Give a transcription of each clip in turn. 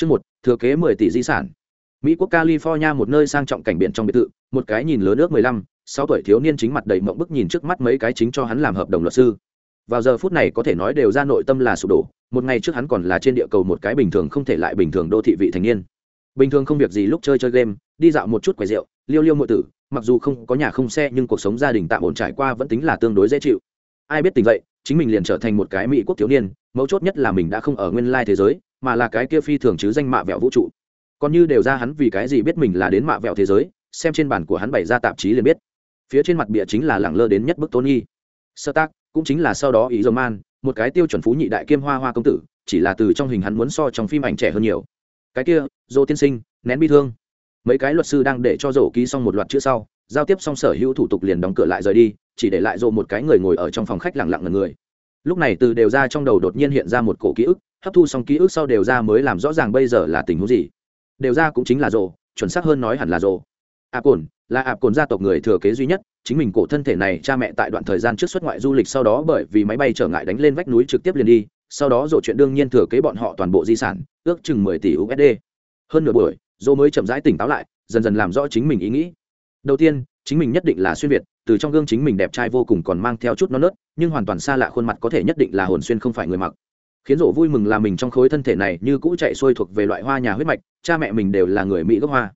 Chương một, thừa kế 10 tỷ di sản. Mỹ quốc California một nơi sang trọng cảnh biển trong biệt thự, một cái nhìn lớn ước 15, 6 tuổi thiếu niên chính mặt đầy mộng bức nhìn trước mắt mấy cái chính cho hắn làm hợp đồng luật sư. Vào giờ phút này có thể nói đều ra nội tâm là sụp đổ, một ngày trước hắn còn là trên địa cầu một cái bình thường không thể lại bình thường đô thị vị thành niên. Bình thường không việc gì lúc chơi chơi game, đi dạo một chút quầy rượu, liêu liêu muội tử, mặc dù không có nhà không xe nhưng cuộc sống gia đình tạm ổn trải qua vẫn tính là tương đối dễ chịu. Ai biết tình vậy, chính mình liền trở thành một cái mỹ quốc thiếu niên, mấu chốt nhất là mình đã không ở nguyên lai thế giới, mà là cái kia phi thường chứ danh mạ vẹo vũ trụ. Còn như đều ra hắn vì cái gì biết mình là đến mạ vẹo thế giới xem trên bản của hắn bày ra tạp chí liền biết. Phía trên mặt bìa chính là lẳng lơ đến nhất bức nghi, sơ tác cũng chính là sau đó ý dơ man một cái tiêu chuẩn phú nhị đại kiêm hoa hoa công tử chỉ là từ trong hình hắn muốn so trong phim ảnh trẻ hơn nhiều. Cái kia dô tiên sinh nén bi thương. Mấy cái luật sư đang để cho rổ ký xong một loạt chữ sau giao tiếp xong sở hữu thủ tục liền đóng cửa lại rời đi chỉ để lại rộ một cái người ngồi ở trong phòng khách lặng lặng ngần người. Lúc này từ đều ra trong đầu đột nhiên hiện ra một cổ ký ức hấp thu xong ký ức sau đều ra mới làm rõ ràng bây giờ là tình huống gì. Đều ra cũng chính là rồ, chuẩn xác hơn nói hẳn là rồ. Ạp cồn là ạp cồn gia tộc người thừa kế duy nhất, chính mình cổ thân thể này cha mẹ tại đoạn thời gian trước xuất ngoại du lịch sau đó bởi vì máy bay trở ngại đánh lên vách núi trực tiếp liền đi, sau đó rộ chuyện đương nhiên thừa kế bọn họ toàn bộ di sản, ước chừng mười tỷ usd hơn nửa buổi dô mới chậm rãi tỉnh táo lại, dần dần làm rõ chính mình ý nghĩ. Đầu tiên, chính mình nhất định là xuyên việt, từ trong gương chính mình đẹp trai vô cùng còn mang theo chút non nớt, nhưng hoàn toàn xa lạ khuôn mặt có thể nhất định là hồn xuyên không phải người mặc khiến rộ vui mừng là mình trong khối thân thể này như cũ chạy xuôi thuộc về loại hoa nhà huyết mạch, cha mẹ mình đều là người mỹ gốc hoa.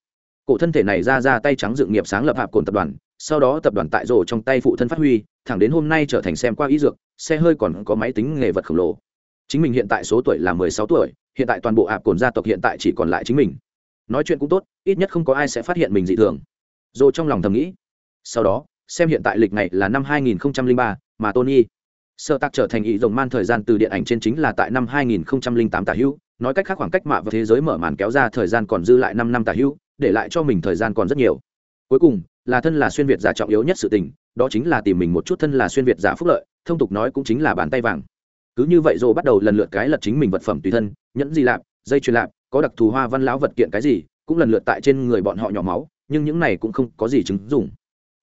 Cổ thân thể này ra ra tay trắng dự nghiệp sáng lập hạp cồn tập đoàn, sau đó tập đoàn tại rổ trong tay phụ thân phát huy, thẳng đến hôm nay trở thành xem qua ý dược, xe hơi còn có máy tính nghề vật khổng lồ. Chính mình hiện tại số tuổi là mười sáu tuổi, hiện tại toàn bộ hạp cồn gia tộc hiện tại chỉ còn lại chính mình. Nói chuyện cũng tốt, ít nhất không có ai sẽ phát hiện mình dị thường. Rổ trong lòng thầm nghĩ. Sau đó, xem hiện tại lịch này là năm hai nghìn ba, mà tony sở tạc trở thành ý rồng man thời gian từ điện ảnh trên chính là tại năm 2008 tả hữu, nói cách khác khoảng cách mạ và thế giới mở màn kéo ra thời gian còn dư lại năm năm tả hữu, để lại cho mình thời gian còn rất nhiều. Cuối cùng, là thân là xuyên việt giả trọng yếu nhất sự tình, đó chính là tìm mình một chút thân là xuyên việt giả phúc lợi, thông tục nói cũng chính là bàn tay vàng. Cứ như vậy rồi bắt đầu lần lượt cái lật chính mình vật phẩm tùy thân, nhẫn gì lạp, dây chuyền lạp, có đặc thù hoa văn lão vật kiện cái gì, cũng lần lượt tại trên người bọn họ nhỏ máu, nhưng những này cũng không có gì chứng dùng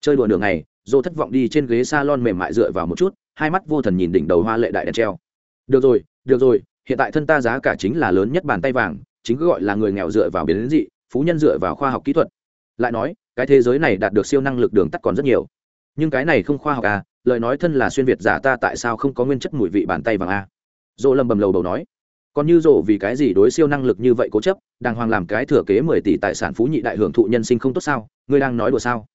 chơi đùa nửa ngày dô thất vọng đi trên ghế salon mềm mại dựa vào một chút, hai mắt vô thần nhìn đỉnh đầu hoa lệ đại đèn treo. Được rồi được rồi, hiện tại thân ta giá cả chính là lớn nhất bàn tay vàng, chính cứ gọi là người nghèo dựa vào biến dị, phú nhân dựa vào khoa học kỹ thuật. Lại nói, cái thế giới này đạt được siêu năng lực đường tắt còn rất nhiều. Nhưng cái này không khoa học à lời nói thân là xuyên việt giả ta tại sao không có nguyên chất mùi vị bàn tay vàng a dô lầm bầm lầu đầu nói. Còn như dỗ vì cái gì đối siêu năng lực như vậy cố chấp, đàng hoàng làm cái thừa kế mười tỷ tài sản phú nhị đại hưởng thụ nhân sinh không tốt sao? Ngươi đang nói đùa sao?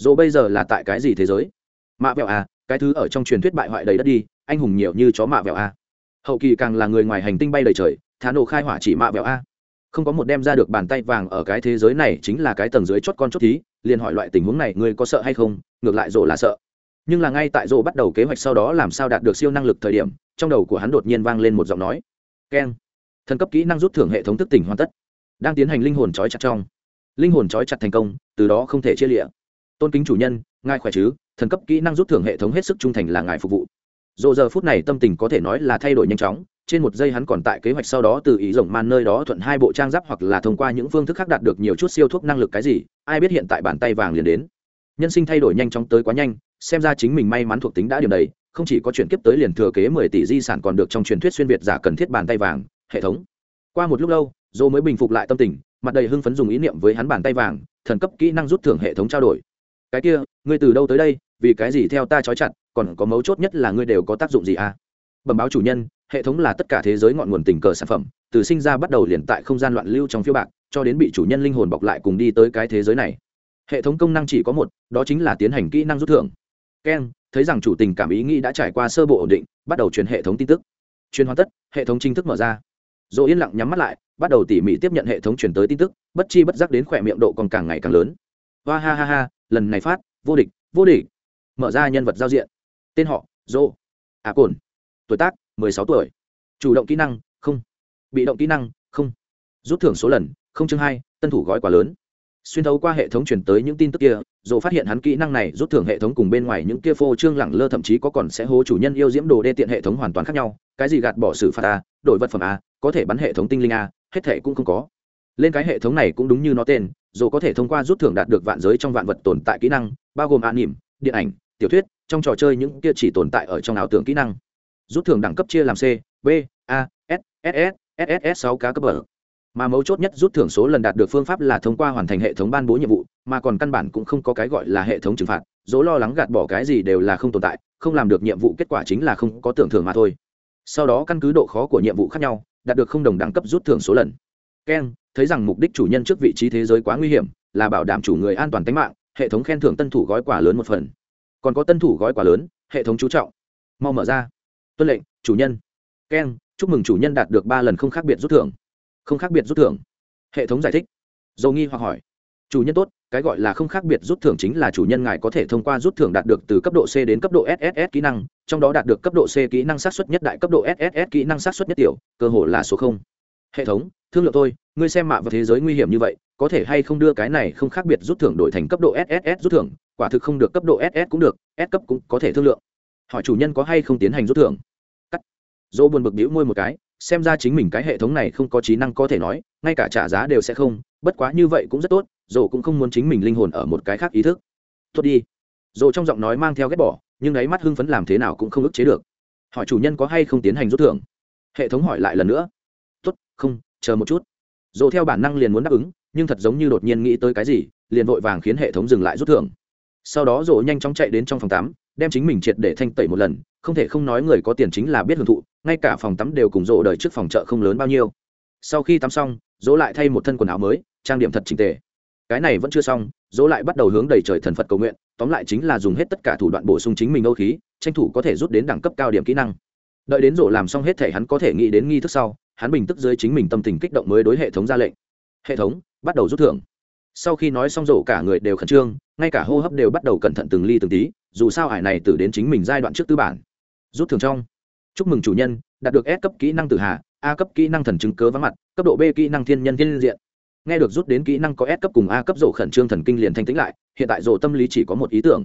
Dỗ bây giờ là tại cái gì thế giới? Mạ vẹo à cái thứ ở trong truyền thuyết bại hoại đầy đất đi, anh hùng nhiều như chó mạ vẹo à? hậu kỳ càng là người ngoài hành tinh bay đầy trời, thả nổ khai hỏa chỉ mạ vẹo à? không có một đem ra được bàn tay vàng ở cái thế giới này chính là cái tầng dưới chót con chót thí, liền hỏi loại tình huống này ngươi có sợ hay không, ngược lại dỗ là sợ. Nhưng là ngay tại dỗ bắt đầu kế hoạch sau đó làm sao đạt được siêu năng lực thời điểm, trong đầu của hắn đột nhiên vang lên một giọng nói. Keng thần cấp kỹ năng rút thưởng hệ thống thức tỉnh hoàn tất. Đang tiến hành linh hồn trói chặt trong. Linh hồn trói chặt thành công, từ đó không thể chia lịa tôn kính chủ nhân, ngài khỏe chứ? Thần cấp kỹ năng rút thưởng hệ thống hết sức trung thành là ngài phục vụ. Dồ giờ phút này tâm tình có thể nói là thay đổi nhanh chóng, trên một giây hắn còn tại kế hoạch sau đó từ ý rồng man nơi đó thuận hai bộ trang giáp hoặc là thông qua những phương thức khác đạt được nhiều chút siêu thuốc năng lực cái gì, ai biết hiện tại bàn tay vàng liền đến. Nhân sinh thay đổi nhanh chóng tới quá nhanh, xem ra chính mình may mắn thuộc tính đã điểm đầy, không chỉ có chuyển kiếp tới liền thừa kế mười tỷ di sản còn được trong truyền thuyết xuyên việt giả cần thiết bàn tay vàng, hệ thống. Qua một lúc lâu, dô mới bình phục lại tâm tình, mặt đầy hưng phấn dùng ý niệm với hắn bàn tay vàng, thần cấp kỹ năng rút thưởng hệ thống trao đổi cái kia, ngươi từ đâu tới đây, vì cái gì theo ta trói chặt, còn có mấu chốt nhất là ngươi đều có tác dụng gì à? Bẩm báo chủ nhân, hệ thống là tất cả thế giới ngọn nguồn tình cờ sản phẩm, từ sinh ra bắt đầu liền tại không gian loạn lưu trong phiếu bạc, cho đến bị chủ nhân linh hồn bọc lại cùng đi tới cái thế giới này. Hệ thống công năng chỉ có một, đó chính là tiến hành kỹ năng rút thưởng. Keng thấy rằng chủ tình cảm ý nghĩ đã trải qua sơ bộ ổn định, bắt đầu truyền hệ thống tin tức. Truyền hoàn tất, hệ thống chính thức mở ra. Dỗ yên lặng nhắm mắt lại, bắt đầu tỉ mỉ tiếp nhận hệ thống truyền tới tin tức, bất chi bất giác đến khỏe miệng độ còn càng ngày càng lớn. Hoa ha ha ha lần này phát, vô địch vô địch. Mở ra nhân vật giao diện. Tên họ dô à cồn tuổi tác, mười sáu tuổi. Chủ động kỹ năng, không. Bị động kỹ năng, không. Rút thưởng số lần, không chương hai, tân thủ gói quá lớn. Xuyên thấu qua hệ thống chuyển tới những tin tức kia dồ phát hiện hắn kỹ năng này rút thưởng hệ thống cùng bên ngoài những kia phô trương lẳng lơ thậm chí có còn sẽ hố chủ nhân yêu diễm đồ đê tiện hệ thống hoàn toàn khác nhau. Cái gì gạt bỏ xử phạt a, đổi vật phẩm a, có thể bắn hệ thống tinh linh a, hết thể cũng không có. Lên cái hệ thống này cũng đúng như nó tên dù có thể thông qua rút thưởng đạt được vạn giới trong vạn vật tồn tại kỹ năng, bao gồm an nỉm, điện ảnh, tiểu thuyết, trong trò chơi những kia chỉ tồn tại ở trong ảo tưởng kỹ năng. Rút thưởng đẳng cấp chia làm c, b, a, s ss ss sáu cá cấp bậc. Mà mấu chốt nhất rút thưởng số lần đạt được phương pháp là thông qua hoàn thành hệ thống ban bố nhiệm vụ, mà còn căn bản cũng không có cái gọi là hệ thống trừng phạt, dỗ lo lắng gạt bỏ cái gì đều là không tồn tại, không làm được nhiệm vụ kết quả chính là không có tưởng thưởng mà thôi. Sau đó căn cứ độ khó của nhiệm vụ khác nhau, đạt được không đồng đẳng cấp rút thưởng số lần. Keng thấy rằng mục đích chủ nhân trước vị trí thế giới quá nguy hiểm, là bảo đảm chủ người an toàn tính mạng, hệ thống khen thưởng tân thủ gói quà lớn một phần. Còn có tân thủ gói quà lớn, hệ thống chú trọng. Mau mở ra. Tuân lệnh, chủ nhân. Keng chúc mừng chủ nhân đạt được ba lần không khác biệt rút thưởng. Không khác biệt rút thưởng. Hệ thống giải thích. Dầu nghi hoặc hỏi. Chủ nhân tốt, cái gọi là không khác biệt rút thưởng chính là chủ nhân ngài có thể thông qua rút thưởng đạt được từ cấp độ c đến cấp độ sss kỹ năng, trong đó đạt được cấp độ c kỹ năng sát xuất nhất đại, cấp độ sss kỹ năng sát xuất nhất tiểu, cơ hội là số không hệ thống, thương lượng tôi ngươi xem mạ vào thế giới nguy hiểm như vậy, có thể hay không đưa cái này không khác biệt rút thưởng đổi thành cấp độ sss rút thưởng, quả thực không được, cấp độ ss cũng được, s cấp cũng có thể thương lượng. Hỏi chủ nhân có hay không tiến hành rút thưởng? Cắt. Dỗ buồn bực đĩu môi một cái, xem ra chính mình cái hệ thống này không có trí năng có thể nói, ngay cả trả giá đều sẽ không, bất quá như vậy cũng rất tốt, dỗ cũng không muốn chính mình linh hồn ở một cái khác ý thức. Tốt đi. Dỗ trong giọng nói mang theo ghét bỏ, nhưng ấy mắt hưng phấn làm thế nào cũng không ức chế được. Hỏi chủ nhân có hay không tiến hành rút thưởng? Hệ thống hỏi lại lần nữa không, chờ một chút. Dồ theo bản năng liền muốn đáp ứng, nhưng thật giống như đột nhiên nghĩ tới cái gì, liền vội vàng khiến hệ thống dừng lại rút thưởng. Sau đó dồ nhanh chóng chạy đến trong phòng tắm, đem chính mình triệt để thanh tẩy một lần, không thể không nói người có tiền chính là biết hưởng thụ, ngay cả phòng tắm đều cùng rộ đời trước phòng chợ không lớn bao nhiêu. Sau khi tắm xong, dỗ lại thay một thân quần áo mới, trang điểm thật trình tề. Cái này vẫn chưa xong, dỗ lại bắt đầu hướng đầy trời thần phật cầu nguyện, tóm lại chính là dùng hết tất cả thủ đoạn bổ sung chính mình âu khí, tranh thủ có thể rút đến đẳng cấp cao điểm kỹ năng. Đợi đến rộ làm xong hết thể hắn có thể nghĩ đến nghi thức sau hắn bình tức dưới chính mình tâm tình kích động mới đối hệ thống ra lệnh. Hệ thống, bắt đầu rút thưởng. Sau khi nói xong rổ cả người đều khẩn trương, ngay cả hô hấp đều bắt đầu cẩn thận từng ly từng tí, dù sao hải này tử đến chính mình giai đoạn trước tư bản. Rút thưởng trong. Chúc mừng chủ nhân, đạt được S cấp kỹ năng tử hà, A cấp kỹ năng thần chứng cớ vắng mặt, cấp độ B kỹ năng thiên nhân thiên diện. Nghe được rút đến kỹ năng có S cấp cùng A cấp rổ khẩn trương thần kinh liền thanh tĩnh lại, hiện tại rổ tâm lý chỉ có một ý tưởng.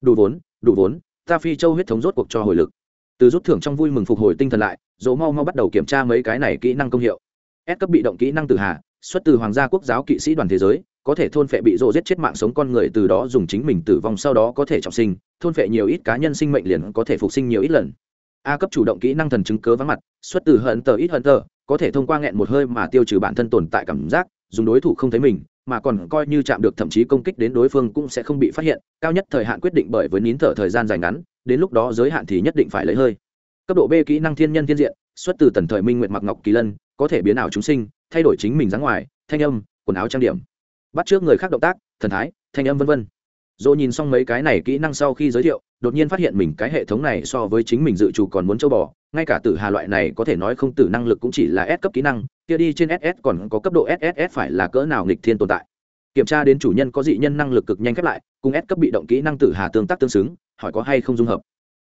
Đủ vốn đủ vốn, ta phi châu huyết thống rốt cuộc cho hồi lực. Từ rút thưởng trong vui mừng phục hồi tinh thần lại dỗ mau mau bắt đầu kiểm tra mấy cái này kỹ năng công hiệu. S cấp bị động kỹ năng tử hà, xuất từ hoàng gia quốc giáo kỵ sĩ đoàn thế giới, có thể thôn phệ bị rộ giết chết mạng sống con người từ đó dùng chính mình tử vong sau đó có thể trọng sinh, thôn phệ nhiều ít cá nhân sinh mệnh liền có thể phục sinh nhiều ít lần. A cấp chủ động kỹ năng thần chứng cớ vắng mặt, xuất từ hận tờ ít hận tờ, có thể thông qua nghẹn một hơi mà tiêu trừ bản thân tồn tại cảm giác, dùng đối thủ không thấy mình, mà còn coi như chạm được thậm chí công kích đến đối phương cũng sẽ không bị phát hiện, cao nhất thời hạn quyết định bởi với nín thở thời gian dài ngắn, đến lúc đó giới hạn thì nhất định phải lấy hơi cấp độ b kỹ năng thiên nhân thiên diện, xuất từ tần thời minh nguyệt mặc ngọc kỳ lân, có thể biến ảo chúng sinh, thay đổi chính mình dáng ngoài, thanh âm, quần áo trang điểm. Bắt trước người khác động tác, thần thái, thanh âm vân vân. Dỗ nhìn xong mấy cái này kỹ năng sau khi giới thiệu, đột nhiên phát hiện mình cái hệ thống này so với chính mình dự trù còn muốn châu bò, ngay cả tử hà loại này có thể nói không tử năng lực cũng chỉ là S cấp kỹ năng, kia đi trên SS còn có cấp độ SSS phải là cỡ nào nghịch thiên tồn tại. Kiểm tra đến chủ nhân có dị nhân năng lực cực nhanh khép lại, cùng S cấp bị động kỹ năng tử hà tương tác tương xứng, hỏi có hay không dung hợp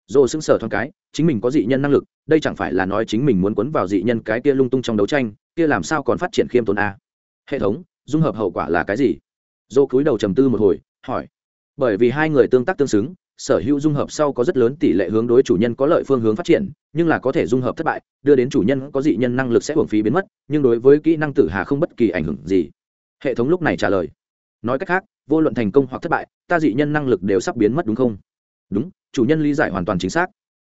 dồ xứng sở thoáng cái, chính mình có dị nhân năng lực, đây chẳng phải là nói chính mình muốn quấn vào dị nhân cái kia lung tung trong đấu tranh, kia làm sao còn phát triển khiêm tốn a? Hệ thống, dung hợp hậu quả là cái gì? Dồ cúi đầu trầm tư một hồi, hỏi. Bởi vì hai người tương tác tương xứng, sở hữu dung hợp sau có rất lớn tỷ lệ hướng đối chủ nhân có lợi phương hướng phát triển, nhưng là có thể dung hợp thất bại, đưa đến chủ nhân có dị nhân năng lực sẽ hưởng phí biến mất, nhưng đối với kỹ năng tử hà không bất kỳ ảnh hưởng gì. Hệ thống lúc này trả lời. Nói cách khác, vô luận thành công hoặc thất bại, ta dị nhân năng lực đều sắp biến mất đúng không? Đúng chủ nhân lý giải hoàn toàn chính xác.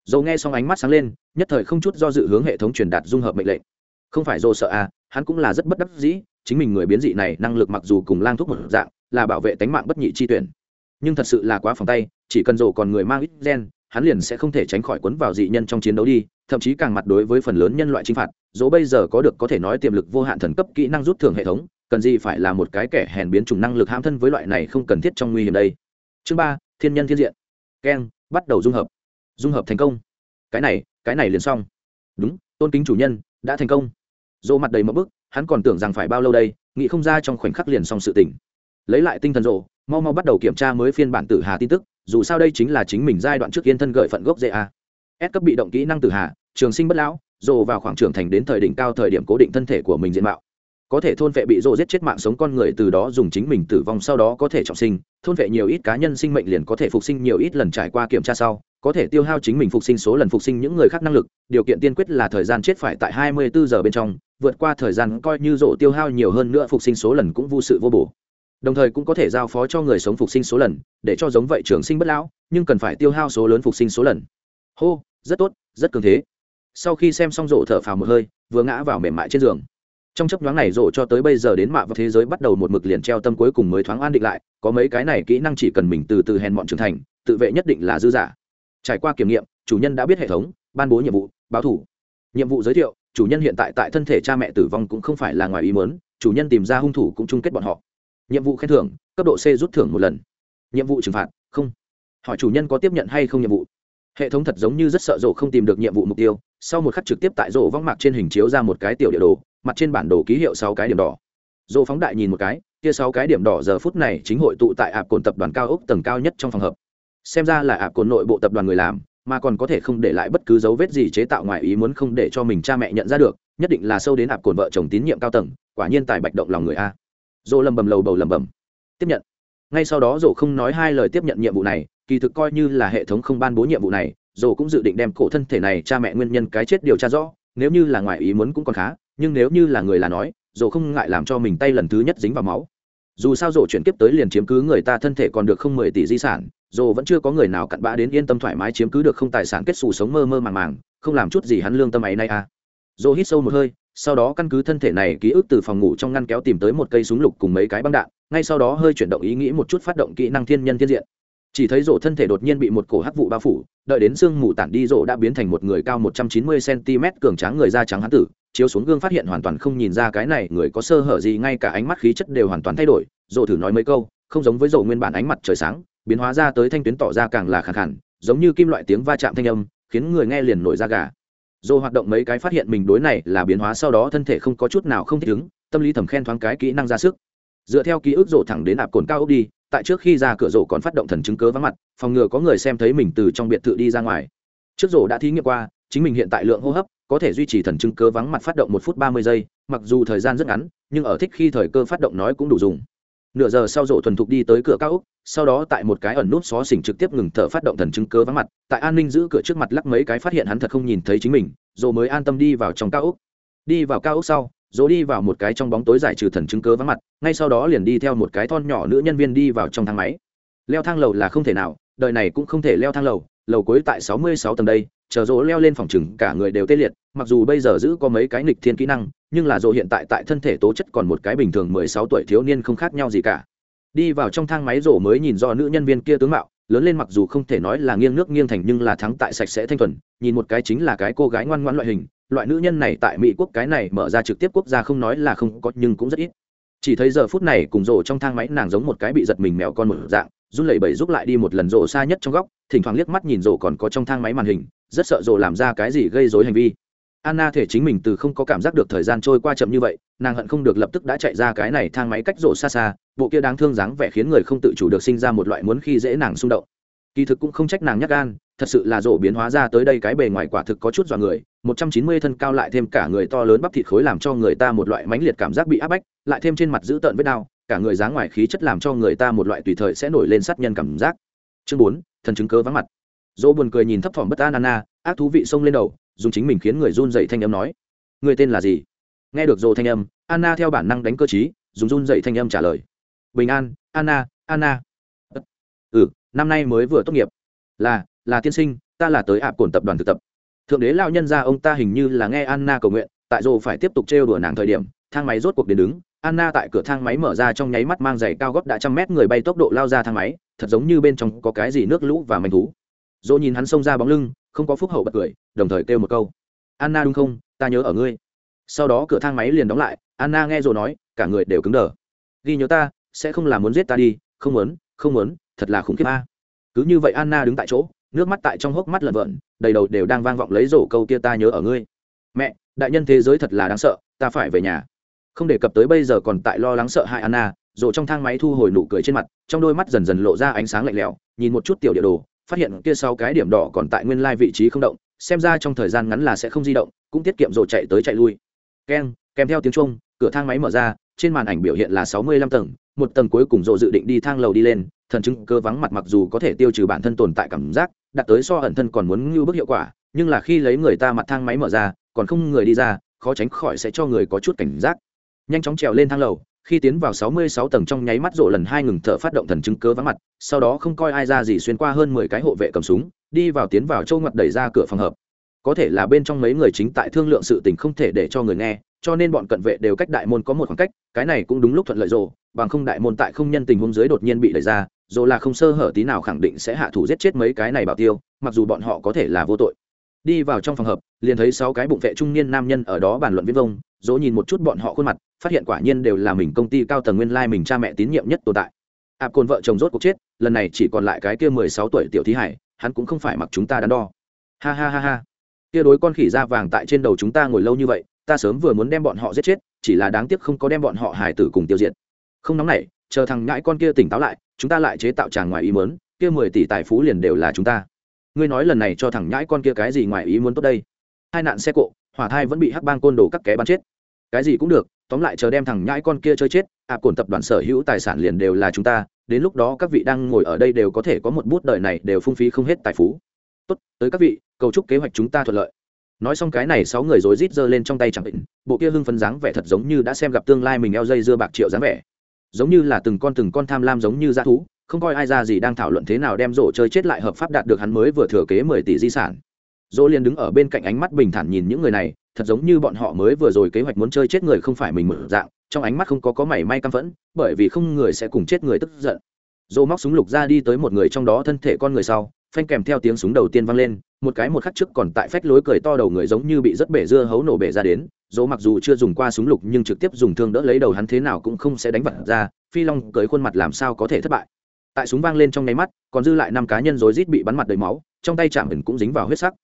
Dầu nghe xong ánh mắt sáng lên, nhất thời không chút do dự hướng hệ thống truyền đạt dung hợp mệnh lệnh. Không phải dồ sợ à hắn cũng là rất bất đắc dĩ, chính mình người biến dị này năng lực mặc dù cùng lang thuốc một dạng, là bảo vệ tánh mạng bất nhị chi tuyển. Nhưng thật sự là quá phòng tay, chỉ cần dồ còn người mang ít gen, hắn liền sẽ không thể tránh khỏi quấn vào dị nhân trong chiến đấu đi, thậm chí càng mặt đối với phần lớn nhân loại chinh phạt, dỗ bây giờ có được có thể nói tiềm lực vô hạn thần cấp kỹ năng rút thưởng hệ thống, cần gì phải là một cái kẻ hèn biến chủng năng lực hãm thân với loại này không cần thiết trong nguy hiểm đây. Chương ba, thiên nhân thiên diện. Keng bắt đầu dung hợp. Dung hợp thành công. Cái này cái này liền xong. Đúng, tôn kính chủ nhân, đã thành công. Dỗ mặt đầy mẫu bức, hắn còn tưởng rằng phải bao lâu đây, nghĩ không ra trong khoảnh khắc liền xong sự tỉnh lấy lại tinh thần rộ mau mau bắt đầu kiểm tra mới phiên bản tử hà tin tức, dù sao đây chính là chính mình giai đoạn trước yên thân gợi phận gốc dễ a. S cấp bị động kỹ năng tử hà, trường sinh bất lão rộ vào khoảng trưởng thành đến thời đỉnh cao thời điểm cố định thân thể của mình diện mạo có thể thôn vệ bị rô giết chết mạng sống con người từ đó dùng chính mình tử vong sau đó có thể trọng sinh, thôn vệ nhiều ít cá nhân sinh mệnh liền có thể phục sinh nhiều ít lần trải qua kiểm tra sau, có thể tiêu hao chính mình phục sinh số lần phục sinh những người khác năng lực, điều kiện tiên quyết là thời gian chết phải tại 24 giờ bên trong, vượt qua thời gian coi như rộ tiêu hao nhiều hơn nữa phục sinh số lần cũng vô sự vô bổ. Đồng thời cũng có thể giao phó cho người sống phục sinh số lần, để cho giống vậy trường sinh bất lão, nhưng cần phải tiêu hao số lớn phục sinh số lần. Hô, rất tốt, rất cường thế. Sau khi xem xong rộ thở phào một hơi, vừa ngã vào mềm mại trên giường trong chấp nhoáng này rộ cho tới bây giờ đến mạ và thế giới bắt đầu một mực liền treo tâm cuối cùng mới thoáng an định lại, có mấy cái này kỹ năng chỉ cần mình từ từ hèn mọn trưởng thành, tự vệ nhất định là dư giả. Trải qua kiểm nghiệm, chủ nhân đã biết hệ thống, ban bố nhiệm vụ, báo thủ. Nhiệm vụ giới thiệu, chủ nhân hiện tại tại thân thể cha mẹ tử vong cũng không phải là ngoài ý mớn chủ nhân tìm ra hung thủ cũng chung kết bọn họ. Nhiệm vụ khen thưởng, cấp độ c rút thưởng một lần. Nhiệm vụ trừng phạt, không. Hỏi chủ nhân có tiếp nhận hay không nhiệm vụ. Hệ thống thật giống như rất sợ rộ không tìm được nhiệm vụ mục tiêu, sau một khắc trực tiếp tại rộ vong mạc trên hình chiếu ra một cái tiểu địa đồ mặt trên bản đồ ký hiệu sáu cái điểm đỏ. Dỗ phóng đại nhìn một cái, kia sáu cái điểm đỏ giờ phút này chính hội tụ tại ạp cồn tập đoàn cao ốc tầng cao nhất trong phòng hợp. Xem ra là ạp cồn nội bộ tập đoàn người làm, mà còn có thể không để lại bất cứ dấu vết gì chế tạo ngoài ý muốn không để cho mình cha mẹ nhận ra được, nhất định là sâu đến ạp cồn vợ chồng tín nhiệm cao tầng, quả nhiên tài bạch động lòng người a. Dỗ lầm bầm lầu bầu lầm bầm. Tiếp nhận. Ngay sau đó dỗ không nói hai lời tiếp nhận nhiệm vụ này, kỳ thực coi như là hệ thống không ban bố nhiệm vụ này dỗ cũng dự định đem cổ thân thể này cha mẹ nguyên nhân cái chết điều tra rõ, nếu như là ngoài ý muốn cũng còn khá nhưng nếu như là người là nói dồ không ngại làm cho mình tay lần thứ nhất dính vào máu. Dù sao dồ chuyển kiếp tới liền chiếm cứ người ta thân thể còn được không mười tỷ di sản dồ vẫn chưa có người nào cặn bã đến yên tâm thoải mái chiếm cứ được không tài sản kết xù sống mơ mơ màng màng, không làm chút gì hắn lương tâm ấy nay à. Dồ hít sâu một hơi, sau đó căn cứ thân thể này ký ức từ phòng ngủ trong ngăn kéo tìm tới một cây súng lục cùng mấy cái băng đạn, ngay sau đó hơi chuyển động ý nghĩ một chút phát động kỹ năng thiên nhân thiên diện chỉ thấy rổ thân thể đột nhiên bị một cổ hắc vụ bao phủ, đợi đến sương mù tản đi, rổ đã biến thành một người cao một trăm chín mươi cm cường tráng người da trắng hán tử, chiếu xuống gương phát hiện hoàn toàn không nhìn ra cái này người có sơ hở gì, ngay cả ánh mắt khí chất đều hoàn toàn thay đổi. Rổ thử nói mấy câu, không giống với rổ nguyên bản ánh mặt trời sáng, biến hóa ra tới thanh tuyến tỏ ra càng là khẳng khẳng giống như kim loại tiếng va chạm thanh âm, khiến người nghe liền nổi da gà. Rổ hoạt động mấy cái phát hiện mình đối này là biến hóa, sau đó thân thể không có chút nào không thích ứng, tâm lý thầm khen thoáng cái kỹ năng ra sức. Dựa theo ký ức, rổ thẳng đến ạp cồn cao ốc đi tại trước khi ra cửa rổ còn phát động thần chứng cớ vắng mặt, phòng ngừa có người xem thấy mình từ trong biệt thự đi ra ngoài. Trước rổ đã thí nghiệm qua, chính mình hiện tại lượng hô hấp, có thể duy trì thần chứng cớ vắng mặt phát động một phút ba mươi giây, mặc dù thời gian rất ngắn, nhưng ở thích khi thời cơ phát động nói cũng đủ dùng. Nửa giờ sau rổ thuần thục đi tới cửa cao úc sau đó tại một cái ẩn nút xó xỉnh trực tiếp ngừng thở phát động thần chứng cớ vắng mặt, tại an ninh giữ cửa trước mặt lắc mấy cái phát hiện hắn thật không nhìn thấy chính mình rồi mới an tâm đi vào trong cao úc đi vào cao úc sau rồi đi vào một cái trong bóng tối giải trừ thần chứng cớ vắng mặt, ngay sau đó liền đi theo một cái thon nhỏ nữ nhân viên đi vào trong thang máy. Leo thang lầu là không thể nào, đời này cũng không thể leo thang lầu lầu cuối tại sáu mươi sáu tầng đây, chờ dỗ leo lên phòng chừng, cả người đều tê liệt, mặc dù bây giờ giữ có mấy cái nghịch thiên kỹ năng, nhưng là dỗ hiện tại tại thân thể tố chất còn một cái bình thường mười sáu tuổi thiếu niên không khác nhau gì cả. Đi vào trong thang máy rổ mới nhìn do nữ nhân viên kia tướng mạo lớn lên mặc dù không thể nói là nghiêng nước nghiêng thành nhưng là thắng tại sạch sẽ thanh thuần, nhìn một cái chính là cái cô gái ngoan ngoãn loại hình, loại nữ nhân này tại mỹ quốc cái này mở ra trực tiếp quốc gia không nói là không có nhưng cũng rất ít. Chỉ thấy giờ phút này cùng rổ trong thang máy nàng giống một cái bị giật mình mèo con một dạng, run lẩy bẩy giúp lại đi một lần rổ xa nhất trong góc, thỉnh thoảng liếc mắt nhìn rổ còn có trong thang máy màn hình, rất sợ rổ làm ra cái gì gây dối hành vi. Anna thể chính mình từ không có cảm giác được thời gian trôi qua chậm như vậy, nàng hận không được lập tức đã chạy ra cái này thang máy cách rổ xa xa bộ kia đáng thương dáng vẻ khiến người không tự chủ được sinh ra một loại muốn khi dễ nàng xung động. Kỳ thực cũng không trách nàng nhắc gan, thật sự là rổ biến hóa ra tới đây cái bề ngoài quả thực có chút dọa người, một trăm chín mươi thân cao lại thêm cả người to lớn bắp thịt khối làm cho người ta một loại mãnh liệt cảm giác bị áp bách, lại thêm trên mặt dữ tợn vết đau, cả người dáng ngoài khí chất làm cho người ta một loại tùy thời sẽ nổi lên sát nhân cảm giác. Chương bốn, thần chứng cớ vắng mặt. Dỗ buồn cười nhìn thấp thỏm bất an anna, ác thú vị xông lên đầu, dùng chính mình khiến người run dậy thanh âm nói, người tên là gì? Nghe được dỗ thanh âm, anna theo bản năng đánh cơ t dùng run dậy thanh âm trả lời bình an, anna anna. Ừ năm nay mới vừa tốt nghiệp. Là là tiên sinh, ta là tới ạp cồn tập đoàn thực tập. Thượng đế lao nhân ra ông ta hình như là nghe anna cầu nguyện, tại rồ phải tiếp tục trêu đùa nàng thời điểm, thang máy rốt cuộc đến đứng. Anna tại cửa thang máy mở ra trong nháy mắt mang giày cao góp đã trăm mét người bay tốc độ lao ra thang máy, thật giống như bên trong có cái gì nước lũ và manh thú. Dỗ nhìn hắn xông ra bóng lưng, không có phúc hậu bật cười, đồng thời kêu một câu. Anna đúng không? Ta nhớ ở ngươi. Sau đó cửa thang máy liền đóng lại, anna nghe dỗ nói, cả người đều cứng đờ. Ghi nhớ ta sẽ không làm muốn giết ta đi, không muốn không muốn, thật là khủng khiếp a. Cứ như vậy anna đứng tại chỗ, nước mắt tại trong hốc mắt lợn vợn, đầy đầu đều đang vang vọng lấy rổ câu kia ta nhớ ở ngươi. Mẹ, đại nhân thế giới thật là đáng sợ, ta phải về nhà. Không đề cập tới bây giờ còn tại lo lắng sợ hại anna, rổ trong thang máy thu hồi nụ cười trên mặt, trong đôi mắt dần dần lộ ra ánh sáng lạnh lẽo, nhìn một chút tiểu địa đồ, phát hiện kia sau cái điểm đỏ còn tại nguyên lai vị trí không động, xem ra trong thời gian ngắn là sẽ không di động, cũng tiết kiệm rổ chạy tới chạy lui. Keng, kèm theo tiếng trung cửa thang máy mở ra, trên màn ảnh biểu hiện là sáu mươi lăm tầng một tầng cuối cùng rộ dự định đi thang lầu đi lên, thần chứng cơ vắng mặt mặc dù có thể tiêu trừ bản thân tồn tại cảm giác đặt tới so ẩn thân còn muốn ngưu bước hiệu quả, nhưng là khi lấy người ta mặt thang máy mở ra, còn không người đi ra, khó tránh khỏi sẽ cho người có chút cảnh giác. Nhanh chóng trèo lên thang lầu, khi tiến vào sáu mươi sáu tầng trong nháy mắt rộ lần hai ngừng thở phát động thần chứng cớ vắng mặt, sau đó không coi ai ra gì xuyên qua hơn mười cái hộ vệ cầm súng, đi vào tiến vào châu ngoặt đẩy ra cửa phòng hợp có thể là bên trong mấy người chính tại thương lượng sự tình không thể để cho người nghe, cho nên bọn cận vệ đều cách đại môn có một khoảng cách, cái này cũng đúng lúc thuận lợi rồ bằng không đại môn tại không nhân tình huống dưới đột nhiên bị đẩy ra, dù là không sơ hở tí nào khẳng định sẽ hạ thủ giết chết mấy cái này bảo tiêu, mặc dù bọn họ có thể là vô tội. Đi vào trong phòng hợp, liền thấy sáu cái bụng vệ trung niên nam nhân ở đó bàn luận viết vông, dỗ nhìn một chút bọn họ khuôn mặt, phát hiện quả nhiên đều là mình công ty cao tầng nguyên lai mình cha mẹ tín nhiệm nhất tồn tại. Ạp cồn vợ chồng rốt cuộc chết, lần này chỉ còn lại cái kia mười sáu tuổi tiểu thí hải, hắn cũng không phải mặc chúng ta đắn đo. Ha ha ha ha kia đối con khỉ da vàng tại trên đầu chúng ta ngồi lâu như vậy, ta sớm vừa muốn đem bọn họ giết chết, chỉ là đáng tiếc không có đem bọn họ hải tử cùng tiêu diệt. Không nóng này chờ thằng ngãi con kia tỉnh táo lại, chúng ta lại chế tạo tràng ngoài ý mớn kia mười tỷ tài phú liền đều là chúng ta. Ngươi nói lần này cho thằng nhãi con kia cái gì ngoài ý muốn tốt đây? Hai nạn xe cộ, hỏa thai vẫn bị hắc bang côn đồ cắt ké bắn chết. Cái gì cũng được, tóm lại chờ đem thằng nhãi con kia chơi chết ạp cồn tập đoàn sở hữu tài sản liền đều là chúng ta, đến lúc đó các vị đang ngồi ở đây đều có thể có một bút đời này đều phung phí không hết tài phú tốt, tới các vị, cầu chúc kế hoạch chúng ta thuận lợi. Nói xong cái này, sáu người rối rít giơ lên trong tay chẳng định, bộ kia hưng phấn dáng vẻ thật giống như đã xem gặp tương lai mình eo dây dưa bạc triệu dáng vẻ. Giống như là từng con từng con tham lam giống như dã thú, không coi ai ra gì đang thảo luận thế nào đem rổ chơi chết lại hợp pháp đạt được hắn mới vừa thừa kế mười tỷ di sản. Dỗ liền đứng ở bên cạnh ánh mắt bình thản nhìn những người này, thật giống như bọn họ mới vừa rồi kế hoạch muốn chơi chết người không phải mình mở dạng, trong ánh mắt không có có mảy may căm phẫn, bởi vì không người sẽ cùng chết người tức giận. Dỗ móc súng lục ra đi tới một người trong đó thân thể con người sau phanh kèm theo tiếng súng đầu tiên vang lên, một cái một khắc trước còn tại phách lối cười to đầu người giống như bị rất bể dưa hấu nổ bể ra đến, dỗ mặc dù chưa dùng qua súng lục nhưng trực tiếp dùng thương đỡ lấy đầu hắn thế nào cũng không sẽ đánh vật ra, phi long cưới khuôn mặt làm sao có thể thất bại. Tại súng vang lên trong nháy mắt, còn dư lại năm cá nhân rối rít bị bắn mặt đầy máu, trong tay chạm hình cũng dính vào huyết sắc.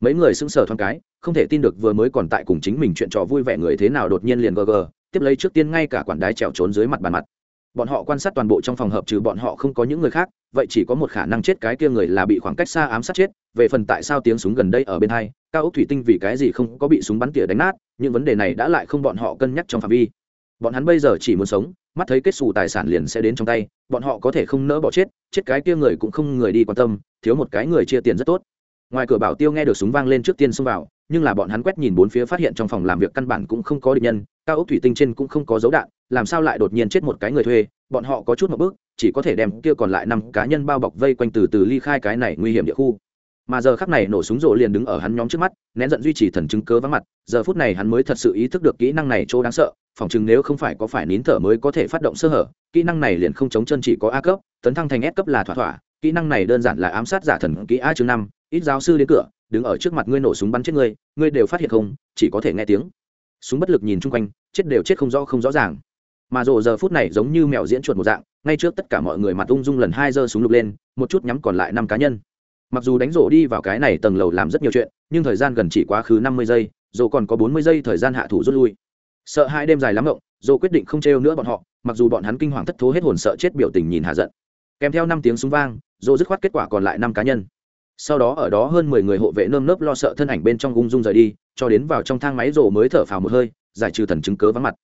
Mấy người sững sờ thoáng cái, không thể tin được vừa mới còn tại cùng chính mình chuyện trò vui vẻ người thế nào đột nhiên liền gờ gờ, tiếp lấy trước tiên ngay cả quản đái trèo trốn dưới mặt bàn mặt bọn họ quan sát toàn bộ trong phòng hợp trừ bọn họ không có những người khác, vậy chỉ có một khả năng chết cái kia người là bị khoảng cách xa ám sát chết, về phần tại sao tiếng súng gần đây ở bên hai, cao ốc thủy tinh vì cái gì không có bị súng bắn tỉa đánh nát, những vấn đề này đã lại không bọn họ cân nhắc trong phạm vi. Bọn hắn bây giờ chỉ muốn sống, mắt thấy kết xù tài sản liền sẽ đến trong tay, bọn họ có thể không nỡ bỏ chết chết cái kia người cũng không người đi quan tâm, thiếu một cái người chia tiền rất tốt. Ngoài cửa bảo tiêu nghe được súng vang lên trước tiên xông vào, nhưng là bọn hắn quét nhìn bốn phía phát hiện trong phòng làm việc căn bản cũng không có địch nhân, cao ốc thủy tinh trên cũng không có dấu đạn làm sao lại đột nhiên chết một cái người thuê, bọn họ có chút một bước, chỉ có thể đem kia còn lại năm cá nhân bao bọc vây quanh từ từ ly khai cái này nguy hiểm địa khu. Mà giờ khắc này nổ súng rộ liền đứng ở hắn nhóm trước mắt, nén giận duy trì thần chứng cớ vắng mặt, giờ phút này hắn mới thật sự ý thức được kỹ năng này chỗ đáng sợ, phòng chừng nếu không phải có phải nín thở mới có thể phát động sơ hở, kỹ năng này liền không chống chân chỉ có a cấp, tấn thăng thành s cấp là thỏa thỏa, kỹ năng này đơn giản là ám sát giả thần kỹ a chương năm, ít giáo sư đến cửa, đứng ở trước mặt ngươi nổ súng bắn chết ngươi ngươi đều phát hiện không, chỉ có thể nghe tiếng. Súng bất lực nhìn chung quanh, chết đều chết không rõ không rõ ràng mà rộ giờ phút này giống như mèo diễn chuột một dạng, ngay trước tất cả mọi người mặt ung dung lần hai giơ súng lục lên, một chút nhắm còn lại năm cá nhân. Mặc dù đánh rổ đi vào cái này tầng lầu làm rất nhiều chuyện, nhưng thời gian gần chỉ quá khứ năm mươi giây rổ còn có bốn mươi giây thời gian hạ thủ rút lui. Sợ hai đêm dài lắm rộng rổ quyết định không trêu nữa bọn họ, mặc dù bọn hắn kinh hoàng thất thố hết hồn sợ chết biểu tình nhìn hạ giận. Kèm theo năm tiếng súng vang rổ dứt khoát kết quả còn lại năm cá nhân. Sau đó ở đó hơn mười người hộ vệ nơm nớp lo sợ thân ảnh bên trong ung dung rời đi, cho đến vào trong thang máy rổ mới thở phào một hơi, giải trừ thần chứng cớ vắng mặt.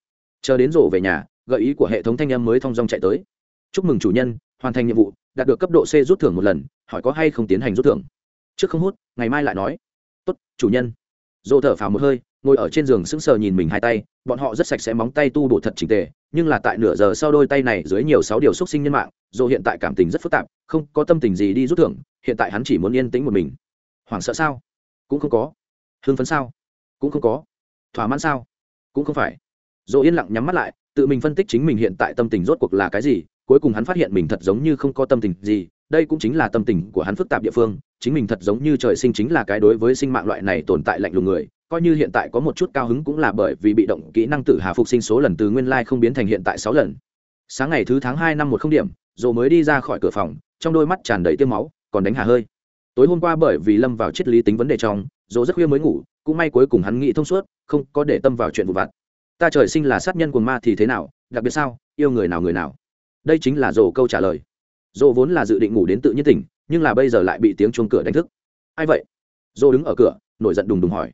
Chờ đến rổ về nhà gợi ý của hệ thống thanh âm mới thong dong chạy tới. Chúc mừng chủ nhân, hoàn thành nhiệm vụ, đạt được cấp độ c rút thưởng một lần, hỏi có hay không tiến hành rút thưởng. Trước không hút, ngày mai lại nói. Tốt, chủ nhân. Dỗ thở phào một hơi, ngồi ở trên giường sững sờ nhìn mình hai tay, bọn họ rất sạch sẽ móng tay tu bổ thật trình tề, nhưng là tại nửa giờ sau đôi tay này dưới nhiều sáu điều xúc sinh nhân mạng dỗ hiện tại cảm tình rất phức tạp, không có tâm tình gì đi rút thưởng, hiện tại hắn chỉ muốn yên tĩnh một mình. Hoảng sợ sao? Cũng không có. Hưng phấn sao? Cũng không có. Thỏa mãn sao? Cũng không phải. Dỗ yên lặng nhắm mắt lại tự mình phân tích chính mình hiện tại tâm tình rốt cuộc là cái gì, cuối cùng hắn phát hiện mình thật giống như không có tâm tình gì, đây cũng chính là tâm tình của hắn phức tạp địa phương, chính mình thật giống như trời sinh chính là cái đối với sinh mạng loại này tồn tại lạnh lùng người, coi như hiện tại có một chút cao hứng cũng là bởi vì bị động kỹ năng tự hà phục sinh số lần từ nguyên lai không biến thành hiện tại sáu lần. Sáng ngày thứ tháng hai năm một không điểm rồi mới đi ra khỏi cửa phòng, trong đôi mắt tràn đầy tiêu máu, còn đánh hà hơi. Tối hôm qua bởi vì lâm vào triết lý tính vấn đề trong rồi rất khuya mới ngủ, cũng may cuối cùng hắn nghĩ thông suốt, không có để tâm vào chuyện vụ vặt ta trời sinh là sát nhân của ma thì thế nào, đặc biệt sao, yêu người nào người nào. Đây chính là rổ câu trả lời. Rổ vốn là dự định ngủ đến tự nhiên tỉnh, nhưng là bây giờ lại bị tiếng chuông cửa đánh thức. Ai vậy? Rổ đứng ở cửa, nổi giận đùng đùng hỏi.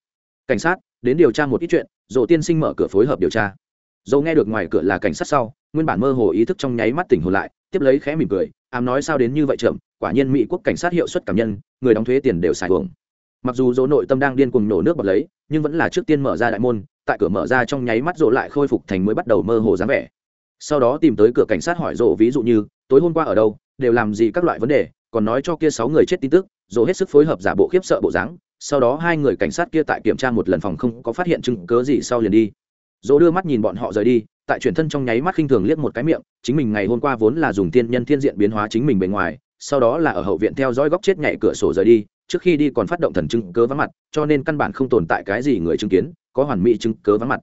Cảnh sát, đến điều tra một ít chuyện rổ tiên sinh mở cửa phối hợp điều tra. Rổ nghe được ngoài cửa là cảnh sát sau, nguyên bản mơ hồ ý thức trong nháy mắt tỉnh hồn lại, tiếp lấy khẽ mỉm cười, ám nói sao đến như vậy chậm, quả nhiên mỹ quốc cảnh sát hiệu suất cảm nhân, người đóng thuế tiền đều xài hưởng mặc dù dỗ nội tâm đang điên cuồng nổ nước bọt lấy, nhưng vẫn là trước tiên mở ra đại môn tại cửa mở ra trong nháy mắt rộ lại khôi phục thành mới bắt đầu mơ hồ dáng vẻ. Sau đó tìm tới cửa cảnh sát hỏi rộ ví dụ như, tối hôm qua ở đâu? Đều làm gì các loại vấn đề? Còn nói cho kia sáu người chết tin tức rộ hết sức phối hợp giả bộ khiếp sợ bộ dáng, sau đó hai người cảnh sát kia tại kiểm tra một lần phòng không có phát hiện chứng cớ gì sau liền đi. Dỗ đưa mắt nhìn bọn họ rời đi, tại chuyển thân trong nháy mắt khinh thường liếc một cái miệng, chính mình ngày hôm qua vốn là dùng tiên nhân thiên diện biến hóa chính mình bề ngoài, sau đó là ở hậu viện theo dõi góc chết nhảy cửa sổ rời đi, trước khi đi còn phát động thần chứng cớ vắng mặt, cho nên căn bản không tồn tại cái gì người chứng kiến có hoàn mỹ chứng cớ vắng mặt.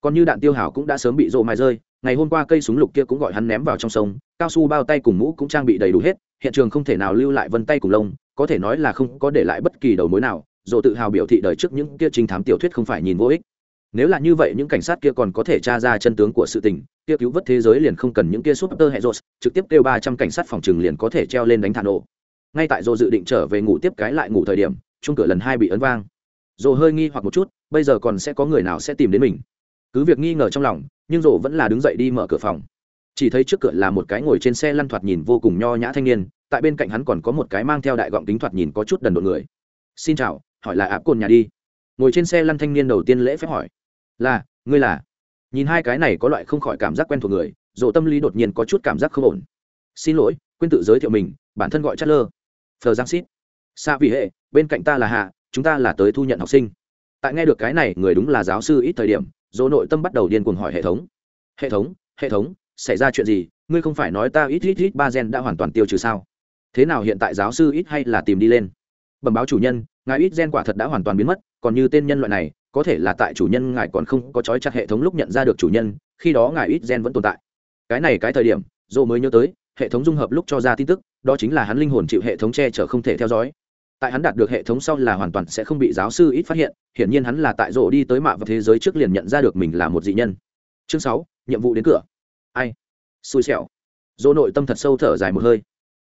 Còn như đạn tiêu hảo cũng đã sớm bị rộ mài rơi, ngày hôm qua cây súng lục kia cũng gọi hắn ném vào trong sông, cao su bao tay cùng mũ cũng trang bị đầy đủ hết, hiện trường không thể nào lưu lại vân tay cùng lông, có thể nói là không có để lại bất kỳ đầu mối nào dồ tự hào biểu thị đời trước những kia trinh thám tiểu thuyết không phải nhìn vô ích. Nếu là như vậy, những cảnh sát kia còn có thể tra ra chân tướng của sự tình, kia cứu vớt thế giới liền không cần những kia súp tơ hệ rột trực tiếp kêu ba trăm cảnh sát phòng trừng liền có thể treo lên đánh thả nổ. Ngay tại dồ dự định trở về ngủ tiếp cái lại ngủ thời điểm chung cửa lần hai bị ấn vang dồ hơi nghi hoặc một chút, bây giờ còn sẽ có người nào sẽ tìm đến mình? Cứ việc nghi ngờ trong lòng, nhưng dồ vẫn là đứng dậy đi mở cửa phòng. Chỉ thấy trước cửa là một cái ngồi trên xe lăn thoạt nhìn vô cùng nho nhã thanh niên, tại bên cạnh hắn còn có một cái mang theo đại gọng kính thoạt nhìn có chút đần độn người. Xin chào, hỏi là ạp cồn nhà đi? Ngồi trên xe lăn thanh niên đầu tiên lễ phép hỏi. Là, ngươi là? Nhìn hai cái này có loại không khỏi cảm giác quen thuộc người dồ tâm lý đột nhiên có chút cảm giác không ổn. Xin lỗi, quên tự giới thiệu mình, bản thân gọi chất lơ phờ giang xít xa vì hệ, bên cạnh ta là hạ chúng ta là tới thu nhận học sinh. Tại nghe được cái này, người đúng là giáo sư ít thời điểm, dỗ nội tâm bắt đầu điên cuồng hỏi hệ thống. Hệ thống hệ thống, xảy ra chuyện gì? Ngươi không phải nói ta ít ít ít ba gen đã hoàn toàn tiêu trừ sao? Thế nào hiện tại giáo sư ít hay là tìm đi lên? Bẩm báo chủ nhân, ngài ít gen quả thật đã hoàn toàn biến mất, còn như tên nhân loại này, có thể là tại chủ nhân ngài còn không có trói chặt hệ thống lúc nhận ra được chủ nhân, khi đó ngài ít gen vẫn tồn tại. Cái này cái thời điểm, dỗ mới nhớ tới, hệ thống dung hợp lúc cho ra tin tức, đó chính là hắn linh hồn chịu hệ thống che chở không thể theo dõi tại hắn đạt được hệ thống sau là hoàn toàn sẽ không bị giáo sư ít phát hiện, hiển nhiên hắn là tại rộ đi tới mạ và thế giới trước liền nhận ra được mình là một dị nhân. Chương sáu, nhiệm vụ đến cửa. Ai? Xui xẻo. Dỗ nội tâm thật sâu thở dài một hơi.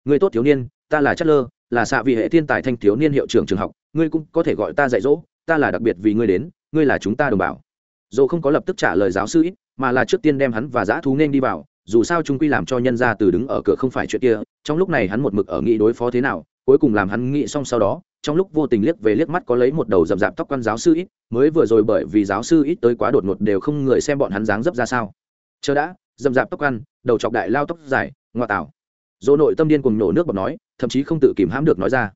Người tốt thiếu niên, ta là chất lơ là xạ vị hệ thiên tài thanh thiếu niên hiệu trưởng trường học, ngươi cũng có thể gọi ta dạy dỗ, ta là đặc biệt vì ngươi đến, ngươi là chúng ta đồng bào. Dỗ không có lập tức trả lời giáo sư ít, mà là trước tiên đem hắn và dã thú nên đi vào, dù sao trung quy làm cho nhân ra từ đứng ở cửa không phải chuyện kia, trong lúc này hắn một mực ở nghĩ đối phó thế nào cuối cùng làm hắn nghĩ xong sau đó, trong lúc vô tình liếc về liếc mắt có lấy một đầu rậm rạp tóc quan giáo sư ít, mới vừa rồi bởi vì giáo sư ít tới quá đột ngột đều không người xem bọn hắn dáng dấp ra sao. Chờ đã, rậm rạp tóc quan, đầu chọc đại lao tóc dài, ngoa tạo. Dỗ nội tâm điên cùng nổ nước bọt nói, thậm chí không tự kìm hãm được nói ra.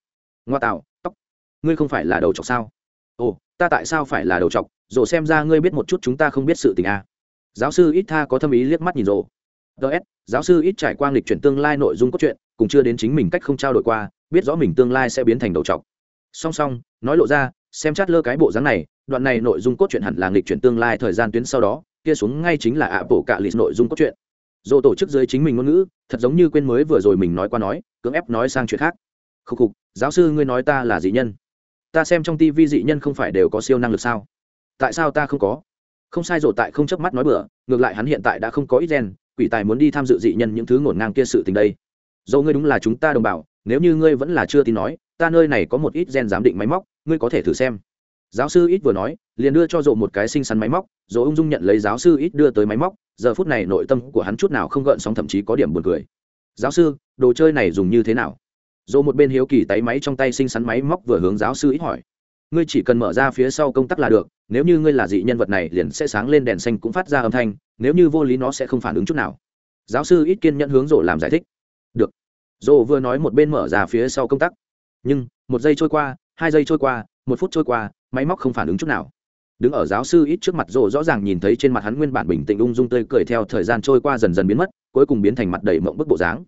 Ngoa tạo, tóc, ngươi không phải là đầu chọc sao? Ồ, ta tại sao phải là đầu chọc? Dỗ xem ra ngươi biết một chút chúng ta không biết sự tình à. giáo sư ít tha có thâm ý liếc mắt nhìn rồ ts giáo sư ít trải qua lịch chuyển tương lai nội dung cốt truyện cùng chưa đến chính mình cách không trao đổi qua, biết rõ mình tương lai sẽ biến thành đầu chọc song song, nói lộ ra, xem chát lơ cái bộ dáng này, đoạn này nội dung cốt truyện hẳn là nghịch chuyển tương lai thời gian tuyến sau đó, kia xuống ngay chính là ạ bộ cạ lịch nội dung cốt truyện. Dồ tổ chức dưới chính mình ngôn ngữ, thật giống như quên mới vừa rồi mình nói qua nói, cưỡng ép nói sang chuyện khác. Khục khục, giáo sư ngươi nói ta là dị nhân. Ta xem trong tivi dị nhân không phải đều có siêu năng lực sao? Tại sao ta không có? Không sai rồi tại không chớp mắt nói bừa, ngược lại hắn hiện tại đã không có ít gen, quỷ tài muốn đi tham dự dị nhân những thứ ngổn ngang kia sự tình đây dẫu ngươi đúng là chúng ta đồng bào, nếu như ngươi vẫn là chưa tin nói, ta nơi này có một ít gen giám định máy móc, ngươi có thể thử xem. Giáo sư ít vừa nói, liền đưa cho dỗ một cái xinh xắn máy móc, dỗ ung dung nhận lấy giáo sư ít đưa tới máy móc, giờ phút này nội tâm của hắn chút nào không gợn sóng thậm chí có điểm buồn cười. Giáo sư, đồ chơi này dùng như thế nào? Dỗ một bên hiếu kỳ tay máy trong tay xinh xắn máy móc vừa hướng giáo sư ít hỏi. Ngươi chỉ cần mở ra phía sau công tắc là được, nếu như ngươi là dị nhân vật này liền sẽ sáng lên đèn xanh cũng phát ra âm thanh, nếu như vô lý nó sẽ không phản ứng chút nào. Giáo sư ít kiên nhẫn hướng rổ làm giải thích được vừa nói một bên mở ra phía sau công tắc. Nhưng, một giây trôi qua, hai giây trôi qua, một phút trôi qua, máy móc không phản ứng chút nào. Đứng ở giáo sư ít trước mặt rồ rõ ràng nhìn thấy trên mặt hắn nguyên bản bình tĩnh ung dung tươi cười theo thời gian trôi qua dần dần biến mất, cuối cùng biến thành mặt đầy mộng bức bộ dáng.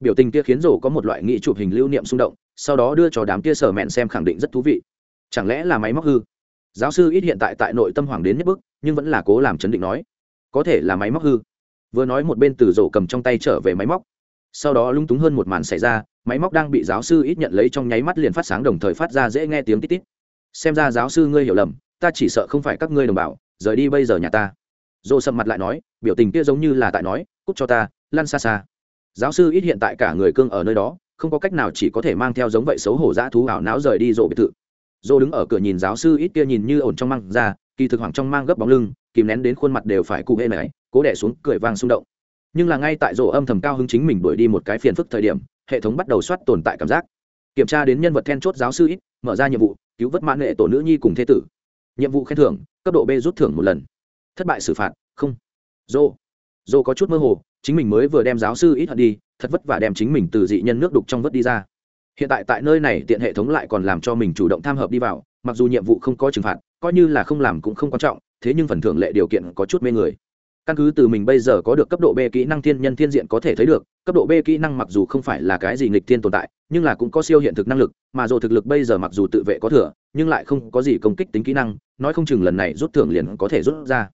Biểu tình kia khiến rồ có một loại nghị chụp hình lưu niệm xung động, sau đó đưa cho đám kia sở mẹn xem khẳng định rất thú vị. Chẳng lẽ là máy móc hư? Giáo sư ít hiện tại tại nội tâm hoàng đến nhất bức, nhưng vẫn là cố làm chấn định nói. Có thể là máy móc hư. Vừa nói một bên từ rổ cầm trong tay trở về máy móc sau đó lung túng hơn một màn xảy ra, máy móc đang bị giáo sư ít nhận lấy trong nháy mắt liền phát sáng đồng thời phát ra dễ nghe tiếng tít tít. Xem ra giáo sư ngươi hiểu lầm, ta chỉ sợ không phải các ngươi đồng bào, rời đi bây giờ nhà ta. Dồ sầm mặt lại nói, biểu tình kia giống như là tại nói, cút cho ta, lăn xa xa. Giáo sư ít hiện tại cả người cương ở nơi đó, không có cách nào chỉ có thể mang theo giống vậy xấu hổ dã thú ảo não rời đi rộ biệt thự. Dô đứng ở cửa nhìn giáo sư ít kia nhìn như ổn trong mang ra, kỳ thực hoàng trong mang gấp bóng lưng, kìm nén đến khuôn mặt đều phải cụ hê này cố đẻ xuống, cười vang xung động nhưng là ngay tại rổ âm thầm cao hứng chính mình đuổi đi một cái phiền phức thời điểm, hệ thống bắt đầu soát tồn tại cảm giác. Kiểm tra đến nhân vật then chốt giáo sư ít, mở ra nhiệm vụ, cứu vớt mãn nghệ tổ nữ nhi cùng thế tử. Nhiệm vụ khen thưởng, cấp độ b rút thưởng một lần. Thất bại xử phạt, không. Dô dô có chút mơ hồ, chính mình mới vừa đem giáo sư ít hận đi, thật vất vả đem chính mình từ dị nhân nước đục trong vớt đi ra. Hiện tại tại nơi này tiện hệ thống lại còn làm cho mình chủ động tham hợp đi vào, mặc dù nhiệm vụ không có trừng phạt, coi như là không làm cũng không quan trọng, thế nhưng phần thưởng lệ điều kiện có chút mê người căn cứ từ mình bây giờ có được cấp độ b kỹ năng thiên nhân thiên diện có thể thấy được, cấp độ b kỹ năng mặc dù không phải là cái gì nghịch thiên tồn tại, nhưng là cũng có siêu hiện thực năng lực, mà dù thực lực bây giờ mặc dù tự vệ có thừa, nhưng lại không có gì công kích tính kỹ năng, nói không chừng lần này rút thưởng liền có thể rút ra.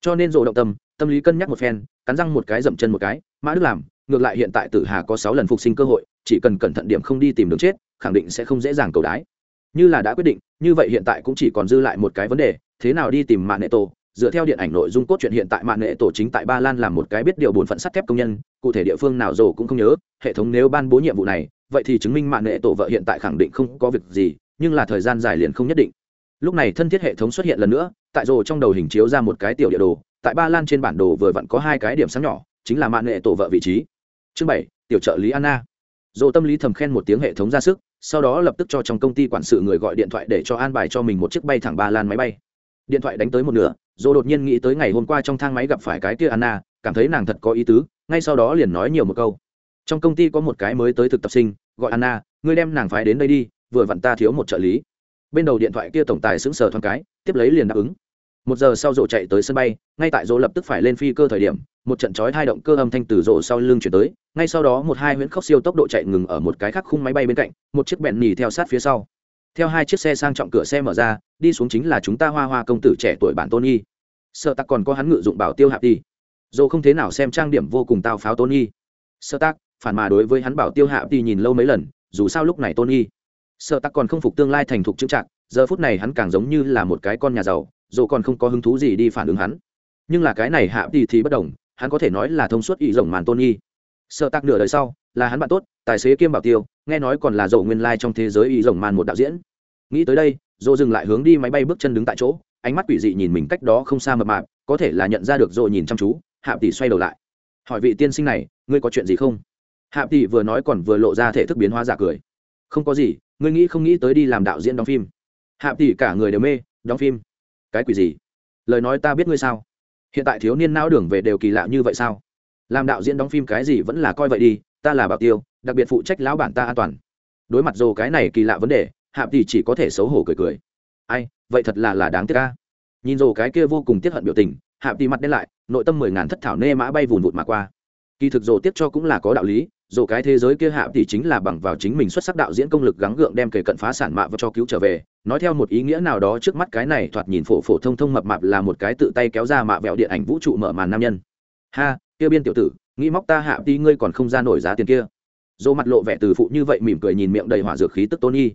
Cho nên dồ động tâm tâm lý cân nhắc một phen, cắn răng một cái dậm chân một cái, mã đức làm, ngược lại hiện tại tử hà có sáu lần phục sinh cơ hội, chỉ cần cẩn thận điểm không đi tìm đường chết, khẳng định sẽ không dễ dàng cầu đái. Như là đã quyết định, như vậy hiện tại cũng chỉ còn dư lại một cái vấn đề, thế nào đi tìm mạng nệ tổ dựa theo điện ảnh nội dung cốt truyện hiện tại mạng nghệ tổ chính tại ba lan làm một cái biết điều bổn phận sắt thép công nhân, cụ thể địa phương nào rồ cũng không nhớ, hệ thống nếu ban bố nhiệm vụ này, vậy thì chứng minh mạng nghệ tổ vợ hiện tại khẳng định không có việc gì, nhưng là thời gian dài liền không nhất định. Lúc này thân thiết hệ thống xuất hiện lần nữa, tại rồ trong đầu hình chiếu ra một cái tiểu địa đồ, tại ba lan trên bản đồ vừa vặn có hai cái điểm sáng nhỏ, chính là mạng nghệ tổ vợ vị trí. Chương bảy, tiểu trợ lý anna. Dồ tâm lý thầm khen một tiếng hệ thống ra sức, sau đó lập tức cho trong công ty quản sự người gọi điện thoại để cho an bài cho mình một chiếc bay thẳng ba lan máy bay. Điện thoại đánh tới một nửa dồ đột nhiên nghĩ tới ngày hôm qua trong thang máy gặp phải cái kia anna, cảm thấy nàng thật có ý tứ, ngay sau đó liền nói nhiều một câu. Trong công ty có một cái mới tới thực tập sinh, gọi anna, ngươi đem nàng phái đến đây đi, vừa vặn ta thiếu một trợ lý. Bên đầu điện thoại kia tổng tài sững sờ thoáng cái, tiếp lấy liền đáp ứng. Một giờ sau rộ chạy tới sân bay, ngay tại rộ lập tức phải lên phi cơ thời điểm, một trận chói hai động cơ âm thanh từ rộ sau lưng chuyển tới, ngay sau đó một hai huyễn khóc siêu tốc độ chạy ngừng ở một cái khác khung máy bay bên cạnh, một chiếc bẹn nhì theo sát phía sau. Theo hai chiếc xe sang trọng cửa xe mở ra đi xuống chính là chúng ta hoa hoa công tử trẻ tuổi bản tôn nhi. Sợ tắc còn có hắn ngự dụng bảo tiêu hạp đi. Dồ không thế nào xem trang điểm vô cùng tao pháo tôn nhi. Sợ tắc, phản mà đối với hắn bảo tiêu hạp đi nhìn lâu mấy lần, dù sao lúc này tôn nhi. Sợ tắc còn không phục tương lai thành thục chững chạc, giờ phút này hắn càng giống như là một cái con nhà giàu dồ còn không có hứng thú gì đi phản ứng hắn. Nhưng là cái này hạ đi thì bất đồng, hắn có thể nói là thông suốt ý rồng màn tôn nhi. Sợ tắc nửa đời sau, là hắn bạn tốt, tài xế kiêm bảo tiêu, nghe nói còn là dầu nguyên lai trong thế giới ý rồng màn một đạo diễn. Nghĩ tới đây dồ dừng lại hướng đi máy bay bước chân đứng tại chỗ, ánh mắt quỷ dị nhìn mình cách đó không xa mập mạp, có thể là nhận ra được dồ nhìn chăm chú, hạ tỷ xoay đầu lại. Hỏi vị tiên sinh này, ngươi có chuyện gì không? Hạ tỷ vừa nói còn vừa lộ ra thể thức biến hóa giả cười. Không có gì, ngươi nghĩ không nghĩ tới đi làm đạo diễn đóng phim. Hạ tỷ cả người đều mê, đóng phim? Cái quỷ gì? Lời nói ta biết ngươi sao? Hiện tại thiếu niên não đường về đều kỳ lạ như vậy sao? Làm đạo diễn đóng phim cái gì vẫn là coi vậy đi, ta là bảo tiêu, đặc biệt phụ trách lão bản ta an toàn. Đối mặt dồ cái này kỳ lạ vấn đề hạ tỷ chỉ có thể xấu hổ cười cười. Ai, vậy thật là là đáng tiếc ca nhìn rồ cái kia vô cùng tiếc hận biểu tình hạ tỷ mặt đen lại, nội tâm mười ngàn thất thảo nê mã bay vùn vụt mà qua. Kỳ thực rồ tiếc cho cũng là có đạo lý, dồ cái thế giới kia hạ tỷ chính là bằng vào chính mình xuất sắc đạo diễn công lực gắng gượng đem kể cận phá sản mạ và cho cứu trở về. Nói theo một ý nghĩa nào đó trước mắt cái này thoạt nhìn phổ phổ thông thông mập mạp là một cái tự tay kéo ra mạ vẹo điện ảnh vũ trụ mở màn nam nhân. Ha, kia biên tiểu tử, nghĩ móc ta hạ tỷ ngươi còn không ra nổi giá tiền kia. Dồ mặt lộ vẻ từ phụ như vậy mỉm cười nhìn miệng đầy hỏa dược khí tức tôn y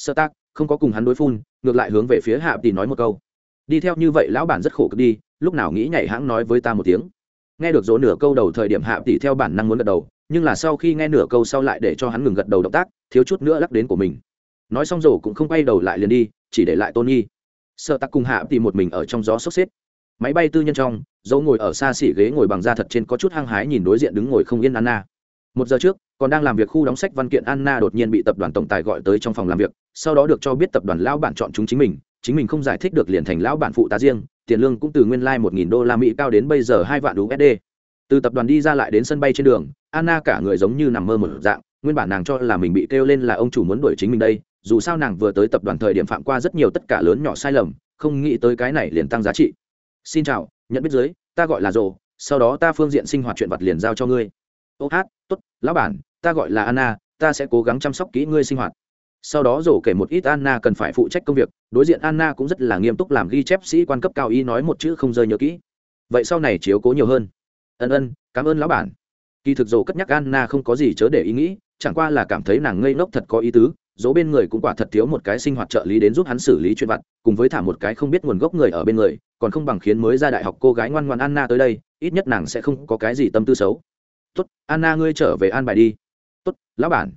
sơ tác, không có cùng hắn đối phun, ngược lại hướng về phía hạ tỷ nói một câu. Đi theo như vậy lão bản rất khổ cực đi, lúc nào nghĩ nhảy hãng nói với ta một tiếng. Nghe được dỗ nửa câu đầu thời điểm hạ tỷ theo bản năng muốn gật đầu, nhưng là sau khi nghe nửa câu sau lại để cho hắn ngừng gật đầu động tác, thiếu chút nữa lắc đến của mình. Nói xong rổ cũng không quay đầu lại liền đi, chỉ để lại tôn nhi. Sợ tắc cùng hạ tỷ một mình ở trong gió sốc xếp. Máy bay tư nhân trong dấu ngồi ở xa xỉ ghế ngồi bằng da thật trên có chút hăng hái nhìn đối diện đứng ngồi không yên anna một giờ trước, còn đang làm việc khu đóng sách văn kiện anna đột nhiên bị tập đoàn tổng tài gọi tới trong phòng làm việc, sau đó được cho biết tập đoàn lão bản chọn chúng chính mình chính mình không giải thích được liền thành lão bản phụ tá riêng, tiền lương cũng từ nguyên lai một nghìn đô la mỹ cao đến bây giờ hai vạn usd từ tập đoàn đi ra lại đến sân bay trên đường, anna cả người giống như nằm mơ một dạng, nguyên bản nàng cho là mình bị kêu lên là ông chủ muốn đuổi chính mình đây, dù sao nàng vừa tới tập đoàn thời điểm phạm qua rất nhiều tất cả lớn nhỏ sai lầm, không nghĩ tới cái này liền tăng giá trị. Xin chào, nhận biết dưới, ta gọi là rồ, sau đó ta phương diện sinh hoạt chuyện vật liền giao cho ngươi ô hát t ố t lão bản, ta gọi là anna, ta sẽ cố gắng chăm sóc kỹ ngươi sinh hoạt. Sau đó rổ kể một ít anna cần phải phụ trách công việc, đối diện anna cũng rất là nghiêm túc làm ghi chép sĩ quan cấp cao y nói một chữ không rơi nhớ kỹ. Vậy sau này chiếu cố nhiều hơn. Ân ân, cảm ơn lão bản. Kỳ thực rổ cất nhắc anna không có gì chớ để ý nghĩ, chẳng qua là cảm thấy nàng ngây ngốc thật có ý tứ, dỗ bên người cũng quả thật thiếu một cái sinh hoạt trợ lý đến giúp hắn xử lý chuyện vặt, cùng với thả một cái không biết nguồn gốc người ở bên người, còn không bằng khiến mới ra đại học cô gái ngoan ngoan anna tới đây, ít nhất nàng sẽ không có cái gì tâm tư xấu tốt, anna ngươi trở về an bài đi. Tốt, lão bản.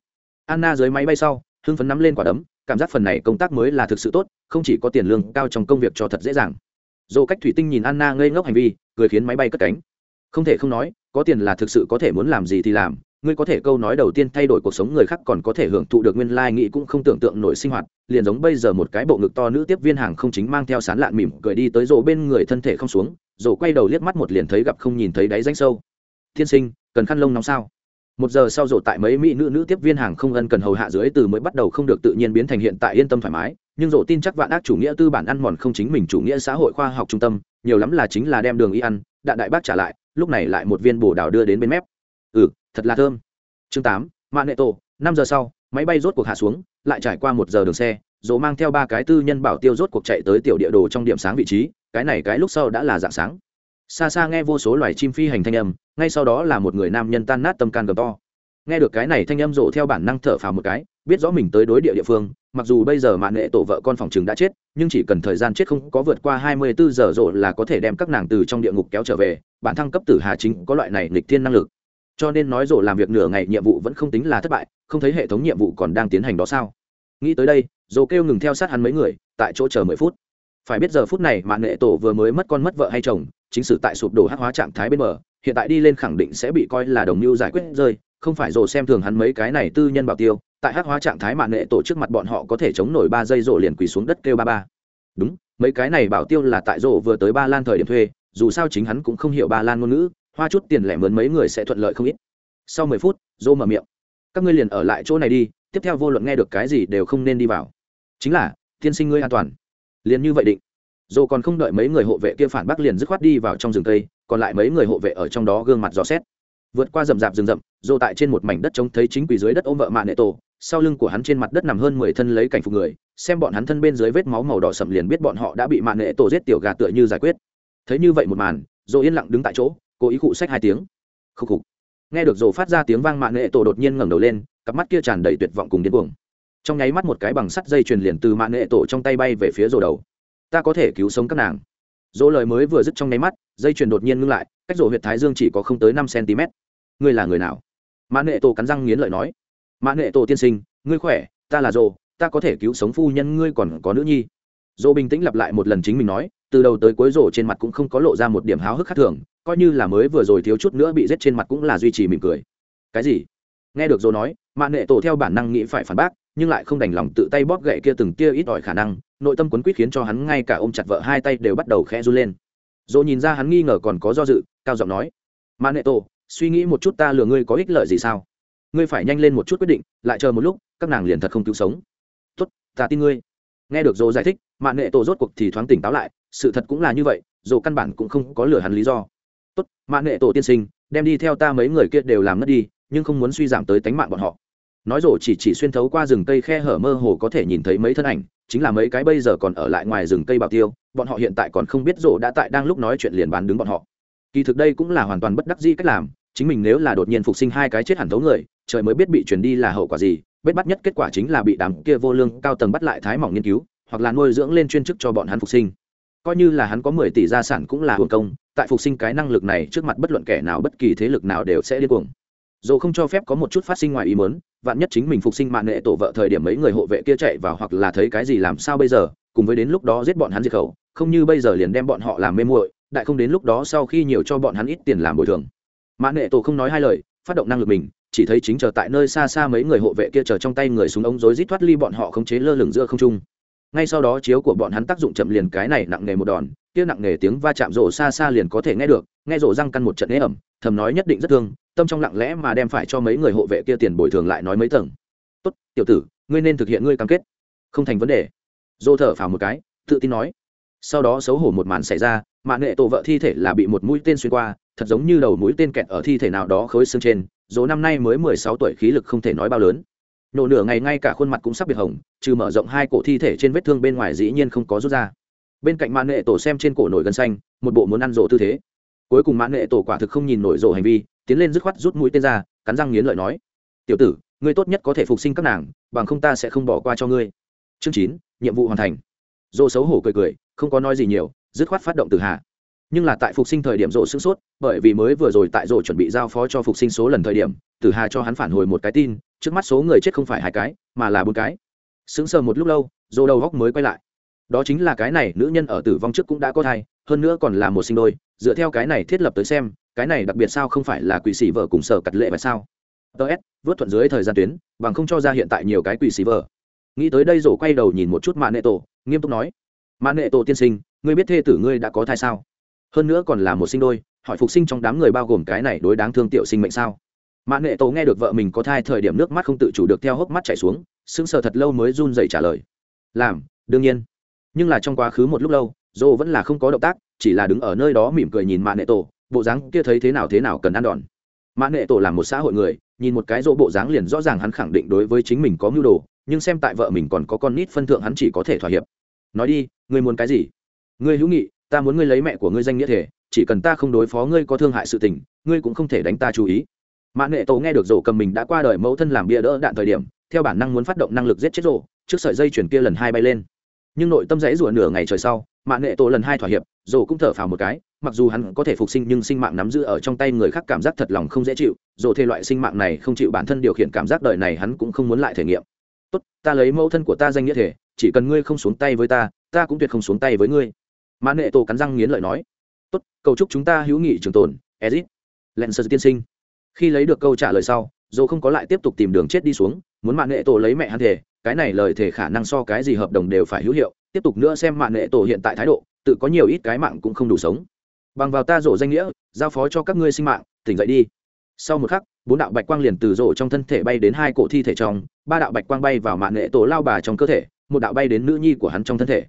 Anna dưới máy bay sau, hưng phấn nắm lên quả đấm, cảm giác phần này công tác mới là thực sự tốt, không chỉ có tiền lương cao trong công việc cho thật dễ dàng. Dồ cách thủy tinh nhìn anna ngây ngốc hành vi, cười khiến máy bay cất cánh. Không thể không nói, có tiền là thực sự có thể muốn làm gì thì làm, ngươi có thể câu nói đầu tiên thay đổi cuộc sống người khác còn có thể hưởng thụ được nguyên lai nghĩ cũng không tưởng tượng nổi sinh hoạt, liền giống bây giờ một cái bộ ngực to nữ tiếp viên hàng không chính mang theo sán lạn mỉm cười đi tới rổ bên người thân thể không xuống, rổ quay đầu liếc mắt một liền thấy gặp không nhìn thấy đáy danh sâu. Thiên sinh cần khăn lông nóng sao? Một giờ sau rộ tại mấy mỹ nữ nữ tiếp viên hàng không ân cần hầu hạ dưới từ mới bắt đầu không được tự nhiên biến thành hiện tại yên tâm thoải mái, nhưng rộ tin chắc vạn ác chủ nghĩa tư bản ăn mòn không chính mình chủ nghĩa xã hội khoa học trung tâm, nhiều lắm là chính là đem đường y ăn, đạn đại bác trả lại, lúc này lại một viên bồ đào đưa đến bên mép. Ừ thật là thơm. Chương tám mạng nệ tổ, năm giờ sau, máy bay rốt cuộc hạ xuống, lại trải qua một giờ đường xe dỗ mang theo ba cái tư nhân bảo tiêu rốt cuộc chạy tới tiểu địa đồ trong điểm sáng vị trí, cái này cái lúc sau đã là dạng sáng. Xa xa nghe vô số loài chim phi hành thanh âm ngay sau đó là một người nam nhân tan nát tâm can gầm to. Nghe được cái này thanh âm rộ theo bản năng thở phào một cái, biết rõ mình tới đối địa địa phương, mặc dù bây giờ mạng nghệ tổ vợ con phòng chừng đã chết, nhưng chỉ cần thời gian chết không có vượt qua hai mươi bốn giờ rộ là có thể đem các nàng từ trong địa ngục kéo trở về, bản thăng cấp tử hà chính có loại này nghịch thiên năng lực. Cho nên nói rộ làm việc nửa ngày nhiệm vụ vẫn không tính là thất bại, không thấy hệ thống nhiệm vụ còn đang tiến hành đó sao? Nghĩ tới đây, rộ kêu ngừng theo sát hắn mấy người, tại chỗ chờ mười phút. Phải biết giờ phút này mạng nghệ tổ vừa mới mất con mất vợ hay chồng, chính sử tại sụp đổ hắc hóa trạng thái bên bờ hiện tại đi lên khẳng định sẽ bị coi là đồng mưu giải quyết rơi, không phải rồ xem thường hắn mấy cái này tư nhân bảo tiêu, tại hắc hóa trạng thái mạng nghệ tổ trước mặt bọn họ có thể chống nổi ba giây rồ liền quỳ xuống đất kêu ba ba. Đúng, mấy cái này bảo tiêu là tại rồ vừa tới ba lan thời điểm thuê, dù sao chính hắn cũng không hiểu ba lan ngôn ngữ, hoa chút tiền lẻ mướn mấy người sẽ thuận lợi không ít. Sau mười phút, rồ mở miệng. Các ngươi liền ở lại chỗ này đi, tiếp theo vô luận nghe được cái gì đều không nên đi vào. Chính là, tiên sinh ngươi an toàn. Liền như vậy định dồ còn không đợi mấy người hộ vệ kia phản bác liền dứt khoát đi vào trong rừng cây, còn lại mấy người hộ vệ ở trong đó gương mặt dò xét. Vượt qua rậm rạp rừng rậm dồ tại trên một mảnh đất trông thấy chính quỷ dưới đất ôm vợ mạ nệ tổ, sau lưng của hắn trên mặt đất nằm hơn mười thân lấy cảnh phục người, xem bọn hắn thân bên dưới vết máu màu đỏ sậm liền biết bọn họ đã bị mạ nệ tổ giết tiểu gà tựa như giải quyết. Thấy như vậy một màn dồ yên lặng đứng tại chỗ, cố ý cụ sách hai tiếng. Khúc khục. Nghe được dồ phát ra tiếng vang mạ nệ tổ đột nhiên ngẩng đầu lên, cặp mắt kia tràn đầy tuyệt vọng cùng điên cuồng. Trong nháy mắt một cái bằng sắt dây truyền liền từ mạ nệ tổ trong tay bay về phía rồ đầu ta có thể cứu sống các nàng. Dỗ lời mới vừa dứt trong nháy mắt, dây chuyền đột nhiên ngưng lại, cách rổ huyệt thái dương chỉ có không tới năm cm ngươi là người nào? Mã nệ tổ cắn răng nghiến lợi nói. Mã nệ tổ tiên sinh, ngươi khỏe, ta là rổ ta có thể cứu sống phu nhân ngươi còn có nữ nhi. Dỗ bình tĩnh lặp lại một lần chính mình nói, từ đầu tới cuối rổ trên mặt cũng không có lộ ra một điểm háo hức khác thường, coi như là mới vừa rồi thiếu chút nữa bị giết trên mặt cũng là duy trì mỉm cười. Cái gì? Nghe được dỗ nói, mã nệ tổ theo bản năng nghĩ phải phản bác nhưng lại không đành lòng tự tay bóp gậy kia từng kia ít ỏi khả năng, nội tâm quấn quýt khiến cho hắn ngay cả ôm chặt vợ hai tay đều bắt đầu khẽ run lên. Dỗ nhìn ra hắn nghi ngờ còn có do dự, cao giọng nói mà nệ tổ, suy nghĩ một chút ta lừa ngươi có ích lợi gì sao? Ngươi phải nhanh lên một chút quyết định, lại chờ một lúc, các nàng liền thật không cứu sống. Tốt, ta tin ngươi. Nghe được dỗ giải thích mà nệ tổ rốt cuộc thì thoáng tỉnh táo lại, sự thật cũng là như vậy, dỗ căn bản cũng không có lừa hắn lý do. Tốt mà nệ tổ tiên sinh, đem đi theo ta mấy người kia đều làm mất đi, nhưng không muốn suy giảm tới tánh mạng bọn họ nói rổ chỉ chỉ xuyên thấu qua rừng cây khe hở mơ hồ có thể nhìn thấy mấy thân ảnh, chính là mấy cái bây giờ còn ở lại ngoài rừng cây bảo tiêu, bọn họ hiện tại còn không biết rổ đã tại đang lúc nói chuyện liền bán đứng bọn họ. Kỳ thực đây cũng là hoàn toàn bất đắc dĩ cách làm, chính mình nếu là đột nhiên phục sinh hai cái chết hẳn thấu người, trời mới biết bị chuyển đi là hậu quả gì, bết bắt nhất kết quả chính là bị đám kia vô lương cao tầng bắt lại thái mỏng nghiên cứu, hoặc là nuôi dưỡng lên chuyên chức cho bọn hắn phục sinh. Coi như là hắn có mười tỷ gia sản cũng là hồn công, tại phục sinh cái năng lực này trước mặt bất luận kẻ nào bất kỳ thế lực nào đều sẽ điên cuồng dù không cho phép có một chút phát sinh ngoài ý muốn, vạn nhất chính mình phục sinh mạng nghệ tổ vợ thời điểm mấy người hộ vệ kia chạy vào hoặc là thấy cái gì làm sao bây giờ, cùng với đến lúc đó giết bọn hắn diệt khẩu, không như bây giờ liền đem bọn họ làm mê muội, đại không đến lúc đó sau khi nhiều cho bọn hắn ít tiền làm bồi thường. Mạng nghệ tổ không nói hai lời, phát động năng lực mình, chỉ thấy chính chờ tại nơi xa xa mấy người hộ vệ kia chờ trong tay người súng ống rối rít thoát ly bọn họ khống chế lơ lửng giữa không trung. Ngay sau đó chiếu của bọn hắn tác dụng chậm liền cái này nặng nghề một đòn kia nặng nề tiếng va chạm rộ xa xa liền có thể nghe được, nghe rộ răng căn một trận ế ẩm, thầm nói nhất định rất thương, tâm trong lặng lẽ mà đem phải cho mấy người hộ vệ kia tiền bồi thường lại nói mấy tầng. Tốt, tiểu tử, ngươi nên thực hiện ngươi cam kết. Không thành vấn đề. Dô thở phào một cái, tự tin nói. Sau đó xấu hổ một màn xảy ra mạng nghệ tổ vợ thi thể là bị một mũi tên xuyên qua, thật giống như đầu mũi tên kẹt ở thi thể nào đó khối xương trên dỗ năm nay mới mười sáu tuổi khí lực không thể nói bao lớn. Nổ nửa ngày ngay cả khuôn mặt cũng sắp biệt hồng, trừ mở rộng hai cổ thi thể trên vết thương bên ngoài dĩ nhiên không có rút ra bên cạnh mãn nghệ tổ xem trên cổ nổi gân xanh, một bộ muốn ăn rổ tư thế. Cuối cùng mãn nghệ tổ quả thực không nhìn nổi rổ hành vi, tiến lên dứt khoát rút mũi tên ra, cắn răng nghiến lợi nói, tiểu tử, ngươi tốt nhất có thể phục sinh các nàng, bằng không ta sẽ không bỏ qua cho ngươi. Chương chín, nhiệm vụ hoàn thành. Dô xấu hổ cười cười, không có nói gì nhiều, dứt khoát phát động từ hạ. Nhưng là tại phục sinh thời điểm rộ sức sốt, bởi vì mới vừa rồi tại rộ chuẩn bị giao phó cho phục sinh số lần thời điểm tử hà cho hắn phản hồi một cái tin, trước mắt số người chết không phải hai cái, mà là bốn cái. Sững sờ một lúc lâu rộ đầu góc mới quay lại đó chính là cái này nữ nhân ở tử vong trước cũng đã có thai, hơn nữa còn là một sinh đôi, dựa theo cái này thiết lập tới xem, cái này đặc biệt sao không phải là quỷ sĩ vợ cùng sở cặt lệ và sao? Ts vớt thuận dưới thời gian tuyến, bằng không cho ra hiện tại nhiều cái quỷ sĩ vợ. Nghĩ tới đây rổ quay đầu nhìn một chút mạ nệ tổ, nghiêm túc nói mạ nệ tổ tiên sinh, ngươi biết thê tử ngươi đã có thai sao? Hơn nữa còn là một sinh đôi, hỏi phục sinh trong đám người bao gồm cái này đối đáng thương tiểu sinh mệnh sao? Mạ nệ tổ nghe được vợ mình có thai thời điểm nước mắt không tự chủ được theo hốc mắt chảy xuống, sững sờ thật lâu mới run dậy trả lời, làm, đương nhiên nhưng là trong quá khứ một lúc lâu dô vẫn là không có động tác, chỉ là đứng ở nơi đó mỉm cười nhìn mạ nệ tổ, bộ dáng kia thấy thế nào thế nào cần ăn đòn. Mạ nệ tổ là một xã hội người, nhìn một cái rỗ bộ dáng liền rõ ràng hắn khẳng định đối với chính mình có mưu đồ, nhưng xem tại vợ mình còn có con nít phân thượng hắn chỉ có thể thỏa hiệp. Nói đi, ngươi muốn cái gì? Ngươi hữu nghị, ta muốn ngươi lấy mẹ của ngươi danh nghĩa thể, chỉ cần ta không đối phó ngươi có thương hại sự tình, ngươi cũng không thể đánh ta chú ý. Mã nệ tổ nghe được rổ cầm mình đã qua đời mẫu thân làm bia đỡ đạn thời điểm, theo bản năng muốn phát động năng lực giết chết rổ trước sợi dây chuyển kia lần hai bay lên nhưng nội tâm dãy rủa nửa ngày trời sau mạng nghệ tổ lần hai thỏa hiệp dồ cũng thở phào một cái, mặc dù hắn có thể phục sinh nhưng sinh mạng nắm giữ ở trong tay người khác cảm giác thật lòng không dễ chịu dồ thể loại sinh mạng này không chịu bản thân điều khiển cảm giác đời này hắn cũng không muốn lại thể nghiệm. Tốt, ta lấy mẫu thân của ta danh nghĩa thể, chỉ cần ngươi không xuống tay với ta ta cũng tuyệt không xuống tay với ngươi. Mã nghệ tổ cắn răng nghiến lợi nói. Tốt, cầu chúc chúng ta hữu nghị trường tồn, ezit. Len sơ tiên sinh. Khi lấy được câu trả lời sau dồ không có lại tiếp tục tìm đường chết đi xuống, muốn mạng nghệ tổ lấy mẹ hắn thể cái này lời thể khả năng so cái gì hợp đồng đều phải hữu hiệu, tiếp tục nữa xem mạng nghệ tổ hiện tại thái độ, tự có nhiều ít cái mạng cũng không đủ sống. Bằng vào ta rổ danh nghĩa, giao phó cho các ngươi sinh mạng, tỉnh dậy đi. Sau một khắc, bốn đạo bạch quang liền từ rổ trong thân thể bay đến hai cổ thi thể trong, ba đạo bạch quang bay vào mạng nghệ tổ lao bà trong cơ thể, một đạo bay đến nữ nhi của hắn trong thân thể.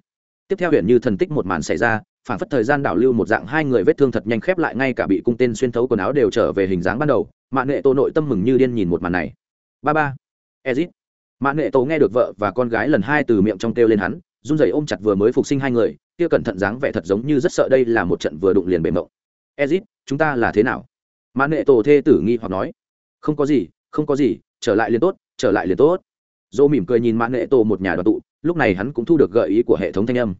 Tiếp theo huyện như thần tích một màn xảy ra, phản phất thời gian đảo lưu một dạng hai người vết thương thật nhanh khép lại ngay cả bị cung tên xuyên thấu quần áo đều trở về hình dáng ban đầu, mạng nghệ tổ nội tâm mừng như điên nhìn một màn này. Ba ba. Ezit mạng nghệ tổ nghe được vợ và con gái lần hai từ miệng trong kêu lên hắn, run rẩy ôm chặt vừa mới phục sinh hai người, kia cẩn thận dáng vẻ thật giống như rất sợ đây là một trận vừa đụng liền bề mộng. Ezit, chúng ta là thế nào? Mã nghệ tổ thê tử nghi hoặc nói. Không có gì, không có gì, trở lại liền tốt, trở lại liền tốt. Dỗ mỉm cười nhìn mã nghệ tổ một nhà đoàn tụ, lúc này hắn cũng thu được gợi ý của hệ thống thanh âm.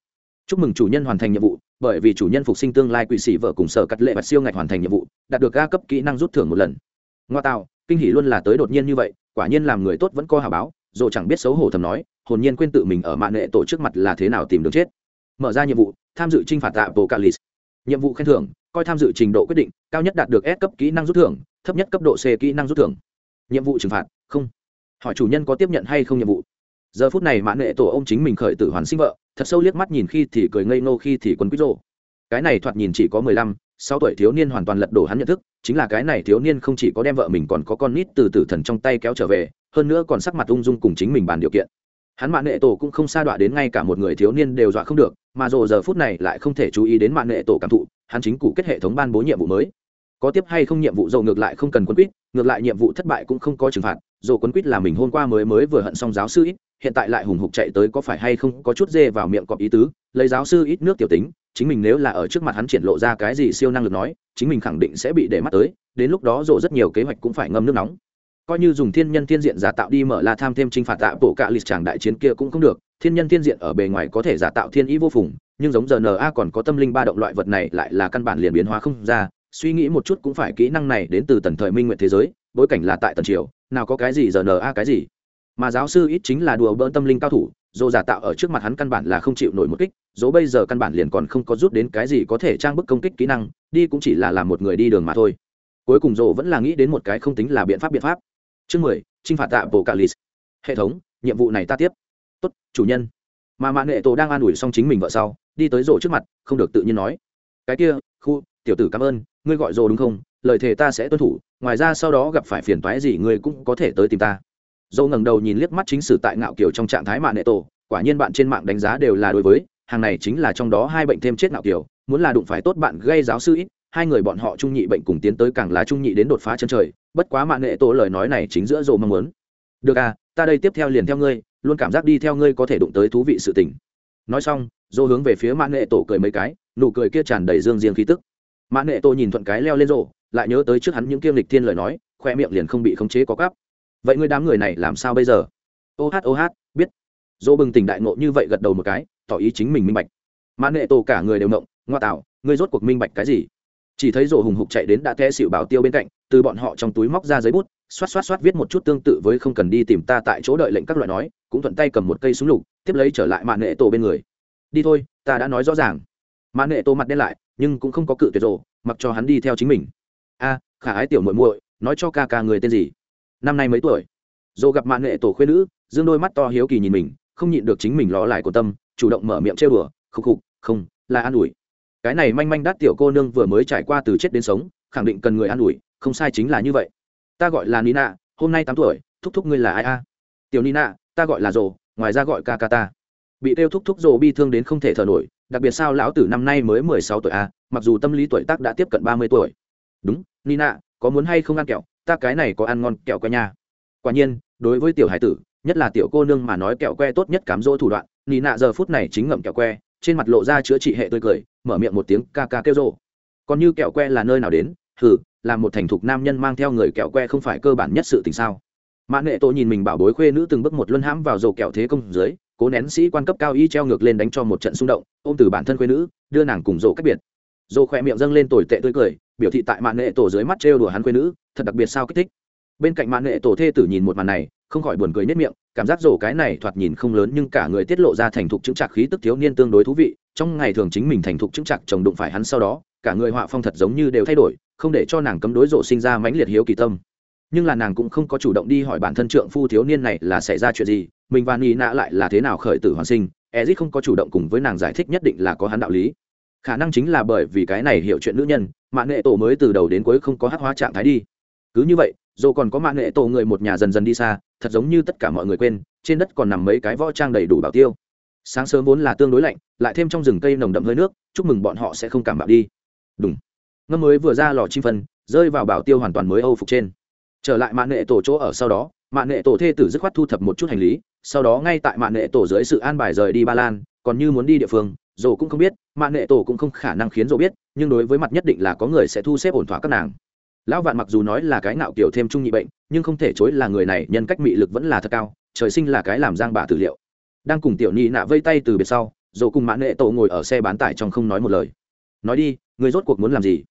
Chúc mừng chủ nhân hoàn thành nhiệm vụ, bởi vì chủ nhân phục sinh tương lai quỷ sĩ vợ cùng sở cắt lệ và siêu ngạch hoàn thành nhiệm vụ, đạt được ga cấp kỹ năng rút thưởng một lần. Ngoa tạo, kinh hỷ luôn là tới đột nhiên như vậy, quả nhiên làm người tốt vẫn có hà báo rồi chẳng biết xấu hổ thầm nói, hồn nhiên quên tự mình ở mạng nghệ tổ trước mặt là thế nào tìm được chết. Mở ra nhiệm vụ, tham dự chinh phạt tạ bộ calis nhiệm vụ khen thưởng, coi tham dự trình độ quyết định, cao nhất đạt được S cấp kỹ năng rút thưởng, thấp nhất cấp độ C kỹ năng rút thưởng. Nhiệm vụ trừng phạt, không. Hỏi chủ nhân có tiếp nhận hay không nhiệm vụ? Giờ phút này mãn nghệ tổ ông chính mình khởi tử hoàn sinh vợ, thật sâu liếc mắt nhìn khi thì cười ngây ngô khi thì quấn quýt rô cái này thoạt nhìn chỉ có mười lăm sau tuổi thiếu niên hoàn toàn lật đổ hắn nhận thức, chính là cái này thiếu niên không chỉ có đem vợ mình còn có con nít từ tử thần trong tay kéo trở về, hơn nữa còn sắc mặt ung dung cùng chính mình bàn điều kiện. Hắn mạng nệ tổ cũng không xa đọa đến ngay cả một người thiếu niên đều dọa không được, mà rồ giờ phút này lại không thể chú ý đến mạng nệ tổ cảm thụ, hắn chính cụ kết hệ thống ban bố nhiệm vụ mới. Có tiếp hay không nhiệm vụ dầu ngược lại không cần quân quýt, ngược lại nhiệm vụ thất bại cũng không có trừng phạt dồ quân quýt là mình hôm qua mới mới vừa hận xong giáo sư ít, hiện tại lại hùng hục chạy tới có phải hay không có chút dê vào miệng cọp ý tứ, lấy giáo sư ít nước tiểu tính chính mình nếu là ở trước mặt hắn triển lộ ra cái gì siêu năng lực nói, chính mình khẳng định sẽ bị để mắt tới, đến lúc đó rộ rất nhiều kế hoạch cũng phải ngâm nước nóng. Coi như dùng thiên nhân thiên diện giả tạo đi mở la tham thêm t r i n h phạt tạ bộ cạ lịch tràng đại chiến kia cũng không được, thiên nhân thiên diện ở bề ngoài có thể giả tạo thiên ý vô phùng, nhưng giống giờ na còn có tâm linh ba động loại vật này lại là căn bản liền biến hóa không ra, suy nghĩ một chút cũng phải kỹ năng này đến từ tần thời minh nguyện thế giới, bối cảnh là tại tần triều, nào có cái gì giờ na cái gì. Mà giáo sư ít chính là đùa bỡn tâm linh cao thủ Dỗ giả tạo ở trước mặt hắn căn bản là không chịu nổi một kích, dỗ bây giờ căn bản liền còn không có rút đến cái gì có thể trang bức công kích kỹ năng, đi cũng chỉ là làm một người đi đường mà thôi. Cuối cùng dỗ vẫn là nghĩ đến một cái không tính là biện pháp biện pháp. Chương mười, chinh phạt tạ bộ cà lì hệ thống, nhiệm vụ này ta tiếp. Tốt, chủ nhân. Mà mạng nghệ tổ đang an ủi xong chính mình vợ sau, đi tới rổ trước mặt, không được tự nhiên nói. Cái kia, khu, tiểu tử cảm ơn, ngươi gọi rổ đúng không? Lời thề ta sẽ tuân thủ, ngoài ra sau đó gặp phải phiền toái gì ngươi cũng có thể tới tìm ta dâu ngẩng đầu nhìn liếc mắt chính sử tại ngạo kiều trong trạng thái mạng nệ tổ, quả nhiên bạn trên mạng đánh giá đều là đối với, hàng này chính là trong đó hai bệnh thêm chết ngạo kiều muốn là đụng phải tốt bạn gây giáo sư ít, hai người bọn họ trung nhị bệnh cùng tiến tới càng là trung nhị đến đột phá chân trời, bất quá mạng nệ tổ lời nói này chính giữa dâu mong muốn. Được à ta đây tiếp theo liền theo ngươi, luôn cảm giác đi theo ngươi có thể đụng tới thú vị sự tình. Nói xong dô hướng về phía mạng nệ tổ cười mấy cái, nụ cười kia tràn đầy dương riêng khí tức. Mạng nệ tổ nhìn thuận cái leo lên rộ lại nhớ tới trước hắn những kiêm lịch thiên lời nói, khoe miệng liền không bị khống chế có cắp vậy ngươi đám người này làm sao bây giờ? Ô hát ô hát, biết. Dỗ bừng tỉnh đại ngộ như vậy gật đầu một cái, tỏ ý chính mình minh bạch. Mãn nệ tổ cả người đều ngộng, ngoa tạo, ngươi rốt cuộc minh bạch cái gì? Chỉ thấy rổ hùng hục chạy đến đã té xịu bảo tiêu bên cạnh, từ bọn họ trong túi móc ra giấy bút, xoát xoát xoát viết một chút tương tự với không cần đi tìm ta tại chỗ đợi lệnh các loại nói, cũng thuận tay cầm một cây súng lục, tiếp lấy trở lại mạn nệ tổ bên người. Đi thôi, ta đã nói rõ ràng. Mạn nệ tổ mặt đen lại, nhưng cũng không có cự tuyệt rổ mặc cho hắn đi theo chính mình. A, khả ái tiểu muội muội, nói cho ca ca người tên gì? Năm nay mấy tuổi? Dồ gặp mạng nghệ tổ khuyên nữ, dương đôi mắt to hiếu kỳ nhìn mình, không nhịn được chính mình ló lại của tâm, chủ động mở miệng trêu đùa, khục khục, không, là an ủi. Cái này manh manh đắt tiểu cô nương vừa mới trải qua từ chết đến sống, khẳng định cần người an ủi, không sai chính là như vậy. Ta gọi là nina, hôm nay tám tuổi, thúc thúc ngươi là ai a? Tiểu nina, ta gọi là rồ ngoài ra gọi ca ca ta. Bị kêu thúc thúc rồ bi thương đến không thể thở nổi, đặc biệt sao lão tử năm nay mới mười sáu tuổi a, mặc dù tâm lý tuổi tác đã tiếp cận ba mươi tuổi. Đúng, nina, có muốn hay không ăn kẹo? Ta cái này có ăn ngon, kẹo que nha. Quả nhiên, đối với tiểu hải tử, nhất là tiểu cô nương mà nói kẹo que tốt nhất cám dỗ thủ đoạn, nị nạ giờ phút này chính ngậm kẹo que, trên mặt lộ ra chữa trị hệ tươi cười, mở miệng một tiếng ca ca kêu rồ. Còn như kẹo que là nơi nào đến? Hừ, là một thành thục nam nhân mang theo người kẹo que không phải cơ bản nhất sự tình sao? Mã nghệ tổ nhìn mình bảo bối khuê nữ từng bước một luân hãm vào dầu kẹo thế công dưới, cố nén sĩ quan cấp cao y treo ngược lên đánh cho một trận xung động, ôm từ bản thân khuê nữ, đưa nàng cùng dầu cách biệt. Dầu khỏe miệng dâng lên tồi tệ tươi cười biểu thị tại mạng nghệ tổ dưới mắt trêu đùa hắn quê nữ, thật đặc biệt sao kích thích. Bên cạnh mạng nghệ tổ thê tử nhìn một màn này, không khỏi buồn cười nhất miệng, cảm giác rổ cái này thoạt nhìn không lớn nhưng cả người tiết lộ ra thành thục chứng trạc khí tức thiếu niên tương đối thú vị, trong ngày thường chính mình thành thục chứng trạc chồng đụng phải hắn sau đó, cả người họa phong thật giống như đều thay đổi, không để cho nàng cấm đối rộ sinh ra mãnh liệt hiếu kỳ tâm. Nhưng là nàng cũng không có chủ động đi hỏi bản thân trượng phu thiếu niên này là xảy ra chuyện gì, mình và ni nạ lại là thế nào khởi tử hoàn sinh ezit không có chủ động cùng với nàng giải thích nhất định là có hắn đạo lý khả năng chính là bởi vì cái này hiểu chuyện nữ nhân mạng nghệ tổ mới từ đầu đến cuối không có hát hóa trạng thái đi. Cứ như vậy, dù còn có mạng nghệ tổ người một nhà dần dần đi xa, thật giống như tất cả mọi người quên, trên đất còn nằm mấy cái võ trang đầy đủ bảo tiêu. Sáng sớm vốn là tương đối lạnh, lại thêm trong rừng cây nồng đậm hơi nước, chúc mừng bọn họ sẽ không cảm bạo đi. Đúng ngâm mới vừa ra lò chim phân, rơi vào bảo tiêu hoàn toàn mới âu phục trên. Trở lại mạng nghệ tổ chỗ ở sau đó mạng nghệ tổ thê tử dứt khoát thu thập một chút hành lý, sau đó ngay tại mạng nghệ tổ dưới sự an bài rời đi ba lan, còn như muốn đi địa phương dồ cũng không biết mạng nghệ tổ cũng không khả năng khiến dồ biết, nhưng đối với mặt nhất định là có người sẽ thu xếp ổn thỏa các nàng. Lão vạn mặc dù nói là cái nạo kiểu thêm trung nhị bệnh, nhưng không thể chối là người này nhân cách mị lực vẫn là thật cao, trời sinh là cái làm giang bà tử liệu. Đang cùng tiểu nhị nạ vây tay từ biệt sau dồ cùng mạng nghệ tổ ngồi ở xe bán tải trong không nói một lời. Nói đi, người rốt cuộc muốn làm gì?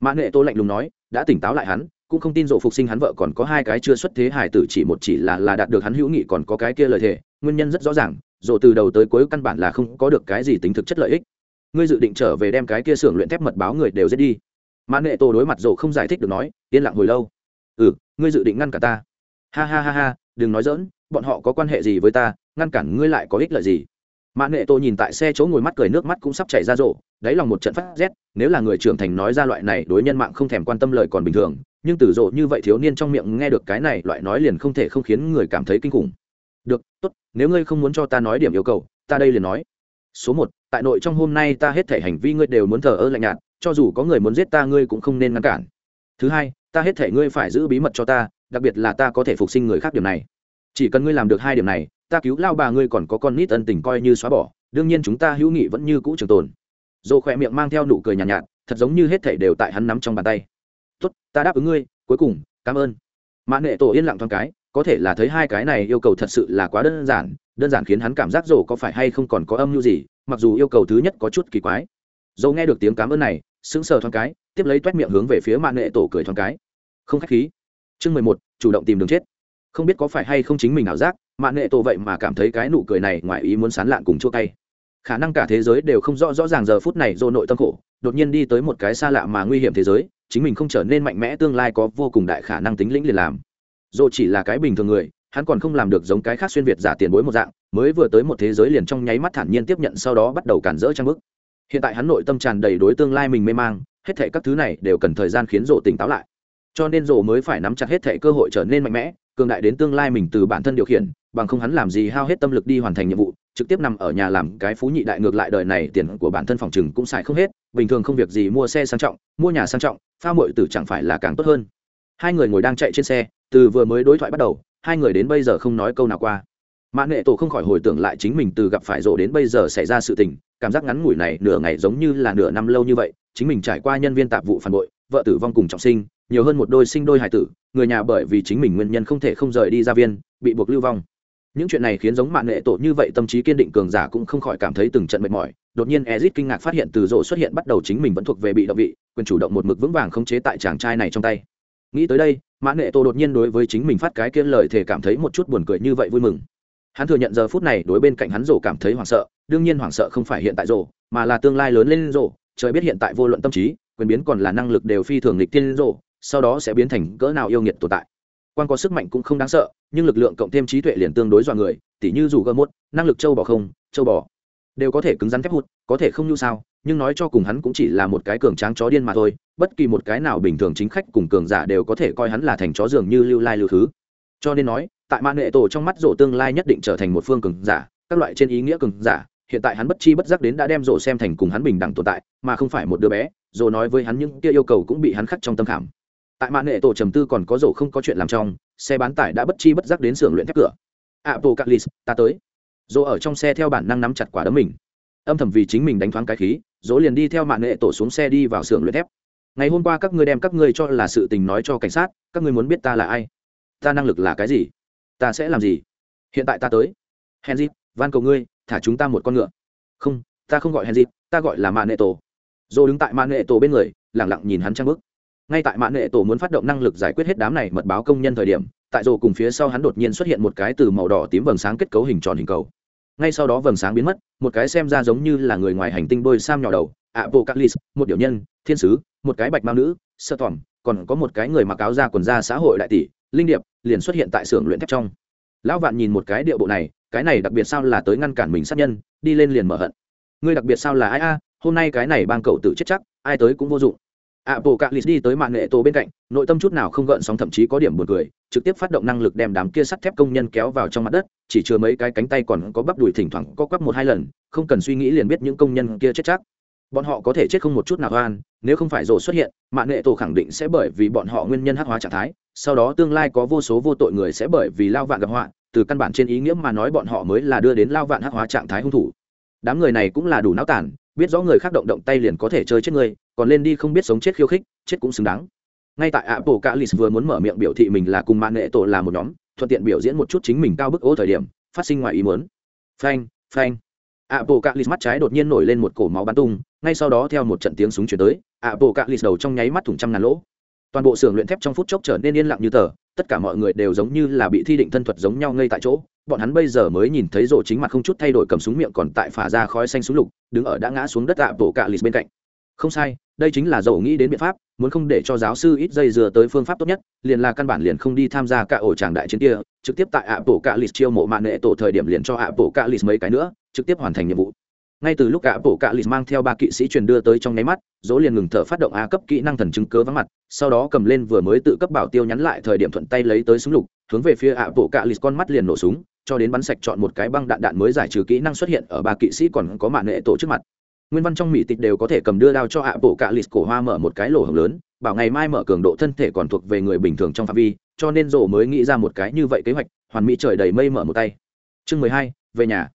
Mạng nghệ tổ lạnh lùng nói, đã tỉnh táo lại hắn, cũng không tin dồ phục sinh hắn vợ còn có hai cái chưa xuất thế hải tử chỉ một chỉ là là đạt được hắn hữu nghị còn có cái kia lời thề, nguyên nhân rất rõ ràng rồi từ đầu tới cuối căn bản là không có được cái gì tính thực chất lợi ích. Ngươi dự định trở về đem cái kia xưởng luyện thép mật báo người đều giết đi. Mã nệ tô đối mặt dỗ không giải thích được nói, yên lặng hồi lâu. Ừ ngươi dự định ngăn cả ta. Ha ha ha ha, đừng nói dỡn bọn họ có quan hệ gì với ta, ngăn cản ngươi lại có ích lợi gì? Mã nệ tô nhìn tại xe chỗ ngồi mắt cười nước mắt cũng sắp chảy ra rộ đáy lòng một trận phát rét, nếu là người trưởng thành nói ra loại này đối nhân mạng không thèm quan tâm lời còn bình thường, nhưng từ rộ như vậy thiếu niên trong miệng nghe được cái này, loại nói liền không thể không khiến người cảm thấy kinh khủng được tốt nếu ngươi không muốn cho ta nói điểm yêu cầu ta đây liền nói. Số một tại nội trong hôm nay ta hết thể hành vi ngươi đều muốn thờ ơ lạnh nhạt cho dù có người muốn giết ta ngươi cũng không nên ngăn cản. Thứ hai ta hết thể ngươi phải giữ bí mật cho ta đặc biệt là ta có thể phục sinh người khác điểm này. Chỉ cần ngươi làm được hai điểm này ta cứu lao bà ngươi còn có con nít ân tình coi như xóa bỏ đương nhiên chúng ta hữu nghị vẫn như cũ trường tồn. Dồ khỏe miệng mang theo nụ cười nhàn nhạt, nhạt thật giống như hết thể đều tại hắn nắm trong bàn tay. Tốt ta đáp ứng ngươi cuối cùng cảm ơn. Mã nệ tổ yên lặng thoáng cái có thể là thấy hai cái này yêu cầu thật sự là quá đơn giản đơn giản khiến hắn cảm giác rổ có phải hay không còn có âm mưu gì, mặc dù yêu cầu thứ nhất có chút kỳ quái. Dồ nghe được tiếng cảm ơn này, sững sờ thoáng cái, tiếp lấy toét miệng hướng về phía mạng nghệ tổ cười thoáng cái. Không khách khí. Chương mười một, chủ động tìm đường chết. Không biết có phải hay không chính mình ảo giác, mạng nghệ tổ vậy mà cảm thấy cái nụ cười này ngoài ý muốn sán lạn cùng chua cay. Khả năng cả thế giới đều không rõ rõ ràng giờ phút này do nội tâm khổ, đột nhiên đi tới một cái xa lạ mà nguy hiểm thế giới, chính mình không trở nên mạnh mẽ tương lai có vô cùng đại khả năng tính lĩnh liền làm dù chỉ là cái bình thường người, hắn còn không làm được giống cái khác xuyên việt giả tiền bối một dạng, mới vừa tới một thế giới liền trong nháy mắt thản nhiên tiếp nhận sau đó bắt đầu cản rỡ trang bức. Hiện tại hắn nội tâm tràn đầy đối tương lai mình mê mang, hết thệ các thứ này đều cần thời gian khiến rộ tỉnh táo lại. Cho nên rộ mới phải nắm chặt hết thệ cơ hội trở nên mạnh mẽ, cường đại đến tương lai mình từ bản thân điều khiển, bằng không hắn làm gì hao hết tâm lực đi hoàn thành nhiệm vụ, trực tiếp nằm ở nhà làm cái phú nhị đại ngược lại đời này tiền của bản thân phòng chừng cũng xài không hết, bình thường không việc gì mua xe sang trọng, mua nhà sang trọng, pha mội tử chẳng phải là càng tốt hơn. Hai người ngồi đang chạy trên xe từ vừa mới đối thoại bắt đầu, hai người đến bây giờ không nói câu nào qua. Mạng nghệ tổ không khỏi hồi tưởng lại chính mình từ gặp phải rộ đến bây giờ xảy ra sự tình, cảm giác ngắn ngủi này nửa ngày giống như là nửa năm lâu như vậy, chính mình trải qua nhân viên tạp vụ phản bội, vợ tử vong cùng trọng sinh, nhiều hơn một đôi sinh đôi hải tử, người nhà bởi vì chính mình nguyên nhân không thể không rời đi ra viên, bị buộc lưu vong. Những chuyện này khiến giống mạng nghệ tổ như vậy tâm trí kiên định cường giả cũng không khỏi cảm thấy từng trận mệt mỏi, đột nhiên ezit kinh ngạc phát hiện từ rộ xuất hiện bắt đầu chính mình vẫn thuộc về bị động vị, quyền chủ động một mực vững vàng không chế tại chàng trai này trong tay. Nghĩ tới đây mã Nệ tổ đột nhiên đối với chính mình phát cái kiên lời thể cảm thấy một chút buồn cười như vậy vui mừng. Hắn thừa nhận giờ phút này đối bên cạnh hắn rổ cảm thấy hoảng sợ, đương nhiên hoảng sợ không phải hiện tại rổ, mà là tương lai lớn lên rổ. Trời biết hiện tại vô luận tâm trí, quyền biến còn là năng lực đều phi thường lịch tiên rổ, sau đó sẽ biến thành cỡ nào yêu nghiệt tồn tại. Quan có sức mạnh cũng không đáng sợ, nhưng lực lượng cộng thêm trí tuệ liền tương đối dọa người, tỉ như dù gơ mốt, năng lực châu bò không, châu bò, đều có thể cứng rắn thép hụt, có thể không như sao, nhưng nói cho cùng hắn cũng chỉ là một cái cường tráng chó điên mà thôi bất kỳ một cái nào bình thường chính khách cùng cường giả đều có thể coi hắn là thành chó dường như lưu lai lưu thứ. Cho nên nói, tại mạng nghệ tổ trong mắt rổ tương lai nhất định trở thành một phương cường giả, các loại trên ý nghĩa cường giả, hiện tại hắn bất chi bất giác đến đã đem rổ xem thành cùng hắn bình đẳng tồn tại, mà không phải một đứa bé rổ nói với hắn những kia yêu cầu cũng bị hắn khắc trong tâm khảm. Tại mạng nghệ tổ trầm tư còn có rổ không có chuyện làm trong, xe bán tải đã bất chi bất giác đến xưởng luyện thép cửa. Apocalypse, ta tới. Rổ ở trong xe theo bản năng nắm chặt quả đấm mình. Âm thầm vì chính mình đánh thoáng cái khí rổ liền đi theo mạng nghệ tổ xuống xe đi vào xưởng luyện thép ngày hôm qua các ngươi đem các ngươi cho là sự tình nói cho cảnh sát, các ngươi muốn biết ta là ai? Ta năng lực là cái gì? Ta sẽ làm gì? Hiện tại ta tới. Henry, van cầu ngươi, thả chúng ta một con ngựa. Không, ta không gọi henry, ta gọi là mạng Nệ tổ. Dô đứng tại mạng Nệ tổ bên người lẳng lặng nhìn hắn trang bức. Ngay tại mạng Nệ tổ muốn phát động năng lực giải quyết hết đám này mật báo công nhân thời điểm, tại rổ cùng phía sau hắn đột nhiên xuất hiện một cái từ màu đỏ tím vầng sáng kết cấu hình tròn hình cầu. Ngay sau đó vầng sáng biến mất, một cái xem ra giống như là người ngoài hành tinh bôi sam nhỏ đầu apocalypse, một điệu nhân, thiên sứ, một cái bạch mao nữ, sơ tỏm còn có một cái người mặc áo da quần da xã hội đại tỷ, linh điệp, liền xuất hiện tại xưởng luyện thép trong. Lão vạn nhìn một cái điệu bộ này, cái này đặc biệt sao là tới ngăn cản mình sát nhân, đi lên liền mở hận. Ngươi đặc biệt sao là ai a, hôm nay cái này bang cậu tự chết chắc, ai tới cũng vô dụng. Ạ bộ cạ lì đi tới mạng nghệ tổ bên cạnh, nội tâm chút nào không gợn sóng thậm chí có điểm buồn cười, trực tiếp phát động năng lực đem đám kia sắt thép công nhân kéo vào trong mặt đất, chỉ chứa mấy cái cánh tay còn có bắp đùi thỉnh thoảng có quắp một hai lần, không cần suy nghĩ liền biết những công nhân kia chết chắc bọn họ có thể chết không một chút nào oan, nếu không phải rồ xuất hiện mạng nghệ tổ khẳng định sẽ bởi vì bọn họ nguyên nhân hắc hóa trạng thái, sau đó tương lai có vô số vô tội người sẽ bởi vì lao vạn gặp họa, từ căn bản trên ý nghĩa mà nói bọn họ mới là đưa đến lao vạn hắc hóa trạng thái hung thủ. Đám người này cũng là đủ náo tản biết rõ người khác động động tay liền có thể chơi chết người, còn lên đi không biết sống chết khiêu khích, chết cũng xứng đáng. Ngay tại apple calis vừa muốn mở miệng biểu thị mình là cùng mạng nghệ tổ là một nhóm, thuận tiện biểu diễn một chút chính mình cao bức ô thời điểm, phát sinh ngoài ý muốn. Phanh phanh. apple calis mắt trái đột nhiên nổi lên một cổ máu bắn tung ngay sau đó theo một trận tiếng súng chuyển tới ạ bộ cạ lì đầu trong nháy mắt thủng trăm ngàn lỗ. Toàn bộ xưởng luyện thép trong phút chốc trở nên yên lặng như tờ, tất cả mọi người đều giống như là bị thi định thân thuật giống nhau ngay tại chỗ. Bọn hắn bây giờ mới nhìn thấy rổ chính mặt không chút thay đổi cầm súng miệng còn tại phả ra khói xanh súng lục, đứng ở đã ngã xuống đất ạ bộ cạ lì bên cạnh. Không sai, đây chính là dầu nghĩ đến biện pháp, muốn không để cho giáo sư ít dây dừa tới phương pháp tốt nhất, liền là căn bản liền không đi tham gia cả ổ tràng đại chiến kia, trực tiếp tại ạ bộ cạ lì chiêu mộ mạng nệ tổ thời điểm liền cho ạ bộ cạ lì mấy cái nữa, trực tiếp hoàn thành nhiệm vụ ngay từ lúc cả bộ cạ lì mang theo ba kỵ sĩ truyền đưa tới trong nháy mắt, dỗ liền ngừng thở phát động a cấp kỹ năng thần chứng cớ vắng mặt, sau đó cầm lên vừa mới tự cấp bảo tiêu nhắn lại thời điểm thuận tay lấy tới súng lục, hướng về phía ạ bộ cạ lì con mắt liền nổ súng, cho đến bắn sạch chọn một cái băng đạn đạn mới giải trừ kỹ năng xuất hiện ở ba kỵ sĩ còn có mạng nghệ tổ trước mặt. Nguyên văn trong mỹ tịch đều có thể cầm đưa đao cho ạ bộ cạ lì cổ hoa mở một cái lỗ hồng lớn, bảo ngày mai mở cường độ thân thể còn thuộc về người bình thường trong phạm vi, cho nên rổ mới nghĩ ra một cái như vậy kế hoạch, hoàn mỹ trời đầy mây mở một tay. Chương mười hai, về nhà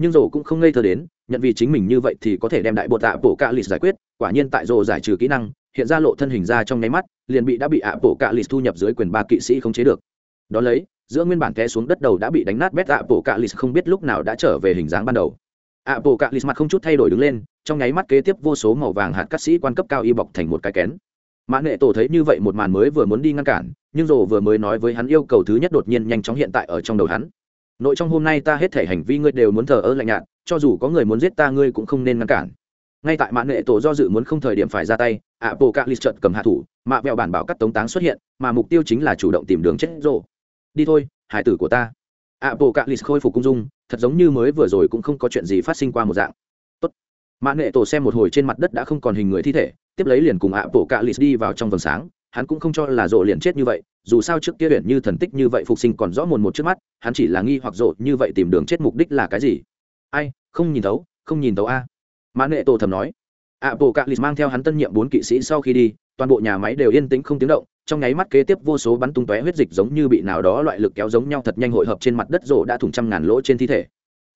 nhưng rổ cũng không ngây thơ đến, nhận vì chính mình như vậy thì có thể đem đại bột ạ bộ cạ lịch giải quyết, quả nhiên tại rổ giải trừ kỹ năng, hiện ra lộ thân hình ra trong nháy mắt, liền bị đã bị ạ bộ cạ lịch thu nhập dưới quyền ba kỵ sĩ không chế được. Đón lấy, giữa nguyên bản té xuống đất đầu đã bị đánh nát bét ạ bộ cạ lịch không biết lúc nào đã trở về hình dáng ban đầu. ạ bộ cạ lịch mặt không chút thay đổi đứng lên, trong nháy mắt kế tiếp vô số màu vàng hạt cắt sĩ quan cấp cao y bọc thành một cái kén. Mã nghệ tổ thấy như vậy một màn mới vừa muốn đi ngăn cản, nhưng rồ vừa mới nói với hắn yêu cầu thứ nhất đột nhiên nhanh chóng hiện tại ở trong đầu hắn nội trong hôm nay ta hết thể hành vi ngươi đều muốn thờ ơ lạnh nhạt, cho dù có người muốn giết ta ngươi cũng không nên ngăn cản. Ngay tại mạng nghệ tổ do dự muốn không thời điểm phải ra tay ạ bộ cạ lịch trợt cầm hạ thủ mạ vẹo bản bảo cắt tống táng xuất hiện, mà mục tiêu chính là chủ động tìm đường chết rồ. Đi thôi, hải tử của ta. Ạ bộ cạ lịch khôi phục cung dung, thật giống như mới vừa rồi cũng không có chuyện gì phát sinh qua một dạng. Tốt. mạng nghệ tổ xem một hồi trên mặt đất đã không còn hình người thi thể, tiếp lấy liền cùng ạ bộ cạ lịch đi vào trong vầng sáng, hắn cũng không cho là rộ liền chết như vậy, dù sao trước kia huyện như thần tích như vậy phục sinh còn rõ mồn một trước mắt hắn chỉ là nghi hoặc rộ như vậy tìm đường chết mục đích là cái gì? Ai, không nhìn thấu, không nhìn thấu a. Mã nghệ tổ thầm nói. Ạ bộ cạ lì mang theo hắn tân nhiệm bốn kỵ sĩ sau khi đi, toàn bộ nhà máy đều yên tĩnh không tiếng động, trong nháy mắt kế tiếp vô số bắn tung tóe huyết dịch giống như bị nào đó loại lực kéo giống nhau thật nhanh hội hợp trên mặt đất rộ đã thủng trăm ngàn lỗ trên thi thể.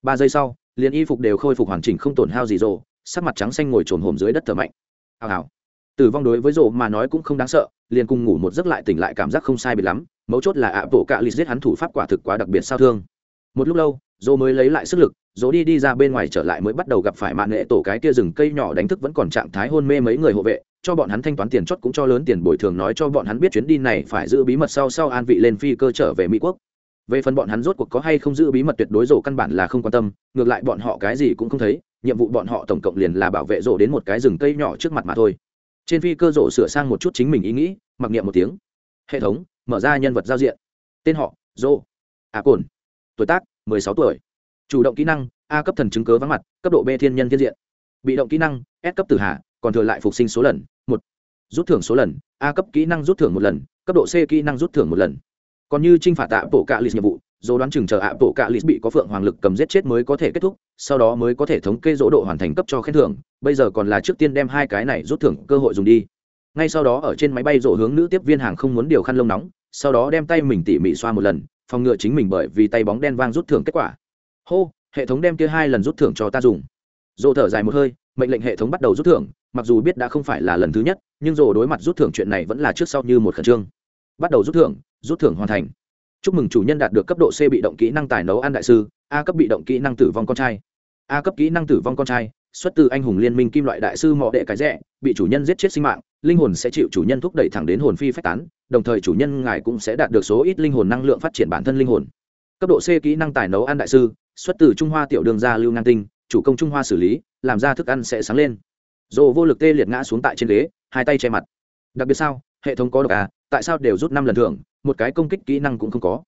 Ba giây sau, liền y phục đều khôi phục hoàn chỉnh không tổn hao gì rộ, sắc mặt trắng xanh ngồi trồn hồm dưới đất thở mạnh. Hào hào. Tử vong đối với rộ mà nói cũng không đáng sợ, liền cùng ngủ một giấc lại tỉnh lại cảm giác không sai bị lắm mấu chốt là ạ bộ cạ lì giết hắn thủ pháp quả thực quá đặc biệt sao thương. Một lúc lâu, dô mới lấy lại sức lực rộ đi đi ra bên ngoài trở lại mới bắt đầu gặp phải mạng nghệ tổ cái kia rừng cây nhỏ đánh thức vẫn còn trạng thái hôn mê mấy người hộ vệ, cho bọn hắn thanh toán tiền chót cũng cho lớn tiền bồi thường nói cho bọn hắn biết chuyến đi này phải giữ bí mật sau sau an vị lên phi cơ trở về mỹ quốc. Về phần bọn hắn rốt cuộc có hay không giữ bí mật tuyệt đối rổ căn bản là không quan tâm, ngược lại bọn họ cái gì cũng không thấy, nhiệm vụ bọn họ tổng cộng liền là bảo vệ rổ đến một cái rừng cây nhỏ trước mặt mà thôi. Trên phi cơ rổ sửa sang một chút chính mình ý nghĩ, mặc niệm một tiếng. Hệ thống mở ra nhân vật giao diện. Tên họ dô a cồn tuổi tác, mười sáu tuổi. Chủ động kỹ năng, a cấp thần chứng cớ vắng mặt, cấp độ b thiên nhân thiên diện. Bị động kỹ năng, s cấp tử hạ còn thừa lại phục sinh số lần, một. Rút thưởng số lần, a cấp kỹ năng rút thưởng một lần, cấp độ c kỹ năng rút thưởng một lần. Còn như t r i n h phạt tạ bộ cạ lịch nhiệm vụ dỗ đoán chừng chờ ạ bộ cạ lịch bị có phượng hoàng lực cầm giết chết mới có thể kết thúc, sau đó mới có thể thống kê dỗ độ hoàn thành cấp cho khen thưởng. Bây giờ còn là trước tiên đem hai cái này rút thưởng cơ hội dùng đi ngay sau đó ở trên máy bay rộ hướng nữ tiếp viên hàng không muốn điều khăn lông nóng, sau đó đem tay mình tỉ mỉ xoa một lần, phòng ngừa chính mình bởi vì tay bóng đen vang rút thưởng kết quả. Hô, hệ thống đem kia hai lần rút thưởng cho ta dùng. Dồ thở dài một hơi, mệnh lệnh hệ thống bắt đầu rút thưởng, mặc dù biết đã không phải là lần thứ nhất, nhưng dồ đối mặt rút thưởng chuyện này vẫn là trước sau như một khẩn trương. Bắt đầu rút thưởng rút thưởng hoàn thành. Chúc mừng chủ nhân đạt được cấp độ c bị động kỹ năng tài nấu ăn đại sư, a cấp bị động kỹ năng tử vong con trai. A cấp kỹ năng tử vong con trai, xuất từ anh hùng liên minh kim loại đại sư mọ đệ cái rẽ bị chủ nhân giết chết sinh mạng linh hồn sẽ chịu chủ nhân thúc đẩy thẳng đến hồn phi phách tán, đồng thời chủ nhân ngài cũng sẽ đạt được số ít linh hồn năng lượng phát triển bản thân linh hồn. Cấp độ c kỹ năng tài nấu ăn đại sư, xuất từ trung hoa tiểu đường gia lưu ngang tinh, chủ công trung hoa xử lý, làm ra thức ăn sẽ sáng lên. Dồ vô lực tê liệt ngã xuống tại trên ghế, hai tay che mặt. Đặc biệt sao, hệ thống có độc à tại sao đều rút năm lần thưởng, một cái công kích kỹ năng cũng không có.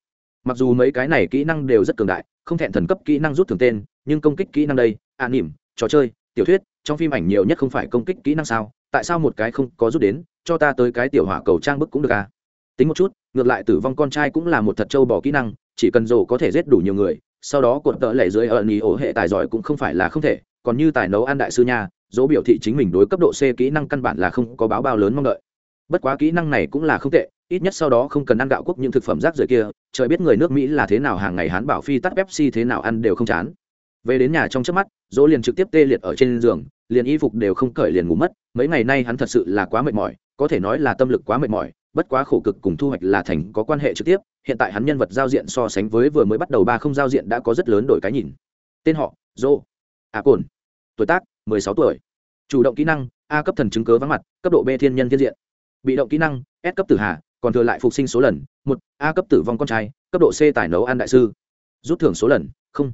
Mặc dù mấy cái này kỹ năng đều rất cường đại, không thẹn thần cấp kỹ năng rút thường tên, nhưng công kích kỹ năng đây an nỉm, trò chơi, tiểu thuyết trong phim ảnh nhiều nhất không phải công kích kỹ năng sao? Tại sao một cái không có rút đến, cho ta tới cái tiểu hỏa cầu trang bức cũng được à? Tính một chút, ngược lại tử vong con trai cũng là một thật trâu bỏ kỹ năng, chỉ cần rổ có thể giết đủ nhiều người, sau đó cột tợ lệ dưới ở nhì ổ hệ tài giỏi cũng không phải là không thể, còn như tài nấu ăn đại sư nha, dỗ biểu thị chính mình đối cấp độ c kỹ năng căn bản là không có báo bao lớn mong đợi. Bất quá kỹ năng này cũng là không tệ, ít nhất sau đó không cần ăn gạo quốc những thực phẩm rác rưởi kia, trời biết người nước mỹ là thế nào, hàng ngày hán bảo phi tắt pepsi thế nào ăn đều không chán về đến nhà trong trước mắt, dỗ liền trực tiếp tê liệt ở trên giường, liền y phục đều không cởi liền ngủ mất. Mấy ngày nay hắn thật sự là quá mệt mỏi, có thể nói là tâm lực quá mệt mỏi, bất quá khổ cực cùng thu hoạch là thành có quan hệ trực tiếp. Hiện tại hắn nhân vật giao diện so sánh với vừa mới bắt đầu ba không giao diện đã có rất lớn đổi cái nhìn. Tên họ dô a cồn tuổi tác, mười sáu tuổi. Chủ động kỹ năng, a cấp thần chứng cớ vắng mặt, cấp độ b thiên nhân thiên diện. Bị động kỹ năng, s cấp tử hà, còn thừa lại phục sinh số lần. Một, a cấp tử vong con trai, cấp độ c tài nấu ăn đại sư. Rút thưởng số lần, không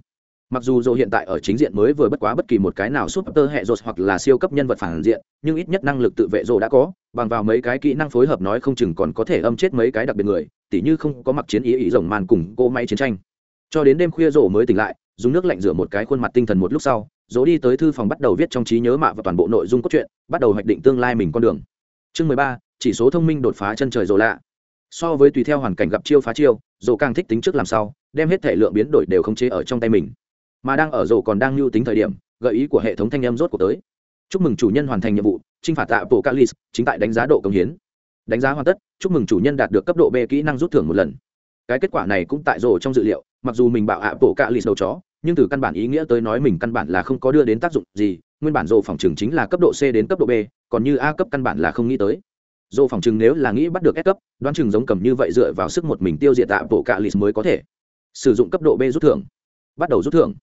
mặc dù dồ hiện tại ở chính diện mới vừa bất quá bất kỳ một cái nào súp tơ hệ rột hoặc là siêu cấp nhân vật phản diện, nhưng ít nhất năng lực tự vệ dồ đã có, bằng vào mấy cái kỹ năng phối hợp nói không chừng còn có thể âm chết mấy cái đặc biệt người, tỉ như không có mặc chiến ý ý rồng màn cùng cô máy chiến tranh. Cho đến đêm khuya rồ mới tỉnh lại, dùng nước lạnh rửa một cái khuôn mặt tinh thần một lúc sau, dỗ đi tới thư phòng bắt đầu viết trong trí nhớ mạ và toàn bộ nội dung cốt truyện, bắt đầu hoạch định tương lai mình con đường. Chương mười ba, chỉ số thông minh đột phá chân trời rồ lạ. So với tùy theo hoàn cảnh gặp chiêu phá chiêu dồ càng thích tính trước làm sao đem hết thể lượng biến đổi đều không chế ở trong tay mình mà đang ở rổ còn đang lưu tính thời điểm, gợi ý của hệ thống thanh âm rốt cuộc tới. Chúc mừng chủ nhân hoàn thành nhiệm vụ t r i n h phạt tạ bộ calis chính tại đánh giá độ công hiến. Đánh giá hoàn tất, chúc mừng chủ nhân đạt được cấp độ b kỹ năng rút thưởng một lần. Cái kết quả này cũng tại rổ trong dự liệu, mặc dù mình bảo ạ bộ calis đầu chó, nhưng từ căn bản ý nghĩa tới nói mình căn bản là không có đưa đến tác dụng gì, nguyên bản rổ phòng trường chính là cấp độ c đến cấp độ b, còn như a cấp căn bản là không nghĩ tới. Dô phòng chừng nếu là nghĩ bắt được S cấp, đoán chừng giống cầm như vậy dựa vào sức một mình tiêu diệt tạ bộ cạ mới có thể sử dụng cấp độ b rút thưởng. Bắt đầu rút thưởng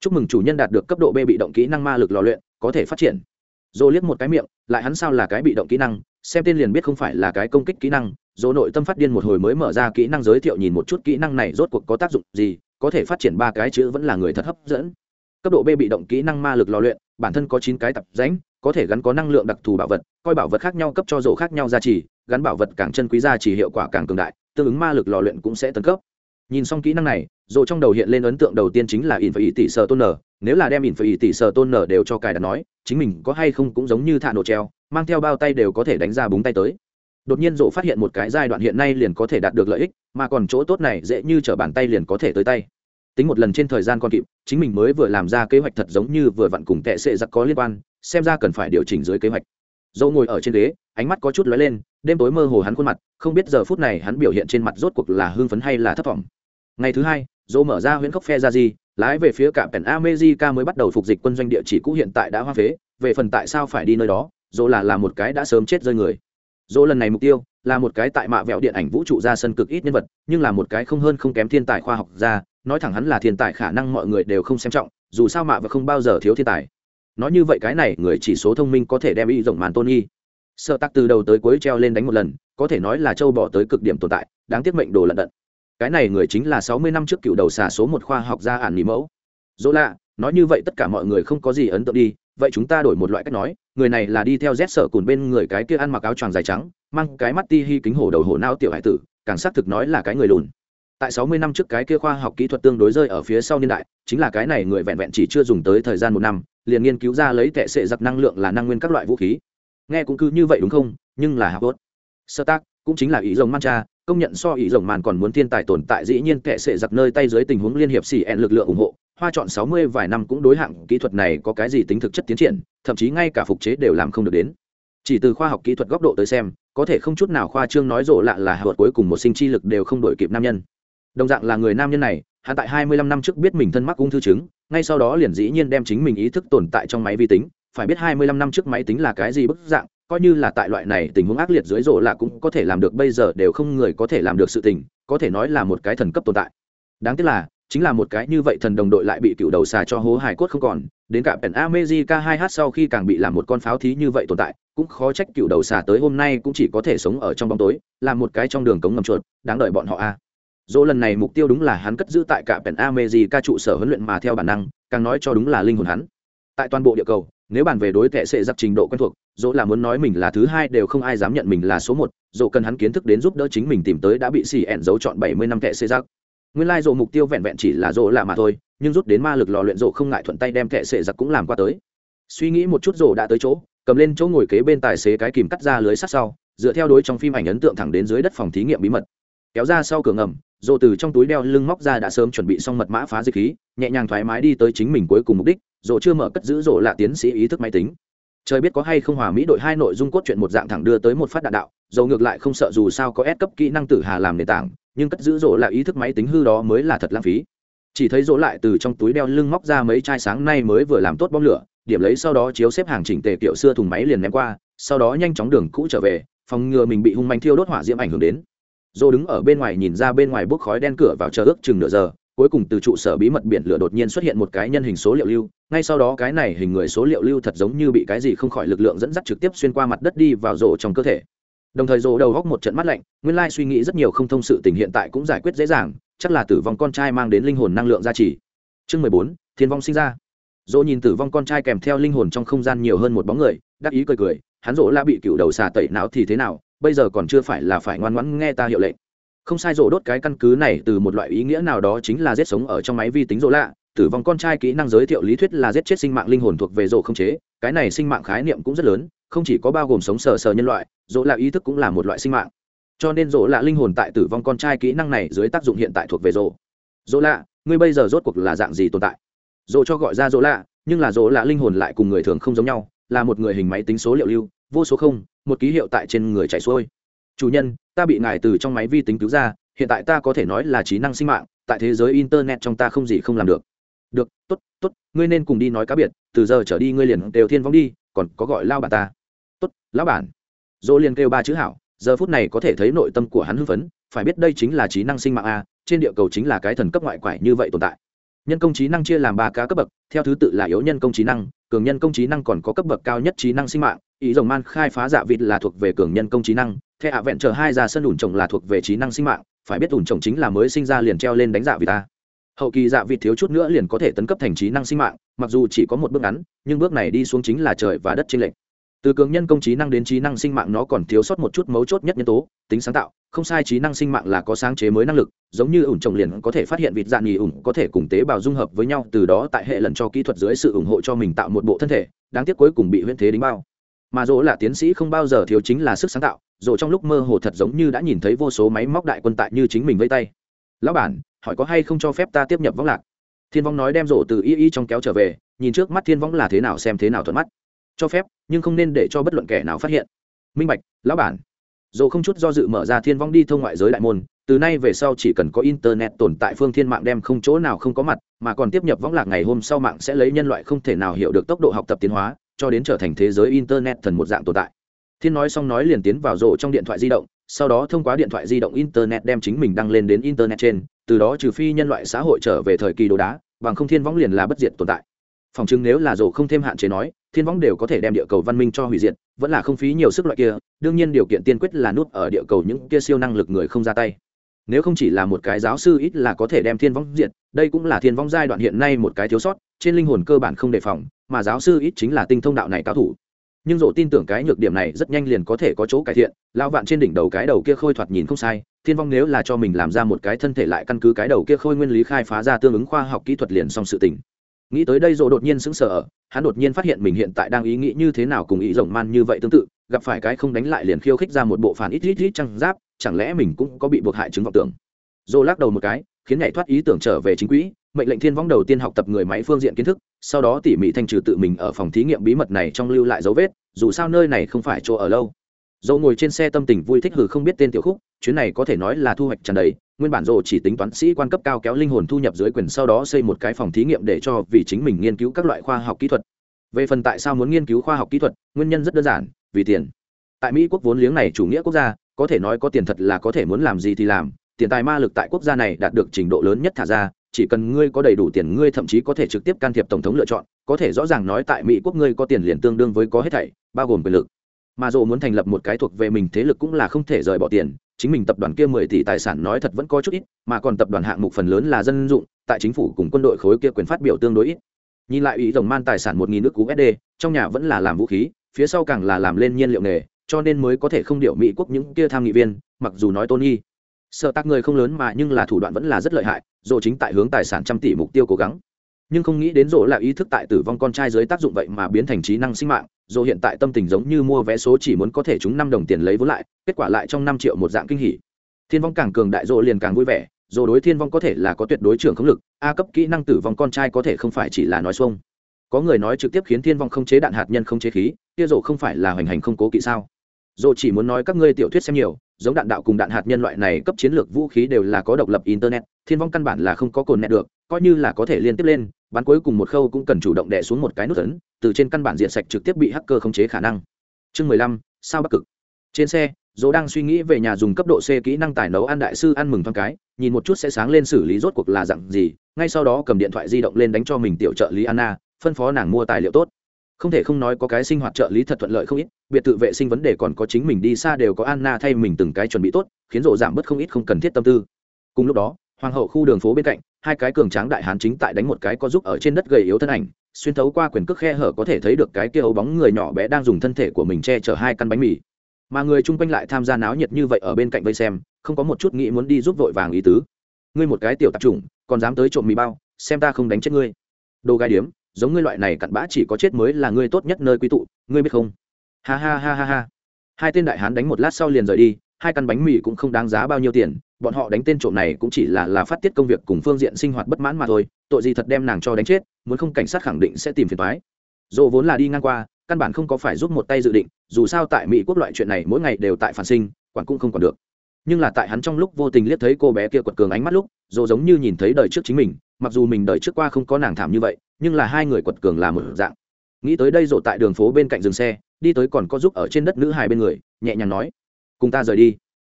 chúc mừng chủ nhân đạt được cấp độ b bị động kỹ năng ma lực lò luyện, có thể phát triển. Dô liếc một cái miệng, lại hắn sao là cái bị động kỹ năng, xem tên liền biết không phải là cái công kích kỹ năng. Dô nội tâm phát điên một hồi mới mở ra kỹ năng giới thiệu nhìn một chút kỹ năng này rốt cuộc có tác dụng gì, có thể phát triển ba cái chữ vẫn là người thật hấp dẫn. Cấp độ b bị động kỹ năng ma lực lò luyện, bản thân có chín cái tập ránh có thể gắn có năng lượng đặc thù bảo vật, coi bảo vật khác nhau cấp cho rổ khác nhau gia trì gắn bảo vật càng chân quý gia trì hiệu quả càng cường đại, tương ứng ma lực lò luyện cũng sẽ tấn cấp nhìn xong kỹ năng này rồi trong đầu hiện lên ấn tượng đầu tiên chính là in phải ý tỷ sở tôn nở nếu là đem in phải ý tỷ sở tôn nở đều cho cài đặt nói, chính mình có hay không cũng giống như thả nổ treo, mang theo bao tay đều có thể đánh ra búng tay tới. Đột nhiên rộ phát hiện một cái giai đoạn hiện nay liền có thể đạt được lợi ích, mà còn chỗ tốt này dễ như t bàn tay liền có thể tới tay. Tính một lần trên thời gian còn kịp, chính mình mới vừa làm ra kế hoạch thật giống như vừa vặn cùng tệ sệ giặc có liên quan, xem ra cần phải điều chỉnh dưới kế hoạch. Dẫu ngồi ở trên ghế, ánh mắt có chút lóe lên, đêm tối mơ hồ hắn khuôn mặt, không biết giờ phút này hắn biểu hiện trên mặt rốt cuộc là hưng phấn hay là thất vọng ngày thứ hai, dỗ mở ra huyễn khốc phe ra gì lái về phía cạm pèn amejica mới bắt đầu phục dịch quân doanh địa chỉ cũ hiện tại đã hoa phế. Về phần tại sao phải đi nơi đó, dỗ là là một cái đã sớm chết rơi người. Dỗ lần này mục tiêu là một cái tại mạ vẹo điện ảnh vũ trụ ra sân cực ít nhân vật, nhưng là một cái không hơn không kém thiên tài khoa học ra nói thẳng hắn là thiên tài khả năng mọi người đều không xem trọng, dù sao mạ và không bao giờ thiếu thiên tài. Nói như vậy cái này, người chỉ số thông minh có thể đem y rộng màn tôn nghi sợ tắc từ đầu tới cuối treo lên đánh một lần, có thể nói là châu bỏ tới cực điểm tồn tại, đáng tiếc mệnh đồ lận đận cái này người chính là sáu mươi năm trước cựu đầu xà số một khoa học gia ản nỉ mẫu. Dỗ lạ, nói như vậy tất cả mọi người không có gì ấn tượng đi, vậy chúng ta đổi một loại cách nói, người này là đi theo rét sợ cùn bên người cái kia ăn mặc áo choàng dài trắng, mang cái mắt ti hi kính hổ đầu hổ nao tiểu hải tử, càng xác thực nói là cái người lùn. Tại sáu mươi năm trước cái kia khoa học kỹ thuật tương đối rơi ở phía sau niên đại, chính là cái này người vẹn vẹn chỉ chưa dùng tới thời gian một năm, liền nghiên cứu ra lấy tệ sệ giặc năng lượng là năng nguyên các loại vũ khí. Nghe cũng cứ như vậy đúng không? Nhưng là hạc tốt. Sơ tác, cũng chính là ý rồng man cha công nhận so ý rồng màn còn muốn thiên tài tồn tại, dĩ nhiên kệ sẽ giặc nơi tay dưới tình huống liên hiệp xỉ ẹn lực lượng ủng hộ, hoa chọn sáu mươi vài năm cũng đối hạng kỹ thuật này có cái gì tính thực chất tiến triển, thậm chí ngay cả phục chế đều làm không được đến. Chỉ từ khoa học kỹ thuật góc độ tới xem, có thể không chút nào khoa trương nói rộ lạ là hợp cuối cùng một sinh chi lực đều không đổi kịp nam nhân. Đồng dạng là người nam nhân này, hắn tại hai mươi lăm năm trước biết mình thân mắc ung thư chứng, ngay sau đó liền dĩ nhiên đem chính mình ý thức tồn tại trong máy vi tính. Phải biết hai mươi lăm năm trước máy tính là cái gì bức dạng coi như là tại loại này tình huống ác liệt dưới rộ lạ cũng có thể làm được, bây giờ đều không người có thể làm được sự tình, có thể nói là một cái thần cấp tồn tại. Đáng tiếc là, chính là một cái như vậy thần đồng đội lại bị cựu đầu xà cho hố hài cốt không còn, đến cả pèn amejica hai h sau khi càng bị làm một con pháo thí như vậy tồn tại, cũng khó trách cựu đầu xà tới hôm nay cũng chỉ có thể sống ở trong bóng tối làm một cái trong đường cống ngầm chuột, đáng đợi bọn họ a. Dỗ lần này mục tiêu đúng là hắn cất giữ tại cả pèn amejica trụ sở huấn luyện mà theo bản năng, càng nói cho đúng là linh hồn hắn. Tại toàn bộ địa cầu nếu bàn về đối tệ sệ giặc trình độ quen thuộc, dỗ là muốn nói mình là thứ hai đều không ai dám nhận mình là số một, dỗ cần hắn kiến thức đến giúp đỡ chính mình tìm tới đã bị xì ẹn giấu chọn bảy mươi năm tệ sệ giặc. Nguyên lai dỗ mục tiêu vẹn vẹn chỉ là dỗ là mà thôi, nhưng rút đến ma lực lò luyện dỗ không ngại thuận tay đem tệ sệ giặc cũng làm qua tới. Suy nghĩ một chút dỗ đã tới chỗ, cầm lên chỗ ngồi kế bên tài xế cái kìm cắt ra lưới sắt sau, dựa theo đối trong phim ảnh ấn tượng thẳng đến dưới đất phòng thí nghiệm bí mật. Kéo ra sau cửa ngầm dồ từ trong túi đeo lưng móc ra đã sớm chuẩn bị xong mật mã phá dịch khí, nhẹ nhàng thoải mái đi tới chính mình cuối cùng mục đích dồ chưa mở cất giữ dồ là tiến sĩ ý thức máy tính. Trời biết có hay không hòa mỹ đội hai nội dung cốt truyện một dạng thẳng đưa tới một phát đạn đạo dầu ngược lại không sợ dù sao có ép cấp kỹ năng tử hà làm nền tảng, nhưng cất giữ rỗ là ý thức máy tính hư đó mới là thật lãng phí. Chỉ thấy rỗ lại từ trong túi đeo lưng móc ra mấy chai sáng nay mới vừa làm tốt bom lửa, điểm lấy sau đó chiếu xếp hàng chỉnh tề kiểu xưa thùng máy liền ném qua, sau đó nhanh chóng đường cũ trở về, phòng ngừa mình bị hung manh thiêu đốt hỏa diễm ảnh hưởng đến dô đứng ở bên ngoài nhìn ra bên ngoài bốc khói đen cửa vào chờ ước chừng nửa giờ, cuối cùng từ trụ sở bí mật biển lửa đột nhiên xuất hiện một cái nhân hình số liệu lưu. Ngay sau đó cái này hình người số liệu lưu thật giống như bị cái gì không khỏi lực lượng dẫn dắt trực tiếp xuyên qua mặt đất đi vào rổ trong cơ thể. Đồng thời rổ đầu góc một trận mắt lạnh, nguyên lai suy nghĩ rất nhiều không thông sự tình hiện tại cũng giải quyết dễ dàng, chắc là tử vong con trai mang đến linh hồn năng lượng gia trì. Chương mười bốn, thiên vong sinh ra. Dỗ nhìn tử vong con trai kèm theo linh hồn trong không gian nhiều hơn một bóng người, đắc ý cười cười, hắn rỗ la bị cựu đầu xà tẩy não thì thế nào bây giờ còn chưa phải là phải ngoan ngoãn nghe ta hiệu lệnh. Không sai rỗ đốt cái căn cứ này từ một loại ý nghĩa nào đó chính là giết sống ở trong máy vi tính rỗ lạ. Tử vong con trai kỹ năng giới thiệu lý thuyết là giết chết sinh mạng linh hồn thuộc về rỗ không chế. Cái này sinh mạng khái niệm cũng rất lớn, không chỉ có bao gồm sống sờ sờ nhân loại rỗ lạ ý thức cũng là một loại sinh mạng. Cho nên rỗ lạ linh hồn tại tử vong con trai kỹ năng này dưới tác dụng hiện tại thuộc về rỗ rỗ lạ, ngươi bây giờ rốt cuộc là dạng gì tồn tại? Rỗ cho gọi ra rỗ lạ, nhưng là rỗ lạ linh hồn lại cùng người thường không giống nhau, là một người hình máy tính số liệu lưu, vô số không một ký hiệu tại trên người chạy xuôi. Chủ nhân, ta bị ngài từ trong máy vi tính cứu ra, hiện tại ta có thể nói là trí năng sinh mạng, tại thế giới internet trong ta không gì không làm được. Được t ố t t ố t ngươi nên cùng đi nói cá biệt, từ giờ trở đi ngươi liền đều thiên vong đi, còn có gọi lao bà ta. Tốt, lão bản. Dỗ liền kêu ba chữ hảo, giờ phút này có thể thấy nội tâm của hắn hưng phấn, phải biết đây chính là trí năng sinh mạng a, trên địa cầu chính là cái thần cấp ngoại quải như vậy tồn tại. Nhân công trí năng chia làm ba cá cấp bậc, theo thứ tự là yếu nhân công trí năng, cường nhân công trí năng còn có cấp bậc cao nhất trí năng sinh mạng ý rồng man khai phá dạ vịt là thuộc về cường nhân công trí năng theo hạ vẹn chờ hai ra sân ủn trồng là thuộc về trí năng sinh mạng, phải biết ủn trồng chính là mới sinh ra liền treo lên đánh dạ vịt ta. Hậu kỳ dạ vịt thiếu chút nữa liền có thể tấn cấp thành trí năng sinh mạng, mặc dù chỉ có một bước ngắn, nhưng bước này đi xuống chính là trời và đất trên lệnh từ cường nhân công trí năng đến trí năng sinh mạng nó còn thiếu sót một chút mấu chốt nhất nhân tố, tính sáng tạo, không sai trí năng sinh mạng là có sáng chế mới năng lực, giống như ủn trồng liền có thể phát hiện vịt dạng nghỉ ủng, có thể cùng tế bào dung hợp với nhau, từ đó tại hệ lần cho kỹ thuật dưới sự ủng hộ cho mình tạo một bộ thân thể, đáng tiếc cuối cùng bị huyễn thế đính bao mà dỗ là tiến sĩ không bao giờ thiếu chính là sức sáng tạo, dỗ trong lúc mơ hồ thật giống như đã nhìn thấy vô số máy móc đại quân tại như chính mình vây tay. Lão bản, hỏi có hay không cho phép ta tiếp nhập võng lạc? Thiên vong nói đem rổ từ y y trong kéo trở về, nhìn trước mắt thiên vong là thế nào xem thế nào thuận mắt. Cho phép, nhưng không nên để cho bất luận kẻ nào phát hiện. Minh bạch, lão bản. Dồ không chút do dự mở ra thiên vong đi thông ngoại giới đại môn, từ nay về sau chỉ cần có internet tồn tại phương thiên mạng đem không chỗ nào không có mặt, mà còn tiếp nhập võng lạc ngày hôm sau mạng sẽ lấy nhân loại không thể nào hiểu được tốc độ học tập tiến hóa cho đến trở thành thế giới internet thần một dạng tồn tại. Thiên nói xong nói liền tiến vào rổ trong điện thoại di động, sau đó thông qua điện thoại di động internet đem chính mình đăng lên đến internet trên, từ đó trừ phi nhân loại xã hội trở về thời kỳ đồ đá, bằng không thiên võng liền là bất diệt tồn tại. Phòng chứng nếu là rổ không thêm hạn chế nói, thiên võng đều có thể đem địa cầu văn minh cho hủy diệt, vẫn là không phí nhiều sức loại kia, đương nhiên điều kiện tiên quyết là nút ở địa cầu những kia siêu năng lực người không ra tay. Nếu không chỉ là một cái giáo sư ít là có thể đem thiên võng diệt, đây cũng là thiên võng giai đoạn hiện nay một cái thiếu sót trên linh hồn cơ bản không đề phòng, mà giáo sư ít chính là tinh thông đạo này cao thủ. Nhưng dỗ tin tưởng cái nhược điểm này rất nhanh liền có thể có chỗ cải thiện lao vạn trên đỉnh đầu cái đầu kia khôi thoạt nhìn không sai, thiên vong nếu là cho mình làm ra một cái thân thể lại căn cứ cái đầu kia khôi nguyên lý khai phá ra tương ứng khoa học kỹ thuật liền xong sự tình. Nghĩ tới đây dỗ đột nhiên sững sờ hắn đột nhiên phát hiện mình hiện tại đang ý nghĩ như thế nào cùng ý rồng man như vậy tương tự, gặp phải cái không đánh lại liền khiêu khích ra một bộ phản ít ít ít trăng giáp, chẳng lẽ mình cũng có bị buộc hại chứng vọng tưởng? Dô lắc đầu một cái khiến nhảy thoát ý tưởng trở về chính quỹ, mệnh lệnh thiên vong đầu tiên học tập người máy phương diện kiến thức, sau đó tỉ mỉ thanh trừ tự mình ở phòng thí nghiệm bí mật này trong lưu lại dấu vết, dù sao nơi này không phải chỗ ở lâu. Dỗ ngồi trên xe tâm tình vui thích hừ không biết tên tiểu khúc, chuyến này có thể nói là thu hoạch tràn đầy, nguyên bản Dỗ chỉ tính toán sĩ quan cấp cao kéo linh hồn thu nhập dưới quyền sau đó xây một cái phòng thí nghiệm để cho vì chính mình nghiên cứu các loại khoa học kỹ thuật. Về phần tại sao muốn nghiên cứu khoa học kỹ thuật, nguyên nhân rất đơn giản, vì tiền. Tại mỹ quốc vốn liếng này chủ nghĩa quốc gia, có thể nói có tiền thật là có thể muốn làm gì thì làm tiền tài ma lực tại quốc gia này đạt được trình độ lớn nhất thả ra chỉ cần ngươi có đầy đủ tiền ngươi thậm chí có thể trực tiếp can thiệp tổng thống lựa chọn có thể rõ ràng nói tại mỹ quốc ngươi có tiền liền tương đương với có hết thảy bao gồm quyền lực. Mà dồ muốn thành lập một cái thuộc về mình thế lực cũng là không thể rời bỏ tiền chính mình tập đoàn kia mười tỷ tài sản nói thật vẫn có chút ít mà còn tập đoàn hạng mục phần lớn là dân dụng tại chính phủ cùng quân đội khối kia quyền phát biểu tương đối ít. Nhìn lại ý tổng man tài sản một nghìn nước cú SD, trong nhà vẫn là làm vũ khí phía sau càng là làm lên nhiên liệu nghề cho nên mới có thể không điệu mỹ quốc những kia tham nghị viên mặc dù nói tôn nghi sợ tác người không lớn mà nhưng là thủ đoạn vẫn là rất lợi hại dồ chính tại hướng tài sản trăm tỷ mục tiêu cố gắng. Nhưng không nghĩ đến dồ là ý thức tại tử vong con trai dưới tác dụng vậy mà biến thành trí năng sinh mạng dồ hiện tại tâm tình giống như mua vé số chỉ muốn có thể chúng năm đồng tiền lấy vốn lại, kết quả lại trong năm triệu một dạng kinh hỉ. Thiên vong càng cường đại dồ liền càng vui vẻ dồ đối thiên vong có thể là có tuyệt đối trưởng không lực, a cấp kỹ năng tử vong con trai có thể không phải chỉ là nói xuông. Có người nói trực tiếp khiến thiên vong không chế đạn hạt nhân không chế khí, kia dồ không phải là hoành hành không cố kỵ sao? Dù chỉ muốn nói các ngươi tiểu thuyết xem nhiều, giống đạn đạo cùng đạn hạt nhân loại này cấp chiến lược vũ khí đều là có độc lập internet, thiên vong căn bản là không có cồn nẹt được, coi như là có thể liên tiếp lên bắn cuối cùng một khâu cũng cần chủ động đè xuống một cái nút ấn, từ trên căn bản diện sạch trực tiếp bị hacker khống chế khả năng. Chương mười lăm, sao bắc cực? Trên xe, dỗ đang suy nghĩ về nhà dùng cấp độ c kỹ năng tài nấu ăn đại sư ăn mừng thoáng cái, nhìn một chút sẽ sáng lên xử lý rốt cuộc là dặn gì, ngay sau đó cầm điện thoại di động lên đánh cho mình tiểu trợ lý anna, phân phó nàng mua tài liệu tốt không thể không nói có cái sinh hoạt trợ lý thật thuận lợi không ít, biệt tự vệ sinh vấn đề còn có chính mình đi xa đều có anna thay mình từng cái chuẩn bị tốt, khiến rộ giảm bớt không ít không cần thiết tâm tư. Cùng lúc đó, hoàng hậu khu đường phố bên cạnh, hai cái cường tráng đại hán chính tại đánh một cái có giúp ở trên đất gầy yếu thân ảnh, xuyên thấu qua quyền cước khe hở có thể thấy được cái kia ấu bóng người nhỏ bé đang dùng thân thể của mình che chở hai căn bánh mì. Mà người chung quanh lại tham gia náo nhiệt như vậy ở bên cạnh vây xem, không có một chút nghĩ muốn đi giúp vội vàng ý tứ. Ngươi một cái tiểu tạp chủng, còn dám tới trộm mì bao, xem ta không đánh chết ngươi. Đồ gai điếm giống ngươi loại này cặn bã chỉ có chết mới là ngươi tốt nhất nơi quy tụ, ngươi biết không? Ha ha ha ha ha. Hai tên đại hán đánh một lát sau liền rời đi, hai căn bánh mì cũng không đáng giá bao nhiêu tiền, bọn họ đánh tên trộm này cũng chỉ là là phát tiết công việc cùng phương diện sinh hoạt bất mãn mà thôi, tội gì thật đem nàng cho đánh chết, muốn không cảnh sát khẳng định sẽ tìm phiền thoái dỗ vốn là đi ngang qua, căn bản không có phải giúp một tay dự định, dù sao tại mỹ quốc loại chuyện này mỗi ngày đều tại phản sinh, quản cũng không còn được. Nhưng là tại hắn trong lúc vô tình liếc thấy cô bé kia quật cường ánh mắt lúc dỗ giống như nhìn thấy đời trước chính mình, mặc dù mình đời trước qua không có nàng thảm như vậy nhưng là hai người quật cường là một dạng. Nghĩ tới đây rộ tại đường phố bên cạnh dừng xe, đi tới còn có giúp ở trên đất nữ hài bên người, nhẹ nhàng nói, cùng ta rời đi.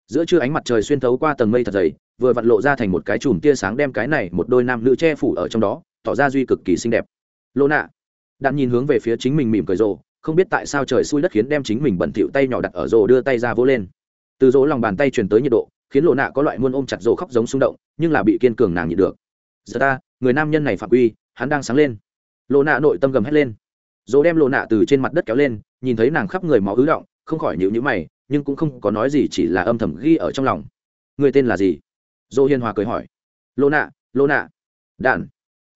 Giữa trưa ánh mặt trời xuyên thấu qua tầng mây thật dày, vừa vặn lộ ra thành một cái chùm tia sáng đem cái này một đôi nam nữ che phủ ở trong đó, tỏ ra duy cực kỳ xinh đẹp. Lô nạ. Đạn nhìn hướng về phía chính mình mỉm cười rồ không biết tại sao trời xui đất khiến đem chính mình bẩn thỉu tay nhỏ đặt ở rồ đưa tay ra vỗ lên. Từ rỗ lòng bàn tay truyền tới nhiệt độ, khiến lộ nạ có loại muôn ôm chặt rồ khóc giống xung động, nhưng là bị kiên cường nàng nhịn được. Giờ ta, người nam nhân này phạm quy hắn đang sáng lên. Lộ nạ nội tâm gầm hét lên. Dồ đem lộ nạ từ trên mặt đất kéo lên, nhìn thấy nàng khắp người máu ứ động, không khỏi nhịu nhữ mày, nhưng cũng không có nói gì, chỉ là âm thầm ghi ở trong lòng. Người tên là gì? Dồ hiền hòa cười hỏi. Lô nạ lô nạ đạn.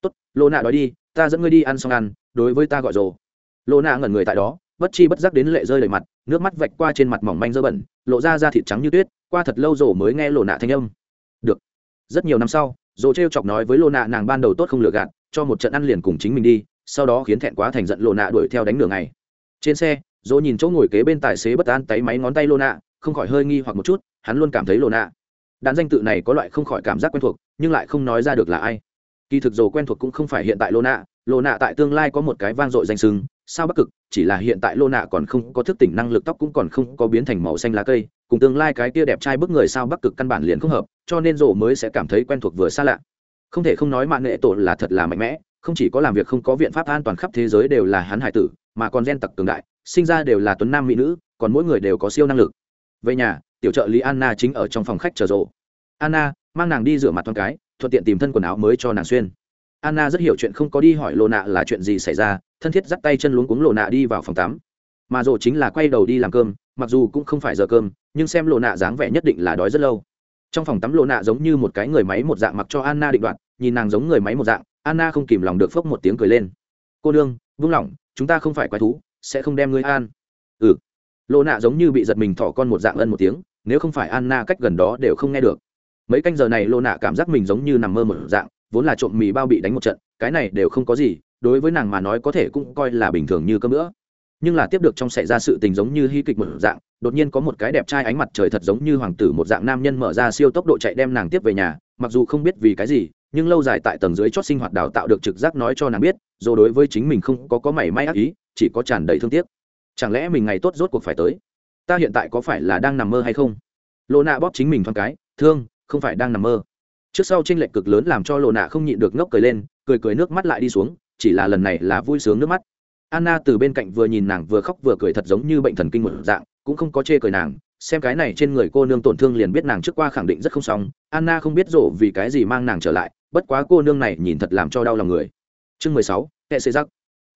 Tốt, lô nạ nói đi, ta dẫn ngươi đi ăn xong ăn, đối với ta gọi rồ lô nạ ngẩn người tại đó, bất chi bất giác đến lệ rơi đầy mặt, nước mắt vạch qua trên mặt mỏng manh dơ bẩn, lộ ra da thịt trắng như tuyết, qua thật lâu rồ mới nghe lô nạ thanh âm. Được. Rất nhiều năm sau dồ t chọc nói với lô nạ nàng ban đầu tốt không lừa gạt, cho một trận ăn liền cùng chính mình đi, sau đó khiến thẹn quá thành giận lô nạ đuổi theo đánh đường này trên xe dồ nhìn chỗ ngồi kế bên tài xế bất an tay máy ngón tay lô nạ, không khỏi hơi nghi hoặc một chút, hắn luôn cảm thấy lô nạ. Đạn danh tự này có loại không khỏi cảm giác quen thuộc, nhưng lại không nói ra được là ai. Kỳ thực dồ quen thuộc cũng không phải hiện tại lô nạ lô nạ tại tương lai có một cái vang dội danh sưng sao bắc cực, chỉ là hiện tại lô nạ còn không có thức tỉnh năng lực tóc cũng còn không có biến thành màu xanh lá cây cùng tương lai cái kia đẹp trai bức người sao bắc cực căn bản liền không hợp, cho nên dồ mới sẽ cảm thấy quen thuộc vừa xa lạ. Không thể không nói mạng nghệ tổ là thật là mạnh mẽ, không chỉ có làm việc không có viện pháp an toàn khắp thế giới đều là hắn hải tử, mà còn gen tặc cường đại, sinh ra đều là tuấn nam mỹ nữ, còn mỗi người đều có siêu năng lực. Về nhà, tiểu trợ lý anna chính ở trong phòng khách chờ rộ anna, mang nàng đi rửa mặt con cái, thuận tiện tìm thân quần áo mới cho nàng xuyên. Anna rất hiểu chuyện không có đi hỏi lộ nạ là chuyện gì xảy ra, thân thiết dắt tay chân luống cuống lộ nạ đi vào phòng tắm. Mà rộ chính là quay đầu đi làm cơm mặc dù cũng không phải giờ cơm, nhưng xem lộ nạ dáng vẻ nhất định là đói rất lâu. Trong phòng tắm lộ nạ giống như một cái người máy một dạng mặc cho anna định đoạt, nhìn nàng giống người máy một dạng, anna không kìm lòng được phốc một tiếng cười lên. Cô nương, vung lỏng, chúng ta không phải quái thú, sẽ không đem ngươi an. Ừ. Lộ nạ giống như bị giật mình thỏ con một dạng ân một tiếng, nếu không phải anna cách gần đó đều không nghe được. Mấy canh giờ này lộ nạ cảm giác mình giống như nằm mơ một dạng, vốn là trộm mì bao bị đánh một trận, cái này đều không có gì, đối với nàng mà nói có thể cũng coi là bình thường như cơm nữa nhưng là tiếp được trong xảy ra sự tình giống như hy kịch một dạng, đột nhiên có một cái đẹp trai ánh mặt trời thật giống như hoàng tử một dạng nam nhân mở ra siêu tốc độ chạy đem nàng tiếp về nhà, mặc dù không biết vì cái gì, nhưng lâu dài tại tầng dưới chót sinh hoạt đào tạo được trực giác nói cho nàng biết, dù đối với chính mình không có có mảy may ác ý, chỉ có tràn đầy thương tiếc. Chẳng lẽ mình ngày tốt rốt cuộc phải tới? Ta hiện tại có phải là đang nằm mơ hay không? Lộ nạ bóp chính mình thoáng cái, thương, không phải đang nằm mơ. Trước sau tranh lệch cực lớn làm cho lộ nạ không nhịn được ngốc cười lên, cười cười nước mắt lại đi xuống, chỉ là lần này là vui sướng nước mắt anna từ bên cạnh vừa nhìn nàng vừa khóc vừa cười thật giống như bệnh thần kinh một dạng, cũng không có chê cười nàng, xem cái này trên người cô nương tổn thương liền biết nàng trước qua khẳng định rất không xong, anna không biết rộ vì cái gì mang nàng trở lại, bất quá cô nương này nhìn thật làm cho đau lòng người. Chương mười sáu, kệ xê giắc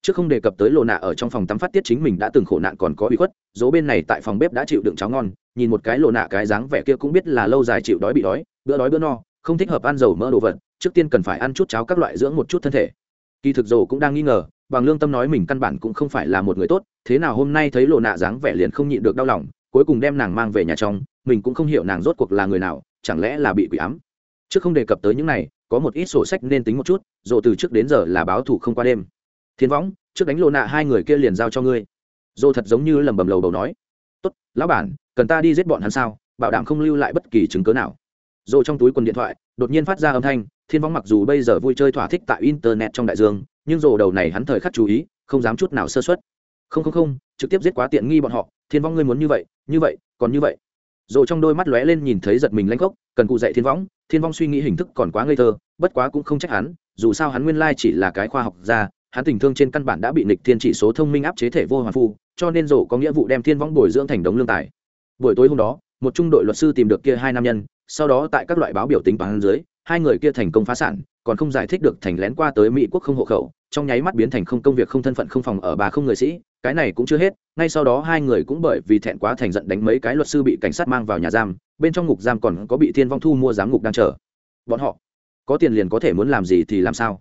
trước không đề cập tới lộ nạ ở trong phòng tắm phát tiết chính mình đã từng khổ nạn còn có bị khuất, dỗ bên này tại phòng bếp đã chịu đựng cháo ngon, nhìn một cái lộ nạ cái dáng vẻ kia cũng biết là lâu dài chịu đói bị đói, bữa đói bữa no, không thích hợp ăn dầu mỡ đồ vật, trước tiên cần phải ăn chút cháo các loại dưỡng một chút thân thể. Kỳ thực dầu cũng đang nghi ngờ bằng lương tâm nói mình căn bản cũng không phải là một người tốt, thế nào hôm nay thấy lộ nạ dáng vẻ liền không nhịn được đau lòng, cuối cùng đem nàng mang về nhà trong, mình cũng không hiểu nàng rốt cuộc là người nào, chẳng lẽ là bị quỷ ám. Trước không đề cập tới những này, có một ít sổ sách nên tính một chút dồ từ trước đến giờ là báo thủ không qua đêm. Thiên võng, trước đánh lộ nạ hai người kia liền giao cho ngươi. Dồ thật giống như lầm bầm lầu bầu nói. Tốt, lão bản, cần ta đi giết bọn hắn sao, bảo đảm không lưu lại bất kỳ chứng cớ nào. Dồ trong túi quần điện thoại, đột nhiên phát ra âm thanh thiên võng mặc dù bây giờ vui chơi thỏa thích tại internet trong đại dương, nhưng rồ đầu này hắn thời khắc chú ý, không dám chút nào sơ xuất không không không, trực tiếp giết quá tiện nghi bọn họ, thiên võng ngươi muốn như vậy như vậy, còn như vậy. Rồ trong đôi mắt lóe lên nhìn thấy giật mình lanh khốc cần cụ dạy thiên võng thiên võng suy nghĩ hình thức còn quá ngây thơ, bất quá cũng không trách hắn, dù sao hắn nguyên lai chỉ là cái khoa học gia, hắn tình thương trên căn bản đã bị nịch thiên chỉ số thông minh áp chế thể vô hoàn phu, cho nên rồ có nghĩa vụ đem thiên võng bồi dưỡng thành đống lương tài. Buổi tối hôm đó, một trung đội luật sư tìm được kia hai nam nhân, sau đó tại các loại báo biểu tính bằng dưới hai người kia thành công phá sản, còn không giải thích được thành lén qua tới mỹ quốc không hộ khẩu, trong nháy mắt biến thành không công việc không thân phận không phòng ở bà không người sĩ, cái này cũng chưa hết, ngay sau đó hai người cũng bởi vì thẹn quá thành giận đánh mấy cái luật sư bị cảnh sát mang vào nhà giam, bên trong ngục giam còn có bị thiên vong thu mua giám ngục đang chờ. Bọn họ, có tiền liền có thể muốn làm gì thì làm sao?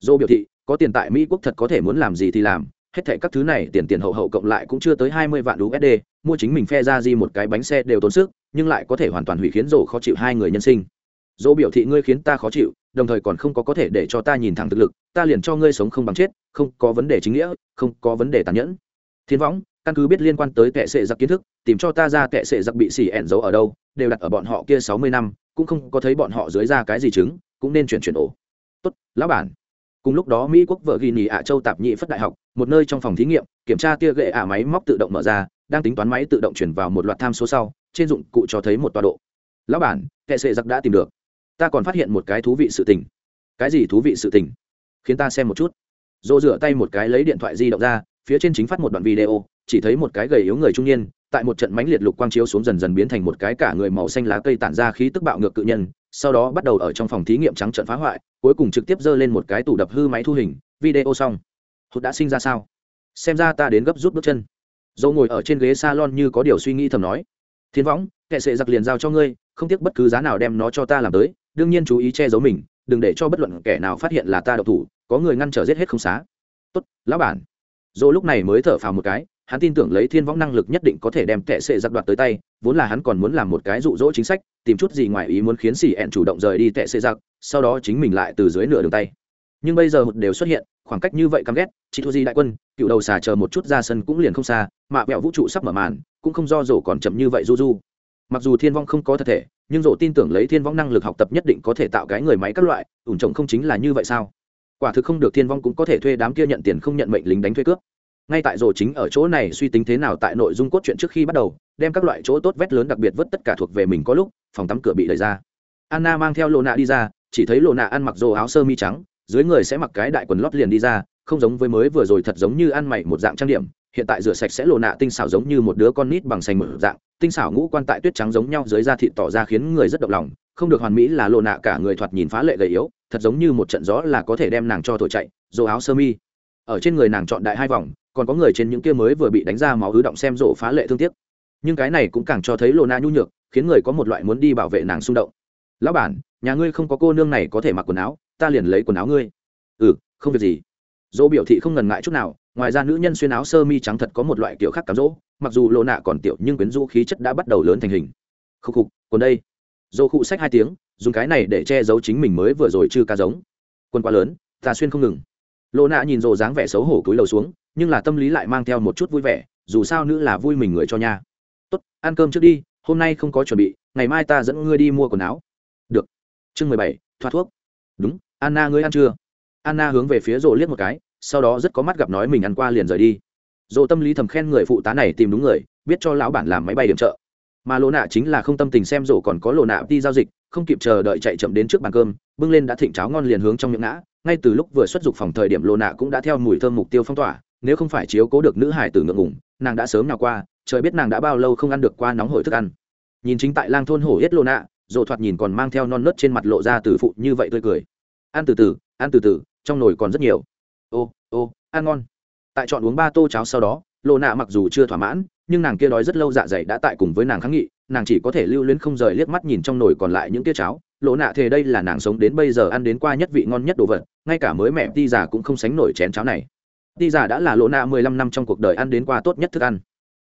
Dô biểu thị, có tiền tại mỹ quốc thật có thể muốn làm gì thì làm, hết thệ các thứ này tiền tiền hậu hậu cộng lại cũng chưa tới hai mươi vạn usd mua chính mình phe ra di một cái bánh xe đều tốn sức, nhưng lại có thể hoàn toàn hủy khiến rổ khó chịu hai người nhân sinh dỗ biểu thị ngươi khiến ta khó chịu, đồng thời còn không có có thể để cho ta nhìn thẳng thực lực, ta liền cho ngươi sống không bằng chết, không có vấn đề chính nghĩa, không có vấn đề tàn nhẫn. Thiên võng, căn cứ biết liên quan tới tệ sệ giặc kiến thức, tìm cho ta ra tệ sệ giặc bị xỉ ẻn giấu ở đâu, đều đặt ở bọn họ kia sáu mươi năm, cũng không có thấy bọn họ dưới ra cái gì chứng, cũng nên chuyển chuyển ổ. Tốt, lão bản. Cùng lúc đó mỹ quốc vợ ghi nhì ạ châu tạp nhị phất đại học, một nơi trong phòng thí nghiệm, kiểm tra tia gậy ả máy móc tự động mở ra, đang tính toán máy tự động chuyển vào một loạt tham số sau, trên dụng cụ cho thấy một tọa độ. Lão bản kệ sệ giặc đã tìm được ta còn phát hiện một cái thú vị sự tình. Cái gì thú vị sự tình? Khiến ta xem một chút. Dỗ rửa tay một cái lấy điện thoại di động ra, phía trên chính phát một đoạn video, chỉ thấy một cái gầy yếu người trung niên, tại một trận mánh liệt lục quang chiếu xuống dần dần biến thành một cái cả người màu xanh lá cây tản ra khí tức bạo ngược cự nhân, sau đó bắt đầu ở trong phòng thí nghiệm trắng trận phá hoại, cuối cùng trực tiếp giơ lên một cái tủ đập hư máy thu hình, video xong. Hụt đã sinh ra sao? Xem ra ta đến gấp rút bước chân. Dâu ngồi ở trên ghế salon như có điều suy nghĩ thầm nói. Thiên võng kệ sệ giặc liền giao cho ngươi, không tiếc bất cứ giá nào đem nó cho ta làm tới đương nhiên chú ý che giấu mình, đừng để cho bất luận kẻ nào phát hiện là ta độc thủ, có người ngăn trở giết hết không xá. Tốt, lão bản. Dỗ lúc này mới thở phào một cái, hắn tin tưởng lấy thiên võng năng lực nhất định có thể đem kẻ sệ giặc đoạt tới tay, vốn là hắn còn muốn làm một cái rụ rỗ chính sách, tìm chút gì ngoài ý muốn khiến xỉ ẹn chủ động rời đi tệ sệ giặc, sau đó chính mình lại từ dưới nửa đường tay. Nhưng bây giờ một đều xuất hiện, khoảng cách như vậy căm ghét chị thu di đại quân, cựu đầu xà chờ một chút ra sân cũng liền không xa, mạ bẹo vũ trụ sắp mở màn, cũng không do rổ còn chậm như vậy du du. Mặc dù thiên vong không có thật thể nhưng dỗ tin tưởng lấy thiên vong năng lực học tập nhất định có thể tạo cái người máy các loại, ủn trồng không chính là như vậy sao? Quả thực không được thiên vong cũng có thể thuê đám kia nhận tiền không nhận mệnh lính đánh thuê cướp. Ngay tại rổ chính ở chỗ này suy tính thế nào tại nội dung cốt truyện trước khi bắt đầu, đem các loại chỗ tốt vét lớn đặc biệt vớt tất cả thuộc về mình có lúc, phòng tắm cửa bị đẩy ra. Anna mang theo lộ nạ đi ra, chỉ thấy lộ nạ ăn mặc rồ áo sơ mi trắng, dưới người sẽ mặc cái đại quần lót liền đi ra, không giống với mới vừa rồi thật giống như ăn mày một dạng trang điểm hiện tại rửa sạch sẽ lộ nạ tinh xảo giống như một đứa con nít bằng xanh mở dạng, tinh xảo ngũ quan tại tuyết trắng giống nhau dưới da thịt tỏ ra khiến người rất động lòng, không được hoàn mỹ là lộ nạ cả người thoạt nhìn phá lệ gầy yếu, thật giống như một trận gió là có thể đem nàng cho thổi chạy dồ áo sơ mi. Ở trên người nàng chọn đại hai vòng, còn có người trên những kia mới vừa bị đánh ra máu ứ động xem rộ phá lệ thương tiếc. Nhưng cái này cũng càng cho thấy lộ nạ nhu nhược, khiến người có một loại muốn đi bảo vệ nàng xung động. Lão bản, nhà ngươi không có cô nương này có thể mặc quần áo, ta liền lấy quần áo ngươi. Ừ không việc gì. Dỗ biểu thị không ngần ngại chút nào ngoài ra nữ nhân xuyên áo sơ mi trắng thật có một loại kiểu khác cám dỗ, mặc dù lộ nạ còn tiểu nhưng quyến rũ khí chất đã bắt đầu lớn thành hình. Khúc khục, còn đây. Dô khụ sách hai tiếng, dùng cái này để che giấu chính mình mới vừa rồi chưa ca giống. Quân quá lớn, ta xuyên không ngừng. Lộ nạ nhìn rồ dáng vẻ xấu hổ cúi đầu xuống, nhưng là tâm lý lại mang theo một chút vui vẻ, dù sao nữ là vui mình người cho nha. Tốt, ăn cơm trước đi, hôm nay không có chuẩn bị, ngày mai ta dẫn ngươi đi mua quần áo. Được. Chương mười bảy, thoát thuốc. Đúng, anna ngươi ăn chưa? Anna hướng về phía rồ liếc một cái sau đó rất có mắt gặp nói mình ăn qua liền rời đi. Dỗ tâm lý thầm khen người phụ tá này tìm đúng người, biết cho lão bản làm máy bay điểm trợ. Mà lộ nạ chính là không tâm tình xem rổ còn có lộ nạ đi giao dịch, không kịp chờ đợi chạy chậm đến trước bàn cơm, bưng lên đã thịnh cháo ngon liền hướng trong những ngã. Ngay từ lúc vừa xuất dục phòng thời điểm lộ nạ cũng đã theo mùi thơm mục tiêu phong tỏa, nếu không phải chiếu cố được nữ hải tử ngượng ngủng nàng đã sớm nào qua, trời biết nàng đã bao lâu không ăn được qua nóng hổi thức ăn. Nhìn chính tại lang thôn hổ yết lộ nạ rổ thoạt nhìn còn mang theo non nớt trên mặt lộ ra từ phụ như vậy tươi cười. Ăn từ từ, ăn từ từ, trong nồi còn rất nhiều ô, ăn ngon. Tại chọn uống ba tô cháo sau đó lộ nạ mặc dù chưa thỏa mãn, nhưng nàng kia đói rất lâu dạ dày đã tại cùng với nàng kháng nghị, nàng chỉ có thể lưu luyến không rời liếc mắt nhìn trong nồi còn lại những tia cháo. Lộ nạ thề đây là nàng sống đến bây giờ ăn đến qua nhất vị ngon nhất đồ vật, ngay cả mới mẹ ti già cũng không sánh nổi chén cháo này. Ti già đã là lộ nạ mười lăm năm trong cuộc đời ăn đến qua tốt nhất thức ăn.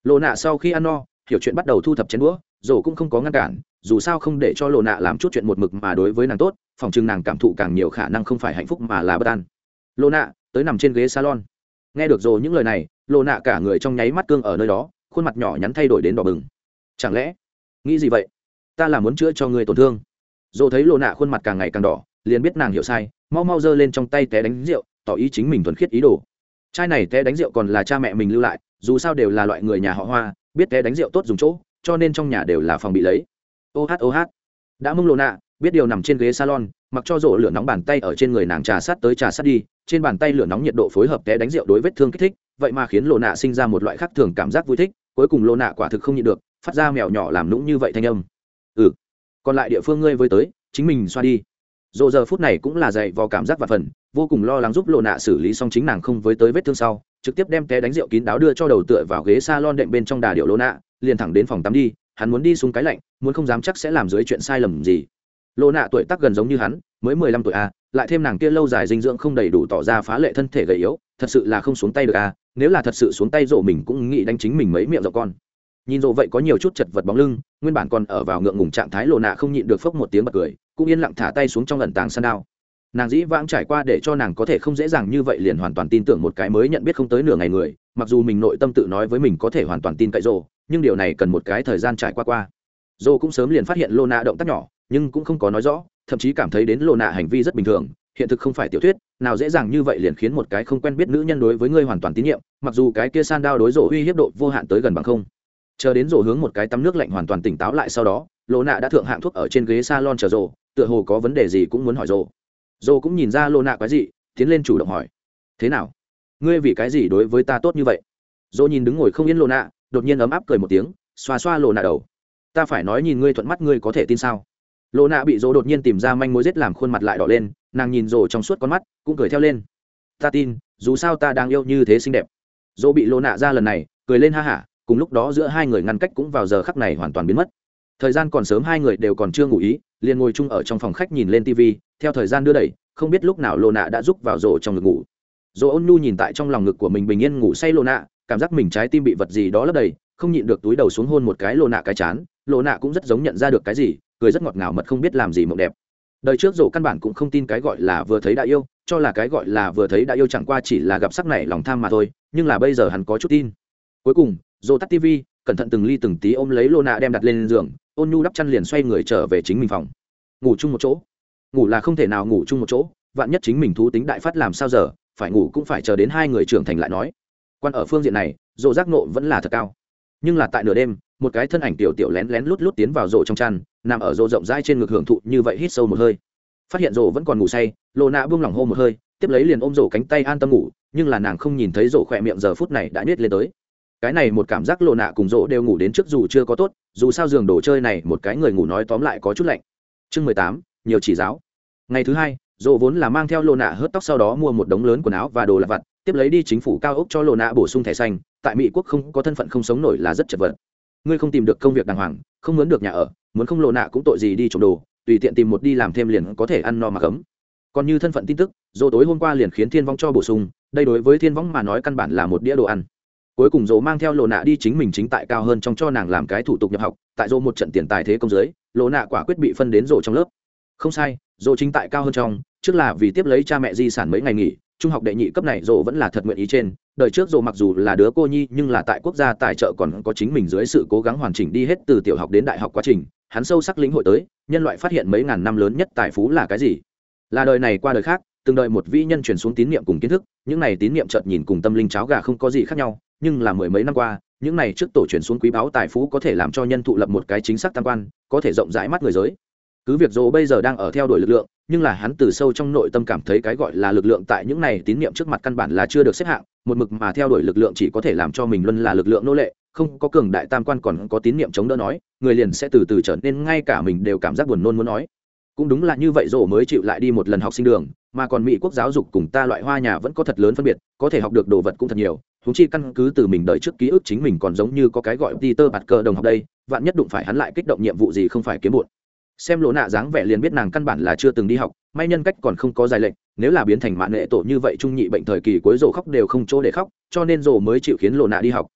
Lộ nạ sau khi ăn no, hiểu chuyện bắt đầu thu thập chén đũa dồ cũng không có ngăn cản, dù sao không để cho lộ nạ làm chút chuyện một mực mà đối với nàng tốt, phòng chừng nàng cảm thụ càng nhiều khả năng không phải hạnh phúc mà là bất an. Lộ nạ tới nằm trên ghế salon. Nghe được rồi những lời này lộ nạ cả người trong nháy mắt cương ở nơi đó, khuôn mặt nhỏ nhắn thay đổi đến đỏ bừng. Chẳng lẽ, nghĩ gì vậy? Ta là muốn chữa cho người tổn thương. Dồ thấy lộ nạ khuôn mặt càng ngày càng đỏ, liền biết nàng hiểu sai, mau mau giơ lên trong tay té đánh rượu, tỏ ý chính mình thuần khiết ý đồ. Chai này té đánh rượu còn là cha mẹ mình lưu lại, dù sao đều là loại người nhà họ hoa, biết té đánh rượu tốt dùng chỗ, cho nên trong nhà đều là phòng bị lấy. Ô hát ô hát. Đã mưng lộ nạ biết điều nằm trên ghế salon, mặc cho rổ lửa nóng bàn tay ở trên người nàng trà sát tới trà sát đi, trên bàn tay lửa nóng nhiệt độ phối hợp té đánh rượu đối vết thương kích thích, vậy mà khiến lộ nạ sinh ra một loại khác thường cảm giác vui thích, cuối cùng lộ nạ quả thực không nhịn được, phát ra mèo nhỏ làm nũng như vậy thanh âm. Ừ còn lại địa phương ngươi với tới, chính mình xoa đi. Dồ giờ phút này cũng là dậy vào cảm giác và phần, vô cùng lo lắng giúp lộ nạ xử lý xong chính nàng không với tới vết thương sau, trực tiếp đem té đánh rượu kín đáo đưa cho đầu tựa vào ghế s a lon đệm bên trong đà điệu lộ nạ, liền thẳng đến phòng tắm đi, hắn muốn đi xuống cái lạnh, muốn không dám chắc sẽ làm dưới chuyện sai lầm gì lộ nạ tuổi tác gần giống như hắn, mới mười lăm tuổi a lại thêm nàng kia lâu dài dinh dưỡng không đầy đủ tỏ ra phá lệ thân thể gầy yếu, thật sự là không xuống tay được a nếu là thật sự xuống tay rộ mình cũng nghĩ đánh chính mình mấy miệng rộng con. Nhìn rộ vậy có nhiều chút chật vật bóng lưng, nguyên bản còn ở vào ngượng ngùng trạng thái lộ nạ không nhịn được phốc một tiếng bật cười, cũng yên lặng thả tay xuống trong lần tàng săn đao. Nàng dĩ vãng trải qua để cho nàng có thể không dễ dàng như vậy liền hoàn toàn tin tưởng một cái mới nhận biết không tới nửa ngày người, mặc dù mình nội tâm tự nói với mình có thể hoàn toàn tin cậy rộ nhưng điều này cần một cái thời gian trải qua qua. Rộ cũng sớm liền phát hiện lô nạ động tác nhỏ nhưng cũng không có nói rõ, thậm chí cảm thấy đến lô nạ hành vi rất bình thường, hiện thực không phải tiểu thuyết, nào dễ dàng như vậy liền khiến một cái không quen biết nữ nhân đối với ngươi hoàn toàn tín nhiệm, mặc dù cái kia san đao đối rổ uy hiếp độ vô hạn tới gần bằng không. Chờ đến rổ hướng một cái tắm nước lạnh hoàn toàn tỉnh táo lại sau đó, lô nạ đã thượng hạng thuốc ở trên ghế salon chờ rổ, tựa hồ có vấn đề gì cũng muốn hỏi rổ. Rổ cũng nhìn ra lô nạ quái gì tiến lên chủ động hỏi, thế nào? Ngươi vì cái gì đối với ta tốt như vậy? Rộ nhìn đứng ngồi không yên lô nạ, đột nhiên ấm áp cười một tiếng, xoa xoa lô nạ đầu. Ta phải nói nhìn ngươi thuận mắt ngươi có thể tin sao? Lô nạ bị Dỗ đột nhiên tìm ra manh mối giết làm khuôn mặt lại đỏ lên, nàng nhìn rộ trong suốt con mắt, cũng cười theo lên. Ta tin, dù sao ta đang yêu như thế xinh đẹp. Dỗ bị lô nạ ra lần này, cười lên ha hả, cùng lúc đó giữa hai người ngăn cách cũng vào giờ khắc này hoàn toàn biến mất. Thời gian còn sớm hai người đều còn chưa ngủ ý, liền ngồi chung ở trong phòng khách nhìn lên tv theo thời gian đưa đẩy, không biết lúc nào lô nạ đã rúc vào rổ trong ngực ngủ. Dỗ ôn nhu nhìn tại trong lòng ngực của mình bình yên ngủ say lô nạ cảm giác mình trái tim bị vật gì đó lấp đầy, không nhịn được túi đầu xuống hôn một cái lô nạ cái chán. Lô nạ cũng rất giống nhận ra được cái gì cười rất ngọt ngào mật không biết làm gì mộng đẹp. Đời trước rổ căn bản cũng không tin cái gọi là vừa thấy đã yêu, cho là cái gọi là vừa thấy đã yêu chẳng qua chỉ là gặp sắc này lòng tham mà thôi, nhưng là bây giờ hắn có chút tin. Cuối cùng, rổ tắt tv cẩn thận từng ly từng tí ôm lấy lô nạ đem đặt lên giường, ôn nhu đắp chăn liền xoay người trở về chính mình phòng. Ngủ chung một chỗ. Ngủ là không thể nào ngủ chung một chỗ, vạn nhất chính mình thú tính đại phát làm sao giờ, phải ngủ cũng phải chờ đến hai người trưởng thành lại nói. Quan ở phương diện này rộ giác nộ vẫn là thật cao. Nhưng là tại nửa đêm, một cái thân ảnh tiểu tiểu lén lén lút lút tiến vào rộ trong chăn nằm ở rộ rộng rãi trên ngực hưởng thụ như vậy hít sâu một hơi. Phát hiện rộ vẫn còn ngủ say lộ nạ buông lỏng hô một hơi, tiếp lấy liền ôm rộ cánh tay an tâm ngủ, nhưng là nàng không nhìn thấy rộ khỏe miệng giờ phút này đã nhét lên tới. Cái này một cảm giác lộ nạ cùng rộ đều ngủ đến trước dù chưa có tốt, dù sao giường đồ chơi này một cái người ngủ nói tóm lại có chút lạnh. Chương mười tám, nhiều chỉ giáo. Ngày thứ hai rộ vốn là mang theo lộ nạ hớt tóc sau đó mua một đống lớn quần áo và đồ lặt vặt, tiếp lấy đi chính phủ cao ốc cho lộ nạ bổ sung thẻ xanh, tại mỹ quốc không có thân phận không sống nổi là rất chật vật ngươi không tìm được công việc đàng hoàng, không muốn được nhà ở, muốn không lộ nạ cũng tội gì đi trộm đồ, tùy tiện tìm một đi làm thêm liền có thể ăn no mà cấm. Còn như thân phận tin tức, dỗ tối hôm qua liền khiến thiên vong cho bổ sung, đây đối với thiên vong mà nói căn bản là một đĩa đồ ăn. Cuối cùng dỗ mang theo lộ nạ đi chính mình chính tại cao hơn trong cho nàng làm cái thủ tục nhập học, tại dỗ một trận tiền tài thế công giới lộ nạ quả quyết bị phân đến dồ trong lớp. Không sai, dỗ chính tại cao hơn trong, trước là vì tiếp lấy cha mẹ di sản mấy ngày nghỉ trung học đệ nhị cấp này dồ vẫn là thật nguyện ý trên. Đời trước dồ mặc dù là đứa cô nhi, nhưng là tại quốc gia tài trợ còn có chính mình dưới sự cố gắng hoàn chỉnh đi hết từ tiểu học đến đại học quá trình. Hắn sâu sắc lĩnh hội tới, nhân loại phát hiện mấy ngàn năm lớn nhất tài phú là cái gì? Là đời này qua đời khác, từng đợi một vĩ nhân truyền xuống tín niệm cùng kiến thức, những này tín niệm chợt nhìn cùng tâm linh cháo gà không có gì khác nhau, nhưng là mười mấy năm qua, những này trước tổ truyền xuống quý báu tài phú có thể làm cho nhân thụ lập một cái chính xác tam quan, có thể rộng rãi mắt người giới cứ việc dồ bây giờ đang ở theo đuổi lực lượng, nhưng là hắn từ sâu trong nội tâm cảm thấy cái gọi là lực lượng tại những này tín nhiệm trước mặt căn bản là chưa được xếp hạng, một mực mà theo đuổi lực lượng chỉ có thể làm cho mình luôn là lực lượng nô lệ, không có cường đại tam quan còn có tín nhiệm chống đỡ nói, người liền sẽ từ từ trở nên ngay cả mình đều cảm giác buồn nôn muốn nói. Cũng đúng là như vậy rổ mới chịu lại đi một lần học sinh đường, mà còn mỹ quốc giáo dục cùng ta loại hoa nhà vẫn có thật lớn phân biệt, có thể học được đồ vật cũng thật nhiều thú chi căn cứ từ mình đợi trước ký ức chính mình còn giống như có cái gọi peter bạt cờ đồng học đây, vạn nhất đụng phải hắn lại kích động nhiệm vụ gì không phải kiếm bụt xem lỗ nạ dáng vẻ liền biết nàng căn bản là chưa từng đi học, may nhân cách còn không có dài lệnh nếu là biến thành mạng nghệ tổ như vậy trung nhị bệnh thời kỳ cuối rổ khóc đều không chỗ để khóc, cho nên rổ mới chịu khiến lỗ nạ đi học.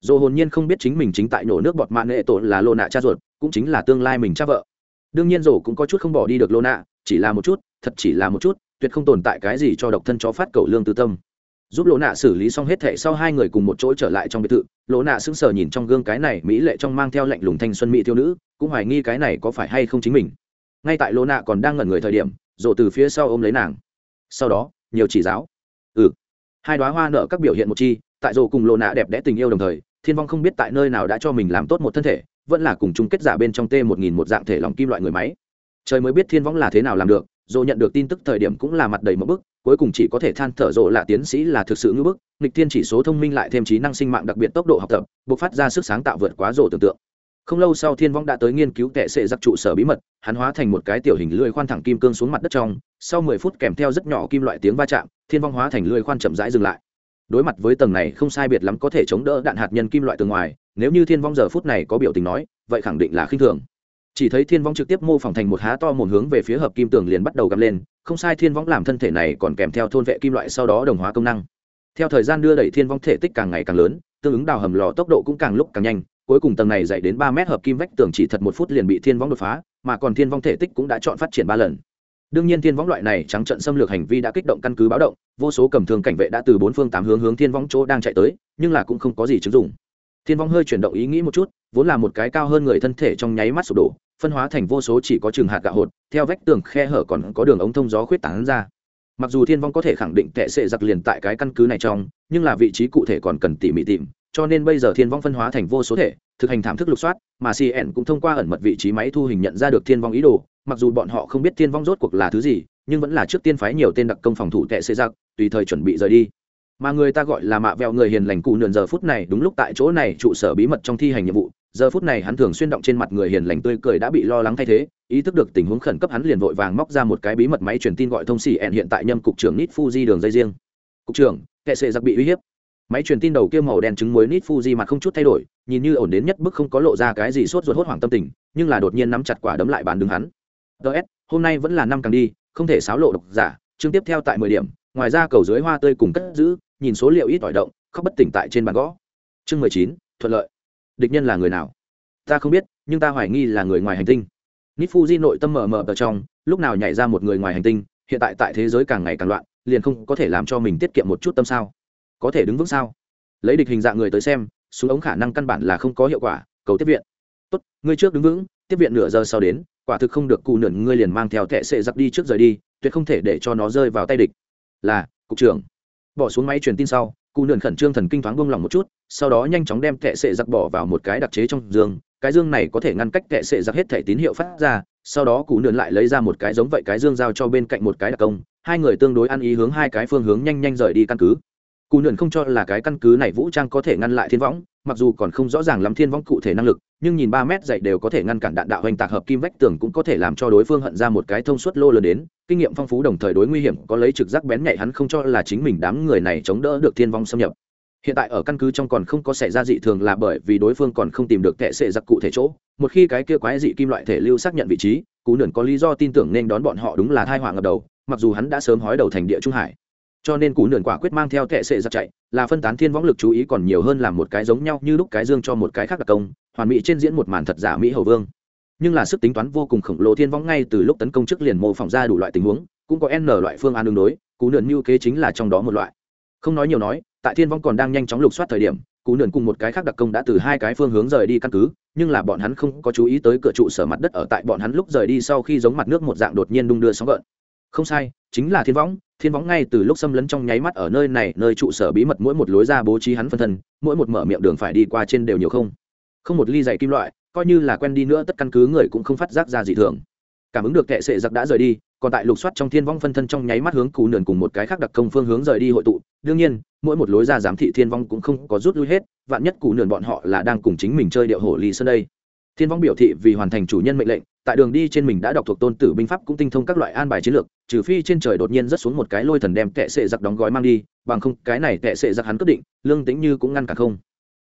Rổ hồn nhiên không biết chính mình chính tại nổ nước bọt mạng nghệ tổ là lỗ nạ cha ruột, cũng chính là tương lai mình cha vợ. Đương nhiên rổ cũng có chút không bỏ đi được lỗ nạ, chỉ là một chút, thật chỉ là một chút, tuyệt không tồn tại cái gì cho độc thân chó phát cầu lương tư tâm giúp lỗ nạ xử lý xong hết thệ sau hai người cùng một chỗ trở lại trong biệt thự. Lỗ nạ sững sờ nhìn trong gương cái này mỹ lệ trong mang theo lạnh lùng thanh xuân mỹ thiếu nữ, cũng hoài nghi cái này có phải hay không chính mình. Ngay tại lỗ nạ còn đang ngẩn người thời điểm rộ từ phía sau ôm lấy nàng. Sau đó, nhiều chỉ giáo. Ừ. Hai đoá hoa nợ các biểu hiện một chi, tại rộ cùng lỗ nạ đẹp đẽ tình yêu đồng thời, thiên vong không biết tại nơi nào đã cho mình làm tốt một thân thể, vẫn là cùng chung kết giả bên trong t một nghìn một dạng thể lòng kim loại người máy. Trời mới biết thiên vong là thế nào làm được dồ nhận được tin tức thời điểm cũng là mặt đầy một bức cuối cùng chỉ có thể than thở rộ là tiến sĩ là thực sự ngưỡng bức, nghịch thiên chỉ số thông minh lại thêm trí năng sinh mạng đặc biệt tốc độ học tập, bộc phát ra sức sáng tạo vượt quá rộ tưởng tượng. Không lâu sau thiên vong đã tới nghiên cứu tệ sệ giặc trụ sở bí mật, hắn hóa thành một cái tiểu hình lưỡi khoan thẳng kim cương xuống mặt đất trong, sau mười phút kèm theo rất nhỏ kim loại tiếng va chạm, thiên vong hóa thành lưỡi khoan chậm rãi dừng lại. Đối mặt với tầng này không sai biệt lắm có thể chống đỡ đạn hạt nhân kim loại từ ngoài, nếu như thiên vong giờ phút này có biểu tình nói, vậy khẳng định là khinh thường chỉ thấy thiên vong trực tiếp mô phỏng thành một há to mồn hướng về phía hợp kim tường liền bắt đầu gắm lên, không sai thiên vong làm thân thể này còn kèm theo thôn vệ kim loại sau đó đồng hóa công năng. Theo thời gian đưa đẩy thiên vong thể tích càng ngày càng lớn, tương ứng đào hầm lò tốc độ cũng càng lúc càng nhanh, cuối cùng tầng này dậy đến ba mét hợp kim vách tường chỉ thật một phút liền bị thiên vong đột phá, mà còn thiên vong thể tích cũng đã chọn phát triển ba lần. Đương nhiên thiên vong loại này trắng trận xâm lược hành vi đã kích động căn cứ báo động, vô số cầm thường cảnh vệ đã từ bốn phương tám hướng hướng thiên vong chỗ đang chạy tới, nhưng là cũng không có gì chứng dụng. Thiên vong hơi chuyển động ý nghĩ một chút, vốn là một cái cao hơn người thân thể trong nháy mắt sụp đổ phân hóa thành vô số chỉ có chừng hạt gạo hột, theo vách tường khe hở còn có đường ống thông gió khuyết tán ra. Mặc dù thiên vong có thể khẳng định tệ sệ giặc liền tại cái căn cứ này trong, nhưng là vị trí cụ thể còn cần tỉ mỉ tìm, cho nên bây giờ thiên vong phân hóa thành vô số thể, thực hành thảm thức lục soát, mà cn cũng thông qua ẩn mật vị trí máy thu hình nhận ra được thiên vong ý đồ, mặc dù bọn họ không biết thiên vong rốt cuộc là thứ gì, nhưng vẫn là trước tiên phái nhiều tên đặc công phòng thủ tệ sệ giặc, tùy thời chuẩn bị rời đi. Mà người ta gọi là mạ vẹo người hiền lành cụ nườn giờ phút này đúng lúc tại chỗ này trụ sở bí mật trong thi hành nhiệm vụ giờ phút này hắn thường xuyên động trên mặt người hiền lành tươi cười đã bị lo lắng thay thế, ý thức được tình huống khẩn cấp hắn liền vội vàng móc ra một cái bí mật máy truyền tin gọi thông xỉ ẹn hiện tại nhâm cục trưởng nít fuji đường dây riêng. Cục trưởng kệ sệ giặc bị uy hiếp. Máy truyền tin đầu kia màu đen trứng muối nít fuji mặt không chút thay đổi, nhìn như ổn đến nhất bức không có lộ ra cái gì sốt ruột hốt hoảng tâm tình, nhưng là đột nhiên nắm chặt quả đấm lại bàn đứng hắn. Ts hôm nay vẫn là năm càng đi, không thể xáo lộ độc giả, chương tiếp theo tại mười điểm, ngoài ra cầu dưới hoa tươi cùng cất giữ, nhìn số liệu ít ỏi động, khóc bất tỉnh tại trên bàn gõ. Chương mười chín, thuận lợi địch nhân là người nào? Ta không biết, nhưng ta hoài nghi là người ngoài hành tinh. Nít nội tâm mờ mờ ở trong, lúc nào nhảy ra một người ngoài hành tinh, hiện tại tại thế giới càng ngày càng loạn, liền không có thể làm cho mình tiết kiệm một chút tâm sao? Có thể đứng vững sao? Lấy địch hình dạng người tới xem, súng ống khả năng căn bản là không có hiệu quả, cầu tiếp viện. Tốt, ngươi trước đứng vững, tiếp viện nửa giờ sau đến, quả thực không được cụ nượn ngươi liền mang theo thẻ sệ giặc đi trước rời đi, tuyệt không thể để cho nó rơi vào tay địch. Là, cục trưởng. Bỏ xuống máy truyền tin sau cụ nườn khẩn trương thần kinh thoáng buông lòng một chút, sau đó nhanh chóng đem thẻ sệ giặc bỏ vào một cái đặc chế trong giường. Cái dương này có thể ngăn cách thẻ sệ giặc hết thẻ tín hiệu phát ra, sau đó cụ nườn lại lấy ra một cái giống vậy cái dương giao cho bên cạnh một cái đặc công. Hai người tương đối ăn ý hướng hai cái phương hướng nhanh nhanh rời đi căn cứ cụ nượn không cho là cái căn cứ này vũ trang có thể ngăn lại thiên võng, mặc dù còn không rõ ràng lắm thiên võng cụ thể năng lực, nhưng nhìn ba mét dậy đều có thể ngăn cản đạn đạo hoành tạc hợp kim vách tường cũng có thể làm cho đối phương hận ra một cái thông suốt lô lớn đến. Kinh nghiệm phong phú đồng thời đối nguy hiểm có lấy trực giác bén nhạy hắn không cho là chính mình đám người này chống đỡ được thiên vong xâm nhập. Hiện tại ở căn cứ trong còn không có xảy ra dị thường là bởi vì đối phương còn không tìm được tệ sệ giặc cụ thể chỗ. Một khi cái kia quái dị kim loại thể lưu xác nhận vị trí cú nườn có lý do tin tưởng nên đón bọn họ đúng là thai họa ngập đầu, mặc dù hắn đã sớm hói đầu thành địa trung hải cho nên cú nườn quả quyết mang theo thệ sệ giặc chạy, là phân tán thiên võng lực chú ý còn nhiều hơn là một cái giống nhau như lúc cái dương cho một cái khác đặc công, hoàn mỹ trên diễn một màn thật giả mỹ hầu vương. Nhưng là sức tính toán vô cùng khổng lồ thiên võng ngay từ lúc tấn công trước liền mô phỏng ra đủ loại tình huống, cũng có n loại phương án đường đối, cú nườn mưu kế chính là trong đó một loại. Không nói nhiều nói, tại thiên võng còn đang nhanh chóng lục soát thời điểm, cú nườn cùng một cái khác đặc công đã từ hai cái phương hướng rời đi căn cứ, nhưng là bọn hắn không có chú ý tới cửa trụ sở mặt đất ở tại bọn hắn lúc rời đi sau khi giống mặt nước một dạng đột nhiên đung đưa sóng gợn. Không sai, chính là thiên võng thiên võng ngay từ lúc xâm lấn trong nháy mắt ở nơi này, nơi trụ sở bí mật mỗi một lối ra bố trí hắn phân thân, mỗi một mở miệng đường phải đi qua trên đều nhiều không. Không một ly dày kim loại, coi như là quen đi nữa, tất căn cứ người cũng không phát giác ra gì thường. Cảm ứng được kệ sệ giặc đã rời đi, còn tại lục soát trong thiên vong phân thân trong nháy mắt hướng cù nườn cùng một cái khác đặc công phương hướng rời đi hội tụ. Đương nhiên, mỗi một lối ra giám thị thiên vong cũng không có rút lui hết, vạn nhất cù nườn bọn họ là đang cùng chính mình chơi điệu hổ ly sơn đây. Thiên vong biểu thị vì hoàn thành chủ nhân mệnh lệnh tại đường đi trên mình đã đọc thuộc tôn tử binh pháp cũng tinh thông các loại an bài chiến lược, trừ phi trên trời đột nhiên rớt xuống một cái lôi thần đem tệ sệ giặc đóng gói mang đi, bằng không, cái này tệ sệ giặc hắn quyết định, lương tính như cũng ngăn cả không.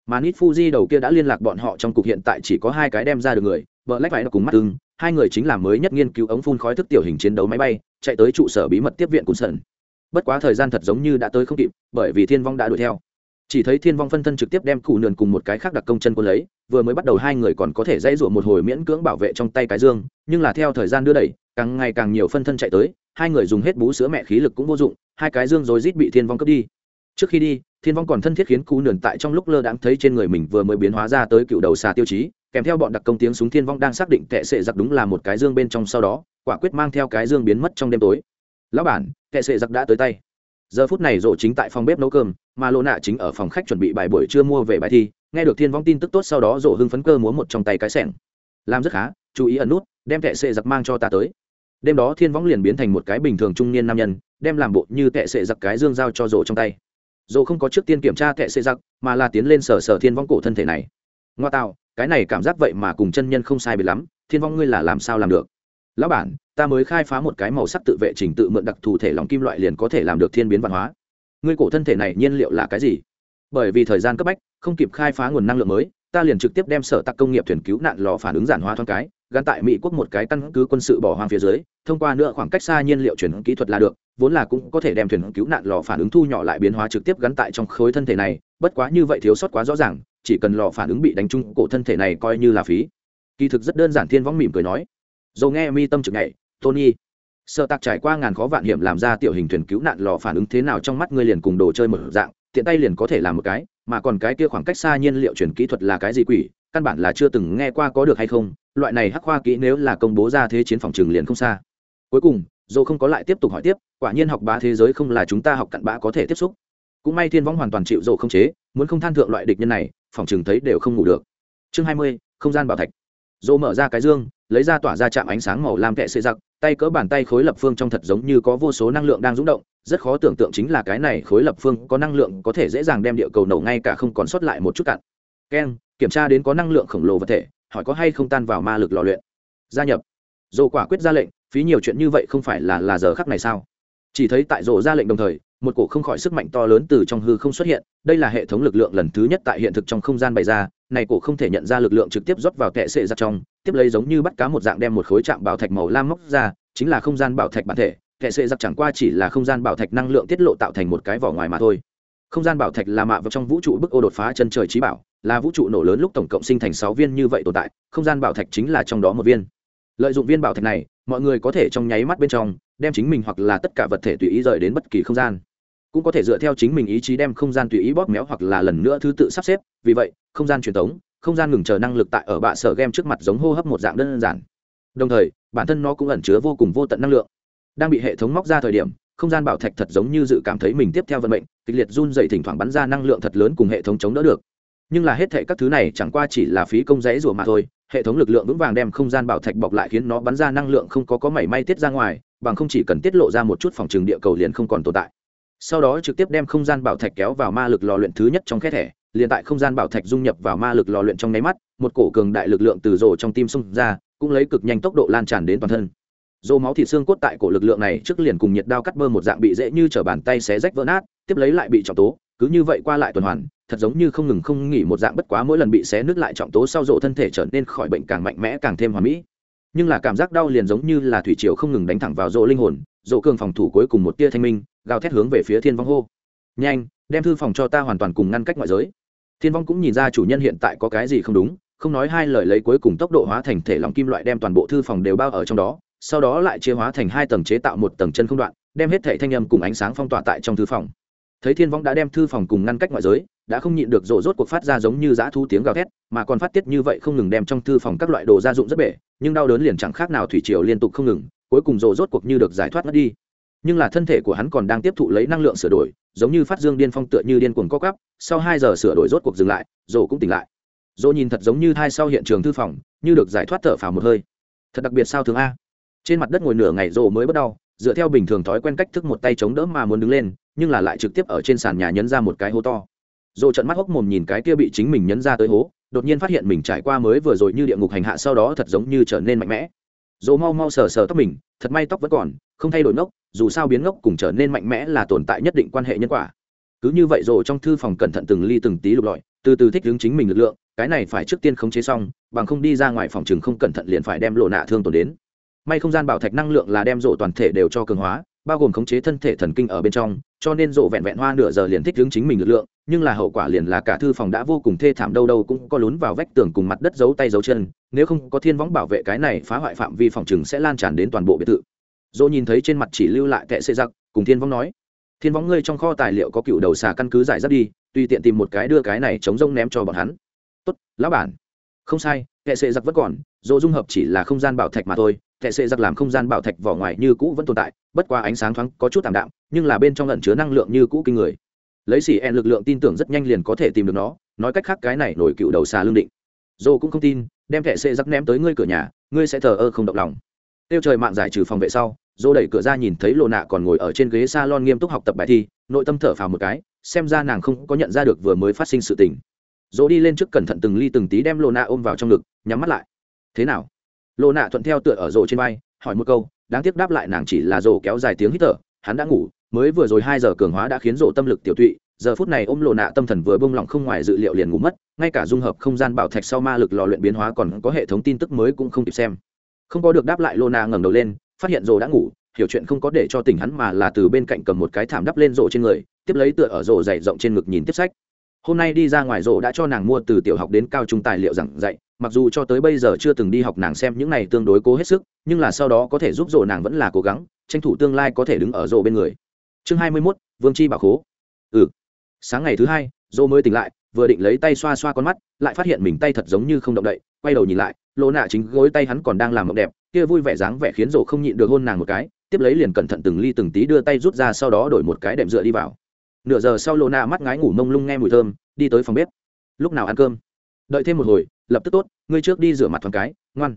Mà nít fuji đầu kia đã liên lạc bọn họ trong cục hiện tại chỉ có hai cái đem ra được người, vợ lách phải cùng mắt tương hai người chính là mới nhất nghiên cứu ống phun khói thức tiểu hình chiến đấu máy bay, chạy tới trụ sở bí mật tiếp viện cún sần. Bất quá thời gian thật giống như đã tới không kịp, bởi vì thiên vong đã đuổi theo chỉ thấy thiên vong phân thân trực tiếp đem cụ nườn cùng một cái khác đặc công chân quân lấy, vừa mới bắt đầu hai người còn có thể dãy rụa một hồi miễn cưỡng bảo vệ trong tay cái dương, nhưng là theo thời gian đưa đẩy, càng ngày càng nhiều phân thân chạy tới, hai người dùng hết bú sữa mẹ khí lực cũng vô dụng, hai cái dương rồi rít bị thiên vong cướp đi. Trước khi đi, thiên vong còn thân thiết khiến cụ nườn tại trong lúc lơ đãng thấy trên người mình vừa mới biến hóa ra tới cựu đầu xà tiêu chí, kèm theo bọn đặc công tiếng súng thiên vong đang xác định tệ sệ giặc đúng là một cái dương bên trong sau đó, quả quyết mang theo cái dương biến mất trong đêm tối. Lão bản tệ sệ giặc đã tới tay giờ phút này rộ chính tại phòng bếp nấu cơm, mà lộ nạ chính ở phòng khách chuẩn bị bài buổi trưa mua về bài thi, nghe được thiên vong tin tức tốt sau đó rộ hưng phấn cơ múa một trong tay cái sẻng. Làm rất khá, chú ý ẩn nút, đem tệ sệ giặc mang cho ta tới. Đêm đó thiên vong liền biến thành một cái bình thường trung niên nam nhân, đem làm bộ như tệ sệ giặc cái dương giao cho rộ trong tay. Rộ không có trước tiên kiểm tra tệ sệ giặc, mà là tiến lên sở sở thiên vong cổ thân thể này. Ngoa tạo, cái này cảm giác vậy mà cùng chân nhân không sai biệt lắm, thiên vong ngươi là làm sao làm được? Lão bản, ta mới khai phá một cái màu sắc tự vệ trình tự mượn đặc thù thể lòng kim loại liền có thể làm được thiên biến văn hóa. Ngươi cổ thân thể này nhiên liệu là cái gì? Bởi vì thời gian cấp bách, không kịp khai phá nguồn năng lượng mới, ta liền trực tiếp đem sở tạc công nghiệp thuyền cứu nạn lò phản ứng giản hóa thoáng cái, gắn tại mỹ quốc một cái căn cứ quân sự bỏ hoang phía dưới, thông qua nữa khoảng cách xa nhiên liệu chuyển kỹ thuật là được, vốn là cũng có thể đem thuyền cứu nạn lò phản ứng thu nhỏ lại biến hóa trực tiếp gắn tại trong khối thân thể này, bất quá như vậy thiếu sót quá rõ ràng, chỉ cần lò phản ứng bị đánh trúng, cổ thân thể này coi như là phí. Kỳ thực rất đơn giản thiên võng mỉm cười nói dầu nghe mi tâm trực nhảy, tony, sợ tạc trải qua ngàn khó vạn hiểm làm ra tiểu hình thuyền cứu nạn lò phản ứng thế nào trong mắt ngươi liền cùng đồ chơi một dạng, tiện tay liền có thể làm một cái, mà còn cái kia khoảng cách xa nhiên liệu chuyển kỹ thuật là cái gì quỷ, căn bản là chưa từng nghe qua có được hay không, loại này hắc khoa kỹ nếu là công bố ra thế chiến phòng trường liền không xa. Cuối cùng, dầu không có lại tiếp tục hỏi tiếp, quả nhiên học bá thế giới không là chúng ta học cặn bã có thể tiếp xúc. Cũng may thiên võng hoàn toàn chịu dầu không chế, muốn không than thượng loại địch nhân này, phòng trường thấy đều không ngủ được. Chương hai mươi, không gian bảo thạch. Dầu mở ra cái dương lấy ra tỏa ra chạm ánh sáng màu lam kệ sợi giặc, tay cỡ bàn tay khối lập phương trong thật giống như có vô số năng lượng đang rúng động, rất khó tưởng tượng chính là cái này khối lập phương có năng lượng có thể dễ dàng đem địa cầu nổ ngay cả không còn sót lại một chút cặn keng kiểm tra đến có năng lượng khổng lồ vật thể, hỏi có hay không tan vào ma lực lò luyện. Gia nhập. Dồ quả quyết ra lệnh, phí nhiều chuyện như vậy không phải là là giờ khắc này sao? Chỉ thấy tại rổ ra lệnh đồng thời một cổ không khỏi sức mạnh to lớn từ trong hư không xuất hiện, đây là hệ thống lực lượng lần thứ nhất tại hiện thực trong không gian bày ra, này cổ không thể nhận ra lực lượng trực tiếp rót vào kệ sệ giặt trong, tiếp lấy giống như bắt cá một dạng đem một khối chạm bảo thạch màu lam móc ra, chính là không gian bảo thạch bản thể kệ sệ giặt chẳng qua chỉ là không gian bảo thạch năng lượng tiết lộ tạo thành một cái vỏ ngoài mà thôi. Không gian bảo thạch là mạ vào trong vũ trụ bức ô đột phá chân trời trí bảo, là vũ trụ nổ lớn lúc tổng cộng sinh thành sáu viên như vậy tồn tại, không gian bảo thạch chính là trong đó một viên. Lợi dụng viên bảo thạch này, mọi người có thể trong nháy mắt bên trong, đem chính mình hoặc là tất cả vật thể tùy ý rời đến bất kỳ không gian cũng có thể dựa theo chính mình ý chí đem không gian tùy ý bóp méo hoặc là lần nữa thứ tự sắp xếp. Vì vậy, không gian truyền thống, không gian ngừng chờ năng lực tại ở bạ sở game trước mặt giống hô hấp một dạng đơn giản. Đồng thời, bản thân nó cũng ẩn chứa vô cùng vô tận năng lượng. Đang bị hệ thống móc ra thời điểm, không gian bảo thạch thật giống như dự cảm thấy mình tiếp theo vận mệnh, kịch liệt run dày thỉnh thoảng bắn ra năng lượng thật lớn cùng hệ thống chống đỡ được. Nhưng là hết thệ các thứ này chẳng qua chỉ là phí công giấy rùa mà thôi, hệ thống lực lượng vững vàng đem không gian bảo thạch bọc lại khiến nó bắn ra năng lượng không có có mảy may tiết ra ngoài, bằng không chỉ cần tiết lộ ra một chút phòng trường địa cầu liền không còn tồn tại sau đó trực tiếp đem không gian bảo thạch kéo vào ma lực lò luyện thứ nhất trong khe thẻ, liền tại không gian bảo thạch dung nhập vào ma lực lò luyện trong nháy mắt, một cổ cường đại lực lượng từ rổ trong tim xông ra, cũng lấy cực nhanh tốc độ lan tràn đến toàn thân. Dô máu thịt xương cốt tại cổ lực lượng này trước liền cùng nhiệt đao cắt bơ một dạng bị dễ như t bàn tay xé rách vỡ nát, tiếp lấy lại bị trọng tố, cứ như vậy qua lại tuần hoàn, thật giống như không ngừng không nghỉ một dạng bất quá mỗi lần bị xé nứt lại trọng tố sau rộ thân thể trở nên khỏi bệnh càng mạnh mẽ càng thêm hoàn mỹ. Nhưng là cảm giác đau liền giống như là thủy triều không ngừng đánh thẳng vào rộ linh hồn dỗ cường phòng thủ cuối cùng một tia thanh minh gào thét hướng về phía thiên vong hô. Nhanh, đem thư phòng cho ta hoàn toàn cùng ngăn cách ngoại giới. Thiên vong cũng nhìn ra chủ nhân hiện tại có cái gì không đúng, không nói hai lời lấy cuối cùng tốc độ hóa thành thể lòng kim loại đem toàn bộ thư phòng đều bao ở trong đó, sau đó lại chia hóa thành hai tầng chế tạo một tầng chân không đoạn, đem hết thể thanh âm cùng ánh sáng phong tỏa tại trong thư phòng. Thấy thiên vong đã đem thư phòng cùng ngăn cách ngoại giới, đã không nhịn được rộ rốt cuộc phát ra giống như dã thu tiếng gào thét, mà còn phát tiết như vậy không ngừng đem trong thư phòng các loại đồ gia dụng rất bể, nhưng đau đớn liền chẳng khác nào thủy triều liên tục không ngừng, cuối cùng rộ rốt cuộc như được giải thoát mất đi nhưng là thân thể của hắn còn đang tiếp thụ lấy năng lượng sửa đổi giống như phát dương điên phong tựa như điên cuồng co cắp sau hai giờ sửa đổi rốt cuộc dừng lại rộ cũng tỉnh lại. Rộ nhìn thật giống như thai sau hiện trường thư phòng như được giải thoát thở phào một hơi. Thật đặc biệt sao thường a? Trên mặt đất ngồi nửa ngày rộ mới bắt đau, dựa theo bình thường thói quen cách thức một tay chống đỡ mà muốn đứng lên nhưng là lại trực tiếp ở trên sàn nhà nhấn ra một cái hố to. Dồ trận mắt hốc mồm nhìn cái kia bị chính mình nhấn ra tới hố đột nhiên phát hiện mình trải qua mới vừa rồi như địa ngục hành hạ sau đó thật giống như trở nên mạnh mẽ. Dồ mau mau sờ sờ tóc mình thật may tóc vẫn còn không thay đổi nốc dù sao biến ngốc cùng trở nên mạnh mẽ là tồn tại nhất định quan hệ nhân quả. Cứ như vậy rồi trong thư phòng cẩn thận từng ly từng tí lục lọi, từ từ thích hướng chính mình lực lượng, cái này phải trước tiên khống chế xong, bằng không đi ra ngoài phòng chừng không cẩn thận liền phải đem lộ nạ thương tổn đến. May không gian bảo thạch năng lượng là đem rộ toàn thể đều cho cường hóa, bao gồm khống chế thân thể thần kinh ở bên trong, cho nên rộ vẹn vẹn hoa nửa giờ liền thích hướng chính mình lực lượng, nhưng là hậu quả liền là cả thư phòng đã vô cùng thê thảm đâu đâu cũng có lún vào vách tường cùng mặt đất giấu tay giấu chân, nếu không có thiên võng bảo vệ cái này phá hoại phạm vi phòng chừng sẽ lan tràn đến toàn bộ biệt thự dỗ nhìn thấy trên mặt chỉ lưu lại kệ xê giặc, cùng thiên võng nói, thiên võng ngươi trong kho tài liệu có cựu đầu xà căn cứ giải rác đi, tùy tiện tìm một cái đưa cái này chống rông ném cho bọn hắn. Tốt, lão bản. Không sai kệ xê giặc vẫn còn, dỗ dung hợp chỉ là không gian bảo thạch mà thôi kệ xê giặc làm không gian bảo thạch vỏ ngoài như cũ vẫn tồn tại, bất qua ánh sáng thoáng có chút tạm đạm, nhưng là bên trong lẩn chứa năng lượng như cũ kinh người. Lấy xỉ ẹn lực lượng tin tưởng rất nhanh liền có thể tìm được nó, nói cách khác cái này nổi cựu đầu xà lương định. Dô cũng không tin, đem kệ xê giặc ném tới ngươi cửa nhà, ngươi sẽ thờ ơ không động lòng tiêu trời mạng giải trừ phòng vệ sau, dô đẩy cửa ra nhìn thấy lộ nạ còn ngồi ở trên ghế salon nghiêm túc học tập bài thi, nội tâm thở phào một cái, xem ra nàng không có nhận ra được vừa mới phát sinh sự tình. Dô đi lên trước cẩn thận từng ly từng tí đem lộ nạ ôm vào trong ngực, nhắm mắt lại. Thế nào? Lộ nạ thuận theo tựa ở rổ trên vai, hỏi một câu, đáng tiếc đáp lại nàng chỉ là rổ kéo dài tiếng hít thở, hắn đã ngủ, mới vừa rồi hai giờ cường hóa đã khiến rổ tâm lực tiểu tụy, giờ phút này ôm lộ nạ tâm thần vừa bông lỏng không ngoài dự liệu liền ngủ mất, ngay cả dung hợp không gian bảo thạch sau ma lực lò luyện biến hóa còn có hệ thống tin tức mới cũng không kịp xem không có được đáp lại lô na ngẩng đầu lên phát hiện rồ đã ngủ hiểu chuyện không có để cho tỉnh hắn mà là từ bên cạnh cầm một cái thảm đắp lên rổ trên người tiếp lấy tựa ở rổ dày rộng trên ngực nhìn tiếp sách. Hôm nay đi ra ngoài rổ đã cho nàng mua từ tiểu học đến cao trung tài liệu giảng dạy mặc dù cho tới bây giờ chưa từng đi học nàng xem những này tương đối cố hết sức nhưng là sau đó có thể giúp rổ nàng vẫn là cố gắng tranh thủ tương lai có thể đứng ở rổ bên người. Chương hai mươi 21, vương chi bảo khố. Ừ. Sáng ngày thứ hai rổ mới tỉnh lại vừa định lấy tay xoa xoa con mắt lại phát hiện mình tay thật giống như không động đậy quay đầu nhìn lại lỗ nạ chính gối tay hắn còn đang làm mộng đẹp, kia vui vẻ dáng vẻ khiến rổ không nhịn được hôn nàng một cái, tiếp lấy liền cẩn thận từng ly từng tí đưa tay rút ra sau đó đổi một cái đệm dựa đi vào. Nửa giờ sau lô nạ mắt ngái ngủ mông lung nghe mùi thơm, đi tới phòng bếp. Lúc nào ăn cơm? Đợi thêm một hồi, lập tức tốt, ngươi trước đi rửa mặt thoáng cái, ngoan.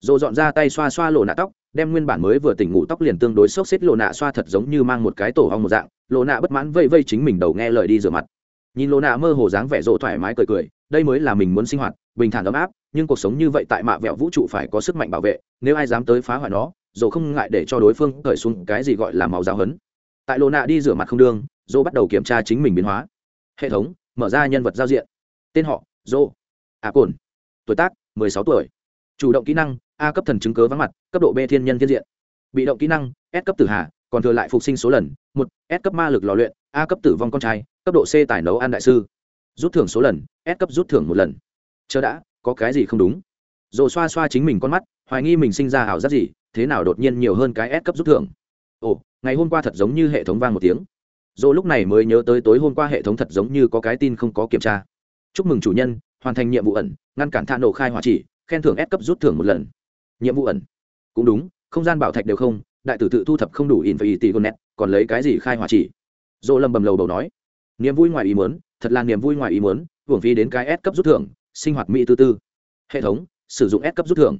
Rổ dọn ra tay xoa xoa lộ nạ tóc, đem nguyên bản mới vừa tỉnh ngủ tóc liền tương đối xốc xếp lộ nạ xoa thật giống như mang một cái tổ hong một dạng lộ nạ bất mãn vây vây chính mình đầu nghe lời đi rửa mặt. Nhìn lộ nạ mơ hồ dáng vẻ rộ thoải mái cười cười, đây mới là mình muốn sinh hoạt bình thản ấm áp, nhưng cuộc sống như vậy tại mạ vẹo vũ trụ phải có sức mạnh bảo vệ, nếu ai dám tới phá hoại nó dồ không ngại để cho đối phương cởi xuống cái gì gọi là màu giáo hấn tại lộ nạ đi rửa mặt không đương, dô bắt đầu kiểm tra chính mình biến hóa. Hệ thống, mở ra nhân vật giao diện. Tên họ, dô. À, a cồn tuổi tác 16 tuổi. Chủ động kỹ năng, a cấp thần chứng cớ vắng mặt, cấp độ b thiên nhân thiên diện. Bị động kỹ năng, s cấp tử hà, còn thừa lại phục sinh số lần. Một, s cấp ma lực lò luyện, a cấp tử vong con trai, cấp độ c tài nấu ăn đại sư. Rút thưởng số lần, s cấp rút thưởng một lần chờ đã, có cái gì không đúng? Rồi xoa xoa chính mình con mắt, hoài nghi mình sinh ra ảo giác gì, thế nào đột nhiên nhiều hơn cái s cấp rút thưởng? Ồ, ngày hôm qua thật giống như hệ thống vang một tiếng. Rồi lúc này mới nhớ tới tối hôm qua hệ thống thật giống như có cái tin không có kiểm tra. Chúc mừng chủ nhân, hoàn thành nhiệm vụ ẩn, ngăn cản tha nổ khai hỏa chỉ, khen thưởng S cấp rút thưởng một lần. Nhiệm vụ ẩn. Cũng đúng, không gian bảo thạch đều không, đại tử tự thu thập không đủ in phải tỷ con nét còn lấy cái gì khai hỏa chỉ? Dỗ lâm bầm lầu đầu nói. Niềm vui ngoài ý muốn, thật là niềm vui ngoài ý muốn, hưởng phí đến cái S cấp rút thưởng sinh hoạt mỹ tư tư. Hệ thống, sử dụng S cấp rút thưởng.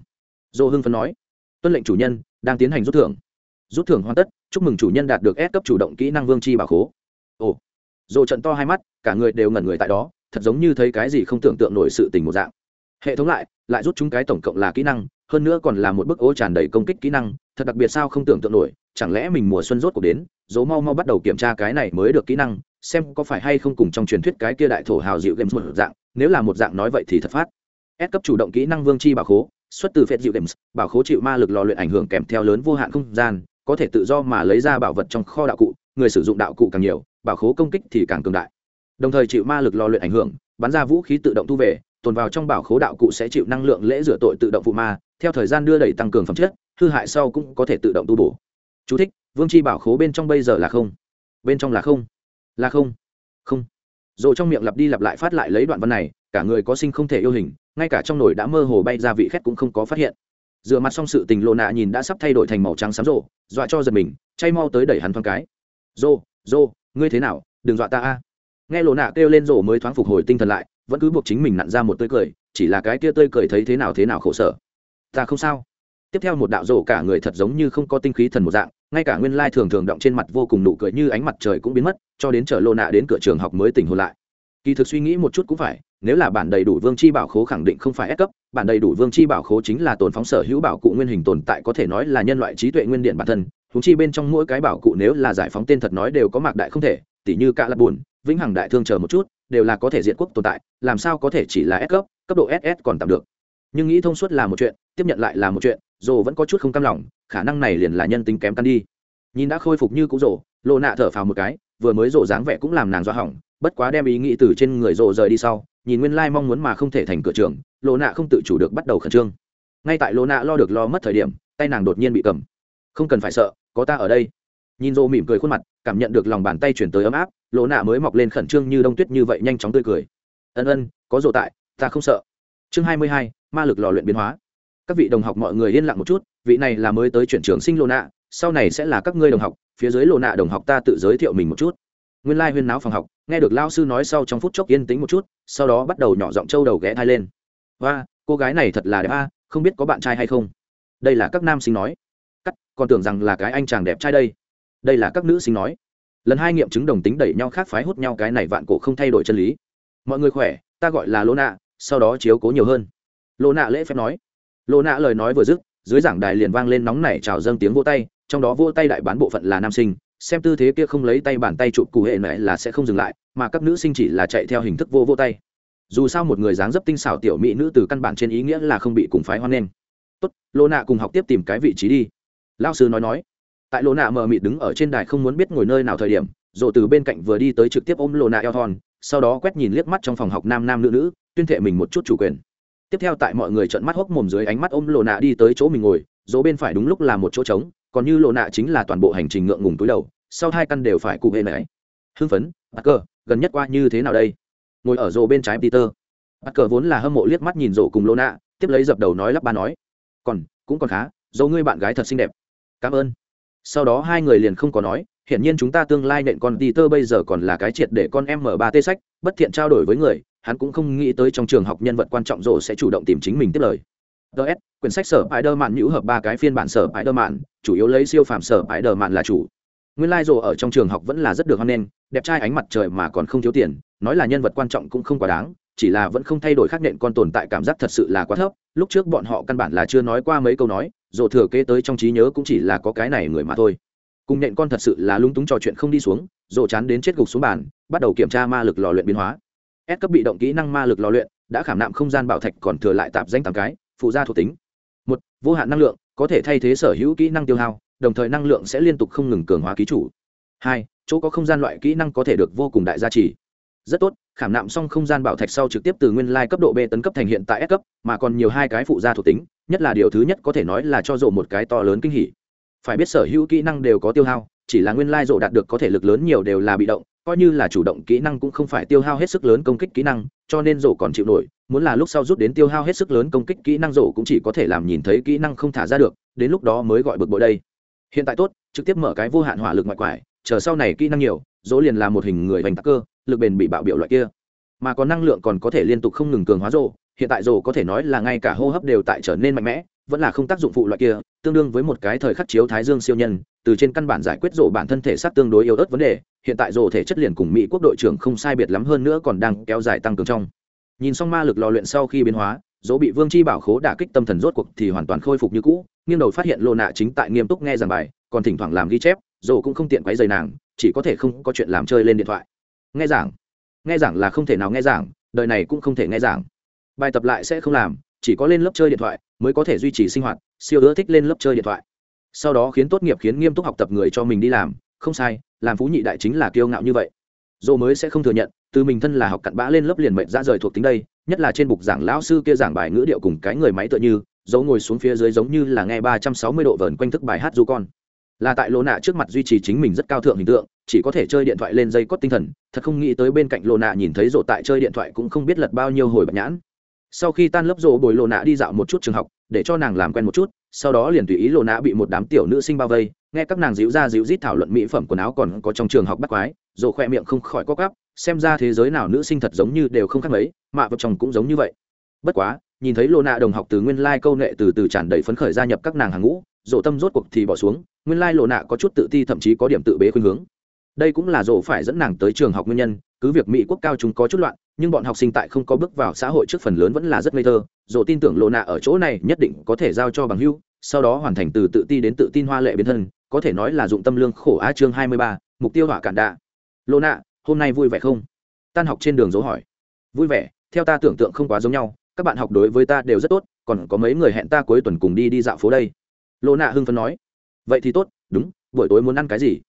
Dô hưng phấn nói. Tuân lệnh chủ nhân, đang tiến hành rút thưởng. Rút thưởng hoàn tất, chúc mừng chủ nhân đạt được S cấp chủ động kỹ năng vương chi bảo khố. Ồ. Dô trận to hai mắt, cả người đều ngẩn người tại đó, thật giống như thấy cái gì không tưởng tượng nổi sự tình một dạng. Hệ thống lại lại rút chúng cái tổng cộng là kỹ năng, hơn nữa còn là một bức ô tràn đầy công kích kỹ năng, thật đặc biệt sao không tưởng tượng nổi, chẳng lẽ mình mùa xuân rốt cuộc đến, dỗ mau mau bắt đầu kiểm tra cái này mới được kỹ năng, xem có phải hay không cùng trong truyền thuyết cái kia đại thổ hào dịu games một dạng nếu là một dạng nói vậy thì thật phát. S cấp chủ động kỹ năng vương chi bảo khố xuất từ phết dịu games bảo khố chịu ma lực lò luyện ảnh hưởng kèm theo lớn vô hạn không gian có thể tự do mà lấy ra bảo vật trong kho đạo cụ người sử dụng đạo cụ càng nhiều bảo khố công kích thì càng cường đại. Đồng thời chịu ma lực lò luyện ảnh hưởng bắn ra vũ khí tự động thu về tồn vào trong bảo khố đạo cụ sẽ chịu năng lượng lễ rửa tội tự động phụ ma theo thời gian đưa đẩy tăng cường phẩm chất hư hại sau cũng có thể tự động tu bổ. Chú thích, vương chi bảo khố bên trong bây giờ là không. Bên trong là không. Là không. Không rồi trong miệng lặp đi lặp lại phát lại lấy đoạn văn này, cả người có sinh không thể yêu hình, ngay cả trong nồi đã mơ hồ bay ra vị khét cũng không có phát hiện. Dựa mặt xong sự tình lộ nạ nhìn đã sắp thay đổi thành màu trắng xám rộ, dọa cho giật mình, chay mau tới đẩy hắn thoáng cái. Rô rô, ngươi thế nào? Đừng dọa ta a. Nghe lộ nạ kêu lên rổ mới thoáng phục hồi tinh thần lại, vẫn cứ buộc chính mình nặn ra một tươi cười, chỉ là cái kia tươi cười thấy thế nào thế nào khổ sở. Ta không sao. Tiếp theo một đạo rổ cả người thật giống như không có tinh khí thần một dạng ngay cả nguyên lai thường thường động trên mặt vô cùng nụ cười như ánh mặt trời cũng biến mất, cho đến chở lô nạ đến cửa trường học mới tỉnh hồn lại. Kỳ thực suy nghĩ một chút cũng phải, nếu là bản đầy đủ vương chi bảo khố khẳng định không phải ép cấp, bản đầy đủ vương chi bảo khố chính là tồn phóng sở hữu bảo cụ nguyên hình tồn tại có thể nói là nhân loại trí tuệ nguyên điện bản thân húng chi bên trong mỗi cái bảo cụ nếu là giải phóng tên thật nói đều có mạc đại không thể, tỉ như cạ lạp buồn, vĩnh hằng đại thương chờ một chút, đều là có thể diện quốc tồn tại, làm sao có thể chỉ là s cấp cấp độ ss còn tạm được. Nhưng nghĩ thông suốt là một chuyện, tiếp nhận lại là một chuyện, dù vẫn có chút không cam lòng khả năng này liền là nhân tính kém căn đi. Nhìn đã khôi phục như cũ rổ lộ nạ thở phào một cái, vừa mới rổ dáng vẻ cũng làm nàng do hỏng, bất quá đem ý nghĩ từ trên người rổ rời đi sau, nhìn nguyên lai mong muốn mà không thể thành cửa trường lộ nạ không tự chủ được bắt đầu khẩn trương. Ngay tại lộ nạ lo được lo mất thời điểm, tay nàng đột nhiên bị cầm. Không cần phải sợ, có ta ở đây. Nhìn rô mỉm cười khuôn mặt, cảm nhận được lòng bàn tay chuyển tới ấm áp lộ nạ mới mọc lên khẩn trương như đông tuyết như vậy nhanh chóng tươi cười. Ân ân, có rộ tại, ta không sợ. Chương hai mươi hai, ma lực lò luyện biến hóa. Các vị đồng học mọi người yên lặng một chút vị này là mới tới chuyển trường sinh lô nạ, sau này sẽ là các ngươi đồng học, phía dưới lô nạ đồng học ta tự giới thiệu mình một chút. Nguyên lai、like、huyên náo phòng học, nghe được lao sư nói sau trong phút chốc yên tĩnh một chút, sau đó bắt đầu nhỏ giọng trâu đầu ghé thai lên. Và cô gái này thật là đẹp a, không biết có bạn trai hay không? Đây là các nam sinh nói. Cắt, còn tưởng rằng là cái anh chàng đẹp trai đây. Đây là các nữ sinh nói. Lần hai nghiệm chứng đồng tính đẩy nhau khác phái hút nhau cái này vạn cổ không thay đổi chân lý. Mọi người khỏe, ta gọi là lô nạ, sau đó chiếu cố nhiều hơn. Lô nạ lễ phép nói. Lô nạ lời nói vừa dứt dưới giảng đài liền vang lên nóng nảy trào dâng tiếng vỗ tay, trong đó vỗ tay đại bán bộ phận là nam sinh, xem tư thế kia không lấy tay bàn tay chụp cụ hệ này là sẽ không dừng lại, mà các nữ sinh chỉ là chạy theo hình thức vô vô tay. Dù sao một người dáng dấp tinh xảo tiểu mỹ nữ từ căn bản trên ý nghĩa là không bị cùng phái hoan nghênh. Tốt, lô nạ cùng học tiếp tìm cái vị trí đi. Lao sư nói nói. Tại lô nạ mờ mịt đứng ở trên đài không muốn biết ngồi nơi nào thời điểm rộ từ bên cạnh vừa đi tới trực tiếp ôm lô nạ eo thon, sau đó quét nhìn liếc mắt trong phòng học nam nam nữ nữ, tuyên thệ mình một chút chủ quyền tiếp theo tại mọi người trợn mắt hốc mồm dưới ánh mắt ôm lộ nạ đi tới chỗ mình ngồi, dỗ bên phải đúng lúc là một chỗ trống, còn như lộ nạ chính là toàn bộ hành trình ngượng ngùng túi đầu, sau hai căn đều phải cụ hệ này. Hưng phấn bắt cờ gần nhất qua như thế nào đây? Ngồi ở rộ bên trái peter. Bắt cờ vốn là hâm mộ liếc mắt nhìn rộ cùng lộ nạ, tiếp lấy dập đầu nói lắp ba nói. Còn, cũng còn khá dấu ngươi bạn gái thật xinh đẹp. Cảm ơn. Sau đó hai người liền không có nói hiển nhiên chúng ta tương lai nện con Peter bây giờ còn là cái triệt để con em mở ba tê sách, bất thiện trao đổi với người, hắn cũng không nghĩ tới trong trường học nhân vật quan trọng rồ sẽ chủ động tìm chính mình tiếp lời. Ts quyển sách sở ái đơ mạn nhũ hợp ba cái phiên bản sở ái đơ mạn chủ yếu lấy siêu phàm sở ái đơ mạn là chủ. Nguyên lai rồ ở trong trường học vẫn là rất được hoan nghênh, đẹp trai ánh mặt trời mà còn không thiếu tiền, nói là nhân vật quan trọng cũng không quá đáng, chỉ là vẫn không thay đổi khắc nện con tồn tại cảm giác thật sự là quá thấp, lúc trước bọn họ căn bản là chưa nói qua mấy câu nói rồ thừa kế tới trong trí nhớ cũng chỉ là có cái này người mà thôi cùng nhện con thật sự là lung túng trò chuyện không đi xuống, rồ chán đến chết gục xuống bàn, bắt đầu kiểm tra ma lực lò luyện biến hóa. S cấp bị động kỹ năng ma lực lò luyện, đã khảm nạm không gian bảo thạch còn thừa lại tạp danh tám cái, phụ gia thuộc tính. Một, vô hạn năng lượng, có thể thay thế sở hữu kỹ năng tiêu hao, đồng thời năng lượng sẽ liên tục không ngừng cường hóa ký chủ. Hai, chỗ có không gian loại kỹ năng có thể được vô cùng đại gia trì. Rất tốt, khảm nạm xong không gian bảo thạch sau trực tiếp từ nguyên lai cấp độ b tấn cấp thành hiện tại s cấp, mà còn nhiều hai cái phụ gia thuộc tính, nhất là điều thứ nhất có thể nói là cho rộ một cái to lớn kinh hỉ phải biết sở hữu kỹ năng đều có tiêu hao, chỉ là nguyên lai rộ đạt được có thể lực lớn nhiều đều là bị động, coi như là chủ động kỹ năng cũng không phải tiêu hao hết sức lớn công kích kỹ năng, cho nên rổ còn chịu nổi, muốn là lúc sau rút đến tiêu hao hết sức lớn công kích kỹ năng rổ cũng chỉ có thể làm nhìn thấy kỹ năng không thả ra được, đến lúc đó mới gọi bực bội đây. Hiện tại tốt, trực tiếp mở cái vô hạn hỏa lực ngoại quải, chờ sau này kỹ năng nhiều rỗ liền là một hình người vành tắc cơ, lực bền bị bạo biểu loại kia. Mà có năng lượng còn có thể liên tục không ngừng cường hóa rổ hiện tại rổ có thể nói là ngay cả hô hấp đều tại trở nên mạnh mẽ vẫn là không tác dụng phụ loại kia, tương đương với một cái thời khắc chiếu thái dương siêu nhân, từ trên căn bản giải quyết rổ bản thân thể sát tương đối yếu ớt vấn đề, hiện tại rổ thể chất liền cùng mỹ quốc đội trưởng không sai biệt lắm hơn nữa còn đang kéo dài tăng cường trong. Nhìn xong ma lực lò luyện sau khi biến hóa dỗ bị vương chi bảo khố đả kích tâm thần rốt cuộc thì hoàn toàn khôi phục như cũ, nghiêng đầu phát hiện lộ nạ chính tại nghiêm túc nghe giảng bài, còn thỉnh thoảng làm ghi chép dỗ cũng không tiện quấy dày nàng, chỉ có thể không có chuyện làm chơi lên điện thoại. Nghe giảng. Nghe giảng là không thể nào nghe giảng, đời này cũng không thể nghe giảng. Bài tập lại sẽ không làm chỉ có lên lớp chơi điện thoại mới có thể duy trì sinh hoạt, siêu ưa thích lên lớp chơi điện thoại. Sau đó khiến tốt nghiệp khiến nghiêm túc học tập người cho mình đi làm, không sai, làm phú nhị đại chính là kiêu ngạo như vậy. Dô mới sẽ không thừa nhận, từ mình thân là học cặn bã lên lớp liền mệnh ra rời thuộc tính đây, nhất là trên bục giảng lão sư kia giảng bài ngữ điệu cùng cái người máy tựa như, dấu ngồi xuống phía dưới giống như là nghe ba trăm sáu mươi độ vờn quanh thức bài hát du con. Là tại lô nạ trước mặt duy trì chính mình rất cao thượng hình tượng, chỉ có thể chơi điện thoại lên dây cót tinh thần, thật không nghĩ tới bên cạnh lô nạ nhìn thấy rộ tại chơi điện thoại cũng không biết lật bao nhiêu hồi bạch nhãn sau khi tan lớp rộ bồi lộ nạ đi dạo một chút trường học, để cho nàng làm quen một chút, sau đó liền tùy ý lộ nạ bị một đám tiểu nữ sinh bao vây, nghe các nàng dịu ra dịu rít thảo luận mỹ phẩm quần áo còn có trong trường học bắt quái, rộ khoe miệng không khỏi có cắp xem ra thế giới nào nữ sinh thật giống như đều không khác mấy, mạ vợ chồng cũng giống như vậy. Bất quá, nhìn thấy lộ nạ đồng học từ nguyên lai câu nệ từ từ tràn đầy phấn khởi gia nhập các nàng hàng ngũ, rộ tâm rốt cuộc thì bỏ xuống, nguyên lai nạ có chút tự ti thậm chí có điểm tự bế khuyên hướng. Đây cũng là rộ phải dẫn nàng tới trường học nguyên nhân, cứ việc mỹ quốc cao chúng có chút loạn nhưng bọn học sinh tại không có bước vào xã hội trước phần lớn vẫn là rất ngây thơ dồ tin tưởng lộ nạ ở chỗ này nhất định có thể giao cho bằng hưu sau đó hoàn thành từ tự ti đến tự tin hoa lệ biến thân, có thể nói là dụng tâm lương khổ a chương hai mươi ba, mục tiêu hỏa cản đạ. Lộ nạ hôm nay vui vẻ không? Tan học trên đường dấu hỏi. Vui vẻ, theo ta tưởng tượng không quá giống nhau, các bạn học đối với ta đều rất tốt, còn có mấy người hẹn ta cuối tuần cùng đi đi dạo phố đây. Lộ nạ hưng phấn nói. Vậy thì tốt, đúng, buổi tối muốn ăn cái gì?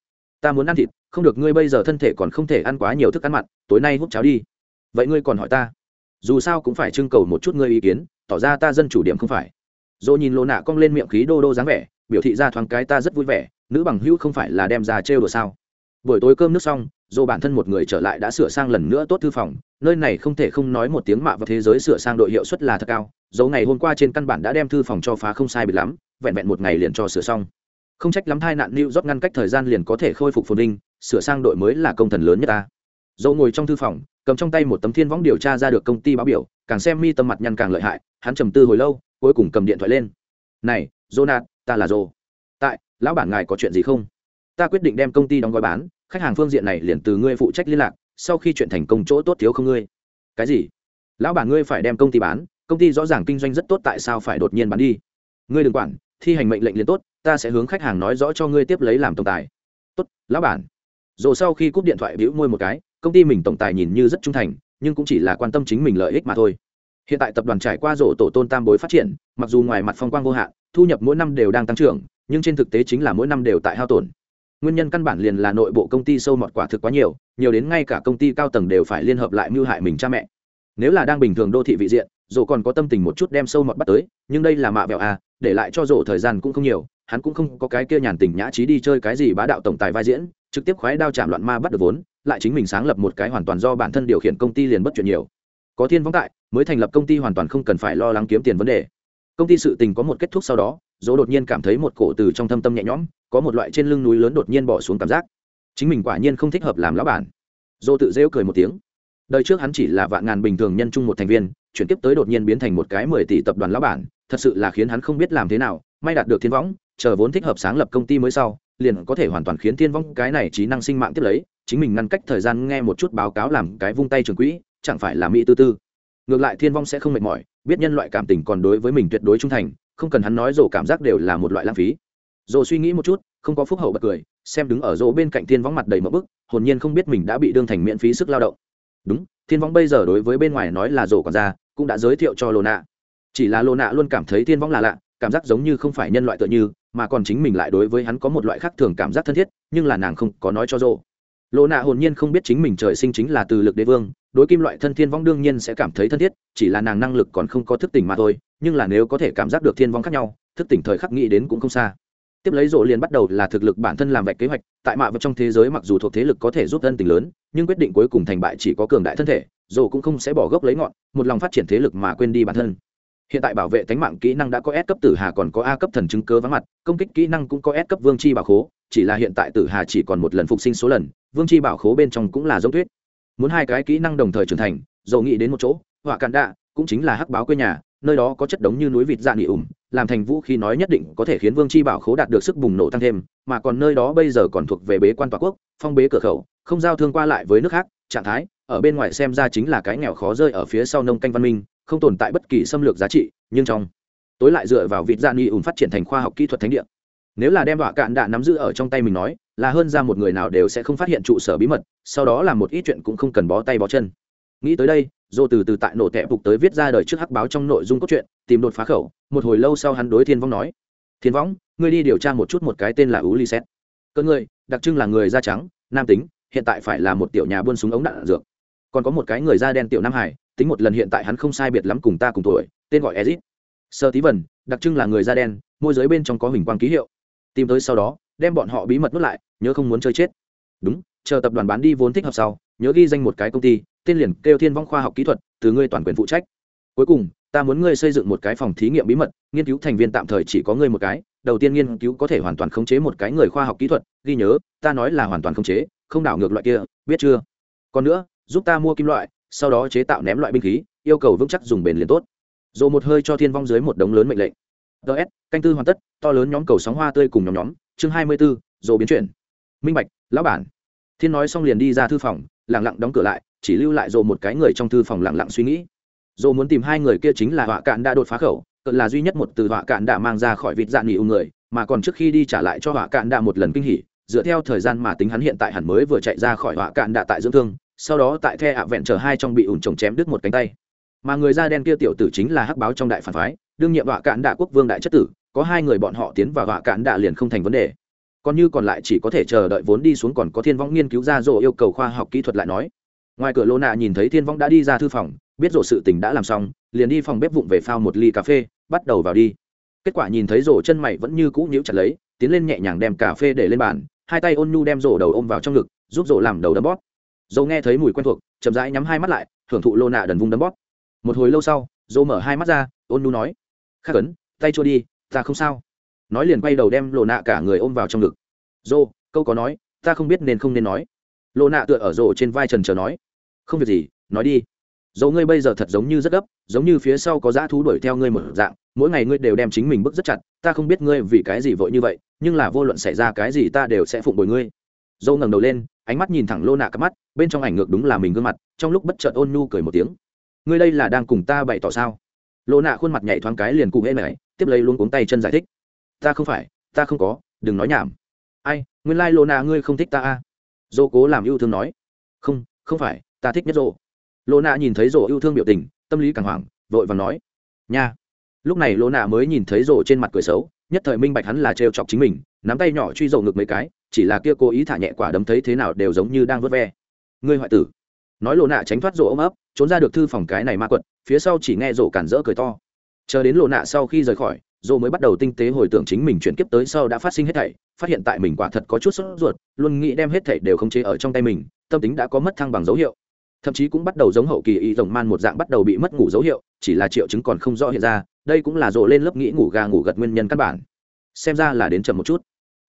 Ta muốn ăn thịt, không được, ngươi bây giờ thân thể còn không thể ăn quá nhiều thức ăn mặn, tối nay hút cháo đi vậy ngươi còn hỏi ta? Dù sao cũng phải trưng cầu một chút ngươi ý kiến, tỏ ra ta dân chủ điểm không phải. Dỗ nhìn lộ nạ cong lên miệng khí đô đô dáng vẻ, biểu thị ra thoáng cái ta rất vui vẻ, nữ bằng hữu không phải là đem ra trêu đùa sao? Buổi tối cơm nước xong, dỗ bản thân một người trở lại đã sửa sang lần nữa tốt thư phòng, nơi này không thể không nói một tiếng mạ vào thế giới sửa sang đội hiệu suất là thật cao, dấu ngày hôm qua trên căn bản đã đem thư phòng cho phá không sai bịt lắm, vẹn vẹn một ngày liền cho sửa xong. Không trách lắm thai nạn lưu rót ngăn cách thời gian liền có thể khôi phục phồn vinh, sửa sang đội mới là công thần lớn nhất ta dẫu ngồi trong thư phòng cầm trong tay một tấm thiên võng điều tra ra được công ty báo biểu càng xem mi tâm mặt nhăn càng lợi hại hắn trầm tư hồi lâu cuối cùng cầm điện thoại lên. Này Jonah, ta là dô tại lão bản ngài có chuyện gì không? Ta quyết định đem công ty đóng gói bán khách hàng phương diện này liền từ ngươi phụ trách liên lạc sau khi chuyện thành công chỗ tốt thiếu không ngươi. Cái gì? Lão bản ngươi phải đem công ty bán công ty rõ ràng kinh doanh rất tốt tại sao phải đột nhiên bán đi? Ngươi đừng quản thi hành mệnh lệnh liền tốt ta sẽ hướng khách hàng nói rõ cho ngươi tiếp lấy làm tổng tài. Tốt lão bản. Rồi sau khi cúp điện thoại bĩu môi một cái công ty mình tổng tài nhìn như rất trung thành, nhưng cũng chỉ là quan tâm chính mình lợi ích mà thôi. Hiện tại tập đoàn trải qua rổ tổ tôn tam bối phát triển, mặc dù ngoài mặt phong quang vô hạn, thu nhập mỗi năm đều đang tăng trưởng, nhưng trên thực tế chính là mỗi năm đều tại hao tổn. Nguyên nhân căn bản liền là nội bộ công ty sâu mọt quả thực quá nhiều nhiều đến ngay cả công ty cao tầng đều phải liên hợp lại mưu hại mình cha mẹ. Nếu là đang bình thường đô thị vị diện dồ còn có tâm tình một chút đem sâu mọt bắt tới, nhưng đây là mạ vẹo à để lại cho dồ thời gian cũng không nhiều, hắn cũng không có cái kia nhàn tình nhã trí đi chơi cái gì bá đạo tổng tài vai diễn, trực tiếp khoái đao chạm loạn ma bắt được vốn lại chính mình sáng lập một cái hoàn toàn do bản thân điều khiển công ty liền bất chuyện nhiều. Có thiên võng tại, mới thành lập công ty hoàn toàn không cần phải lo lắng kiếm tiền vấn đề. Công ty sự tình có một kết thúc sau đó, dỗ đột nhiên cảm thấy một cổ từ trong thâm tâm nhẹ nhõm, có một loại trên lưng núi lớn đột nhiên bỏ xuống cảm giác. Chính mình quả nhiên không thích hợp làm lão bản. Dỗ tự rêu cười một tiếng. Đời trước hắn chỉ là vạn ngàn bình thường nhân chung một thành viên, chuyển tiếp tới đột nhiên biến thành một cái mười tỷ tập đoàn lão bản, thật sự là khiến hắn không biết làm thế nào, may đạt được thiên võng, chờ vốn thích hợp sáng lập công ty mới sau, liền có thể hoàn toàn khiến thiên võng cái này trí năng sinh mạng tiếp lấy chính mình ngăn cách thời gian nghe một chút báo cáo làm cái vung tay trường quỹ, chẳng phải là mỹ tư tư. Ngược lại thiên vong sẽ không mệt mỏi, biết nhân loại cảm tình còn đối với mình tuyệt đối trung thành, không cần hắn nói rổ cảm giác đều là một loại lãng phí. Rổ suy nghĩ một chút, không có phúc hậu bật cười, xem đứng ở rổ bên cạnh thiên vong mặt đầy mẫu bức, hồn nhiên không biết mình đã bị đương thành miễn phí sức lao động. Đúng, thiên vong bây giờ đối với bên ngoài nói là rổ còn ra cũng đã giới thiệu cho lô nạ. Chỉ là lô nạ luôn cảm thấy thiên vong là lạ, cảm giác giống như không phải nhân loại tựa như, mà còn chính mình lại đối với hắn có một loại khác thường cảm giác thân thiết, nhưng là nàng không có nói cho rổ lộ nạ hồn nhiên không biết chính mình trời sinh chính là từ lực đế vương, đối kim loại thân thiên vong đương nhiên sẽ cảm thấy thân thiết, chỉ là nàng năng lực còn không có thức tỉnh mà thôi, nhưng là nếu có thể cảm giác được thiên vong khác nhau, thức tỉnh thời khắc nghĩ đến cũng không xa. Tiếp lấy rộ liền bắt đầu là thực lực bản thân làm vạch kế hoạch, tại mạ vật trong thế giới mặc dù thuộc thế lực có thể giúp thân tình lớn, nhưng quyết định cuối cùng thành bại chỉ có cường đại thân thể rộ cũng không sẽ bỏ gốc lấy ngọn, một lòng phát triển thế lực mà quên đi bản thân. Hiện tại bảo vệ tánh mạng kỹ năng đã có S cấp tử hà còn có A cấp thần chứng cớ vắng mặt, công kích kỹ năng cũng có S cấp vương chi bảo khố, chỉ là hiện tại tử hà chỉ còn một lần phục sinh số lần vương chi bảo khố bên trong cũng là giống tuyết muốn hai cái kỹ năng đồng thời trưởng thành, dầu nghĩ đến một chỗ, họa cạn đạ, cũng chính là hắc báo quê nhà, nơi đó có chất đống như núi vịt dạ nghỉ ủng, làm thành vũ khí nói nhất định có thể khiến vương chi bảo khố đạt được sức bùng nổ tăng thêm, mà còn nơi đó bây giờ còn thuộc về bế quan tòa quốc, phong bế cửa khẩu, không giao thương qua lại với nước khác, trạng thái, ở bên ngoài xem ra chính là cái nghèo khó rơi ở phía sau nông canh văn minh, không tồn tại bất kỳ xâm lược giá trị, nhưng trong tối lại dựa vào vịt dạ nghỉ ủng phát triển thành khoa học kỹ thuật thánh địa. Nếu là đem họa cạn đạ nắm giữ ở trong tay mình nói là hơn ra một người nào đều sẽ không phát hiện trụ sở bí mật, sau đó là một ít chuyện cũng không cần bó tay bó chân. Nghĩ tới đây, dô từ từ tại nổ tẹp phục tới viết ra đời trước hắc báo trong nội dung cốt truyện, tìm đột phá khẩu, một hồi lâu sau hắn đối thiên vong nói, thiên võng ngươi đi điều tra một chút một cái tên là ulises cơn ngươi, đặc trưng là người da trắng, nam tính, hiện tại phải là một tiểu nhà buôn súng ống đạn dược. Còn có một cái người da đen tiểu nam hải, tính một lần hiện tại hắn không sai biệt lắm cùng ta cùng tuổi, tên gọi ezit. Sơ tí vần đặc trưng là người da đen, môi giới bên trong có huỳnh quang ký hiệu. Tìm tới sau đó đem bọn họ bí mật nuốt lại, nhớ không muốn chơi chết. Đúng, chờ tập đoàn bán đi vốn thích hợp sau, nhớ ghi danh một cái công ty, tên liền kêu thiên vong khoa học kỹ thuật, từ ngươi toàn quyền phụ trách. Cuối cùng, ta muốn ngươi xây dựng một cái phòng thí nghiệm bí mật, nghiên cứu thành viên tạm thời chỉ có ngươi một cái, đầu tiên nghiên cứu có thể hoàn toàn khống chế một cái người khoa học kỹ thuật, ghi nhớ, ta nói là hoàn toàn khống chế, không đảo ngược loại kia, biết chưa? Còn nữa, giúp ta mua kim loại, sau đó chế tạo ném loại binh khí, yêu cầu vững chắc dùng bền liền tốt. Rồi một hơi cho thiên vong dưới một đống lớn mệnh lệnh. Ts canh tư hoàn tất, to lớn nhóm cầu sóng hoa tươi cùng nhóm nhóm chương hai mươi b ố rồi biến chuyển. Minh bạch, lão bản. Thiên nói xong liền đi ra thư phòng lẳng lặng đóng cửa lại, chỉ lưu lại rồi một cái người trong thư phòng lẳng lặng suy nghĩ. Rồi muốn tìm hai người kia chính là họa cạn đã đột phá khẩu cận là duy nhất một từ họa cạn đã mang ra khỏi vịt dạng nghỉ ưu người, mà còn trước khi đi trả lại cho họa cạn đã một lần kinh hỉ, dựa theo thời gian mà tính hắn hiện tại hẳn mới vừa chạy ra khỏi họa cạn đã tại dưỡng thương, sau đó tại the ạ vẹn chờ hai trong bị ủn trồng chém đứt một cánh tay. Mà người da đen kia tiểu tử chính là hắc báo trong đại phản phái, đương nhiệm họa cạn đạ quốc vương đại chất tử có hai người bọn họ tiến vào họa cạn đạ liền không thành vấn đề. Còn như còn lại chỉ có thể chờ đợi vốn đi xuống còn có thiên vong nghiên cứu ra rộ yêu cầu khoa học kỹ thuật lại nói. Ngoài cửa lô nạ nhìn thấy thiên vong đã đi ra thư phòng, biết rộ sự tình đã làm xong, liền đi phòng bếp vụng về phao một ly cà phê, bắt đầu vào đi. Kết quả nhìn thấy rổ chân mày vẫn như cũ nhíu chặt lấy, tiến lên nhẹ nhàng đem cà phê để lên bàn, hai tay ôn nhu đem rổ đầu ôm vào trong ngực, giúp rổ làm đầu đấm bóp. Dâu nghe thấy mùi quen thuộc, chậm rãi nhắm hai mắt lại, thưởng thụ lô nạ đần vung đấm bóp. Một hồi lâu sau dâu mở hai mắt ra, ôn nhu nói, khắc ấn tay trôi đi ta không sao. Nói liền quay đầu đem lộ nạ cả người ôm vào trong ngực. Dô, câu có nói, ta không biết nên không nên nói. Lộ nạ tựa ở rổ trên vai trần chờ nói. Không việc gì, nói đi. Dẫu ngươi bây giờ thật giống như rất gấp, giống như phía sau có dã thú đuổi theo ngươi một dạng, mỗi ngày ngươi đều đem chính mình bức rất chặt, ta không biết ngươi vì cái gì vội như vậy, nhưng là vô luận xảy ra cái gì ta đều sẽ phụng bồi ngươi. Dâu ngẩng đầu lên, ánh mắt nhìn thẳng lô nạ cắp mắt, bên trong ảnh ngược đúng là mình gương mặt, trong lúc bất chợt ôn nhu cười một tiếng. Ngươi đây là đang cùng ta bày tỏ sao? Lô nạ khuôn mặt nhảy thoáng cái liền cụ hễ mày tiếp lấy luôn cuống tay chân giải thích. Ta không phải, ta không có, đừng nói nhảm. Ai, nguyên lai、like、lộ nạ ngươi không thích ta à? dô cố làm yêu thương nói. Không không phải, ta thích nhất dô lô nạ nhìn thấy dô yêu thương biểu tình, tâm lý càng hoảng, vội và nói. Nha. Lúc này lô nạ mới nhìn thấy rổ trên mặt cười xấu, nhất thời minh bạch hắn là trêu chọc chính mình, nắm tay nhỏ truy dầu ngực mấy cái, chỉ là kia cố ý thả nhẹ quả đấm thấy thế nào đều giống như đang vớt ve. Ngươi hoại tử. Nói lộ nạ tránh thoát rổ ôm ấp trốn ra được thư phòng cái này ma quật, phía sau chỉ nghe rổ cản rỡ cười to. Chờ đến lộ nạ sau khi rời khỏi rổ mới bắt đầu tinh tế hồi tưởng chính mình chuyển kiếp tới sau đã phát sinh hết thảy, phát hiện tại mình quả thật có chút sốt ruột, luôn nghĩ đem hết thảy đều khống chế ở trong tay mình, tâm tính đã có mất thăng bằng dấu hiệu. Thậm chí cũng bắt đầu giống hậu kỳ y rồng man một dạng bắt đầu bị mất ngủ dấu hiệu, chỉ là triệu chứng còn không rõ hiện ra, đây cũng là rộ lên lớp nghĩ ngủ gà ngủ gật nguyên nhân căn bản. Xem ra là đến chậm một chút.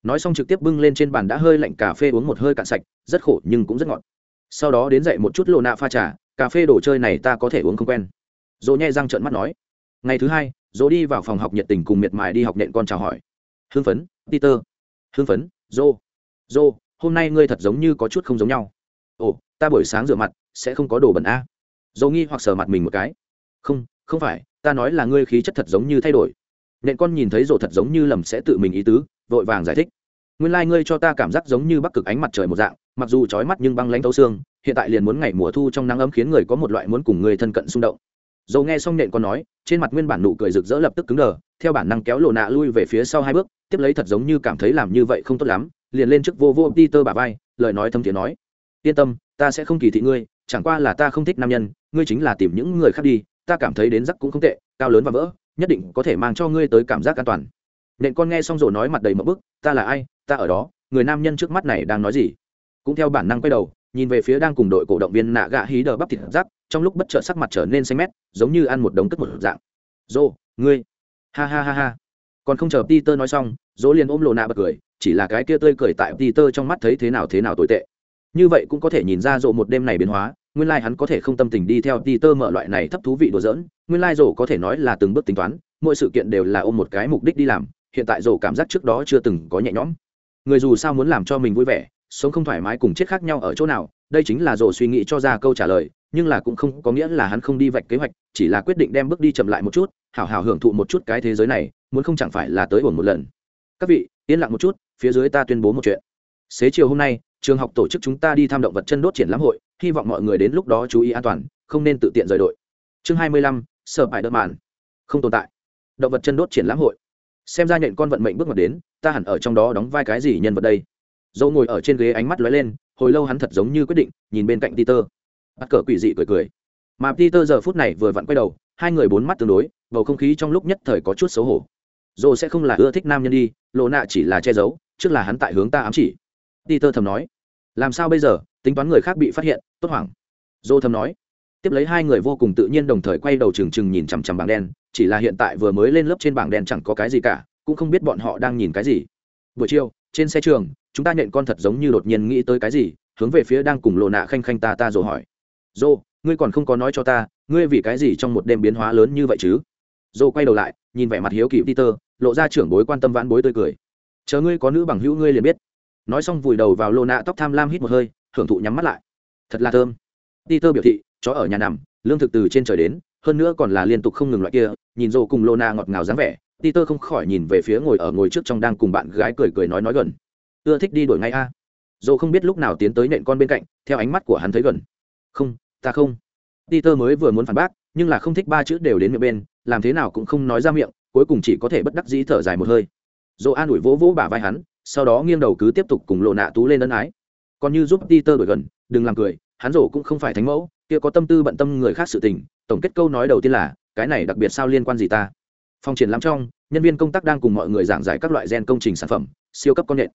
Nói xong trực tiếp bưng lên trên bàn đã hơi lạnh cà phê uống một hơi cạn sạch, rất khổ nhưng cũng rất ngọt. Sau đó đến dậy một chút lộ nạ pha trà cà phê đồ chơi này ta có thể uống không quen. Dỗ nhẹ răng trợn mắt nói. Ngày thứ hai, dỗ đi vào phòng học nhiệt tình cùng miệt mài đi học nện con chào hỏi. Hưng phấn, peter. Hưng phấn dô dô hôm nay ngươi thật giống như có chút không giống nhau. Ồ, ta buổi sáng rửa mặt, sẽ không có đồ bẩn a. Dầu nghi hoặc sờ mặt mình một cái. Không không phải, ta nói là ngươi khí chất thật giống như thay đổi. Nện con nhìn thấy rổ thật giống như lầm sẽ tự mình ý tứ, vội vàng giải thích. Nguyên lai、like、ngươi cho ta cảm giác giống như bắc cực ánh mặt trời một dạng, mặc dù trói mắt nhưng băng lãnh thấu xương hiện tại liền muốn ngày mùa thu trong nắng ấm khiến người có một loại muốn cùng người thân cận xung động. Dầu nghe xong nện con nói, trên mặt nguyên bản nụ cười rực rỡ lập tức cứng đờ, theo bản năng kéo lộ nạ lui về phía sau hai bước, tiếp lấy thật giống như cảm thấy làm như vậy không tốt lắm, liền lên trước vô vô đi tơ bà vai, lời nói thâm thiện nói, yên tâm, ta sẽ không kỳ thị ngươi, chẳng qua là ta không thích nam nhân, ngươi chính là tìm những người khác đi, ta cảm thấy đến giấc cũng không tệ, cao lớn và vỡ, nhất định có thể mang cho ngươi tới cảm giác an toàn. Nện con nghe xong rồi nói mặt đầy mẫu bức, ta là ai? Ta ở đó, người nam nhân trước mắt này đang nói gì? Cũng theo bản năng quay đầu nhìn về phía đang cùng đội cổ động viên nạ gạ hí đờ bắp thịt giáp trong lúc bất chợt sắc mặt trở nên xanh mét, giống như ăn một đống cất một dạng. Dô, ngươi. Ha ha ha ha. Còn không chờ peter nói xong dỗ liền ôm lộ nạ bật cười, chỉ là cái kia tươi cười tại peter trong mắt thấy thế nào thế nào tồi tệ. Như vậy cũng có thể nhìn ra dỗ một đêm này biến hóa, nguyên lai hắn có thể không tâm tình đi theo peter mở loại này thấp thú vị đùa giỡn, nguyên lai rộ có thể nói là từng bước tính toán, mỗi sự kiện đều là ôm một cái mục đích đi làm, hiện tại dỗ cảm giác trước đó chưa từng có nhẹ nhõm. Người dù sao muốn làm cho mình vui vẻ sống không thoải mái cùng chết khác nhau ở chỗ nào, đây chính là rồ suy nghĩ cho ra câu trả lời, nhưng là cũng không có nghĩa là hắn không đi vạch kế hoạch, chỉ là quyết định đem bước đi chậm lại một chút, hảo hảo hưởng thụ một chút cái thế giới này, muốn không chẳng phải là tới ổn một lần. Các vị, yên lặng một chút, phía dưới ta tuyên bố một chuyện. Xế chiều hôm nay, trường học tổ chức chúng ta đi tham động vật chân đốt triển lãm hội, hy vọng mọi người đến lúc đó chú ý an toàn, không nên tự tiện rời đội. Chương hai mươi lăm, sở hại đơn màn. Không tồn tại. Động vật chân đốt triển lãm hội. Xem ra nhện con vận mệnh bước ngoặt đến, ta hẳn ở trong đó đóng vai cái gì nhân vật đây? Dâu ngồi ở trên ghế ánh mắt lóe lên, hồi lâu hắn thật giống như quyết định, nhìn bên cạnh peter. Bắt cờ quỷ dị cười cười. Mà peter giờ phút này vừa vặn quay đầu, hai người bốn mắt tương đối, bầu không khí trong lúc nhất thời có chút xấu hổ. Dô sẽ không là ưa thích nam nhân đi, lộ nạ chỉ là che giấu, trước là hắn tại hướng ta ám chỉ. Peter thầm nói. Làm sao bây giờ? Tính toán người khác bị phát hiện, tốt hoảng. Dô thầm nói. Tiếp lấy hai người vô cùng tự nhiên đồng thời quay đầu trừng trừng nhìn chằm chằm bảng đen, chỉ là hiện tại vừa mới lên lớp trên bảng đen chẳng có cái gì cả, cũng không biết bọn họ đang nhìn cái gì. Buổi chiều trên xe trường, chúng ta nhận con thật giống như đột nhiên nghĩ tới cái gì, hướng về phía đang cùng lộ nạ khanh khanh ta ta rồi hỏi. Dô ngươi còn không có nói cho ta, ngươi vì cái gì trong một đêm biến hóa lớn như vậy chứ? Dô quay đầu lại, nhìn vẻ mặt hiếu kỳ peter, lộ ra trưởng bối quan tâm vãn bối tươi cười. Chờ ngươi có nữ bằng hữu ngươi liền biết. Nói xong vùi đầu vào lô nạ tóc tham lam hít một hơi hưởng thụ nhắm mắt lại. Thật là thơm. Peter biểu thị, chó ở nhà nằm, lương thực từ trên trời đến, hơn nữa còn là liên tục không ngừng loại kia, nhìn dô cùng lô na ngọt ngào dáng vẻ peter không khỏi nhìn về phía ngồi ở ngồi trước trong đang cùng bạn gái cười cười nói nói gần. Ưa thích đi đổi ngay a. À. dồ không biết lúc nào tiến tới nện con bên cạnh, theo ánh mắt của hắn thấy gần. Không, ta không. Peter mới vừa muốn phản bác, nhưng là không thích ba chữ đều đến miệng bên, làm thế nào cũng không nói ra miệng, cuối cùng chỉ có thể bất đắc dĩ thở dài một hơi. Dồ an ủi vỗ vỗ bả vai hắn, sau đó nghiêng đầu cứ tiếp tục cùng lộ nạ tú lên ân ái. Còn như giúp peter đổi gần, đừng làm cười, hắn rổ cũng không phải thánh mẫu, kia có tâm tư bận tâm người khác sự tình, tổng kết câu nói đầu tiên là, cái này đặc biệt sao liên quan gì ta? Phòng triển lãm trong, nhân viên công tác đang cùng mọi người giảng giải các loại gen công trình sản phẩm, siêu cấp con nhện.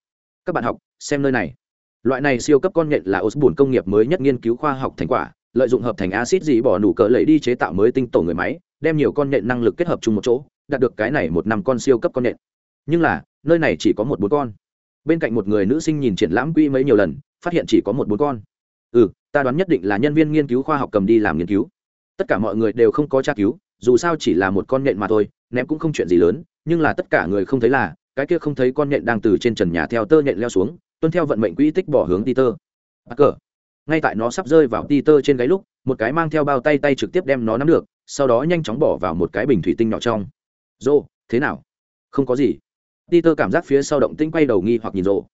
Các bạn học, xem nơi này. Loại này siêu cấp con nhện là osborne công nghiệp mới nhất nghiên cứu khoa học thành quả, lợi dụng hợp thành acid dì bỏ nụ cỡ lấy đi chế tạo mới tinh tổ người máy, đem nhiều con nhện năng lực kết hợp chung một chỗ, đạt được cái này một năm con siêu cấp con nhện. Nhưng là, nơi này chỉ có một bốn con. Bên cạnh một người nữ sinh nhìn triển lãm quỹ mấy nhiều lần, phát hiện chỉ có một bốn con. Ừ ta đoán nhất định là nhân viên nghiên cứu khoa học cầm đi làm nghiên cứu. Tất cả mọi người đều không có tra cứu, dù sao chỉ là một con nhện mà thôi ném cũng không chuyện gì lớn, nhưng là tất cả người không thấy là, cái kia không thấy con nhện đang từ trên trần nhà theo tơ nhện leo xuống, tuân theo vận mệnh quỹ tích bỏ hướng peter. Bắt cờ ngay tại nó sắp rơi vào tơ trên gáy lúc, một cái mang theo bao tay tay trực tiếp đem nó nắm được, sau đó nhanh chóng bỏ vào một cái bình thủy tinh nhỏ trong. Rô, thế nào? Không có gì. Tơ cảm giác phía sau động tinh quay đầu nghi hoặc nhìn rộ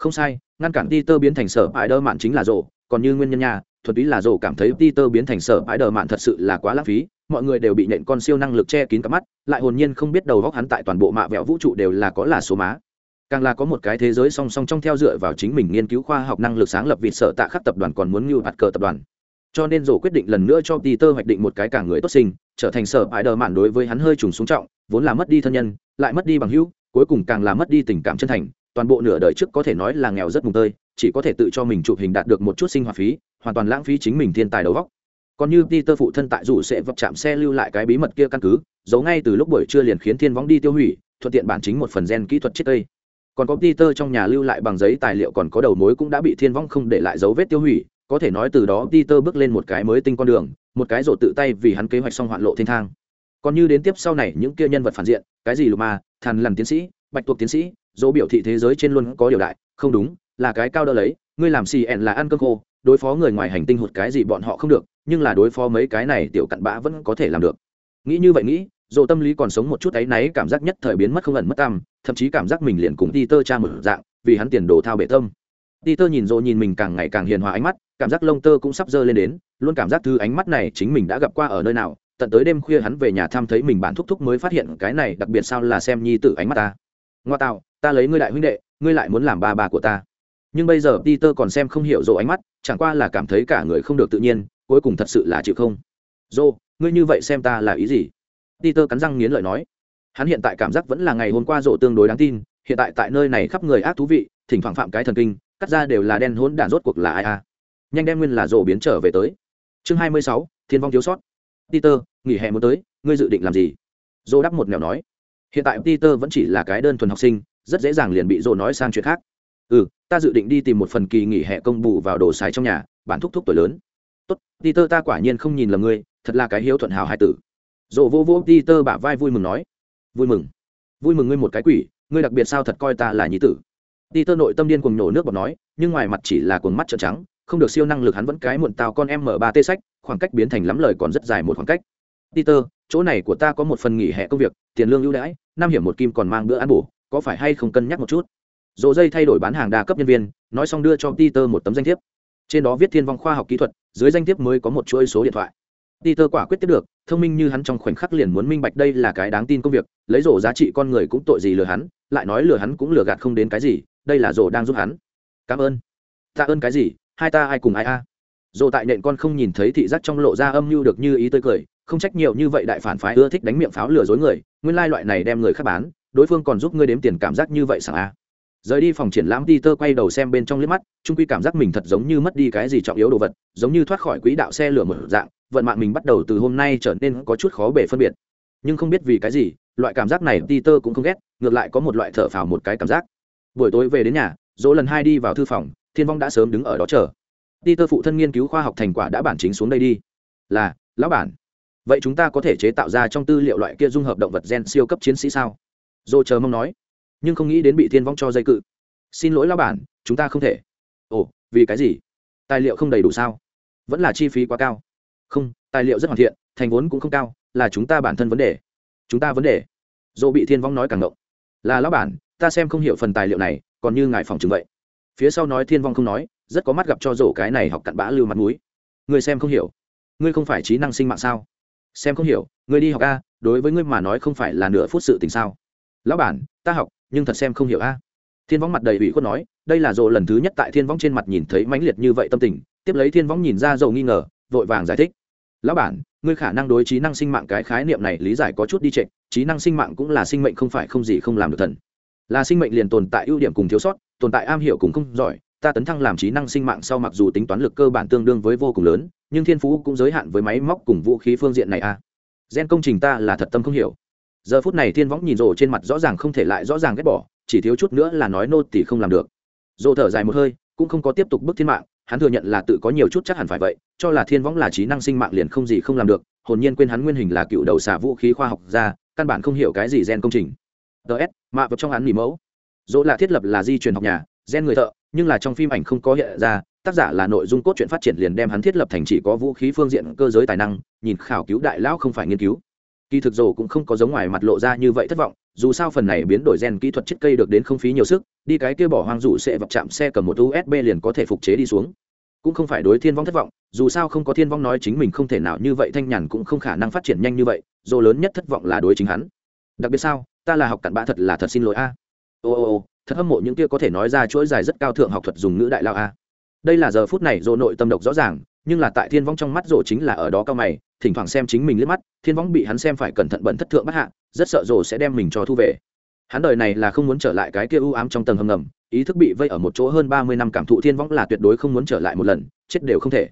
không sai, ngăn cản tơ biến thành sở bãi đơ mạn chính là rộ còn như nguyên nhân nhà thuật ý là rộ cảm thấy tơ biến thành sở bãi đơ mạn thật sự là quá lãng phí mọi người đều bị nện con siêu năng lực che kín cặp mắt lại hồn nhiên không biết đầu góc hắn tại toàn bộ mạ vẹo vũ trụ đều là có là số má càng là có một cái thế giới song song trong theo dựa vào chính mình nghiên cứu khoa học năng lực sáng lập vịt sợ tạ khắc tập đoàn còn muốn mưu hạt cờ tập đoàn cho nên rổ quyết định lần nữa cho Peter hoạch định một cái càng người tốt sinh, trở thành sở ái đờ mạn đối với hắn hơi trùng xuống trọng, vốn là mất đi thân nhân, lại mất đi bằng hữu, cuối cùng càng là mất đi tình cảm chân thành, toàn bộ nửa đời trước có thể nói là nghèo rất mùng tơi, chỉ có thể tự cho mình chụp hình đạt được một chút sinh hoạt phí, hoàn toàn lãng phí chính mình thiên tài đầu óc. Còn như Peter phụ thân tại rủ sẽ vấp chạm xe lưu lại cái bí mật kia căn cứ, giấu ngay từ lúc buổi trưa liền khiến thiên võng đi tiêu hủy, thuận tiện bản chính một phần gen kỹ thuật chết tây còn có Peter trong nhà lưu lại bằng giấy tài liệu còn có đầu mối cũng đã bị Thiên Vong không để lại dấu vết tiêu hủy, có thể nói từ đó Peter bước lên một cái mới tinh con đường, một cái rộ tự tay vì hắn kế hoạch xong hoạn lộ thiên thang. Còn như đến tiếp sau này những kia nhân vật phản diện, cái gì Luma, Thần Lần tiến sĩ, Bạch tuộc tiến sĩ, dỗ biểu thị thế giới trên luôn có điều đại, không đúng, là cái cao đỡ lấy, ngươi làm CN là ăn cơm khô, đối phó người ngoài hành tinh hụt cái gì bọn họ không được, nhưng là đối phó mấy cái này tiểu cặn bã vẫn có thể làm được. Nghĩ như vậy nghĩ, dồ tâm lý còn sống một chút ấy náy cảm giác nhất thời biến mất không ẩn mất tâm thậm chí cảm giác mình liền cùng ti tơ cha một dạng vì hắn tiền đồ thao bể tâm. Ti tơ nhìn dồ nhìn mình càng ngày càng hiền hòa ánh mắt cảm giác lông tơ cũng sắp dơ lên đến luôn cảm giác thư ánh mắt này chính mình đã gặp qua ở nơi nào tận tới đêm khuya hắn về nhà thăm thấy mình bản thúc thúc mới phát hiện cái này đặc biệt sao là xem nhi tử ánh mắt ta. Ngoa tạo ta lấy ngươi đại huynh đệ ngươi lại muốn làm ba bà của ta nhưng bây giờ Peter còn xem không hiểu dồ ánh mắt, chẳng qua là cảm thấy cả người không được tự nhiên, cuối cùng thật sự là chịu không. Dô, ngươi như vậy xem ta là ý gì? Peter cắn răng nghiến lợi nói. Hắn hiện tại cảm giác vẫn là ngày hôm qua rộ tương đối đáng tin, hiện tại tại nơi này khắp người ác thú vị, thỉnh thoảng phạm cái thần kinh, cắt ra đều là đen hỗn đản rốt cuộc là ai a. Nhanh đem nguyên là rộ biến trở về tới. Chương 26, Thiên vong thiếu sót. Peter, nghỉ hè muốn tới, ngươi dự định làm gì? Rộ đáp một nẻo nói. Hiện tại Peter vẫn chỉ là cái đơn thuần học sinh, rất dễ dàng liền bị rộ nói sang chuyện khác. Ừ, ta dự định đi tìm một phần kỳ nghỉ hè công bù vào đồ xài trong nhà, bán thúc thúc tuổi lớn. Tốt, Peter ta quả nhiên không nhìn lầm ngươi, thật là cái hiếu thuận hào hai tử. Dỗ vô vô tơ bả vai vui mừng nói. Vui mừng? Vui mừng ngươi một cái quỷ ngươi đặc biệt sao thật coi ta là nhí tử. Peter nội tâm điên cuồng nổ nước bọt nói nhưng ngoài mặt chỉ là cuồng mắt trợn trắng không được siêu năng lực hắn vẫn cái muộn tào con em mở ba tê sách khoảng cách biến thành lắm lời còn rất dài một khoảng cách. Peter chỗ này của ta có một phần nghỉ hè công việc tiền lương ưu đãi năm hiểm một kim còn mang bữa ăn bổ có phải hay không cân nhắc một chút? Dồ dây thay đổi bán hàng đa cấp nhân viên, nói xong đưa cho peter một tấm danh thiếp. Trên đó viết thiên vong khoa học kỹ thuật, dưới danh thiếp mới có một chuỗi số điện thoại. Peter quả quyết tiếp được, thông minh như hắn trong khoảnh khắc liền muốn minh bạch đây là cái đáng tin công việc, lấy rổ giá trị con người cũng tội gì lừa hắn, lại nói lừa hắn cũng lừa gạt không đến cái gì, đây là rổ đang giúp hắn. Cảm ơn. Tạ ơn cái gì, hai ta ai cùng ai a? À. rổ tại nện con không nhìn thấy thị giác trong lộ ra âm mưu được như ý tươi cười, không trách nhiều như vậy đại phản phái ưa thích đánh miệng pháo lừa dối người, nguyên lai loại này đem người khác bán, đối phương còn giúp ngươi đếm tiền cảm giác như vậy sảng a? Rời đi phòng triển lãm Peter quay đầu xem bên trong liếc mắt, trung quy cảm giác mình thật giống như mất đi cái gì trọng yếu đồ vật, giống như thoát khỏi quỹ đạo xe lửa một dạng, vận mạng mình bắt đầu từ hôm nay trở nên có chút khó bể phân biệt. Nhưng không biết vì cái gì, loại cảm giác này Peter cũng không ghét, ngược lại có một loại thở phào một cái cảm giác. Buổi tối về đến nhà, dỗ lần hai đi vào thư phòng, thiên vong đã sớm đứng ở đó chờ. Peter phụ thân nghiên cứu khoa học thành quả đã bản chính xuống đây đi. Là, lão bản. Vậy chúng ta có thể chế tạo ra trong tư liệu loại kia dung hợp động vật gen siêu cấp chiến sĩ sao? Dỗ chờ mong nói nhưng không nghĩ đến bị thiên vong cho dây cự. Xin lỗi lao bản, chúng ta không thể. Ồ, vì cái gì? Tài liệu không đầy đủ sao? Vẫn là chi phí quá cao. Không, tài liệu rất hoàn thiện, thành vốn cũng không cao, là chúng ta bản thân vấn đề. Chúng ta vấn đề. Dỗ bị thiên vong nói càng ngộng. Là lão bản, ta xem không hiểu phần tài liệu này, còn như ngài phòng chừng vậy. Phía sau nói thiên vong không nói, rất có mắt gặp cho rổ cái này học cặn bã lưu mặt mũi. Ngươi xem không hiểu. Ngươi không phải trí năng sinh mạng sao? Xem không hiểu, ngươi đi học a, đối với ngươi mà nói không phải là nửa phút sự tình sao? Lão bản, ta học nhưng thật xem không hiểu a. Thiên võng mặt đầy ủy khuất nói, đây là dồ lần thứ nhất tại thiên võng trên mặt nhìn thấy mãnh liệt như vậy tâm tình, tiếp lấy thiên võng nhìn ra dầu nghi ngờ, vội vàng giải thích. Lão bản, ngươi khả năng đối trí năng sinh mạng cái khái niệm này lý giải có chút đi trệ, trí năng sinh mạng cũng là sinh mệnh không phải không gì không làm được thần. Là sinh mệnh liền tồn tại ưu điểm cùng thiếu sót, tồn tại am hiểu cùng không giỏi, ta tấn thăng làm trí năng sinh mạng sau mặc dù tính toán lực cơ bản tương đương với vô cùng lớn, nhưng thiên phú cũng giới hạn với máy móc cùng vũ khí phương diện này a. Gen công trình ta là thật tâm không hiểu giờ phút này thiên võng nhìn rồ trên mặt rõ ràng không thể lại rõ ràng ghét bỏ, chỉ thiếu chút nữa là nói nô tỷ không làm được. Rồ thở dài một hơi, cũng không có tiếp tục bức thiên mạng, hắn thừa nhận là tự có nhiều chút chắc hẳn phải vậy, cho là thiên võng là trí năng sinh mạng liền không gì không làm được, hồn nhiên quên hắn nguyên hình là cựu đầu xả vũ khí khoa học ra căn bản không hiểu cái gì gen công trình. Ts mạ vật trong hắn nghỉ mẫu. Dỗ là thiết lập là di truyền học nhà, gen người thợ, nhưng là trong phim ảnh không có hiện ra, tác giả là nội dung cốt truyện phát triển liền đem hắn thiết lập thành chỉ có vũ khí phương diện, cơ giới tài năng, nhìn khảo cứu đại lão không phải nghiên cứu kỳ thực rồ cũng không có giống ngoài mặt lộ ra như vậy thất vọng, dù sao phần này biến đổi gen kỹ thuật chiết cây được đến không phí nhiều sức, đi cái kia bỏ hoang rủ sẽ vập chạm xe cầm một usb liền có thể phục chế đi xuống. Cũng không phải đối thiên vong thất vọng, dù sao không có thiên vong nói chính mình không thể nào như vậy thanh nhàn cũng không khả năng phát triển nhanh như vậy dồ lớn nhất thất vọng là đối chính hắn. Đặc biệt sao, ta là học cặn bã thật là thật xin lỗi a. Ô ô ô, thật hâm mộ những kia có thể nói ra chuỗi dài rất cao thượng học thuật dùng ngữ đại lao a. Đây là giờ phút này dồ nội tâm độc rõ ràng nhưng là tại thiên vong trong mắt rồ chính là ở đó cao mày, thỉnh thoảng xem chính mình liếc mắt, thiên vong bị hắn xem phải cẩn thận bẩn thất thượng bắt hạ, rất sợ rồ sẽ đem mình cho thu về. Hắn đời này là không muốn trở lại cái kia u ám trong tầng hầm ngầm, ý thức bị vây ở một chỗ hơn ba mươi năm cảm thụ thiên vong là tuyệt đối không muốn trở lại một lần, chết đều không thể.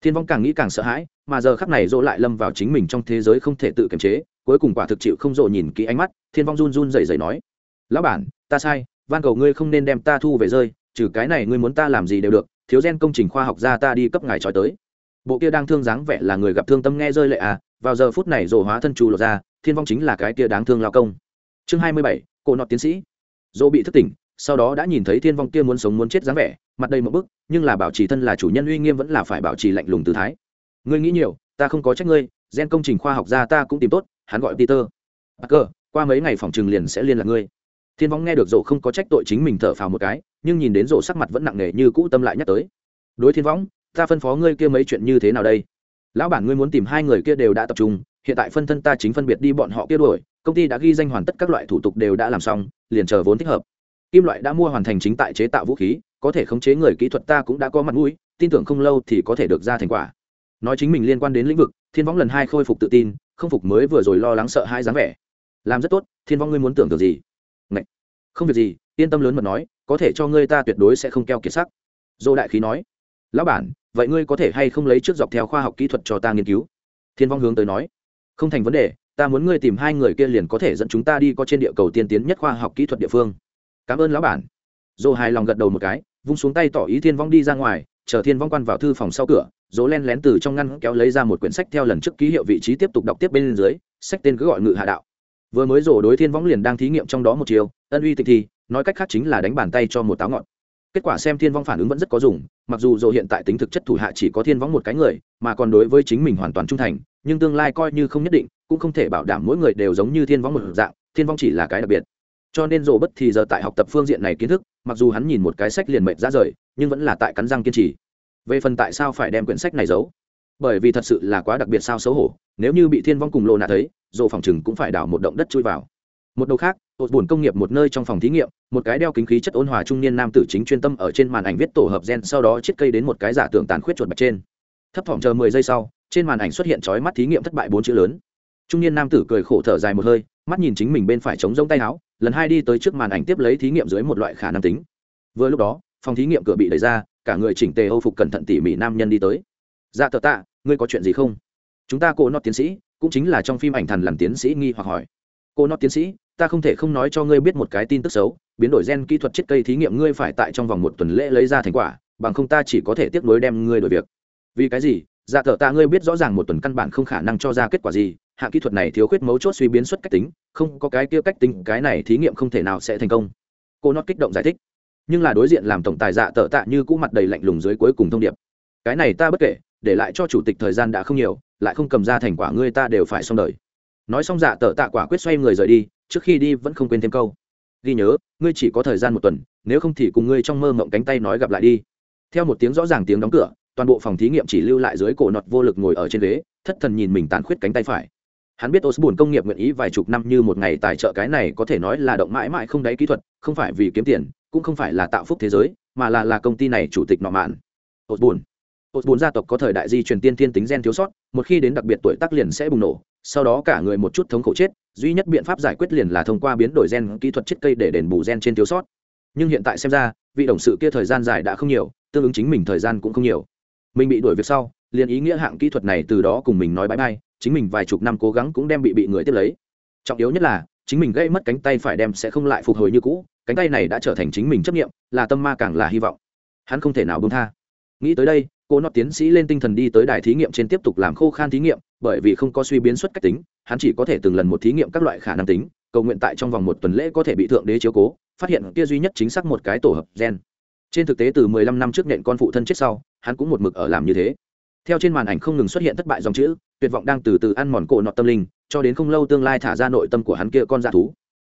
Thiên vong càng nghĩ càng sợ hãi, mà giờ khắc này dỗ lại lâm vào chính mình trong thế giới không thể tự kiềm chế, cuối cùng quả thực chịu không dỗ nhìn kỹ ánh mắt, thiên vong run run rẩy rẩy nói, lão bản, ta sai, van cầu ngươi không nên đem ta thu về rơi, trừ cái này ngươi muốn ta làm gì đều được thiếu gen công trình khoa học ra ta đi cấp ngài trói tới. Bộ kia đang thương dáng vẻ là người gặp thương tâm nghe rơi lệ à vào giờ phút này rổ hóa thân trù lột ra, thiên vong chính là cái kia đáng thương lao công. Chương hai mươi bảy, cổ nọt tiến sĩ. Dỗ bị thức tỉnh, sau đó đã nhìn thấy thiên vong kia muốn sống muốn chết dáng vẻ, mặt đầy một bức, nhưng là bảo trì thân là chủ nhân uy nghiêm vẫn là phải bảo trì lạnh lùng tư thái. Ngươi nghĩ nhiều, ta không có trách ngươi, gen công trình khoa học gia ta cũng tìm tốt, hắn gọi peter. Cơ qua mấy ngày phòng trừng liền sẽ liên lạc ngươi thiên vong nghe được rổ không có trách tội chính mình thở phào một cái, nhưng nhìn đến rổ sắc mặt vẫn nặng nề như cũ tâm lại nhắc tới. Đối thiên võng, ta phân phó ngươi kia mấy chuyện như thế nào đây? Lão bản ngươi muốn tìm hai người kia đều đã tập trung, hiện tại phân thân ta chính phân biệt đi bọn họ kia đuổi, công ty đã ghi danh hoàn tất các loại thủ tục đều đã làm xong, liền chờ vốn thích hợp. Kim loại đã mua hoàn thành chính tại chế tạo vũ khí, có thể khống chế người kỹ thuật ta cũng đã có mặt mũi, tin tưởng không lâu thì có thể được ra thành quả. Nói chính mình liên quan đến lĩnh vực, thiên võng lần hai khôi phục tự tin, không phục mới vừa rồi lo lắng sợ hai dáng vẻ. Làm rất tốt, thiên võng ngươi muốn tưởng tượng gì? Không việc gì, yên tâm lớn mật nói, có thể cho ngươi ta tuyệt đối sẽ không keo kiệt sắc. Dô đại khí nói, lão bản, vậy ngươi có thể hay không lấy trước dọc theo khoa học kỹ thuật cho ta nghiên cứu? Thiên vong hướng tới nói, không thành vấn đề, ta muốn ngươi tìm hai người kia liền có thể dẫn chúng ta đi có trên địa cầu tiên tiến nhất khoa học kỹ thuật địa phương. Cảm ơn lão bản. Dô hài lòng gật đầu một cái, vung xuống tay tỏ ý thiên vong đi ra ngoài, chờ thiên vong quan vào thư phòng sau cửa, dỗ len lén từ trong ngăn kéo lấy ra một quyển sách theo lần trước ký hiệu vị trí tiếp tục đọc tiếp bên dưới, sách tên cứ gọi ngự hạ đạo vừa mới rổ đối thiên vong liền đang thí nghiệm trong đó một chiều, ân uy tịch thì, nói cách khác chính là đánh bàn tay cho một táo ngọn. Kết quả xem thiên vong phản ứng vẫn rất có dùng, mặc dù dồ hiện tại tính thực chất thủ hạ chỉ có thiên vong một cái người, mà còn đối với chính mình hoàn toàn trung thành, nhưng tương lai coi như không nhất định, cũng không thể bảo đảm mỗi người đều giống như thiên vong một dạng, thiên vong chỉ là cái đặc biệt. Cho nên dồ bất thì giờ tại học tập phương diện này kiến thức, mặc dù hắn nhìn một cái sách liền mệt ra rời, nhưng vẫn là tại cắn răng kiên trì. Về phần tại sao phải đem quyển sách này giấu? Bởi vì thật sự là quá đặc biệt sao xấu hổ nếu như bị thiên vong cùng lộ nạ thấy dồ phòng chừng cũng phải đào một động đất chui vào. Một đầu khác tột buồn công nghiệp một nơi trong phòng thí nghiệm, một cái đeo kính khí chất ôn hòa trung niên nam tử chính chuyên tâm ở trên màn ảnh viết tổ hợp gen, sau đó chiết cây đến một cái giả tưởng tàn khuyết chuột bạch trên. Thấp thỏm chờ mười giây sau, trên màn ảnh xuất hiện chói mắt thí nghiệm thất bại bốn chữ lớn. Trung niên nam tử cười khổ thở dài một hơi, mắt nhìn chính mình bên phải chống rông tay áo, lần hai đi tới trước màn ảnh tiếp lấy thí nghiệm dưới một loại khả năng tính. Vừa lúc đó, phòng thí nghiệm cửa bị đẩy ra, cả người chỉnh tề âu phục cẩn thận tỉ mỉ nam nhân đi tới. Dạ tờ tạ, ngươi có chuyện gì không? Chúng ta cô nọ tiến sĩ, cũng chính là trong phim ảnh thần làm tiến sĩ nghi hoặc hỏi. Cô nọ tiến sĩ, ta không thể không nói cho ngươi biết một cái tin tức xấu, biến đổi gen kỹ thuật chiết cây thí nghiệm ngươi phải tại trong vòng một tuần lễ lấy ra thành quả, bằng không ta chỉ có thể tiếp nối đem ngươi đổi việc. Vì cái gì? Dạ thợ ta ngươi biết rõ ràng một tuần căn bản không khả năng cho ra kết quả gì hạng kỹ thuật này thiếu khuyết mấu chốt suy biến xuất cách tính, không có cái kia cách tính, cái này thí nghiệm không thể nào sẽ thành công. Cô nó kích động giải thích. Nhưng là đối diện làm tổng tài dạ tợ tạ như cũ mặt đầy lạnh lùng dưới cuối cùng thông điệp. Cái này ta bất kể, để lại cho chủ tịch thời gian đã không nhiều lại không cầm ra thành quả ngươi ta đều phải xong đời. Nói xong dạ tờ tạ quả quyết xoay người rời đi, trước khi đi vẫn không quên thêm câu. Ghi nhớ, ngươi chỉ có thời gian một tuần, nếu không thì cùng ngươi trong mơ mộng cánh tay nói gặp lại đi. Theo một tiếng rõ ràng tiếng đóng cửa, toàn bộ phòng thí nghiệm chỉ lưu lại dưới cổ nọt vô lực ngồi ở trên ghế, thất thần nhìn mình tàn khuyết cánh tay phải. Hắn biết osborne công nghiệp nguyện ý vài chục năm như một ngày tài trợ cái này có thể nói là động mãi mãi không đáy kỹ thuật, không phải vì kiếm tiền, cũng không phải là tạo phúc thế giới, mà là là công ty này chủ tịch nọ mạn. Osborne osborne gia tộc có thời đại di truyền tiên thiên tính gen thiếu sót, một khi đến đặc biệt tuổi tác liền sẽ bùng nổ, sau đó cả người một chút thống khổ chết, duy nhất biện pháp giải quyết liền là thông qua biến đổi gen kỹ thuật chết cây để đền bù gen trên thiếu sót. Nhưng hiện tại xem ra, vị đồng sự kia thời gian dài đã không nhiều, tương ứng chính mình thời gian cũng không nhiều. Mình bị đuổi việc sau, liền ý nghĩa hạng kỹ thuật này từ đó cùng mình nói bãi bay, chính mình vài chục năm cố gắng cũng đem bị bị người tiếp lấy. Trọng yếu nhất là, chính mình gây mất cánh tay phải đem sẽ không lại phục hồi như cũ, cánh tay này đã trở thành chính mình chấp nghiệm là tâm ma càng là hy vọng. Hắn không thể nào bông tha. Nghĩ tới đây cô nọ tiến sĩ lên tinh thần đi tới đài thí nghiệm trên tiếp tục làm khô khan thí nghiệm bởi vì không có suy biến xuất cách tính hắn chỉ có thể từng lần một thí nghiệm các loại khả năng tính cầu nguyện tại trong vòng một tuần lễ có thể bị thượng đế chiếu cố phát hiện kia duy nhất chính xác một cái tổ hợp gen. Trên thực tế từ 15 năm trước nện con phụ thân chết sau hắn cũng một mực ở làm như thế. Theo trên màn ảnh không ngừng xuất hiện thất bại dòng chữ tuyệt vọng đang từ từ ăn mòn cổ nọ tâm linh cho đến không lâu tương lai thả ra nội tâm của hắn kia con dạ thú.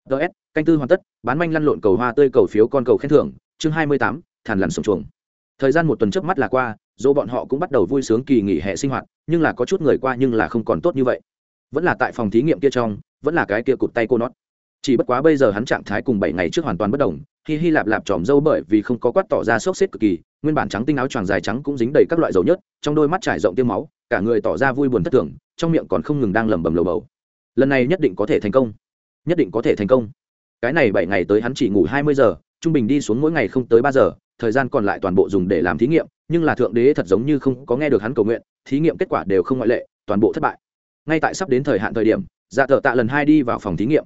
Ts canh tư hoàn tất bán manh lăn lộn cầu hoa tươi cầu phiếu con cầu khen thưởng chương 28, thản lằn sông chuồng. Thời gian một tuần trước mắt là qua dỗ bọn họ cũng bắt đầu vui sướng kỳ nghỉ hè sinh hoạt, nhưng là có chút người qua nhưng là không còn tốt như vậy. Vẫn là tại phòng thí nghiệm kia trong, vẫn là cái kia cụt tay cô nót. Chỉ bất quá bây giờ hắn trạng thái cùng bảy ngày trước hoàn toàn bất đồng khi hy lạp lạp tròm dâu bởi vì không có quát tỏ ra sốc xếp cực kỳ, nguyên bản trắng tinh áo choàng dài trắng cũng dính đầy các loại dầu nhớt, trong đôi mắt trải rộng tiêu máu, cả người tỏ ra vui buồn thất thường, trong miệng còn không ngừng đang lẩm bẩm lầu bầu. Lần này nhất định có thể thành công. Nhất định có thể thành công. Cái này bảy ngày tới hắn chỉ ngủ hai mươi giờ, trung bình đi xuống mỗi ngày không tới ba giờ, thời gian còn lại toàn bộ dùng để làm thí nghiệm nhưng là thượng đế thật giống như không có nghe được hắn cầu nguyện, thí nghiệm kết quả đều không ngoại lệ, toàn bộ thất bại. Ngay tại sắp đến thời hạn thời điểm dạ thợ tạ lần hai đi vào phòng thí nghiệm.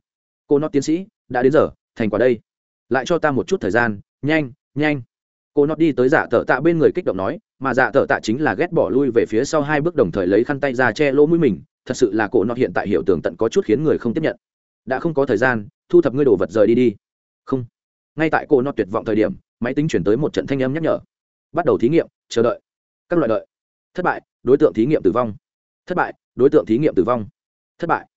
Cô nót tiến sĩ, đã đến giờ, thành quả đây. Lại cho ta một chút thời gian, nhanh nhanh. Cô nót đi tới dạ thợ tạ bên người kích động nói, mà dạ thợ tạ chính là ghét bỏ lui về phía sau hai bước đồng thời lấy khăn tay ra che lỗ mũi mình, thật sự là cô nót hiện tại hiểu tường tận có chút khiến người không tiếp nhận. Đã không có thời gian, thu thập ngươi đồ vật rời đi đi. Không. Ngay tại cô nót tuyệt vọng thời điểm, máy tính chuyển tới một trận thanh âm nhắc nhở bắt đầu thí nghiệm, chờ đợi. Các loại đợi. Thất bại, đối tượng thí nghiệm tử vong. Thất bại, đối tượng thí nghiệm tử vong. Thất bại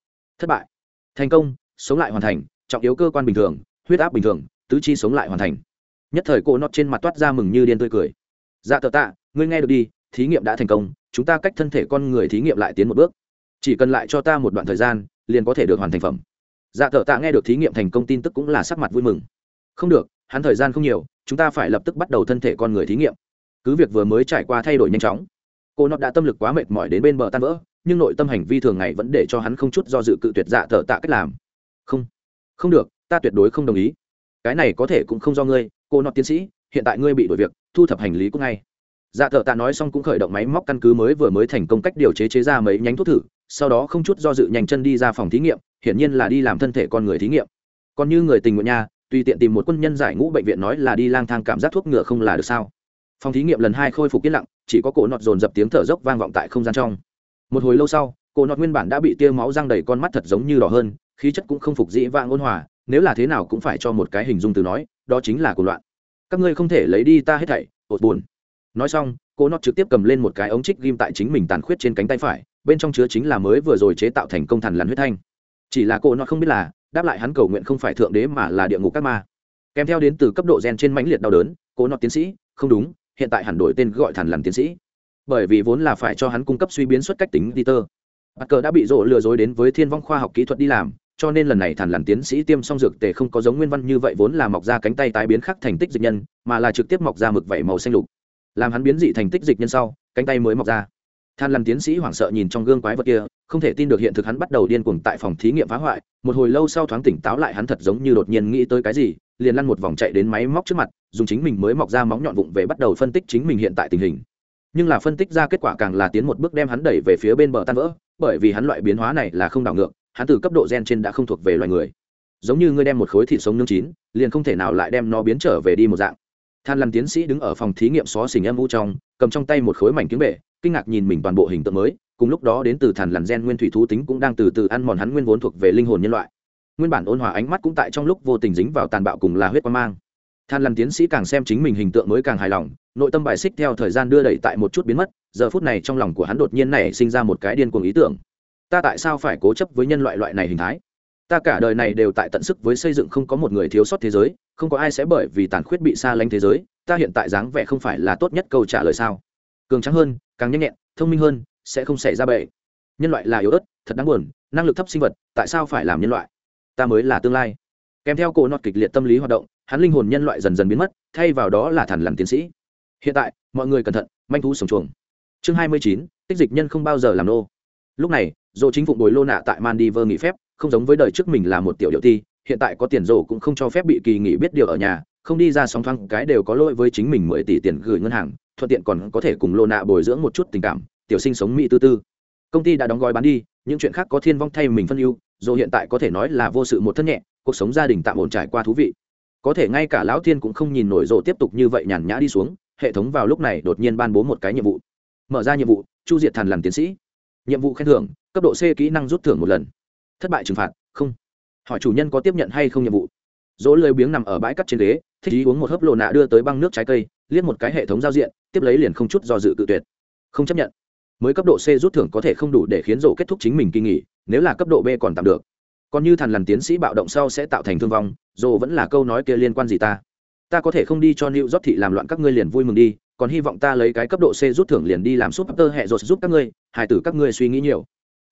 thất bại. Thành công, sống lại hoàn thành, trọng yếu cơ quan bình thường, huyết áp bình thường, tứ chi sống lại hoàn thành. Nhất thời cô nót trên mặt toát ra mừng như điên tươi cười. Dạ tờ tạ, ngươi nghe được đi, thí nghiệm đã thành công, chúng ta cách thân thể con người thí nghiệm lại tiến một bước. Chỉ cần lại cho ta một đoạn thời gian, liền có thể được hoàn thành phẩm. Dạ tờ tạ nghe được thí nghiệm thành công tin tức cũng là sắc mặt vui mừng. Không được hắn thời gian không nhiều, chúng ta phải lập tức bắt đầu thân thể con người thí nghiệm. Cứ việc vừa mới trải qua thay đổi nhanh chóng, cô nó đã tâm lực quá mệt mỏi đến bên bờ tan vỡ, nhưng nội tâm hành vi thường ngày vẫn để cho hắn không chút do dự cự tuyệt dạ thợ tạ cách làm. Không không được, ta tuyệt đối không đồng ý. Cái này có thể cũng không do ngươi, cô nọ tiến sĩ, hiện tại ngươi bị đổi việc, thu thập hành lý cũng ngay. Dạ thợ tạ nói xong cũng khởi động máy móc căn cứ mới vừa mới thành công cách điều chế chế ra mấy nhánh thuốc thử, sau đó không chút do dự nhanh chân đi ra phòng thí nghiệm, hiển nhiên là đi làm thân thể con người thí nghiệm. Còn như người tình nguyện nhà tùy tiện tìm một quân nhân giải ngũ bệnh viện nói là đi lang thang cảm giác thuốc ngựa không là được sao? Phòng thí nghiệm lần hai khôi phục yên lặng, chỉ có cổ nọt dồn dập tiếng thở dốc vang vọng tại không gian trong. Một hồi lâu sau, cổ nọt nguyên bản đã bị tia máu răng đầy con mắt thật giống như đỏ hơn, khí chất cũng không phục dĩ vang ôn hòa, nếu là thế nào cũng phải cho một cái hình dung từ nói, đó chính là cuộc loạn. Các ngươi không thể lấy đi ta hết thảy, ột buồn. Nói xong cô nọt trực tiếp cầm lên một cái ống trích ghim tại chính mình tàn khuyết trên cánh tay phải, bên trong chứa chính là mới vừa rồi chế tạo thành công thần làn huyết thanh. Chỉ là cô nọt không biết là đáp lại hắn cầu nguyện không phải thượng đế mà là địa ngục các ma. Kèm theo đến từ cấp độ gen trên mãnh liệt đau đớn, cố nọt tiến sĩ, không đúng, hiện tại hẳn đổi tên gọi thần làn tiến sĩ. Bởi vì vốn là phải cho hắn cung cấp suy biến xuất cách tính peter. Bắt cờ đã bị rộ lừa dối đến với thiên vong khoa học kỹ thuật đi làm, cho nên lần này thản làm tiến sĩ tiêm xong dược tề không có giống nguyên văn như vậy vốn là mọc ra cánh tay tái biến khắc thành tích dịch nhân, mà là trực tiếp mọc ra mực vảy màu xanh lục. Làm hắn biến dị thành tích dịch nhân sau, cánh tay mới mọc ra. Than làm tiến sĩ hoảng sợ nhìn trong gương quái vật kia không thể tin được hiện thực hắn bắt đầu điên cuồng tại phòng thí nghiệm phá hoại, một hồi lâu sau thoáng tỉnh táo lại hắn thật giống như đột nhiên nghĩ tới cái gì, liền lăn một vòng chạy đến máy móc trước mặt, dùng chính mình mới mọc ra móng nhọn vụng về bắt đầu phân tích chính mình hiện tại tình hình. Nhưng là phân tích ra kết quả càng là tiến một bước đem hắn đẩy về phía bên bờ tan vỡ, bởi vì hắn loại biến hóa này là không đảo ngược, hắn từ cấp độ gen trên đã không thuộc về loài người. Giống như ngươi đem một khối thịt sống nương chín, liền không thể nào lại đem nó biến trở về đi một dạng. Than lằn tiến sĩ đứng ở phòng thí nghiệm xó xỉnh âm u trong, cầm trong tay một khối mảnh kiếm bể, kinh ngạc nhìn mình toàn bộ hình tượng mới cùng lúc đó đến từ thàn lằn gen nguyên thủy thú tính cũng đang từ từ ăn mòn hắn nguyên vốn thuộc về linh hồn nhân loại. Nguyên bản ôn hòa ánh mắt cũng tại trong lúc vô tình dính vào tàn bạo cùng là huyết quan mang. Than lằn tiến sĩ càng xem chính mình hình tượng mới càng hài lòng, nội tâm bài xích theo thời gian đưa đẩy tại một chút biến mất, giờ phút này trong lòng của hắn đột nhiên nảy sinh ra một cái điên cuồng ý tưởng. Ta tại sao phải cố chấp với nhân loại loại này hình thái? Ta cả đời này đều tại tận sức với xây dựng không có một người thiếu sót thế giới, không có ai sẽ bởi vì tàn khuyết bị xa lánh thế giới, ta hiện tại dáng vẻ không phải là tốt nhất câu trả lời sao? Cường trắng hơn, càng nhanh nhẹn, thông minh hơn sẽ không xảy ra bệ nhân loại là yếu ớt, thật đáng buồn, năng lực thấp sinh vật, tại sao phải làm nhân loại? Ta mới là tương lai. Kèm theo cổ nọt kịch liệt tâm lý hoạt động, hắn linh hồn nhân loại dần dần biến mất, thay vào đó là thằn lằn tiến sĩ. Hiện tại, mọi người cẩn thận, manh thú sống chuồng. Chương hai mươi chín, tích dịch nhân không bao giờ làm nô. Lúc này, dỗ chính phụng bồi lô nạ tại Mandiver nghỉ phép, không giống với đời trước mình là một tiểu điệu ti, hiện tại có tiền rổ cũng không cho phép bị kỳ nghỉ biết điều ở nhà, không đi ra sóng thoáng cái đều có lỗi với chính mình mười tỷ tiền gửi ngân hàng, thuận tiện còn có thể cùng lô nạ bồi dưỡng một chút tình cảm tiểu sinh sống mỹ tư tư. Công ty đã đóng gói bán đi, những chuyện khác có thiên vong thay mình phân ưu, dù hiện tại có thể nói là vô sự một thân nhẹ, cuộc sống gia đình tạm ổn trải qua thú vị. Có thể ngay cả lão thiên cũng không nhìn nổi rộ tiếp tục như vậy nhàn nhã đi xuống, hệ thống vào lúc này đột nhiên ban bố một cái nhiệm vụ. Mở ra nhiệm vụ, chu diệt thần làm tiến sĩ. Nhiệm vụ khen thưởng, cấp độ c kỹ năng rút thưởng một lần. Thất bại trừng phạt, không. Hỏi chủ nhân có tiếp nhận hay không nhiệm vụ? Dỗ lười biếng nằm ở bãi cắt trên ghế, thích ý uống một hớp lộ nạ đưa tới băng nước trái cây, liếc một cái hệ thống giao diện, tiếp lấy liền không chút do dự cự tuyệt. Không chấp nhận mới cấp độ c rút thưởng có thể không đủ để khiến rổ kết thúc chính mình kỳ nghỉ nếu là cấp độ b còn tạm được còn như thằn lằn tiến sĩ bạo động sau sẽ tạo thành thương vong rổ vẫn là câu nói kia liên quan gì ta ta có thể không đi cho New York thị làm loạn các ngươi liền vui mừng đi, còn hy vọng ta lấy cái cấp độ C rút thưởng liền đi làm súp tơ hệ rột giúp các ngươi, hài tử các ngươi suy nghĩ nhiều.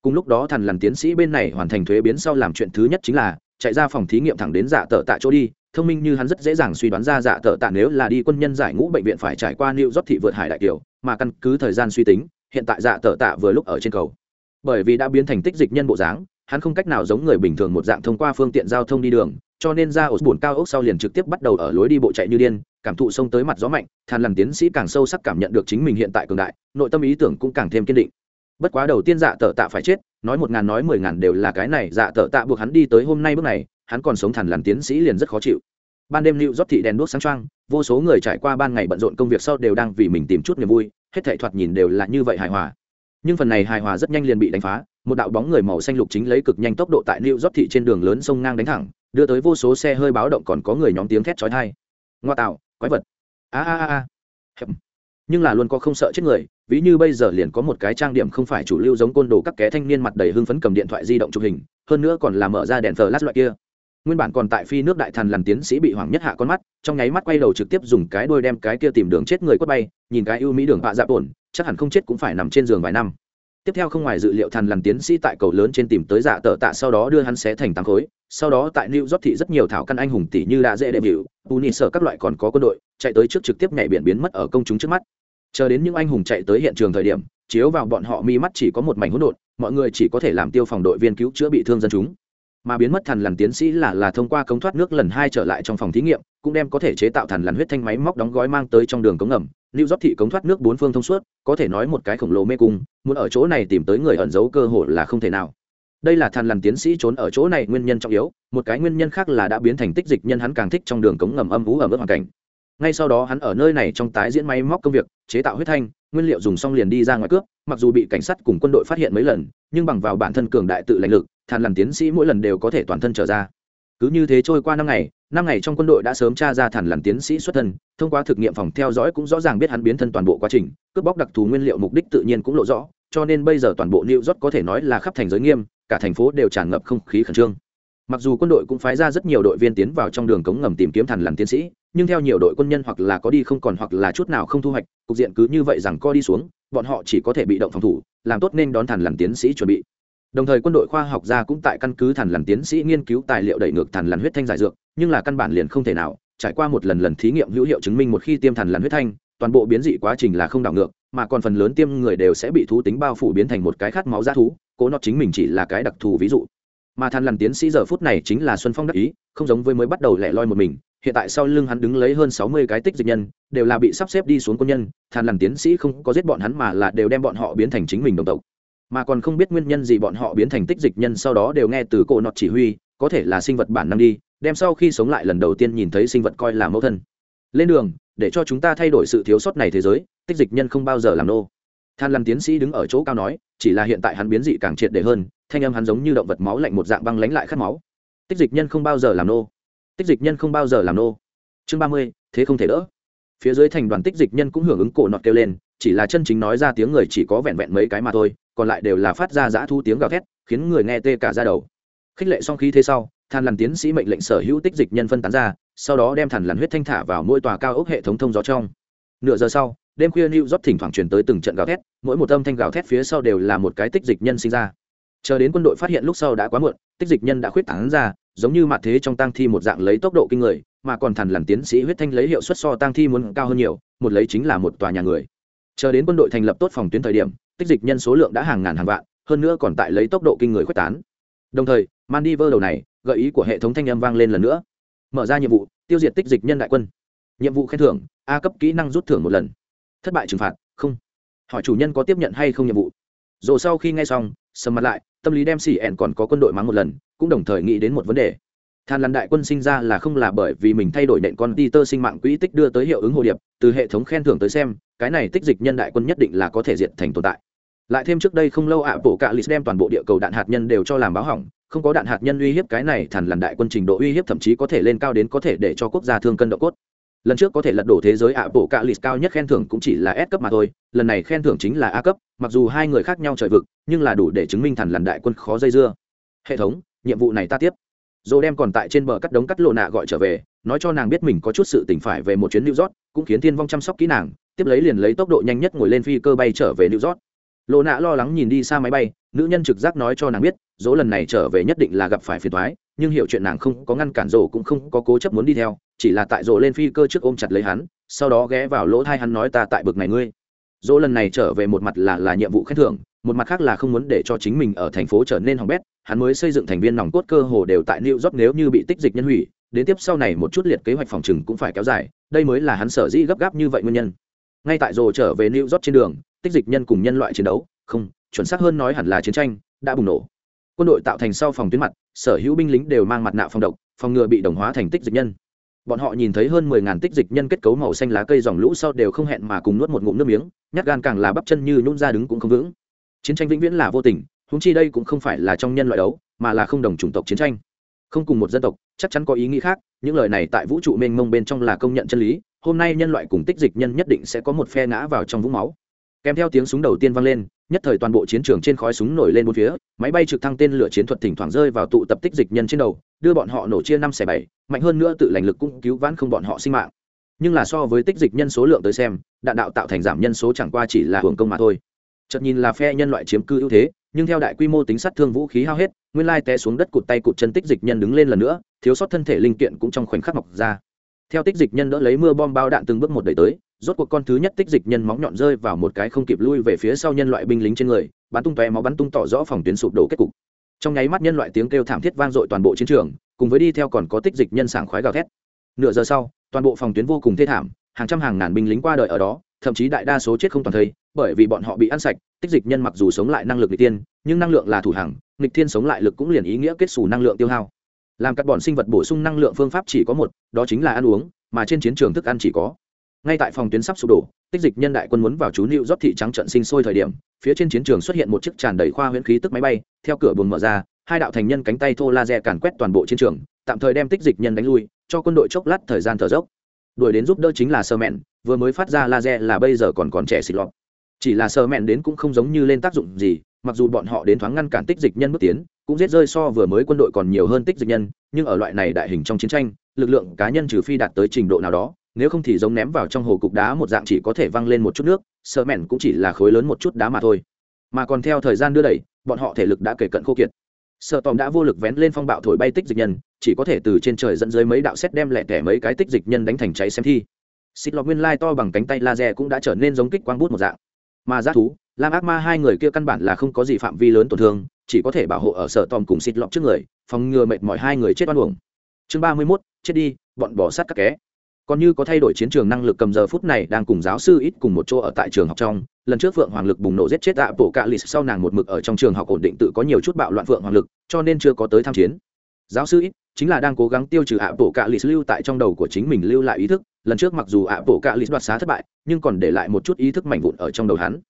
Cùng lúc đó thằn lằn tiến sĩ bên này hoàn thành thuế biến sau làm chuyện thứ nhất chính là chạy ra phòng thí nghiệm thẳng đến dạ tờ tạ chỗ đi, thông minh như hắn rất dễ dàng suy đoán ra dạ tờ tạ nếu là đi quân nhân giải ngũ bệnh viện phải trải qua New York thị vượt hải đại kiều, mà căn cứ thời gian suy tính, hiện tại dạ tợ tạ vừa lúc ở trên cầu. Bởi vì đã biến thành tích dịch nhân bộ dáng, hắn không cách nào giống người bình thường một dạng thông qua phương tiện giao thông đi đường, cho nên ra ổ buồn cao ốc sau liền trực tiếp bắt đầu ở lối đi bộ chạy như điên cảm thụ sông tới mặt gió mạnh thàn lằn tiến sĩ càng sâu sắc cảm nhận được chính mình hiện tại cường đại nội tâm ý tưởng cũng càng thêm kiên định bất quá đầu tiên dạ tợ tạ phải chết nói một ngàn nói mười ngàn đều là cái này dạ tợ tạ buộc hắn đi tới hôm nay bước này hắn còn sống thàn lằn tiến sĩ liền rất khó chịu ban đêm lưu rót thị đèn đuốc sáng trăng vô số người trải qua ban ngày bận rộn công việc sau đều đang vì mình tìm chút niềm vui hết thảy thoạt nhìn đều là như vậy hài hòa nhưng phần này hài hòa rất nhanh liền bị đánh phá một đạo bóng người màu xanh lục chính lấy cực nhanh tốc độ tại New York thị trên đường lớn sông ngang đánh thẳng, đưa tới vô số xe hơi báo động còn có người nhóm tiếng thét chói tai. Ngoa tạo, quái vật. A a a a. Nhưng là luôn có không sợ chết người, ví như bây giờ liền có một cái trang điểm không phải chủ lưu giống côn đồ các kẻ thanh niên mặt đầy hưng phấn cầm điện thoại di động chụp hình, hơn nữa còn là mở ra đèn flash loại kia. Nguyên bản còn tại phi nước đại thần làm tiến sĩ bị hoàng nhất hạ con mắt, trong nháy mắt quay đầu trực tiếp dùng cái đuôi đem cái kia tìm đường chết người quất bay, nhìn cái ưu mỹ đường bạ dạ ổn, chắc hẳn không chết cũng phải nằm trên giường vài năm. Tiếp theo không ngoài dự liệu thần lằn tiến sĩ tại cầu lớn trên tìm tới dạ tờ tạ sau đó đưa hắn xé thành tám khối sau đó tại new york thị rất nhiều thảo căn anh hùng tỷ như đã dễ đệm hiệu uni sở các loại còn có quân đội chạy tới trước trực tiếp nhảy biển biến mất ở công chúng trước mắt. Chờ đến những anh hùng chạy tới hiện trường thời điểm chiếu vào bọn họ mi mắt chỉ có một mảnh hỗn độn mọi người chỉ có thể làm tiêu phòng đội viên cứu chữa bị thương dân chúng mà biến mất thần lằn tiến sĩ là là thông qua cống thoát nước lần hai trở lại trong phòng thí nghiệm cũng đem có thể chế tạo thần lằn huyết thanh máy móc đóng gói mang tới trong đường cống ngầm Lưu York thị cống thoát nước bốn phương thông suốt, có thể nói một cái khổng lồ mê cung, muốn ở chỗ này tìm tới người ẩn giấu cơ hội là không thể nào. Đây là thần lằn tiến sĩ trốn ở chỗ này nguyên nhân trọng yếu, một cái nguyên nhân khác là đã biến thành tích dịch nhân hắn càng thích trong đường cống ngầm âm vũ ở mức hoàn cảnh. Ngay sau đó hắn ở nơi này trong tái diễn máy móc công việc, chế tạo huyết thanh, nguyên liệu dùng xong liền đi ra ngoài cướp, mặc dù bị cảnh sát cùng quân đội phát hiện mấy lần, nhưng bằng vào bản thân cường đại tự lãnh lực, thàn lằn tiến sĩ mỗi lần đều có thể toàn thân trở ra. Cứ như thế trôi qua năm ngày năm ngày trong quân đội đã sớm tra ra thản lằn tiến sĩ xuất thân thông qua thực nghiệm phòng theo dõi cũng rõ ràng biết hắn biến thân toàn bộ quá trình cướp bóc đặc thù nguyên liệu mục đích tự nhiên cũng lộ rõ cho nên bây giờ toàn bộ new york có thể nói là khắp thành giới nghiêm cả thành phố đều tràn ngập không khí khẩn trương. Mặc dù quân đội cũng phái ra rất nhiều đội viên tiến vào trong đường cống ngầm tìm kiếm thản làm tiến sĩ nhưng theo nhiều đội quân nhân hoặc là có đi không còn hoặc là chút nào không thu hoạch, cục diện cứ như vậy rằng co đi xuống, bọn họ chỉ có thể bị động phòng thủ, làm tốt nên đón thản lằn tiến sĩ chuẩn bị. Đồng thời quân đội khoa học gia cũng tại căn cứ thản lằn tiến sĩ nghiên cứu tài liệu đẩy ngược thản lằn huyết thanh giải dược, nhưng là căn bản liền không thể nào, trải qua một lần lần thí nghiệm hữu hiệu chứng minh một khi tiêm thản lằn huyết thanh, toàn bộ biến dị quá trình là không đảo ngược, mà còn phần lớn tiêm người đều sẽ bị thú tính bao phủ biến thành một cái khát máu g thú, cố nó chính mình chỉ là cái đặc thù ví dụ. Mà thằn lằn tiến sĩ giờ phút này chính là xuân phong đắc ý, không giống với mới bắt đầu lẻ loi một mình hiện tại sau lưng hắn đứng lấy hơn sáu mươi cái tích dịch nhân, đều là bị sắp xếp đi xuống quân nhân, thàn lằn tiến sĩ không có giết bọn hắn mà là đều đem bọn họ biến thành chính mình đồng tộc. Mà còn không biết nguyên nhân gì bọn họ biến thành tích dịch nhân sau đó đều nghe từ cổ nọt chỉ huy, có thể là sinh vật bản năng đi, đem sau khi sống lại lần đầu tiên nhìn thấy sinh vật coi là mẫu thân. Lên đường, để cho chúng ta thay đổi sự thiếu sót này thế giới, tích dịch nhân không bao giờ làm nô. Than lằn tiến sĩ đứng ở chỗ cao nói, chỉ là hiện tại hắn biến dị càng triệt để hơn, thanh âm hắn giống như động vật máu lạnh một dạng băng lánh lại khát máu. Tích dịch nhân không bao giờ làm nô tích dịch nhân không bao giờ làm nô. Chương ba mươi, thế không thể đỡ. Phía dưới thành đoàn tích dịch nhân cũng hưởng ứng cổ nọt kêu lên, chỉ là chân chính nói ra tiếng người chỉ có vẹn vẹn mấy cái mà thôi, còn lại đều là phát ra giã thu tiếng gào thét, khiến người nghe tê cả ra đầu. Khích lệ xong khí thế sau than lằn tiến sĩ mệnh lệnh sở hữu tích dịch nhân phân tán ra, sau đó đem thằn lằn huyết thanh thả vào mỗi tòa cao ốc hệ thống thông gió trong. Nửa giờ sau, đêm khuya new rót thỉnh thoảng truyền tới từng trận gào thét, mỗi một âm thanh gào thét phía sau đều là một cái tích dịch nhân sinh ra. Chờ đến quân đội phát hiện lúc sau đã quá muộn, tích dịch nhân đã khuyết tán ra giống như mặt thế trong tang thi một dạng lấy tốc độ kinh người, mà còn thằn lằn tiến sĩ huyết thanh lấy hiệu suất so tang thi muốn cao hơn nhiều, một lấy chính là một tòa nhà người. Chờ đến quân đội thành lập tốt phòng tuyến thời điểm, tích dịch nhân số lượng đã hàng ngàn hàng vạn, hơn nữa còn tại lấy tốc độ kinh người khuếch tán. Đồng thời mandy vơ đầu này, gợi ý của hệ thống thanh âm vang lên lần nữa. Mở ra nhiệm vụ, tiêu diệt tích dịch nhân đại quân. Nhiệm vụ khen thưởng, a cấp kỹ năng rút thưởng một lần. Thất bại trừng phạt, không. Hỏi chủ nhân có tiếp nhận hay không nhiệm vụ? Rồi sau khi nghe xong, sầm mặt lại, tâm lý đem xỉ ẹn còn có quân đội mắng một lần cũng đồng thời nghĩ đến một vấn đề. Than lăn đại quân sinh ra là không là bởi vì mình thay đổi nện con ti tơ sinh mạng quỹ tích đưa tới hiệu ứng hồ điệp, từ hệ thống khen thưởng tới xem, cái này tích dịch nhân đại quân nhất định là có thể diện thành tồn tại. Lại thêm trước đây không lâu ạ, bộ cạ lys đem toàn bộ địa cầu đạn hạt nhân đều cho làm báo hỏng, không có đạn hạt nhân uy hiếp cái này thằn lằn đại quân trình độ uy hiếp thậm chí có thể lên cao đến có thể để cho quốc gia thương cân độ cốt. Lần trước có thể lật đổ thế giới ạ, bộ cạ lys cao nhất khen thưởng cũng chỉ là s cấp mà thôi, lần này khen thưởng chính là a cấp, mặc dù hai người khác nhau trời vực, nhưng là đủ để chứng minh thằn lằn đại quân khó dây dưa. Hệ thống nhiệm vụ này ta tiếp. Dồ đem còn tại trên bờ cắt đống cắt lộ nạ gọi trở về, nói cho nàng biết mình có chút sự tỉnh phải về một chuyến new york, cũng khiến thiên vong chăm sóc kỹ nàng, tiếp lấy liền lấy tốc độ nhanh nhất ngồi lên phi cơ bay trở về new york. Lộ nạ lo lắng nhìn đi xa máy bay, nữ nhân trực giác nói cho nàng biết, dỗ lần này trở về nhất định là gặp phải phiền thoái nhưng hiểu chuyện nàng không có ngăn cản rổ cũng không có cố chấp muốn đi theo, chỉ là tại rổ lên phi cơ trước ôm chặt lấy hắn, sau đó ghé vào lỗ thai hắn nói ta tại bực này ngươi. Dỗ lần này trở về một mặt là là nhiệm vụ khen thưởng một mặt khác là không muốn để cho chính mình ở thành phố trở nên hỏng bét, hắn mới xây dựng thành viên nòng cốt cơ hồ đều tại new york nếu như bị tích dịch nhân hủy, đến tiếp sau này một chút liệt kế hoạch phòng trừng cũng phải kéo dài, đây mới là hắn sở dĩ gấp gáp như vậy nguyên nhân. Ngay tại rồ trở về new york trên đường, tích dịch nhân cùng nhân loại chiến đấu, không, chuẩn xác hơn nói hẳn là chiến tranh, đã bùng nổ. Quân đội tạo thành sau phòng tuyến mặt, sở hữu binh lính đều mang mặt nạ phòng độc, phòng ngừa bị đồng hóa thành tích dịch nhân. Bọn họ nhìn thấy hơn mười ngàn tích dịch nhân kết cấu màu xanh lá cây dòng lũ sau đều không hẹn mà cùng nuốt một ngụm nước miếng, nhát gan càng là bắp chân như nhún ra đứng cũng không vững chiến tranh vĩnh viễn là vô tình húng chi đây cũng không phải là trong nhân loại đấu, mà là không đồng chủng tộc chiến tranh. Không cùng một dân tộc, chắc chắn có ý nghĩ khác, những lời này tại vũ trụ mênh mông bên trong là công nhận chân lý, hôm nay nhân loại cùng tích dịch nhân nhất định sẽ có một phe ngã vào trong vũng máu. Kèm theo tiếng súng đầu tiên vang lên, nhất thời toàn bộ chiến trường trên khói súng nổi lên bốn phía, máy bay trực thăng tên lửa chiến thuật thỉnh thoảng rơi vào tụ tập tích dịch nhân trên đầu, đưa bọn họ nổ chia năm xẻ bảy, mạnh hơn nữa tự lành lực cũng cứu vãn không bọn họ sinh mạng. Nhưng là so với tích dịch nhân số lượng tới xem, đạn đạo tạo thành giảm nhân số chẳng qua chỉ là hưởng công mà thôi chợt nhìn là phe nhân loại chiếm cư ưu thế, nhưng theo đại quy mô tính sát thương vũ khí hao hết, nguyên lai té xuống đất cụt tay cụt chân tích dịch nhân đứng lên lần nữa, thiếu sót thân thể linh kiện cũng trong khoảnh khắc mọc ra. Theo tích dịch nhân đỡ lấy mưa bom bao đạn từng bước một đẩy tới, rốt cuộc con thứ nhất tích dịch nhân móng nhọn rơi vào một cái không kịp lui về phía sau nhân loại binh lính trên người, bắn tung tóe máu bắn tung tỏ rõ phòng tuyến sụp đổ kết cục. Trong nháy mắt nhân loại tiếng kêu thảm thiết vang dội toàn bộ chiến trường, cùng với đi theo còn có tích dịch nhân sảng khoái gào thét. Nửa giờ sau, toàn bộ phòng tuyến vô cùng thê thảm, hàng trăm hàng ngàn binh lính qua đời ở đó thậm chí đại đa số chết không toàn thây, bởi vì bọn họ bị ăn sạch, tích dịch nhân mặc dù sống lại năng lực nghịch tiên, nhưng năng lượng là thủ hàng nghịch thiên sống lại lực cũng liền ý nghĩa kết xù năng lượng tiêu hao. Làm các bọn sinh vật bổ sung năng lượng phương pháp chỉ có một, đó chính là ăn uống, mà trên chiến trường thức ăn chỉ có. Ngay tại phòng tuyến sắp sụp đổ, tích dịch nhân đại quân muốn vào chú nịu rót thị trắng trận sinh sôi thời điểm, phía trên chiến trường xuất hiện một chiếc tràn đầy khoa huyễn khí tức máy bay, theo cửa buồng mở ra, hai đạo thành nhân cánh tay thô laser càn quét toàn bộ chiến trường, tạm thời đem tích dịch nhân đánh lui, cho quân đội chốc lát thời gian thở dốc. Đuổi đến giúp đỡ chính là sơ mẹn vừa mới phát ra laser là bây giờ còn còn trẻ xịt lọt. Chỉ là sơ mẹn đến cũng không giống như lên tác dụng gì, mặc dù bọn họ đến thoáng ngăn cản tích dịch nhân bước tiến, cũng giết rơi so vừa mới quân đội còn nhiều hơn tích dịch nhân, nhưng ở loại này đại hình trong chiến tranh, lực lượng cá nhân trừ phi đạt tới trình độ nào đó, nếu không thì giống ném vào trong hồ cục đá một dạng chỉ có thể văng lên một chút nước sợ mẹn cũng chỉ là khối lớn một chút đá mà thôi. Mà còn theo thời gian đưa đẩy, bọn họ thể lực đã kể cận khô kiệt. Sợ tòm đã vô lực vén lên phong bạo thổi bay tích dịch nhân, chỉ có thể từ trên trời dẫn dưới mấy đạo xét đem lẹ tẻ mấy cái tích dịch nhân đánh thành cháy xem thi xịt lọc nguyên lai to bằng cánh tay laser cũng đã trở nên giống kích quang bút một dạng. Mà giác thú, lam ác ma hai người kia căn bản là không có gì phạm vi lớn tổn thương, chỉ có thể bảo hộ ở sở tòm cùng xịt lọc trước người, phòng ngừa mệt mỏi hai người chết oan uổng. Chương ba mươi mốt, chết đi, bọn bỏ sát các ké còn như có thay đổi chiến trường năng lực cầm giờ phút này đang cùng giáo sư ít cùng một chỗ ở tại trường học trong, lần trước phượng hoàng lực bùng nổ giết chết ạ bộ cạ lì sau nàng một mực ở trong trường học ổn định tự có nhiều chút bạo loạn phượng hoàng lực, cho nên chưa có tới tham chiến. Giáo sư ít chính là đang cố gắng tiêu trừ ạ bộ cạ lì lưu tại trong đầu của chính mình lưu lại ý thức. Lần trước mặc dù ạ bộ cạ lì đoạt xá thất bại, nhưng còn để lại một chút ý thức mảnh vụn ở trong đầu hắn.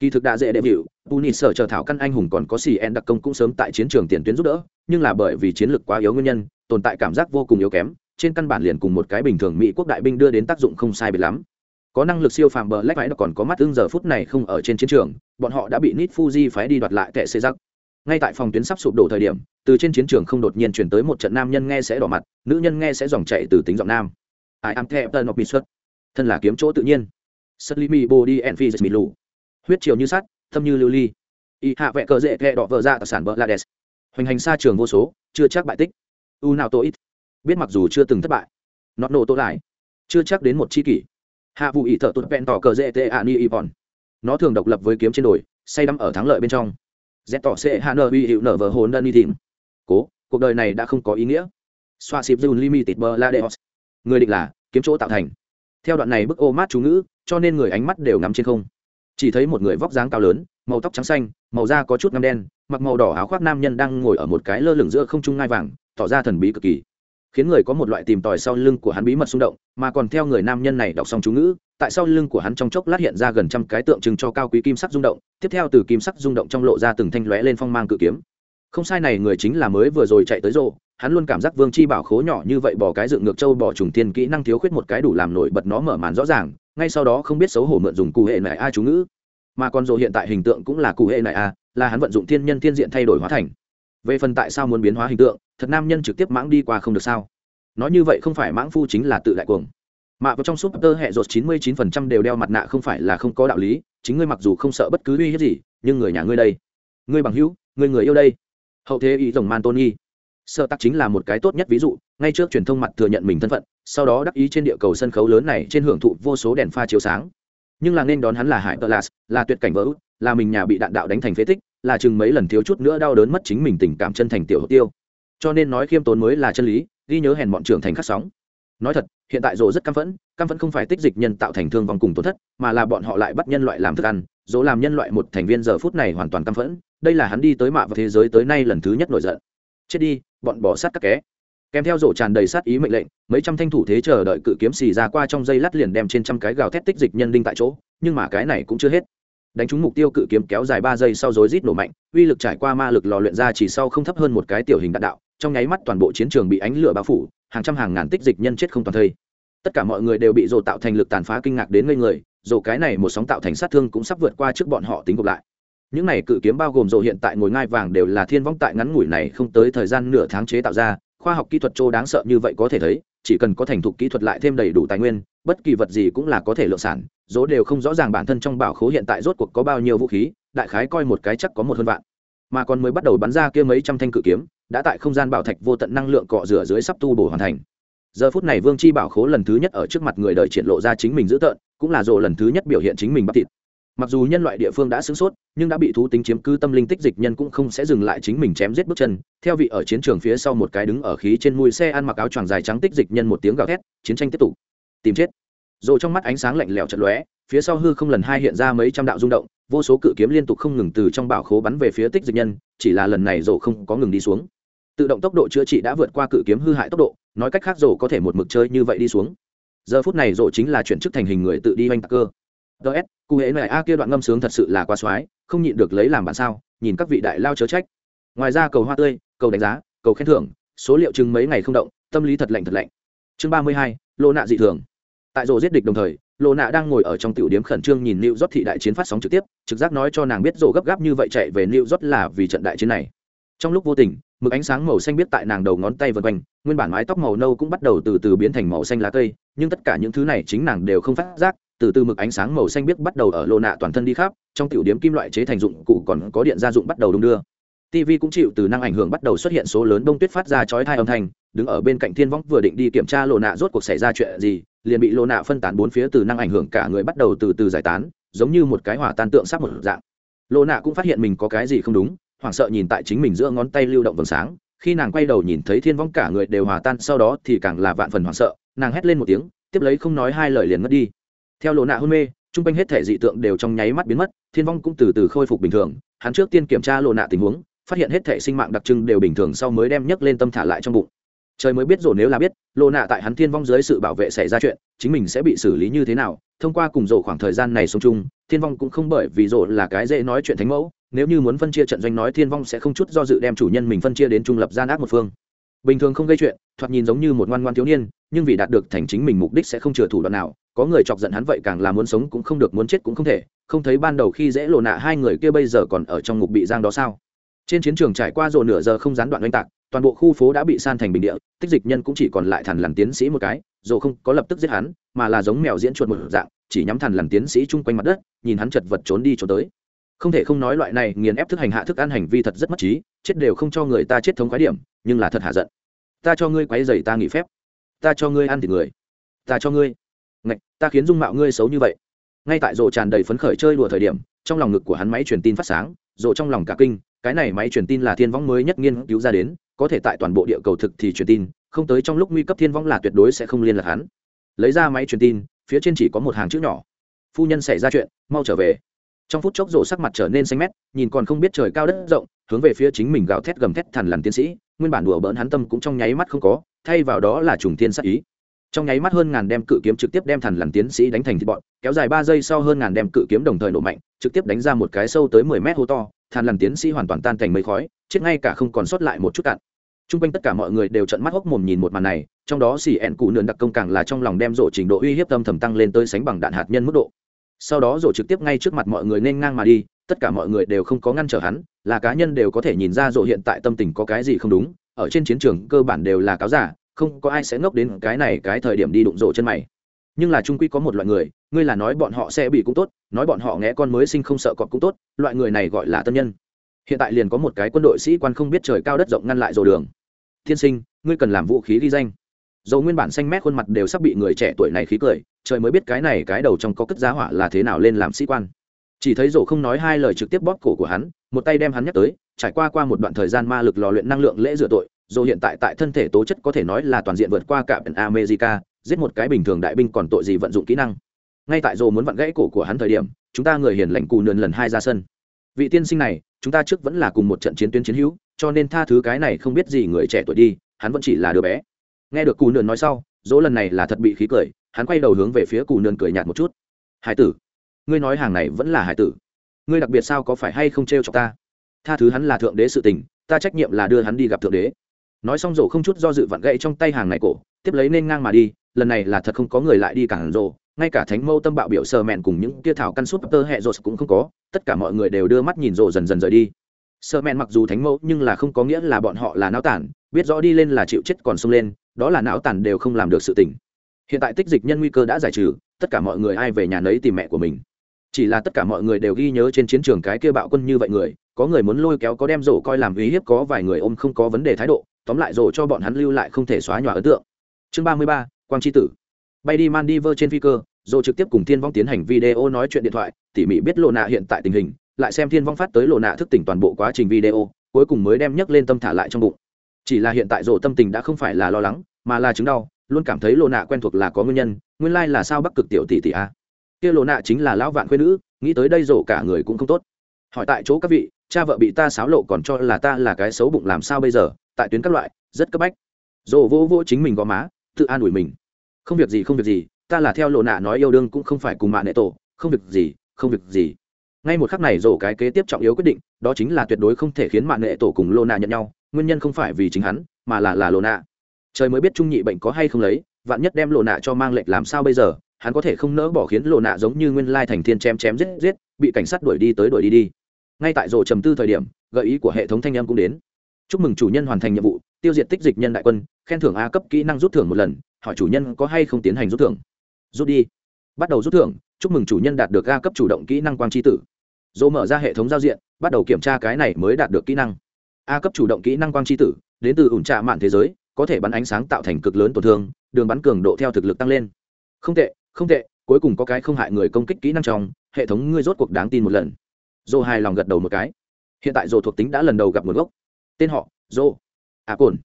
Kỳ thực đã dễ đệ hiệu Puni sở chờ thảo căn anh hùng còn có xì en đặc công cũng sớm tại chiến trường tiền tuyến giúp đỡ, nhưng là bởi vì chiến lược quá yếu nguyên nhân, tồn tại cảm giác vô cùng yếu kém, trên căn bản liền cùng một cái bình thường mỹ quốc đại binh đưa đến tác dụng không sai biệt lắm. Có năng lực siêu phàm bờ lách vãi, còn có mắt ưng giờ phút này không ở trên chiến trường, bọn họ đã bị nít fuji phái đi đoạt lại tệ xê giặc ngay tại phòng tuyến sắp sụp đổ thời điểm, từ trên chiến trường không đột nhiên chuyển tới một trận nam nhân nghe sẽ đỏ mặt, nữ nhân nghe sẽ dòng chạy từ tính giọng nam. I am captain of xuất thân là kiếm chỗ tự nhiên. Slimy body and physics mịt lù. Huyết chiều như sắt, thâm như lưu ly. Y hạ vẹ cờ dễ kẹ đỏ vợ ra tài sản vợ la đès hoành hành xa trường vô số, chưa chắc bại tích. U nào tô ít. Biết mặc dù chưa từng thất bại. Nọt nổ tô lại. Chưa chắc đến một chi kỷ. Hạ vụ ý thợ tụt vẹn tỏ cờ dễ tệ ạ ni y vòn nó thường độc lập với kiếm trên đồi, say đắm ở thắng lợi bên trong z tỏ sẽ hà nơ uy hiệu nở vờ hồn đơn đi tìm. Cố, cuộc đời này đã không có ý nghĩa. Xoa xịp dùn limited bờ la deos người định là, kiếm chỗ tạo thành. Theo đoạn này bức ô mát chú ngữ, cho nên người ánh mắt đều ngắm trên không. Chỉ thấy một người vóc dáng cao lớn, màu tóc trắng xanh, màu da có chút ngâm đen, mặc màu đỏ áo khoác nam nhân đang ngồi ở một cái lơ lửng giữa không trung ngai vàng, tỏ ra thần bí cực kỳ. Khiến người có một loại tìm tòi sau lưng của hắn bí mật xung động, mà còn theo người nam nhân này đọc xong chú ngữ tại sau lưng của hắn trong chốc lát hiện ra gần trăm cái tượng trưng cho cao quý kim sắc rung động, tiếp theo từ kim sắc rung động trong lộ ra từng thanh lóe lên phong mang cự kiếm. Không sai này người chính là mới vừa rồi chạy tới rộ hắn luôn cảm giác vương chi bảo khố nhỏ như vậy bỏ cái dựng ngược châu bỏ trùng tiên kỹ năng thiếu khuyết một cái đủ làm nổi bật nó mở màn rõ ràng, ngay sau đó không biết xấu hổ mượn dùng cụ hệ này ai chú ngữ. Mà còn rộ hiện tại hình tượng cũng là cụ hệ này a, là hắn vận dụng thiên nhân thiên diện thay đổi hóa thành. Về phần tại sao muốn biến hóa hình tượng, thật nam nhân trực tiếp mãng đi qua không được sao? Nói như vậy không phải mãng phu chính là tự đại cuồng mạ vào trong súp tơ hệ rột chín mươi chín phần trăm đều đeo mặt nạ không phải là không có đạo lý chính ngươi mặc dù không sợ bất cứ uy hiếp gì nhưng người nhà ngươi đây. Ngươi bằng hữu người người yêu đây. Hậu thế ý rồng man tôn nghi, sợ tắc chính là một cái tốt nhất ví dụ ngay trước truyền thông mặt thừa nhận mình thân phận sau đó đắc ý trên địa cầu sân khấu lớn này trên hưởng thụ vô số đèn pha chiếu sáng. Nhưng là nên đón hắn là hải tờ lạt là tuyệt cảnh vỡ út là mình nhà bị đạn đạo đánh thành phế tích là chừng mấy lần thiếu chút nữa đau đớn mất chính mình tình cảm chân thành tiểu hậu tiêu. Cho nên nói khiêm tốn mới là chân lý ghi nhớ hèn bọn trưởng thành khắc sóng nói thật, hiện tại rồ rất căm phẫn căm phẫn không phải tích dịch nhân tạo thành thương vong cùng tổn thất, mà là bọn họ lại bắt nhân loại làm thức ăn. Dỗ làm nhân loại một thành viên giờ phút này hoàn toàn căm phẫn, đây là hắn đi tới mạ và thế giới tới nay lần thứ nhất nổi giận. Chết đi, bọn bỏ sát các ké kèm theo rổ tràn đầy sát ý mệnh lệnh, mấy trăm thanh thủ thế chờ đợi cự kiếm xì ra qua trong dây lát liền đem trên trăm cái gào thét tích dịch nhân đinh tại chỗ, nhưng mà cái này cũng chưa hết. Đánh trúng mục tiêu cự kiếm kéo dài ba giây sau rối rít nổ mạnh, uy lực trải qua ma lực lò luyện ra chỉ sau không thấp hơn một cái tiểu hình đạn đạo, trong nháy mắt toàn bộ chiến trường bị ánh lửa bao phủ hàng trăm hàng ngàn tích dịch nhân chết không toàn thây. Tất cả mọi người đều bị rồ tạo thành lực tàn phá kinh ngạc đến ngây người, rồ cái này một sóng tạo thành sát thương cũng sắp vượt qua trước bọn họ tính gộp lại. Những này cự kiếm bao gồm rồ hiện tại ngồi ngai vàng đều là thiên vong tại ngắn ngủi này không tới thời gian nửa tháng chế tạo ra, khoa học kỹ thuật châu đáng sợ như vậy có thể thấy, chỉ cần có thành thục kỹ thuật lại thêm đầy đủ tài nguyên, bất kỳ vật gì cũng là có thể lượng sản dỗ đều không rõ ràng bản thân trong bảo khố hiện tại rốt cuộc có bao nhiêu vũ khí, đại khái coi một cái chắc có một hơn vạn. Mà còn mới bắt đầu bắn ra kia mấy trăm thanh cự kiếm đã tại không gian bảo thạch vô tận năng lượng cọ rửa dưới sắp tu bổ hoàn thành. Giờ phút này vương chi bảo khố lần thứ nhất ở trước mặt người đời triển lộ ra chính mình dữ tợn, cũng là rồ lần thứ nhất biểu hiện chính mình bất thịt. Mặc dù nhân loại địa phương đã sửng sốt, nhưng đã bị thú tính chiếm cứ tâm linh tích dịch nhân cũng không sẽ dừng lại chính mình chém giết bước chân. Theo vị ở chiến trường phía sau một cái đứng ở khí trên mùi xe ăn mặc áo choàng dài trắng tích dịch nhân một tiếng gào thét, chiến tranh tiếp tục. Tìm chết. Rồ trong mắt ánh sáng lạnh lẽo chật lóe, phía sau hư không lần hai hiện ra mấy trăm đạo rung động, vô số cự kiếm liên tục không ngừng từ trong bảo khố bắn về phía tích dịch nhân, chỉ là lần này rồ không có ngừng đi xuống tự động tốc độ chữa trị đã vượt qua cự kiếm hư hại tốc độ, nói cách khác rổ có thể một mực chơi như vậy đi xuống. Giờ phút này rổ chính là chuyển chức thành hình người tự đi oanh tạc cơ. Ts cụ hễ này a kia đoạn ngâm sướng thật sự là quá soái không nhịn được lấy làm bản sao, nhìn các vị đại lao chớ trách. Ngoài ra cầu hoa tươi, cầu đánh giá, cầu khen thưởng, số liệu chừng mấy ngày không động, tâm lý thật lạnh thật lạnh. Chương ba mươi hai, lô nạ dị thường. Tại rổ giết địch đồng thời, lô nạ đang ngồi ở trong tiểu điếm khẩn trương nhìn lưu Dót thị đại chiến phát sóng trực tiếp, trực giác nói cho nàng biết rổ gấp gáp như vậy chạy về lưu Dót là vì trận đại chiến này trong lúc vô tình, mực ánh sáng màu xanh biết tại nàng đầu ngón tay vân quanh, nguyên bản mái tóc màu nâu cũng bắt đầu từ từ biến thành màu xanh lá cây, nhưng tất cả những thứ này chính nàng đều không phát giác, từ từ mực ánh sáng màu xanh biết bắt đầu ở lô nạ toàn thân đi khắp, trong tiểu điếm kim loại chế thành dụng cụ còn có điện gia dụng bắt đầu đung đưa. Tv cũng chịu từ năng ảnh hưởng bắt đầu xuất hiện số lớn đông tuyết phát ra chói thai âm thanh, đứng ở bên cạnh thiên võng vừa định đi kiểm tra lô nạ rốt cuộc xảy ra chuyện gì, liền bị lô nạ phân tán bốn phía từ năng ảnh hưởng cả người bắt đầu từ từ giải tán, giống như một cái hỏa tan tượng sắp một dạng. Lô nạ cũng phát hiện mình có cái gì không đúng hoảng sợ nhìn tại chính mình giữa ngón tay lưu động vầng sáng, khi nàng quay đầu nhìn thấy thiên võng cả người đều hòa tan, sau đó thì càng là vạn phần hoảng sợ, nàng hét lên một tiếng, tiếp lấy không nói hai lời liền mất đi. Theo lộ nạ hôn mê, chung quanh hết thể dị tượng đều trong nháy mắt biến mất, thiên vong cũng từ từ khôi phục bình thường, hắn trước tiên kiểm tra lộ nạ tình huống, phát hiện hết thể sinh mạng đặc trưng đều bình thường sau mới đem nhấc lên tâm thả lại trong bụng. Trời mới biết rồi nếu là biết lộ nạ tại hắn thiên vong dưới sự bảo vệ xảy ra chuyện, chính mình sẽ bị xử lý như thế nào, thông qua cùng rổ khoảng thời gian này sống chung, thiên vong cũng không bởi vì rổ là cái dễ nói chuyện thánh mẫu nếu như muốn phân chia trận doanh nói thiên vong sẽ không chút do dự đem chủ nhân mình phân chia đến trung lập gian ác một phương. Bình thường không gây chuyện, thoạt nhìn giống như một ngoan ngoan thiếu niên, nhưng vì đạt được thành chính mình mục đích sẽ không chừa thủ đoạn nào, có người chọc giận hắn vậy càng là muốn sống cũng không được, muốn chết cũng không thể. Không thấy ban đầu khi dễ lộ nạ hai người kia bây giờ còn ở trong ngục bị giang đó sao? Trên chiến trường trải qua rồi nửa giờ không gián đoạn oanh tạc, toàn bộ khu phố đã bị san thành bình địa, tích dịch nhân cũng chỉ còn lại thằn lằn tiến sĩ một cái, dù không có lập tức giết hắn, mà là giống mèo diễn chuột một dạng, chỉ nhắm thằn lằn tiến sĩ chung quanh mặt đất, nhìn hắn chật vật trốn đi trốn tới không thể không nói loại này nghiền ép thức hành hạ thức ăn hành vi thật rất mất trí, chết đều không cho người ta chết thống khái điểm, nhưng là thật hạ giận. Ta cho ngươi quấy dày ta nghỉ phép. Ta cho ngươi ăn thịt người. Ta cho ngươi. Ngạch, ta khiến dung mạo ngươi xấu như vậy. Ngay tại rộ tràn đầy phấn khởi chơi đùa thời điểm, trong lòng ngực của hắn máy truyền tin phát sáng, rộ trong lòng cả kinh, cái này máy truyền tin là thiên võng mới nhất nghiên cứu ra đến, có thể tại toàn bộ địa cầu thực thì truyền tin, không tới trong lúc nguy cấp thiên võng là tuyệt đối sẽ không liên lạc hắn. Lấy ra máy truyền tin, phía trên chỉ có một hàng chữ nhỏ. Phu nhân xảy ra chuyện, mau trở về trong phút chốc rổ sắc mặt trở nên xanh mét, nhìn còn không biết trời cao đất rộng, hướng về phía chính mình gào thét gầm thét thằn lằn tiến sĩ, nguyên bản đùa bỡn hắn tâm cũng trong nháy mắt không có, thay vào đó là trùng tiên sắc ý. Trong nháy mắt hơn ngàn đem cự kiếm trực tiếp đem thằn lằn tiến sĩ đánh thành thịt bọn kéo dài ba giây sau hơn ngàn đem cự kiếm đồng thời nổ mạnh, trực tiếp đánh ra một cái sâu tới mười mét hô to, thằn lằn tiến sĩ hoàn toàn tan thành mây khói, chết ngay cả không còn sót lại một chút cạn. T r u n g quanh tất cả mọi người đều trận mắt hốc mồm nhìn một màn này, trong đó xì ẹn cụ nườn đặc công càng là trong lòng đem rộ trình độ uy hiếp tâm thầm tăng lên tới sánh bằng đạn hạt nhân mức độ sau đó rộ trực tiếp ngay trước mặt mọi người nên ngang mà đi, tất cả mọi người đều không có ngăn trở hắn, là cá nhân đều có thể nhìn ra rộ hiện tại tâm tình có cái gì không đúng, ở trên chiến trường cơ bản đều là cáo giả, không có ai sẽ ngốc đến cái này cái thời điểm đi đụng rộ chân mày. Nhưng là trung quy có một loại người, ngươi là nói bọn họ sẽ bị cũng tốt, nói bọn họ nghe con mới sinh không sợ cọp cũng tốt, loại người này gọi là tân nhân. Hiện tại liền có một cái quân đội sĩ quan không biết trời cao đất rộng ngăn lại rồ đường. Thiên sinh, ngươi cần làm vũ khí ghi danh dầu nguyên bản xanh mét khuôn mặt đều sắp bị người trẻ tuổi này khí cười trời mới biết cái này cái đầu trong có cất giá hỏa là thế nào lên làm sĩ quan chỉ thấy rổ không nói hai lời trực tiếp bóp cổ của hắn một tay đem hắn nhắc tới trải qua qua một đoạn thời gian ma lực lò luyện năng lượng lễ rửa tội dù hiện tại tại thân thể tố chất có thể nói là toàn diện vượt qua cả bên America, giết một cái bình thường đại binh còn tội gì vận dụng kỹ năng. Ngay tại dù muốn vặn gãy cổ của hắn thời điểm, chúng ta người hiền lành cù nườn lần hai ra sân. Vị tiên sinh này, chúng ta trước vẫn là cùng một trận chiến tuyến chiến hữu, cho nên tha thứ cái này không biết gì người trẻ tuổi đi, hắn vẫn chỉ là đứa bé. Nghe được cù nườn nói sau, dỗ lần này là thật bị khí cười, hắn quay đầu hướng về phía cù nườn cười nhạt một chút. Hải tử, ngươi nói hàng này vẫn là hải tử, ngươi đặc biệt sao có phải hay không trêu chọc ta? Tha thứ hắn là thượng đế sự tình, ta trách nhiệm là đưa hắn đi gặp thượng đế nói xong rổ không chút do dự vặn gậy trong tay hàng này cổ tiếp lấy nên ngang mà đi lần này là thật không có người lại đi cản rổ ngay cả thánh mâu tâm bạo biểu sờ mẹn cùng những tia thảo căn súp tơ hẹ rột cũng không có tất cả mọi người đều đưa mắt nhìn rổ dần dần rời đi sờ mẹn mặc dù thánh mâu nhưng là không có nghĩa là bọn họ là não tản biết rõ đi lên là chịu chết còn sung lên đó là não tàn đều không làm được sự tỉnh hiện tại tích dịch nhân nguy cơ đã giải trừ, tất cả mọi người ai về nhà nấy tìm mẹ của mình. Chỉ là tất cả mọi người đều ghi nhớ trên chiến trường cái kia bạo quân như vậy người, có người muốn lôi kéo, có đem rổ coi làm uy hiếp, có vài người ôm không có vấn đề thái độ, tóm lại rổ cho bọn hắn lưu lại không thể xóa nhòa ấn tượng. Chương ba mươi ba, quang tri tử. Bay đi maldiver trên phi cơ, rổ trực tiếp cùng thiên vong tiến hành video nói chuyện điện thoại, tỉ mỉ biết lộ nạ hiện tại tình hình, lại xem thiên vong phát tới lộ nạ thức tỉnh toàn bộ quá trình video, cuối cùng mới đem nhấc lên tâm thả lại trong bụng chỉ là hiện tại rộ tâm tình đã không phải là lo lắng, mà là chứng đau, luôn cảm thấy lộ nạ quen thuộc là có nguyên nhân, nguyên lai là sao bắc cực tiểu tỷ tỷ a kia lộ nạ chính là lão vạn khuyên nữ, nghĩ tới đây rộ cả người cũng không tốt. Hỏi tại chỗ các vị, cha vợ bị ta xáo lộ còn cho là ta là cái xấu bụng làm sao bây giờ? Tại tuyến các loại, rất cấp bách. Rộ vô vô chính mình gò má, tự an ủi mình. Không việc gì, không việc gì, ta là theo lộ nạ nói yêu đương cũng không phải cùng mạng nệ tổ, không việc gì, không việc gì ngay một khắc này rổ cái kế tiếp trọng yếu quyết định, đó chính là tuyệt đối không thể khiến mạng nghệ tổ cùng lô nạ nhận nhau, nguyên nhân không phải vì chính hắn, mà là là lô nạ trời mới biết trung nhị bệnh có hay không lấy, vạn nhất đem lộ nạ cho mang lệnh làm sao bây giờ, hắn có thể không nỡ bỏ khiến lộ nạ giống như nguyên lai thành thiên chém chém giết giết, bị cảnh sát đuổi đi tới đuổi đi đi. Ngay tại rổ trầm tư thời điểm, gợi ý của hệ thống thanh em cũng đến. Chúc mừng chủ nhân hoàn thành nhiệm vụ, tiêu diệt tích dịch nhân đại quân, khen thưởng a cấp kỹ năng rút thưởng một lần, hỏi chủ nhân có hay không tiến hành rút thưởng. Rút đi. Bắt đầu rút thưởng, chúc mừng chủ nhân đạt được a cấp chủ động kỹ năng quang tri tử dỗ mở ra hệ thống giao diện, bắt đầu kiểm tra cái này mới đạt được kỹ năng. A cấp chủ động kỹ năng quang tri tử, đến từ ủn trạ mạn thế giới, có thể bắn ánh sáng tạo thành cực lớn tổn thương, đường bắn cường độ theo thực lực tăng lên. Không tệ không tệ, cuối cùng có cái không hại người công kích kỹ năng trong, hệ thống ngươi rốt cuộc đáng tin một lần. Dô hài lòng gật đầu một cái. Hiện tại dô thuộc tính đã lần đầu gặp nguồn gốc. Tên họ dô a cồn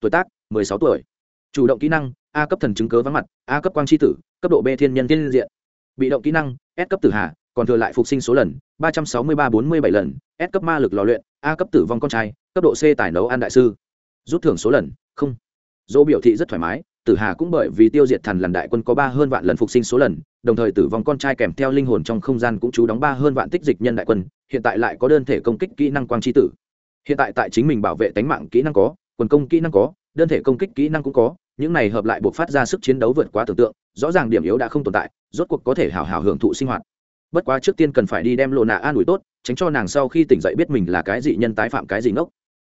tuổi tác, mười sáu tuổi. Chủ động kỹ năng, a cấp thần chứng cớ vắng mặt, a cấp quang tri tử, cấp độ b thiên nhân tiên diện. Bị động kỹ năng, s cấp tử hà còn thừa lại phục sinh số lần, ba trăm sáu mươi ba bốn mươi bảy lần, s cấp ma lực lò luyện, a cấp tử vong con trai, cấp độ c tài nấu an đại sư. Rút thưởng số lần, không. Dỗ biểu thị rất thoải mái, tử hà cũng bởi vì tiêu diệt thần lần đại quân có ba hơn vạn lần phục sinh số lần, đồng thời tử vong con trai kèm theo linh hồn trong không gian cũng chú đóng ba hơn vạn tích dịch nhân đại quân, hiện tại lại có đơn thể công kích kỹ năng quang tri tử. Hiện tại tại chính mình bảo vệ tánh mạng kỹ năng có, quần công kỹ năng có, đơn thể công kích kỹ năng cũng có, những này hợp lại buộc phát ra sức chiến đấu vượt quá tưởng tượng, rõ ràng điểm yếu đã không tồn tại, rốt cuộc có thể hào hào hưởng thụ sinh hoạt bất quá trước tiên cần phải đi đem lộ nạ an ủi tốt, tránh cho nàng sau khi tỉnh dậy biết mình là cái gì nhân tái phạm cái gì ngốc.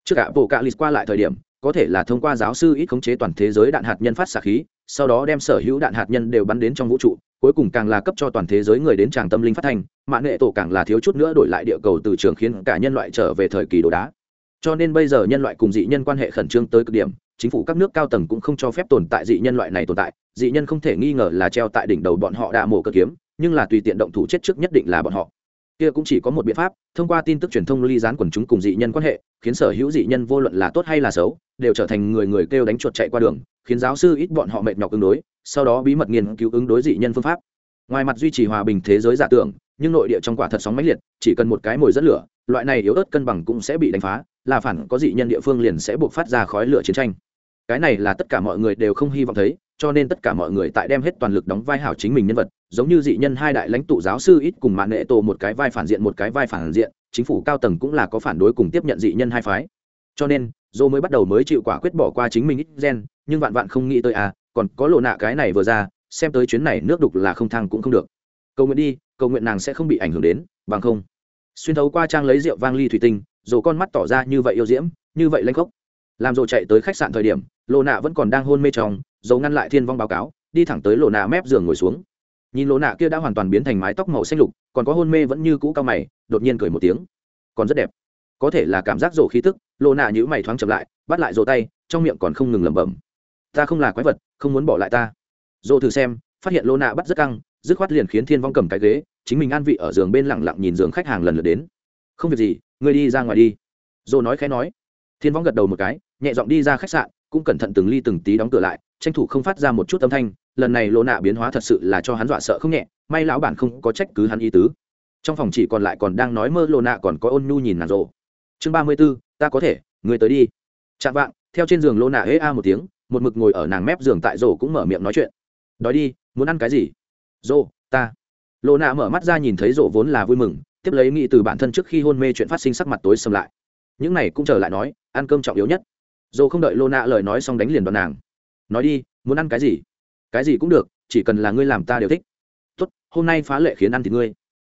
Trước cả bộ cạ lịch qua lại thời điểm, có thể là thông qua giáo sư ít khống chế toàn thế giới đạn hạt nhân phát xạ khí, sau đó đem sở hữu đạn hạt nhân đều bắn đến trong vũ trụ, cuối cùng càng là cấp cho toàn thế giới người đến tràng tâm linh phát thanh mạng nghệ tổ càng là thiếu chút nữa đổi lại địa cầu từ trường khiến cả nhân loại trở về thời kỳ đồ đá. Cho nên bây giờ nhân loại cùng dị nhân quan hệ khẩn trương tới cực điểm, chính phủ các nước cao tầng cũng không cho phép tồn tại dị nhân loại này tồn tại, dị nhân không thể nghi ngờ là treo tại đỉnh đầu bọn họ đạ mổ cơ kiếm nhưng là tùy tiện động thủ chết trước nhất định là bọn họ. Kia cũng chỉ có một biện pháp, thông qua tin tức truyền thông ly dán quần chúng cùng dị nhân quan hệ, khiến sở hữu dị nhân vô luận là tốt hay là xấu, đều trở thành người người kêu đánh chuột chạy qua đường, khiến giáo sư ít bọn họ mệt nhọc ứng đối, sau đó bí mật nghiên cứu ứng đối dị nhân phương pháp. Ngoài mặt duy trì hòa bình thế giới giả tưởng, nhưng nội địa trong quả thật sóng mãnh liệt, chỉ cần một cái mồi dẫn lửa, loại này yếu ớt cân bằng cũng sẽ bị đánh phá, là phản có dị nhân địa phương liền sẽ buộc phát ra khói lửa chiến tranh. Cái này là tất cả mọi người đều không hy vọng thấy, cho nên tất cả mọi người tại đem hết toàn lực đóng vai hảo chính mình nhân vật giống như dị nhân hai đại lãnh tụ giáo sư ít cùng mạng nệ tổ một cái vai phản diện một cái vai phản diện, chính phủ cao tầng cũng là có phản đối cùng tiếp nhận dị nhân hai phái. Cho nên dô mới bắt đầu mới chịu quả quyết bỏ qua chính mình ít gen, nhưng vạn vạn không nghĩ tới à còn có lộ nạ cái này vừa ra, xem tới chuyến này nước đục là không thăng cũng không được. Cầu nguyện đi, cầu nguyện nàng sẽ không bị ảnh hưởng đến, bằng không. Xuyên thấu qua trang lấy rượu vang ly thủy tinh rồi con mắt tỏ ra như vậy yêu diễm, như vậy lanh khốc. Làm dồ chạy tới khách sạn thời điểm, lộ nạ vẫn còn đang hôn mê trong dầu ngăn lại thiên vong báo cáo, đi thẳng tới lộ nạ mép giường ngồi xuống nhìn lỗ nạ kia đã hoàn toàn biến thành mái tóc màu xanh lục, còn có hôn mê vẫn như cũ cao mày, đột nhiên cười một tiếng. Còn rất đẹp. Có thể là cảm giác rổ khí tức, lỗ nạ nhữ mày thoáng chậm lại, bắt lại rổ tay, trong miệng còn không ngừng lẩm bẩm. Ta không là quái vật, không muốn bỏ lại ta. Rổ thử xem, phát hiện lỗ nạ bắt rất căng, dứt khoát liền khiến thiên vong cầm cái ghế, chính mình an vị ở giường bên lặng lặng nhìn giường khách hàng lần lượt đến. Không việc gì, ngươi đi ra ngoài đi. Rổ nói khẽ nói. Thiên vong gật đầu một cái, nhẹ giọng đi ra khách sạn, cũng cẩn thận từng ly từng tí đóng cửa lại, tranh thủ không phát ra một chút âm thanh lần này lộ nạ biến hóa thật sự là cho hắn dọa sợ không nhẹ, may lão bản không có trách cứ hắn ý tứ. Trong phòng chỉ còn lại còn đang nói mơ lộ nạ còn có ôn nhu nhìn nàng rộ. Chương ba mươi b ố ta có thể, người tới đi. Chạm vạng, theo trên giường lộ nạ ế a một tiếng, một mực ngồi ở nàng mép giường tại rổ cũng mở miệng nói chuyện. Đói đi, muốn ăn cái gì? Rổ ta. Lộ nạ mở mắt ra nhìn thấy rổ vốn là vui mừng, tiếp lấy nghĩ từ bản thân trước khi hôn mê chuyện phát sinh sắc mặt tối xâm lại. Những này cũng trở lại nói, ăn cơm trọng yếu nhất. Dồ không đợi lô nạ lời nói xong đánh liền đoàn nàng. Nói đi, muốn ăn cái gì? Cái gì cũng được, chỉ cần là ngươi làm ta đều thích. Tốt, hôm nay phá lệ khiến ăn thì ngươi.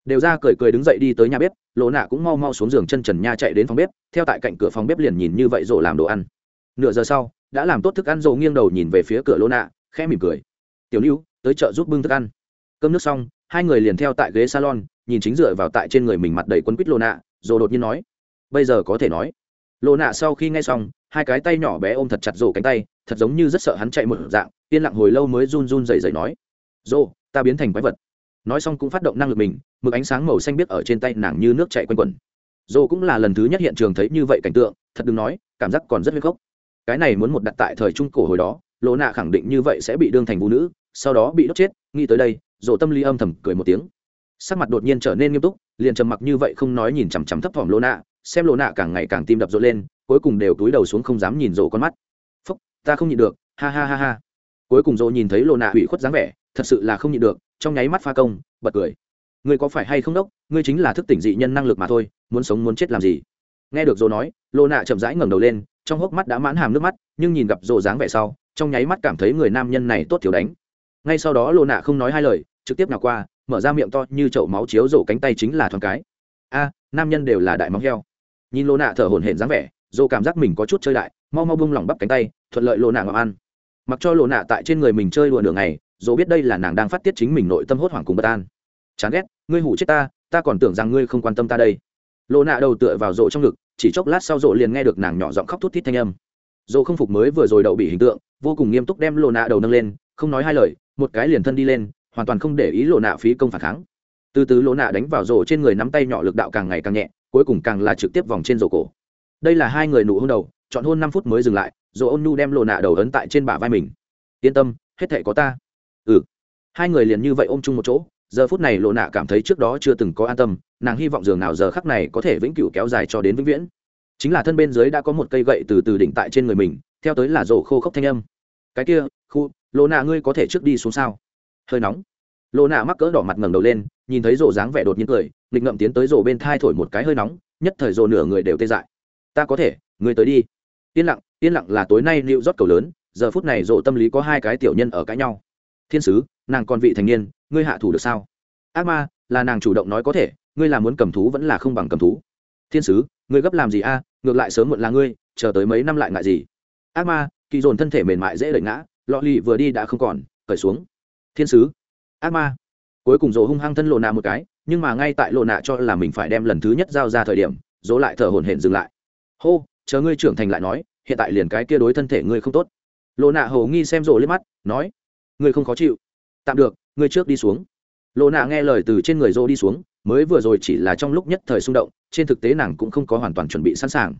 Đều ra cười cười đứng dậy đi tới nhà bếp lô nạ cũng mau mau xuống giường chân trần nha chạy đến phòng bếp, theo tại cạnh cửa phòng bếp liền nhìn như vậy rổ làm đồ ăn. Nửa giờ sau, đã làm tốt thức ăn rổ nghiêng đầu nhìn về phía cửa lô nạ, khẽ mỉm cười. Tiểu lưu tới chợ giúp bưng thức ăn. Cơm nước xong, hai người liền theo tại ghế salon, nhìn chính dựa vào tại trên người mình mặt đầy quấn quýt lô nạ, rồi đột nhiên nói, bây giờ có thể nói. Lô nạ sau khi nghe xong, hai cái tay nhỏ bé ôm thật chặt rổ cánh tay, thật giống như rất sợ hắn chạy một dạng yên lặng hồi lâu mới run run dậy dậy nói, dô, ta biến thành quái vật. Nói xong cũng phát động năng lực mình, mực ánh sáng màu xanh biết ở trên tay nàng như nước chạy quanh quẩn. Dô cũng là lần thứ nhất hiện trường thấy như vậy cảnh tượng, thật đừng nói, cảm giác còn rất huyết gốc. Cái này muốn một đặt tại thời trung cổ hồi đó lỗ nạ khẳng định như vậy sẽ bị đương thành vũ nữ, sau đó bị đốt chết, nghĩ tới đây, dô tâm lý âm thầm cười một tiếng. Sắc mặt đột nhiên trở nên nghiêm túc, liền trầm mặc như vậy không nói nhìn chằm chằm thấp thỏm lỗ nạ xem lỗ nạ càng ngày càng tim đập rộn lên, cuối cùng đều túi đầu xuống không dám nhìn rộ con mắt. Phúc, ta không nhịn được, ha ha ha ha cuối cùng Dỗ nhìn thấy lộ nạ hủy khuất dáng vẻ, thật sự là không nhịn được, trong nháy mắt pha công, bật cười. Ngươi có phải hay không đốc, ngươi chính là thức tỉnh dị nhân năng lực mà thôi, muốn sống muốn chết làm gì? Nghe được Dỗ nói lộ nạ chậm rãi ngẩng đầu lên, trong hốc mắt đã mãn hàm nước mắt, nhưng nhìn gặp Dỗ dáng vẻ sau, trong nháy mắt cảm thấy người nam nhân này tốt thiếu đánh. Ngay sau đó lộ nạ không nói hai lời, trực tiếp nào qua, mở ra miệng to như chậu máu chiếu rổ cánh tay chính là thoáng cái. A, nam nhân đều là đại móng heo. Nhìn lộ nạ thở hổn hển dáng vẻ, Dỗ cảm giác mình có chút chơi đại, mau mau bung lỏng bắp cánh tay, thuận lợi lộ nạ ngọc ăn mặc cho lộ nạ tại trên người mình chơi đùa đường này dồ biết đây là nàng đang phát tiết chính mình nội tâm hốt hoảng cùng bất an. Chán ghét, ngươi hủ chết ta ta còn tưởng rằng ngươi không quan tâm ta đây. Lộ nạ đầu tựa vào rộ trong ngực, chỉ chốc lát sau rộ liền nghe được nàng nhỏ giọng khóc thút thít thanh âm. Rộ không phục mới vừa rồi đậu bị hình tượng, vô cùng nghiêm túc đem lộ nạ đầu nâng lên, không nói hai lời, một cái liền thân đi lên, hoàn toàn không để ý lộ nạ phí công phản kháng. Từ từ lộ nạ đánh vào rổ trên người nắm tay nhỏ lực đạo càng ngày càng nhẹ, cuối cùng càng là trực tiếp vòng trên rổ cổ. Đây là hai người nụ hôn đầu, chọn hôn năm phút mới dừng lại rổ ôn nu đem lộ nạ đầu ấn tại trên bả vai mình. Yên tâm, hết thệ có ta. Ừ. Hai người liền như vậy ôm chung một chỗ, giờ phút này lộ nạ cảm thấy trước đó chưa từng có an tâm, nàng hy vọng dường nào giờ khắc này có thể vĩnh cửu kéo dài cho đến vĩnh viễn. Chính là thân bên dưới đã có một cây gậy từ từ đỉnh tại trên người mình, theo tới là rổ khô khốc thanh âm. Cái kia, khu lộ nạ ngươi có thể trước đi xuống sao? Hơi nóng. Lộ nạ mắc cỡ đỏ mặt ngẩng đầu lên, nhìn thấy rổ dáng vẻ đột nhiên cười, nghịch ngậm tiến tới rổ bên thai thổi một cái hơi nóng, nhất thời rổ nửa người đều tê dại. Ta có thể, ngươi tới đi. Yên lặng yên lặng là tối nay liệu rót cầu lớn, giờ phút này rộ tâm lý có hai cái tiểu nhân ở cãi nhau. Thiên sứ, nàng còn vị thành niên, ngươi hạ thủ được sao? Ác ma, là nàng chủ động nói có thể, ngươi là muốn cầm thú vẫn là không bằng cầm thú. Thiên sứ, ngươi gấp làm gì a? Ngược lại sớm muộn là ngươi, chờ tới mấy năm lại ngại gì? Ác ma, kỳ dồn thân thể mềm mại dễ đẩy ngã, lọ lì vừa đi đã không còn, cởi xuống. Thiên sứ, ác ma. Cuối cùng dỗ hung hăng thân lộ nạ một cái, nhưng mà ngay tại lộ nạ cho là mình phải đem lần thứ nhất giao ra thời điểm dỗ lại thở hổn hển dừng lại. Hô, chờ ngươi trưởng thành lại nói hiện tại liền cái kia đối thân thể ngươi không tốt. Lộ nạ hầu nghi xem rộ lên mắt, nói, ngươi không khó chịu. Tạm được, ngươi trước đi xuống. Lộ nạ nghe lời từ trên người rô đi xuống, mới vừa rồi chỉ là trong lúc nhất thời xung động, trên thực tế nàng cũng không có hoàn toàn chuẩn bị sẵn sàng.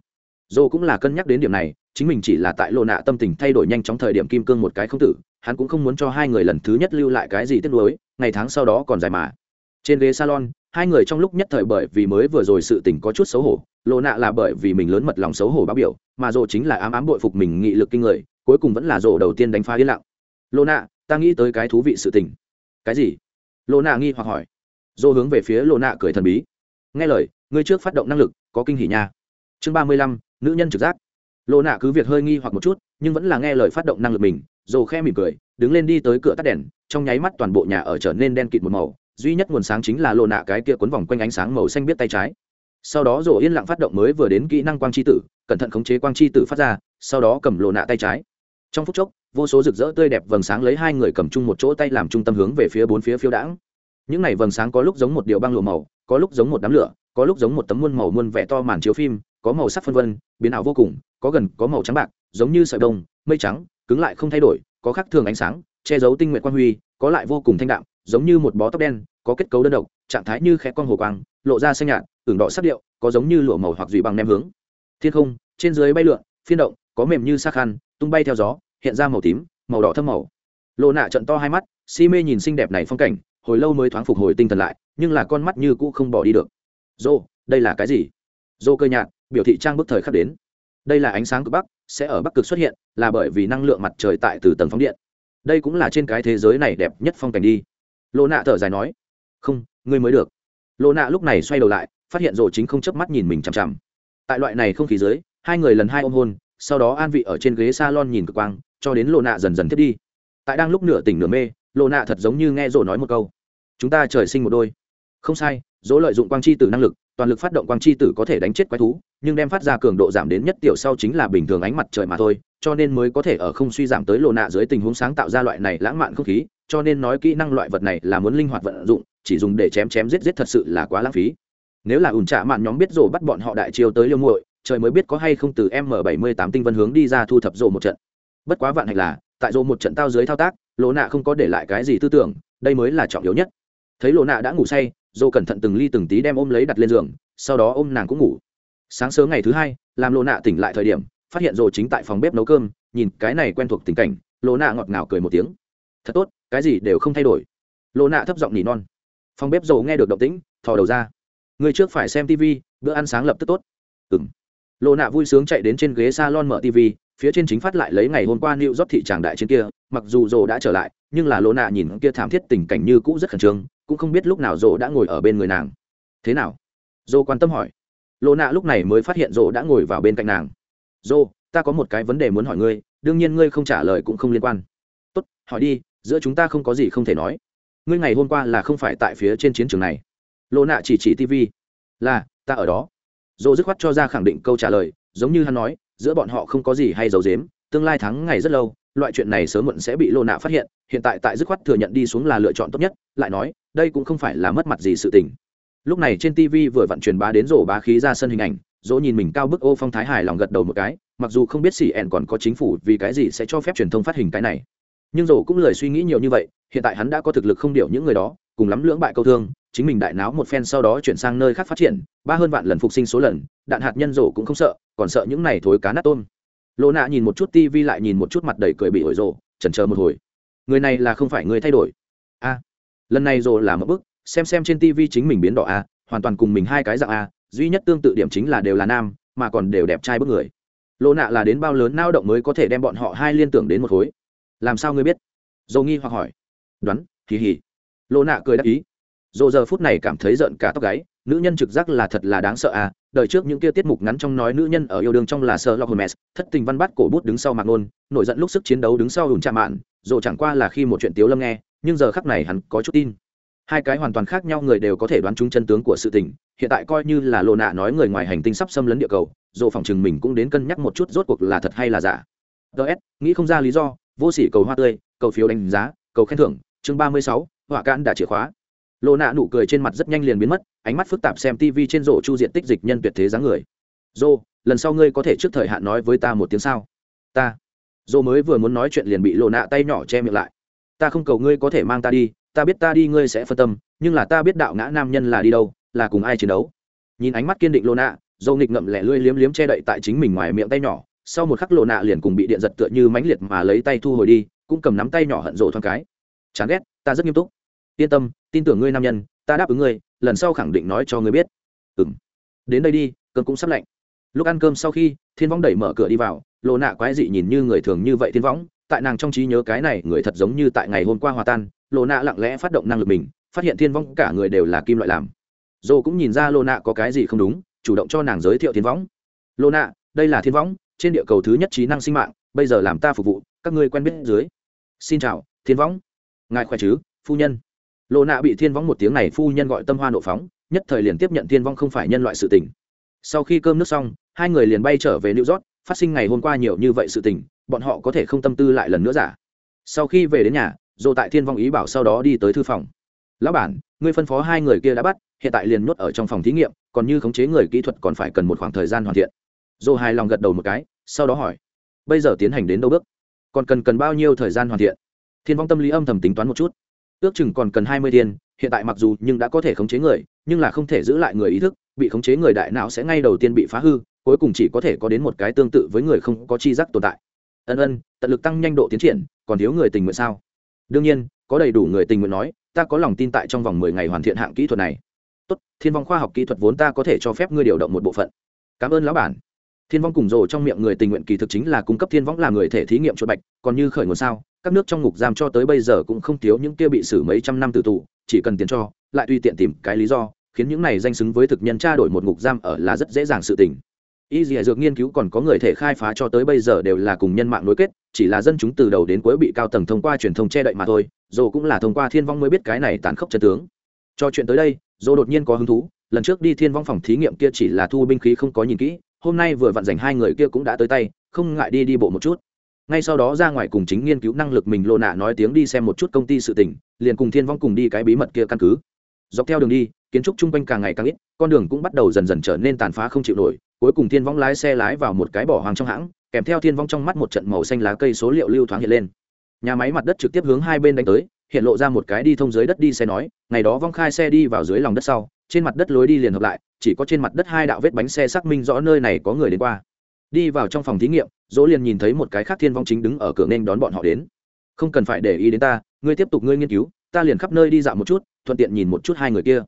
Dô cũng là cân nhắc đến điểm này, chính mình chỉ là tại lộ nạ tâm tình thay đổi nhanh chóng thời điểm kim cương một cái không tử, hắn cũng không muốn cho hai người lần thứ nhất lưu lại cái gì tiếc nuối, ngày tháng sau đó còn dài mà. Trên ghế salon, hai người trong lúc nhất thời bởi vì mới vừa rồi sự tình có chút xấu hổ lộ nạ là bởi vì mình lớn mật lòng xấu hổ báo biểu, mà dồ chính là ám ám bội phục mình nghị lực kinh người, cuối cùng vẫn là dồ đầu tiên đánh phá yên lặng. Lộ nạ, ta nghĩ tới cái thú vị sự tình. Cái gì? Lộ nạ nghi hoặc hỏi. Dồ hướng về phía lộ nạ cười thần bí. Nghe lời, ngươi trước phát động năng lực, có kinh hỉ nha. Chương ba mươi lăm, nữ nhân trực giác. Lộ nạ cứ việc hơi nghi hoặc một chút, nhưng vẫn là nghe lời phát động năng lực mình dồ khe mỉm cười, đứng lên đi tới cửa tắt đèn, trong nháy mắt toàn bộ nhà ở trở nên đen kịt một màu, duy nhất nguồn sáng chính là lộ nạ cái kia cuốn vòng quanh ánh sáng màu xanh biết tay trái sau đó rổ yên lặng phát động mới vừa đến kỹ năng quang chi tử, cẩn thận khống chế quang chi tử phát ra, sau đó cầm lộ nạ tay trái. Trong phút chốc, vô số rực rỡ tươi đẹp vầng sáng lấy hai người cầm chung một chỗ tay làm trung tâm hướng về phía bốn phía phiêu đãng. Những này vầng sáng có lúc giống một điệu băng lụa màu, có lúc giống một đám lửa, có lúc giống một tấm muôn màu muôn vẻ to màn chiếu phim, có màu sắc phân vân, biến ảo vô cùng, có gần có màu trắng bạc, giống như sợi đông mây trắng, cứng lại không thay đổi, có khác thường ánh sáng, che giấu tinh nguyện quan huy, có lại vô cùng thanh đạm, giống như một bó tóc đen, có kết cấu đơn độc, trạng thái như khẽ con hồ quang lộ ra xanh nhạt, ửng đỏ sắc điệu, có giống như lụa màu hoặc dùy bằng nem hướng. Thiên không, trên dưới bay lượn, phiên động, có mềm như xác khăn, tung bay theo gió, hiện ra màu tím, màu đỏ thâm màu. Lộ nạ trận to hai mắt, si mê nhìn xinh đẹp này phong cảnh, hồi lâu mới thoáng phục hồi tinh thần lại, nhưng là con mắt như cũ không bỏ đi được. Dô, đây là cái gì? Dô cơ nhạt, biểu thị trang bức thời khắc đến. Đây là ánh sáng cực bắc, sẽ ở bắc cực xuất hiện, là bởi vì năng lượng mặt trời tại từ tầng phóng điện. Đây cũng là trên cái thế giới này đẹp nhất phong cảnh đi. Lộ nạ thở dài nói, không, ngươi mới được lộ nạ lúc này xoay đầu lại, phát hiện rồ chính không chớp mắt nhìn mình chằm chằm. Tại loại này không khí dưới, hai người lần hai ôm hôn, sau đó an vị ở trên ghế salon nhìn cực quang, cho đến lộ nạ dần dần thiết đi. Tại đang lúc nửa tỉnh nửa mê lộ nạ thật giống như nghe rồ nói một câu. Chúng ta trời sinh một đôi. Không sai, dỗ lợi dụng quang chi tử năng lực, toàn lực phát động quang chi tử có thể đánh chết quái thú, nhưng đem phát ra cường độ giảm đến nhất tiểu sau chính là bình thường ánh mặt trời mà thôi, cho nên mới có thể ở không suy giảm tới lộ nạ dưới tình huống sáng tạo ra loại này lãng mạn không khí, cho nên nói kỹ năng loại vật này là muốn linh hoạt vận dụng chỉ dùng để chém chém giết giết thật sự là quá lãng phí. Nếu là ủn trả mạn nhóm biết rồ bắt bọn họ đại chiêu tới liêu muội, trời mới biết có hay không từ m bảy mươi tám tinh vân hướng đi ra thu thập rồ một trận. Bất quá vạn hạnh là, tại rồ một trận tao dưới thao tác, lỗ nạ không có để lại cái gì tư tưởng, đây mới là trọng yếu nhất. Thấy lỗ nạ đã ngủ say, rồ cẩn thận từng ly từng tí đem ôm lấy đặt lên giường, sau đó ôm nàng cũng ngủ. Sáng sớm ngày thứ hai, làm lỗ nạ tỉnh lại thời điểm, phát hiện rồ chính tại phòng bếp nấu cơm, nhìn cái này quen thuộc tình cảnh, lỗ nạ ngọt ngào cười một tiếng. Thật tốt, cái gì đều không thay đổi. Lỗ nạ thấp giọng nỉ non phòng bếp rồ nghe được động tĩnh, thò đầu ra. Người trước phải xem tv bữa ăn sáng lập tức tốt. Ừ m lộ nạ vui sướng chạy đến trên ghế s a lon mở tv phía trên chính phát lại lấy ngày hôm qua new rót thị tràng đại trên kia, mặc dù rồ đã trở lại, nhưng là lộ nạ nhìn kia thảm thiết tình cảnh như cũ rất khẩn trương, cũng không biết lúc nào rồ đã ngồi ở bên người nàng. Thế nào? Rồ quan tâm hỏi. Lộ nạ lúc này mới phát hiện rồ đã ngồi vào bên cạnh nàng. Rồ ta có một cái vấn đề muốn hỏi ngươi, đương nhiên ngươi không trả lời cũng không liên quan. Tốt, hỏi đi, giữa chúng ta không có gì không thể nói ngươi ngày hôm qua là không phải tại phía trên chiến trường này. Lộ nạ chỉ chỉ tv là, ta ở đó. Dồ dứt khoát cho ra khẳng định câu trả lời, giống như hắn nói, giữa bọn họ không có gì hay giấu dếm tương lai thắng ngày rất lâu, loại chuyện này sớm muộn sẽ bị lô nạ phát hiện hiện tại tại dứt khoát thừa nhận đi xuống là lựa chọn tốt nhất, lại nói, đây cũng không phải là mất mặt gì sự tình. Lúc này trên tv vừa vận truyền bá đến rổ bá khí ra sân hình ảnh, dỗ nhìn mình cao bức ô phong thái hài lòng gật đầu một cái, mặc dù không biết xỉ ẹn còn có chính phủ vì cái gì sẽ cho phép truyền thông phát hình cái này nhưng rổ cũng lời suy nghĩ nhiều như vậy, hiện tại hắn đã có thực lực không điệu những người đó, cùng lắm lưỡng bại câu thương, chính mình đại náo một phen sau đó chuyển sang nơi khác phát triển, ba hơn vạn lần phục sinh số lần, đạn hạt nhân rổ cũng không sợ, còn sợ những này thối cá nát tôm. Lộ nạ nhìn một chút tivi lại nhìn một chút mặt đầy cười bị ổi rổ, chần chờ một hồi. Người này là không phải người thay đổi. A. Lần này rổ là một bức xem xem trên tivi chính mình biến đỏ a, hoàn toàn cùng mình hai cái dạng a, duy nhất tương tự điểm chính là đều là nam, mà còn đều đẹp trai bức người. Lộ nạ là đến bao lớn nao động mới có thể đem bọn họ hai liên tưởng đến một khối làm sao ngươi biết? Dầu nghi hoặc hỏi. Đoán kỳ hỉ lộ nạ cười đáp ý. Dồ giờ phút này cảm thấy giận cả tóc gáy, nữ nhân trực giác là thật là đáng sợ à đợi trước những kia tiết mục ngắn trong nói nữ nhân ở yêu đương trong là sợ lọc hermes thất tình văn bắt cổ bút đứng sau mạc nôn nổi giận lúc sức chiến đấu đứng sau hùn trạm mạn dồ chẳng qua là khi một chuyện tiếu lâm nghe, nhưng giờ khắc này hắn có chút tin. Hai cái hoàn toàn khác nhau người đều có thể đoán trúng chân tướng của sự tình, hiện tại coi như là lộ nạ nói người ngoài hành tinh sắp xâm lấn địa cầu dồ phòng chừng mình cũng đến cân nhắc một chút rốt cuộc là thật hay là giả. Ts nghĩ không ra lý do vô sỉ cầu hoa tươi, cầu phiếu đánh giá, cầu khen thưởng, chương ba mươi sáu, họa cạn đã chìa khóa. Lộ nạ nụ cười trên mặt rất nhanh liền biến mất, ánh mắt phức tạp xem tv trên rổ chu diện tích dịch nhân tuyệt thế dáng người. Dô lần sau ngươi có thể trước thời hạn nói với ta một tiếng sao? Ta. Dô mới vừa muốn nói chuyện liền bị lộ nạ tay nhỏ che miệng lại. Ta không cầu ngươi có thể mang ta đi, ta biết ta đi ngươi sẽ phân tâm, nhưng là ta biết đạo ngã nam nhân là đi đâu, là cùng ai chiến đấu. Nhìn ánh mắt kiên định lộ nạ dô nghịch ngậm lẻ lươi liếm liếm che đậy tại chính mình ngoài miệng tay nhỏ sau một khắc lộ nạ liền cùng bị điện giật tựa như mãnh liệt mà lấy tay thu hồi đi, cũng cầm nắm tay nhỏ hận rộ thoáng cái. Chán ghét, ta rất nghiêm túc. Yên tâm, tin tưởng ngươi nam nhân, ta đáp ứng ngươi, lần sau khẳng định nói cho ngươi biết. Ừ m đến đây đi, cơm cũng sắp lạnh. Lúc ăn cơm sau khi, thiên võng đẩy mở cửa đi vào, lộ nạ quái dị nhìn như người thường như vậy thiên võng, tại nàng trong trí nhớ cái này người thật giống như tại ngày hôm qua hòa tan, lộ nạ lặng lẽ phát động năng lực mình, phát hiện thiên võng cả người đều là kim loại làm. Dồ cũng nhìn ra lộ nạ có cái gì không đúng, chủ động cho nàng giới thiệu thiên võng. Lộ nạ, đây là thiên võng trên địa cầu thứ nhất trí năng sinh mạng, bây giờ làm ta phục vụ, các ngươi quen biết dưới. Xin chào, thiên võng. Ngài khỏe chứ, phu nhân? Lộ nạ bị thiên võng một tiếng này phu nhân gọi tâm hoa nộ phóng, nhất thời liền tiếp nhận thiên vong không phải nhân loại sự tình. Sau khi cơm nước xong, hai người liền bay trở về new york, phát sinh ngày hôm qua nhiều như vậy sự tình, bọn họ có thể không tâm tư lại lần nữa giả. Sau khi về đến nhà dồ tại thiên vong ý bảo sau đó đi tới thư phòng. Lão bản, ngươi phân phó hai người kia đã bắt, hiện tại liền nuốt ở trong phòng thí nghiệm, còn như khống chế người kỹ thuật còn phải cần một khoảng thời gian hoàn thiện dồ hài lòng gật đầu một cái, sau đó hỏi, bây giờ tiến hành đến đâu bước? Còn cần cần bao nhiêu thời gian hoàn thiện? Thiên vong tâm lý âm thầm tính toán một chút. Ước chừng còn cần hai mươi tiền hiện tại mặc dù nhưng đã có thể khống chế người, nhưng là không thể giữ lại người ý thức, bị khống chế người đại não sẽ ngay đầu tiên bị phá hư, cuối cùng chỉ có thể có đến một cái tương tự với người không có chi giác tồn tại. Ân ân, tận lực tăng nhanh độ tiến triển, còn thiếu người tình nguyện sao? Đương nhiên, có đầy đủ người tình nguyện nói, ta có lòng tin tại trong vòng mười ngày hoàn thiện hạng kỹ thuật này. Tốt, thiên vong khoa học kỹ thuật vốn ta có thể cho phép ngươi điều động một bộ phận. Cảm ơn lão bản thiên vong cùng rồ trong miệng người tình nguyện kỳ thực chính là cung cấp thiên vong là người thể thí nghiệm chuột bạch, còn như khởi nguồn sao, các nước trong ngục giam cho tới bây giờ cũng không thiếu những kia bị xử mấy trăm năm tử tù, chỉ cần tiền cho, lại tùy tiện tìm cái lý do, khiến những này danh xứng với thực nhân tra đổi một ngục giam ở là rất dễ dàng sự tình. Y dì dược nghiên cứu còn có người thể khai phá cho tới bây giờ đều là cùng nhân mạng nối kết, chỉ là dân chúng từ đầu đến cuối bị cao tầng thông qua truyền thông che đậy mà thôi, dồ cũng là thông qua thiên vong mới biết cái này tàn khốc chân tướng. Cho chuyện tới đây, dồ đột nhiên có hứng thú, lần trước đi thiên vong phòng thí nghiệm kia chỉ là thu binh khí không có nhìn kỹ hôm nay vừa vặn dành hai người kia cũng đã tới tay, không ngại đi đi bộ một chút. Ngay sau đó ra ngoài cùng chính nghiên cứu năng lực mình lô nạ nói tiếng đi xem một chút công ty sự tỉnh liền cùng thiên vong cùng đi cái bí mật kia căn cứ. Dọc theo đường đi, kiến trúc chung quanh càng ngày càng ít, con đường cũng bắt đầu dần dần trở nên tàn phá không chịu nổi, cuối cùng thiên vong lái xe lái vào một cái bỏ hoàng trong hãng, kèm theo thiên vong trong mắt một trận màu xanh lá cây số liệu lưu thoáng hiện lên. Nhà máy mặt đất trực tiếp hướng hai bên đánh tới, hiện lộ ra một cái đi thông dưới đất đi xe nói, ngày đó vong khai xe đi vào dưới lòng đất sau, trên mặt đất lối đi liền hợp lại chỉ có trên mặt đất hai đạo vết bánh xe xác minh rõ nơi này có người đến qua. Đi vào trong phòng thí nghiệm, dỗ liền nhìn thấy một cái khác thiên vong chính đứng ở cửa nên đón bọn họ đến. Không cần phải để ý đến ta, ngươi tiếp tục ngươi nghiên cứu, ta liền khắp nơi đi dạo một chút, thuận tiện nhìn một chút hai người kia.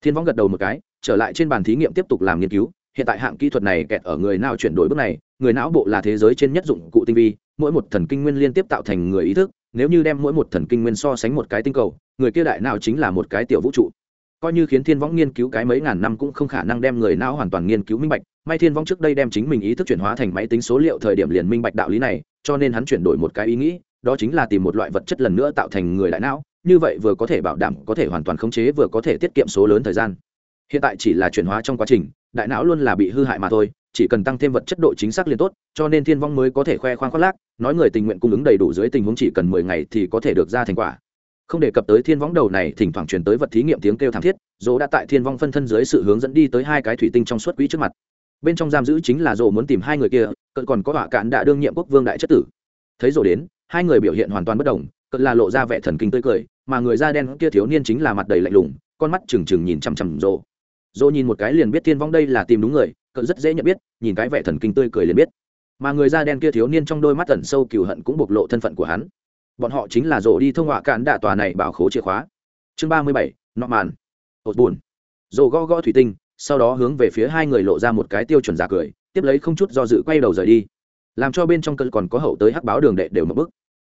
Thiên vong gật đầu một cái, trở lại trên bàn thí nghiệm tiếp tục làm nghiên cứu. Hiện tại hạng kỹ thuật này kẹt ở người nào chuyển đổi bước này, người não bộ là thế giới trên nhất dụng cụ tinh vi, mỗi một thần kinh nguyên liên tiếp tạo thành người ý thức, nếu như đem mỗi một thần kinh nguyên so sánh một cái tinh cầu, người kia đại nào chính là một cái tiểu vũ trụ coi như khiến thiên võng nghiên cứu cái mấy ngàn năm cũng không khả năng đem người não hoàn toàn nghiên cứu minh bạch, may thiên võng trước đây đem chính mình ý thức chuyển hóa thành máy tính số liệu thời điểm liền minh bạch đạo lý này, cho nên hắn chuyển đổi một cái ý nghĩ, đó chính là tìm một loại vật chất lần nữa tạo thành người đại não, như vậy vừa có thể bảo đảm, có thể hoàn toàn khống chế, vừa có thể tiết kiệm số lớn thời gian. Hiện tại chỉ là chuyển hóa trong quá trình, đại não luôn là bị hư hại mà thôi, chỉ cần tăng thêm vật chất độ chính xác liền tốt, cho nên thiên vong mới có thể khoe khoang khoác lác, nói người tình nguyện cung ứng đầy đủ dưới tình huống chỉ cần mười ngày thì có thể được ra thành quả không đề cập tới thiên võng đầu này, thỉnh thoảng truyền tới vật thí nghiệm tiếng kêu thảm thiết, dỗ đã tại thiên vong phân thân dưới sự hướng dẫn đi tới hai cái thủy tinh trong suốt quỹ trước mặt. Bên trong giam giữ chính là dỗ muốn tìm hai người kia cận còn có họa cạn đã đương nhiệm quốc vương đại chất tử. Thấy dỗ đến, hai người biểu hiện hoàn toàn bất đồng cận là lộ ra vẻ thần kinh tươi cười, mà người da đen kia thiếu niên chính là mặt đầy lạnh lùng, con mắt trừng trừng nhìn chằm chằm dỗ. Dỗ nhìn một cái liền biết thiên vong đây là tìm đúng người cận rất dễ nhận biết, nhìn cái vẻ thần kinh tươi cười liền biết. Mà người da đen kia thiếu niên trong đôi mắt tẩn sâu cừu hận cũng bộc lộ thân phận của hắn bọn họ chính là rổ đi thông họa cạn đạ tòa này bảo khố chìa khóa. Chương ba mươi bảy, nọ màn. Ột buồn. Rổ gõ gõ thủy tinh, sau đó hướng về phía hai người lộ ra một cái tiêu chuẩn giả cười, tiếp lấy không chút do dự quay đầu rời đi. Làm cho bên trong cơn còn có hậu tới hắc báo đường đệ đều một bức.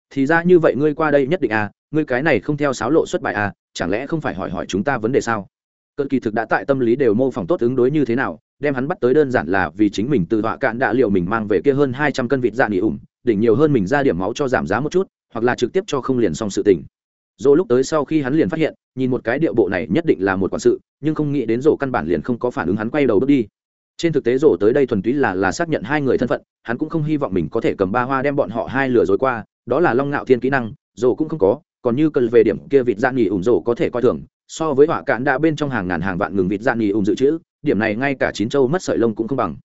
Thì ra như vậy ngươi qua đây nhất định à ngươi cái này không theo sáo lộ xuất bài à chẳng lẽ không phải hỏi hỏi chúng ta vấn đề sao? Cơn kỳ thực đã tại tâm lý đều mô phỏng tốt ứng đối như thế nào, đem hắn bắt tới đơn giản là vì chính mình từ họa cạn đã liệu mình mang về kia hơn hai trăm cân vịt dạ nghỉ ủng, đỉnh nhiều hơn mình ra điểm máu cho giảm giá một chút hoặc là trực tiếp cho không liền xong sự tình. Dỗ lúc tới sau khi hắn liền phát hiện, nhìn một cái điệu bộ này nhất định là một quản sự, nhưng không nghĩ đến rổ căn bản liền không có phản ứng hắn quay đầu bước đi. Trên thực tế rổ tới đây thuần túy là là xác nhận hai người thân phận, hắn cũng không hy vọng mình có thể cầm ba hoa đem bọn họ hai lừa dối qua, đó là long ngạo thiên kỹ năng rổ cũng không có, còn như cần về điểm kia vịt gian nghỉ ủng rổ có thể coi thường, so với họa cạn đã bên trong hàng ngàn hàng vạn ngừng vịt gian nghỉ ủng dự trữ, điểm này ngay cả chín châu mất sợi lông cũng không bằng.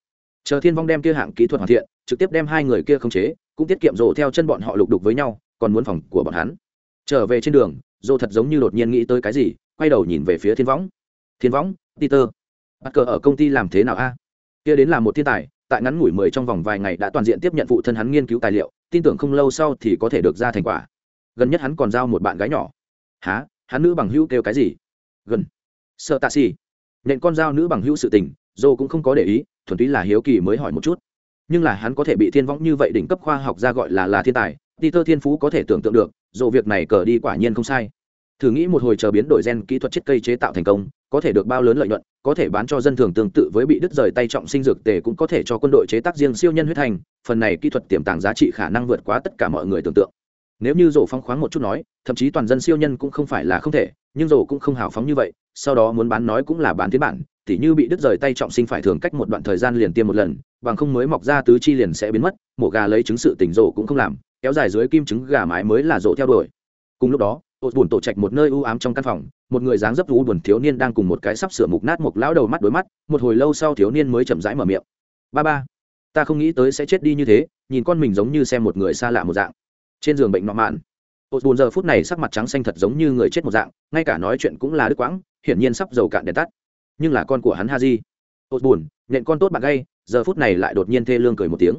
Chờ thiên vong đem kia hạng kỹ thuật hoàn thiện, trực tiếp đem hai người kia khống chế, cũng tiết kiệm rổ theo chân bọn họ lục đục với nhau còn muốn phòng của bọn hắn. Trở về trên đường, dô thật giống như đột nhiên nghĩ tới cái gì, quay đầu nhìn về phía thiên võng. Thiên võng, peter, bắt cờ ở công ty làm thế nào a? Kia đến là một thiên tài, tại ngắn ngủi mười trong vòng vài ngày đã toàn diện tiếp nhận phụ thân hắn nghiên cứu tài liệu, tin tưởng không lâu sau thì có thể được ra thành quả. Gần nhất hắn còn giao một bạn gái nhỏ. Há hắn nữ bằng hữu kêu cái gì? Gần. Sợ tạ xì. Nện con dao nữ bằng hữu sự tình, dô cũng không có để ý, thuần túy là hiếu kỳ mới hỏi một chút. Nhưng là hắn có thể bị thiên võng như vậy đỉnh cấp khoa học ra gọi là là thiên tài Peter Thiên Phú có thể tưởng tượng được, dù việc này cờ đi quả nhiên không sai. Thử nghĩ một hồi chờ biến đổi gen kỹ thuật chiết cây chế tạo thành công, có thể được bao lớn lợi nhuận, có thể bán cho dân thường tương tự với bị đứt rời tay trọng sinh dược tề cũng có thể cho quân đội chế tác riêng siêu nhân huyết thành, phần này kỹ thuật tiềm tàng giá trị khả năng vượt quá tất cả mọi người tưởng tượng. Nếu như rổ phong khoáng một chút nói, thậm chí toàn dân siêu nhân cũng không phải là không thể, nhưng rổ cũng không hào phóng như vậy, sau đó muốn bán nói cũng là bán tiến bản, tỉ như bị đứt rời tay trọng sinh phải thường cách một đoạn thời gian liền tiêm một lần, bằng không mới mọc ra tứ chi liền sẽ biến mất, mổ gà lấy chứng sự tỉnh rổ cũng không làm, kéo dài dưới kim trứng gà mái mới là rộ theo đuổi. Cùng lúc đó ô buồn tổ trạch một nơi u ám trong căn phòng, một người dáng dấp u buồn thiếu niên đang cùng một cái sắp sửa mục nát một lão đầu mắt đối mắt, một hồi lâu sau thiếu niên mới chậm rãi mở miệng. Ba ba, ta không nghĩ tới sẽ chết đi như thế, nhìn con mình giống như xem một người xa lạ một dạng. Trên giường bệnh nọ mạn ô buồn giờ phút này sắc mặt trắng xanh thật giống như người chết một dạng, ngay cả nói chuyện cũng là đứt quãng, hiển nhiên sắp dầu cạn đèn tắt. Nhưng là con của hắn ha di buồn nhện con tốt bạn gay. Giờ phút này lại đột nhiên thê lương cười một tiếng.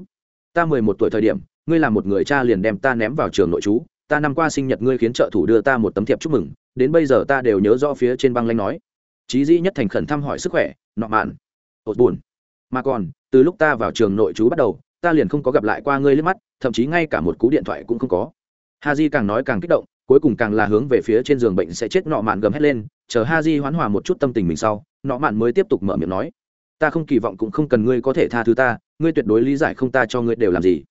Ta mười một tuổi thời điểm ngươi là một người cha liền đem ta ném vào trường nội trú ta năm qua sinh nhật ngươi khiến trợ thủ đưa ta một tấm thiệp chúc mừng, đến bây giờ ta đều nhớ rõ phía trên băng lanh nói. Chí dĩ nhất thành khẩn thăm hỏi sức khỏe, nọ mạn. Ột buồn. Mà còn, từ lúc ta vào trường nội trú bắt đầu, ta liền không có gặp lại qua ngươi liếc mắt, thậm chí ngay cả một cú điện thoại cũng không có. Ha di càng nói càng kích động, cuối cùng càng là hướng về phía trên giường bệnh sẽ chết nọ mạn gầm hét lên, chờ ha di hoán hòa một chút tâm tình mình sau, nọ mạn mới tiếp tục mở miệng nói. Ta không kỳ vọng cũng không cần ngươi có thể tha thứ ta, ngươi tuyệt đối lý giải không ta cho ngươi đều làm gì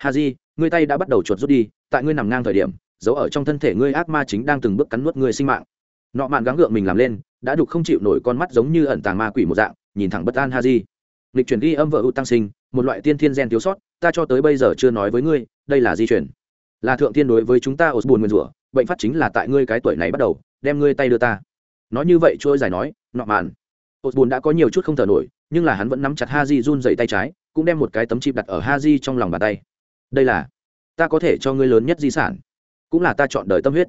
ha di ngươi tay đã bắt đầu chuột rút đi, tại ngươi nằm ngang thời điểm giấu ở trong thân thể ngươi ác ma chính đang từng bước cắn nuốt ngươi sinh mạng. Nọ mạn gắng gượng mình làm lên, đã đục không chịu nổi con mắt giống như ẩn tàng ma quỷ một dạng, nhìn thẳng bất an ha di lịch chuyển ghi âm vợ ưu tăng sinh, một loại tiên thiên gen thiếu sót, ta cho tới bây giờ chưa nói với ngươi, đây là di chuyển. Là thượng tiên đối với chúng ta ổ buồn nguyên rủa, bệnh phát chính là tại ngươi cái tuổi này bắt đầu, đem ngươi tay đưa ta. Nói như vậy trôi giải nói, nọ mạn. Ổ buồn đã có nhiều chút không thở nổi, nhưng là hắn vẫn nắm chặt ha di run dậy tay trái, cũng đem một cái tấm chip đặt ở ha di trong lòng bàn tay đây là, ta có thể cho ngươi lớn nhất di sản, cũng là ta chọn đời tâm huyết.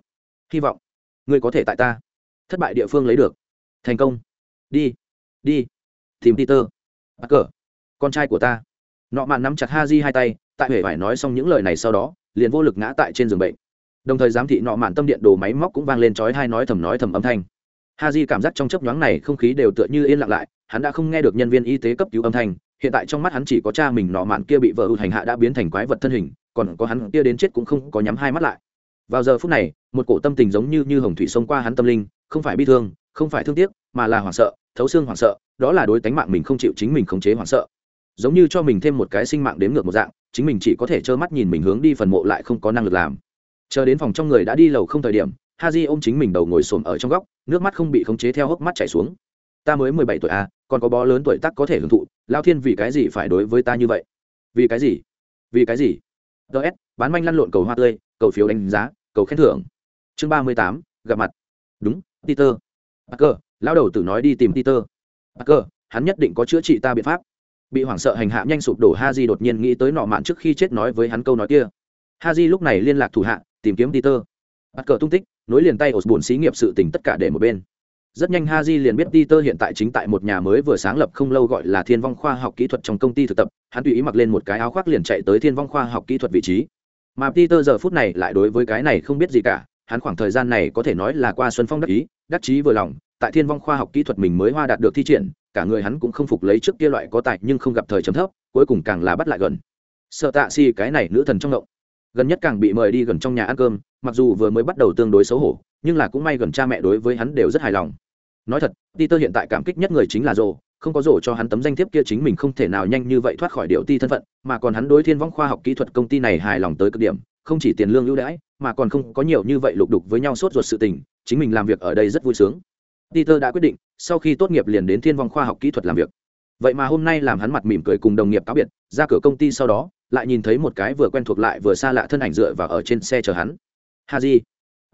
Hy vọng, ngươi có thể tại ta, thất bại địa phương lấy được. Thành công. Đi đi. Tìm peter. Bắt cờ con trai của ta. Nọ mạn nắm chặt ha di hai tay, tại huệ phải nói xong những lời này sau đó, liền vô lực ngã tại trên giường bệnh. Đồng thời giám thị nọ mạn tâm điện đồ máy móc cũng vang lên chói hai nói thầm nói thầm âm thanh. Ha di cảm giác trong chấp nhoáng này không khí đều tựa như yên lặng lại, hắn đã không nghe được nhân viên y tế cấp cứu âm thanh hiện tại trong mắt hắn chỉ có cha mình nọ mạn kia bị vợ hụt hành hạ đã biến thành quái vật thân hình, còn có hắn kia đến chết cũng không có nhắm hai mắt lại. Vào giờ phút này, một cổ tâm tình giống như như hồng thủy xông qua hắn tâm linh, không phải bi thương, không phải thương tiếc, mà là hoảng sợ, thấu xương hoảng sợ, đó là đối tánh mạng mình không chịu, chính mình khống chế hoảng sợ. Giống như cho mình thêm một cái sinh mạng đếm ngược một dạng, chính mình chỉ có thể trơ mắt nhìn mình hướng đi phần mộ lại không có năng lực làm. Chờ đến phòng trong người đã đi lầu không thời điểm ha di ôm chính mình đầu ngồi xổm ở trong góc, nước mắt không bị khống chế theo hốc mắt chảy xuống. Ta mới mười bảy tuổi à còn có bó lớn tuổi tác có thể hưởng thụ lao thiên vì cái gì phải đối với ta như vậy? Vì cái gì? Vì cái gì? Ts bán manh lăn lộn cầu hoa tươi, cầu phiếu đánh giá, cầu khen thưởng. Chương ba mươi tám, gặp mặt. Đúng, peter. Parker lao đầu tử nói đi tìm peter. Parker, hắn nhất định có chữa trị ta biện pháp. Bị hoảng sợ hành hạ nhanh sụp đổ ha di đột nhiên nghĩ tới nọ mạn trước khi chết nói với hắn câu nói kia. Ha di lúc này liên lạc thủ hạ, tìm kiếm peter. Parker tung tích, nối liền tay ổ bùn xí nghiệp sự tình tất cả để một bên rất nhanh ha di liền biết peter hiện tại chính tại một nhà mới vừa sáng lập không lâu gọi là thiên vong khoa học kỹ thuật trong công ty thực tập, hắn tùy ý mặc lên một cái áo khoác liền chạy tới thiên vong khoa học kỹ thuật vị trí. Mà peter giờ phút này lại đối với cái này không biết gì cả, hắn khoảng thời gian này có thể nói là qua xuân phong đắc ý, đắc chí vừa lòng, tại thiên vong khoa học kỹ thuật mình mới hoa đạt được thi triển, cả người hắn cũng không phục lấy trước kia loại có tài nhưng không gặp thời chấm thấp, cuối cùng càng là bắt lại gần. Sợ tạ si cái này nữ thần trong động. Gần nhất càng bị mời đi gần trong nhà ăn cơm, mặc dù vừa mới bắt đầu tương đối xấu hổ nhưng là cũng may gần cha mẹ đối với hắn đều rất hài lòng. Nói thật, peter hiện tại cảm kích nhất người chính là rồ không có rổ cho hắn tấm danh thiếp kia chính mình không thể nào nhanh như vậy thoát khỏi điệu ti thân phận, mà còn hắn đối thiên vong khoa học kỹ thuật công ty này hài lòng tới cực điểm, không chỉ tiền lương ưu đãi, mà còn không có nhiều như vậy lục đục với nhau sốt ruột sự tình, chính mình làm việc ở đây rất vui sướng. Peter đã quyết định, sau khi tốt nghiệp liền đến thiên vong khoa học kỹ thuật làm việc. Vậy mà hôm nay làm hắn mặt mỉm cười cùng đồng nghiệp cáo biệt, ra cửa công ty sau đó, lại nhìn thấy một cái vừa quen thuộc lại vừa xa lạ thân ảnh dựa vào ở trên xe chờ hắn. Haji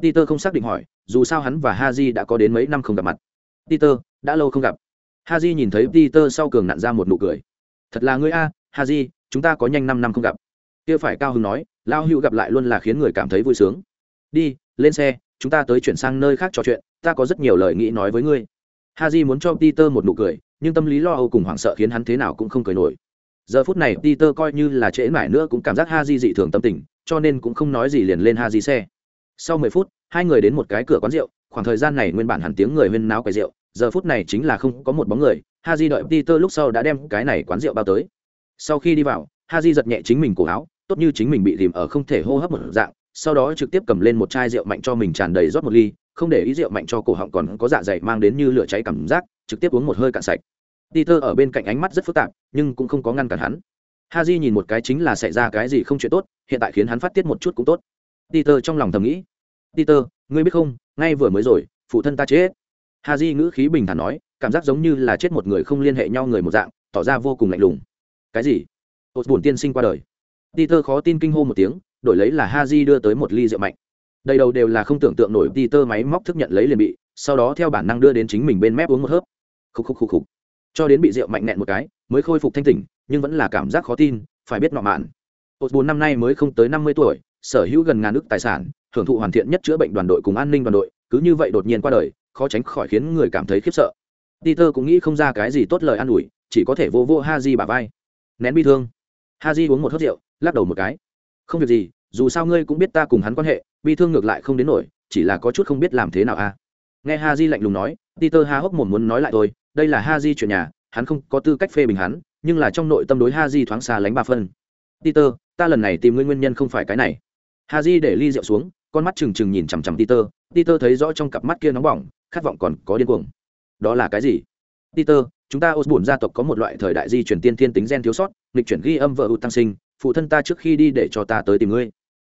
peter không xác định hỏi, dù sao hắn và haji đã có đến mấy năm không gặp mặt. Peter, đã lâu không gặp. Haji nhìn thấy peter sau cường nặn ra một nụ cười. Thật là ngươi a, haji, chúng ta có nhanh năm năm không gặp. Kia phải cao hứng nói, lao hữu gặp lại luôn là khiến người cảm thấy vui sướng. Đi, lên xe, chúng ta tới chuyển sang nơi khác trò chuyện, ta có rất nhiều lời nghĩ nói với ngươi. Haji muốn cho peter một nụ cười, nhưng tâm lý lo âu cùng hoảng sợ khiến hắn thế nào cũng không cười nổi. Giờ phút này peter coi như là trễ mãi nữa cũng cảm giác haji dị thường tâm tình, cho nên cũng không nói gì liền lên haji xe sau mười phút, hai người đến một cái cửa quán rượu, khoảng thời gian này nguyên bản hẳn tiếng người huyên náo quầy rượu, giờ phút này chính là không có một bóng người, haji đợi peter lúc sau đã đem cái này quán rượu bao tới. Sau khi đi vào, haji giật nhẹ chính mình cổ áo, tốt như chính mình bị dìm ở không thể hô hấp một dạng, sau đó trực tiếp cầm lên một chai rượu mạnh cho mình tràn đầy rót một ly, không để ý rượu mạnh cho cổ họng còn có dạ dày mang đến như lửa cháy cảm giác, trực tiếp uống một hơi cạn sạch. Peter ở bên cạnh ánh mắt rất phức tạp, nhưng cũng không có ngăn cản hắn. Haji nhìn một cái chính là xảy ra cái gì không chuyện tốt, hiện tại khiến hắn phát tiết một chút cũng tốt peter trong lòng thầm nghĩ. Peter, ngươi biết không, ngay vừa mới rồi, phụ thân ta chết. Haji ngữ khí bình thản nói, cảm giác giống như là chết một người không liên hệ nhau người một dạng, tỏ ra vô cùng lạnh lùng. Cái gì? Hột buồn tiên sinh qua đời. Peter khó tin kinh hô một tiếng, đổi lấy là haji đưa tới một ly rượu mạnh. Đây đầu đều là không tưởng tượng nổi peter máy móc thức nhận lấy liền bị, sau đó theo bản năng đưa đến chính mình bên mép uống một hớp. Khúc khúc khúc khúc cho đến bị rượu mạnh nẹn một cái, mới khôi phục thanh tỉnh, nhưng vẫn là cảm giác khó tin, phải biết nọ mạn. Hột bốn năm nay mới không tới năm mươi tuổi sở hữu gần ngàn ước tài sản, hưởng thụ hoàn thiện nhất chữa bệnh đoàn đội cùng an ninh đoàn đội, cứ như vậy đột nhiên qua đời, khó tránh khỏi khiến người cảm thấy khiếp sợ. Peter cũng nghĩ không ra cái gì tốt lời an ủi, chỉ có thể vô vô ha di bà vai. Nén bi thương. Ha di uống một hớt rượu, lắc đầu một cái. Không việc gì, dù sao ngươi cũng biết ta cùng hắn quan hệ, bi thương ngược lại không đến nổi, chỉ là có chút không biết làm thế nào a. À. nghe ha di lạnh lùng nói, peter ha hốc mồm muốn nói lại tôi đây là ha di chuyện nhà, hắn không có tư cách phê bình hắn, nhưng là trong nội tâm đối ha di thoáng xa lánh ba phân. Peter, ta lần này tìm ngươi nguyên nhân không phải cái này ha di để ly rượu xuống, con mắt trừng trừng nhìn chằm chằm peter. Peter thấy rõ trong cặp mắt kia nóng bỏng, khát vọng còn có điên cuồng. Đó là cái gì? Peter, chúng ta osborne gia tộc có một loại thời đại di chuyển tiên thiên tính gen thiếu sót, nghịch chuyển ghi âm vợ hụt tăng sinh, phụ thân ta trước khi đi để cho ta tới tìm ngươi.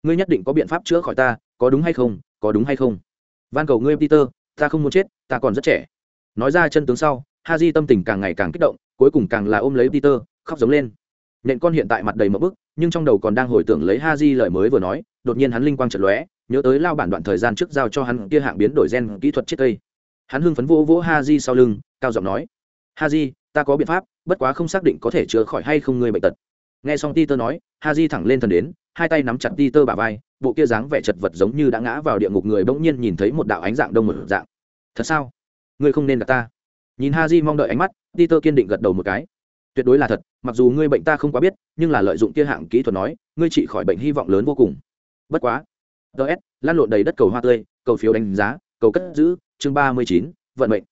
Ngươi nhất định có biện pháp chữa khỏi ta, có đúng hay không, có đúng hay không? Van cầu ngươi, peter, ta không muốn chết, ta còn rất trẻ. Nói ra chân tướng sau ha di tâm tình càng ngày càng kích động, cuối cùng càng là ôm lấy peter, khóc giống lên. Nện con hiện tại mặt đầy mỡ bức, nhưng trong đầu còn đang hồi tưởng lấy ha di lời mới vừa nói đột nhiên hắn linh quang chợt lóe, nhớ tới lao bản đoạn thời gian trước giao cho hắn kia hạng biến đổi gen kỹ thuật chết cây hắn hưng phấn vỗ vỗ ha sau lưng, cao giọng nói ha ta có biện pháp, bất quá không xác định có thể chữa khỏi hay không người bệnh tật. Nghe xong ti tơ nói ha thẳng lên thần đến, hai tay nắm chặt ti tơ vai, bộ kia dáng vẻ chật vật giống như đã ngã vào địa ngục người bỗng nhiên nhìn thấy một đạo ánh dạng đông một dạng. Thật sao? Ngươi không nên gặp ta. Nhìn ha mong đợi ánh mắt ti tơ kiên định gật đầu một cái. Tuyệt đối là thật, mặc dù ngươi bệnh ta không quá biết, nhưng là lợi dụng kia hạng kỹ thuật nói, ngươi trị khỏi bệnh hy vọng lớn vô cùng bất quá. Ts lan lộn đầy đất cầu hoa tươi, cầu phiếu đánh giá, cầu cất giữ, chương ba mươi chín, vận mệnh.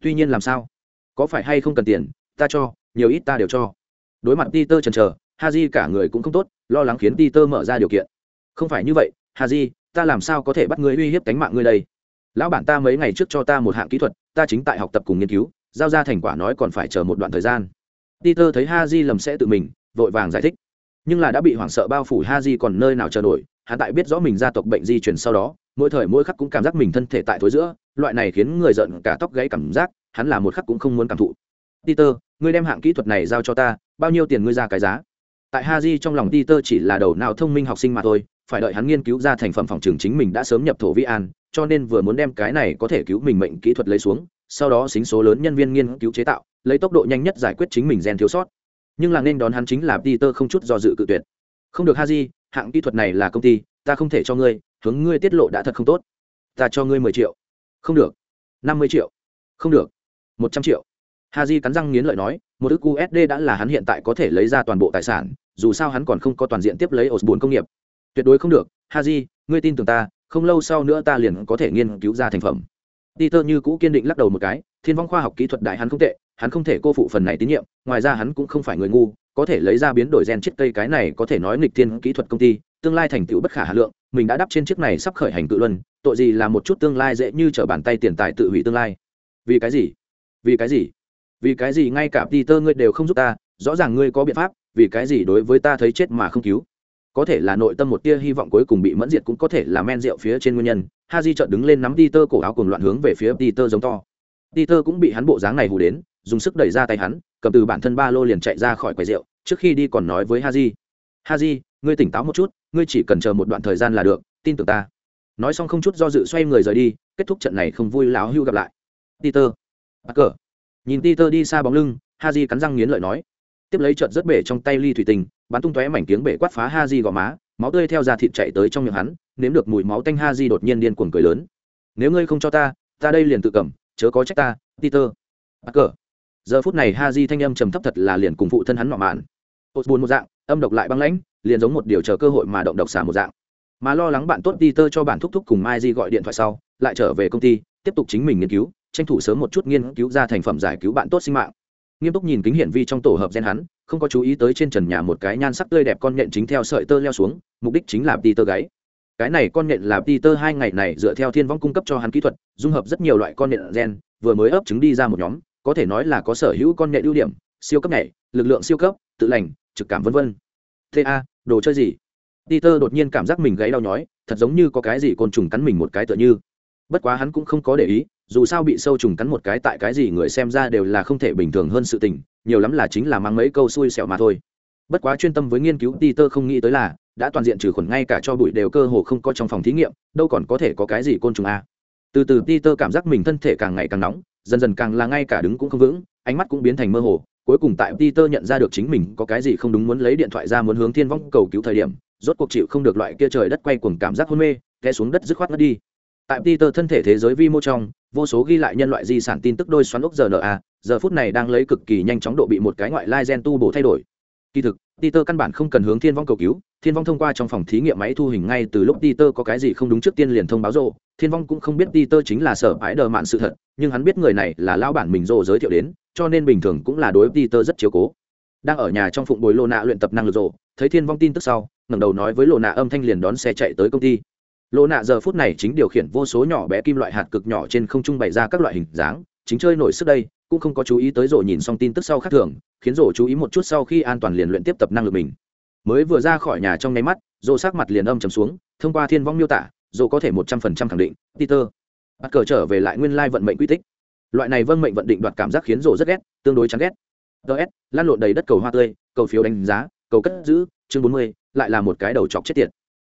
Tuy nhiên làm sao? Có phải hay không cần tiền? Ta cho, nhiều ít ta đều cho. Đối mặt peter chần ha haji cả người cũng không tốt, lo lắng khiến peter mở ra điều kiện. Không phải như vậy ha haji, ta làm sao có thể bắt ngươi uy hiếp cánh mạng ngươi đây? Lão bản ta mấy ngày trước cho ta một hạng kỹ thuật, ta chính tại học tập cùng nghiên cứu, giao ra thành quả nói còn phải chờ một đoạn thời gian. Peter thấy ha haji lầm sẽ tự mình, vội vàng giải thích. Nhưng là đã bị hoảng sợ bao phủ ha haji còn nơi nào chờ nổi? Hắn tại biết rõ mình gia tộc bệnh di chuyển sau đó, mỗi thời mỗi khắc cũng cảm giác mình thân thể tại thối giữa, loại này khiến người giận cả tóc gãy cảm giác, hắn là một khắc cũng không muốn cảm thụ. Peter, ngươi đem hạng kỹ thuật này giao cho ta, bao nhiêu tiền ngươi ra cái giá? Tại ha di trong lòng peter chỉ là đầu não thông minh học sinh mà thôi, phải đợi hắn nghiên cứu ra thành phẩm phòng trường chính mình đã sớm nhập thổ vi an, cho nên vừa muốn đem cái này có thể cứu mình mệnh kỹ thuật lấy xuống, sau đó xính số lớn nhân viên nghiên cứu chế tạo, lấy tốc độ nhanh nhất giải quyết chính mình gen thiếu sót. Nhưng là nên đón hắn chính là peter không chút do dự cự tuyệt. Không được ha di hạng kỹ thuật này là công ty ta không thể cho ngươi hướng ngươi tiết lộ đã thật không tốt. Ta cho ngươi mười triệu. Không được. Năm mươi triệu. Không được. Một trăm triệu. Ha di cắn răng nghiến lợi nói một ước usd đã là hắn hiện tại có thể lấy ra toàn bộ tài sản dù sao hắn còn không có toàn diện tiếp lấy ổ bốn công nghiệp. Tuyệt đối không được. Ha di ngươi tin tưởng ta không lâu sau nữa ta liền có thể nghiên cứu ra thành phẩm. Peter như cũ kiên định lắc đầu một cái, Thiên Vong khoa học kỹ thuật đại hắn không tệ, hắn không thể cô phụ phần này tín nhiệm, ngoài ra hắn cũng không phải người ngu, có thể lấy ra biến đổi gen chiếc cây cái này có thể nói nghịch thiên kỹ thuật công ty, tương lai thành tựu bất khả hà lượng, mình đã đắp trên chiếc này sắp khởi hành cự luân, tội gì là một chút tương lai dễ như trở bàn tay tiền tài tự hủy tương lai. Vì cái gì? Vì cái gì? Vì cái gì ngay cả Peter ngươi đều không giúp ta, rõ ràng ngươi có biện pháp, vì cái gì đối với ta thấy chết mà không cứu? có thể là nội tâm một tia hy vọng cuối cùng bị mẫn diệt cũng có thể là men rượu phía trên nguyên nhân ha di chợt đứng lên nắm Peter cổ áo cùng loạn hướng về phía Peter giống to Peter cũng bị hắn bộ dáng này hù đến dùng sức đẩy ra tay hắn cầm từ bản thân ba lô liền chạy ra khỏi quầy rượu, trước khi đi còn nói với haji. Haji, ngươi tỉnh táo một chút, ngươi chỉ cần chờ một đoạn thời gian là được, tin tưởng ta. Nói xong không chút do dự xoay người rời đi, kết thúc trận này không vui láo hưu gặp lại. Peter bắt cờ nhìn peter đi xa bóng lưng, haji cắn răng nghiến lợi nói. Tiếp lấy trận rất bể trong tay ly thủy tinh, bắn tung tóe mảnh tiếng bể quát phá haji gò má, máu tươi theo da thịt chạy tới trong miệng hắn, nếm được mùi máu tanh haji đột nhiên điên cuồng cười lớn. Nếu ngươi không cho ta ta đây liền tự cầm, chớ có trách ta, peter. Bắt cờ giờ phút này ha di thanh âm trầm thấp thật là liền cùng phụ thân hắn nọ mạn. Ột buồn một dạng, âm độc lại băng lãnh, liền giống một điều chờ cơ hội mà động độc xả một dạng. Mà lo lắng bạn tốt đi tơ cho bản thúc thúc cùng mai di gọi điện thoại sau, lại trở về công ty, tiếp tục chính mình nghiên cứu, tranh thủ sớm một chút nghiên cứu ra thành phẩm giải cứu bạn tốt sinh mạng. Nghiêm túc nhìn kính hiển vi trong tổ hợp gen hắn, không có chú ý tới trên trần nhà một cái nhan sắc tươi đẹp con nhện chính theo sợi tơ leo xuống, mục đích chính là đi tơ gáy. Cái này con nhện là đi tơ hai ngày này dựa theo thiên vong cung cấp cho hắn kỹ thuật, dung hợp rất nhiều loại con nhện gen, vừa mới ấp trứng đi ra một nhóm có thể nói là có sở hữu con nhện ưu điểm, siêu cấp nhảy, lực lượng siêu cấp, tự lành, trực cảm vân vân. Thế a đồ chơi gì? Peter đột nhiên cảm giác mình gáy đau nhói, thật giống như có cái gì côn trùng cắn mình một cái tựa như. Bất quá hắn cũng không có để ý, dù sao bị sâu trùng cắn một cái tại cái gì người xem ra đều là không thể bình thường hơn sự tình, nhiều lắm là chính là mang mấy câu xui xẻo mà thôi. Bất quá chuyên tâm với nghiên cứu, peter không nghĩ tới là đã toàn diện trừ khuẩn ngay cả cho bụi đều cơ hồ không có trong phòng thí nghiệm, đâu còn có thể có cái gì côn trùng a từ từ peter cảm giác mình thân thể càng ngày càng nóng dần dần càng là ngay cả đứng cũng không vững, ánh mắt cũng biến thành mơ hồ, cuối cùng tại peter nhận ra được chính mình có cái gì không đúng muốn lấy điện thoại ra muốn hướng thiên vong cầu cứu thời điểm, rốt cuộc chịu không được loại kia trời đất quay cuồng cảm giác hôn mê, té xuống đất dứt khoát ngất đi. Tại peter thân thể thế giới vi mô trong, vô số ghi lại nhân loại di sản tin tức đôi xoắn ốc rna giờ phút này đang lấy cực kỳ nhanh chóng độ bị một cái ngoại lai gen tu bổ thay đổi. Kỳ thực peter căn bản không cần hướng thiên vong cầu cứu thiên vong thông qua trong phòng thí nghiệm máy thu hình ngay từ lúc peter có cái gì không đúng trước tiên liền thông báo rồ, thiên vong cũng không biết peter chính là sở ái đờ mạn sự thật nhưng hắn biết người này là lão bản mình rồ giới thiệu đến cho nên bình thường cũng là đối peter rất chiếu cố. Đang ở nhà trong phụng bồi lô nạ luyện tập năng lực rồ, thấy thiên vong tin tức sau ngẩng đầu nói với lô nạ âm thanh liền đón xe chạy tới công ty. Lô nạ giờ phút này chính điều khiển vô số nhỏ bé kim loại hạt cực nhỏ trên không trung bày ra các loại hình dáng chính chơi nổi sức đây cũng không có chú ý tới rộ nhìn xong tin tức sau khác thường, khiến rộ chú ý một chút sau khi an toàn liền luyện tiếp tập năng lực mình. Mới vừa ra khỏi nhà trong nháy mắt rộ sắc mặt liền âm trầm xuống, thông qua thiên vong miêu tả rộ có thể một trăm phần trăm khẳng định, peter, bắt cờ trở về lại nguyên lai vận mệnh quy tích. Loại này vâng mệnh vận định đoạt cảm giác khiến rộ rất ghét, tương đối chán ghét. Ts lan lộn đầy đất cầu hoa tươi, cầu phiếu đánh giá, cầu cất giữ, chương bốn mươi, lại là một cái đầu chọc chết tiệt.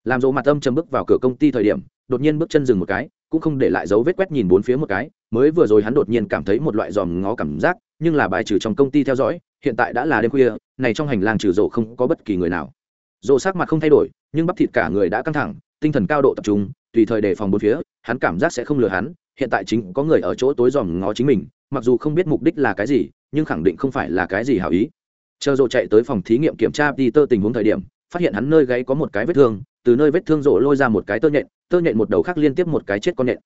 Làm rộ mặt âm chầm bước vào cửa công ty thời điểm, đột nhiên bước chân dừng một cái cũng không để lại dấu vết quét nhìn bốn phía một cái, mới vừa rồi hắn đột nhiên cảm thấy một loại dòm ngó cảm giác, nhưng là bài trừ trong công ty theo dõi, hiện tại đã là đêm khuya, này trong hành lang trừ rộ không có bất kỳ người nào. Rộ sắc mặt không thay đổi, nhưng bắp thịt cả người đã căng thẳng, tinh thần cao độ tập trung, tùy thời đề phòng bốn phía, hắn cảm giác sẽ không lừa hắn, hiện tại chính có người ở chỗ tối dòm ngó chính mình, mặc dù không biết mục đích là cái gì, nhưng khẳng định không phải là cái gì hảo ý. Chờ rộ chạy tới phòng thí nghiệm kiểm tra peter tình huống thời điểm, phát hiện hắn nơi gáy có một cái vết thương từ nơi vết thương rộ lôi ra một cái tơ nhện tơ nhện một đầu khác liên tiếp một cái chết con nhện.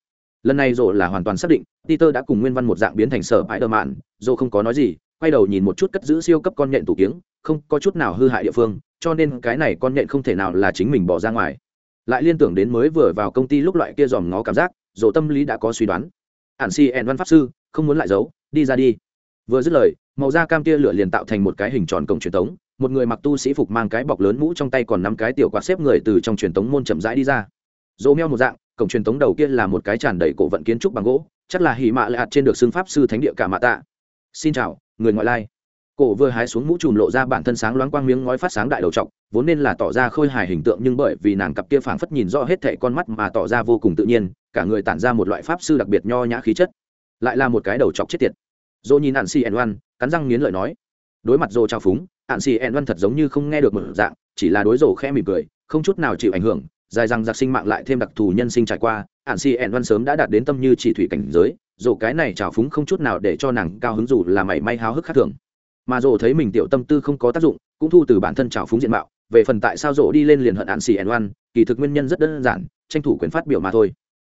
Lần này rộ là hoàn toàn xác định, peter đã cùng nguyên văn một dạng biến thành sở bãi đờ mạn rộ không có nói gì, quay đầu nhìn một chút cất giữ siêu cấp con nhện tủ kiếng, không có chút nào hư hại địa phương, cho nên cái này con nhện không thể nào là chính mình bỏ ra ngoài. Lại liên tưởng đến mới vừa vào công ty lúc loại kia dòm ngó cảm giác rộ tâm lý đã có suy đoán. Ản si ẹn văn pháp sư, không muốn lại giấu, đi ra đi. Vừa dứt lời, màu da cam tia lửa liền tạo thành một cái hình tròn cổng truyền thống một người mặc tu sĩ phục mang cái bọc lớn mũ trong tay còn nắm cái tiểu quạt xếp người từ trong truyền thống môn chậm rãi đi ra. Dỗ meo một dạng, cổng truyền thống đầu kia là một cái tràn đầy cổ vận kiến trúc bằng gỗ, chắc là hỉ mạ lạ trên được xưng pháp sư thánh địa cả mạ tạ. Xin chào, người ngoại lai. Cổ vừa hái xuống mũ chùm lộ ra bản thân sáng loáng quang miếng ngói phát sáng đại đầu trọc, vốn nên là tỏ ra khôi hài hình tượng nhưng bởi vì nàng cặp kia phảng phất nhìn rõ hết thệ con mắt mà tỏ ra vô cùng tự nhiên, cả người tản ra một loại pháp sư đặc biệt nho nhã khí chất. Lại là một cái đầu chọc chết tiệt. Dỗ nhìn ạn xì ẩn oan cắn răng nghiến lợi nói. Đối mặt dô trao phúng hạn xì ẹn văn thật giống như không nghe được một dạng, chỉ là đối rổ khẽ mỉm cười, không chút nào chịu ảnh hưởng, dài rằng giặc sinh mạng lại thêm đặc thù nhân sinh trải qua hạn xì ẹn văn sớm đã đạt đến tâm như chỉ thủy cảnh giới, rổ cái này trào phúng không chút nào để cho nàng cao hứng dù là mảy may háo hức khác thường. Mà rổ thấy mình tiểu tâm tư không có tác dụng, cũng thu từ bản thân trào phúng diện mạo, về phần tại sao rổ đi lên liền hận hạn xì ẹn văn, kỳ thực nguyên nhân rất đơn giản, tranh thủ quyền phát biểu mà thôi.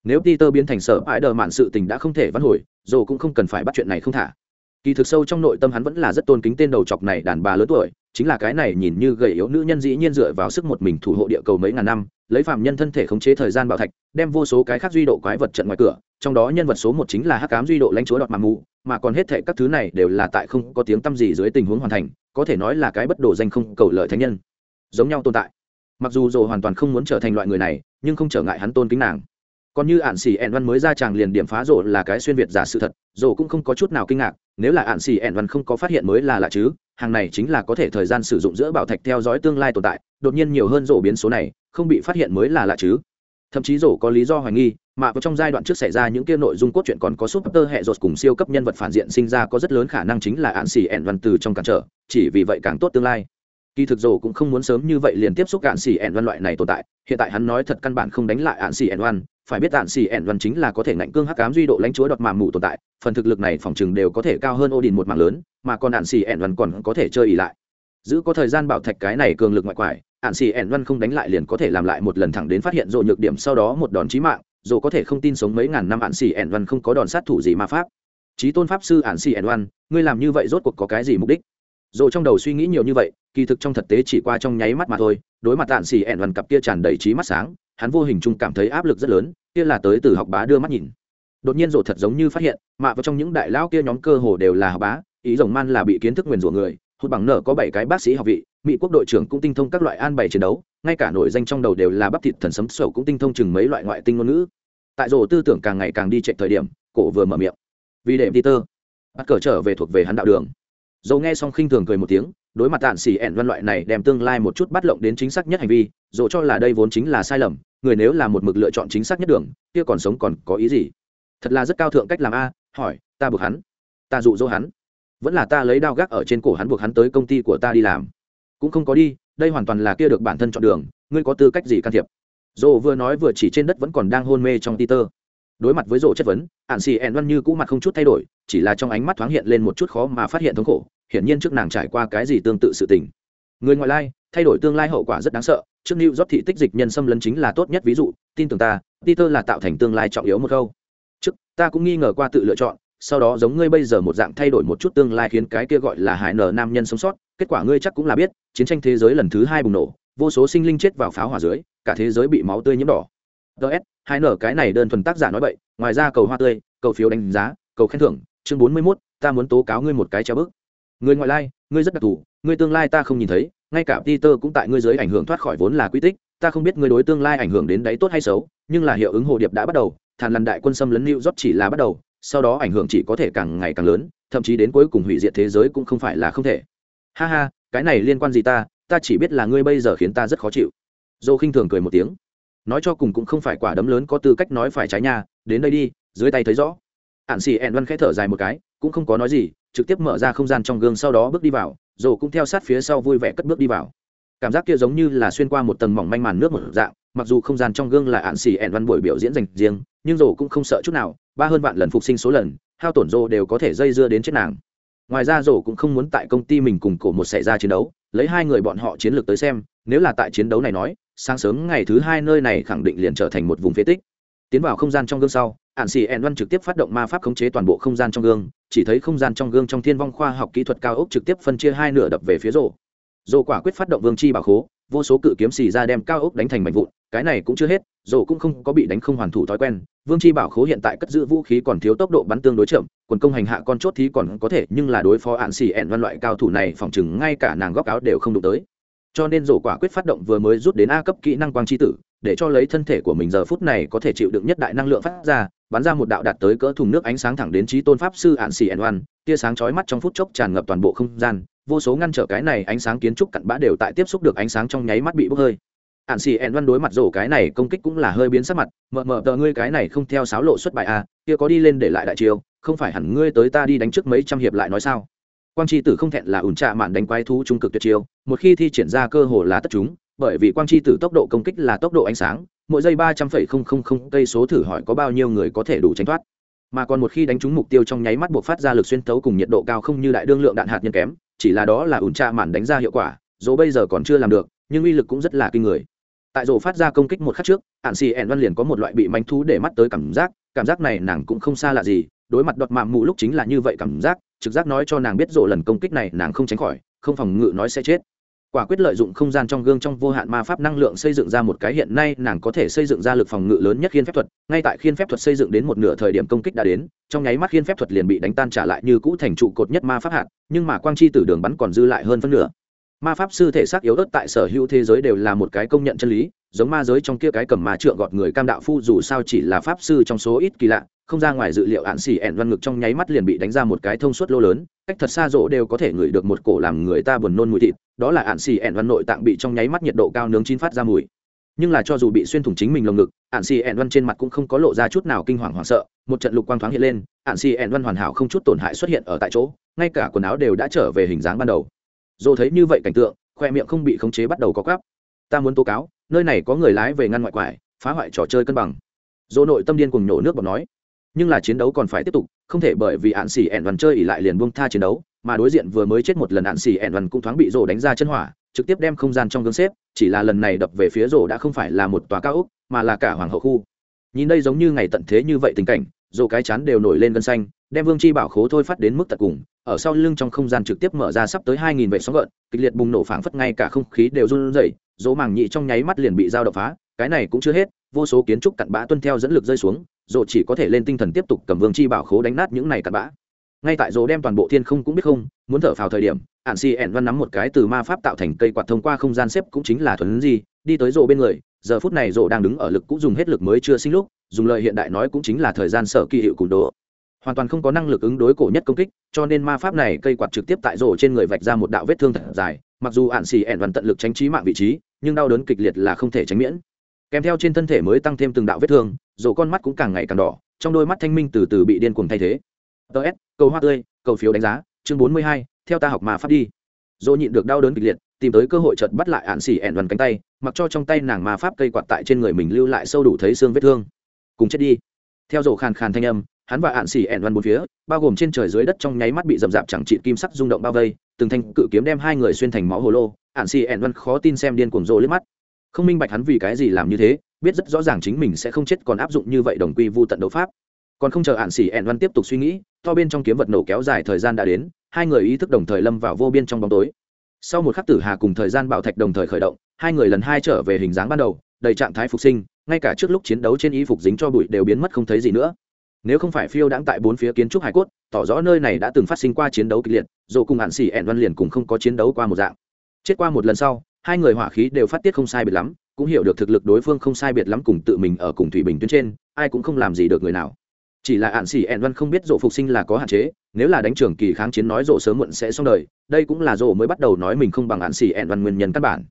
Nếu peter biến thành sở ái đờ mạn sự tình đã không thể vãn hồi, rổ cũng không cần phải bắt chuyện này không thả kỳ thực sâu trong nội tâm hắn vẫn là rất tôn kính tên đầu chọc này đàn bà lớn tuổi, chính là cái này nhìn như gầy yếu nữ nhân dĩ nhiên dựa vào sức một mình thủ hộ địa cầu mấy ngàn năm, lấy phạm nhân thân thể khống chế thời gian bảo thạch, đem vô số cái khác duy độ quái vật trận ngoài cửa, trong đó nhân vật số một chính là hắc cám duy độ lãnh chúa đọt mà mù, mà còn hết thệ các thứ này đều là tại không có tiếng tăm gì dưới tình huống hoàn thành, có thể nói là cái bất đồ danh không cầu lợi thánh nhân. Giống nhau tồn tại. Mặc dù dồ hoàn toàn không muốn trở thành loại người này, nhưng không trở ngại hắn tôn kính nàng. Còn như ạn xỉ ẹn văn mới ra chàng liền điểm phá rộ là cái xuyên việt giả sự thật rộ cũng không có chút nào kinh ngạc nếu là ạn xì ẹn văn không có phát hiện mới là lạ chứ, hàng này chính là có thể thời gian sử dụng giữa bảo thạch theo dõi tương lai tồn tại, đột nhiên nhiều hơn rổ biến số này, không bị phát hiện mới là lạ chứ. Thậm chí rổ có lý do hoài nghi, mà trong giai đoạn trước xảy ra những kia nội dung cốt truyện còn có súp tơ hệ rột cùng siêu cấp nhân vật phản diện sinh ra có rất lớn khả năng chính là ạn xì ẹn văn từ trong cản trở, chỉ vì vậy càng tốt tương lai kỳ thực rồ cũng không muốn sớm như vậy liền tiếp xúc cạn xì ẻn văn loại này tồn tại, hiện tại hắn nói thật căn bản không đánh lại ạn xì ẻn văn phải biết ạn xì ẻn văn chính là có thể ngạnh cương hắc cám duy độ lãnh chúa đoạt màm mù tồn tại, phần thực lực này phòng chừng đều có thể cao hơn ô đình một mạng lớn, mà còn ạn xì ẻn văn còn có thể chơi ỉ lại. Giữ có thời gian bảo thạch cái này cường lực ngoại quải, ạn xì ẻn văn không đánh lại liền có thể làm lại một lần thẳng đến phát hiện rộ nhược điểm sau đó một đòn chí mạng rộ có thể không tin sống mấy ngàn năm ạn xì ẻn văn không có đòn sát thủ gì mà pháp. Trí tôn pháp sư ạn xì ẻn văn ngươi làm như vậy rốt cuộc có cái gì mục đích? Rồi trong đầu suy nghĩ nhiều như vậy, kỳ thực trong thực tế chỉ qua trong nháy mắt mà thôi, đối mặt tản xì ẹn vằn cặp kia tràn đầy trí mắt sáng, hắn vô hình chung cảm thấy áp lực rất lớn, kia là tới từ học bá đưa mắt nhìn. Đột nhiên rộ thật giống như phát hiện mạ vào trong những đại lão kia nhóm cơ hồ đều là học bá, ý rồng man là bị kiến thức nguyền rủa người hụt bằng nở có bảy cái bác sĩ học vị, mỹ quốc đội trưởng cũng tinh thông các loại an bày chiến đấu, ngay cả nổi danh trong đầu đều là bắp thịt thần sấm sầu cũng tinh thông chừng mấy loại ngoại tinh ngôn ngữ. Tại rổ tư tưởng càng ngày càng đi chạy thời điểm, cổ vừa mở miệng. Vì để peter bắt cờ trở về thuộc về hắn đạo đường dầu nghe xong khinh thường cười một tiếng, đối mặt tạn xỉ ẹn văn loại này đem tương lai một chút bắt lộng đến chính xác nhất hành vi dầu cho là đây vốn chính là sai lầm, người nếu là một mực lựa chọn chính xác nhất đường, kia còn sống còn có ý gì? Thật là rất cao thượng cách làm a, hỏi, ta buộc hắn. Ta dụ dỗ hắn. Vẫn là ta lấy đao gác ở trên cổ hắn buộc hắn tới công ty của ta đi làm. Cũng không có đi, đây hoàn toàn là kia được bản thân chọn đường, ngươi có tư cách gì can thiệp? Dồ vừa nói vừa chỉ trên đất vẫn còn đang hôn mê trong ti tơ đối mặt với rổ chất vấn, ạn xì ẹn văn như cũ mặt không chút thay đổi, chỉ là trong ánh mắt thoáng hiện lên một chút khó mà phát hiện thống khổ, hiển nhiên trước nàng trải qua cái gì tương tự sự tình. Người ngoại lai, thay đổi tương lai hậu quả rất đáng sợ, trước new job thị tích dịch nhân xâm lấn chính là tốt nhất ví dụ, tin tưởng ta, peter là tạo thành tương lai trọng yếu một câu. Trước, ta cũng nghi ngờ qua tự lựa chọn, sau đó giống ngươi bây giờ một dạng thay đổi một chút tương lai khiến cái kia gọi là hải nở nam nhân sống sót, kết quả ngươi chắc cũng là biết, chiến tranh thế giới lần thứ hai bùng nổ, vô số sinh linh chết vào pháo hỏa dưới, cả thế giới bị máu tươi nhiễm đỏ. Ts hai nở cái này đơn thuần tác giả nói vậy ngoài ra cầu hoa tươi cầu phiếu đánh giá cầu khen thưởng chương bốn mươi 41, ta muốn tố cáo ngươi một cái treo bức. Người ngoại lai ngươi rất đặc thù ngươi tương lai ta không nhìn thấy ngay cả peter cũng tại ngươi dưới ảnh hưởng thoát khỏi vốn là quy tích ta không biết ngươi đối tương lai ảnh hưởng đến đấy tốt hay xấu nhưng là hiệu ứng hồ điệp đã bắt đầu thàn lằn đại quân xâm lấn lưu rót chỉ là bắt đầu sau đó ảnh hưởng chỉ có thể càng ngày càng lớn thậm chí đến cuối cùng hủy diệt thế giới cũng không phải là không thể. Ha ha cái này liên quan gì ta ta chỉ biết là ngươi bây giờ khiến ta rất khó chịu. Dô khinh thường cười một tiếng nói cho cùng cũng không phải quả đấm lớn có tư cách nói phải trái nhà. đến đây đi, dưới tay thấy rõ ạn xì ẹn văn khẽ thở dài một cái, cũng không có nói gì, trực tiếp mở ra không gian trong gương sau đó bước đi vào Rồ cũng theo sát phía sau vui vẻ cất bước đi vào cảm giác kia giống như là xuyên qua một tầng mỏng manh màn nước một dạng, mặc dù không gian trong gương là ạn xì ẹn văn buổi biểu diễn dành riêng, nhưng rồ cũng không sợ chút nào, ba hơn vạn lần phục sinh số lần, hao tổn rồ đều có thể dây dưa đến chết nàng ngoài ra rồ cũng không muốn tại công ty mình cùng cổ một xảy ra chiến đấu, lấy hai người bọn họ chiến lược tới xem, nếu là tại chiến đấu này nói sáng sớm ngày thứ hai nơi này khẳng định liền trở thành một vùng phế tích. Tiến vào không gian trong gương sau ạn xì ẹn văn trực tiếp phát động ma pháp khống chế toàn bộ không gian trong gương, chỉ thấy không gian trong gương trong thiên vong khoa học kỹ thuật cao ốc trực tiếp phân chia hai nửa đập về phía rổ rổ quả quyết phát động vương chi bảo khố, vô số cự kiếm xì ra đem cao ốc đánh thành mảnh vụn, cái này cũng chưa hết rổ cũng không có bị đánh không hoàn thủ thói quen. Vương chi bảo khố hiện tại cất giữ vũ khí còn thiếu tốc độ bắn tương đối chậm, quần công hành hạ con chốt thì còn có thể, nhưng là đối phó ạn xì ẹn văn loại cao thủ này, phòng chừng ngay cả nàng góc áo đều không đụng tới cho nên rổ quả quyết phát động vừa mới rút đến a cấp kỹ năng quang chi tử, để cho lấy thân thể của mình giờ phút này có thể chịu đựng nhất đại năng lượng phát ra, bắn ra một đạo đạt tới cỡ thùng nước ánh sáng thẳng đến trí tôn pháp sư ạn xì ẩn oan, tia sáng chói mắt trong phút chốc tràn ngập toàn bộ không gian, vô số ngăn trở cái này ánh sáng kiến trúc cặn bã đều tại tiếp xúc được ánh sáng trong nháy mắt bị bốc hơi. Ạn xì ẩn oan đối mặt rổ cái này công kích cũng là hơi biến sắc mặt mờ mờ tờ ngươi cái này không theo sáo lộ xuất bại a kia có đi lên để lại đại chiêu, không phải hẳn ngươi tới ta đi đánh trước mấy trăm hiệp lại nói sao? Quang tri tử không thẹn là ủn trạ mạn đánh quái thú trung cực tuyệt chiêu, một khi thi triển ra cơ hồ là tất chúng, bởi vì quang tri tử tốc độ công kích là tốc độ ánh sáng, mỗi giây ba trăm phẩy không không không cây số thử hỏi có bao nhiêu người có thể đủ tránh thoát. Mà còn một khi đánh trúng mục tiêu trong nháy mắt buộc phát ra lực xuyên tấu cùng nhiệt độ cao không như đại đương lượng đạn hạt nhân kém, chỉ là đó là ủn trạ mạn đánh ra hiệu quả dỗ bây giờ còn chưa làm được, nhưng uy lực cũng rất là kinh người. Tại rổ phát ra công kích một khắc trước ạn xì ẹn văn liền có một loại bị manh thú để mắt tới cảm giác cảm giác này nàng cũng không xa lạ gì đối mặt đọt mạm mụ lúc chính là như vậy cảm giác, trực giác nói cho nàng biết rộ lần công kích này nàng không tránh khỏi, không phòng ngự nói sẽ chết. Quả quyết lợi dụng không gian trong gương trong vô hạn ma pháp năng lượng xây dựng ra một cái hiện nay nàng có thể xây dựng ra lực phòng ngự lớn nhất khiên phép thuật, ngay tại khiên phép thuật xây dựng đến một nửa thời điểm công kích đã đến, trong nháy mắt khiên phép thuật liền bị đánh tan trả lại như cũ thành trụ cột nhất ma pháp hạt, nhưng mà quang chi từ đường bắn còn dư lại hơn phân nửa ma pháp sư thể xác yếu ớt tại sở hữu thế giới đều là một cái công nhận chân lý, giống ma giới trong kia cái cầm ma trượng gọt người cam đạo phu dù sao chỉ là pháp sư trong số ít kỳ lạ, không ra ngoài dự liệu hạn xỉ ẹn văn ngực trong nháy mắt liền bị đánh ra một cái thông suốt lô lớn, cách thật xa rỗ đều có thể ngửi được một cổ làm người ta buồn nôn mùi thịt, đó là hạn xỉ ẹn văn nội tạng bị trong nháy mắt nhiệt độ cao nướng chín phát ra mùi. Nhưng là cho dù bị xuyên thủng chính mình lồng ngực hạn xì ẹn văn trên mặt cũng không có lộ ra chút nào kinh hoàng hoảng sợ, một trận lục quang thoáng hiện lên hạn xì ẹn văn hoàn hảo không chút tổn hại xuất hiện ở tại chỗ, ngay cả quần áo đều đã trở về hình dáng ban đầu dồ thấy như vậy cảnh tượng, khoe miệng không bị khống chế bắt đầu có cắp ta muốn tố cáo, nơi này có người lái về ngăn ngoại quải, phá hoại trò chơi cân bằng. Dồ nội tâm điên cùng nhổ nước bọt nói. Nhưng là chiến đấu còn phải tiếp tục, không thể bởi vì hạn xỉ ẹn đoàn chơi ỉ lại liền buông tha chiến đấu, mà đối diện vừa mới chết một lần hạn xỉ ẹn đoàn cũng thoáng bị rổ đánh ra chân hỏa, trực tiếp đem không gian trong gương xếp, chỉ là lần này đập về phía rổ đã không phải là một tòa cao ốc, mà là cả hoàng hậu khu. Nhìn đây giống như ngày tận thế như vậy tình cảnh dồ cái chán đều nổi lên gân xanh, đem vương chi bảo khố thôi phát đến mức tận cùng, ở sau lưng trong không gian trực tiếp mở ra sắp tới hai nghìn vệ sóng gợn, kịch liệt bùng nổ phảng phất ngay cả không khí đều run rẩy, dỗ màng nhị trong nháy mắt liền bị dao đập phá, cái này cũng chưa hết, vô số kiến trúc cặn bã tuân theo dẫn lực rơi xuống, dỗ chỉ có thể lên tinh thần tiếp tục cầm vương chi bảo khố đánh nát những này cặn bã. Ngay tại dỗ đem toàn bộ thiên không cũng biết không, muốn thở phào thời điểm ạn si ẻn văn nắm một cái từ ma pháp tạo thành cây quạt thông qua không gian xếp cũng chính là thuần gì đi tới rộ bên người giờ phút này rỗ đang đứng ở lực cũng dùng hết lực mới chưa sinh lúc, dùng lời hiện đại nói cũng chính là thời gian sở kỳ hiệu cùn đồ hoàn toàn không có năng lực ứng đối cổ nhất công kích, cho nên ma pháp này cây quạt trực tiếp tại rổ trên người vạch ra một đạo vết thương thật dài, mặc dù ạn xì ẻn vằn tận lực tránh trí mạng vị trí, nhưng đau đớn kịch liệt là không thể tránh miễn. Kèm theo trên thân thể mới tăng thêm từng đạo vết thương rổ con mắt cũng càng ngày càng đỏ, trong đôi mắt thanh minh từ từ bị điên cuồng thay thế. Ts cầu hoa tươi, cầu phiếu đánh giá, chương bốn mươi hai, theo ta học ma pháp đi. Dỗ nhịn được đau đớn kịch liệt tìm tới cơ hội chợt bắt lại ạn xỉ ẻn văn cánh tay, mặc cho trong tay nàng ma pháp cây quạt tại trên người mình lưu lại sâu đủ thấy xương vết thương. Cùng chết đi. Theo rổ khàn khàn thanh âm, hắn và ạn xỉ ẻn văn bốn phía, bao gồm trên trời dưới đất trong nháy mắt bị dầm dạp chẳng trị kim sắc rung động bao vây, từng thanh cự kiếm đem hai người xuyên thành máu hồ lô, ạn xỉ ẻn văn khó tin xem điên cuồng rộ liếc mắt. Không minh bạch hắn vì cái gì làm như thế, biết rất rõ ràng chính mình sẽ không chết còn áp dụng như vậy đồng quy vu tận đấu pháp. Còn không chờ ạn xỉ ẻn văn tiếp tục suy nghĩ, to bên trong kiếm vật nổ kéo dài thời gian đã đến, hai người ý thức đồng thời lâm vào vô biên trong bóng tối sau một khắc tử hà cùng thời gian bạo thạch đồng thời khởi động, hai người lần hai trở về hình dáng ban đầu, đầy trạng thái phục sinh, ngay cả trước lúc chiến đấu trên y phục dính cho bụi đều biến mất không thấy gì nữa. Nếu không phải phiêu đãng tại bốn phía kiến trúc hải cốt, tỏ rõ nơi này đã từng phát sinh qua chiến đấu kịch liệt, dù cùng hạn xỉ ẹn văn liền cùng không có chiến đấu qua một dạng. Chết qua một lần sau, hai người hỏa khí đều phát tiết không sai biệt lắm, cũng hiểu được thực lực đối phương không sai biệt lắm cùng tự mình ở cùng thủy bình tuyến trên, ai cũng không làm gì được người nào chỉ là hạn xỉ ẹn văn không biết rộ phục sinh là có hạn chế, nếu là đánh trường kỳ kháng chiến nói rộ sớm muộn sẽ xong đời, đây cũng là rộ mới bắt đầu nói mình không bằng hạn xỉ ẹn văn nguyên nhân căn bản.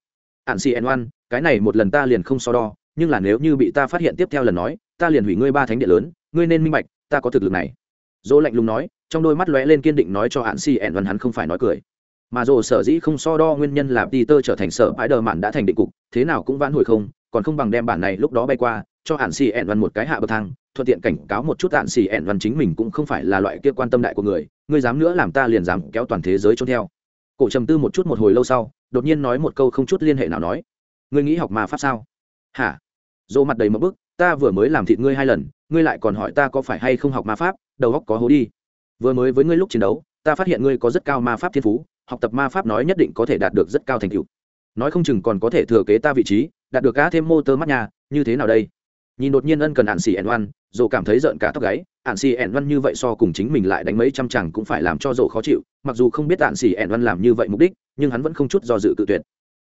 Hạn xỉ ẹn văn, cái này một lần ta liền không so đo, nhưng là nếu như bị ta phát hiện tiếp theo lần nói, ta liền hủy ngươi ba thánh địa lớn, ngươi nên minh bạch, ta có thực lực này. Dỗ lạnh lùng nói, trong đôi mắt lóe lên kiên định nói cho hạn xì ẹn văn hắn không phải nói cười. Mà dồ sở dĩ không so đo nguyên nhân là peter trở thành sở bãi đờ mạn đã thành định cục, thế nào cũng vãn hồi không, còn không bằng đem bản này lúc đó bay qua, cho hạn xì ẹn văn một cái hạ bậc thang thuận tiện cảnh cáo một chút hạn xì ẹn văn chính mình cũng không phải là loại kia quan tâm đại của người, ngươi dám nữa làm ta liền dám kéo toàn thế giới trốn theo. Cổ trầm tư một chút một hồi lâu sau, đột nhiên nói một câu không chút liên hệ nào nói, ngươi nghĩ học mà pháp sao? Hả? Dỗ mặt đầy một bức, ta vừa mới làm thịt ngươi hai lần, ngươi lại còn hỏi ta có phải hay không học ma pháp, đầu óc có hố đi. Vừa mới với ngươi lúc chiến đấu, ta phát hiện ngươi có rất cao ma pháp thiên phú, học tập ma pháp nói nhất định có thể đạt được rất cao thành tựu. Nói không chừng còn có thể thừa kế ta vị trí, đạt được cá thêm mô tơ mắt nhà, như thế nào đây? Nhìn đột nhiên ân cần ạn xì ẻn oan dồ cảm thấy giận cả tóc gáy. Ạn xì ẻn oan như vậy so cùng chính mình lại đánh mấy trăm chẳng cũng phải làm cho dồ khó chịu. Mặc dù không biết ạn xì ẻn oan làm như vậy mục đích, nhưng hắn vẫn không chút do dự cự tuyệt.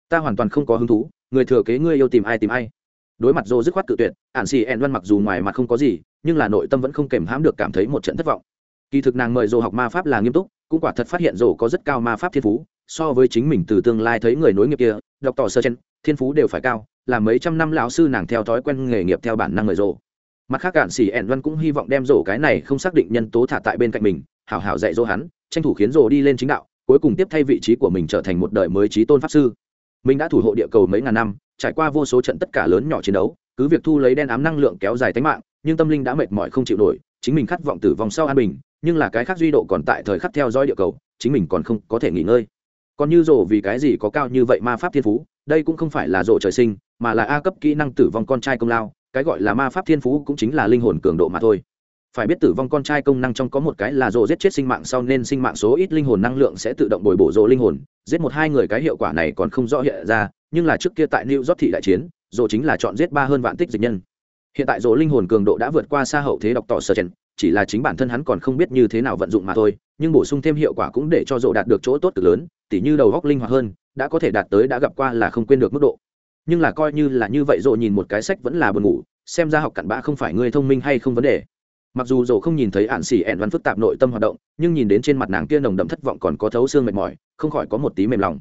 Ta hoàn toàn không có hứng thú, người thừa kế ngươi yêu tìm ai tìm ai. Đối mặt dồ dứt khoát cự tuyệt ạn xì ẻn văn mặc dù ngoài mặt không có gì, nhưng là nội tâm vẫn không kềm hãm được cảm thấy một trận thất vọng. Kỳ thực nàng mời dồ học ma pháp là nghiêm túc, cũng quả thật phát hiện dồ có rất cao ma pháp thiên phú, so với chính mình từ tương lai thấy người nối nghiệp kia đọc tỏ sơ chen thiên phú đều phải cao là mấy trăm năm lão sư nàng theo thói quen nghề nghiệp theo bản năng người rồ mặt khác cạn xỉ ẻn văn cũng hy vọng đem rổ cái này không xác định nhân tố thả tại bên cạnh mình, hảo hảo dạy dỗ hắn, tranh thủ khiến rổ đi lên chính đạo, cuối cùng tiếp thay vị trí của mình trở thành một đời mới trí tôn pháp sư. Mình đã thủ hộ địa cầu mấy ngàn năm, trải qua vô số trận tất cả lớn nhỏ chiến đấu, cứ việc thu lấy đen ám năng lượng kéo dài tính mạng, nhưng tâm linh đã mệt mỏi không chịu nổi, chính mình khát vọng tử vong sau an bình, nhưng là cái khác duy độ còn tại thời khắc theo dõi địa cầu, chính mình còn không có thể nghỉ ngơi. Còn như rổ vì cái gì có cao như vậy ma pháp thiên phú đây cũng không phải là rộ trời sinh, mà là a cấp kỹ năng tử vong con trai công lao, cái gọi là ma pháp thiên phú cũng chính là linh hồn cường độ mà thôi. Phải biết tử vong con trai công năng trong có một cái là rộ giết chết sinh mạng sau nên sinh mạng số ít linh hồn năng lượng sẽ tự động bồi bổ rộ linh hồn, giết một hai người cái hiệu quả này còn không rõ hiện ra, nhưng là trước kia tại new york thị đại chiến, rộ chính là chọn giết ba hơn vạn tích dịch nhân. Hiện tại rộ linh hồn cường độ đã vượt qua xa hậu thế đọc tỏ sơ chen chỉ là chính bản thân hắn còn không biết như thế nào vận dụng mà thôi, nhưng bổ sung thêm hiệu quả cũng để cho rộ đạt được chỗ tốt cực lớn, tỉ như đầu góc linh hoạt hơn đã có thể đạt tới đã gặp qua là không quên được mức độ. Nhưng là coi như là như vậy rồi nhìn một cái sách vẫn là buồn ngủ, xem ra học cặn bã không phải người thông minh hay không vấn đề. Mặc dù rộ không nhìn thấy ạn xỉ ẹn văn phức tạp nội tâm hoạt động, nhưng nhìn đến trên mặt nàng kia nồng đậm thất vọng còn có thấu xương mệt mỏi, không khỏi có một tí mềm lòng.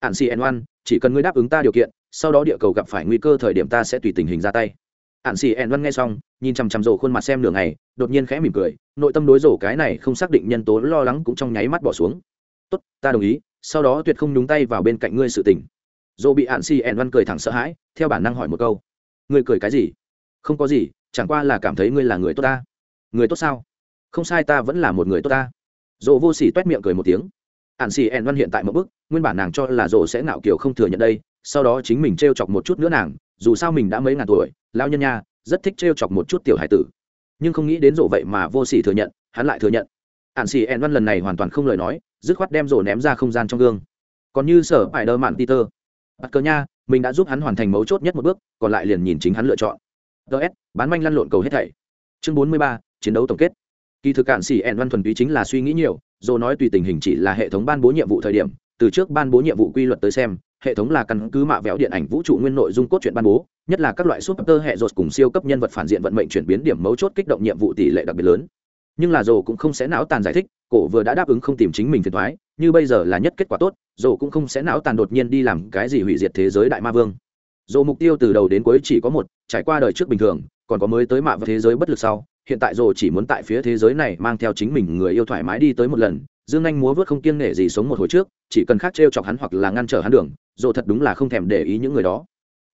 Ạn xỉ ẹn văn, chỉ cần ngươi đáp ứng ta điều kiện, sau đó địa cầu gặp phải nguy cơ thời điểm ta sẽ tùy tình hình ra tay. Ạn xỉ ẹn văn nghe xong, nhìn chằm chằm rộ khuôn mặt xem nửa ngày, đột nhiên khẽ mỉm cười, nội tâm đối dỗ cái này không xác định nhân tố lo lắng cũng trong nháy mắt bỏ xuống. Tốt, ta đồng ý sau đó tuyệt không nhúng tay vào bên cạnh ngươi sự tình. Dỗ bị ạn xì ẹn văn cười thẳng sợ hãi, theo bản năng hỏi một câu. Ngươi cười cái gì? Không có gì, chẳng qua là cảm thấy ngươi là người tốt ta. Người tốt sao? Không sai ta vẫn là một người tốt ta. Dỗ vô xỉ t u é t miệng cười một tiếng. Ạn xì ẹn văn hiện tại một bức, nguyên bản nàng cho là dỗ sẽ ngạo kiểu không thừa nhận đây, sau đó chính mình t r e o chọc một chút nữa nàng, dù sao mình đã mấy ngàn tuổi lao nhân nha, rất thích t r e o chọc một chút tiểu hải tử. Nhưng không nghĩ đến dỗ vậy mà vô xỉ thừa nhận, hắn lại thừa nhận. Ạn xì ẹn văn lần này hoàn toàn không lời nói dứt khoát đem rổ ném ra không gian trong gương. Còn như sở phải đơ mạn peter. Bắt cờ nha, mình đã giúp hắn hoàn thành mấu chốt nhất một bước, còn lại liền nhìn chính hắn lựa chọn. Ts bán manh lăn lộn cầu hết thảy. Chương bốn mươi ba, chiến đấu tổng kết. Kỳ thực cạn xỉ ẹn văn thuần túy chính là suy nghĩ nhiều dồ nói tùy tình hình chỉ là hệ thống ban bố nhiệm vụ thời điểm, từ trước ban bố nhiệm vụ quy luật tới xem, hệ thống là căn cứ mạ véo điện ảnh vũ trụ nguyên nội dung cốt truyện ban bố, nhất là các loại súp tơ hệ rột cùng siêu cấp nhân vật phản diện vận mệnh chuyển biến điểm mấu chốt kích động nhiệm vụ tỷ lệ đặc biệt lớn. Nhưng là dồ cũng không sẽ não tàn giải thích cổ vừa đã đáp ứng không tìm chính mình phiền thoái, như bây giờ là nhất kết quả tốt dồ cũng không sẽ não tàn đột nhiên đi làm cái gì hủy diệt thế giới đại ma vương. Dồ mục tiêu từ đầu đến cuối chỉ có một, trải qua đời trước bình thường, còn có mới tới mạ và thế giới bất lực sau, hiện tại dồ chỉ muốn tại phía thế giới này mang theo chính mình người yêu thoải mái đi tới một lần, dương anh múa vớt không kiêng nể gì sống một hồi trước, chỉ cần khác t chọc hắn hoặc là ngăn trở hắn đường dồ thật đúng là không thèm để ý những người đó.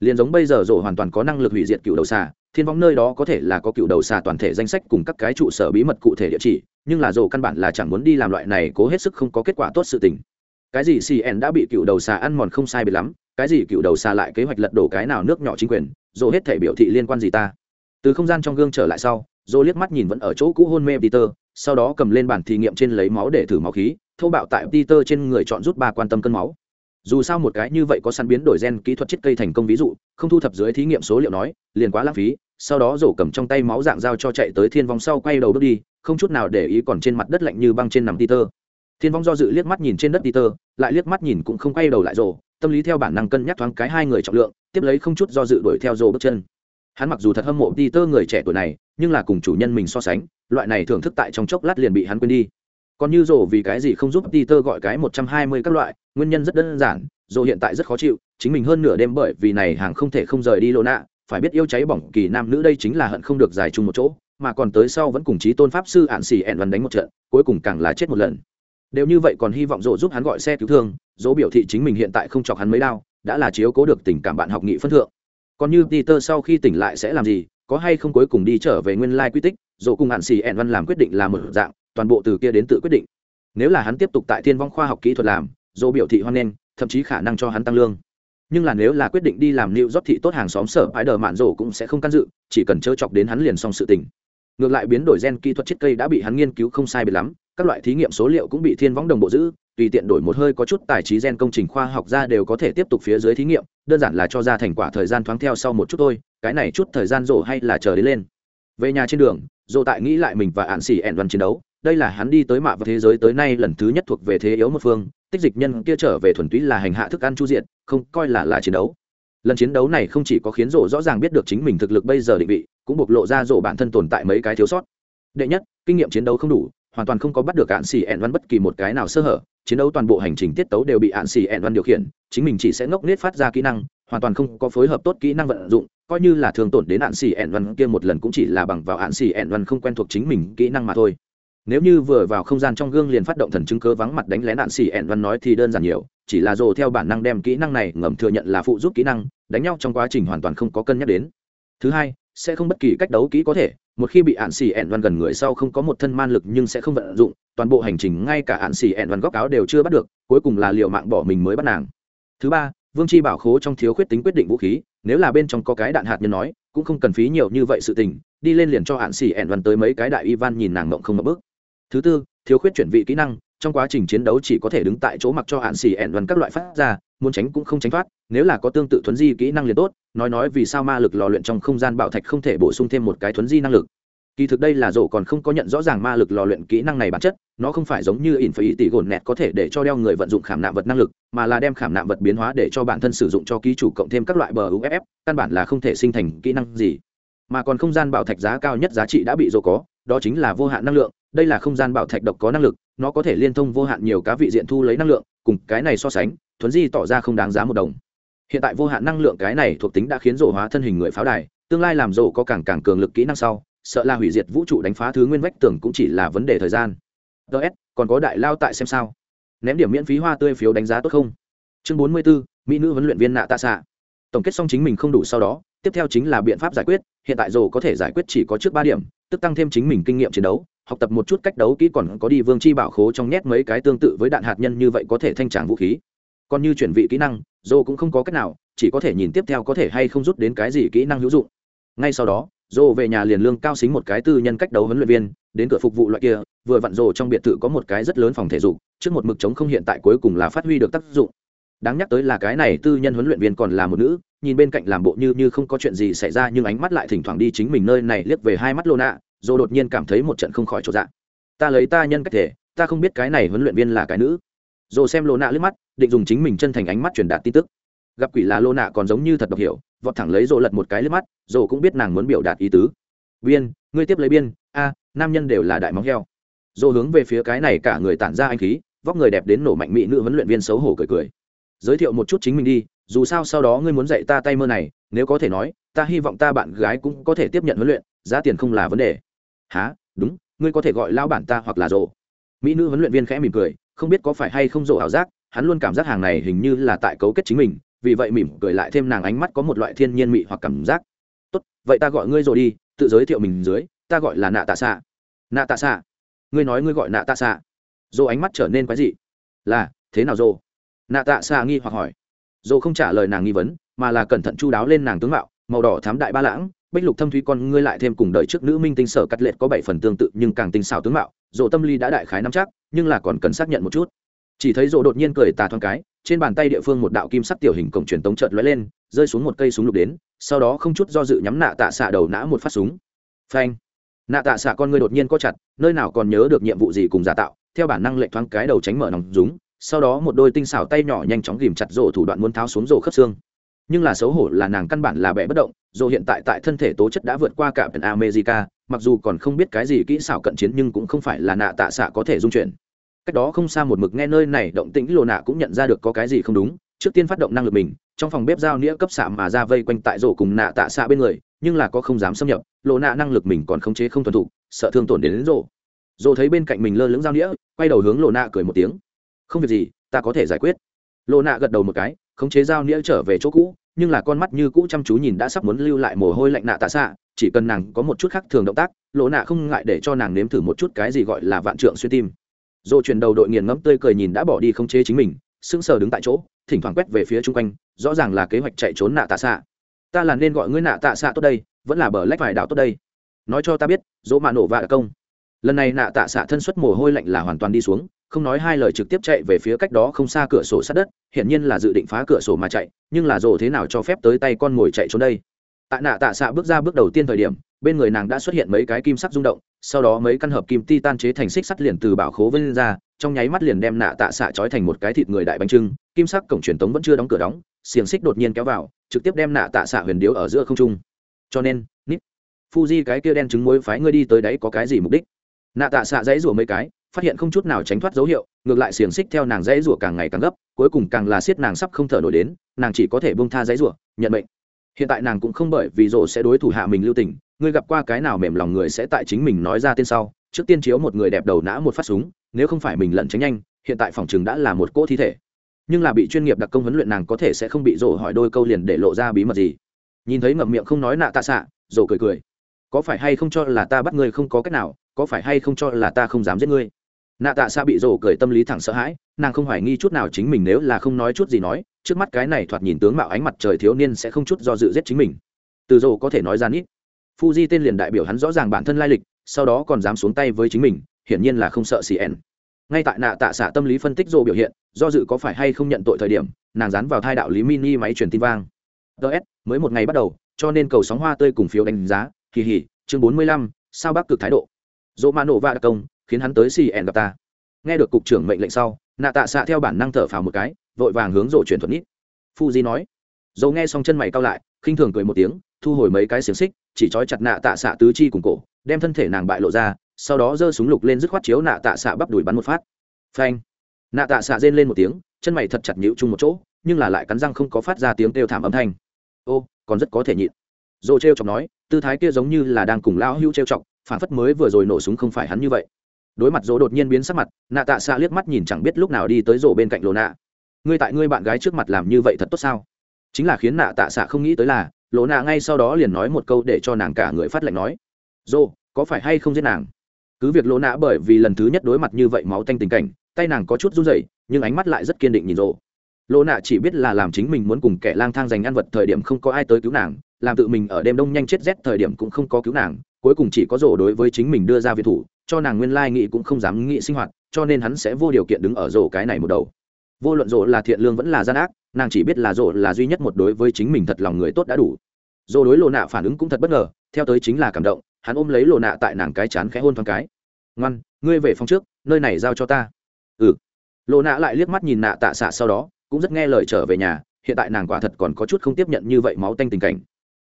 Liền giống bây giờ dồ hoàn toàn có năng lực hủy diệt cựu đầu xà thiên vong nơi đó có thể là có cựu đầu xà toàn thể danh sách cùng các cái trụ sở bí mật cụ thể địa chỉ, nhưng là dồ căn bản là chẳng muốn đi làm loại này cố hết sức không có kết quả tốt sự tình. Cái gì cn đã bị cựu đầu xà ăn mòn không sai biệt lắm, cái gì cựu đầu xà lại kế hoạch lật đổ cái nào nước nhỏ chính quyền dồ hết thể biểu thị liên quan gì ta. Từ không gian trong gương trở lại sau dồ liếc mắt nhìn vẫn ở chỗ cũ hôn mê peter, sau đó cầm lên bản thí nghiệm trên lấy máu để thử máu khí thâu bạo tại peter trên người chọn rút ba quan tâm cân máu. Dù sao một cái như vậy có săn biến đổi gen kỹ thuật chiết cây thành công ví dụ, không thu thập dưới thí nghiệm số liệu nói, liền quá lãng phí sau đó rổ cầm trong tay máu dạng dao cho chạy tới thiên vong sau quay đầu bước đi, không chút nào để ý còn trên mặt đất lạnh như băng trên nằm peter. Thiên vong do dự liếc mắt nhìn trên đất peter, lại liếc mắt nhìn cũng không quay đầu lại rổ, tâm lý theo bản năng cân nhắc thoáng cái hai người trọng lượng, tiếp lấy không chút do dự đuổi theo rổ bước chân. Hắn mặc dù thật hâm mộ peter người trẻ tuổi này, nhưng là cùng chủ nhân mình so sánh, loại này thưởng thức tại trong chốc lát liền bị hắn quên đi. Còn như rổ vì cái gì không giúp peter gọi cái một trăm hai mươi các loại, nguyên nhân rất đơn giản, rổ hiện tại rất khó chịu, chính mình hơn nửa đêm bởi vì này hàng không thể không rời đi lô nạ phải biết yêu cháy bỏng kỳ nam nữ đây chính là hận không được dài chung một chỗ, mà còn tới sau vẫn cùng chí tôn pháp sư ạn xì ẹn văn đánh một trận, cuối cùng càng là chết một lần. Đều như vậy còn hy vọng rộ giúp hắn gọi xe cứu thương, dỗ biểu thị chính mình hiện tại không chọc hắn mấy đau, đã là chiếu cố được tình cảm bạn học nghị phân thượng. Còn như peter sau khi tỉnh lại sẽ làm gì, có hay không cuối cùng đi trở về nguyên lai quy tích, dỗ cùng ạn xì ẹn văn làm quyết định là một dạng, toàn bộ từ kia đến tự quyết định. Nếu là hắn tiếp tục tại thiên vong khoa học kỹ thuật làm, dỗ biểu thị hoan nghênh, thậm chí khả năng cho hắn tăng lương nhưng là nếu là quyết định đi làm liệu rót thị tốt hàng xóm sở ái đờ mạn rổ cũng sẽ không can dự, chỉ cần trơ chọc đến hắn liền xong sự tình. Ngược lại biến đổi gen kỹ thuật chết cây đã bị hắn nghiên cứu không sai biệt lắm, các loại thí nghiệm số liệu cũng bị thiên võng đồng bộ giữ, tùy tiện đổi một hơi có chút tài trí gen công trình khoa học ra đều có thể tiếp tục phía dưới thí nghiệm, đơn giản là cho ra thành quả thời gian thoáng theo sau một chút thôi, cái này chút thời gian rổ hay là chờ đến lên. Về nhà trên đường rổ tại nghĩ lại mình và ạn xỉ ẹn văn chiến đấu, đây là hắn đi tới mạ và thế giới tới nay lần thứ nhất thuộc về thế yếu một phương tích dịch nhân kia trở về thuần túy là hành hạ thức ăn chu diện, không coi là là chiến đấu. Lần chiến đấu này không chỉ có khiến rổ rõ ràng biết được chính mình thực lực bây giờ định vị, cũng bộc lộ ra rổ bản thân tồn tại mấy cái thiếu sót. Đệ nhất, kinh nghiệm chiến đấu không đủ, hoàn toàn không có bắt được ạn xì ẹn văn bất kỳ một cái nào sơ hở, chiến đấu toàn bộ hành trình tiết tấu đều bị ạn xì ẹn văn điều khiển, chính mình chỉ sẽ ngốc nết phát ra kỹ năng, hoàn toàn không có phối hợp tốt kỹ năng vận dụng, coi như là thường tổn đến ạn xì ẹn văn kia một lần cũng chỉ là bằng vào ạn xì ẹn văn không quen thuộc chính mình kỹ năng mà thôi nếu như vừa vào không gian trong gương liền phát động thần chứng cớ vắng mặt đánh lén ạn xì ẹn văn nói thì đơn giản nhiều, chỉ là dồ theo bản năng đem kỹ năng này ngầm thừa nhận là phụ giúp kỹ năng, đánh nhau trong quá trình hoàn toàn không có cân nhắc đến. Thứ hai, sẽ không bất kỳ cách đấu kỹ có thể, một khi bị ạn xì ẹn văn gần người sau không có một thân man lực nhưng sẽ không vận dụng, toàn bộ hành trình ngay cả ạn xì ẹn văn góc áo đều chưa bắt được, cuối cùng là liệu mạng bỏ mình mới bắt nàng. Thứ ba, vương chi bảo khố trong thiếu khuyết tính quyết định vũ khí, nếu là bên trong có cái đạn hạt nhân nói, cũng không cần phí nhiều như vậy sự tình, đi lên liền cho ạn xì ẹn văn tới mấy cái đại ivan nhìn nàng mộng không mập bước thứ tư, thiếu khuyết chuyển vị kỹ năng, trong quá trình chiến đấu chỉ có thể đứng tại chỗ mặc cho hạn xì ẻn đoàn các loại phát ra, muốn tránh cũng không tránh thoát, nếu là có tương tự thuấn di kỹ năng liền tốt, nói nói vì sao ma lực lò luyện trong không gian bảo thạch không thể bổ sung thêm một cái thuấn di năng lực. Kỳ thực đây là rổ còn không có nhận rõ ràng ma lực lò luyện kỹ năng này bản chất, nó không phải giống như ỉn phải tỷ gồn nẹt có thể để cho đeo người vận dụng khảm nạm vật năng lực, mà là đem khảm nạm vật biến hóa để cho bản thân sử dụng cho ký chủ cộng thêm các loại bờ uff căn bản là không thể sinh thành kỹ năng gì. Mà còn không gian bảo thạch giá cao nhất giá trị đã bị rổ có, đó chính là vô hạn năng lượng đây là không gian bảo thạch độc có năng lực nó có thể liên thông vô hạn nhiều cá vị diện thu lấy năng lượng cùng cái này so sánh thuấn di tỏ ra không đáng giá một đồng. Hiện tại vô hạn năng lượng cái này thuộc tính đã khiến rổ hóa thân hình người pháo đài tương lai làm rổ có càng càng cường lực kỹ năng sau sợ là hủy diệt vũ trụ đánh phá thứ nguyên vách tưởng cũng chỉ là vấn đề thời gian. Ts còn có đại lao tại xem sao. Ném điểm miễn phí hoa tươi phiếu đánh giá tốt không? Chương bốn mươi 44, mỹ nữ huấn luyện viên nạ tạ xạ tổng kết xong chính mình không đủ sau đó tiếp theo chính là biện pháp giải quyết hiện tại rổ có thể giải quyết chỉ có trước ba điểm tức tăng thêm chính mình kinh nghiệm chiến đấu học tập một chút cách đấu kỹ còn có đi vương chi bảo khố trong nhét mấy cái tương tự với đạn hạt nhân như vậy có thể thanh tràng vũ khí. Còn như chuyển vị kỹ năng, dô cũng không có cách nào, chỉ có thể nhìn tiếp theo có thể hay không rút đến cái gì kỹ năng hữu dụng. Ngay sau đó, dô về nhà liền lương cao xính một cái tư nhân cách đấu huấn luyện viên, đến cửa phục vụ loại kia, vừa vặn rồ trong biệt thự có một cái rất lớn phòng thể dục, trước một mực chống không hiện tại cuối cùng là phát huy được tác dụng. Đáng nhắc tới là cái này tư nhân huấn luyện viên còn là một nữ, nhìn bên cạnh làm bộ như như không có chuyện gì xảy ra nhưng ánh mắt lại thỉnh thoảng đi chính mình nơi này liếc về hai mắt lô nạ dồ đột nhiên cảm thấy một trận không khỏi chỗ dạng ta lấy ta nhân cách thể, ta không biết cái này huấn luyện viên là cái nữ. Rồi xem lô nạ lướt mắt, định dùng chính mình chân thành ánh mắt truyền đạt tin tức. Gặp quỷ là lô nạ còn giống như thật độc hiểu, vọt thẳng lấy dồ lật một cái lướt mắt dồ cũng biết nàng muốn biểu đạt ý tứ. Biên, ngươi tiếp lấy biên, a, nam nhân đều là đại móng heo. Dồ hướng về phía cái này cả người tản ra anh khí, vóc người đẹp đến nổ mạnh mỹ nữ huấn luyện viên xấu hổ cười cười. Giới thiệu một chút chính mình đi, dù sao sau đó ngươi muốn dạy ta tay mơ này, nếu có thể nói, ta hy vọng ta bạn gái cũng có thể tiếp nhận huấn luyện, giá tiền không là vấn đề há đúng, ngươi có thể gọi lao bản ta hoặc là rộ mỹ nữ huấn luyện viên khẽ mỉm cười, không biết có phải hay không rộ ảo giác, hắn luôn cảm giác hàng này hình như là tại cấu kết chính mình, vì vậy mỉm cười lại thêm nàng ánh mắt có một loại thiên nhiên mị hoặc cảm giác. Tốt, vậy ta gọi ngươi rồi đi, tự giới thiệu mình dưới, ta gọi là nạ tạ xạ nạ tạ xạ ngươi nói ngươi gọi nạ tạ xạ dô ánh mắt trở nên quái dị. Là, thế nào dô nạ tạ xạ nghi hoặc hỏi. Dô không trả lời nàng nghi vấn, mà là cẩn thận chu đáo lên nàng tướng mạo, màu đỏ thám đại ba lãng bích lục thâm thúy con ngươi lại thêm cùng đời trước nữ minh tinh sở cắt lệch có bảy phần tương tự nhưng càng tinh xảo tướng mạo, dỗ tâm lý đã đại khái nắm chắc, nhưng là còn cần xác nhận một chút. Chỉ thấy dỗ đột nhiên cười tà thoáng cái, trên bàn tay địa phương một đạo kim sắc tiểu hình cổng truyền tống chợt lóe lên, rơi xuống một cây súng lục đến, sau đó không chút do dự nhắm nạ tạ xạ đầu nã một phát súng. Phanh! Nạ tạ xạ con ngươi đột nhiên co chặt, nơi nào còn nhớ được nhiệm vụ gì cùng giả tạo, theo bản năng lệnh thoáng cái đầu tránh mở nòng súng, sau đó một đôi tinh xảo tay nhỏ nhanh chóng ghìm chặt rổ thủ đoạn muốn tháo xuống rổ khớp xương. Nhưng là xấu hổ là nàng căn bản là bẻ bất động dù hiện tại tại thân thể tố chất đã vượt qua cả pεν america mặc dù còn không biết cái gì kỹ xảo cận chiến nhưng cũng không phải là nạ tạ xạ có thể dung chuyển. Cách đó không xa một mực nghe nơi này động tĩnh lô nạ cũng nhận ra được có cái gì không đúng trước tiên phát động năng lực mình trong phòng bếp giao nĩa cấp xạ mà ra vây quanh tại rổ cùng nạ tạ xạ bên người nhưng là có không dám xâm nhập Lô nạ năng lực mình còn khống chế không thuần thục sợ thương tổn đến, đến rổ. Rổ thấy bên cạnh mình lơ lửng giao nĩa quay đầu hướng lô nạ cười một tiếng. Không việc gì ta có thể giải quyết. Lô nạ gật đầu một cái khống chế giao nĩa trở về chỗ cũ nhưng là con mắt như cũ chăm chú nhìn đã sắp muốn lưu lại mồ hôi lạnh nạ tạ xạ, chỉ cần nàng có một chút khác thường động tác, lỗ nạ không ngại để cho nàng nếm thử một chút cái gì gọi là vạn trượng xuyên tim. Dồ chuyển đầu đội nghiền ngẫm tươi cười nhìn đã bỏ đi khống chế chính mình, sững sờ đứng tại chỗ, thỉnh thoảng quét về phía chung quanh, rõ ràng là kế hoạch chạy trốn nạ tạ xạ. Ta là nên gọi ngươi nạ tạ xạ tốt đây, vẫn là bờ lách vải đạo tốt đây. Nói cho ta biết, dỗ mạ nổ và công lần này nạ tạ xạ thân xuất mồ hôi lạnh là hoàn toàn đi xuống, không nói hai lời trực tiếp chạy về phía cách đó không xa cửa sổ sát đất, hiển nhiên là dự định phá cửa sổ mà chạy, nhưng là rồ thế nào cho phép tới tay con ngồi chạy trốn đây? Tạ nạ tạ xạ bước ra bước đầu tiên thời điểm, bên người nàng đã xuất hiện mấy cái kim sắc rung động, sau đó mấy căn hợp kim ti tan chế thành xích sắt liền từ bảo khố vân ra, trong nháy mắt liền đem nạ tạ xạ trói thành một cái thịt người đại bánh trưng, kim sắc cổng truyền tống vẫn chưa đóng cửa đóng, xiềng xích đột nhiên kéo vào, trực tiếp đem nạ tạ xạ huyền điếu ở giữa không trung. Cho nên nít fuji cái kia đen trứng muối phái ngươi đi tới đấy có cái gì mục đích? Nạ tạ xạ dãy rủa mấy cái, phát hiện không chút nào tránh thoát dấu hiệu, ngược lại xiềng xích theo nàng dãy rủa càng ngày càng gấp, cuối cùng càng là siết nàng sắp không thở nổi đến, nàng chỉ có thể bông tha dãy rủa, nhận bệnh. hiện tại nàng cũng không bởi vì rổ sẽ đối thủ hạ mình lưu tình, ngươi gặp qua cái nào mềm lòng người sẽ tại chính mình nói ra tên sau, trước tiên chiếu một người đẹp đầu nã một phát súng, nếu không phải mình lẩn tránh nhanh, hiện tại phòng chừng đã là một cỗ thi thể. Nhưng là bị chuyên nghiệp đặc công huấn luyện nàng có thể sẽ không bị rổ hỏi đôi câu liền để lộ ra bí mật gì. Nhìn thấy ngậm miệng không nói nạ tạ xạ rổ cười cười. Có phải hay không cho là ta bắt ngươi không có cách nào có phải hay không cho là ta không dám giết ngươi? Nạ tạ xa bị rổ cười tâm lý thẳng sợ hãi, nàng không hoài nghi chút nào chính mình nếu là không nói chút gì nói, trước mắt cái này thoạt nhìn tướng mạo ánh mặt trời thiếu niên sẽ không chút do dự giết chính mình. Từ rổ có thể nói ra nít. Fuji tên liền đại biểu hắn rõ ràng bản thân lai lịch, sau đó còn dám xuống tay với chính mình, hiển nhiên là không sợ cn ngay tại nạ tạ xạ tâm lý phân tích rổ biểu hiện, do dự có phải hay không nhận tội thời điểm, nàng dán vào thai đạo lý mini máy truyền tin vang. Ts mới một ngày bắt đầu, cho nên cầu sóng hoa tươi cùng phiếu đánh giá, kỳ hỉ, chương bốn mươi lăm, sao bắc cực thái độ? Dỗ mã nổ va đặc công, khiến hắn tới cn gặp ta. Nghe được cục trưởng mệnh lệnh sau, nạ tạ xạ theo bản năng thở phào một cái, vội vàng hướng rộ chuyển thuật nít. Phu fuji nói dầu nghe xong chân mày cao lại, khinh thường cười một tiếng, thu hồi mấy cái xiềng xích, chỉ trói chặt nạ tạ xạ tứ chi cùng cổ, đem thân thể nàng bại lộ ra, sau đó giơ súng lục lên dứt khoát chiếu nạ tạ xạ bắp đùi bắn một phát. Phanh. Nạ tạ xạ rên lên một tiếng, chân mày thật chặt nhịu chung một chỗ, nhưng là lại cắn răng không có phát ra tiếng kêu thảm âm thanh. Ô, còn rất có thể nhịn. Dồ t r chọc nói, tư thái kia giống như là đang cùng lão hữu t r chọc phản phất mới vừa rồi nổ súng không phải hắn như vậy. Đối mặt dỗ đột nhiên biến sắc mặt, nạ tạ xạ liếc mắt nhìn chẳng biết lúc nào đi tới rổ bên cạnh lộ nạ. Ngươi tại ngươi bạn gái trước mặt làm như vậy thật tốt sao? Chính là khiến nạ tạ xạ không nghĩ tới là lộ nạ ngay sau đó liền nói một câu để cho nàng cả người phát lệnh nói. Dô có phải hay không giết nàng? Cứ việc lộ nạ bởi vì lần thứ nhất đối mặt như vậy máu tanh tình cảnh, tay nàng có chút run rẩy, nhưng ánh mắt lại rất kiên định nhìn rộ lộ nạ chỉ biết là làm chính mình muốn cùng kẻ lang thang giành ăn vật thời điểm không có ai tới cứu nàng, làm tự mình ở đêm đông nhanh chết rét thời điểm cũng không có cứu nàng cuối cùng chỉ có rổ đối với chính mình đưa ra viện thủ, cho nàng nguyên lai nghị cũng không dám nghị sinh hoạt, cho nên hắn sẽ vô điều kiện đứng ở rổ cái này một đầu. Vô luận rổ là thiện lương vẫn là gian ác, nàng chỉ biết là rổ là duy nhất một đối với chính mình thật lòng người tốt đã đủ. Rổ đối lộ nạ phản ứng cũng thật bất ngờ, theo tới chính là cảm động, hắn ôm lấy lộ nạ tại nàng cái chán khẽ hôn thoáng cái. Ngoan, ngươi về phòng trước, nơi này giao cho ta. Ừ. Lộ nạ lại liếc mắt nhìn nạ tạ xạ sau đó, cũng rất nghe lời trở về nhà, hiện tại nàng quả thật còn có chút không tiếp nhận như vậy máu tanh tình cảnh.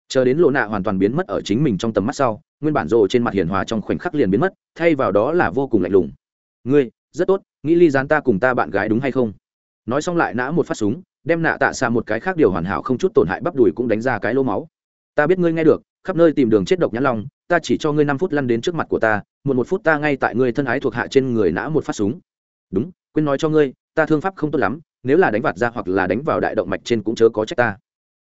Chờ đến lộ nạ hoàn toàn biến mất ở chính mình trong tầm mắt sau nguyên bản rồ trên mặt hiền hòa trong khoảnh khắc liền biến mất, thay vào đó là vô cùng lạnh lùng. Ngươi, rất tốt, nghĩ ly gián ta cùng ta bạn gái đúng hay không? Nói xong lại nã một phát súng, đem nạ tạ xa một cái khác điều hoàn hảo không chút tổn hại bắp đùi cũng đánh ra cái lỗ máu. Ta biết ngươi nghe được, khắp nơi tìm đường chết độc nhãn long, ta chỉ cho ngươi năm phút lăn đến trước mặt của ta, một một phút ta ngay tại ngươi thân ái thuộc hạ trên người nã một phát súng. Đúng, quên nói cho ngươi, ta thương pháp không tốt lắm, nếu là đánh vạt ra hoặc là đánh vào đại động mạch trên cũng chớ có trách ta.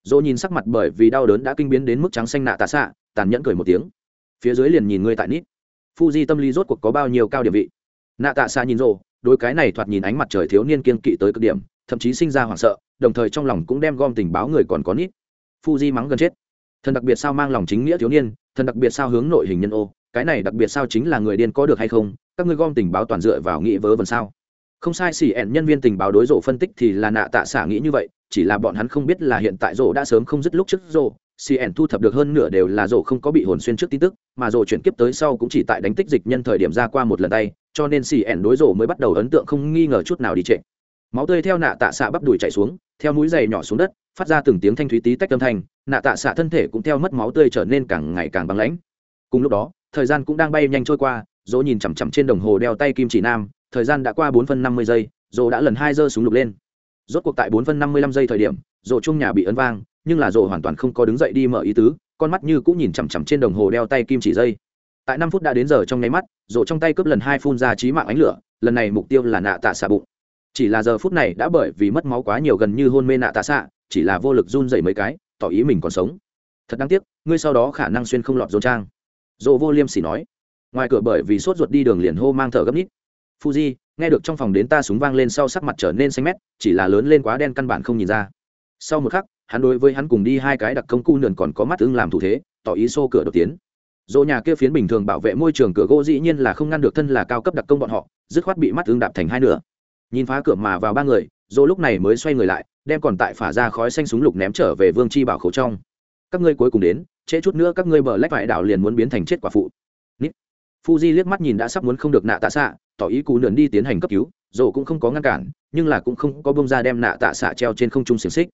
Dỗ nhìn sắc mặt bởi vì đau đớn đã kinh biến đến mức trắng xanh nạ tạ xạ, tàn nhẫn cười một tiếng phía dưới liền nhìn ngươi tại nít. Fuji tâm lý rốt cuộc có bao nhiêu cao địa vị? Nạ tạ xa nhìn rồ, đôi cái này thoạt nhìn ánh mặt trời thiếu niên kiên kỵ tới cực điểm thậm chí sinh ra hoảng sợ đồng thời trong lòng cũng đem gom tình báo người còn có nít. Fuji mắng gần chết. Thần đặc biệt sao mang lòng chính nghĩa thiếu niên thần đặc biệt sao hướng nội hình nhân ô cái này đặc biệt sao chính là người điên có được hay không? Các ngươi gom tình báo toàn dựa vào nghĩ vớ vẩn sao? Không sai xỉ ẹn nhân viên tình báo đối rộ phân tích thì là nạ tạ xả nghĩ như vậy chỉ là bọn hắn không biết là hiện tại rộ đã sớm không dứt lúc trước rộ cn thu thập được hơn nửa đều là rổ không có bị hồn xuyên trước tin tức, mà rổ chuyển kiếp tới sau cũng chỉ tại đánh tích dịch nhân thời điểm ra qua một lần tay, cho nên cn đối rổ mới bắt đầu ấn tượng không nghi ngờ chút nào đi trệ. Máu tươi theo nạ tạ xạ bắp đùi chạy xuống, theo núi dày nhỏ xuống đất, phát ra từng tiếng thanh thúy tí tách âm thanh, nạ tạ xạ thân thể cũng theo mất máu tươi trở nên càng ngày càng băng lãnh. Cùng lúc đó, thời gian cũng đang bay nhanh trôi qua dỗ nhìn chằm chằm trên đồng hồ đeo tay kim chỉ nam, thời gian đã qua bốn phân năm mươi giây dỗ đã lần hai giơ súng lục lên. Rốt cuộc tại bốn phân năm mươi lăm giây thời điểm dỗ chung nhà bị ấn vang nhưng là rồ hoàn toàn không có đứng dậy đi mở ý tứ, con mắt như cũng nhìn chằm chằm trên đồng hồ đeo tay kim chỉ dây. Tại năm phút đã đến giờ trong nháy mắt rồ trong tay cướp lần hai phun ra trí mạng ánh lửa, lần này mục tiêu là nạ tạ xạ bụng. Chỉ là giờ phút này đã bởi vì mất máu quá nhiều gần như hôn mê nạ tạ xạ, chỉ là vô lực run dậy mấy cái, tỏ ý mình còn sống. Thật đáng tiếc, ngươi sau đó khả năng xuyên không lọt dồn trang. Rồ vô liêm sỉ nói. Ngoài cửa bởi vì sốt ruột đi đường liền hô mang thở gấp nít fuji, nghe được trong phòng đến ta súng vang lên sau sắc mặt trở nên xanh mét, chỉ là lớn lên quá đen căn bản không nhìn ra. Sau một khắc hắn đối với hắn cùng đi hai cái đặc công cu nườn còn có mắt ưng làm thủ thế, tỏ ý xô cửa đột tiến. Dỗ nhà kia phiến bình thường bảo vệ môi trường cửa gỗ dĩ nhiên là không ngăn được thân là cao cấp đặc công bọn họ, dứt khoát bị mắt ưng đạp thành hai nửa. Nhìn phá cửa mà vào ba người, dỗ lúc này mới xoay người lại, đem còn tại phả ra khói xanh súng lục ném trở về vương chi bảo khẩu trong. Các ngươi cuối cùng đến, trễ chút nữa các ngươi bờ lách vải đảo liền muốn biến thành chết quả phụ. Nít. Fuji liếc mắt nhìn đã sắp muốn không được nạ tạ xạ, tỏ ý cú nườn đi tiến hành cấp cứu, dỗ cũng không có ngăn cản, nhưng là cũng không có bông ra đem nạ tạ xạ treo trên không trung xiềng xích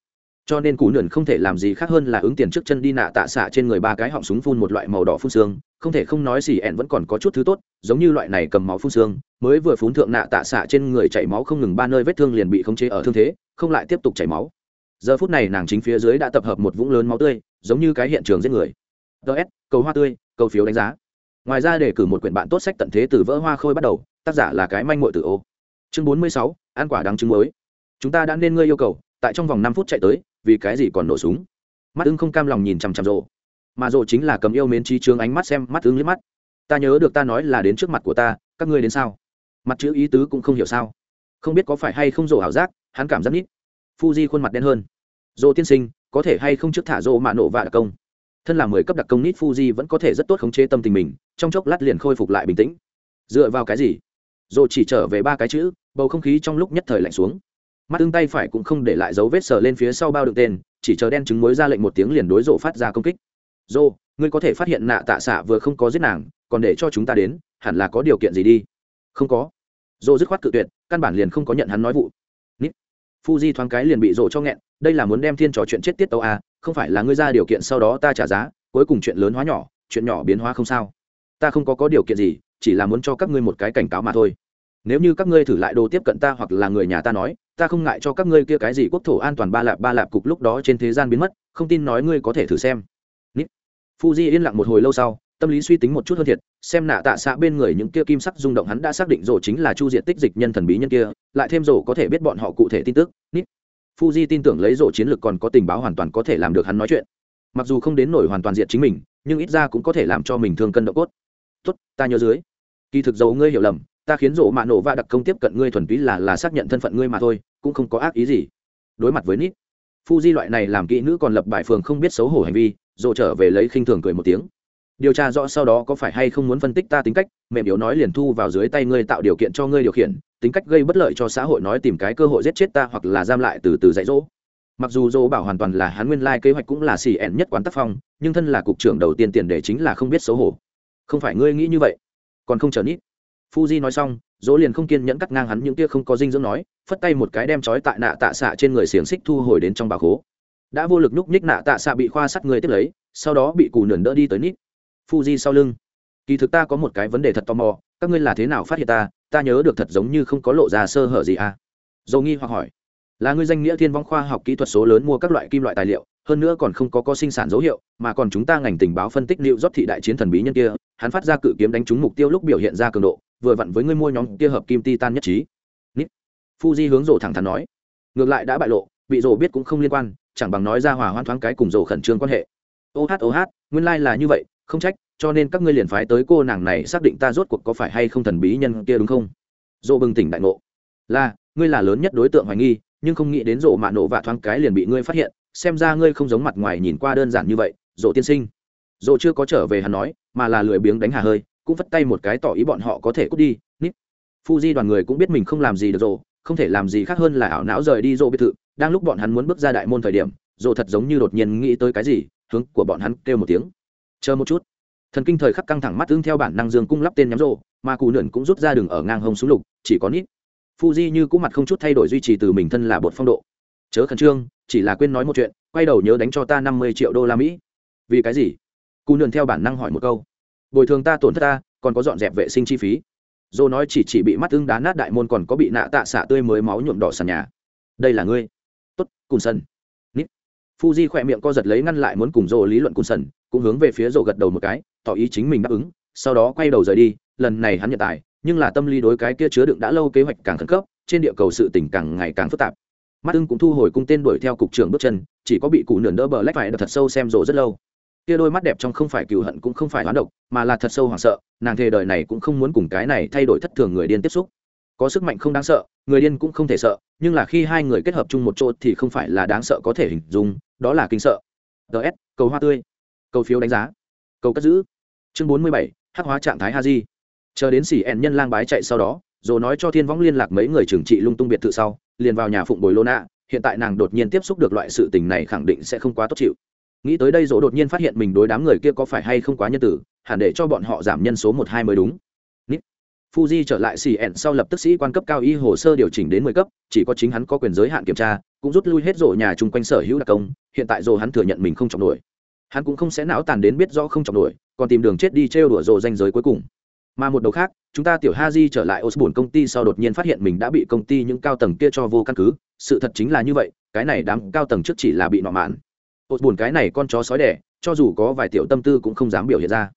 cho nên cụ nườn không thể làm gì khác hơn là ứng tiền trước chân đi nạ tạ xạ trên người ba cái họng súng phun một loại màu đỏ phun xương, không thể không nói xì ẹn vẫn còn có chút thứ tốt, giống như loại này cầm máu phun xương, mới vừa phun thượng nạ tạ xạ trên người chảy máu không ngừng ba nơi vết thương liền bị khống chế ở thương thế, không lại tiếp tục chảy máu. Giờ phút này nàng chính phía dưới đã tập hợp một vũng lớn máu tươi, giống như cái hiện trường giết người. Ts cầu hoa tươi, cầu phiếu đánh giá. Ngoài ra để cử một quyển bạn tốt sách tận thế từ vỡ hoa khôi bắt đầu, tác giả là cái manh mội tử ô. Chương bốn mươi sáu, ăn quả đáng trứng mới chúng ta đã nên ngươi yêu cầu, tại trong vòng năm phút chạy tới vì cái gì còn nổ súng? Mắt ưng không cam lòng nhìn chằm chằm rộ mà rộ chính là cầm yêu mến trí trương ánh mắt xem mắt ưng liếc mắt. Ta nhớ được ta nói là đến trước mặt của ta, các ngươi đến sao? Mặt chữ ý tứ cũng không hiểu sao. Không biết có phải hay không rộ ảo giác, hắn cảm giác nít. Fuji khuôn mặt đen hơn. Rộ tiên sinh, có thể hay không trước thả rộ mạ nổ và đặc công? Thân là mười cấp đặc công nít, Fuji vẫn có thể rất tốt khống chế tâm tình mình, trong chốc lát liền khôi phục lại bình tĩnh. Dựa vào cái gì? Rộ chỉ trở về ba cái chữ, bầu không khí trong lúc nhất thời lạnh xuống mắt tương tay phải cũng không để lại dấu vết sờ lên phía sau bao đựng tên, chỉ chờ đen trứng mối ra lệnh một tiếng liền đối rộ phát ra công kích. Rộ, ngươi có thể phát hiện nạ tạ xạ vừa không có giết nàng, còn để cho chúng ta đến, hẳn là có điều kiện gì đi? Không có. Rộ dứt khoát cự tuyệt, căn bản liền không có nhận hắn nói vụ. Nít. Fuji thoáng cái liền bị rộ cho nghẹn, đây là muốn đem thiên trò chuyện chết tiết tàu à không phải là ngươi ra điều kiện sau đó ta trả giá, cuối cùng chuyện lớn hóa nhỏ, chuyện nhỏ biến hóa không sao. Ta không có có điều kiện gì, chỉ là muốn cho các ngươi một cái cảnh cáo mà thôi nếu như các ngươi thử lại đồ tiếp cận ta hoặc là người nhà ta nói, ta không ngại cho các ngươi kia cái gì quốc thổ an toàn ba lạp ba lạp cục lúc đó trên thế gian biến mất, không tin nói ngươi có thể thử xem. Nít. Fuji yên lặng một hồi lâu sau, tâm lý suy tính một chút hơn thiệt, xem nạ tạ xạ bên người những kia kim sắc rung động hắn đã xác định rổ chính là chu diện tích dịch nhân thần bí nhân kia, lại thêm rổ có thể biết bọn họ cụ thể tin tức. Nít. Fuji tin tưởng lấy rổ chiến lược còn có tình báo hoàn toàn có thể làm được hắn nói chuyện. Mặc dù không đến nổi hoàn toàn diện chính mình, nhưng ít ra cũng có thể làm cho mình thương cân độ cốt. Tốt, ta nhớ dưới. Kỳ thực dầu ngươi hiểu lầm ta khiến rộ mạ nổ và đặc công tiếp cận ngươi thuần túy là là xác nhận thân phận ngươi mà thôi, cũng không có ác ý gì. Đối mặt với nít phu di loại này làm kỹ nữ còn lập bài phường không biết xấu hổ hành vi, rộ trở về lấy khinh thường cười một tiếng. Điều tra rõ sau đó có phải hay không muốn phân tích ta tính cách, mềm yếu nói liền thu vào dưới tay ngươi tạo điều kiện cho ngươi điều khiển, tính cách gây bất lợi cho xã hội nói tìm cái cơ hội giết chết ta hoặc là giam lại từ từ dạy dỗ. Mặc dù dỗ bảo hoàn toàn là hắn nguyên lai kế hoạch cũng là xì ẻn nhất quán tác phong, nhưng thân là cục trưởng đầu tiên tiền để chính là không biết xấu hổ. Không phải ngươi nghĩ như vậy, còn không chờ nít. Fuji nói xong, Dỗ liền không kiên nhẫn cắt ngang hắn những kia không có dinh dưỡng nói, phất tay một cái đem trói tại nạ tạ xạ trên người xiềng xích thu hồi đến trong bà khố. Đã vô lực núc nhích nạ tạ xạ bị khoa sắt người tiếp lấy, sau đó bị cù nườn đỡ đi tới nít. Fuji sau lưng. Kỳ thực ta có một cái vấn đề thật tò mò, các ngươi là thế nào phát hiện ta, ta nhớ được thật giống như không có lộ ra sơ hở gì à? Dầu nghi hoặc hỏi. Là ngươi danh nghĩa Thiên Vong khoa học kỹ thuật số lớn mua các loại kim loại tài liệu, hơn nữa còn không có có sinh sản dấu hiệu, mà còn chúng ta ngành tình báo phân tích liệu rót thị đại chiến thần bí nhân kia, hắn phát ra cự kiếm đánh trúng mục tiêu lúc biểu hiện ra cường độ, vừa vặn với ngươi mua nhóm kia hợp kim titan nhất trí. Nít. Fuji hướng rổ thẳng thắn nói. Ngược lại đã bại lộ, bị rổ biết cũng không liên quan, chẳng bằng nói ra hòa hoan thoáng cái cùng rổ khẩn trương quan hệ. Ô hát ô hát, nguyên lai、like、là như vậy, không trách, cho nên các ngươi liền phái tới cô nàng này xác định ta rốt cuộc có phải hay không thần bí nhân kia đúng không? Rồ bừng tỉnh đại ngộ. Là, ngươi là lớn nhất đối tượng hoài nghi, nhưng không nghĩ đến rộ mạ nổ vạ thoáng cái liền bị ngươi phát hiện, xem ra ngươi không giống mặt ngoài nhìn qua đơn giản như vậy rộ tiên sinh. Rộ chưa có trở về hắn nói, mà là lười biếng đánh hà hơi cũng vất tay một cái tỏ ý bọn họ có thể cút đi, nít. Fuji đoàn người cũng biết mình không làm gì được rồi, không thể làm gì khác hơn là ảo não rời đi rô biệt thự. Đang lúc bọn hắn muốn bước ra đại môn thời điểm rô thật giống như đột nhiên nghĩ tới cái gì, hướng của bọn hắn kêu một tiếng. Chờ một chút. Thần kinh thời khắc căng thẳng mắt tương theo bản năng dương cung lắp tên nhắm rô, mà cù nượn cũng rút ra đường ở ngang hông xuống lục, chỉ có nít. Fuji như cũng mặt không chút thay đổi duy trì từ mình thân là bột phong độ. Chớ khẩn trương, chỉ là quên nói một chuyện, quay đầu nhớ đánh cho ta năm mươi triệu đô la mỹ. Vì cái gì? Cù nượn theo bản năng hỏi một câu bồi thường ta tổn thất ta, còn có dọn dẹp vệ sinh chi phí. Dô nói chỉ chỉ bị mắt ưng đá nát đại môn còn có bị nạ tạ xạ tươi mới máu nhuộm đỏ sàn nhà. Đây là ngươi. Tốt cùng sân nít. Fuji khỏe miệng co giật lấy ngăn lại muốn cùng dô lý luận cùng sân cũng hướng về phía dô gật đầu một cái, tỏ ý chính mình đáp ứng, sau đó quay đầu rời đi, lần này hắn nhận tài, nhưng là tâm lý đối cái kia chứa đựng đã lâu kế hoạch càng khẩn cấp, trên địa cầu sự tình càng ngày càng phức tạp. Mắt ưng cũng thu hồi cung tên đuổi theo cục trưởng bước chân, chỉ có bị cụ nườn đỡ bờ lách phải đập thật sâu xem rồ rất lâu kia đôi mắt đẹp trong không phải cừu hận cũng không phải hoán độc, mà là thật sâu hoảng sợ, nàng thề đời này cũng không muốn cùng cái này thay đổi thất thường người điên tiếp xúc. Có sức mạnh không đáng sợ, người điên cũng không thể sợ, nhưng là khi hai người kết hợp chung một chỗ thì không phải là đáng sợ có thể hình dung, đó là kinh sợ. Ts cầu hoa tươi, cầu phiếu đánh giá, cầu cất giữ. Chương bốn mươi bảy, hắc hóa trạng thái ha di chờ đến xỉ ẹn nhân lang bái chạy sau đó, rồi nói cho thiên võng liên lạc mấy người trừng trị lung tung biệt thự sau, liền vào nhà phụng bồi lô nạ, hiện tại nàng đột nhiên tiếp xúc được loại sự tình này khẳng định sẽ không quá tốt chịu nghĩ tới đây dỗ đột nhiên phát hiện mình đối đám người kia có phải hay không quá nhân tử hẳn để cho bọn họ giảm nhân số một hai mới đúng. Fuji trở lại xì ẹn sau lập tức sĩ quan cấp cao y hồ sơ điều chỉnh đến mười cấp, chỉ có chính hắn có quyền giới hạn kiểm tra, cũng rút lui hết rổ nhà chung quanh sở hữu đặc công hiện tại rổ hắn thừa nhận mình không trọng nổi. Hắn cũng không sẽ não tàn đến biết rõ không trọng nổi còn tìm đường chết đi trêu đùa rổ danh giới cuối cùng. Mà một đầu khác chúng ta tiểu Haji trở lại osborne công ty sau đột nhiên phát hiện mình đã bị công ty những cao tầng kia cho vô căn cứ sự thật chính là như vậy cái này đám cao tầng trước chỉ là bị nọ mạn osborne cái này con chó sói đẻ, cho dù có vài tiểu tâm tư cũng không dám biểu hiện ra.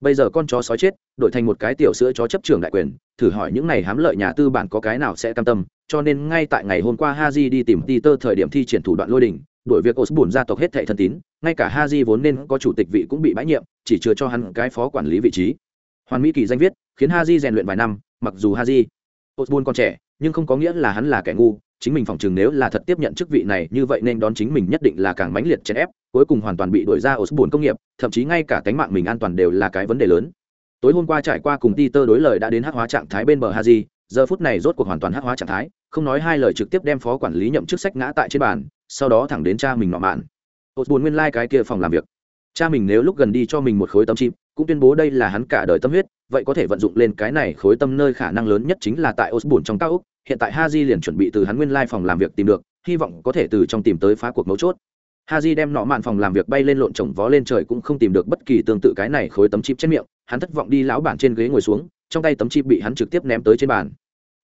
Bây giờ con chó sói chết, đổi thành một cái tiểu sữa chó chấp trưởng đại quyền, thử hỏi những này hám lợi nhà tư bản có cái nào sẽ cam tâm, cho nên ngay tại ngày hôm qua haji đi tìm peter thời điểm thi triển thủ đoạn lôi đình đổi việc osbun gia tộc hết thệ thân tín, ngay cả haji vốn nên có chủ tịch vị cũng bị bãi nhiệm, chỉ chừa cho hắn cái phó quản lý vị trí. Hoàn mỹ kỳ danh viết, khiến haji rèn luyện vài năm, mặc dù haji osbun còn trẻ, nhưng không có nghĩa là hắn là kẻ ngu chính mình phòng chừng nếu là thật tiếp nhận chức vị này như vậy nên đón chính mình nhất định là càng mãnh liệt chèn ép, cuối cùng hoàn toàn bị đuổi ra Osborne công nghiệp, thậm chí ngay cả cánh mạng mình an toàn đều là cái vấn đề lớn. Tối hôm qua trải qua cùng Peter đối lời đã đến hắc hóa trạng thái bên bờ Haji, giờ phút này rốt cuộc hoàn toàn hắc hóa trạng thái, không nói hai lời trực tiếp đem phó quản lý nhậm chức sách ngã tại trên bàn, sau đó thẳng đến cha mình nọ mạn. Buồn nguyên lai like cái kia phòng làm việc. Cha mình nếu lúc gần đi cho mình một khối tâm chim, cũng tuyên bố đây là hắn cả đời tâm huyết, vậy có thể vận dụng lên cái này khối tâm nơi khả năng lớn nhất chính là tại Osborne trong cao ốc hiện tại Haji liền chuẩn bị từ hắn nguyên lai phòng làm việc tìm được, hy vọng có thể từ trong tìm tới phá cuộc mấu chốt. Haji đem nọ mạn phòng làm việc bay lên lộn trồng vó lên trời cũng không tìm được bất kỳ tương tự cái này khối tấm chip trên miệng, hắn thất vọng đi lão bản trên ghế ngồi xuống, trong tay tấm chip bị hắn trực tiếp ném tới trên bàn.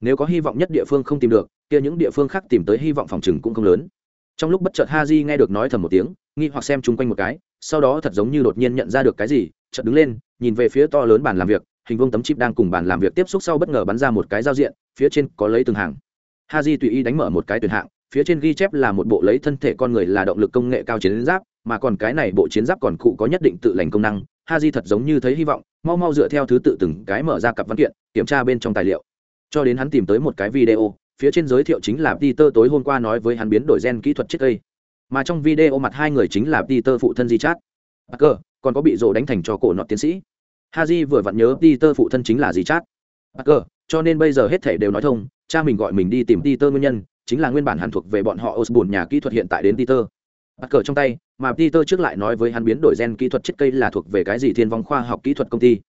Nếu có hy vọng nhất địa phương không tìm được, kia những địa phương khác tìm tới hy vọng phòng trừng cũng không lớn. Trong lúc bất chợt Haji nghe được nói thầm một tiếng, nghi hoặc xem chung quanh một cái, sau đó thật giống như đột nhiên nhận ra được cái gì, chợt đứng lên, nhìn về phía to lớn bàn làm việc, hình vuông tấm chip đang cùng bàn làm việc tiếp xúc sau bất ngờ bắn ra một cái giao diện phía trên có lấy từng hàng. Haji tùy ý đánh mở một cái tuyển hạng, phía trên ghi chép là một bộ lấy thân thể con người là động lực công nghệ cao chiến giáp, mà còn cái này bộ chiến giáp còn cụ có nhất định tự lành công năng. Ha Haji thật giống như thấy hy vọng, mau mau dựa theo thứ tự từng cái mở ra cặp văn kiện, kiểm tra bên trong tài liệu. Cho đến hắn tìm tới một cái video, phía trên giới thiệu chính là Peter tối hôm qua nói với hắn biến đổi gen kỹ thuật chết cây. Mà trong video mặt hai người chính là Peter phụ thân Di Chát. Parker, còn có bị rồ đánh thành cho cổ nọt tiến sĩ. Haji vừa vặn nhớ Peter phụ thân chính là Di Chát. Parker cho nên bây giờ hết thể đều nói thông cha mình gọi mình đi tìm Peter nguyên nhân chính là nguyên bản hàn thuộc về bọn họ Osborne nhà kỹ thuật hiện tại đến Peter. Bắt cờ trong tay, mà Peter trước lại nói với hắn biến đổi gen kỹ thuật chết cây là thuộc về cái gì thiên vong khoa học kỹ thuật công ty.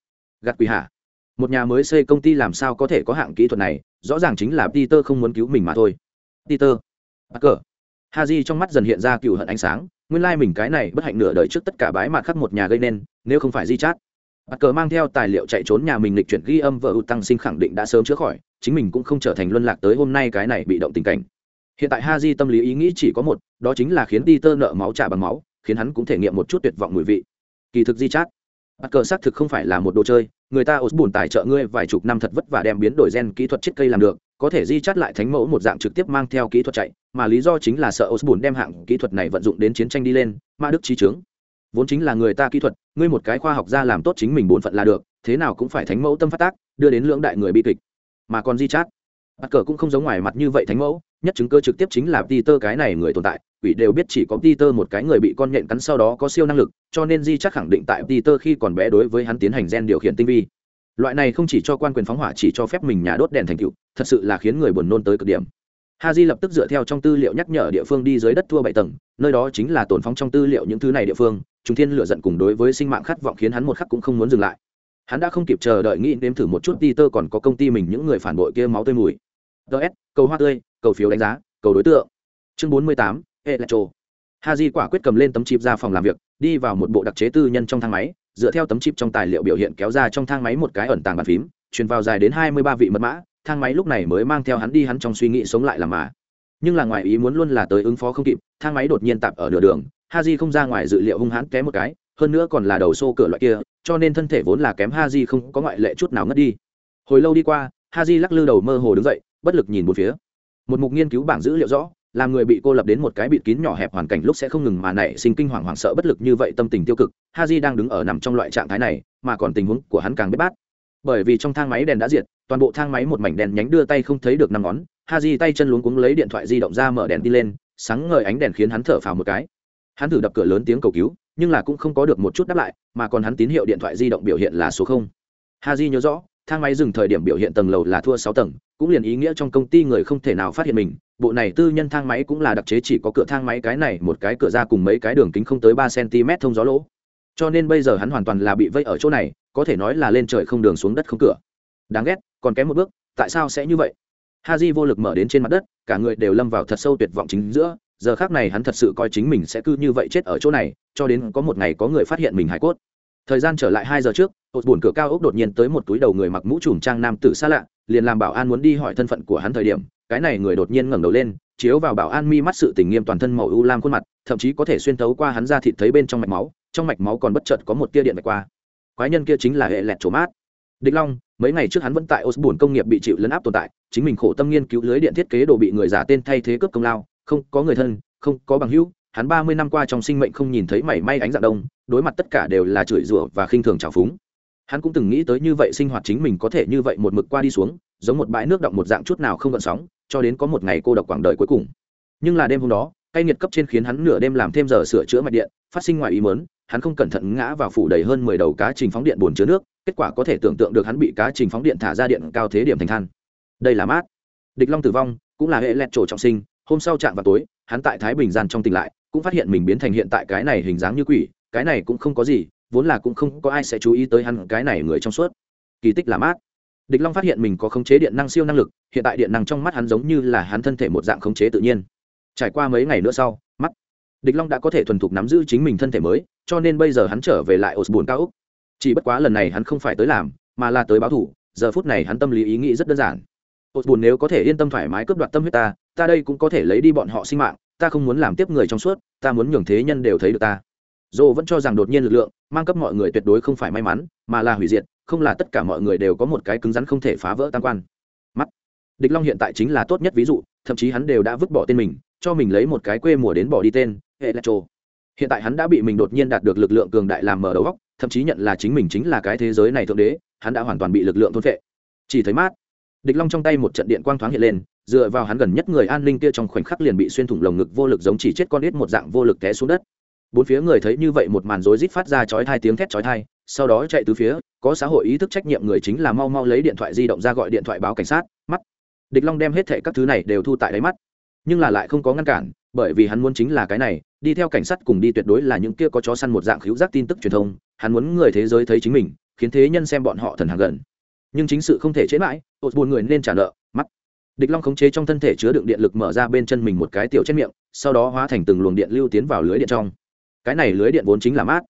Gạt quỷ hạ. Một nhà mới xây công ty làm sao có thể có hạng kỹ thuật này, rõ ràng chính là Peter không muốn cứu mình mà thôi. Peter. Bắt cờ. Haji trong mắt dần hiện ra cựu hận ánh sáng, nguyên lai mình cái này bất hạnh nửa đời trước tất cả bái mặt khắc một nhà gây nên, nếu không phải di chát. Bắt cờ mang theo tài liệu chạy trốn nhà mình lịch chuyển ghi âm vợ tăng sinh khẳng định đã sớm chữa khỏi, chính mình cũng không trở thành luân lạc tới hôm nay cái này bị động tình cảnh. Hiện tại ha tâm lý ý nghĩ chỉ có một đó chính là khiến đi tơ nợ máu trả bằng máu khiến hắn cũng thể nghiệm một chút tuyệt vọng mùi vị. Kỳ thực di chát bắt cờ xác thực không phải là một đồ chơi người ta ốt buồn tài trợ ngươi vài chục năm thật vất vả đem biến đổi gen kỹ thuật chết cây làm được có thể di chát lại thánh mẫu một dạng trực tiếp mang theo kỹ thuật chạy mà lý do chính là sợ ốt đem hạng kỹ thuật này vận dụng đến chiến tranh đi lên ma đức trí trướng vốn chính là người ta kỹ thuật ngươi một cái khoa học gia làm tốt chính mình bổn phận là được thế nào cũng phải thánh mẫu tâm phát tác đưa đến lưỡng đại người bi kịch mà còn di chát bắt cờ cũng không giống ngoài mặt như vậy thánh mẫu nhất chứng cơ trực tiếp chính là Peter cái này người tồn tại, quỷ đều biết chỉ có Peter một cái người bị con nhện cắn sau đó có siêu năng lực, cho nên Di chắc khẳng định tại Peter khi còn bé đối với hắn tiến hành gen điều khiển tinh vi. Loại này không chỉ cho quan quyền phóng hỏa chỉ cho phép mình nhà đốt đèn thành cựu, thật sự là khiến người buồn nôn tới cực điểm. Haji lập tức dựa theo trong tư liệu nhắc nhở địa phương đi dưới đất thua bảy tầng, nơi đó chính là tổn phóng trong tư liệu những thứ này địa phương, Trung Thiên lửa giận cùng đối với sinh mạng khát vọng khiến hắn một khắc cũng không muốn dừng lại. Hắn đã không kịp chờ đợi nghĩ nếm thử một chút Peter còn có công ty mình những người phản bội kia máu tươi mùi. DS, cầu hoa tươi, cầu phiếu đánh giá cầu đối tượng chương bốn mươi tám electro haji quả quyết cầm lên tấm chip ra phòng làm việc đi vào một bộ đặc chế tư nhân trong thang máy dựa theo tấm chip trong tài liệu biểu hiện kéo ra trong thang máy một cái ẩn tàng bàn phím truyền vào dài đến hai mươi ba vị mật mã thang máy lúc này mới mang theo hắn đi hắn trong suy nghĩ sống lại làm mà nhưng là ngoài ý muốn luôn là tới ứng phó không kịp thang máy đột nhiên tạp ở nửa đường haji không ra ngoài dự liệu hung hãn kém một cái, hơn nữa còn là đầu xô cửa loại kia, cho nên thân thể vốn là kém haji không có ngoại lệ chút nào ngất đi. Hồi lâu đi qua, haji lắc lư đầu mơ hồ đứng dậy, bất lực nhìn một phía. Một mục nghiên cứu bảng dữ liệu rõ, làm người bị cô lập đến một cái bịt kín nhỏ hẹp hoàn cảnh lúc sẽ không ngừng mà nảy sinh kinh hoàng hoảng sợ bất lực như vậy tâm tình tiêu cực, haji đang đứng ở nằm trong loại trạng thái này, mà còn tình huống của hắn càng bết bát. Bởi vì trong thang máy đèn đã diệt, toàn bộ thang máy một mảnh đèn nhánh đưa tay không thấy được năm ngón, haji tay chân luống cuống lấy điện thoại di động ra mở đèn đi lên, sáng ngời ánh đèn khiến hắn thở phào một cái hắn thử đập cửa lớn tiếng cầu cứu, nhưng là cũng không có được một chút đáp lại, mà còn hắn tín hiệu điện thoại di động biểu hiện là số không. Ha di nhớ rõ, thang máy dừng thời điểm biểu hiện tầng lầu là thua sáu tầng, cũng liền ý nghĩa trong công ty người không thể nào phát hiện mình. Bộ này tư nhân thang máy cũng là đặc chế chỉ có cửa thang máy cái này, một cái cửa ra cùng mấy cái đường kính không tới ba cm thông gió lỗ. Cho nên bây giờ hắn hoàn toàn là bị vây ở chỗ này, có thể nói là lên trời không đường xuống đất không cửa. Đáng ghét, còn kém một bước, tại sao sẽ như vậy? Ha di vô lực mở đến trên mặt đất, cả người đều lâm vào thật sâu tuyệt vọng chính giữa giờ khác này hắn thật sự coi chính mình sẽ cứ như vậy chết ở chỗ này, cho đến có một ngày có người phát hiện mình hải cốt. Thời gian trở lại hai giờ trước ột buồn cửa cao ốc đột nhiên tới một túi đầu người mặc mũ trùm trang nam tử xa lạ, liền làm bảo an muốn đi hỏi thân phận của hắn thời điểm, cái này người đột nhiên ngẩng đầu lên, chiếu vào bảo an mi mắt sự tình nghiêm toàn thân màu u lam khuôn mặt, thậm chí có thể xuyên thấu qua hắn ra thịt thấy bên trong mạch máu, trong mạch máu còn bất chợt có một tia điện mạch qua. Quái nhân kia chính là hệ lẹt trổ mát. Địch long, mấy ngày trước hắn vẫn tại osborne công nghiệp bị chịu lấn áp tồn tại, chính mình khổ tâm nghiên cứu lưới điện thiết kế đồ bị người giả tên thay thế cướp công lao không có người thân, không có bằng hữu, hắn ba mươi năm qua trong sinh mệnh không nhìn thấy mảy may ánh dạng đông, đối mặt tất cả đều là chửi rủa và khinh thường trào phúng. Hắn cũng từng nghĩ tới như vậy sinh hoạt chính mình có thể như vậy một mực qua đi xuống, giống một bãi nước động một dạng chút nào không gợn sóng, cho đến có một ngày cô độc quảng đời cuối cùng. Nhưng là đêm hôm đó, cay nghiệt cấp trên khiến hắn nửa đêm làm thêm giờ sửa chữa mạch điện, phát sinh ngoài ý mớn hắn không cẩn thận ngã vào phủ đầy hơn mười đầu cá trình phóng điện bồn chứa nước, kết quả có thể tưởng tượng được hắn bị cá trình phóng điện thả ra điện cao thế điểm thành than. Đây là mát. Địch long tử vong, cũng là hệ lẹt trổ trọng sinh hôm sau chạm vào tối, hắn tại thái bình gian trong tỉnh lại, cũng phát hiện mình biến thành hiện tại cái này hình dáng như quỷ, cái này cũng không có gì, vốn là cũng không có ai sẽ chú ý tới hắn, cái này người trong suốt. Kỳ tích là mát. Địch long phát hiện mình có khống chế điện năng siêu năng lực, hiện tại điện năng trong mắt hắn giống như là hắn thân thể một dạng khống chế tự nhiên. Trải qua mấy ngày nữa sau, mắt, địch long đã có thể thuần thục nắm giữ chính mình thân thể mới, cho nên bây giờ hắn trở về lại osborne cao úc. Chỉ bất quá lần này hắn không phải tới làm, mà là tới báo thủ, giờ phút này hắn tâm lý ý nghĩ rất đơn giản. Osborne nếu có thể yên tâm thoải mái cướp đoạt tâm huyết ta ta đây cũng có thể lấy đi bọn họ sinh mạng, ta không muốn làm tiếp người trong suốt, ta muốn nhường thế nhân đều thấy được ta. Dồ vẫn cho rằng đột nhiên lực lượng, mang cấp mọi người tuyệt đối không phải may mắn, mà là hủy diệt, không là tất cả mọi người đều có một cái cứng rắn không thể phá vỡ tam quan. Mắt. Địch long hiện tại chính là tốt nhất ví dụ, thậm chí hắn đều đã vứt bỏ tên mình, cho mình lấy một cái quê mùa đến bỏ đi tên, electro. Hiện tại hắn đã bị mình đột nhiên đạt được lực lượng cường đại làm mở đầu góc thậm chí nhận là chính mình chính là cái thế giới này thượng đế, hắn đã hoàn toàn bị lực lượng thôn vệ chỉ thấy mát. Địch long trong tay một trận điện quang thoáng hiện lên dựa vào hắn gần nhất người an ninh kia trong khoảnh khắc liền bị xuyên thủng lồng ngực vô lực giống chỉ chết con ít một dạng vô lực té xuống đất. Bốn phía người thấy như vậy một màn rối rít phát ra chói thai tiếng thét chói thai sau đó chạy từ phía, có xã hội ý thức trách nhiệm người chính là mau mau lấy điện thoại di động ra gọi điện thoại báo cảnh sát, mắt. Địch long đem hết thệ các thứ này đều thu tại đáy mắt. Nhưng là lại không có ngăn cản, bởi vì hắn muốn chính là cái này, đi theo cảnh sát cùng đi tuyệt đối là những kia có chó săn một dạng khiếu giác tin tức truyền thông, hắn muốn người thế giới thấy chính mình, khiến thế nhân xem bọn họ thần hàng gần. Nhưng chính sự không thể chế mãi ột buồn người nên trả nợ, mắt địch long khống chế trong thân thể chứa đựng điện lực mở ra bên chân mình một cái tiểu trên miệng, sau đó hóa thành từng luồng điện lưu tiến vào lưới điện trong. Cái này lưới điện vốn chính là mát.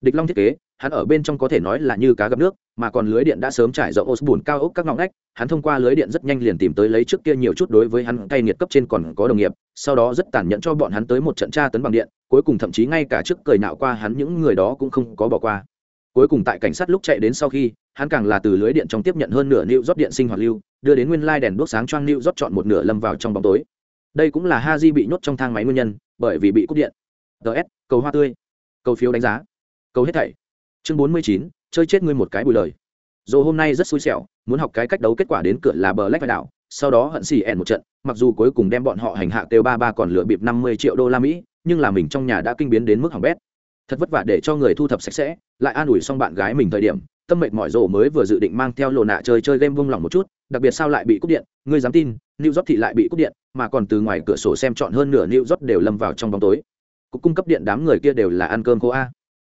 Địch long thiết kế, hắn ở bên trong có thể nói là như cá gặp nước, mà còn lưới điện đã sớm trải rộng osbun cao ốc các ngọn ngách, hắn thông qua lưới điện rất nhanh liền tìm tới lấy trước kia nhiều chút đối với hắn cay nghiệt cấp trên còn có đồng nghiệp, sau đó rất tàn nhẫn cho bọn hắn tới một trận tra tấn bằng điện, cuối cùng thậm chí ngay cả trước cười nạo qua hắn những người đó cũng không có bỏ qua cuối cùng tại cảnh sát lúc chạy đến sau khi, hắn càng là từ lưới điện trong tiếp nhận hơn nửa nịu rót điện sinh hoạt lưu, đưa đến nguyên lai đèn đốt sáng choang nịu rót chọn một nửa lâm vào trong bóng tối. Đây cũng là ha di bị nhốt trong thang máy nguyên nhân, bởi vì bị cúp điện. Ts cầu hoa tươi. Cầu phiếu đánh giá. Cầu hết thảy. Chương bốn mươi chín, chơi chết ngươi một cái bùi lời. Dù hôm nay rất xui xẻo, muốn học cái cách đấu kết quả đến cửa là bờ lách vai đảo, sau đó hận xì ẻn một trận, mặc dù cuối cùng đem bọn họ hành hạ kêu ba ba còn lựa bịp năm mươi triệu đô la mỹ, nhưng là mình trong nhà đã kinh biến đến mức hỏng bét thật vất vả để cho người thu thập sạch sẽ, lại an ủi xong bạn gái mình thời điểm, tâm mệnh mỏi rồ mới vừa dự định mang theo lộ nạ chơi chơi game vung lòng một chút, đặc biệt sao lại bị cúp điện, ngươi dám tin, new job thị lại bị cúp điện, mà còn từ ngoài cửa sổ xem chọn hơn nửa new job đều lâm vào trong bóng tối. Cục cung cấp điện đám người kia đều là ăn cơm khô a.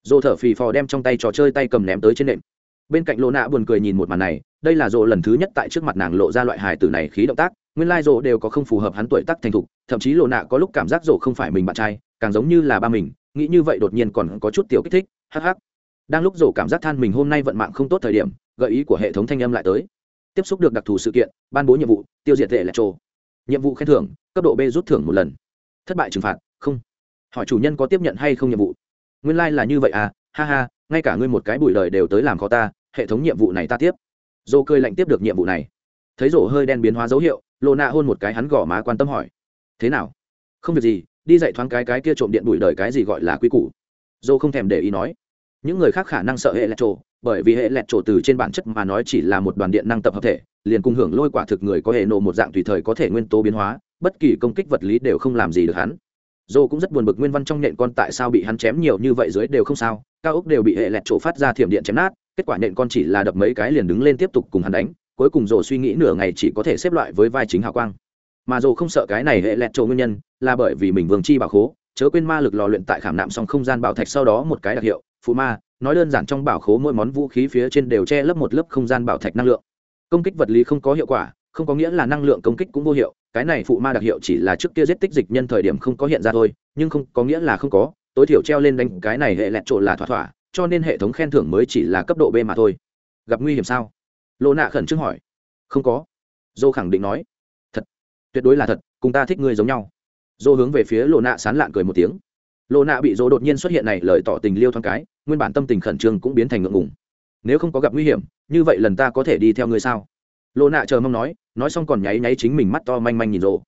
Dồ thở phì phò đem trong tay trò chơi tay cầm ném tới trên nệm. Bên cạnh lộ nạ buồn cười nhìn một màn này, đây là dồ lần thứ nhất tại trước mặt nàng lộ ra loại hài tử này khí động tác, nguyên lai dồ đều có không phù hợp hắn tuổi tác thành thục, thậm chí lộ nạ có lúc cảm giác dồ không phải mình bạn trai, càng giống như là ba mình nghĩ như vậy đột nhiên còn có chút tiểu kích thích, hắc hắc. Đang lúc rổ cảm giác than mình hôm nay vận mạng không tốt thời điểm, gợi ý của hệ thống thanh âm lại tới. Tiếp xúc được đặc thù sự kiện, ban bố nhiệm vụ, tiêu diệt tệ lệ trồ. Nhiệm vụ khen thưởng, cấp độ b rút thưởng một lần. Thất bại trừng phạt, không. Hỏi chủ nhân có tiếp nhận hay không nhiệm vụ? Nguyên lai、like、là như vậy à ha ha, ngay cả ngươi một cái bụi lời đều tới làm khó ta, hệ thống nhiệm vụ này ta tiếp. Dô cơi lạnh tiếp được nhiệm vụ này. Thấy rổ hơi đen biến hóa dấu hiệu lộ nạ hôn một cái hắn gõ má quan tâm hỏi. Thế nào? Không việc gì đi dạy thoáng cái cái kia trộm điện bụi đời cái gì gọi là quy củ. Dô không thèm để ý nói. Những người khác khả năng sợ hệ lẹt trổ, bởi vì hệ lẹt trổ từ trên bản chất mà nói chỉ là một đoàn điện năng tập hợp thể, liền cùng hưởng lôi quả thực người có hệ nộ một dạng tùy thời có thể nguyên tố biến hóa, bất kỳ công kích vật lý đều không làm gì được hắn. Dô cũng rất buồn bực nguyên văn trong nện con tại sao bị hắn chém nhiều như vậy dưới đều không sao, cao ốc đều bị hệ lẹt trổ phát ra thiểm điện chém nát, kết quả nện con chỉ là đập mấy cái liền đứng lên tiếp tục cùng hắn đánh, cuối cùng dồ suy nghĩ nửa ngày chỉ có thể xếp loại với vai chính hào quang mà dù không sợ cái này hệ lẹt trổ nguyên nhân, là bởi vì mình vương chi bảo khố, chớ quên ma lực lò luyện tại khảm nạm xong không gian bảo thạch sau đó một cái đặc hiệu phụ ma, nói đơn giản trong bảo khố mỗi món vũ khí phía trên đều che lấp một lớp không gian bảo thạch năng lượng. Công kích vật lý không có hiệu quả, không có nghĩa là năng lượng công kích cũng vô hiệu, cái này phụ ma đặc hiệu chỉ là trước kia giết tích dịch nhân thời điểm không có hiện ra thôi, nhưng không có nghĩa là không có, tối thiểu treo lên đánh cái này hệ lẹt trộn là thỏa thỏa, cho nên hệ thống khen thưởng mới chỉ là cấp độ b mà thôi. Gặp nguy hiểm sao? Lộ nạ khẩn trương hỏi. Không có. Dô khẳng định nói tuyệt đối là thật, cùng ta thích ngươi giống nhau. Dô hướng về phía lộ nạ sán lạn cười một tiếng. Lộ nạ bị dô đột nhiên xuất hiện này lời tỏ tình liêu thoáng cái, nguyên bản tâm tình khẩn trương cũng biến thành ngượng ngùng. Nếu không có gặp nguy hiểm, như vậy lần ta có thể đi theo ngươi sao? Lộ nạ chờ mong nói nói xong còn nháy nháy chính mình mắt to manh manh nhìn rộ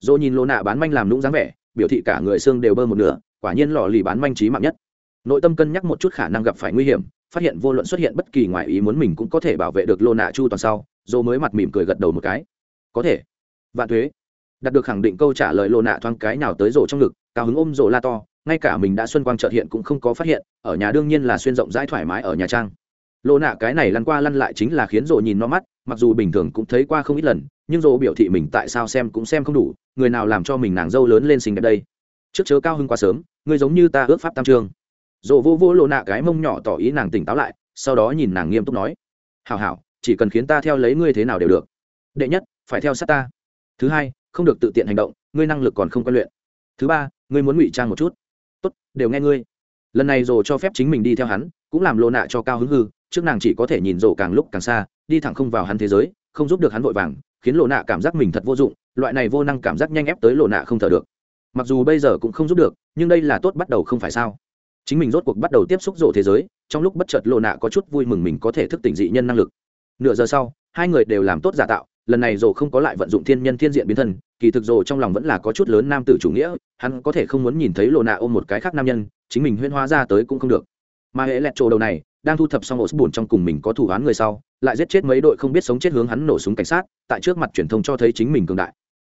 dô nhìn lộ nạ bán manh làm lũng dáng vẻ, biểu thị cả người xương đều bơ một nửa, quả nhiên lò lì bán manh trí mạng nhất. Nội tâm cân nhắc một chút khả năng gặp phải nguy hiểm, phát hiện vô luận xuất hiện bất kỳ ngoại ý muốn mình cũng có thể bảo vệ được lô nạ chu toàn sau dô mới mặt mỉm cười gật đầu một cái. Có thể vạn thuế. Đạt được khẳng định câu trả lời lô nạ thoáng cái nào tới rổ trong ngực, cao hứng ôm rổ la to, ngay cả mình đã xuân quang trợt hiện cũng không có phát hiện, ở nhà đương nhiên là xuyên rộng rãi thoải mái ở nhà trang. Lô nạ cái này lăn qua lăn lại chính là khiến rổ nhìn nó mắt, mặc dù bình thường cũng thấy qua không ít lần, nhưng rổ biểu thị mình tại sao xem cũng xem không đủ, người nào làm cho mình nàng dâu lớn lên xinh đẹp đây? Trước chớ cao hưng quá sớm người giống như ta ước pháp tam trương rổ vô vô lộ nạ cái mông nhỏ tỏ ý nàng tỉnh táo lại, sau đó nhìn nàng nghiêm túc nói, hảo hảo, chỉ cần khiến ta theo lấy ngươi thế nào đều được. Đệ nhất, phải theo sát ta thứ hai, không được tự tiện hành động, ngươi năng lực còn không quen luyện. Thứ ba, ngươi muốn ngụy trang một chút. Tốt, đều nghe ngươi. Lần này rồ cho phép chính mình đi theo hắn, cũng làm lộ nạ cho cao hứng hư, trước nàng chỉ có thể nhìn rồ càng lúc càng xa, đi thẳng không vào hắn thế giới, không giúp được hắn vội vàng, khiến lộ nạ cảm giác mình thật vô dụng, loại này vô năng cảm giác nhanh ép tới lộ nạ không thở được. Mặc dù bây giờ cũng không giúp được, nhưng đây là tốt bắt đầu không phải sao? Chính mình rốt cuộc bắt đầu tiếp xúc rộ thế giới, trong lúc bất chợt lộ nạ có chút vui mừng mình có thể thức tỉnh dị nhân năng lực. Nửa giờ sau, hai người đều làm tốt giả tạo lần này rồ không có lại vận dụng thiên nhân thiên diện biến thân, kỳ thực rồ trong lòng vẫn là có chút lớn nam tử chủ nghĩa, hắn có thể không muốn nhìn thấy lộ nạ ôm một cái khác nam nhân, chính mình huyên hóa ra tới cũng không được. Mà hệ lẹt trộ đầu này, đang thu thập xong ổ buồn trong cùng mình có thủ án người sau, lại giết chết mấy đội không biết sống chết hướng hắn nổ súng cảnh sát, tại trước mặt truyền thông cho thấy chính mình cường đại.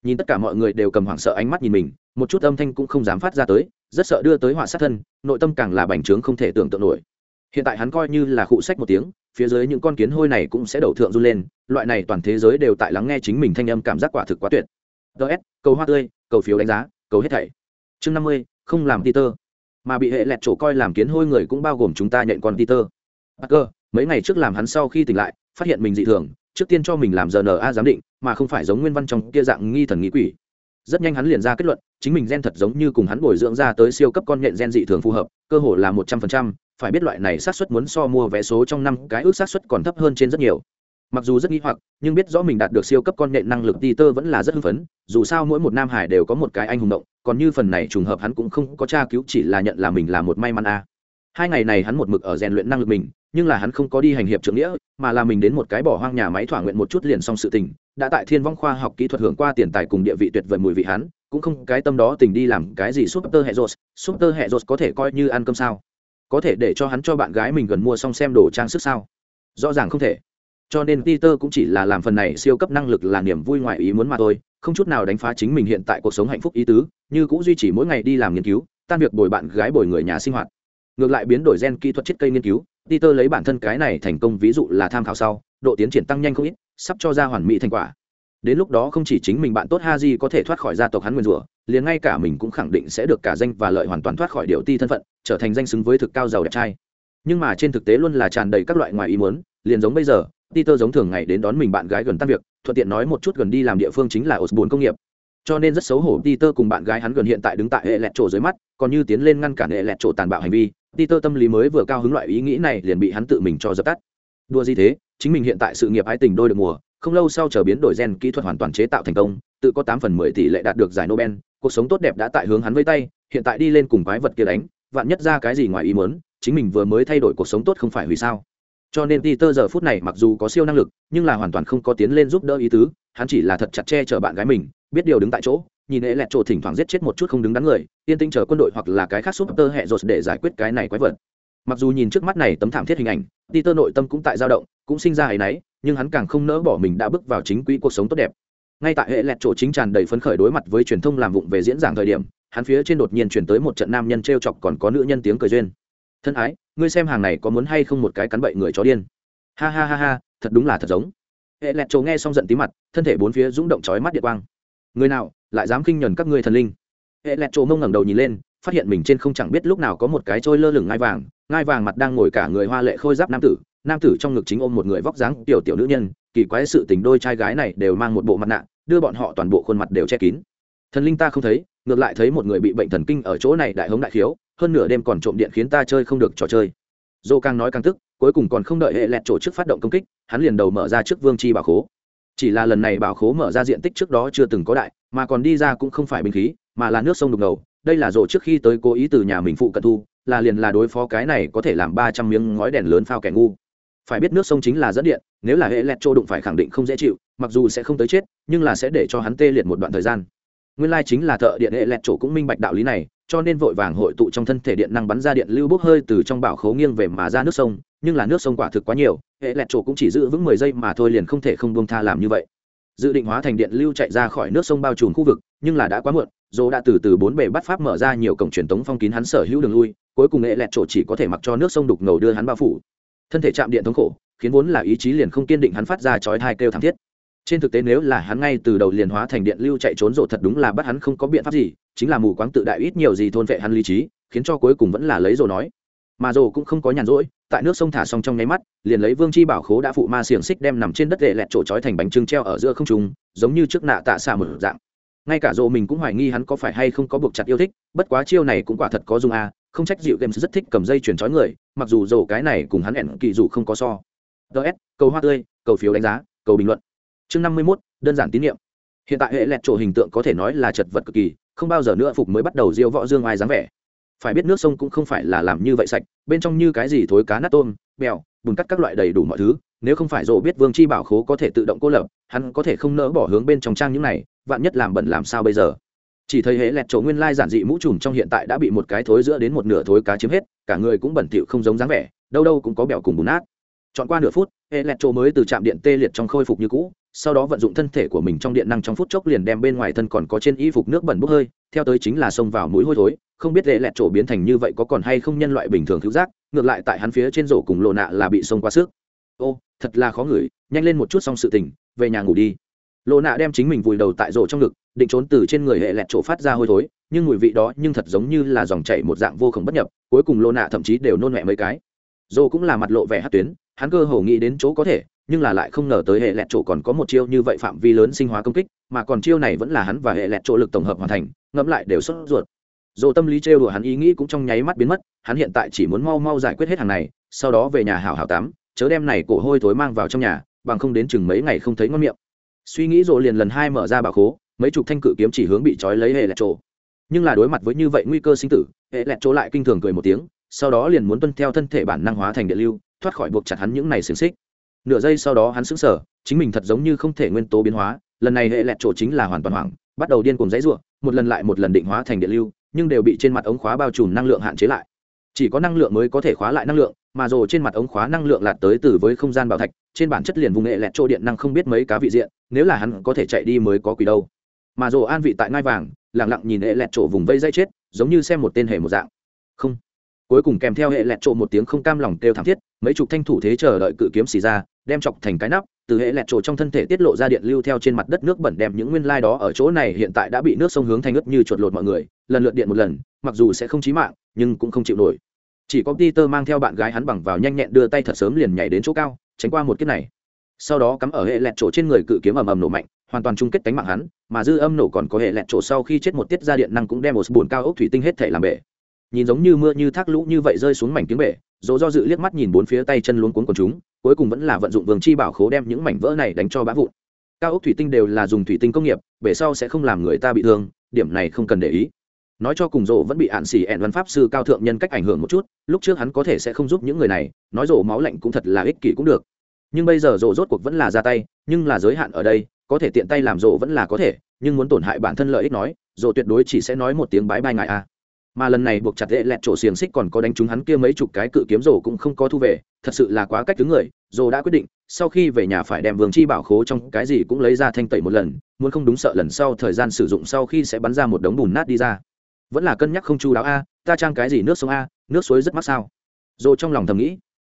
Nhìn tất cả mọi người đều cầm hoảng sợ ánh mắt nhìn mình, một chút âm thanh cũng không dám phát ra tới, rất sợ đưa tới họa sát thân, nội tâm càng là bành trướng không thể tưởng tượng nổi. Hiện tại hắn coi như là khụ sách một tiếng phía dưới những con kiến hôi này cũng sẽ đầu thượng run lên loại này toàn thế giới đều tại lắng nghe chính mình thanh âm cảm giác quả thực quá tuyệt. Ts cầu hoa tươi cầu phiếu đánh giá cầu hết thảy. Chương năm mươi không làm peter. Mà bị hệ lẹt chỗ coi làm kiến hôi người cũng bao gồm chúng ta nhận con peter. Parker, mấy ngày trước làm hắn sau khi tỉnh lại phát hiện mình dị thường trước tiên cho mình làm rna giám định mà không phải giống nguyên văn trong kia dạng nghi thần nghĩ quỷ rất nhanh hắn liền ra kết luận, chính mình gen thật giống như cùng hắn bồi dưỡng ra tới siêu cấp con nhện gen dị thường phù hợp, cơ hồ là một trăm phần trăm, phải biết loại này xác suất muốn so mua vé số trong năm cái ước xác suất còn thấp hơn trên rất nhiều mặc dù rất nghi hoặc, nhưng biết rõ mình đạt được siêu cấp con nhện năng lực ti tơ vẫn là rất hưng phấn, dù sao mỗi một nam hải đều có một cái anh hùng động, còn như phần này trùng hợp hắn cũng không có tra cứu chỉ là nhận là mình là một may mắn a à hai ngày này hắn một mực ở rèn luyện năng lực mình, nhưng là hắn không có đi hành hiệp trưởng nghĩa, mà là mình đến một cái bỏ hoang nhà máy thỏa nguyện một chút liền xong sự tình. Đã tại thiên vong khoa học kỹ thuật hưởng qua tiền tài cùng địa vị tuyệt vời mùi vị hắn, cũng không cái tâm đó tình đi làm cái gì super hệ rột super hệ rột có thể coi như ăn cơm sao? Có thể để cho hắn cho bạn gái mình gần mua xong xem đồ trang sức sao? Rõ ràng không thể. Cho nên peter cũng chỉ là làm phần này siêu cấp năng lực là niềm vui ngoại ý muốn mà thôi, không chút nào đánh phá chính mình hiện tại cuộc sống hạnh phúc ý tứ, như cũng duy trì mỗi ngày đi làm nghiên cứu, tan việc bồi bạn gái bồi người nhà sinh hoạt ngược lại biến đổi gen kỹ thuật chiết cây nghiên cứu, peter lấy bản thân cái này thành công ví dụ là tham khảo sau, độ tiến triển tăng nhanh không ít, sắp cho ra hoàn mỹ thành quả. Đến lúc đó không chỉ chính mình bạn tốt ha di có thể thoát khỏi gia tộc hắn nguyên rủa, liền ngay cả mình cũng khẳng định sẽ được cả danh và lợi hoàn toàn thoát khỏi điệu ti thân phận, trở thành danh xứng với thực cao giàu đẹp trai. Nhưng mà trên thực tế luôn là tràn đầy các loại ngoài ý muốn, liền giống bây giờ, peter giống thường ngày đến đón mình bạn gái gần tan việc, thuận tiện nói một chút gần đi làm địa phương chính là osborne công nghiệp. Cho nên rất xấu hổ peter cùng bạn gái hắn gần hiện tại đứng tại hệ lẹt trổ dưới mắt, còn như tiến lên ngăn cản hệ lẹt trổ tàn bạo hành vi peter tâm lý mới vừa cao hứng loại ý nghĩ này liền bị hắn tự mình cho dập tắt. Đua gì thế? Chính mình hiện tại sự nghiệp ái tình đôi được mùa, không lâu sau chờ biến đổi gen kỹ thuật hoàn toàn chế tạo thành công, tự có tám phần mười tỷ lệ đạt được giải nobel. Cuộc sống tốt đẹp đã tại hướng hắn với tay, hiện tại đi lên cùng quái vật kia đánh, vạn nhất ra cái gì ngoài ý muốn, chính mình vừa mới thay đổi cuộc sống tốt không phải vì sao. Cho nên Peter giờ phút này mặc dù có siêu năng lực, nhưng là hoàn toàn không có tiến lên giúp đỡ ý tứ, hắn chỉ là thật chặt che chở bạn gái mình, biết điều đứng tại chỗ nhìn hệ lẹt trộ thỉnh thoảng giết chết một chút không đứng đắn người, yên tĩnh chờ quân đội hoặc là cái khác súp tơ hẹ rột để giải quyết cái này quái vật. Mặc dù nhìn trước mắt này tấm thảm thiết hình ảnh đi tơ nội tâm cũng tại dao động, cũng sinh ra ấy nấy nhưng hắn càng không nỡ bỏ mình đã bước vào chính quỹ cuộc sống tốt đẹp. Ngay tại hệ lẹt chỗ chính tràn đầy phấn khởi đối mặt với truyền thông làm vụng về diễn giảng thời điểm, hắn phía trên đột nhiên chuyển tới một trận nam nhân t r e o chọc còn có nữ nhân tiếng cười duyên. Thân ái, ngươi xem hàng này có muốn hay không một cái cắn bậy người chó điên. Ha ha ha ha, thật đúng là thật giống. Hệ lẹt chỗ nghe xong giận tí mặt, thân thể bốn phía rung động trói mắt điện quang người nào, lại dám khinh nhuần các ngươi thần linh? Hệ lẹt chỗ mông ngẩng đầu nhìn lên, phát hiện mình trên không chẳng biết lúc nào có một cái trôi lơ lửng ngai vàng ngai vàng mặt đang ngồi cả người hoa lệ khôi giáp nam tử nam tử trong ngực chính ôm một người vóc dáng tiểu tiểu nữ nhân, kỳ quái sự tình đôi trai gái này đều mang một bộ mặt nạ, đưa bọn họ toàn bộ khuôn mặt đều che kín. Thần linh ta không thấy, ngược lại thấy một người bị bệnh thần kinh ở chỗ này đại hống đại khiếu, hơn nửa đêm còn trộm điện khiến ta chơi không được trò chơi. Dô càng nói càng tức, cuối cùng còn không đợi hệ lẹt chỗ trước phát động công kích, hắn liền đầu mở ra trước vương chi bảo khố chỉ là lần này bảo khố mở ra diện tích trước đó chưa từng có đại, mà còn đi ra cũng không phải bình khí, mà là nước sông đục ngầu. Đây là rổ trước khi tới cố ý từ nhà mình phụ cận thu, là liền là đối phó cái này có thể làm ba trăm miếng ngói đèn lớn phao kẻ ngu. Phải biết nước sông chính là dẫn điện, nếu là hệ lẹt trô đụng phải khẳng định không dễ chịu, mặc dù sẽ không tới chết, nhưng là sẽ để cho hắn tê liệt một đoạn thời gian. Nguyên lai chính là thợ điện hệ lẹt trổ cũng minh bạch đạo lý này, cho nên vội vàng hội tụ trong thân thể điện năng bắn ra điện lưu bốc hơi từ trong bảo khấu nghiêng về mà ra nước sông nhưng là nước sông quả thực quá nhiều, hệ lẹt trổ cũng chỉ giữ vững mười giây mà thôi liền không thể không buông tha làm như vậy. Dự định hóa thành điện lưu chạy ra khỏi nước sông bao trùm khu vực, nhưng là đã quá muộn dỗ đã từ từ bốn bề bắt pháp mở ra nhiều cổng truyền tống phong kín hắn sở hữu đường lui, cuối cùng hệ lẹt trổ chỉ có thể mặc cho nước sông đục ngầu đưa hắn bao phủ. Thân thể chạm điện thống khổ, khiến vốn là ý chí liền không kiên định hắn phát ra chói thai kêu thảm thiết. Trên thực tế nếu là hắn ngay từ đầu liền hóa thành điện lưu chạy trốn rộ thật đúng là bắt hắn không có biện pháp gì, chính là mù quáng tự đại ít nhiều gì thôn vệ hắn lý trí, khiến cho cuối cùng vẫn là lấy rồ nói mà rồ cũng không có nhàn rỗi, tại nước sông thả xong trong nháy mắt, liền lấy vương chi bảo khố đã phụ ma xiềng xích đem nằm trên đất lệ lẹt trổ trói thành bánh trưng treo ở giữa không trung, giống như trước nạ tạ xạ mở dạng. Ngay cả rồ mình cũng hoài nghi hắn có phải hay không có buộc chặt yêu thích, bất quá chiêu này cũng quả thật có dung a, không trách dịu games rất thích cầm dây chuyển trói người, mặc dù rồ cái này cùng hắn ẻn kỳ dù không có so. Ts cầu hoa tươi, cầu phiếu đánh giá, cầu bình luận. Chương năm mươi mốt, đơn giản tín nhiệm hiện tại hệ lẹt trổ hình tượng có thể nói là chật vật cực kỳ, không bao giờ nữa phục mới bắt đầu diêu võ dương ai dáng vẻ phải biết nước sông cũng không phải là làm như vậy sạch, bên trong như cái gì thối cá nát tôm, bèo, bùn cắt các loại đầy đủ mọi thứ, nếu không phải rộ biết vương chi bảo khố có thể tự động cô lập, hắn có thể không nỡ bỏ hướng bên trong trang những này, vạn nhất làm bẩn làm sao bây giờ? Chỉ thấy hệ lẹt chỗ nguyên lai giản dị mũ trùm trong hiện tại đã bị một cái thối giữa đến một nửa thối cá chiếm hết, cả người cũng bẩn thỉu không giống dáng vẻ, đâu đâu cũng có bèo cùng bùn nát. Chọn qua nửa phút hệ lẹt chỗ mới từ trạm điện tê liệt trong khôi phục như cũ sau đó vận dụng thân thể của mình trong điện năng trong phút chốc liền đem bên ngoài thân còn có trên y phục nước bẩn bốc hơi, theo tới chính là xông vào mũi hôi thối. Không biết lệ lẹt trổ biến thành như vậy có còn hay không nhân loại bình thường cứu giác, ngược lại tại hắn phía trên rổ cùng lộ nạ là bị xông qua sức. Ô, thật là khó ngửi, nhanh lên một chút xong sự tình, về nhà ngủ đi. Lộ nạ đem chính mình vùi đầu tại rổ trong ngực, định trốn từ trên người hệ lẹt trổ phát ra hôi thối, nhưng mùi vị đó nhưng thật giống như là dòng chảy một dạng vô khổng bất nhập, cuối cùng lộ nạ thậm chí đều nôn mẹ mấy cái. Rổ cũng là mặt lộ vẻ hát tuyến, hắn cơ hồ nghĩ đến chỗ có thể nhưng là lại không ngờ tới hệ lẹt chỗ còn có một chiêu như vậy phạm vi lớn sinh hóa công kích, mà còn chiêu này vẫn là hắn và hệ lẹt chỗ lực tổng hợp hoàn thành, ngẫm lại đều sốt ruột. Dồ tâm lý trêu đùa hắn ý nghĩ cũng trong nháy mắt biến mất, hắn hiện tại chỉ muốn mau mau giải quyết hết hàng này, sau đó về nhà hảo hảo tắm, chớ đem này cổ hôi thối mang vào trong nhà, bằng không đến chừng mấy ngày không thấy ngon miệng. Suy nghĩ rồi liền lần hai mở ra bà khố, mấy chục thanh cự kiếm chỉ hướng bị trói lấy hệ lẹt chỗ. Nhưng là đối mặt với như vậy nguy cơ sinh tử, hệ lẹt chỗ lại kinh thường cười một tiếng, sau đó liền muốn tuân theo thân thể bản năng hóa thành địa lưu, thoát khỏi buộc chặt hắn những này xiềng xích nửa giây sau đó hắn sững sờ, chính mình thật giống như không thể nguyên tố biến hóa, lần này hệ lẹt chỗ chính là hoàn toàn hoảng, bắt đầu điên cuồng dãy ruộng, một lần lại một lần định hóa thành điện lưu, nhưng đều bị trên mặt ống khóa bao trùm năng lượng hạn chế lại. Chỉ có năng lượng mới có thể khóa lại năng lượng, mà rồ trên mặt ống khóa năng lượng lạt tới từ với không gian bảo thạch, trên bản chất liền vùng hệ lẹt chỗ điện năng không biết mấy cá vị diện, nếu là hắn có thể chạy đi mới có quỷ đâu. Mà rồ an vị tại ngai vàng lẳng lặng nhìn hệ lẹt chỗ vùng vây dây chết, giống như xem một tên hề một dạng. Không. Cuối cùng kèm theo hệ lẹt chỗ một tiếng không cam lòng kêu thảm thiết, mấy chục thanh thủ thế chờ đợi cự kiếm xì ra đem chọc thành cái nắp, từ hệ lẹt trổ trong thân thể tiết lộ ra điện lưu theo trên mặt đất nước bẩn đem những nguyên lai đó ở chỗ này hiện tại đã bị nước sông hướng thành ướt như chuột lột mọi người, lần lượt điện một lần, mặc dù sẽ không chí mạng, nhưng cũng không chịu nổi. Chỉ có Peter mang theo bạn gái hắn bằng vào nhanh nhẹn đưa tay thật sớm liền nhảy đến chỗ cao, tránh qua một kiếp này. Sau đó cắm ở hệ lẹt trổ trên người cự kiếm ầm ầm nổ mạnh, hoàn toàn chung kết cánh mạng hắn, mà dư âm nổ còn có hệ lẹt trổ sau khi chết một tiết ra điện năng cũng đem một bùn cao ốc thủy tinh hết thể làm bể. Nhìn giống như mưa như thác lũ như vậy rơi xuống mảnh tiếng bể, dỗ do dự liếc mắt nhìn bốn phía tay chân luống cuốn của chúng cuối cùng vẫn là vận dụng vương chi bảo khố đem những mảnh vỡ này đánh cho bã vụn. Cao ốc thủy tinh đều là dùng thủy tinh công nghiệp về sau sẽ không làm người ta bị thương, điểm này không cần để ý. Nói cho cùng rộ vẫn bị ạn xỉ ẹn văn pháp sư cao thượng nhân cách ảnh hưởng một chút, lúc trước hắn có thể sẽ không giúp những người này, nói rộ máu lạnh cũng thật là ích kỷ cũng được. Nhưng bây giờ rộ rốt cuộc vẫn là ra tay, nhưng là giới hạn ở đây, có thể tiện tay làm rộ vẫn là có thể, nhưng muốn tổn hại bản thân lợi ích nói, rộ tuyệt đối chỉ sẽ nói một tiếng bái bai ngại a mà lần này buộc chặt dễ lẹt chỗ xiềng xích còn có đánh trúng hắn kia mấy chục cái cự kiếm rổ cũng không có thu về, thật sự là quá cách thứ người rổ đã quyết định, sau khi về nhà phải đem vương chi bảo khố trong cái gì cũng lấy ra thanh tẩy một lần, muốn không đúng sợ lần sau thời gian sử dụng sau khi sẽ bắn ra một đống bùn nát đi ra. Vẫn là cân nhắc không chu đáo a, ta trang cái gì nước sông a, nước suối rất mắc sao? Rổ trong lòng thầm nghĩ.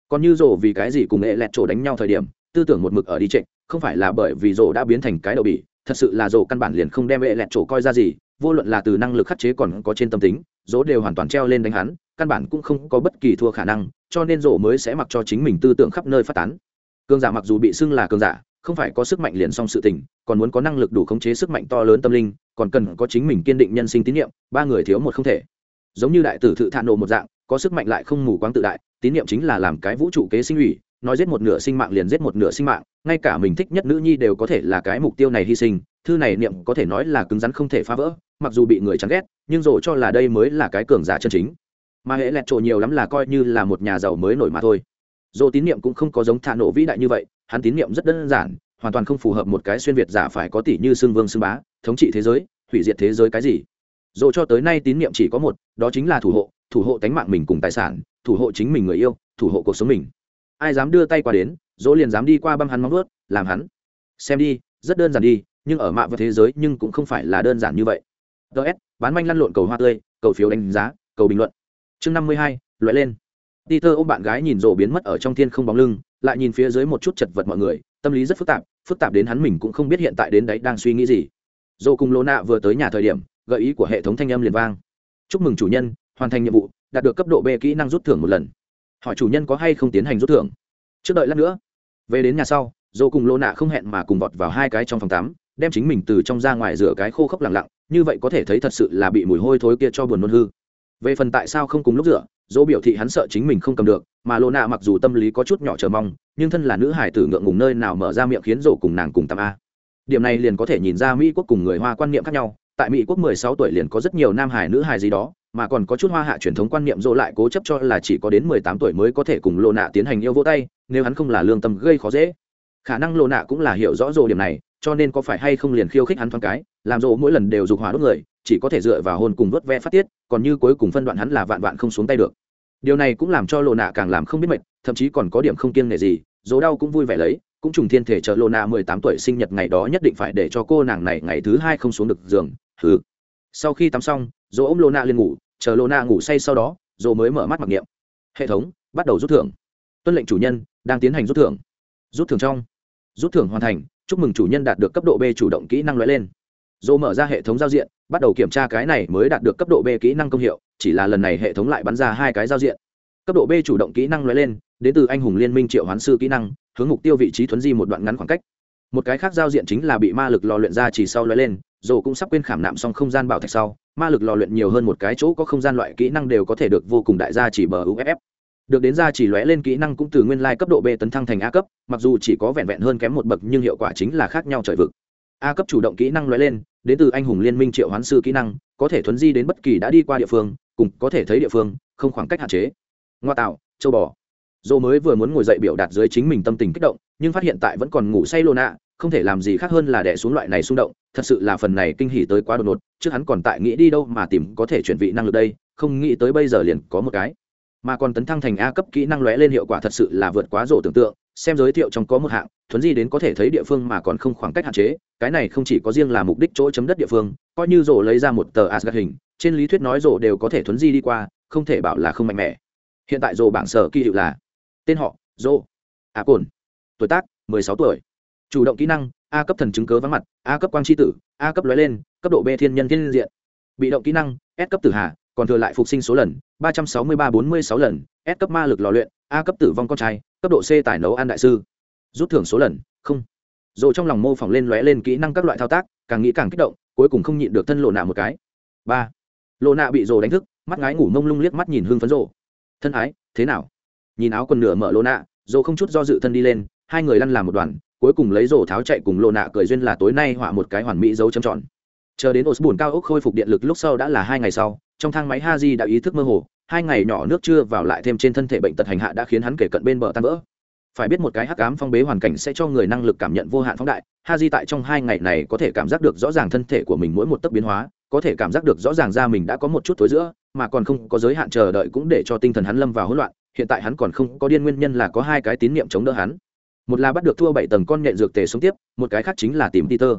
Còn như rổ vì cái gì cùng nghệ lẹt chỗ đánh nhau thời điểm, tư tưởng một mực ở đi trịnh không phải là bởi vì rổ đã biến thành cái đầu bỉ, thật sự là rổ căn bản liền không đem nghệ lẹt chỗ coi ra gì, vô luận là từ năng lực khắc chế còn có trên tâm tính dỗ đều hoàn toàn treo lên đánh hắn, căn bản cũng không có bất kỳ thua khả năng, cho nên dỗ mới sẽ mặc cho chính mình tư tưởng khắp nơi phát tán. Cường giả mặc dù bị xưng là cường giả, không phải có sức mạnh liền xong sự tình, còn muốn có năng lực đủ khống chế sức mạnh to lớn tâm linh, còn cần có chính mình kiên định nhân sinh tín nhiệm ba người thiếu một không thể. Giống như đại tử thự thạ nộ một dạng, có sức mạnh lại không mù quáng tự đại, tín nhiệm chính là làm cái vũ trụ kế sinh ủy nói giết một nửa sinh mạng liền giết một nửa sinh mạng, ngay cả mình thích nhất nữ nhi đều có thể là cái mục tiêu này hy sinh, thư này niệm có thể nói là cứng rắn không thể phá vỡ mặc dù bị người chán ghét, nhưng rồ cho là đây mới là cái cường giả chân chính. Mà hệ lẹt trộ nhiều lắm là coi như là một nhà giàu mới nổi mà thôi. Rồ tín niệm cũng không có giống thả nộ vĩ đại như vậy, hắn tín niệm rất đơn giản, hoàn toàn không phù hợp một cái xuyên việt giả phải có tỷ như xương vương xương bá, thống trị thế giới, hủy diệt thế giới cái gì. Rồ cho tới nay tín niệm chỉ có một, đó chính là thủ hộ thủ hộ tánh mạng mình cùng tài sản, thủ hộ chính mình người yêu, thủ hộ cuộc sống mình. Ai dám đưa tay qua đến, dỗ liền dám đi qua băm hắn móng ướt làm hắn. Xem đi, rất đơn giản đi, nhưng ở mạng và thế giới nhưng cũng không phải là đơn giản như vậy ts bán manh lăn lộn cầu hoa tươi cầu phiếu đánh giá cầu bình luận chương năm mươi hai loại lên Peter ôm bạn gái nhìn rổ biến mất ở trong thiên không bóng lưng, lại nhìn phía dưới một chút chật vật mọi người, tâm lý rất phức tạp, phức tạp đến hắn mình cũng không biết hiện tại đến đấy đang suy nghĩ gì. Rồ cùng Lô Nạ vừa tới nhà thời điểm, gợi ý của hệ thống thanh âm liền vang. Chúc mừng chủ nhân, hoàn thành nhiệm vụ, đạt được cấp độ B kỹ năng rút thưởng một lần. Hỏi chủ nhân có hay không tiến hành rút thưởng. Trước đợi lát nữa. Về đến nhà sau, Rồ cùng Lô Nạ không hẹn mà cùng vọt vào hai cái trong phòng tắm, đem chính mình từ trong ra ngoài rửa cái khô khốc lặng lặng, như vậy có thể thấy thật sự là bị mùi hôi thối kia cho buồn nôn hư. Về phần tại sao không cùng lúc rửa, dỗ biểu thị hắn sợ chính mình không cầm được mà lô nạ mặc dù tâm lý có chút nhỏ chờ mong nhưng thân là nữ hải tử ngượng ngùng nơi nào mở ra miệng khiến rổ cùng nàng cùng tắm a. Điểm này liền có thể nhìn ra mỹ quốc cùng người hoa quan niệm khác nhau tại mỹ quốc mười sáu tuổi liền có rất nhiều nam hải nữ hải gì đó mà còn có chút hoa hạ truyền thống quan niệm dỗ lại cố chấp cho là chỉ có đến mười tám tuổi mới có thể cùng lô nạ tiến hành yêu vô tay nếu hắn không là lương tâm gây khó dễ. Khả năng lô nạ cũng là hiểu rõ rồ điểm này cho nên có phải hay không liền khiêu khích hắn thoáng cái làm rộ mỗi lần đều dục hỏa đốt người, chỉ có thể dựa vào hôn cùng vớt ve phát tiết, còn như cuối cùng phân đoạn hắn là vạn vạn không xuống tay được. Điều này cũng làm cho lộ nạ càng làm không biết mệt, thậm chí còn có điểm không kiêng nể gì, dỗ đau cũng vui vẻ lấy, cũng trùng thiên thể chờ lộ nạ mười tám tuổi sinh nhật ngày đó nhất định phải để cho cô nàng này ngày thứ hai không xuống được giường thứ sau khi tắm xong, dỗ ôm lộ nạ lên ngủ, chờ lộ nạ ngủ say sau đó, dỗ mới mở mắt mặc niệm. Hệ thống, bắt đầu rút thưởng. Tuân lệnh chủ nhân, đang tiến hành rút thưởng. Rút thưởng trong. Rút thưởng hoàn thành, chúc mừng chủ nhân đạt được cấp độ b chủ động kỹ năng loại lên dỗ mở ra hệ thống giao diện, bắt đầu kiểm tra cái này mới đạt được cấp độ b kỹ năng công hiệu, chỉ là lần này hệ thống lại bắn ra hai cái giao diện. Cấp độ b chủ động kỹ năng loại lên, đến từ anh hùng liên minh triệu hoán sư kỹ năng, hướng mục tiêu vị trí thuấn di một đoạn ngắn khoảng cách. Một cái khác giao diện chính là bị ma lực lò luyện ra chỉ sau loại lên dồ cũng sắp quên khảm nạm xong không gian bảo thạch sau, ma lực lò luyện nhiều hơn một cái chỗ có không gian loại kỹ năng đều có thể được vô cùng đại gia chỉ bờ uff được đến ra chỉ lóe lên kỹ năng cũng từ nguyên lai cấp độ b tấn thăng thành a cấp, mặc dù chỉ có vẹn vẹn hơn kém một bậc nhưng hiệu quả chính là khác nhau trời vực a cấp chủ động kỹ năng lóe lên, đến từ anh hùng liên minh triệu hoán sư kỹ năng, có thể thuấn di đến bất kỳ đã đi qua địa phương, cùng có thể thấy địa phương, không khoảng cách hạn chế. Ngoa tạo, châu bò. Dô mới vừa muốn ngồi dậy biểu đạt dưới chính mình tâm tình kích động, nhưng phát hiện tại vẫn còn ngủ say lô nạ không thể làm gì khác hơn là đẻ xuống loại này xung động, thật sự là phần này kinh hỉ tới quá đột ngột, trước hắn còn tại nghĩ đi đâu mà tìm có thể chuyển vị năng lực đây, không nghĩ tới bây giờ liền có một cái. Mà còn tấn thăng thành a cấp kỹ năng lóe lên hiệu quả thật sự là vượt quá rổ tưởng tượng xem giới thiệu trong có một hạng, thuấn di đến có thể thấy địa phương mà còn không khoảng cách hạn chế, cái này không chỉ có riêng là mục đích chỗ chấm đất địa phương, coi như rổ lấy ra một tờ asgad hình, trên lý thuyết nói rổ đều có thể thuấn di đi qua, không thể bảo là không mạnh mẽ. Hiện tại rổ bảng sở kỳ hiệu là, tên họ, rổ, a cồn tuổi tác 16 tuổi. Chủ động kỹ năng, a cấp thần chứng cớ vắng mặt, a cấp quang tri tử, a cấp lóe lên, cấp độ b thiên nhân thiên diện. Bị động kỹ năng, s cấp tử hà, còn thừa lại phục sinh số lần, ba trăm sáu mươi ba bốn mươi sáu lần, s cấp ma lực lò luyện, a cấp tử vong con trai cấp độ c tài nấu ăn đại sư. Rút thưởng số lần, không. Rồi trong lòng mô phỏng lên lóe lên kỹ năng các loại thao tác, càng nghĩ càng kích động, cuối cùng không nhịn được thân lộ nạ một cái. Ba. Lộ nạ bị rồ đánh thức, mắt ngái ngủ mông lung liếc mắt nhìn hương phấn rồ. Thân ái, thế nào? Nhìn áo quần nửa mở lộ nạ, rồ không chút do dự thân đi lên, hai người lăn làm một đoàn, cuối cùng lấy rổ tháo chạy cùng lộ nạ cười duyên là tối nay họa một cái hoàn mỹ dấu châm tròn. Chờ đến osbun cao ốc khôi phục điện lực lúc sau đã là hai ngày sau, trong thang máy haji đã ý thức mơ hồ hai ngày nhỏ nước chưa vào lại thêm trên thân thể bệnh tật hành hạ đã khiến hắn kể cận bên bờ tan vỡ. Phải biết một cái hắc ám phong bế hoàn cảnh sẽ cho người năng lực cảm nhận vô hạn phóng đại, haji tại trong hai ngày này có thể cảm giác được rõ ràng thân thể của mình mỗi một tấc biến hóa, có thể cảm giác được rõ ràng ra mình đã có một chút thối giữa, mà còn không có giới hạn chờ đợi cũng để cho tinh thần hắn lâm vào hỗn loạn, hiện tại hắn còn không có điên nguyên nhân là có hai cái tín niệm chống đỡ hắn. Một là bắt được thua bảy tầng con nhện dược tề sống tiếp, một cái khác chính là tìm peter.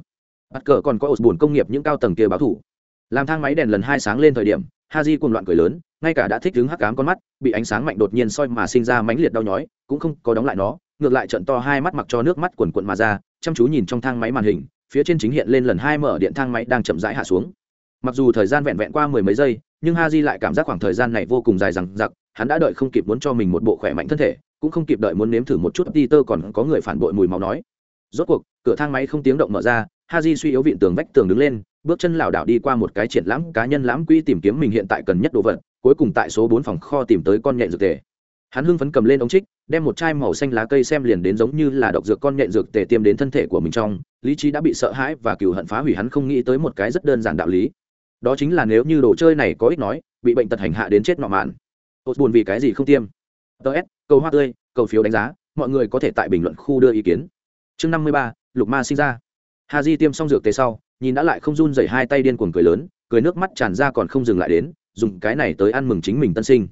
Bắt cờ còn có ổ bùn công nghiệp những cao tầng kia báo thủ làm thang máy đèn lần hai sáng lên thời điểm Ha haji cuồng loạn cười lớn, ngay cả đã thích đứng hắc cám con mắt, bị ánh sáng mạnh đột nhiên soi mà sinh ra mãnh liệt đau nhói, cũng không có đóng lại nó, ngược lại trận to hai mắt mặc cho nước mắt quần quận mà ra, chăm chú nhìn trong thang máy màn hình, phía trên chính hiện lên lần hai mở điện thang máy đang chậm rãi hạ xuống. Mặc dù thời gian vẹn vẹn qua mười mấy giây, nhưng ha di lại cảm giác khoảng thời gian này vô cùng dài rằng giặc hắn đã đợi không kịp muốn cho mình một bộ khỏe mạnh thân thể, cũng không kịp đợi muốn nếm thử một chút peter còn có người phản bội mùi máu nói. Rốt cuộc, cửa thang máy không tiếng động mở ra ha di suy yếu vịn tường vách tường đứng lên, bước chân lảo đảo đi qua một cái triển lãm cá nhân lãm quỹ tìm kiếm mình hiện tại cần nhất đồ vật, cuối cùng tại số bốn phòng kho tìm tới con nhện dược tề. Hắn hưng phấn cầm lên ống trích, đem một chai màu xanh lá cây xem liền đến giống như là độc dược con nhện dược tề tiêm đến thân thể của mình trong, lý trí đã bị sợ hãi và cừu hận phá hủy hắn không nghĩ tới một cái rất đơn giản đạo lý. Đó chính là nếu như đồ chơi này có ích nói, bị bệnh tật hành hạ đến chết nọ mạn. Tốt buồn vì cái gì không tiêm. Ts cầu hoa tươi, cầu phiếu đánh giá, mọi người có thể tại bình luận khu đưa ý kiến. Chương năm mươi ba, lục ma sinh ra ha di tiêm xong dược tề sau, nhìn đã lại không run dày hai tay điên cuồng cười lớn, cười nước mắt tràn ra còn không dừng lại đến, dùng cái này tới ăn mừng chính mình tân sinh.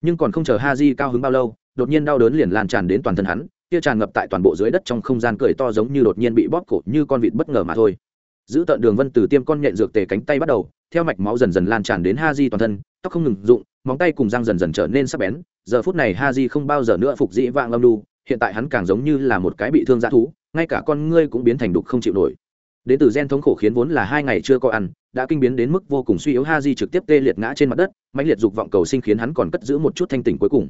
Nhưng còn không chờ ha di cao hứng bao lâu, đột nhiên đau đớn liền lan tràn đến toàn thân hắn, kia tràn ngập tại toàn bộ dưới đất trong không gian cười to giống như đột nhiên bị bóp cổ như con vịt bất ngờ mà thôi. Giữ tận đường vân từ tiêm con nhện dược tề cánh tay bắt đầu, theo mạch máu dần dần lan tràn đến ha di toàn thân, tóc không ngừng rụng, móng tay cùng răng dần dần trở nên sắc bén, giờ phút này ha di không bao giờ nữa phục dĩ vạng lâm đu hiện tại hắn càng giống như là một cái bị thương dã thú ngay cả con ngươi cũng biến thành đục không chịu nổi. Đến từ gen thống khổ khiến vốn là hai ngày chưa có ăn, đã kinh biến đến mức vô cùng suy yếu ha di trực tiếp tê liệt ngã trên mặt đất, mãnh liệt dục vọng cầu sinh khiến hắn còn cất giữ một chút thanh tỉnh cuối cùng.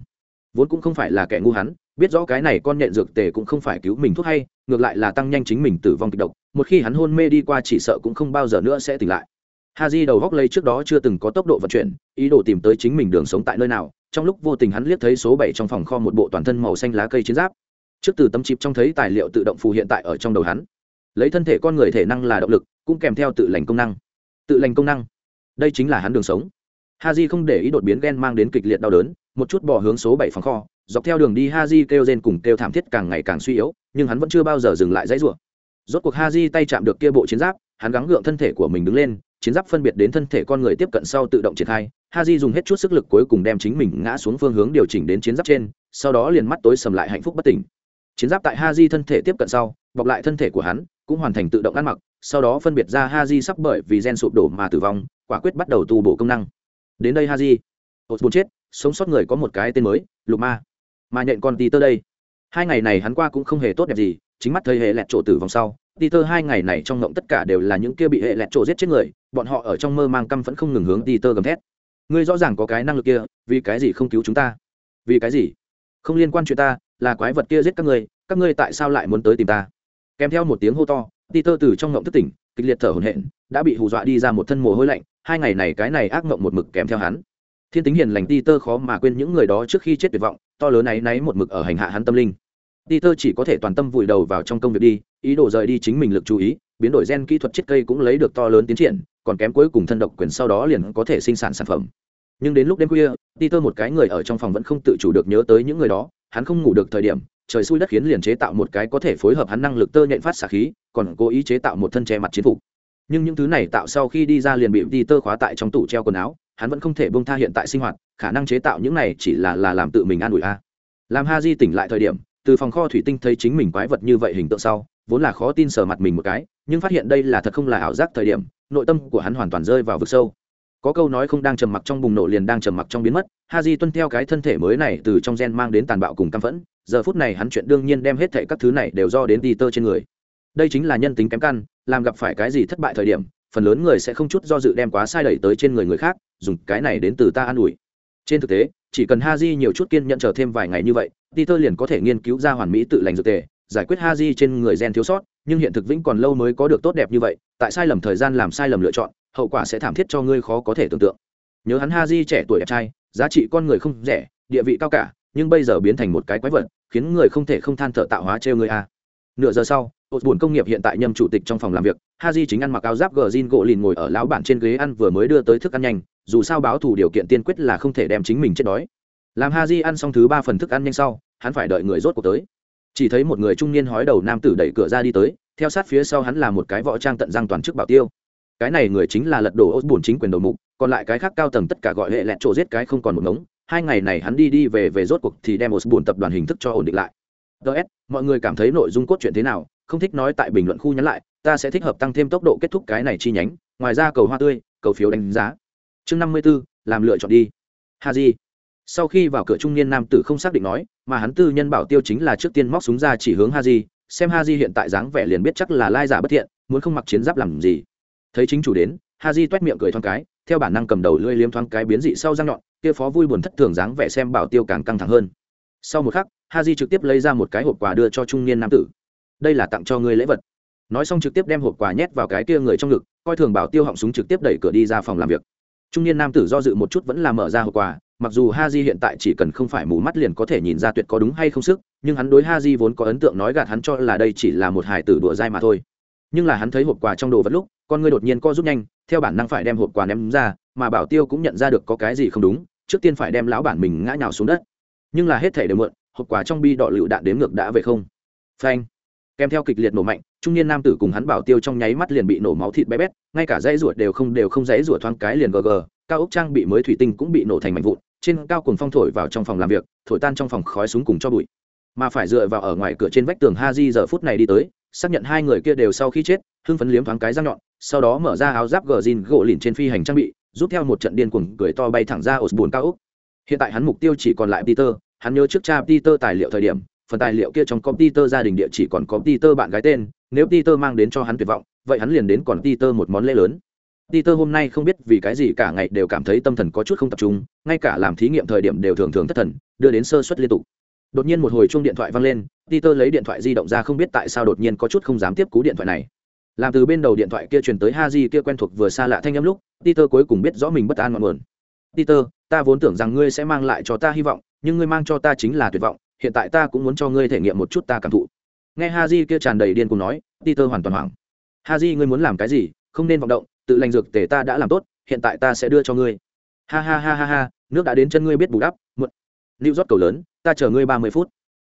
Vốn cũng không phải là kẻ ngu hắn, biết rõ cái này con nhện dược tề cũng không phải cứu mình thuốc hay, ngược lại là tăng nhanh chính mình tử vong kịch độc, một khi hắn hôn mê đi qua chỉ sợ cũng không bao giờ nữa sẽ tỉnh lại. Ha di đầu góc lây trước đó chưa từng có tốc độ vận chuyển, ý đồ tìm tới chính mình đường sống tại nơi nào, trong lúc vô tình hắn liếc thấy số bảy trong phòng kho một bộ toàn thân màu xanh lá cây chiến giáp trước từ tấm chip trong thấy tài liệu tự động phù hiện tại ở trong đầu hắn. Lấy thân thể con người thể năng là động lực, cũng kèm theo tự lành công năng. Tự lành công năng. Đây chính là hắn đường sống. Ha j không để ý đột biến g e n mang đến kịch liệt đau đớn, một chút bỏ hướng số bảy phòng kho, dọc theo đường đi ha j kêu rên cùng kêu thảm thiết càng ngày càng suy yếu, nhưng hắn vẫn chưa bao giờ dừng lại dãy rủa. Rốt cuộc ha j tay chạm được kia bộ chiến giáp, hắn gắng gượng thân thể của mình đứng lên, chiến giáp phân biệt đến thân thể con người tiếp cận sau tự động triển khai. Ha j dùng hết chút sức lực cuối cùng đem chính mình ngã xuống phương hướng điều chỉnh đến chiến giáp trên, sau đó liền mắt tối sầm lại hạnh phúc bất tỉnh chiến giáp tại ha di thân thể tiếp cận sau, bọc lại thân thể của hắn, cũng hoàn thành tự động ăn mặc, sau đó phân biệt ra ha di sắp bởi vì gen sụp đổ mà tử vong, quả quyết bắt đầu tu bổ công năng. Đến đây ha di hột bốn chết, sống sót người có một cái tên mới, lục ma. Mà nhận con ti tơ đây. Hai ngày này hắn qua cũng không hề tốt đẹp gì, chính mắt thấy hệ lẹt trộ tử vong sau ti tơ hai ngày này trong ngộng tất cả đều là những kia bị hệ lẹt trộ giết chết người, bọn họ ở trong mơ mang căm vẫn không ngừng hướng ti tơ gầm thét. Ngươi rõ ràng có cái năng lực kia, vì cái gì không cứu chúng ta? Vì cái gì? Không liên quan chuyện ta là quái vật kia giết các ngươi các ngươi tại sao lại muốn tới tìm ta? Kèm theo một tiếng hô to, peter từ trong ngộng thức tỉnh, kịch liệt thở hổn hển, đã bị hù dọa đi ra một thân mồ hôi lạnh, hai ngày này cái này ác mộng một mực kèm theo hắn. Thiên tính hiền lành peter khó mà quên những người đó trước khi chết tuyệt vọng, to lớn này náy một mực ở hành hạ hắn tâm linh. Peter chỉ có thể toàn tâm vùi đầu vào trong công việc đi, ý đồ rời đi chính mình lực chú ý, biến đổi gen kỹ thuật chiết cây cũng lấy được to lớn tiến triển, còn kém cuối cùng thân độc quyền sau đó liền có thể sinh sản sản phẩm. Nhưng đến lúc đêm khuya, peter một cái người ở trong phòng vẫn không tự chủ được nhớ tới những người đó hắn không ngủ được thời điểm, trời xui đất khiến liền chế tạo một cái có thể phối hợp hắn năng lực tơ nhện phát xả khí, còn cố ý chế tạo một thân che mặt chiến phục. Nhưng những thứ này tạo sau khi đi ra liền bị đi tơ khóa tại trong tủ treo quần áo, hắn vẫn không thể bông tha hiện tại sinh hoạt, khả năng chế tạo những này chỉ là là làm tự mình an ủi a. Làm ha di tỉnh lại thời điểm, từ phòng kho thủy tinh thấy chính mình quái vật như vậy hình tượng sau, vốn là khó tin sờ mặt mình một cái, nhưng phát hiện đây là thật không là ảo giác thời điểm, nội tâm của hắn hoàn toàn rơi vào vực sâu có câu nói không đang trầm mặc trong bùng nổ liền đang trầm mặc trong biến mất, ha di tuân theo cái thân thể mới này từ trong gen mang đến tàn bạo cùng căm phẫn, giờ phút này hắn chuyện đương nhiên đem hết thệ các thứ này đều do đến đi tơ trên người. Đây chính là nhân tính kém căn, làm gặp phải cái gì thất bại thời điểm, phần lớn người sẽ không chút do dự đem quá sai đẩy tới trên người người khác, dùng cái này đến từ ta an ủi. Trên thực tế, chỉ cần ha di nhiều chút kiên nhận chờ thêm vài ngày như vậy đi tơ liền có thể nghiên cứu ra hoàn mỹ tự lành dược tề, giải quyết ha di trên người gen thiếu sót, nhưng hiện thực vĩnh còn lâu mới có được tốt đẹp như vậy, tại sai lầm thời gian làm sai lầm lựa chọn hậu quả sẽ thảm thiết cho ngươi khó có thể tưởng tượng. Nhớ hắn ha di trẻ tuổi đẹp trai, giá trị con người không rẻ, địa vị cao cả, nhưng bây giờ biến thành một cái quái vật, khiến người không thể không than thở tạo hóa trêu người a. Nửa giờ sau ột buồn công nghiệp hiện tại nhâm chủ tịch trong phòng làm việc ha di chính ăn mặc áo giáp gờ zin gỗ lìn ngồi ở lão bản trên ghế ăn vừa mới đưa tới thức ăn nhanh, dù sao báo thủ điều kiện tiên quyết là không thể đem chính mình chết đói. Làm ha di ăn xong thứ ba phần thức ăn nhanh sau, hắn phải đợi người rốt cuộc tới. Chỉ thấy một người trung niên hói đầu nam tử đẩy cửa ra đi tới, theo sát phía sau hắn là một cái võ trang tận răng toàn chức bảo tiêu cái này người chính là lật đổ ốt buồn chính quyền đầu mục, còn lại cái khác cao tầng tất cả gọi hệ lẹt trộ giết cái không còn một ngống. Hai ngày này hắn đi đi về về rốt cuộc thì đem một buồn tập đoàn hình thức cho ổn định lại. Ts mọi người cảm thấy nội dung cốt truyện thế nào? Không thích nói tại bình luận khu nhắn lại, ta sẽ thích hợp tăng thêm tốc độ kết thúc cái này chi nhánh. Ngoài ra cầu hoa tươi, cầu phiếu đánh giá. Chương năm mươi b ố làm lựa chọn đi. Ha di sau khi vào cửa trung niên nam tử không xác định nói, mà hắn tư nhân bảo tiêu chính là trước tiên móc súng ra chỉ hướng ha di xem ha di hiện tại dáng vẻ liền biết chắc là lai giả bất thiện, muốn không mặc chiến giáp làm gì thấy chính chủ đến ha di t miệng cười thoáng cái, theo bản năng cầm đầu lưỡi liếm thoáng cái biến dị sau răng nhọn, kia phó vui buồn thất thường dáng vẻ xem bảo tiêu càng căng thẳng hơn. Sau một khắc ha di trực tiếp lấy ra một cái hộp quà đưa cho trung niên nam tử. Đây là tặng cho ngươi lễ vật. Nói xong trực tiếp đem hộp quà nhét vào cái kia người trong ngực, coi thường bảo tiêu họng súng trực tiếp đẩy cửa đi ra phòng làm việc. Trung niên nam tử do dự một chút vẫn là mở ra hộp quà, mặc dù ha di hiện tại chỉ cần không phải mù mắt liền có thể nhìn ra tuyệt có đúng hay không sức, nhưng hắn đối ha di vốn có ấn tượng nói gạt hắn cho là đây chỉ là một hải tử đùa dai mà thôi. Nhưng là hắn thấy hộp quà trong đồ vật lúc con ngươi đột nhiên co rút nhanh, theo bản năng phải đem hộp quà ném ra, mà bảo tiêu cũng nhận ra được có cái gì không đúng, trước tiên phải đem lão bản mình ngã nhào xuống đất. Nhưng là hết thể đều mượn hộp quà trong bi đọ lựu đạn đếm ngược đã về không. Phanh. Kèm theo kịch liệt nổ mạnh, trung niên nam tử cùng hắn bảo tiêu trong nháy mắt liền bị nổ máu thịt bé bét, ngay cả dãy ruột đều không đều không dãy ruột thoáng cái liền gờ gờ, cao ốc trang bị mới thủy tinh cũng bị nổ thành mảnh vụn, trên cao cùng phong thổi vào trong phòng làm việc, thổi tan trong phòng khói súng cùng cho bụi. Mà phải dựa vào ở ngoài cửa trên vách tường ha di giờ phút này đi tới, xác nhận hai người kia đều sau khi chết, hưng phấn liếm thoáng cái răng nhọn sau đó mở ra áo giáp gờ zin gỗ lìn trên phi hành trang bị, rút theo một trận điên cuồng cười to bay thẳng ra ổ bùn cao úc hiện tại hắn mục tiêu chỉ còn lại peter, hắn nhớ trước cha peter tài liệu thời điểm, phần tài liệu kia trong có peter gia đình địa chỉ còn có peter bạn gái tên, nếu peter mang đến cho hắn tuyệt vọng, vậy hắn liền đến còn peter một món lễ lớn. Peter hôm nay không biết vì cái gì cả ngày đều cảm thấy tâm thần có chút không tập trung, ngay cả làm thí nghiệm thời điểm đều thường thường thất thần, đưa đến sơ suất liên tục. Đột nhiên một hồi chuông điện thoại vang lên, peter lấy điện thoại di động ra không biết tại sao đột nhiên có chút không dám tiếp cú điện thoại này làm từ bên đầu điện thoại kia truyền tới ha di kia quen thuộc vừa xa lạ thanh âm lúc, peter cuối cùng biết rõ mình bất an ngọn nguồn. Peter, ta vốn tưởng rằng ngươi sẽ mang lại cho ta hy vọng, nhưng ngươi mang cho ta chính là tuyệt vọng, hiện tại ta cũng muốn cho ngươi thể nghiệm một chút ta cảm thụ. Nghe ha di kia tràn đầy điên cùng nói, peter hoàn toàn hoảng. Ha di ngươi muốn làm cái gì? Không nên vọng động, tự lành dược tể ta đã làm tốt, hiện tại ta sẽ đưa cho ngươi. Ha ha ha ha ha, nước đã đến chân ngươi biết bù đắp, muộn. Lưu rót cầu lớn, ta chờ ngươi ba mươi phút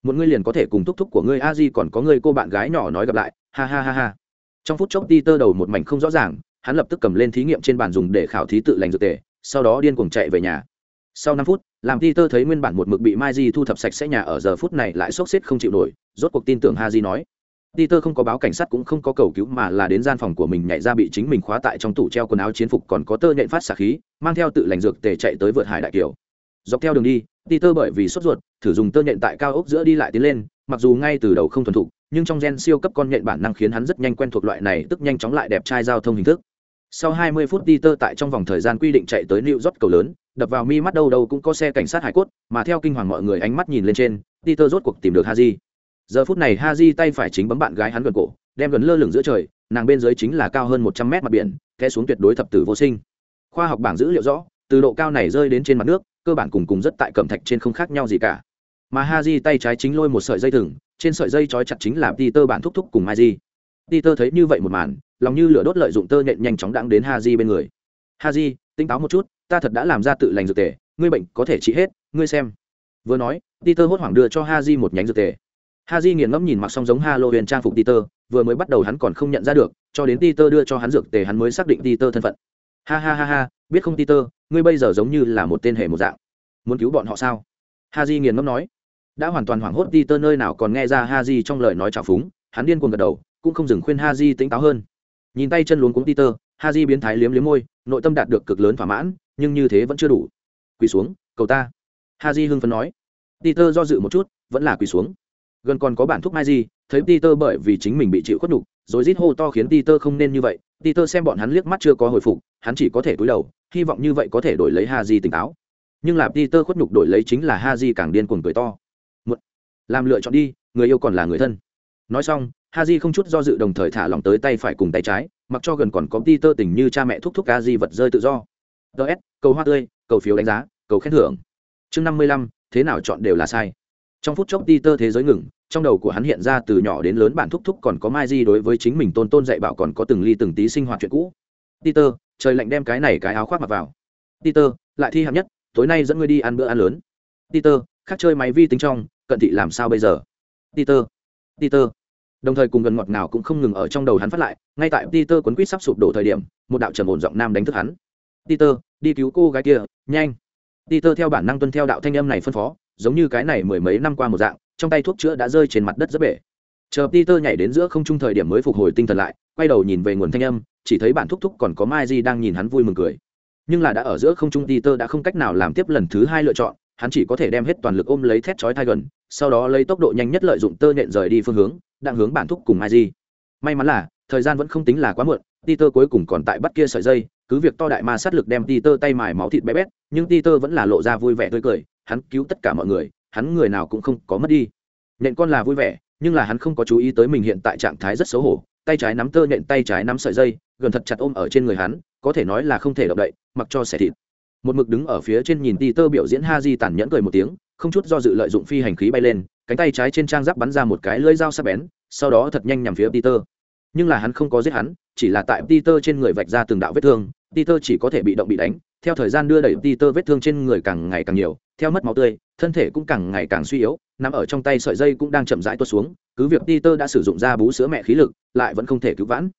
một ngươi liền có thể cùng thúc thúc của ngươi a di còn có ngươi cô bạn gái nhỏ nói gặp lại. Ha ha ha ha trong phút chốc Peter đầu một mảnh không rõ ràng hắn lập tức cầm lên thí nghiệm trên bàn dùng để khảo thí tự lành dược tề sau đó điên cuồng chạy về nhà sau năm phút làm Peter thấy nguyên bản một mực bị mai di thu thập sạch sẽ nhà ở giờ phút này lại sốc xếp không chịu nổi rốt cuộc tin tưởng ha di nói Peter không có báo cảnh sát cũng không có cầu cứu mà là đến gian phòng của mình nhảy ra bị chính mình khóa tại trong tủ treo quần áo chiến phục còn có tơ nhện phát xạ khí, mang theo tự lành dược tề chạy tới vượt hải đại kiều. Dọc theo đường đi, Peter bởi vì sốt ruột, thử dùng tơ nhện tại cao ốc giữa đi lại tiến lên, mặc dù ngay từ đầu không thuần thục, nhưng trong gen siêu cấp con nhện bản năng khiến hắn rất nhanh quen thuộc loại này, tức nhanh chóng lại đẹp trai giao thông hình thức. Sau 20 phút Peter tại trong vòng thời gian quy định chạy tới New York cầu lớn, đập vào mi mắt đâu đâu cũng có xe cảnh sát hải cốt, mà theo kinh hoàng mọi người ánh mắt nhìn lên trên, Peter rốt cuộc tìm được Haji. Giờ phút này Haji tay phải chính bấm bạn gái hắn gần cổ, đem gần lơ lửng giữa trời, nàng bên dưới chính là cao hơn 100 mét mặt biển, té xuống tuyệt đối thập tử vô sinh. Khoa học bảng dữ liệu rõ, từ độ cao này rơi đến trên mặt nước, cơ bản cùng cùng rất tại cẩm thạch trên không khác nhau gì cả mà Haji tay trái chính lôi một sợi dây thừng trên sợi dây trói chặt chính là peter bản thúc thúc cùng mai di peter thấy như vậy một màn, lòng như lửa đốt lợi dụng tơ nhện nhanh chóng đặng đến ha bên người. Ha di táo một chút, ta thật đã làm ra tự lành dược tề, ngươi bệnh có thể trị hết, ngươi xem. Vừa nói, peter hốt hoảng đưa cho ha một nhánh dược tề. Ha nghiền ngẫm nhìn mặc xong giống halloween trang phục peter, vừa mới bắt đầu hắn còn không nhận ra được, cho đến peter đưa cho hắn dược tề hắn mới xác định peter thân phận. Ha ha ha ha, biết không peter, ngươi bây giờ giống như là một tên hề một dạng. Muốn cứu bọn họ sao? Ha nghiền ngẫm nói đã hoàn toàn hoảng hốt peter nơi nào còn nghe ra ha di trong lời nói trào phúng, hắn điên cuồng gật đầu, cũng không dừng khuyên ha di tỉnh táo hơn. Nhìn tay chân luống cuống peter ha di biến thái liếm liếm môi, nội tâm đạt được cực lớn thỏa mãn, nhưng như thế vẫn chưa đủ. Quỳ xuống, cầu ta. Ha di hưng phấn nói. Peter do dự một chút, vẫn là quỳ xuống. Gần còn có bản thuốc mai di, thấy peter bởi vì chính mình bị chịu khuất đục rồi rít hô to khiến peter không nên như vậy. Peter xem bọn hắn liếc mắt chưa có hồi phục, hắn chỉ có thể cúi đầu, hy vọng như vậy có thể đổi lấy ha di tỉnh táo. Nhưng là peter khuất nhục đổi lấy chính là ha di càng điên cuồng cười to làm lựa chọn đi người yêu còn là người thân. Nói xong ha di không chút do dự đồng thời thả lòng tới tay phải cùng tay trái mặc cho gần còn có Ti Tơ tình như cha mẹ thúc thúc ca di vật rơi tự do. Ts cầu hoa tươi cầu phiếu đánh giá cầu khen thưởng. Chương năm mươi lăm thế nào chọn đều là sai. Trong phút chốc Ti Tơ thế giới ngừng trong đầu của hắn hiện ra từ nhỏ đến lớn bản thúc thúc còn có mai di đối với chính mình tôn tôn dạy bảo còn có từng ly từng tí sinh hoạt chuyện cũ. Ti Tơ, trời lạnh đem cái này cái áo khoác mặc vào. Ti Tơ, lại thi hạng nhất tối nay dẫn ngươi đi ăn bữa ăn lớn. Ti Tơ, khác chơi máy vi tính trong cận thị làm sao bây giờ? Peter peter. Đồng thời cùng gần ngọt nào cũng không ngừng ở trong đầu hắn phát lại, ngay tại peter quấn quýt sắp sụp đổ thời điểm, một đạo trầm ổn giọng nam đánh thức hắn. Peter, đi cứu cô gái kia, nhanh. Peter theo bản năng tuân theo đạo thanh âm này phân phó, giống như cái này mười mấy năm qua một dạng, trong tay thuốc chữa đã rơi trên mặt đất rất bể. Chờ peter nhảy đến giữa không trung thời điểm mới phục hồi tinh thần lại, quay đầu nhìn về nguồn thanh âm, chỉ thấy bản thúc thúc còn có mai di đang nhìn hắn vui mừng cười. Nhưng là đã ở giữa không trung peter đã không cách nào làm tiếp lần thứ hai lựa chọn hắn chỉ có thể đem hết toàn lực ôm lấy thét chói thai gần sau đó lấy tốc độ nhanh nhất lợi dụng tơ nện rời đi phương hướng đang hướng bản thúc cùng ai di. May mắn là thời gian vẫn không tính là quá muộn peter cuối cùng còn tại bắt kia sợi dây cứ việc to đại ma sát lực đem peter tay mài máu thịt bé bét nhưng peter vẫn là lộ ra vui vẻ tươi cười hắn cứu tất cả mọi người hắn người nào cũng không có mất đi. Nện con là vui vẻ nhưng là hắn không có chú ý tới mình hiện tại trạng thái rất xấu hổ tay trái nắm tơ nện, tay trái nắm sợi dây gần thật chặt ôm ở trên người hắn có thể nói là không thể động đậy mặc cho xẻ thịt một mực đứng ở phía trên nhìn ti tơ biểu diễn ha di tàn nhẫn cười một tiếng, không chút do dự lợi dụng phi hành khí bay lên, cánh tay trái trên trang giáp bắn ra một cái lưỡi dao sắc bén, sau đó thật nhanh nhằm phía peter nhưng là hắn không có giết hắn, chỉ là tại peter trên người vạch ra từng đạo vết thương peter chỉ có thể bị động bị đánh, theo thời gian đưa đẩy peter vết thương trên người càng ngày càng nhiều, theo mất máu tươi, thân thể cũng càng ngày càng suy yếu, nằm ở trong tay sợi dây cũng đang chậm rãi tuột xuống, cứ việc peter đã sử dụng ra bú sữa mẹ khí lực, lại vẫn không thể cứu vãn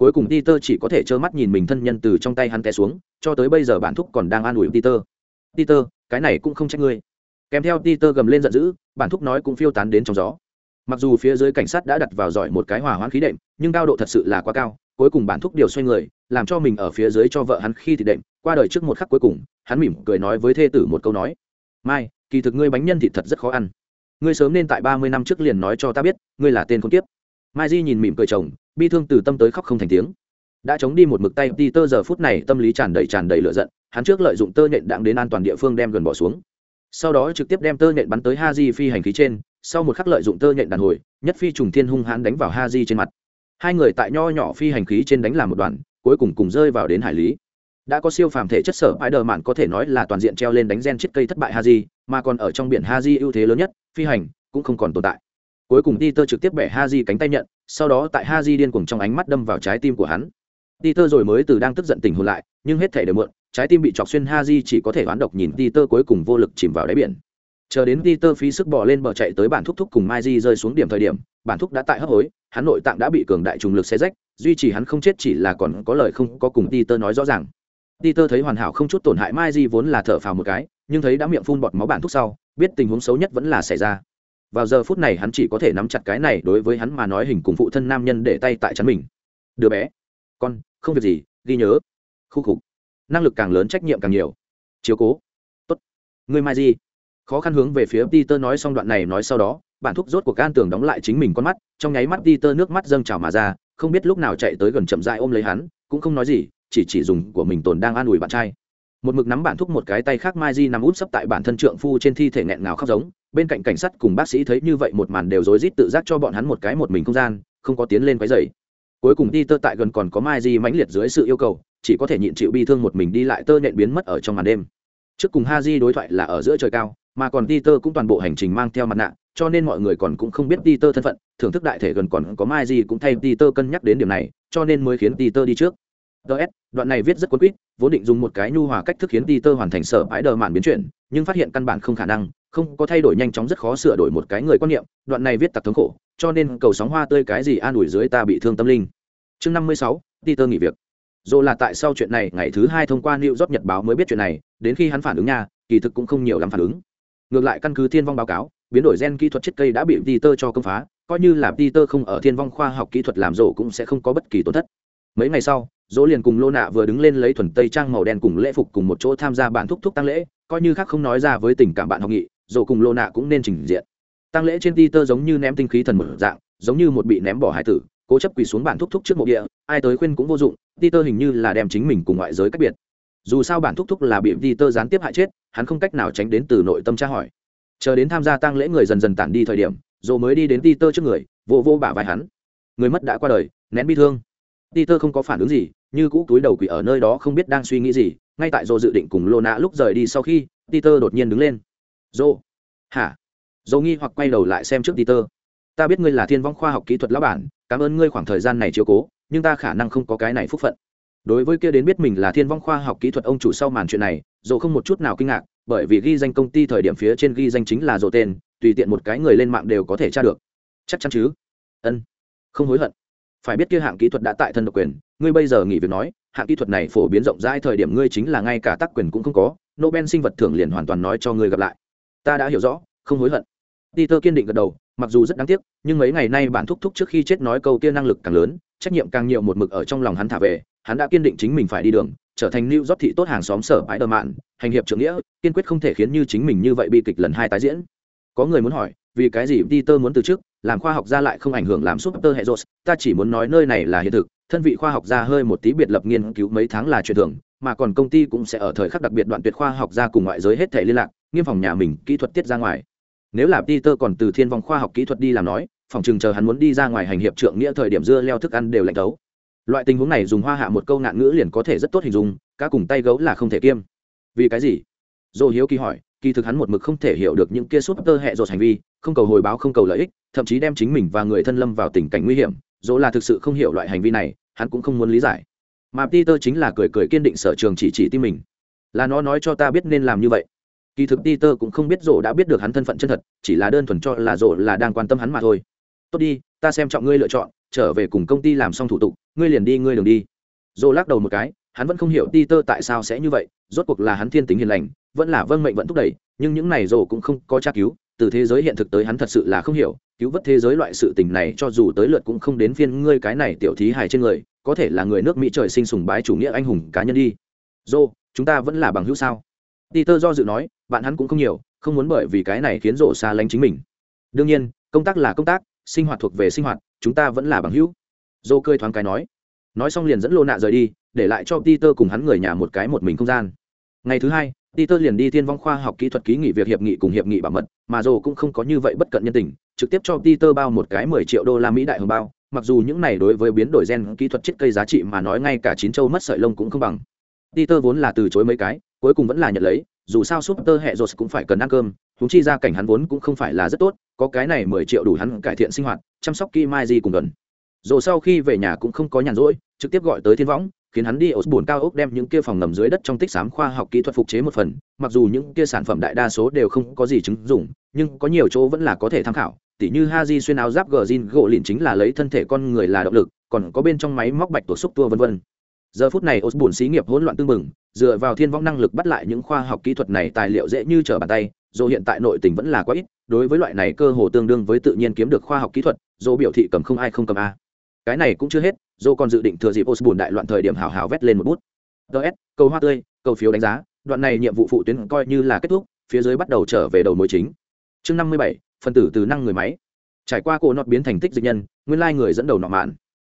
cuối cùng peter chỉ có thể trơ mắt nhìn mình thân nhân từ trong tay hắn té xuống, cho tới bây giờ bản thúc còn đang an ủi peter. Peter, cái này cũng không trách ngươi. Kèm theo peter gầm lên giận dữ, bản thúc nói cũng phiêu tán đến trong gió. Mặc dù phía dưới cảnh sát đã đặt vào giỏi một cái hỏa hoãn khí đệm, nhưng cao độ thật sự là quá cao, cuối cùng bản thúc điều xoay người, làm cho mình ở phía dưới cho vợ hắn khi thì đệm, qua đời trước một khắc cuối cùng, hắn mỉm cười nói với thê tử một câu nói, mai, kỳ thực ngươi bánh nhân thịt thật rất khó ăn. Ngươi sớm nên tại ba mươi năm trước liền nói cho ta biết, ngươi là tên con tiếp mai di nhìn mỉm cười chồng bi thương từ tâm tới khóc không thành tiếng. Đã chống đi một mực tay đi tơ giờ phút này tâm lý tràn đầy tràn đầy lửa giận, hắn trước lợi dụng tơ nhện đạn đến an toàn địa phương đem gần bỏ xuống. Sau đó trực tiếp đem tơ nhện bắn tới ha di phi hành khí trên, sau một khắc lợi dụng tơ nhện đàn hồi, nhất phi trùng thiên hung hãn đánh vào ha di trên mặt. Hai người tại nho nhỏ phi hành khí trên đánh làm một đoàn, cuối cùng cùng rơi vào đến hải lý. Đã có siêu phàm thể chất sở ai đờ mạn có thể nói là toàn diện treo lên đánh gen chiếc cây thất bại haji, mà còn ở trong biển haji ưu thế lớn nhất, phi hành cũng không còn tồn tại cuối cùng peter trực tiếp bẻ haji cánh tay nhận, sau đó tại haji điên cuồng trong ánh mắt đâm vào trái tim của hắn. Peter rồi mới từ đang tức giận tỉnh hồn lại, nhưng hết thể đều mượn trái tim bị chọc xuyên haji chỉ có thể đoán độc nhìn peter cuối cùng vô lực chìm vào đáy biển. Chờ đến peter phí sức bỏ lên bờ chạy tới bản thúc thúc cùng Maiji rơi xuống điểm thời điểm, bản thúc đã tại hấp hối, hắn nội tạng đã bị cường đại trùng lực xé rách, duy trì hắn không chết chỉ là còn có lời không có cùng peter nói rõ ràng. Peter thấy hoàn hảo không chút tổn hại Maiji vốn là thở phào một cái, nhưng thấy đã miệng phun bọt máu bản thúc sau, biết tình huống xấu nhất vẫn là xảy ra vào giờ phút này hắn chỉ có thể nắm chặt cái này, đối với hắn mà nói hình cùng phụ thân nam nhân để tay tại chắn mình. Đứa bé. Con, không việc gì, ghi nhớ. Khu khục. Năng lực càng lớn trách nhiệm càng nhiều. Chiếu cố. Tốt. Người mai gì? Khó khăn hướng về phía peter nói xong đoạn này nói sau đó, bản thúc rốt cuộc can tường đóng lại chính mình con mắt, trong nháy mắt peter nước mắt dâng trào mà ra, không biết lúc nào chạy tới gần chậm dại ôm lấy hắn, cũng không nói gì, chỉ chỉ dùng của mình tồn đang an ủi bạn trai một mực nắm bản thúc một cái tay khác mai di nằm út sấp tại bản thân trượng phu trên thi thể nghẹn ngào khóc giống. Bên cạnh cảnh sát cùng bác sĩ thấy như vậy một màn đều rối rít tự giác cho bọn hắn một cái một mình không gian không có tiến lên quấy dày cuối cùng đi tơ tại gần còn có mai di mãnh liệt dưới sự yêu cầu chỉ có thể nhịn chịu bi thương một mình đi lại tơ nhện biến mất ở trong màn đêm. Trước cùng ha di đối thoại là ở giữa trời cao mà còn Peter cũng toàn bộ hành trình mang theo mặt nạ, cho nên mọi người còn cũng không biết Peter thân phận, thưởng thức đại thể gần còn có mai di cũng thay Peter cân nhắc đến điểm này, cho nên mới khiến Peter đi trước ts đoạn này viết rất cuốn quýt, vốn định dùng một cái nhu hòa cách thức khiến Peter hoàn thành sở ái đờ mạn biến chuyển, nhưng phát hiện căn bản không khả năng, không có thay đổi nhanh chóng rất khó sửa đổi một cái người quan niệm, đoạn này viết tặc thống khổ, cho nên cầu sóng hoa tươi cái gì an ủi dưới ta bị thương tâm linh. Chương 56, Peter nghỉ việc. Dù là tại sau chuyện này, ngày thứ hai thông qua New job Nhật báo mới biết chuyện này, đến khi hắn phản ứng nha, kỳ thực cũng không nhiều lắm phản ứng ngược lại căn cứ thiên vong báo cáo biến đổi gen kỹ thuật chết cây đã bị peter cho công phá coi như là peter không ở thiên vong khoa học kỹ thuật làm rổ cũng sẽ không có bất kỳ tổn thất mấy ngày sau dỗ liền cùng lô nạ vừa đứng lên lấy thuần tây trang màu đen cùng lễ phục cùng một chỗ tham gia bản thúc thúc tăng lễ, coi như khác không nói ra với tình cảm bạn học nghị, dỗ cùng lô nạ cũng nên trình diện. Tăng lễ trên peter giống như ném tinh khí thần một dạng, giống như một bị ném bỏ hải tử, cố chấp quỳ xuống bản thúc thúc trước mộ địa, ai tới khuyên cũng vô dụng, peter hình như là đem chính mình cùng ngoại giới cách biệt. Dù sao bản thúc thúc là bị peter gián tiếp hại chết, hắn không cách nào tránh đến từ nội tâm tra hỏi. Chờ đến tham gia tăng lễ người dần dần tản đi thời điểm, dỗ mới đi đến peter trước người, vô vô bả vai hắn. Người mất đã qua đời, nén bi thương peter không có phản ứng gì, như cũ túi đầu quỷ ở nơi đó không biết đang suy nghĩ gì, ngay tại dô dự định cùng Lona lúc rời đi sau khi, peter đột nhiên đứng lên. Dô hả? Dô nghi hoặc quay đầu lại xem trước peter. Ta biết ngươi là thiên vong khoa học kỹ thuật lão bản, cảm ơn ngươi khoảng thời gian này chiếu cố, nhưng ta khả năng không có cái này phúc phận. Đối với kia đến biết mình là thiên vong khoa học kỹ thuật ông chủ sau màn chuyện này Dô không một chút nào kinh ngạc, bởi vì ghi danh công ty thời điểm phía trên ghi danh chính là Dô tên, tùy tiện một cái người lên mạng đều có thể tra được. Chắc chắn chứ? Ân. Không hối hận phải biết kia hạng kỹ thuật đã tại thân độc quyền ngươi bây giờ nghỉ việc nói hạng kỹ thuật này phổ biến rộng rãi thời điểm ngươi chính là ngay cả tác quyền cũng không có nobel sinh vật thưởng liền hoàn toàn nói cho ngươi gặp lại. Ta đã hiểu rõ không hối hận. Peter kiên định gật đầu mặc dù rất đáng tiếc nhưng mấy ngày nay bạn thúc thúc trước khi chết nói câu kia năng lực càng lớn trách nhiệm càng nhiều một mực ở trong lòng hắn thả về hắn đã kiên định chính mình phải đi đường trở thành New York thị tốt hàng xóm sở bãi đờ mạn, hành hiệp trưởng nghĩa, kiên quyết không thể khiến như chính mình như vậy bi kịch lần hai tái diễn. Có người muốn hỏi, vì cái gì Peter muốn từ chức, làm khoa học gia lại không ảnh hưởng làm sutter hệ rốt, ta chỉ muốn nói nơi này là hiện thực, thân vị khoa học gia hơi một tí biệt lập nghiên cứu mấy tháng là chuyện thường, mà còn công ty cũng sẽ ở thời khắc đặc biệt đoạn tuyệt khoa học gia cùng ngoại giới hết thể liên lạc, nghiêm phòng nhà mình kỹ thuật tiết ra ngoài. Nếu là Peter còn từ thiên vong khoa học kỹ thuật đi làm nói, phòng chừng chờ hắn muốn đi ra ngoài hành hiệp trượng nghĩa thời điểm dưa leo thức ăn đều lạnh tấu loại tình huống này dùng hoa hạ một câu ngạn ngữ liền có thể rất tốt hình dung cá cùng tay gấu là không thể kiêm vì cái gì? Dô hiếu kỳ hỏi kỳ thực hắn một mực không thể hiểu được những kia súp tơ hẹ dột hành vi, không cầu hồi báo, không cầu lợi ích, thậm chí đem chính mình và người thân lâm vào tình cảnh nguy hiểm, dỗ là thực sự không hiểu loại hành vi này, hắn cũng không muốn lý giải. Mà peter chính là cười cười kiên định sở trường chỉ chỉ tim mình. Là nó nói cho ta biết nên làm như vậy. Kỳ thực peter cũng không biết dỗ đã biết được hắn thân phận chân thật, chỉ là đơn thuần cho là dỗ là đang quan tâm hắn mà thôi. Tốt đi, ta xem trọng ngươi lựa chọn, trở về cùng công ty làm xong thủ tục, ngươi liền đi, ngươi đường đi. Dỗ lắc đầu một cái hắn vẫn không hiểu peter tại sao sẽ như vậy, rốt cuộc là hắn thiên tính hiền lành, vẫn là vâng mệnh vẫn thúc đẩy, nhưng những này rồ cũng không có tra cứu, từ thế giới hiện thực tới hắn thật sự là không hiểu, cứu vớt thế giới loại sự tình này cho dù tới lượt cũng không đến phiên ngươi cái này tiểu thí hài trên người, có thể là người nước mỹ trời sinh sùng bái chủ nghĩa anh hùng cá nhân đi. Rồ, chúng ta vẫn là bằng hữu sao? Peter do dự nói, bạn hắn cũng không nhiều, không muốn bởi vì cái này khiến rồ xa lánh chính mình. Đương nhiên, công tác là công tác, sinh hoạt thuộc về sinh hoạt, chúng ta vẫn là bằng hữu. Dô cười thoáng cái nói. Nói xong liền dẫn lô nạ rời đi để lại cho peter cùng hắn người nhà một cái một mình không gian. Ngày thứ hai, peter liền đi thiên vong khoa học kỹ thuật ký nghị việc hiệp nghị cùng hiệp nghị bảo mật, mà dô cũng không có như vậy bất cận nhân tình, trực tiếp cho peter bao một cái mười triệu đô la mỹ đại hồng bao, mặc dù những này đối với biến đổi gen kỹ thuật chết cây giá trị mà nói ngay cả chín châu mất sợi lông cũng không bằng. Peter vốn là từ chối mấy cái, cuối cùng vẫn là nhận lấy, dù sao super hệ rồi cũng phải cần ăn cơm chúng chi ra cảnh hắn vốn cũng không phải là rất tốt, có cái này mười triệu đủ hắn cải thiện sinh hoạt, chăm sóc ki mai di cùng gần. Rồi sau khi về nhà cũng không có nhàn rỗi, trực tiếp gọi tới thiên võng khiến hắn đi ổ buồn cao ốc đem những kia phòng ngầm dưới đất trong tích xám khoa học kỹ thuật phục chế một phần mặc dù những kia sản phẩm đại đa số đều không có gì chứng dụng nhưng có nhiều chỗ vẫn là có thể tham khảo tỉ như Haji xuyên áo giáp gờ zin gỗ lìn chính là lấy thân thể con người là động lực, còn có bên trong máy móc bạch tổ xúc tua vân vân. Giờ phút này Osborne xí nghiệp hỗn loạn tương mừng, dựa vào thiên vong năng lực bắt lại những khoa học kỹ thuật này tài liệu dễ như trở bàn tay, dù hiện tại nội tình vẫn là quá ít, đối với loại này cơ hồ tương đương với tự nhiên kiếm được khoa học kỹ thuật, dù biểu thị cầm không ai không cầm a. Cái này cũng chưa hết, dô còn dự định thừa dịp Osborne đại loạn thời điểm hào hào vét lên một bút. ts cầu hoa tươi, cầu phiếu đánh giá, đoạn này nhiệm vụ phụ tuyến coi như là kết thúc, phía dưới bắt đầu trở về đầu mối chính. Chương năm mươi bảy, phân tử từ năng người máy trải qua cổ nọt biến thành tích dịch nhân nguyên lai người dẫn đầu nọ mạn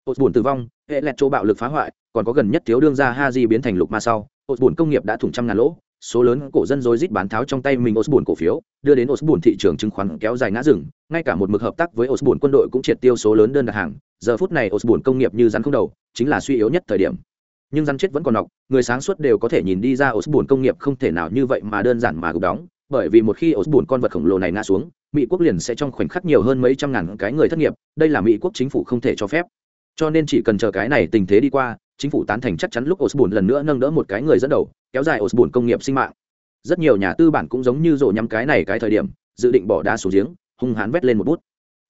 ột tử vong hệ lẹt chỗ bạo lực phá hoại còn có gần nhất thiếu đương gia ha di biến thành lục ma sau ột công nghiệp đã thủng trăm ngàn lỗ số lớn cổ dân rối rít bán tháo trong tay mình Osborne cổ phiếu, đưa đến Osborne thị trường chứng khoán kéo dài ngã rừng, ngay cả một mực hợp tác với Osborne quân đội cũng triệt tiêu số lớn đơn đặt hàng, giờ phút này Osborne công nghiệp như rắn không đầu, chính là suy yếu nhất thời điểm. Nhưng rắn chết vẫn còn nọc, người sáng suốt đều có thể nhìn đi ra Osborne công nghiệp không thể nào như vậy mà đơn giản mà gục đóng, bởi vì một khi Osborne con vật khổng lồ này ngã xuống, mỹ quốc liền sẽ trong khoảnh khắc nhiều hơn mấy trăm ngàn cái người thất nghiệp đây là mỹ quốc chính phủ không thể cho phép cho nên chỉ cần chờ cái này tình thế đi qua chính phủ tán thành chắc chắn lúc osborne lần nữa nâng đỡ một cái người dẫn đầu, kéo dài osborne công nghiệp sinh mạng. Rất nhiều nhà tư bản cũng giống như rồ nhắm cái này cái thời điểm, dự định bỏ đá xuống giếng, hung hãn vét lên một bút.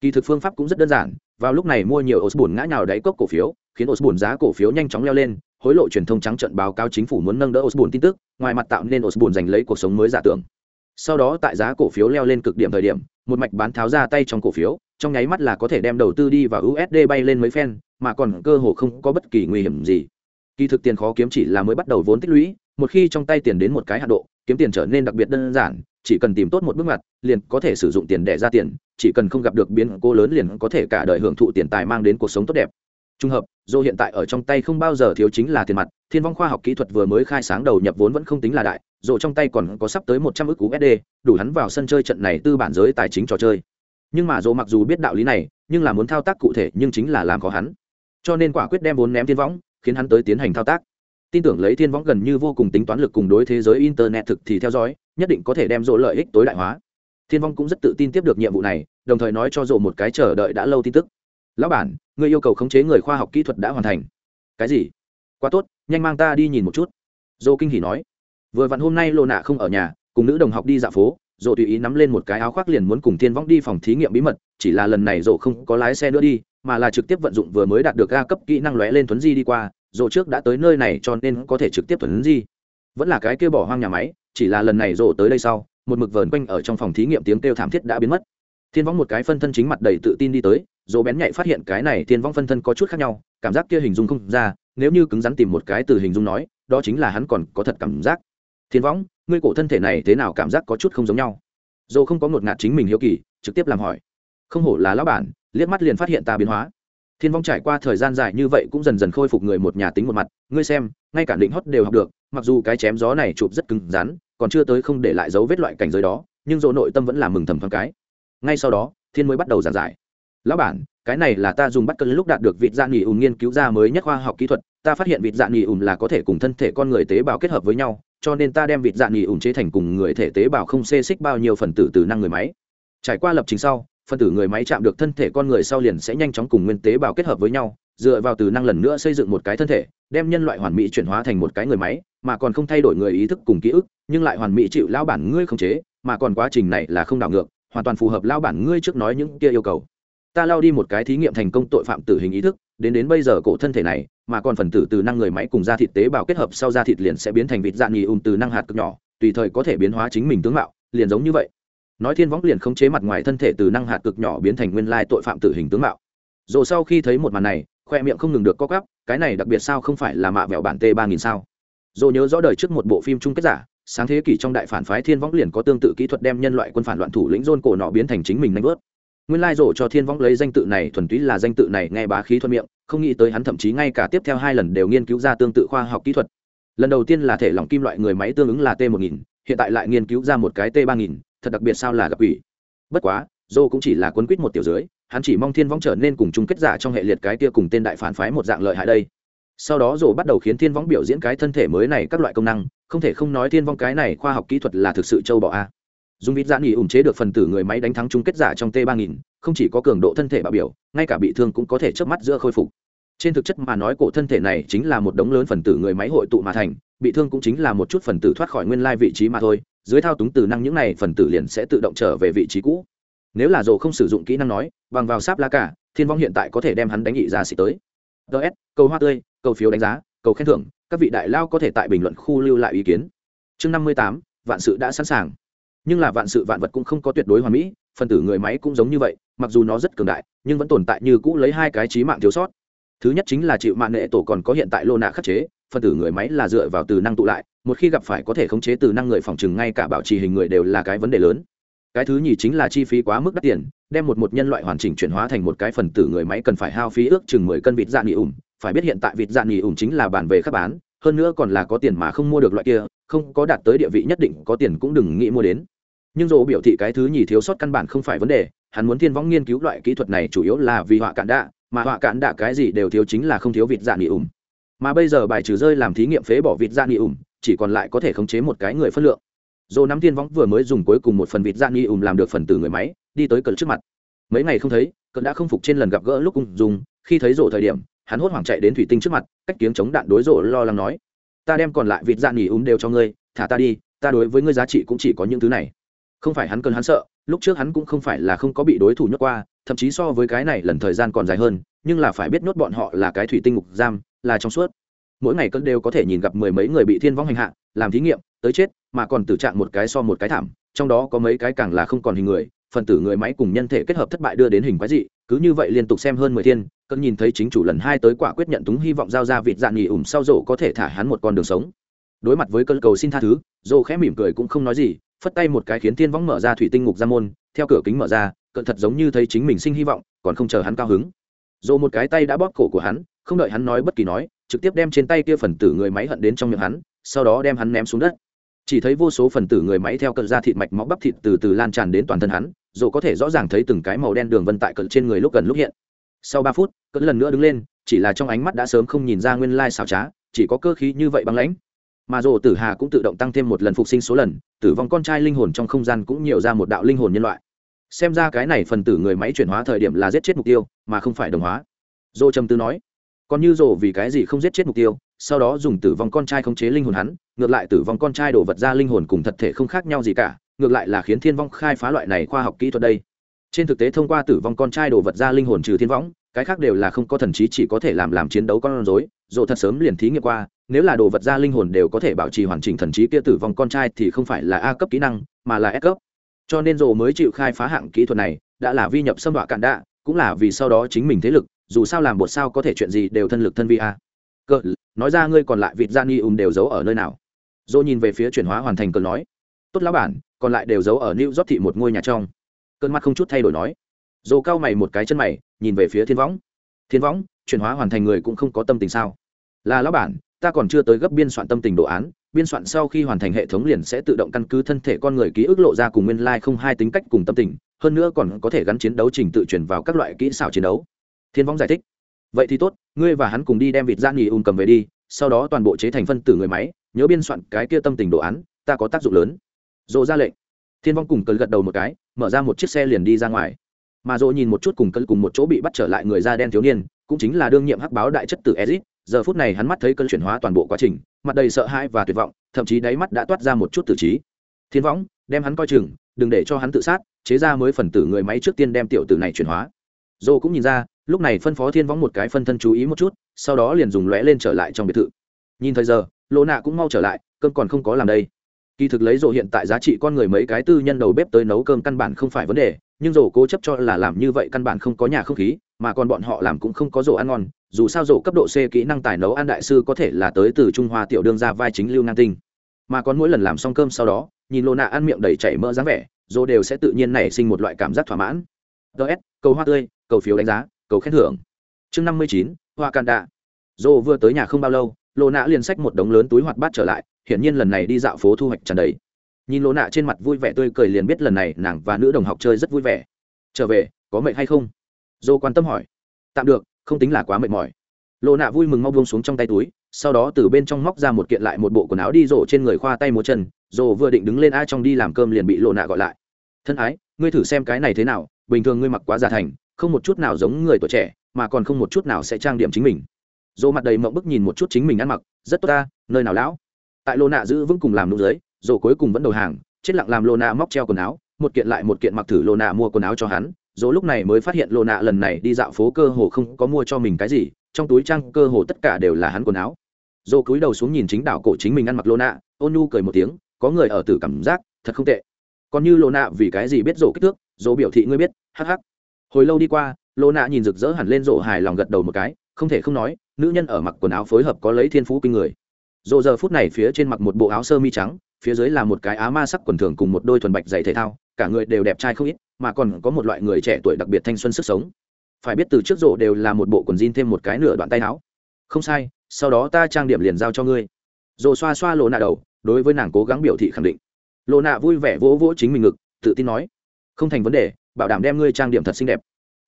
Kỳ thực phương pháp cũng rất đơn giản, vào lúc này mua nhiều osborne ngã nhào đáy cốc cổ phiếu, khiến osborne giá cổ phiếu nhanh chóng leo lên, hối lộ truyền thông trắng trận báo cáo chính phủ muốn nâng đỡ osborne tin tức, ngoài mặt tạo nên osborne giành lấy cuộc sống mới giả tưởng. Sau đó tại giá cổ phiếu leo lên cực điểm thời điểm, một mạch bán tháo ra tay trong cổ phiếu, trong nháy mắt là có thể đem đầu tư đi vào usd bay lên mấy phen mà còn cơ hồ không có bất kỳ nguy hiểm gì kỳ thực tiền khó kiếm chỉ là mới bắt đầu vốn tích lũy một khi trong tay tiền đến một cái hạ độ kiếm tiền trở nên đặc biệt đơn giản chỉ cần tìm tốt một bước mặt liền có thể sử dụng tiền để ra tiền chỉ cần không gặp được biến cố lớn liền có thể cả đời hưởng thụ tiền tài mang đến cuộc sống tốt đẹp Trung hợp, do hiện tại ở trong tay không bao giờ thiếu chính là tiền mặt, Thiên Vong khoa học kỹ thuật vừa mới khai sáng đầu nhập vốn vẫn không tính là đại, rồi trong tay còn có sắp tới một trăm ức USD, đủ hắn vào sân chơi trận này tư bản giới tài chính trò chơi. Nhưng mà dù mặc dù biết đạo lý này, nhưng là muốn thao tác cụ thể nhưng chính là làm khó hắn. Cho nên quả quyết đem vốn ném Thiên Võng, khiến hắn tới tiến hành thao tác. Tin tưởng lấy Thiên Võng gần như vô cùng tính toán lực cùng đối thế giới internet thực thì theo dõi, nhất định có thể đem rộ lợi ích tối đại hóa. Thiên Vong cũng rất tự tin tiếp được nhiệm vụ này, đồng thời nói cho rộ một cái chờ đợi đã lâu tin tức. Lão bản người yêu cầu khống chế người khoa học kỹ thuật đã hoàn thành. Cái gì? Quá tốt nhanh mang ta đi nhìn một chút. Dô kinh hỉ nói. Vừa vặn hôm nay lô nạ không ở nhà cùng nữ đồng học đi dạo phố dô tùy ý nắm lên một cái áo khoác liền muốn cùng thiên võng đi phòng thí nghiệm bí mật chỉ là lần này dô không có lái xe nữa đi mà là trực tiếp vận dụng vừa mới đạt được a cấp kỹ năng lóe lên tuấn di đi qua rộ trước đã tới nơi này cho nên có thể trực tiếp tuấn di. Vẫn là cái kêu bỏ hoang nhà máy, chỉ là lần này rộ tới đây sau, một mực vờn quanh ở trong phòng thí nghiệm tiếng kêu thảm thiết đã biến mất. Thiên võng một cái phân thân chính mặt đầy tự tin đi tới rộ bén nhạy phát hiện cái này thiên vong phân thân có chút khác nhau, cảm giác kia hình dung không ra, nếu như cứng rắn tìm một cái từ hình dung nói, đó chính là hắn còn có thật cảm giác. Thiên võng, ngươi cổ thân thể này thế nào cảm giác có chút không giống nhau? Dỗ không có ngột ngạt chính mình hiếu kỳ, trực tiếp làm hỏi. Không hổ là lão bản liếc mắt liền phát hiện ta biến hóa. Thiên vong trải qua thời gian dài như vậy cũng dần dần khôi phục người một nhà tính một mặt, ngươi xem, ngay cả định hót đều học được, mặc dù cái chém gió này chụp rất cứng rắn, còn chưa tới không để lại dấu vết loại cảnh giới đó, nhưng dỗ nội tâm vẫn là mừng thầm thoáng cái. Ngay sau đó, thiên mới bắt đầu giảng giải. Lão bản, cái này là ta dùng bắt cân lúc đạt được vịt dạ nghỉ ùn nghiên cứu ra mới nhất khoa học kỹ thuật, ta phát hiện vịt dạ nghỉ ùn là có thể cùng thân thể con người tế bào kết hợp với nhau, cho nên ta đem vịt dạ nghỉ ùn chế thành cùng người thể tế bào không xê xích bao nhiêu phần tử từ năng người máy. Trải qua lập trình sau phân tử người máy chạm được thân thể con người sau liền sẽ nhanh chóng cùng nguyên tế bào kết hợp với nhau, dựa vào từ năng lần nữa xây dựng một cái thân thể, đem nhân loại hoàn mỹ chuyển hóa thành một cái người máy, mà còn không thay đổi người ý thức cùng ký ức, nhưng lại hoàn mỹ chịu lao bản ngươi không chế, mà còn quá trình này là không đảo ngược, hoàn toàn phù hợp lao bản ngươi trước nói những kia yêu cầu. Ta lao đi một cái thí nghiệm thành công tội phạm tử hình ý thức, đến đến bây giờ cổ thân thể này, mà còn phần tử từ năng người máy cùng da thịt tế bào kết hợp sau da thịt liền sẽ biến thành vịt dạng nhì ùm từ năng hạt cực nhỏ, tùy thời có thể biến hóa chính mình tướng mạo, liền giống như vậy nói thiên võng liền khống chế mặt ngoài thân thể từ năng hạt cực nhỏ biến thành nguyên lai tội phạm tử hình tướng mạo. Rồi sau khi thấy một màn này, khoe miệng không ngừng được co cắp cái này đặc biệt sao không phải là mạ vẹo bản t ba nghìn sao? Rồi nhớ rõ đời trước một bộ phim chung kết giả, sáng thế kỷ trong đại phản phái thiên võng liền có tương tự kỹ thuật đem nhân loại quân phản loạn thủ lĩnh dôn cổ nọ biến thành chính mình nanh vớt. Nguyên lai rổ cho thiên võng lấy danh tự này thuần túy là danh tự này nghe bá khí thuận miệng, không nghĩ tới hắn thậm chí ngay cả tiếp theo hai lần đều nghiên cứu ra tương tự khoa học kỹ thuật. Lần đầu tiên là thể lỏng kim loại người máy tương ứng là t 1000 hiện tại lại nghiên cứu ra một cái t 3000 thật đặc biệt sao là gặp quỷ. Bất quá dô cũng chỉ là cuốn quýt một tiểu dưới, hắn chỉ mong thiên võng trở nên cùng chung kết giả trong hệ liệt cái kia cùng tên đại phản phái một dạng lợi hại đây. Sau đó dô bắt đầu khiến thiên võng biểu diễn cái thân thể mới này các loại công năng, không thể không nói thiên vong cái này khoa học kỹ thuật là thực sự châu bọ a. Dùng vịt giãn nghỉ ủng chế được phần tử người máy đánh thắng chung kết giả trong t 3000 không chỉ có cường độ thân thể bạo biểu, ngay cả bị thương cũng có thể chớp mắt giữa khôi phục. Trên thực chất mà nói cổ thân thể này chính là một đống lớn phần tử người máy hội tụ mà thành, bị thương cũng chính là một chút phần tử thoát khỏi nguyên lai vị trí mà thôi dưới thao túng từ năng những này phần tử liền sẽ tự động trở về vị trí cũ. Nếu là dồ không sử dụng kỹ năng nói, bằng vào sáp la cả, thiên vong hiện tại có thể đem hắn đánh nghị ra xịt tới. Ts cầu hoa tươi, cầu phiếu đánh giá, cầu khen thưởng, các vị đại lao có thể tại bình luận khu lưu lại ý kiến. Chương năm mươi tám, vạn sự đã sẵn sàng. Nhưng là vạn sự vạn vật cũng không có tuyệt đối hoàn mỹ, phần tử người máy cũng giống như vậy, mặc dù nó rất cường đại, nhưng vẫn tồn tại như cũ lấy hai cái trí mạng thiếu sót thứ nhất chính là chịu mạng nệ tổ còn có hiện tại lô nạ khắc chế, phần tử người máy là dựa vào từ năng tụ lại, một khi gặp phải có thể khống chế từ năng người phòng trừng ngay cả bảo trì hình người đều là cái vấn đề lớn. Cái thứ nhì chính là chi phí quá mức đắt tiền, đem một một nhân loại hoàn chỉnh chuyển hóa thành một cái phần tử người máy cần phải hao phí ước chừng mười cân vịt dạ nghỉ ủng. Phải biết hiện tại vịt dạ nghỉ ủng chính là bản về khắc bán, hơn nữa còn là có tiền mà không mua được loại kia, không có đạt tới địa vị nhất định có tiền cũng đừng nghĩ mua đến. Nhưng dỗ biểu thị cái thứ nhì thiếu sót căn bản không phải vấn đề, hắn muốn thiên võng nghiên cứu loại kỹ thuật này chủ yếu là vì họa cạn đạ mà họa cạn đạ cái gì đều thiếu chính là không thiếu vịt dạ nghỉ ủng. Mà bây giờ bài trừ rơi làm thí nghiệm phế bỏ vịt dạ nghỉ ủng, chỉ còn lại có thể khống chế một cái người phân lượng. Dồ nắm thiên võng vừa mới dùng cuối cùng một phần vịt dạ nghỉ ủng làm được phần từ người máy, đi tới cận trước mặt. Mấy ngày không thấy, cận đã không phục trên lần gặp gỡ lúc cùng dùng khi thấy rổ thời điểm, hắn hốt hoảng chạy đến thủy tinh trước mặt, cách tiếng chống đạn đối rổ lo lắng nói, ta đem còn lại vịt dạ nghỉ ủng đều cho ngươi, thả ta đi, ta đối với ngươi giá trị cũng chỉ có những thứ này. Không phải hắn cần hắn sợ lúc trước hắn cũng không phải là không có bị đối thủ nhốt qua, thậm chí so với cái này lần thời gian còn dài hơn, nhưng là phải biết nhốt bọn họ là cái thủy tinh ngục giam, là trong suốt. Mỗi ngày cơn đều có thể nhìn gặp mười mấy người bị thiên vong hành hạ, làm thí nghiệm, tới chết, mà còn tử trạng một cái so một cái thảm, trong đó có mấy cái càng là không còn hình người, phần tử người máy cùng nhân thể kết hợp thất bại đưa đến hình quái dị, cứ như vậy liên tục xem hơn mười thiên, cơn nhìn thấy chính chủ lần hai tới quả quyết nhận túng hy vọng giao ra vịt dạng nghỉ ủm sau rổ có thể thả hắn một con đường sống. Đối mặt với cơn cầu xin tha thứ, rổ khẽ mỉm cười cũng không nói gì phất tay một cái khiến thiên võng mở ra thủy tinh ngục ra môn, theo cửa kính mở ra cận thật giống như thấy chính mình sinh hy vọng, còn không chờ hắn cao hứng. Dồ một cái tay đã bóp cổ của hắn, không đợi hắn nói bất kỳ nói, trực tiếp đem trên tay kia phần tử người máy hận đến trong miệng hắn, sau đó đem hắn ném xuống đất. Chỉ thấy vô số phần tử người máy theo cận ra thịt mạch máu bắp thịt từ từ lan tràn đến toàn thân hắn dồ có thể rõ ràng thấy từng cái màu đen đường vân tại cận trên người lúc gần lúc hiện. Sau ba phút, cận lần nữa đứng lên, chỉ là trong ánh mắt đã sớm không nhìn ra nguyên lai xảo trá, chỉ có cơ khí như vậy băng lãnh mà rồ tử hà cũng tự động tăng thêm một lần phục sinh số lần, tử vong con trai linh hồn trong không gian cũng nhiều ra một đạo linh hồn nhân loại. Xem ra cái này phần tử người máy chuyển hóa thời điểm là giết chết mục tiêu, mà không phải đồng hóa. Dô trầm tư nói, còn như rồ vì cái gì không giết chết mục tiêu, sau đó dùng tử vong con trai khống chế linh hồn hắn, ngược lại tử vong con trai đổ vật ra linh hồn cùng thật thể không khác nhau gì cả, ngược lại là khiến thiên vong khai phá loại này khoa học kỹ thuật đây. Trên thực tế thông qua tử vong con trai đổ vật ra linh hồn trừ thiên võng cái khác đều là không có thần trí chỉ có thể làm làm chiến đấu con rối dồ thật sớm liền thí nghiệm qua nếu là đồ vật ra linh hồn đều có thể bảo trì hoàn chỉnh thần trí kia tử vong con trai thì không phải là a cấp kỹ năng, mà là s cấp. Cho nên rồ mới chịu khai phá hạng kỹ thuật này, đã là vi nhập xâm đọa cạn đạ, cũng là vì sau đó chính mình thế lực, dù sao làm bột sao có thể chuyện gì đều thân lực thân vi a. Cờ nói ra ngươi còn lại vịt gian ni ùm đều giấu ở nơi nào? Dô nhìn về phía chuyển hóa hoàn thành cờ nói. Tốt lão bản, còn lại đều giấu ở new york thị một ngôi nhà trong. Cơn mắt không chút thay đổi nói. Dồ cao mày một cái chân mày, nhìn về phía thiên võng. Thiên võng, chuyển hóa hoàn thành người cũng không có tâm tình sao? Là lão bản ta còn chưa tới gấp biên soạn tâm tình đồ án, biên soạn sau khi hoàn thành hệ thống liền sẽ tự động căn cứ thân thể con người ký ức lộ ra cùng nguyên lai không hai tính cách cùng tâm tình, hơn nữa còn có thể gắn chiến đấu trình tự chuyển vào các loại kỹ xảo chiến đấu. Thiên võng giải thích. Vậy thì tốt, ngươi và hắn cùng đi đem vịt gian nghỉ ùn cầm về đi, sau đó toàn bộ chế thành phân tử người máy, nhớ biên soạn cái kia tâm tình đồ án, ta có tác dụng lớn. Dỗ ra lệnh. Thiên vong cùng cơn gật đầu một cái, mở ra một chiếc xe liền đi ra ngoài. Mà dỗ nhìn một chút cùng cơn cùng một chỗ bị bắt trở lại người da đen thiếu niên, cũng chính là đương nhiệm hắc báo đại chất tử ezit giờ phút này hắn mắt thấy cơn chuyển hóa toàn bộ quá trình, mặt đầy sợ hãi và tuyệt vọng, thậm chí đáy mắt đã toát ra một chút tử trí. Thiên võng, đem hắn coi chừng, đừng để cho hắn tự sát, chế ra mới phần tử người máy trước tiên đem tiểu tử này chuyển hóa. Dô cũng nhìn ra, lúc này phân phó thiên võng một cái phân thân chú ý một chút, sau đó liền dùng lóe lên trở lại trong biệt thự. Nhìn thời giờ, Lô nạ cũng mau trở lại cơm còn không có làm đây. Kỳ thực lấy rổ hiện tại giá trị con người mấy cái tư nhân đầu bếp tới nấu cơm căn bản không phải vấn đề nhưng rổ cố chấp cho là làm như vậy căn bản không có nhà không khí, mà còn bọn họ làm cũng không có rổ ăn ngon, dù sao rổ cấp độ c kỹ năng tài nấu ăn đại sư có thể là tới từ trung hoa tiểu đương ra vai chính lưu ngang tinh. Mà còn mỗi lần làm xong cơm sau đó, nhìn lô nạ ăn miệng đầy chảy mỡ dáng vẻ, rổ đều sẽ tự nhiên nảy sinh một loại cảm giác thỏa mãn. Ts cầu hoa tươi, cầu phiếu đánh giá, cầu khen thưởng. Chương năm mươi chín, hoa can đạ. Rổ vừa tới nhà không bao lâu, lô nạ liền xách một đống lớn túi hoạt bát trở lại, hiển nhiên lần này đi dạo phố thu hoạch tràn đầy nhìn lô nạ trên mặt vui vẻ tươi cười liền biết lần này nàng và nữ đồng học chơi rất vui vẻ. Trở về, có mệt hay không? Dô quan tâm hỏi. Tạm được, không tính là quá mệt mỏi. Lộ nạ vui mừng mau buông xuống trong tay túi, sau đó từ bên trong móc ra một kiện lại một bộ quần áo đi rổ trên người khoa tay múa chân. Rổ vừa định đứng lên ai trong đi làm cơm liền bị lộ nạ gọi lại. Thân ái, ngươi thử xem cái này thế nào, bình thường ngươi mặc quá già thành, không một chút nào giống người tuổi trẻ, mà còn không một chút nào sẽ trang điểm chính mình. Dô mặt đầy mộng bức nhìn một chút chính mình ăn mặc. Rất tốt ta, nơi nào lão? Tại lộ nạ giữ vững cùng làm nụ dưới rổ cuối cùng vẫn đầu hàng, chết lặng làm lô nạ móc treo quần áo, một kiện lại một kiện mặc thử lô nạ mua quần áo cho hắn. Dỗ lúc này mới phát hiện lô nạ lần này đi dạo phố cơ hồ không có mua cho mình cái gì, trong túi trang cơ hồ tất cả đều là hắn quần áo. Dỗ cúi đầu xuống nhìn chính đảo cổ chính mình ăn mặc lô nạ ôn nu cười một tiếng, có người ở tử cảm giác, thật không tệ. Còn như lô nạ vì cái gì biết dỗ kích thước dỗ biểu thị ngươi biết, hắc hắc. Hồi lâu đi qua lô nạ nhìn rực rỡ hẳn lên dỗ hài lòng gật đầu một cái, không thể không nói, nữ nhân ở mặc quần áo phối hợp có lấy thiên phú kinh người dỗ giờ phút này phía trên mặc một bộ áo sơ mi trắng, phía dưới là một cái á ma sắc quần thường cùng một đôi thuần bạch giày thể thao, cả người đều đẹp trai không ít, mà còn có một loại người trẻ tuổi đặc biệt thanh xuân sức sống. Phải biết từ trước rộ đều là một bộ quần jean thêm một cái nửa đoạn tay áo. Không sai, sau đó ta trang điểm liền giao cho ngươi. Rộ xoa xoa lộ nạ đầu, đối với nàng cố gắng biểu thị khẳng định. Lộ nạ vui vẻ vỗ vỗ chính mình ngực, tự tin nói, không thành vấn đề, bảo đảm đem ngươi trang điểm thật xinh đẹp.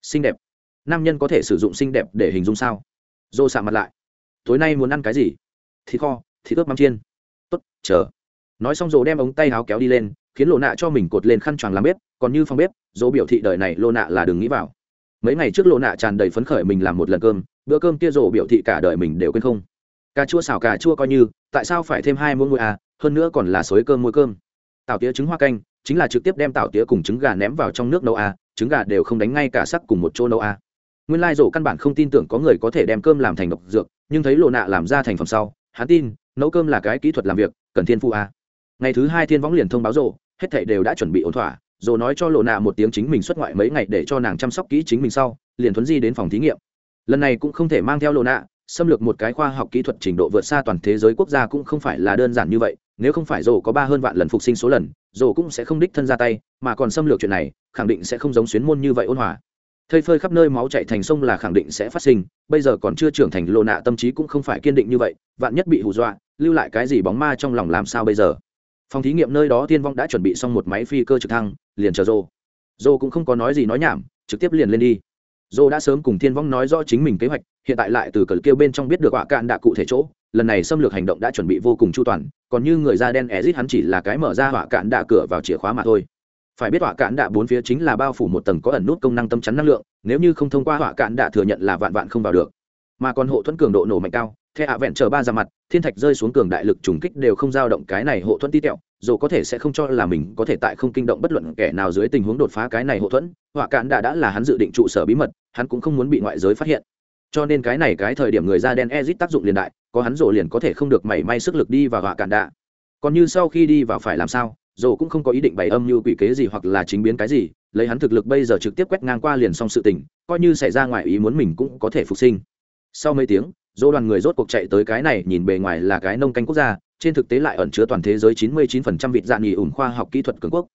Xinh đẹp? Nam nhân có thể sử dụng xinh đẹp để hình dung sao? Rộ sạm mặt lại, tối nay muốn ăn cái gì? Thịt kho, thịt ướp mắm chiên. Tốt, chờ. Nói xong rồ đem ống tay áo kéo đi lên, khiến lộ nạ cho mình cột lên khăn choàng làm bếp, còn như phòng bếp, dỗ biểu thị đời này lộ nạ là đừng nghĩ vào. Mấy ngày trước lộ nạ tràn đầy phấn khởi mình làm một lần cơm, bữa cơm kia rổ biểu thị cả đời mình đều quên không. Cà chua xào cà chua coi như, tại sao phải thêm hai muỗng ngôi à hơn nữa còn là xối cơm môi cơm. Tảo tía trứng hoa canh, chính là trực tiếp đem tảo tía cùng trứng gà ném vào trong nước nấu à trứng gà đều không đánh ngay cả sắc cùng một chỗ nấu à. Nguyên lai rổ căn bản không tin tưởng có người có thể đem cơm làm thành độc dược, nhưng thấy lộ nạ làm ra thành phẩm sau hắn tin, nấu cơm là cái kỹ thuật làm việc, cần thiên phu à ngày thứ hai thiên võng liền thông báo rộ hết thảy đều đã chuẩn bị ổn thỏa. Rồi nói cho lộ nạ một tiếng chính mình xuất ngoại mấy ngày để cho nàng chăm sóc kỹ chính mình sau, liền thuấn di đến phòng thí nghiệm. Lần này cũng không thể mang theo lộ nạ, xâm lược một cái khoa học kỹ thuật trình độ vượt xa toàn thế giới quốc gia cũng không phải là đơn giản như vậy, nếu không phải rổ có ba hơn vạn lần phục sinh số lần rổ cũng sẽ không đích thân ra tay, mà còn xâm lược chuyện này, khẳng định sẽ không giống xuyến môn như vậy ôn hòa thây phơi khắp nơi máu chạy thành sông là khẳng định sẽ phát sinh, bây giờ còn chưa trưởng thành lộ nạ tâm trí cũng không phải kiên định như vậy, vạn nhất bị hù dọa, lưu lại cái gì bóng ma trong lòng làm sao bây giờ? Phòng thí nghiệm nơi đó tiên vong đã chuẩn bị xong một máy phi cơ trực thăng, liền chờ rô rô cũng không có nói gì nói nhảm, trực tiếp liền lên đi. Rô đã sớm cùng thiên vong nói rõ chính mình kế hoạch, hiện tại lại từ cờ kêu bên trong biết được họa cạn đã cụ thể chỗ, lần này xâm lược hành động đã chuẩn bị vô cùng chu toàn, còn như người da đen ezit hắn chỉ là cái mở ra họa cạn đã cửa vào chìa khóa mà thôi phải biết họa cạn đạ bốn phía chính là bao phủ một tầng có ẩn nút công năng tâm chắn năng lượng, nếu như không thông qua họa cạn đạ thừa nhận là vạn vạn không vào được. Mà còn hộ thuẫn cường độ nổ mạnh cao theo hạ vẹn chờ ba ra mặt, thiên thạch rơi xuống cường đại lực trùng kích đều không dao động cái này hộ thuẫn tí tẹo, dù có thể sẽ không cho là mình có thể tại không kinh động bất luận kẻ nào dưới tình huống đột phá cái này hộ thuẫn, họa cạn đã đã là hắn dự định trụ sở bí mật, hắn cũng không muốn bị ngoại giới phát hiện. Cho nên cái này cái thời điểm người da đen ezit tác dụng liền đại, có hắn rộ liền có thể không được mảy may sức lực đi vào họa cạn đạ. Còn như sau khi đi vào phải làm sao? Dồ cũng không có ý định bày âm như quỷ kế gì hoặc là chính biến cái gì, lấy hắn thực lực bây giờ trực tiếp quét ngang qua liền xong sự tình, coi như xảy ra ngoài ý muốn mình cũng có thể phục sinh. Sau mấy tiếng, dỗ đoàn người rốt cuộc chạy tới cái này nhìn bề ngoài là cái nông canh quốc gia, trên thực tế lại ẩn chứa toàn thế giới 99% vịt dạng nghỉ ủng khoa học kỹ thuật cường quốc.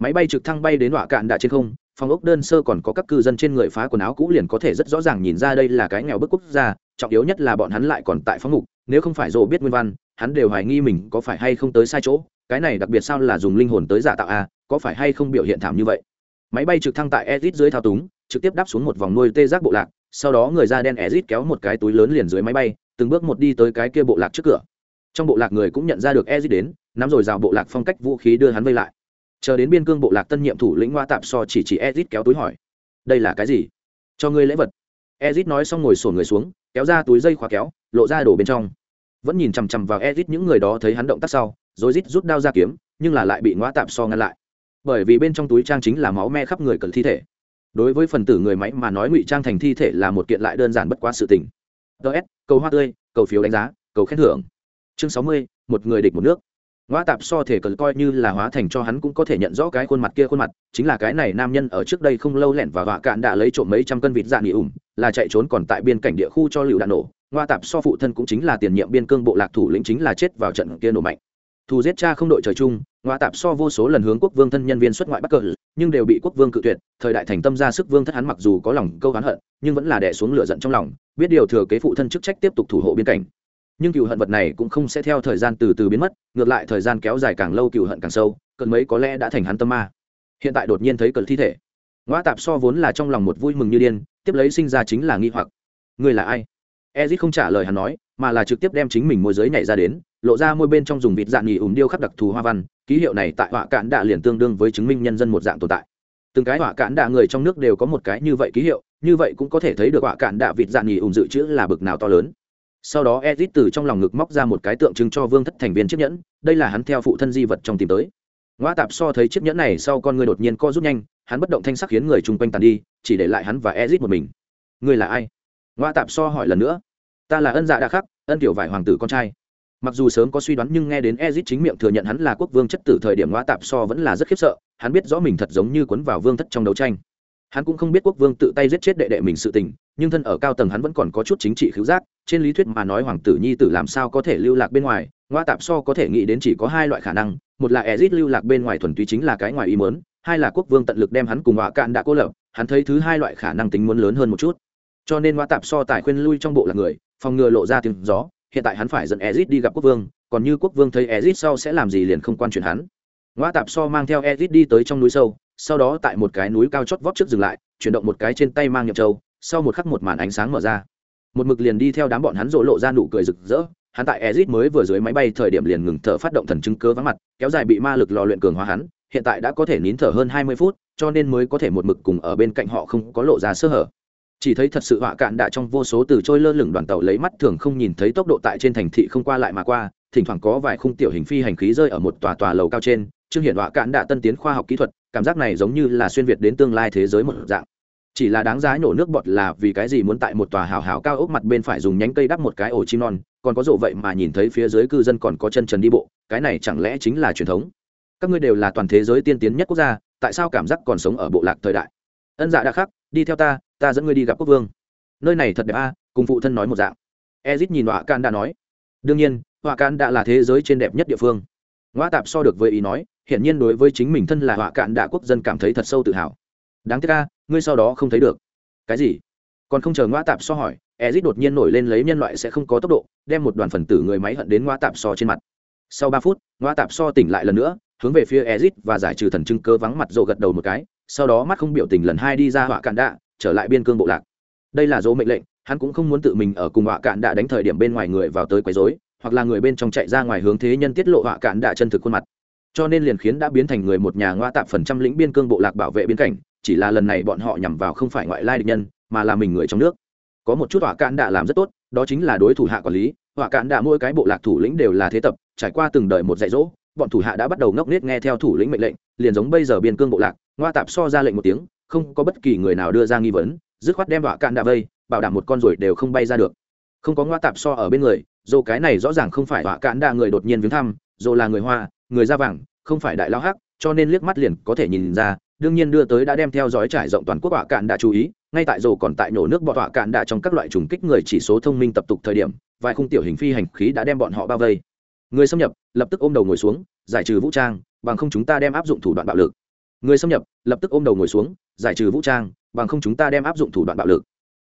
Máy bay trực thăng bay đến đọa cạn đã trên không, phòng ốc đơn sơ còn có các cư dân trên người phá quần áo cũ liền có thể rất rõ ràng nhìn ra đây là cái nghèo bức quốc gia, trọng yếu nhất là bọn hắn lại còn tại phóng mục nếu không phải dỗ biết nguyên văn, hắn đều hoài nghi mình có phải hay không tới sai chỗ cái này đặc biệt sao là dùng linh hồn tới giả tạo a có phải hay không biểu hiện thảm như vậy? Máy bay trực thăng tại ezit dưới thao túng, trực tiếp đáp xuống một vòng nuôi tê giác bộ lạc, sau đó người da đen ezit kéo một cái túi lớn liền dưới máy bay, từng bước một đi tới cái kia bộ lạc trước cửa. Trong bộ lạc người cũng nhận ra được ezit đến, nắm rồi rào bộ lạc phong cách vũ khí đưa hắn vây lại. Chờ đến biên cương bộ lạc tân nhiệm thủ lĩnh hoa tạp so chỉ chỉ ezit kéo túi hỏi, đây là cái gì? Cho ngươi lễ vật. Ezit nói xong ngồi sổn người xuống, kéo ra túi dây khóa kéo, lộ ra đổ bên trong. Vẫn nhìn chằm chằm vào ezit, những người đó thấy hắn động tác sau rồi rít rút đao ra kiếm, nhưng là lại bị ngõ tạp so ngăn lại. Bởi vì bên trong túi trang chính là máu me khắp người cần thi thể. Đối với phần tử người máy mà nói ngụy trang thành thi thể là một kiện lại đơn giản bất quá sự tình. Ts cầu hoa tươi, cầu phiếu đánh giá, cầu khen thưởng. Chương sáu mươi, một người địch một nước. Ngoa tạp so thể cờ coi như là hóa thành cho hắn cũng có thể nhận rõ cái khuôn mặt kia khuôn mặt, chính là cái này nam nhân ở trước đây không lâu lẻn và vạ cạn đã lấy trộm mấy trăm cân vịt dạ nghỉ ủng là chạy trốn còn tại biên cảnh địa khu cho lựu đạn nổ. Ngoa tạp so phụ thân cũng chính là tiền nhiệm biên cương bộ lạc thủ lĩnh chính là chết vào trận kia nổ mạnh thù giết cha không đội trời chung ngoa tạp so vô số lần hướng quốc vương thân nhân viên xuất ngoại bắc cờ, nhưng đều bị quốc vương cự tuyệt. Thời đại thành tâm ra sức vương thất hắn mặc dù có lòng câu hắn hận, nhưng vẫn là đẻ xuống lửa giận trong lòng, biết điều thừa kế phụ thân chức trách tiếp tục thủ hộ biên cảnh. Nhưng cựu hận vật này cũng không sẽ theo thời gian từ từ biến mất, ngược lại thời gian kéo dài càng lâu cựu hận càng sâu cận mấy có lẽ đã thành hắn tâm ma. Hiện tại đột nhiên thấy cơn thi thể. Ngoa tạp so vốn là trong lòng một vui mừng như điên, tiếp lấy sinh ra chính là nghi hoặc. Người là ai? Ezit không trả lời hắn nói, mà là trực tiếp đem chính mình môi giới nhảy ra đến lộ ra môi bên trong dùng vịt dạng nghỉ ủng điêu khắc đặc thù hoa văn, ký hiệu này tại họa cạn đạ liền tương đương với chứng minh nhân dân một dạng tồn tại. Từng cái họa cạn đạ người trong nước đều có một cái như vậy ký hiệu, như vậy cũng có thể thấy được họa cạn đạ vịt dạng nghỉ ủng dự trữ là bực nào to lớn. Sau đó ezit từ trong lòng ngực móc ra một cái tượng trưng cho vương thất thành viên chiếc nhẫn, đây là hắn theo phụ thân di vật trong tìm tới. Ngoa tạp so thấy chiếc nhẫn này sau con người đột nhiên co rút nhanh, hắn bất động thanh sắc khiến người chung quanh tàn đi, chỉ để lại hắn và ezit một mình. Ngươi là ai? Ngoa tạp so hỏi lần nữa. Ta là ân dạ đa khắc, ân tiểu vải hoàng tử con trai mặc dù sớm có suy đoán nhưng nghe đến ezit chính miệng thừa nhận hắn là quốc vương chất tử thời điểm ngoa tạp so vẫn là rất khiếp sợ, hắn biết rõ mình thật giống như quấn vào vương thất trong đấu tranh. Hắn cũng không biết quốc vương tự tay giết chết đệ đệ mình sự tình, nhưng thân ở cao tầng hắn vẫn còn có chút chính trị khứu giác, trên lý thuyết mà nói hoàng tử nhi tử làm sao có thể lưu lạc bên ngoài ngoa tạp so có thể nghĩ đến chỉ có hai loại khả năng, một là ezit lưu lạc bên ngoài thuần túy chính là cái ngoài ý mớn hai là quốc vương tận lực đem hắn cùng họa cạn đã cô lập, hắn thấy thứ hai loại khả năng tính muốn lớn hơn một chút. Cho nên ngoa tạp so tài khuyên lui trong bộ là người, phòng ngừa lộ ra tiếng gió hiện tại hắn phải dẫn ezit đi gặp quốc vương, còn như quốc vương thấy ezit sau sẽ làm gì liền không quan chuyện hắn. Ngoa tạp so mang theo ezit đi tới trong núi sâu, sau đó tại một cái núi cao chót vót trước dừng lại, chuyển động một cái trên tay mang nhập châu, sau một khắc một màn ánh sáng mở ra. Một mực liền đi theo đám bọn hắn rộ lộ ra nụ cười rực rỡ, hắn tại ezit mới vừa dưới máy bay thời điểm liền ngừng thở phát động thần chứng cơ vắng mặt, kéo dài bị ma lực lò luyện cường hóa hắn, hiện tại đã có thể nín thở hơn hai mươi phút, cho nên mới có thể một mực cùng ở bên cạnh họ không có lộ ra sơ hở chỉ thấy thật sự họa cạn đã trong vô số từ trôi lơ lửng, đoàn tàu lấy mắt thường không nhìn thấy tốc độ tại trên thành thị không qua lại mà qua, thỉnh thoảng có vài khung tiểu hình phi hành khí rơi ở một tòa tòa lầu cao trên. Chương hiện họa cạn đã tân tiến khoa học kỹ thuật, cảm giác này giống như là xuyên việt đến tương lai thế giới một dạng. Chỉ là đáng giá nổ nước bọt là vì cái gì muốn tại một tòa hào hào cao ốc mặt bên phải dùng nhánh cây đắp một cái ổ chim non, còn có rộ vậy mà nhìn thấy phía dưới cư dân còn có chân trần đi bộ, cái này chẳng lẽ chính là truyền thống? Các ngươi đều là toàn thế giới tiên tiến nhất quốc gia, tại sao cảm giác còn sống ở bộ lạc thời đại? Ân dạ đã khắc, đi theo ta ta dẫn ngươi đi gặp quốc vương. Nơi này thật đẹp a, cùng phụ thân nói một dạng. Ezit nhìn họa can đã nói. Đương nhiên, họa can đã là thế giới trên đẹp nhất địa phương. Ngoa tạp so được với ý nói, hiển nhiên đối với chính mình thân là họa cạn đạ quốc dân cảm thấy thật sâu tự hào. Đáng tiếc ca ngươi sau đó không thấy được. Cái gì? Còn không chờ ngoa tạp so hỏi, ezit đột nhiên nổi lên lấy nhân loại sẽ không có tốc độ, đem một đoàn phần tử người máy hận đến ngoa tạp so trên mặt. Sau ba phút, ngoa tạp so tỉnh lại lần nữa, hướng về phía ezit và giải trừ thần trưng cơ vắng mặt rộ gật đầu một cái, sau đó mắt không biểu tình lần hai đi ra họa cạn đạ trở lại biên cương bộ lạc. Đây là dỗ mệnh lệnh, hắn cũng không muốn tự mình ở cùng họa cạn đã đánh thời điểm bên ngoài người vào tới quấy rối, hoặc là người bên trong chạy ra ngoài hướng thế nhân tiết lộ họa cạn đã chân thực khuôn mặt. Cho nên liền khiến đã biến thành người một nhà ngoa tạp phần trăm lĩnh biên cương bộ lạc bảo vệ biên cảnh, chỉ là lần này bọn họ nhằm vào không phải ngoại lai địch nhân, mà là mình người trong nước. Có một chút họa cạn đã làm rất tốt, đó chính là đối thủ hạ quản lý, họa cạn đã mỗi cái bộ lạc thủ lĩnh đều là thế tập, trải qua từng đời một dạy dỗ, bọn thủ hạ đã bắt đầu ngốc nết nghe theo thủ lĩnh mệnh lệnh, liền giống bây giờ biên cương bộ lạc, ngoa tạp so ra lệnh một tiếng không có bất kỳ người nào đưa ra nghi vấn, dứt khoát đem vạ cạn đạ vây, bảo đảm một con ruồi đều không bay ra được. Không có ngoa tạp so ở bên người, dồ cái này rõ ràng không phải vạ cạn đạ người đột nhiên viếng thăm, dồ là người hoa, người da vàng, không phải đại lao hắc, cho nên liếc mắt liền có thể nhìn ra, đương nhiên đưa tới đã đem theo dõi trải rộng toàn quốc họa cạn đã chú ý, ngay tại rổ còn tại nổ nước bọt họa cạn đã trong các loại trùng kích người chỉ số thông minh tập tục thời điểm, vài khung tiểu hình phi hành khí đã đem bọn họ bao vây. Người xâm nhập, lập tức ôm đầu ngồi xuống, giải trừ vũ trang, bằng không chúng ta đem áp dụng thủ đoạn bạo lực. Người xâm nhập, lập tức ôm đầu ngồi xuống giải trừ vũ trang, bằng không chúng ta đem áp dụng thủ đoạn bạo lực.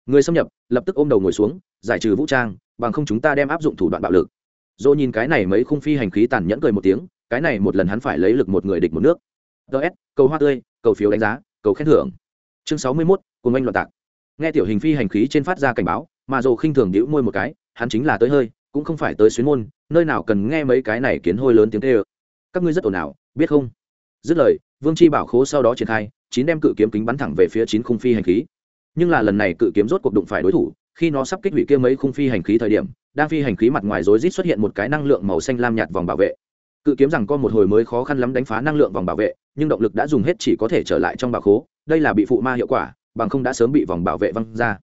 Người xâm nhập, lập tức ôm đầu ngồi xuống, giải trừ vũ trang, bằng không chúng ta đem áp dụng thủ đoạn bạo lực. Dỗ nhìn cái này mấy khung phi hành khí tàn nhẫn cười một tiếng, cái này một lần hắn phải lấy lực một người địch một nước. Ts cầu hoa tươi, cầu phiếu đánh giá, cầu khen thưởng. Chương sáu mươi mốt, cùng anh loạn tạc. Nghe tiểu hình phi hành khí trên phát ra cảnh báo, mà dồ khinh thường đĩu môi một cái, hắn chính là tới hơi, cũng không phải tới xuyến môn, nơi nào cần nghe mấy cái này kiến hôi lớn tiếng tê ơ các ngươi rất ồn ào, biết không? Dứt lời, vương chi bảo khố sau đó triển khai chín đem cự kiếm kính bắn thẳng về phía chín khung phi hành khí. Nhưng là lần này cự kiếm rốt cuộc đụng phải đối thủ, khi nó sắp kích hủy kia mấy khung phi hành khí thời điểm, đang phi hành khí mặt ngoài rối rít xuất hiện một cái năng lượng màu xanh lam nhạt vòng bảo vệ. Cự kiếm rằng có một hồi mới khó khăn lắm đánh phá năng lượng vòng bảo vệ, nhưng động lực đã dùng hết chỉ có thể trở lại trong bảo khố, đây là bị phụ ma hiệu quả, bằng không đã sớm bị vòng bảo vệ văng ra.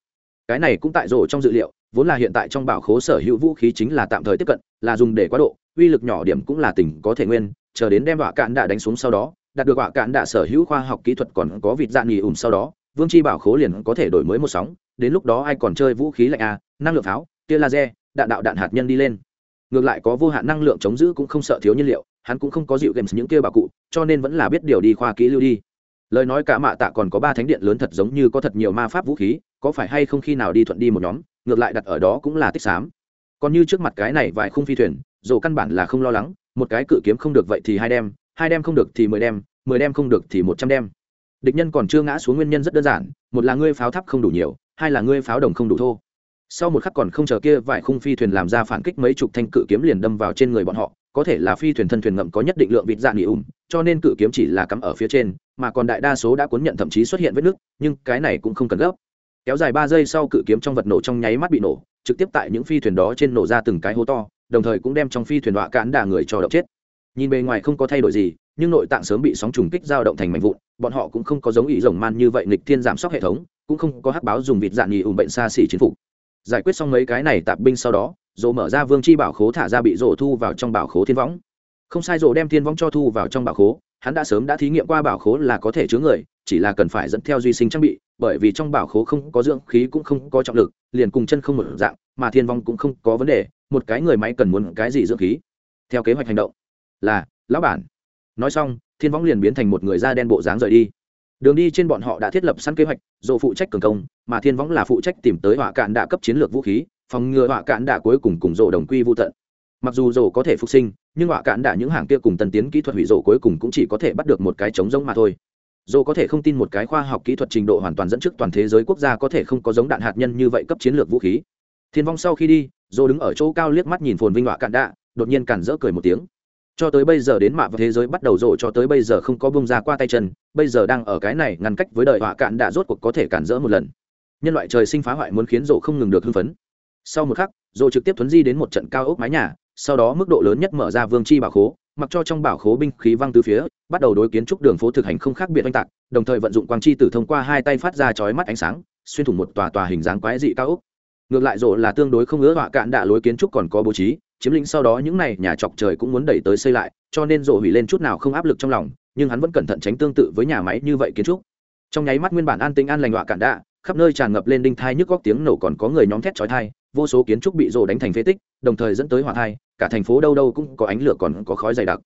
Cái này cũng tại rổ trong dự liệu, vốn là hiện tại trong bảo khố sở hữu vũ khí chính là tạm thời tiếp cận, là dùng để quá độ, uy lực nhỏ điểm cũng là tỉnh có thể nguyên, chờ đến đem họa cạn đã đánh xuống sau đó đạt được họa cạn đã sở hữu khoa học kỹ thuật còn có vịt dạng nghỉ ủm sau đó, vương chi bảo khố liền có thể đổi mới một sóng, đến lúc đó ai còn chơi vũ khí lạnh a năng lượng pháo, tia laser, đạn đạo đạn hạt nhân đi lên. Ngược lại có vô hạn năng lượng chống giữ cũng không sợ thiếu nhiên liệu, hắn cũng không có dịu games những kia bảo cụ, cho nên vẫn là biết điều đi khoa kỹ lưu đi. Lời nói cả mạ tạ còn có ba thánh điện lớn thật giống như có thật nhiều ma pháp vũ khí, có phải hay không khi nào đi thuận đi một nhóm, ngược lại đặt ở đó cũng là tích xám. Còn như trước mặt cái này vài khung phi thuyền, dù căn bản là không lo lắng, một cái cự kiếm không được vậy thì hai đem hai đem không được thì mười đem mười đem không được thì một trăm đem. Địch nhân còn chưa ngã xuống nguyên nhân rất đơn giản, một là ngươi pháo thắp không đủ nhiều, hai là ngươi pháo đồng không đủ thô. Sau một khắc còn không chờ kia vài khung phi thuyền làm ra phản kích mấy chục thanh cự kiếm liền đâm vào trên người bọn họ, có thể là phi thuyền thân thuyền ngậm có nhất định lượng vịt dạ nghỉ ủng cho nên cự kiếm chỉ là cắm ở phía trên, mà còn đại đa số đã cuốn nhận thậm chí xuất hiện vết nứt, nhưng cái này cũng không cần gấp. Kéo dài ba giây sau cự kiếm trong vật nổ trong nháy mắt bị nổ, trực tiếp tại những phi thuyền đó trên nổ ra từng cái hố to, đồng thời cũng đem trong phi thuyền đọa cán đà người cho động chết nhìn bề ngoài không có thay đổi gì, nhưng nội tạng sớm bị sóng trùng kích dao động thành mảnh vụn, bọn họ cũng không có giống ý rồng man như vậy nghịch thiên giảm sóc hệ thống, cũng không có hắc báo dùng vịt dạn nhì ủng bệnh xa xỉ chính phủ giải quyết xong mấy cái này tạp binh sau đó, dỗ mở ra vương chi bảo khố thả ra bị rổ thu vào trong bảo khố thiên võng. Không sai rổ đem thiên võng cho thu vào trong bảo khố, hắn đã sớm đã thí nghiệm qua bảo khố là có thể chứa người, chỉ là cần phải dẫn theo duy sinh trang bị, bởi vì trong bảo khố không có dưỡng khí cũng không có trọng lực, liền cùng chân không một dạng, mà thiên vong cũng không có vấn đề, một cái người máy cần muốn cái gì dưỡng khí. Theo kế hoạch hành động là, lão bản. Nói xong, thiên võng liền biến thành một người da đen bộ dáng rời đi. Đường đi trên bọn họ đã thiết lập sẵn kế hoạch, dồ phụ trách cường công, mà thiên võng là phụ trách tìm tới họa cạn đạ cấp chiến lược vũ khí, phòng ngừa họa cạn đạ cuối cùng cùng dồ đồng quy vô tận. Mặc dù dồ có thể phục sinh, nhưng họa cạn đạ những hàng kia cùng tân tiến kỹ thuật hủy dồ cuối cùng cũng chỉ có thể bắt được một cái trống giống mà thôi. Dồ có thể không tin một cái khoa học kỹ thuật trình độ hoàn toàn dẫn trước toàn thế giới quốc gia có thể không có giống đạn hạt nhân như vậy cấp chiến lược vũ khí. Thiên vong sau khi đi, dồ đứng ở chỗ cao liếc mắt nhìn phồn vinh họa cạn đạ, đột nhiên cản rỡ cười một tiếng cho tới bây giờ đến mạ và thế giới bắt đầu rộ cho tới bây giờ không có bông ra qua tay chân, bây giờ đang ở cái này ngăn cách với đời họa cạn đã rốt cuộc có thể cản rỡ một lần. Nhân loại trời sinh phá hoại muốn khiến rộ không ngừng được hưng phấn. Sau một khắc, rộ trực tiếp thuấn di đến một trận cao ốc mái nhà, sau đó mức độ lớn nhất mở ra vương chi bảo khố, mặc cho trong bảo khố binh khí văng từ phía, bắt đầu đối kiến trúc đường phố thực hành không khác biệt oanh tạc, đồng thời vận dụng quang chi tử thông qua hai tay phát ra chói mắt ánh sáng, xuyên thủng một tòa tòa hình dáng quái dị cao ốc. Ngược lại rộ là tương đối không ngứa họa cạn đạ lối kiến trúc còn có bố trí chiếm lĩnh sau đó những này nhà chọc trời cũng muốn đẩy tới xây lại, cho nên rộ hủy lên chút nào không áp lực trong lòng, nhưng hắn vẫn cẩn thận tránh tương tự với nhà máy như vậy kiến trúc. Trong nháy mắt nguyên bản an tinh an lành họa cản đạ khắp nơi tràn ngập lên đinh thai nhức góc tiếng nổ còn có người nhóm thét chói thai vô số kiến trúc bị rộ đánh thành phế tích, đồng thời dẫn tới hỏa thai, cả thành phố đâu đâu cũng có ánh lửa còn có khói dày đặc.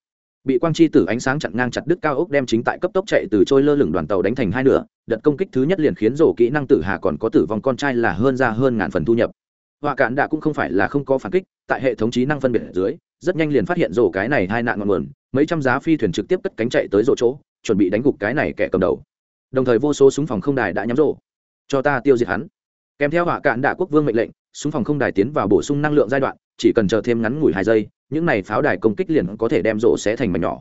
Bị quang chi tử ánh sáng chặn ngang chặt đứt cao ốc đem chính tại cấp tốc chạy từ trôi lơ lửng đoàn tàu đánh thành hai nửa, đợt công kích thứ nhất liền khiến rổ kỹ năng tử hà còn có tử vong con trai là hơn ra hơn ngàn phần thu nhập họa cạn đã cũng không phải là không có phản kích, tại hệ thống trí năng phân biệt dưới, rất nhanh liền phát hiện rổ cái này hai nạn ngọn nguồn, mấy trăm giá phi thuyền trực tiếp cất cánh chạy tới rổ chỗ, chuẩn bị đánh gục cái này kẻ cầm đầu. Đồng thời vô số súng phòng không đài đã nhắm rổ. Cho ta tiêu diệt hắn. Kèm theo họa cạn đạ quốc vương mệnh lệnh, súng phòng không đài tiến vào bổ sung năng lượng giai đoạn, chỉ cần chờ thêm ngắn ngủi hai giây, những này pháo đài công kích liền có thể đem rổ xé thành mảnh nhỏ.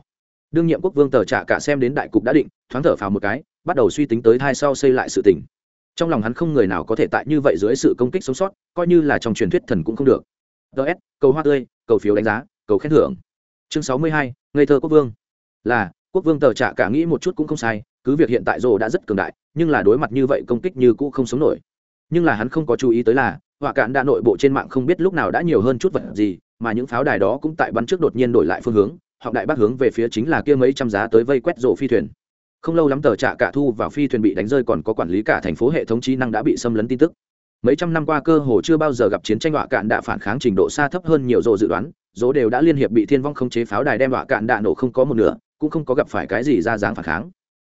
Đương nhiệm quốc vương tờ trả cả xem đến đại cục đã định, thoáng thở phào một cái, bắt đầu suy tính tới thai sau xây lại sự tỉnh trong lòng hắn không người nào có thể tại như vậy dưới sự công kích sống sót, coi như là trong truyền thuyết thần cũng không được. Ts cầu hoa tươi, cầu phiếu đánh giá, cầu khen thưởng. Chương sáu mươi hai, ngây thơ quốc vương. Là, quốc vương tờ trả cả nghĩ một chút cũng không sai, cứ việc hiện tại rồ đã rất cường đại, nhưng là đối mặt như vậy công kích như cũ không sống nổi. Nhưng là hắn không có chú ý tới là, họa cạn đã nội bộ trên mạng không biết lúc nào đã nhiều hơn chút vật gì, mà những pháo đài đó cũng tại bắn trước đột nhiên đổi lại phương hướng họ đại bác hướng về phía chính là kia mấy trăm giá tới vây quét rộ phi thuyền không lâu lắm tờ trạ cả thu vào phi thuyền bị đánh rơi còn có quản lý cả thành phố hệ thống trí năng đã bị xâm lấn tin tức. Mấy trăm năm qua cơ hồ chưa bao giờ gặp chiến tranh họa cạn đạ phản kháng trình độ xa thấp hơn nhiều rộ dự đoán, dỗ đều đã liên hiệp bị thiên vong không chế pháo đài đem họa cạn đạ nổ không có một nửa, cũng không có gặp phải cái gì ra dáng phản kháng.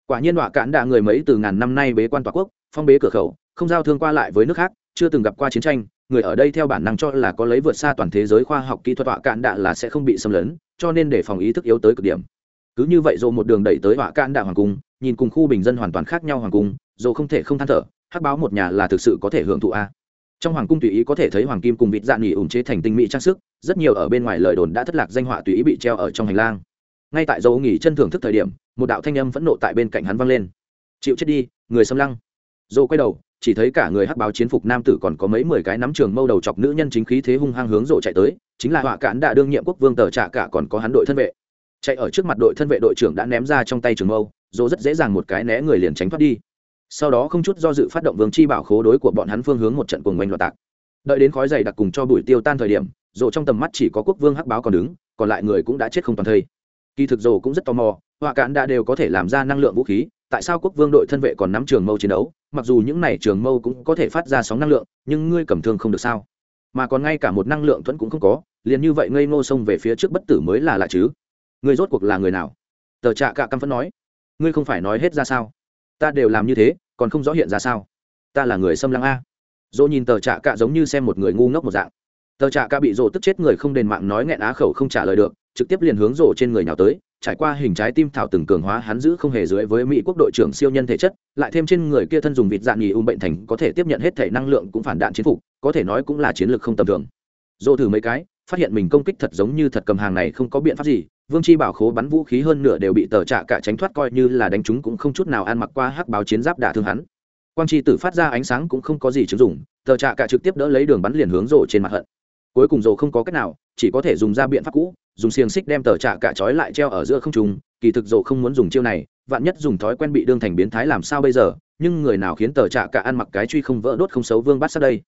Quả nhiên họa cạn đạ người mấy từ ngàn năm nay bế quan tòa quốc, phong bế cửa khẩu, không giao thương qua lại với nước khác, chưa từng gặp qua chiến tranh, người ở đây theo bản năng cho là có lấy vượt xa toàn thế giới khoa học kỹ thuật họa cạn đạ là sẽ không bị xâm lấn, cho nên để phòng ý thức yếu tới cực điểm cứ như vậy dồ một đường đẩy tới họa can đạ hoàng cung, nhìn cùng khu bình dân hoàn toàn khác nhau hoàng cung, dồ không thể không than thở, hắc báo một nhà là thực sự có thể hưởng thụ a. Trong hoàng cung tùy ý có thể thấy hoàng kim cùng vịt dạng nghỉ ủng chế thành tinh mỹ trang sức, rất nhiều ở bên ngoài lời đồn đã thất lạc danh họa tùy ý bị treo ở trong hành lang. Ngay tại dầu nghỉ chân thưởng thức thời điểm, một đạo thanh âm phẫn nộ tại bên cạnh hắn vang lên. Chịu chết đi, người xâm lăng. Dầu quay đầu, chỉ thấy cả người hắc báo chiến phục nam tử còn có mấy mười cái nắm trường mâu đầu chọc nữ nhân chính khí thế hung hăng hướng rộ chạy tới, chính là họa cản đã đương nhiệm quốc vương tờ trạ cả còn có hắn đội thân vệ chạy ở trước mặt đội thân vệ đội trưởng đã ném ra trong tay trường mâu dồ rất dễ dàng một cái né người liền tránh thoát đi. Sau đó không chút do dự phát động vương chi bảo khố đối của bọn hắn phương hướng một trận cùng oanh loạt tạc. Đợi đến khói dày đặc cùng cho bụi tiêu tan thời điểm, dỗ trong tầm mắt chỉ có quốc vương hắc báo còn đứng, còn lại người cũng đã chết không toàn thây. Kỳ thực dỗ cũng rất tò mò, họa cạn đã đều có thể làm ra năng lượng vũ khí, tại sao quốc vương đội thân vệ còn nắm trường mâu chiến đấu? Mặc dù những này trường mâu cũng có thể phát ra sóng năng lượng, nhưng ngươi cầm thương không được sao? Mà còn ngay cả một năng lượng thuẫn cũng không có, liền như vậy ngây ngô xông về phía trước bất tử mới là lạ chứ? Ngươi rốt cuộc là người nào? Tờ trạ Cạ căm phẫn nói. Ngươi không phải nói hết ra sao? Ta đều làm như thế, còn không rõ hiện ra sao? Ta là người xâm lăng a. Dỗ nhìn tờ trạ cạ giống như xem một người ngu ngốc một dạng. Tờ trạ cạ bị dỗ tức chết người không đền mạng nói nghẹn á khẩu không trả lời được, trực tiếp liền hướng rổ trên người nào tới, trải qua hình trái tim thảo từng cường hóa hắn giữ không hề dưới với mỹ quốc đội trưởng siêu nhân thể chất, lại thêm trên người kia thân dùng vịt dạng nhì ung bệnh thành có thể tiếp nhận hết thể năng lượng cũng phản đạn chiến phục, có thể nói cũng là chiến lược không tầm thường. Dỗ thử mấy cái, phát hiện mình công kích thật giống như thật cầm hàng này không có biện pháp gì vương chi bảo khố bắn vũ khí hơn nửa đều bị tờ trạ cả tránh thoát coi như là đánh chúng cũng không chút nào ăn mặc qua hắc báo chiến giáp đả thương hắn. Quang chi tử phát ra ánh sáng cũng không có gì chứng dụng, tờ trạ cả trực tiếp đỡ lấy đường bắn liền hướng rổ trên mặt hận. Cuối cùng rổ không có cách nào, chỉ có thể dùng ra biện pháp cũ, dùng xiềng xích đem tờ trạ cả trói lại treo ở giữa không trùng kỳ thực rổ không muốn dùng chiêu này, vạn nhất dùng thói quen bị đương thành biến thái làm sao bây giờ, nhưng người nào khiến tờ trạ cả ăn mặc cái truy không vỡ đốt không xấu vương bắt sát đây.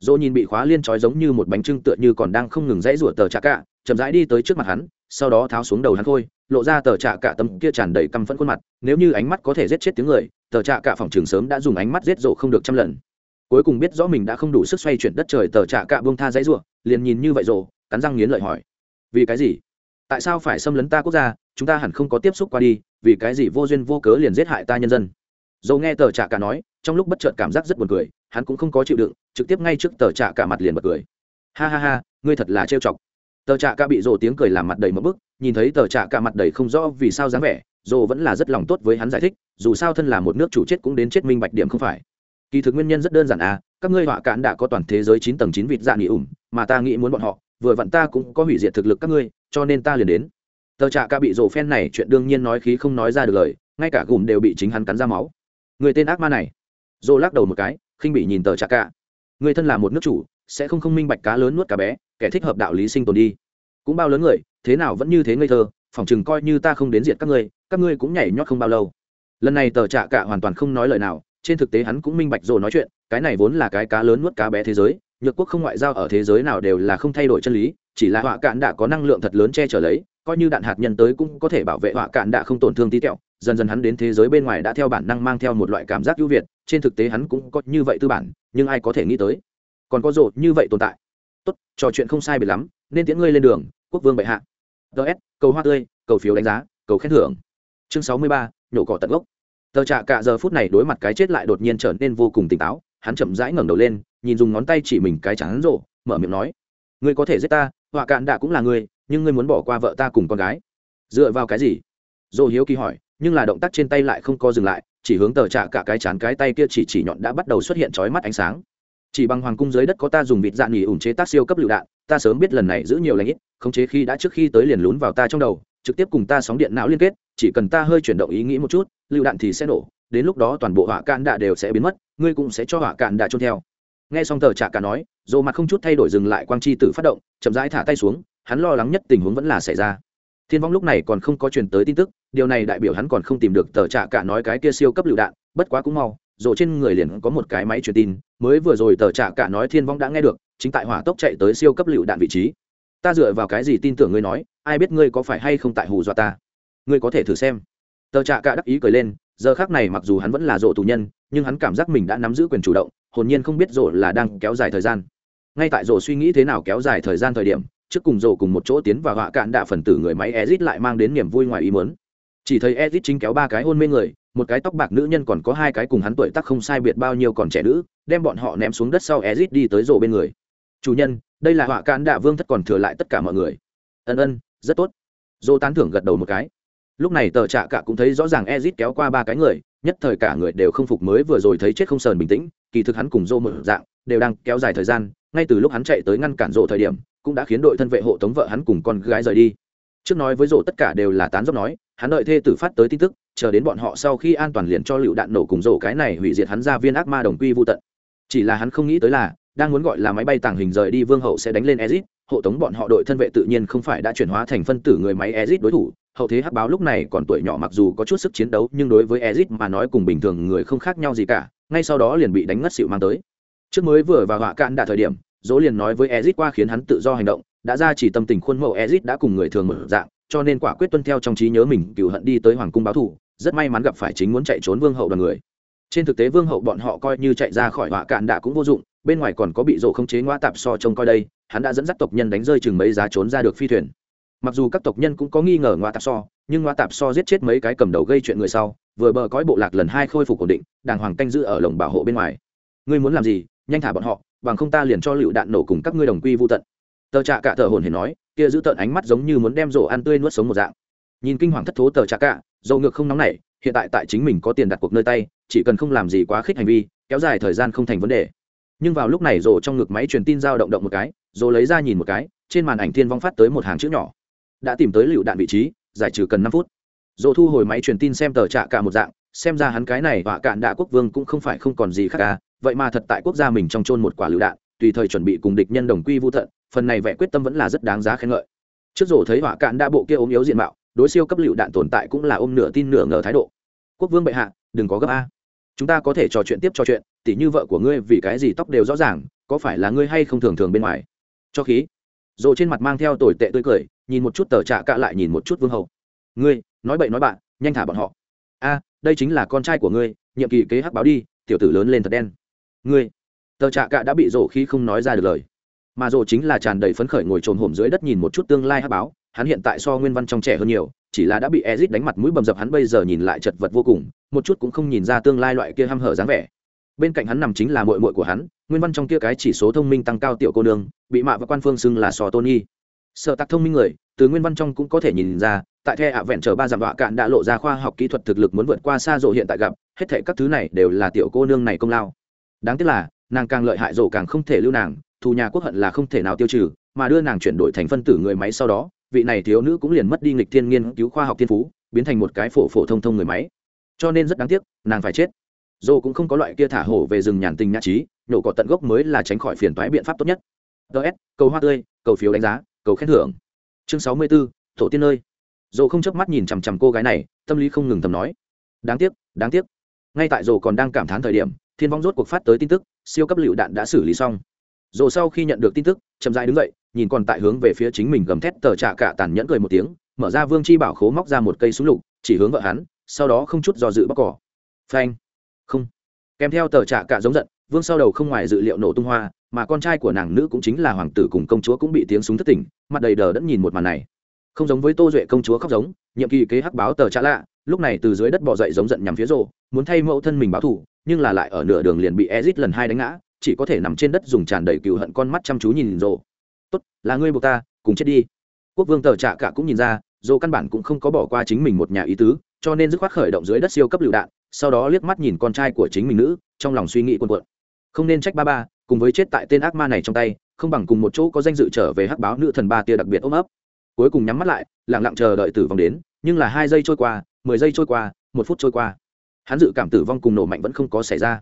Dỗ nhìn bị khóa liên trói giống như một bánh trưng tựa như còn đang không ngừng dãy rủa tờ trạ cả, chậm rãi đi tới trước mặt hắn sau đó tháo xuống đầu hắn thôi lộ ra tờ trạ cả tấm kia tràn đầy căm phẫn khuôn mặt, nếu như ánh mắt có thể giết chết tiếng người, tờ trạ cả phòng trường sớm đã dùng ánh mắt giết rộ không được trăm lần. Cuối cùng biết rõ mình đã không đủ sức xoay chuyển đất trời, tờ trạ cả buông tha dãy rủa, liền nhìn như vậy rộ cắn răng nghiến lợi hỏi, vì cái gì? Tại sao phải xâm lấn ta quốc gia? Chúng ta hẳn không có tiếp xúc qua đi, vì cái gì vô duyên vô cớ liền giết hại ta nhân dân? Dầu nghe tờ trạ cả nói, trong lúc bất chợt cảm giác rất buồn cười, hắn cũng không có chịu đựng, trực tiếp ngay trước tờ trạ cả mặt liền bật cười. Ha ha ha, ngươi thật là trêu chọc tờ trạ Ca bị rồ tiếng cười làm mặt đầy mất bức nhìn thấy tờ trạ Ca mặt đầy không rõ vì sao dáng vẻ rồ vẫn là rất lòng tốt với hắn giải thích dù sao thân là một nước chủ chết cũng đến chết minh bạch điểm không phải. Kỳ thực nguyên nhân rất đơn giản à các ngươi họa cạn đã có toàn thế giới chín tầng chín vịt dạ nghỉ ủng mà ta nghĩ muốn bọn họ vừa vặn ta cũng có hủy diệt thực lực các ngươi cho nên ta liền đến. Tờ trạ Ca bị rồ phen này chuyện đương nhiên nói khí không nói ra được lời ngay cả gùm đều bị chính hắn cắn ra máu. Người tên ác ma này. Rồ lắc đầu một cái khinh bị nhìn tờ trạ Ca, người thân là một nước chủ sẽ không không minh bạch cá lớn nuốt cá bé kẻ thích hợp đạo lý sinh tồn đi. Cũng bao lớn người, thế nào vẫn như thế ngây thơ, phỏng chừng coi như ta không đến diệt các ngươi các ngươi cũng nhảy nhót không bao lâu. Lần này tờ trạ cả hoàn toàn không nói lời nào, trên thực tế hắn cũng minh bạch rồi nói chuyện, cái này vốn là cái cá lớn nuốt cá bé thế giới, nhược quốc không ngoại giao ở thế giới nào đều là không thay đổi chân lý, chỉ là họa cạn đã có năng lượng thật lớn che chở lấy, coi như đạn hạt nhân tới cũng có thể bảo vệ họa cạn đã không tổn thương tí tẹo, dần dần hắn đến thế giới bên ngoài đã theo bản năng mang theo một loại cảm giác ưu việt, trên thực tế hắn cũng có như vậy tư bản, nhưng ai có thể nghĩ tới? Còn có rộ như vậy tồn tại tốt, trò chuyện không sai biệt lắm, nên tiễn ngươi lên đường, quốc vương bệ hạ. Ts cầu hoa tươi, cầu phiếu đánh giá, cầu khen thưởng. Chương sáu mươi ba, nhổ cỏ tận gốc. Tờ trạ cả giờ phút này đối mặt cái chết lại đột nhiên trở nên vô cùng tỉnh táo, hắn chậm rãi ngẩng đầu lên, nhìn dùng ngón tay chỉ mình cái trắng rộ, mở miệng nói, ngươi có thể giết ta, họa cạn đạ cũng là ngươi, nhưng ngươi muốn bỏ qua vợ ta cùng con gái. Dựa vào cái gì? Dỗ hiếu kỳ hỏi, nhưng là động tác trên tay lại không co dừng lại, chỉ hướng tờ trạ cả cái chán cái tay kia chỉ chỉ nhọn đã bắt đầu xuất hiện trói mắt ánh sáng chỉ bằng hoàng cung dưới đất có ta dùng vịt dạn nghỉ ủng chế tác siêu cấp lựu đạn, ta sớm biết lần này giữ nhiều lãnh ít, khống chế khi đã trước khi tới liền lún vào ta trong đầu, trực tiếp cùng ta sóng điện não liên kết, chỉ cần ta hơi chuyển động ý nghĩ một chút, lựu đạn thì sẽ nổ, đến lúc đó toàn bộ hỏa cạn đạ đều sẽ biến mất, ngươi cũng sẽ cho hỏa cạn đạ trôn theo. Nghe xong tờ trả cả nói, dồ mặt không chút thay đổi dừng lại quang chi tử phát động, chậm rãi thả tay xuống, hắn lo lắng nhất tình huống vẫn là xảy ra. Thiên vong lúc này còn không có truyền tới tin tức, điều này đại biểu hắn còn không tìm được tờ trả cả nói cái kia siêu cấp lựu đạn, bất quá cũng mau rộ trên người liền có một cái máy truyền tin, mới vừa rồi tờ trạ cả nói thiên vong đã nghe được, chính tại hỏa tốc chạy tới siêu cấp lựu đạn vị trí. Ta dựa vào cái gì tin tưởng ngươi nói, ai biết ngươi có phải hay không tại hù dọa ta? Ngươi có thể thử xem. Tờ trạ cả đắc ý cười lên, giờ khác này mặc dù hắn vẫn là rộ tù nhân, nhưng hắn cảm giác mình đã nắm giữ quyền chủ động, hồn nhiên không biết rộ là đang kéo dài thời gian. Ngay tại rộ suy nghĩ thế nào kéo dài thời gian thời điểm, trước cùng rộ cùng một chỗ tiến và họa cạn đạ phần tử người máy ezit lại mang đến niềm vui ngoài ý muốn. Chỉ thấy ezit chính kéo ba cái hôn mê người một cái tóc bạc nữ nhân còn có hai cái cùng hắn tuổi tác không sai biệt bao nhiêu còn trẻ nữ, đem bọn họ ném xuống đất sau ezit đi tới rộ bên người. Chủ nhân, đây là họa cán đạ vương thất còn thừa lại tất cả mọi người. Ân ân, rất tốt. Dô tán thưởng gật đầu một cái. Lúc này tờ trạ cả cũng thấy rõ ràng ezit kéo qua ba cái người, nhất thời cả người đều không phục mới vừa rồi thấy chết không sờn bình tĩnh, kỳ thực hắn cùng dô một dạng, đều đang kéo dài thời gian, ngay từ lúc hắn chạy tới ngăn cản rộ thời điểm, cũng đã khiến đội thân vệ hộ tống vợ hắn cùng con gái rời đi. Trước nói với rộ tất cả đều là tán dốc nói, hắn đợi thê tử phát tới tin tức chờ đến bọn họ sau khi an toàn liền cho lựu đạn nổ cùng rổ cái này hủy diệt hắn ra viên ác ma đồng quy vô tận. Chỉ là hắn không nghĩ tới là, đang muốn gọi là máy bay tàng hình rời đi vương hậu sẽ đánh lên ezit, hộ tống bọn họ đội thân vệ tự nhiên không phải đã chuyển hóa thành phân tử người máy ezit đối thủ, hậu thế hắc báo lúc này còn tuổi nhỏ mặc dù có chút sức chiến đấu, nhưng đối với ezit mà nói cùng bình thường người không khác nhau gì cả, ngay sau đó liền bị đánh ngất xịu mang tới. Trước mới vừa vào họa cạn đã thời điểm, dỗ liền nói với ezit qua khiến hắn tự do hành động, đã ra chỉ tâm tình khuôn mẫu ezit đã cùng người thường mở dạng, cho nên quả quyết tuân theo trong trí nhớ mình, cựu hận đi tới hoàng cung báo thù rất may mắn gặp phải chính muốn chạy trốn vương hậu đoàn người. Trên thực tế vương hậu bọn họ coi như chạy ra khỏi họa cạn đã cũng vô dụng, bên ngoài còn có bị rổ không chế ngoa tạp so trông coi đây, hắn đã dẫn dắt tộc nhân đánh rơi chừng mấy giá trốn ra được phi thuyền. Mặc dù các tộc nhân cũng có nghi ngờ ngoa tạp so, nhưng ngoa tạp so giết chết mấy cái cầm đầu gây chuyện người sau, vừa bờ cõi bộ lạc lần hai khôi phục ổn định, đàng hoàng canh giữ ở lồng bảo hộ bên ngoài. Ngươi muốn làm gì? Nhanh thả bọn họ, bằng không ta liền cho lựu đạn nổ cùng các ngươi đồng quy vô tận. Tờ trạ cả thở hồn hề nói, kia giữ tợn ánh mắt giống như muốn đem rổ ăn tươi nuốt sống một dạng nhìn kinh hoàng thất thố tờ trạ cả dầu ngược không nóng nảy, hiện tại tại chính mình có tiền đặt cuộc nơi tay, chỉ cần không làm gì quá khích hành vi, kéo dài thời gian không thành vấn đề. Nhưng vào lúc này rồ trong ngực máy truyền tin giao động động một cái, rồ lấy ra nhìn một cái, trên màn ảnh thiên vong phát tới một hàng chữ nhỏ. Đã tìm tới lựu đạn vị trí, giải trừ cần năm phút. Rồ thu hồi máy truyền tin xem tờ trạ cả một dạng, xem ra hắn cái này và cạn đạ quốc vương cũng không phải không còn gì khác cả, vậy mà thật tại quốc gia mình trong chôn một quả lựu đạn, tùy thời chuẩn bị cùng địch nhân đồng quy vô tận, phần này vẻ quyết tâm vẫn là rất đáng giá khen ngợi. Trước rổ thấy họa cạn đã bộ kia ốm yếu diện mạo đối siêu cấp lựu đạn tồn tại cũng là ôm nửa tin nửa ngờ thái độ. Quốc vương bệ hạ, đừng có gấp a. Chúng ta có thể trò chuyện tiếp trò chuyện, tỉ như vợ của ngươi vì cái gì tóc đều rõ ràng, có phải là ngươi hay không thường thường bên ngoài? Cho khí. Rổ trên mặt mang theo tồi tệ tươi cười, nhìn một chút tờ trạ cạ lại nhìn một chút vương hậu ngươi, nói bậy nói bạn, nhanh thả bọn họ. A, đây chính là con trai của ngươi, nhiệm kỳ kế hắc báo đi, tiểu tử lớn lên thật đen. Ngươi, tờ trạ cạ đã bị rổ khi không nói ra được lời. Mà rổ chính là tràn đầy phấn khởi ngồi trồn hổm dưới đất nhìn một chút tương lai hắc báo hắn hiện tại so nguyên văn trong trẻ hơn nhiều, chỉ là đã bị ezit đánh mặt mũi bầm dập hắn bây giờ nhìn lại chật vật vô cùng, một chút cũng không nhìn ra tương lai loại kia hăm hở dáng vẻ. Bên cạnh hắn nằm chính là mội mội của hắn, nguyên văn trong kia cái chỉ số thông minh tăng cao tiểu cô nương, bị mạ và quan phương xưng là sò tony. Sợ tặc thông minh người, từ nguyên văn trong cũng có thể nhìn ra, tại the ạ vẹn chờ ba giảm đọa cạn đã lộ ra khoa học kỹ thuật thực lực muốn vượt qua xa rộ hiện tại gặp, hết thể các thứ này đều là tiểu cô nương này công lao. Đáng tiếc là, nàng càng lợi hại rộ càng không thể lưu nàng, thù nhà quốc hận là không thể nào tiêu trừ, mà đưa nàng chuyển đổi thành phân tử người máy sau đó vị này thiếu nữ cũng liền mất đi nghịch thiên nghiên cứu khoa học thiên phú biến thành một cái phổ phổ thông thông người máy. Cho nên rất đáng tiếc nàng phải chết. Dô cũng không có loại kia thả hổ về rừng nhàn tình nhã trí nhổ cỏ tận gốc mới là tránh khỏi phiền toái biện pháp tốt nhất. Ts cầu hoa tươi cầu phiếu đánh giá cầu khen thưởng. Chương sáu mươi 64, thổ tiên ơi dô không chớp mắt nhìn chằm chằm cô gái này tâm lý không ngừng thầm nói. Đáng tiếc đáng tiếc. Ngay tại dô còn đang cảm thán thời điểm thiên vong rốt cuộc phát tới tin tức siêu cấp lựu đạn đã xử lý xong. Dô sau khi nhận được tin tức chậm rãi đứng dậy nhìn còn tại hướng về phía chính mình gầm thét tờ trạ cả tàn nhẫn cười một tiếng, mở ra vương chi bảo khố móc ra một cây súng lục, chỉ hướng vợ hắn, sau đó không chút do dự bóc cỏ. Phanh. Không. Kèm theo tờ trạ cả giống giận, vương sau đầu không ngoài dự liệu nổ tung hoa, mà con trai của nàng nữ cũng chính là hoàng tử cùng công chúa cũng bị tiếng súng thất tỉnh, mặt đầy đờ đẫn nhìn một màn này. Không giống với tô duệ công chúa khóc giống, nhiệm kỳ kế hắc báo tờ trạ lạ, lúc này từ dưới đất bỏ dậy giống giận nhằm phía rộ muốn thay mẫu thân mình báo thù, nhưng là lại ở nửa đường liền bị ezit lần hai đánh ngã, chỉ có thể nằm trên đất dùng tràn đầy cừu hận con mắt chăm chú nhìn rộ tốt, là ngươi buộc ta, cùng chết đi. Quốc vương tờ trạ cả cũng nhìn ra dồ căn bản cũng không có bỏ qua chính mình một nhà ý tứ, cho nên dứt khoát khởi động dưới đất siêu cấp lựu đạn, sau đó liếc mắt nhìn con trai của chính mình nữ, trong lòng suy nghĩ quân quận không nên trách ba ba, cùng với chết tại tên ác ma này trong tay, không bằng cùng một chỗ có danh dự trở về hắc báo nữ thần ba tia đặc biệt ôm ấp. Cuối cùng nhắm mắt lại lẳng lặng chờ đợi tử vong đến, nhưng là hai giây trôi qua, mười giây trôi qua, một phút trôi qua. Hắn dự cảm tử vong cùng nổ mạnh vẫn không có xảy ra.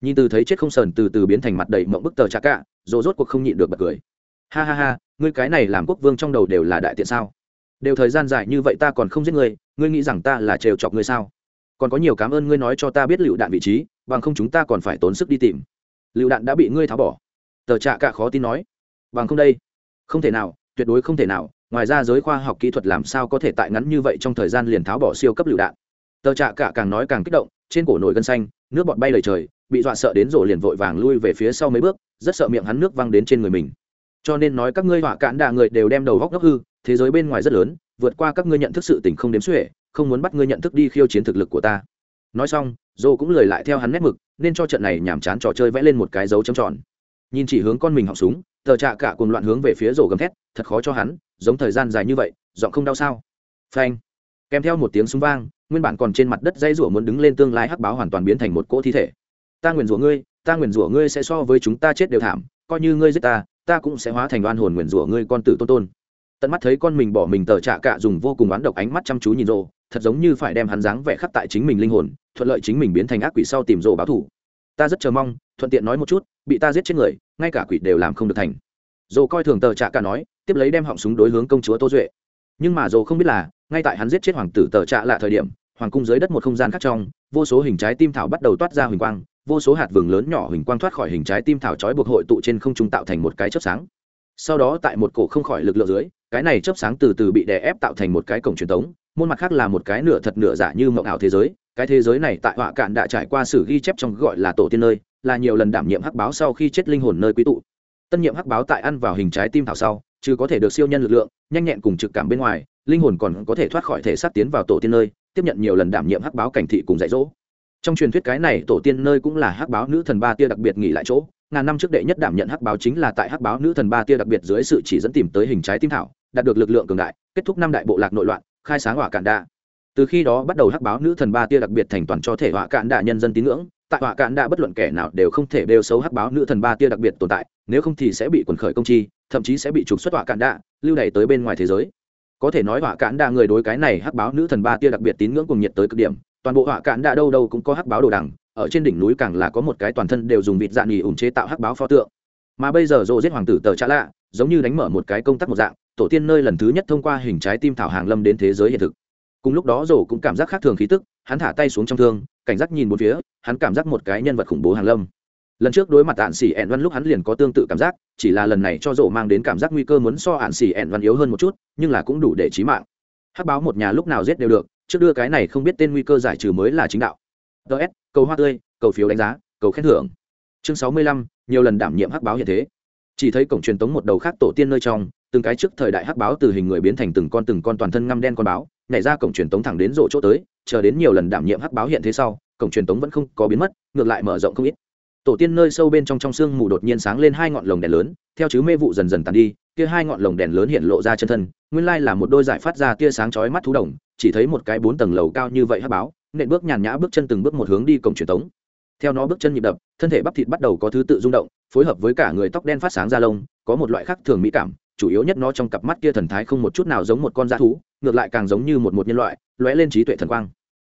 Nhìn từ thấy chết không sờn từ từ biến thành mặt đầy mộng bức tờ trà cả, rồi rốt cuộc không nhịn được bật cười ha ha ha, ngươi cái này làm quốc vương trong đầu đều là đại tiện sao? Đều thời gian dài như vậy ta còn không giết ngươi ngươi nghĩ rằng ta là trêu chọc ngươi sao? Còn có nhiều cảm ơn ngươi nói cho ta biết lựu đạn vị trí, bằng không chúng ta còn phải tốn sức đi tìm. Lựu đạn đã bị ngươi tháo bỏ. Tờ trạ cả khó tin nói. Bằng không đây. Không thể nào, tuyệt đối không thể nào, ngoài ra giới khoa học kỹ thuật làm sao có thể tại ngắn như vậy trong thời gian liền tháo bỏ siêu cấp lựu đạn? Tờ trạ cả càng nói càng kích động, trên cổ nổi gân xanh, nước bọt bay lời trời, bị dọa sợ đến rổ liền vội vàng lui về phía sau mấy bước, rất sợ miệng hắn nước văng đến trên người mình cho nên nói các ngươi họa cạn đạ người đều đem đầu góc ngốc hư, thế giới bên ngoài rất lớn, vượt qua các ngươi nhận thức sự tình không đếm xuể, không muốn bắt ngươi nhận thức đi khiêu chiến thực lực của ta. Nói xong, dô cũng lời lại theo hắn nét mực, nên cho trận này nhàm chán trò chơi vẽ lên một cái dấu chấm tròn. Nhìn chỉ hướng con mình họng súng, tờ trạ cả cùng loạn hướng về phía rổ gầm thét, thật khó cho hắn, giống thời gian dài như vậy, giọng không đau sao? Phanh. Kèm theo một tiếng súng vang, nguyên bản còn trên mặt đất dây rủa muốn đứng lên tương lai hắc báo hoàn toàn biến thành một cỗ thi thể. Ta nguyền rủa ngươi, ta nguyền rủa ngươi sẽ so với chúng ta chết đều thảm, coi như ngươi giết ta ta cũng sẽ hóa thành đoan hồn nguyền rủa ngươi con tử tôn tôn. Tận mắt thấy con mình bỏ mình tờ trạ cạ dùng vô cùng oán độc ánh mắt chăm chú nhìn rộ, thật giống như phải đem hắn dáng vẽ khắc tại chính mình linh hồn, thuận lợi chính mình biến thành ác quỷ sau tìm rộ báo thủ. Ta rất chờ mong, thuận tiện nói một chút, bị ta giết chết người, ngay cả quỷ đều làm không được thành. Dồ coi thường tờ trạ cả nói, tiếp lấy đem họng súng đối hướng công chúa tô duệ. Nhưng mà dồ không biết là, ngay tại hắn giết chết hoàng tử tờ trạ là thời điểm, hoàng cung dưới đất một không gian khác trong, vô số hình trái tim thảo bắt đầu toát ra huỳnh quang vô số hạt vừng lớn nhỏ hình quang thoát khỏi hình trái tim thảo trói buộc hội tụ trên không trung tạo thành một cái chớp sáng. Sau đó tại một cổ không khỏi lực lượng dưới, cái này chớp sáng từ từ bị đè ép tạo thành một cái cổng truyền thống môn mặt khác là một cái nửa thật nửa giả như mộng ảo thế giới. Cái thế giới này tại họa cạn đã trải qua sử ghi chép trong gọi là tổ tiên nơi, là nhiều lần đảm nhiệm hắc báo sau khi chết linh hồn nơi quý tụ. Tân nhiệm hắc báo tại ăn vào hình trái tim thảo sau, chứ có thể được siêu nhân lực lượng, nhanh nhẹn cùng trực cảm bên ngoài, linh hồn còn có thể thoát khỏi thể xác tiến vào tổ tiên nơi, tiếp nhận nhiều lần đảm nhiệm hắc báo cảnh thị cùng dạy dỗ trong truyền thuyết cái này tổ tiên nơi cũng là hắc báo nữ thần ba tia đặc biệt nghỉ lại chỗ. Ngàn năm trước đệ nhất đảm nhận hắc báo chính là tại hắc báo nữ thần ba tia đặc biệt dưới sự chỉ dẫn tìm tới hình trái tim thảo, đạt được lực lượng cường đại, kết thúc năm đại bộ lạc nội loạn, khai sáng hỏa cạn đa. Từ khi đó bắt đầu hắc báo nữ thần ba tia đặc biệt thành toàn cho thể hỏa cạn đa nhân dân tín ngưỡng, tại hỏa cạn đa bất luận kẻ nào đều không thể đều xấu hắc báo nữ thần ba tia đặc biệt tồn tại, nếu không thì sẽ bị quần khởi công chi, thậm chí sẽ bị trục xuất hỏa cạn đa, lưu đày tới bên ngoài thế giới. Có thể nói hỏa cạn đa người đối cái này hắc báo nữ thần ba tia đặc biệt tín ngưỡng cùng nhiệt tới cực điểm toàn bộ họa cạn đã đâu đâu cũng có hắc báo đồ đằng, ở trên đỉnh núi càng là có một cái toàn thân đều dùng vịt dạng nghỉ ủng chế tạo hắc báo pho tượng. Mà bây giờ rộ giết hoàng tử tờ trạ lạ, giống như đánh mở một cái công tác một dạng, tổ tiên nơi lần thứ nhất thông qua hình trái tim thảo hàng lâm đến thế giới hiện thực. Cùng lúc đó rổ cũng cảm giác khác thường khí tức, hắn thả tay xuống trong thương, cảnh giác nhìn một phía, hắn cảm giác một cái nhân vật khủng bố hàng lâm. Lần trước đối mặt ạn xỉ ẹn văn lúc hắn liền có tương tự cảm giác, chỉ là lần này cho rổ mang đến cảm giác nguy cơ muốn so ạn xỉ ẹn văn yếu hơn một chút, nhưng là cũng đủ để trí mạng. Hắc báo một nhà lúc nào giết đều được trước đưa cái này không biết tên nguy cơ giải trừ mới là chính đạo. Ts cầu hoa tươi, cầu phiếu đánh giá, cầu khen thưởng. Chương sáu mươi lăm, nhiều lần đảm nhiệm hắc báo hiện thế. Chỉ thấy cổng truyền tống một đầu khác tổ tiên nơi trong, từng cái trước thời đại hắc báo từ hình người biến thành từng con từng con toàn thân ngăm đen con báo, nhảy ra cổng truyền tống thẳng đến rộ chỗ tới, chờ đến nhiều lần đảm nhiệm hắc báo hiện thế sau, cổng truyền tống vẫn không có biến mất, ngược lại mở rộng không ít. Tổ tiên nơi sâu bên trong trong sương mù đột nhiên sáng lên hai ngọn lồng đèn lớn, theo chứ mê vụ dần dần tàn đi kia hai ngọn lồng đèn lớn hiện lộ ra chân thân, nguyên lai là một đôi giải phát ra tia sáng chói mắt thú đồng, chỉ thấy một cái bốn tầng lầu cao như vậy hắc báo, nện bước nhàn nhã bước chân từng bước một hướng đi cổng truyền tống. Theo nó bước chân nhịp đập, thân thể bắp thịt bắt đầu có thứ tự rung động, phối hợp với cả người tóc đen phát sáng da lông, có một loại khác thường mỹ cảm, chủ yếu nhất nó trong cặp mắt kia thần thái không một chút nào giống một con dã thú, ngược lại càng giống như một một nhân loại, lóe lên trí tuệ thần quang.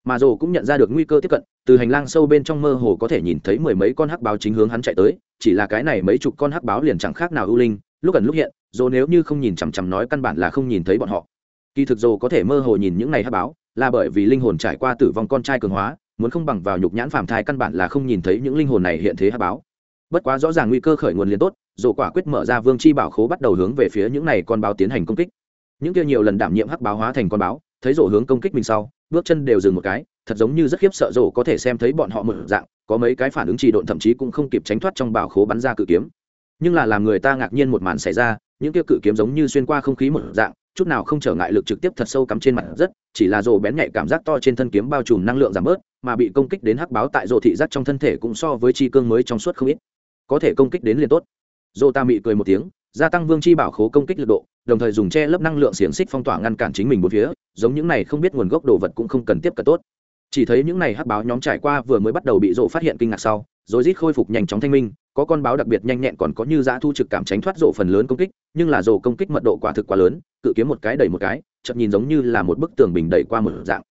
Mà rồ cũng nhận ra được nguy cơ tiếp cận, từ hành lang sâu bên trong mơ hồ có thể nhìn thấy mười mấy con hắc báo chính hướng hắn chạy tới, chỉ là cái này mấy chục con hắc báo liền chẳng khác nào ưu linh lúc ẩn lúc hiện, dồ nếu như không nhìn chằm chằm nói căn bản là không nhìn thấy bọn họ. Kỳ thực dồ có thể mơ hồ nhìn những này hắc báo, là bởi vì linh hồn trải qua tử vong con trai cường hóa, muốn không bằng vào nhục nhãn phàm thai căn bản là không nhìn thấy những linh hồn này hiện thế hắc báo. Bất quá rõ ràng nguy cơ khởi nguồn liền tốt, dồ quả quyết mở ra vương chi bảo khố bắt đầu hướng về phía những này con báo tiến hành công kích. Những kia nhiều lần đảm nhiệm hắc báo hóa thành con báo, thấy rồ hướng công kích mình sau, bước chân đều dừng một cái, thật giống như rất khiếp sợ rồ có thể xem thấy bọn họ mở dạng, có mấy cái phản ứng trì độn thậm chí cũng không kịp tránh thoát trong bảo khố bắn ra cự kiếm nhưng là làm người ta ngạc nhiên một màn xảy ra, những kia cự kiếm giống như xuyên qua không khí một dạng, chút nào không trở ngại lực trực tiếp thật sâu cắm trên mặt rất, chỉ là rồ bén nhạy cảm giác to trên thân kiếm bao trùm năng lượng giảm bớt, mà bị công kích đến hắc báo tại rồ thị giác trong thân thể cũng so với chi cương mới trong suốt không ít. Có thể công kích đến liền tốt. Rồ ta mị cười một tiếng, gia tăng vương chi bảo khố công kích lực độ, đồng thời dùng che lấp năng lượng xiềng xích phong tỏa ngăn cản chính mình một phía, giống những này không biết nguồn gốc đồ vật cũng không cần tiếp cận tốt. Chỉ thấy những này hắc báo nhóm trải qua vừa mới bắt đầu bị rộ phát hiện kinh ngạc sau, rồi rít khôi phục nhanh chóng thanh minh có con báo đặc biệt nhanh nhẹn còn có như dã thu trực cảm tránh thoát rộ phần lớn công kích, nhưng là rộ công kích mật độ quả thực quá lớn, cự kiếm một cái đẩy một cái chậm nhìn giống như là một bức tường bình đẩy qua một dạng.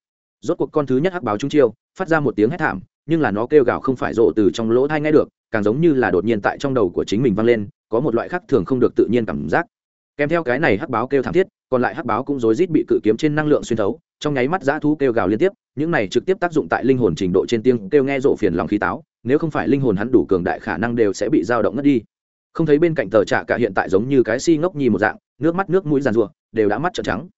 Rốt cuộc con thứ nhất hắc báo trung chiêu, phát ra một tiếng hét thảm, nhưng là nó kêu gào không phải rộ từ trong lỗ thai nghe được, càng giống như là đột nhiên tại trong đầu của chính mình vang lên, có một loại khác thường không được tự nhiên cảm giác. Kèm theo cái này hắc báo kêu thảm thiết, còn lại hắc báo cũng rối rít bị cự kiếm trên năng lượng xuyên thấu, trong nháy mắt dã thú kêu gào liên tiếp, những này trực tiếp tác dụng tại linh hồn trình độ trên tiếng kêu nghe rộ phiền lòng khí táo nếu không phải linh hồn hắn đủ cường đại khả năng đều sẽ bị dao động ngất đi. Không thấy bên cạnh tờ trạ cả hiện tại giống như cái si ngốc nhi một dạng, nước mắt nước mũi giàn rùa đều đã mắt trợn trắng.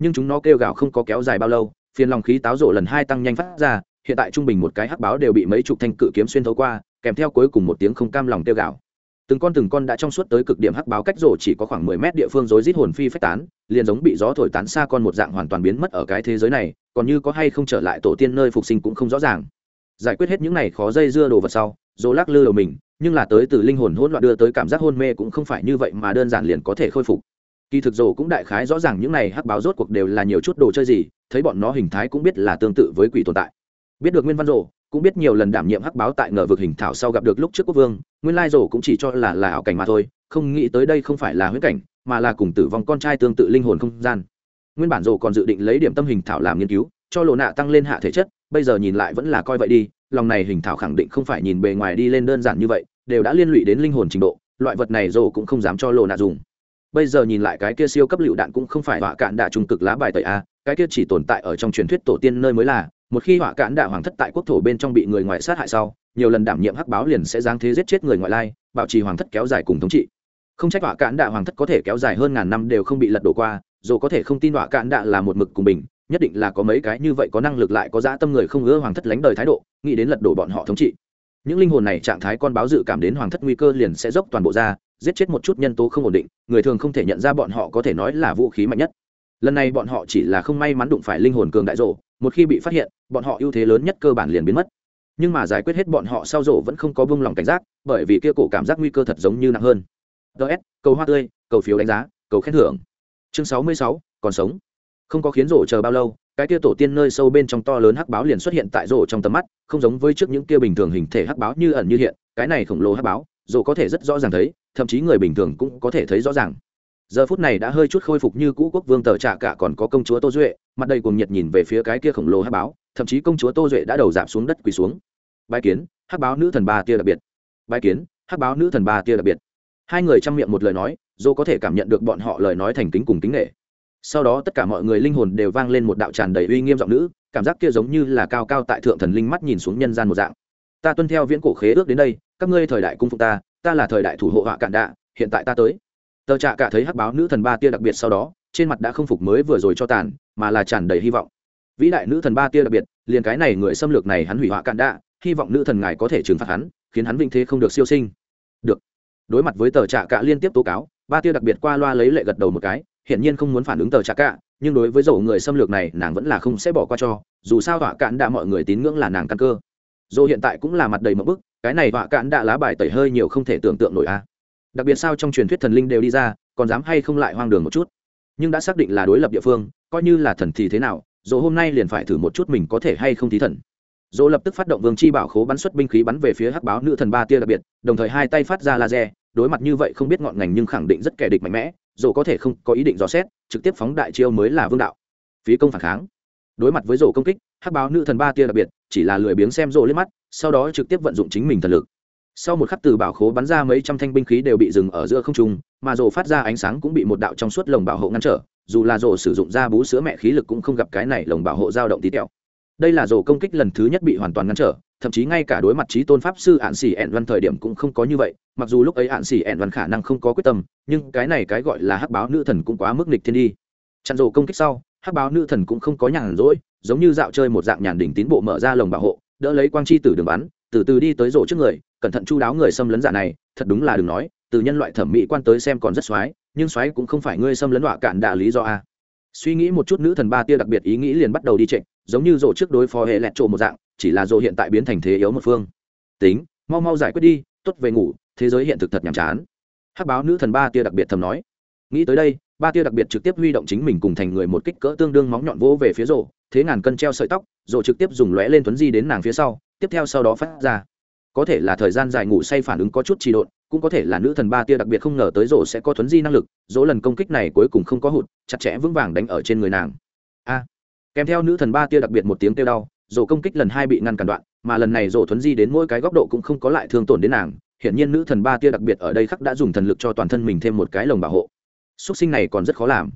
Nhưng chúng nó kêu gào không có kéo dài bao lâu, phiền lòng khí táo rộ lần hai tăng nhanh phát ra, hiện tại trung bình một cái hắc báo đều bị mấy chục thanh cự kiếm xuyên thấu qua, kèm theo cuối cùng một tiếng không cam lòng kêu gào. Từng con từng con đã trong suốt tới cực điểm hắc báo cách rổ chỉ có khoảng mười mét địa phương rối rít hồn phi phách tán, liền giống bị gió thổi tán xa con một dạng hoàn toàn biến mất ở cái thế giới này, còn như có hay không trở lại tổ tiên nơi phục sinh cũng không rõ ràng giải quyết hết những này khó dây dưa đồ vật sau, dỗ lắc lư đầu mình, nhưng là tới từ linh hồn hỗn loạn đưa tới cảm giác hôn mê cũng không phải như vậy mà đơn giản liền có thể khôi phục. Kỳ thực dồ cũng đại khái rõ ràng những này hắc báo rốt cuộc đều là nhiều chút đồ chơi gì, thấy bọn nó hình thái cũng biết là tương tự với quỷ tồn tại. Biết được nguyên văn rồ cũng biết nhiều lần đảm nhiệm hắc báo tại ngờ vực hình thảo sau gặp được lúc trước quốc vương, nguyên lai rồ cũng chỉ cho là là ảo cảnh mà thôi, không nghĩ tới đây không phải là huyễn cảnh, mà là cùng tử vong con trai tương tự linh hồn không gian. Nguyên bản rồ còn dự định lấy điểm tâm hình thảo làm nghiên cứu, cho lộ nạ tăng lên hạ thể chất bây giờ nhìn lại vẫn là coi vậy đi, lòng này hình thảo khẳng định không phải nhìn bề ngoài đi lên đơn giản như vậy, đều đã liên lụy đến linh hồn trình độ, loại vật này rồ cũng không dám cho lộ nạ dùng. Bây giờ nhìn lại cái kia siêu cấp lựu đạn cũng không phải họa cạn đạ trung cực lá bài tẩy a, cái kia chỉ tồn tại ở trong truyền thuyết tổ tiên nơi mới là, một khi họa cạn đạ hoàng thất tại quốc thổ bên trong bị người ngoại sát hại sau, nhiều lần đảm nhiệm hắc báo liền sẽ giáng thế giết chết người ngoại lai, bảo trì hoàng thất kéo dài cùng thống trị. Không trách họa cạn đạ hoàng thất có thể kéo dài hơn ngàn năm đều không bị lật đổ qua, dù có thể không tin họa cạn đạ là một mực cùng bình nhất định là có mấy cái như vậy có năng lực lại có dã tâm người không ưa hoàng thất lánh đời thái độ, nghĩ đến lật đổ bọn họ thống trị. Những linh hồn này trạng thái con báo dự cảm đến hoàng thất nguy cơ liền sẽ dốc toàn bộ ra, giết chết một chút nhân tố không ổn định, người thường không thể nhận ra bọn họ có thể nói là vũ khí mạnh nhất. Lần này bọn họ chỉ là không may mắn đụng phải linh hồn cường đại rộ một khi bị phát hiện, bọn họ ưu thế lớn nhất cơ bản liền biến mất. Nhưng mà giải quyết hết bọn họ sau rộ vẫn không có vương lòng cảnh giác, bởi vì kia cổ cảm giác nguy cơ thật giống như nặng hơn. Ts cầu hoa tươi, cầu phiếu đánh giá, cầu khen thưởng. Chương sáu mươi sáu, còn sống không có khiến rổ chờ bao lâu, cái kia tổ tiên nơi sâu bên trong to lớn hắc báo liền xuất hiện tại rổ trong tầm mắt, không giống với trước những kia bình thường hình thể hắc báo như ẩn như hiện, cái này khổng lồ hắc báo, rổ có thể rất rõ ràng thấy, thậm chí người bình thường cũng có thể thấy rõ ràng. Giờ phút này đã hơi chút khôi phục như cũ quốc vương tờ trạ cả còn có công chúa tô duệ, mặt đầy cùng nhiệt nhìn về phía cái kia khổng lồ hắc báo, thậm chí công chúa tô duệ đã đầu giảm xuống đất quỳ xuống. Bái kiến, hắc báo nữ thần ba tia đặc biệt. Bái kiến, hắc báo nữ thần ba tia đặc biệt. Hai người chăm miệng một lời nói dô có thể cảm nhận được bọn họ lời nói thành kính cùng kính nghệ sau đó tất cả mọi người linh hồn đều vang lên một đạo tràn đầy uy nghiêm giọng nữ, cảm giác kia giống như là cao cao tại thượng thần linh mắt nhìn xuống nhân gian một dạng. Ta tuân theo viễn cổ khế ước đến đây, các ngươi thời đại cung phục ta ta là thời đại thủ hộ họa cạn đạ, hiện tại ta tới. Tờ trạ cả thấy hắc báo nữ thần ba tia đặc biệt sau đó, trên mặt đã không phục mới vừa rồi cho tàn, mà là tràn đầy hy vọng. Vĩ đại nữ thần ba tia đặc biệt, liền cái này người xâm lược này hắn hủy họa cạn đạ, hy vọng nữ thần ngài có thể trừng phạt hắn, khiến hắn vinh thế không được siêu sinh. Được. Đối mặt với tờ trạ cả liên tiếp tố cáo, ba tia đặc biệt qua loa lấy lệ gật đầu một cái hiển nhiên không muốn phản ứng tờ trạ cả nhưng đối với dầu người xâm lược này, nàng vẫn là không sẽ bỏ qua cho, dù sao họa cạn đã mọi người tín ngưỡng là nàng căn cơ. Dù hiện tại cũng là mặt đầy mẫu bức, cái này họa cạn đã lá bài tẩy hơi nhiều không thể tưởng tượng nổi a. Đặc biệt sao trong truyền thuyết thần linh đều đi ra, còn dám hay không lại hoang đường một chút? Nhưng đã xác định là đối lập địa phương, coi như là thần thì thế nào dỗ hôm nay liền phải thử một chút mình có thể hay không thí thần. Dỗ lập tức phát động vương chi bảo khố bắn xuất binh khí bắn về phía hắc báo nữ thần ba tia đặc biệt, đồng thời hai tay phát ra laser đối mặt như vậy không biết ngọn ngành nhưng khẳng định rất kẻ địch mạnh mẽ dồ có thể không có ý định dò xét, trực tiếp phóng đại chiêu mới là vương đạo. Phí công phản kháng. Đối mặt với rổ công kích, hắc báo nữ thần ba tia đặc biệt, chỉ là lười biếng xem rổ lên mắt, sau đó trực tiếp vận dụng chính mình thần lực. Sau một khắc từ bảo khố bắn ra mấy trăm thanh binh khí đều bị dừng ở giữa không trung, mà rổ phát ra ánh sáng cũng bị một đạo trong suốt lồng bảo hộ ngăn trở, dù là rổ sử dụng ra bú sữa mẹ khí lực cũng không gặp cái này lồng bảo hộ dao động tí tẹo. Đây là rổ công kích lần thứ nhất bị hoàn toàn ngăn trở thậm chí ngay cả đối mặt trí tôn pháp sư ạn xỉ ẹn văn thời điểm cũng không có như vậy, mặc dù lúc ấy ạn xỉ ẹn văn khả năng không có quyết tâm, nhưng cái này cái gọi là hắc báo nữ thần cũng quá mức nịch thiên đi. Chặn rổ công kích sau, hắc báo nữ thần cũng không có nhàn rỗi, giống như dạo chơi một dạng nhàn đỉnh tín bộ mở ra lồng bảo hộ, đỡ lấy quang chi từ đường bắn, từ từ đi tới rổ trước người, cẩn thận chu đáo người xâm lấn giả này, thật đúng là đừng nói, từ nhân loại thẩm mỹ quan tới xem còn rất xoái, nhưng xoái cũng không phải ngươi xâm lấn đọa cản đạ lý do a. Suy nghĩ một chút nữ thần ba tia đặc biệt ý nghĩ liền bắt đầu đi trịnh giống như rổ trước đối phó hệ lẹt trộ một dạng chỉ là rổ hiện tại biến thành thế yếu một phương. Tính, mau mau giải quyết đi, tốt về ngủ, thế giới hiện thực thật nhàm chán. Hắc báo nữ thần ba tia đặc biệt thầm nói. Nghĩ tới đây, ba tia đặc biệt trực tiếp huy động chính mình cùng thành người một kích cỡ tương đương móng nhọn vỗ về phía rổ thế ngàn cân treo sợi tóc rổ trực tiếp dùng lóe lên tuấn di đến nàng phía sau, tiếp theo sau đó phát ra. Có thể là thời gian dài ngủ say phản ứng có chút trì độn, cũng có thể là nữ thần ba tia đặc biệt không ngờ tới rổ sẽ có thuấn di năng lực, dỗ lần công kích này cuối cùng không có hụt, chặt chẽ vững vàng đánh ở trên người nàng. A. Kèm theo nữ thần ba tia đặc biệt một tiếng kêu đau rổ công kích lần hai bị ngăn cản đoạn, mà lần này rổ thuấn di đến mỗi cái góc độ cũng không có lại thương tổn đến nàng, hiển nhiên nữ thần ba tia đặc biệt ở đây khắc đã dùng thần lực cho toàn thân mình thêm một cái lồng bảo hộ. Xuất sinh này còn rất khó làm.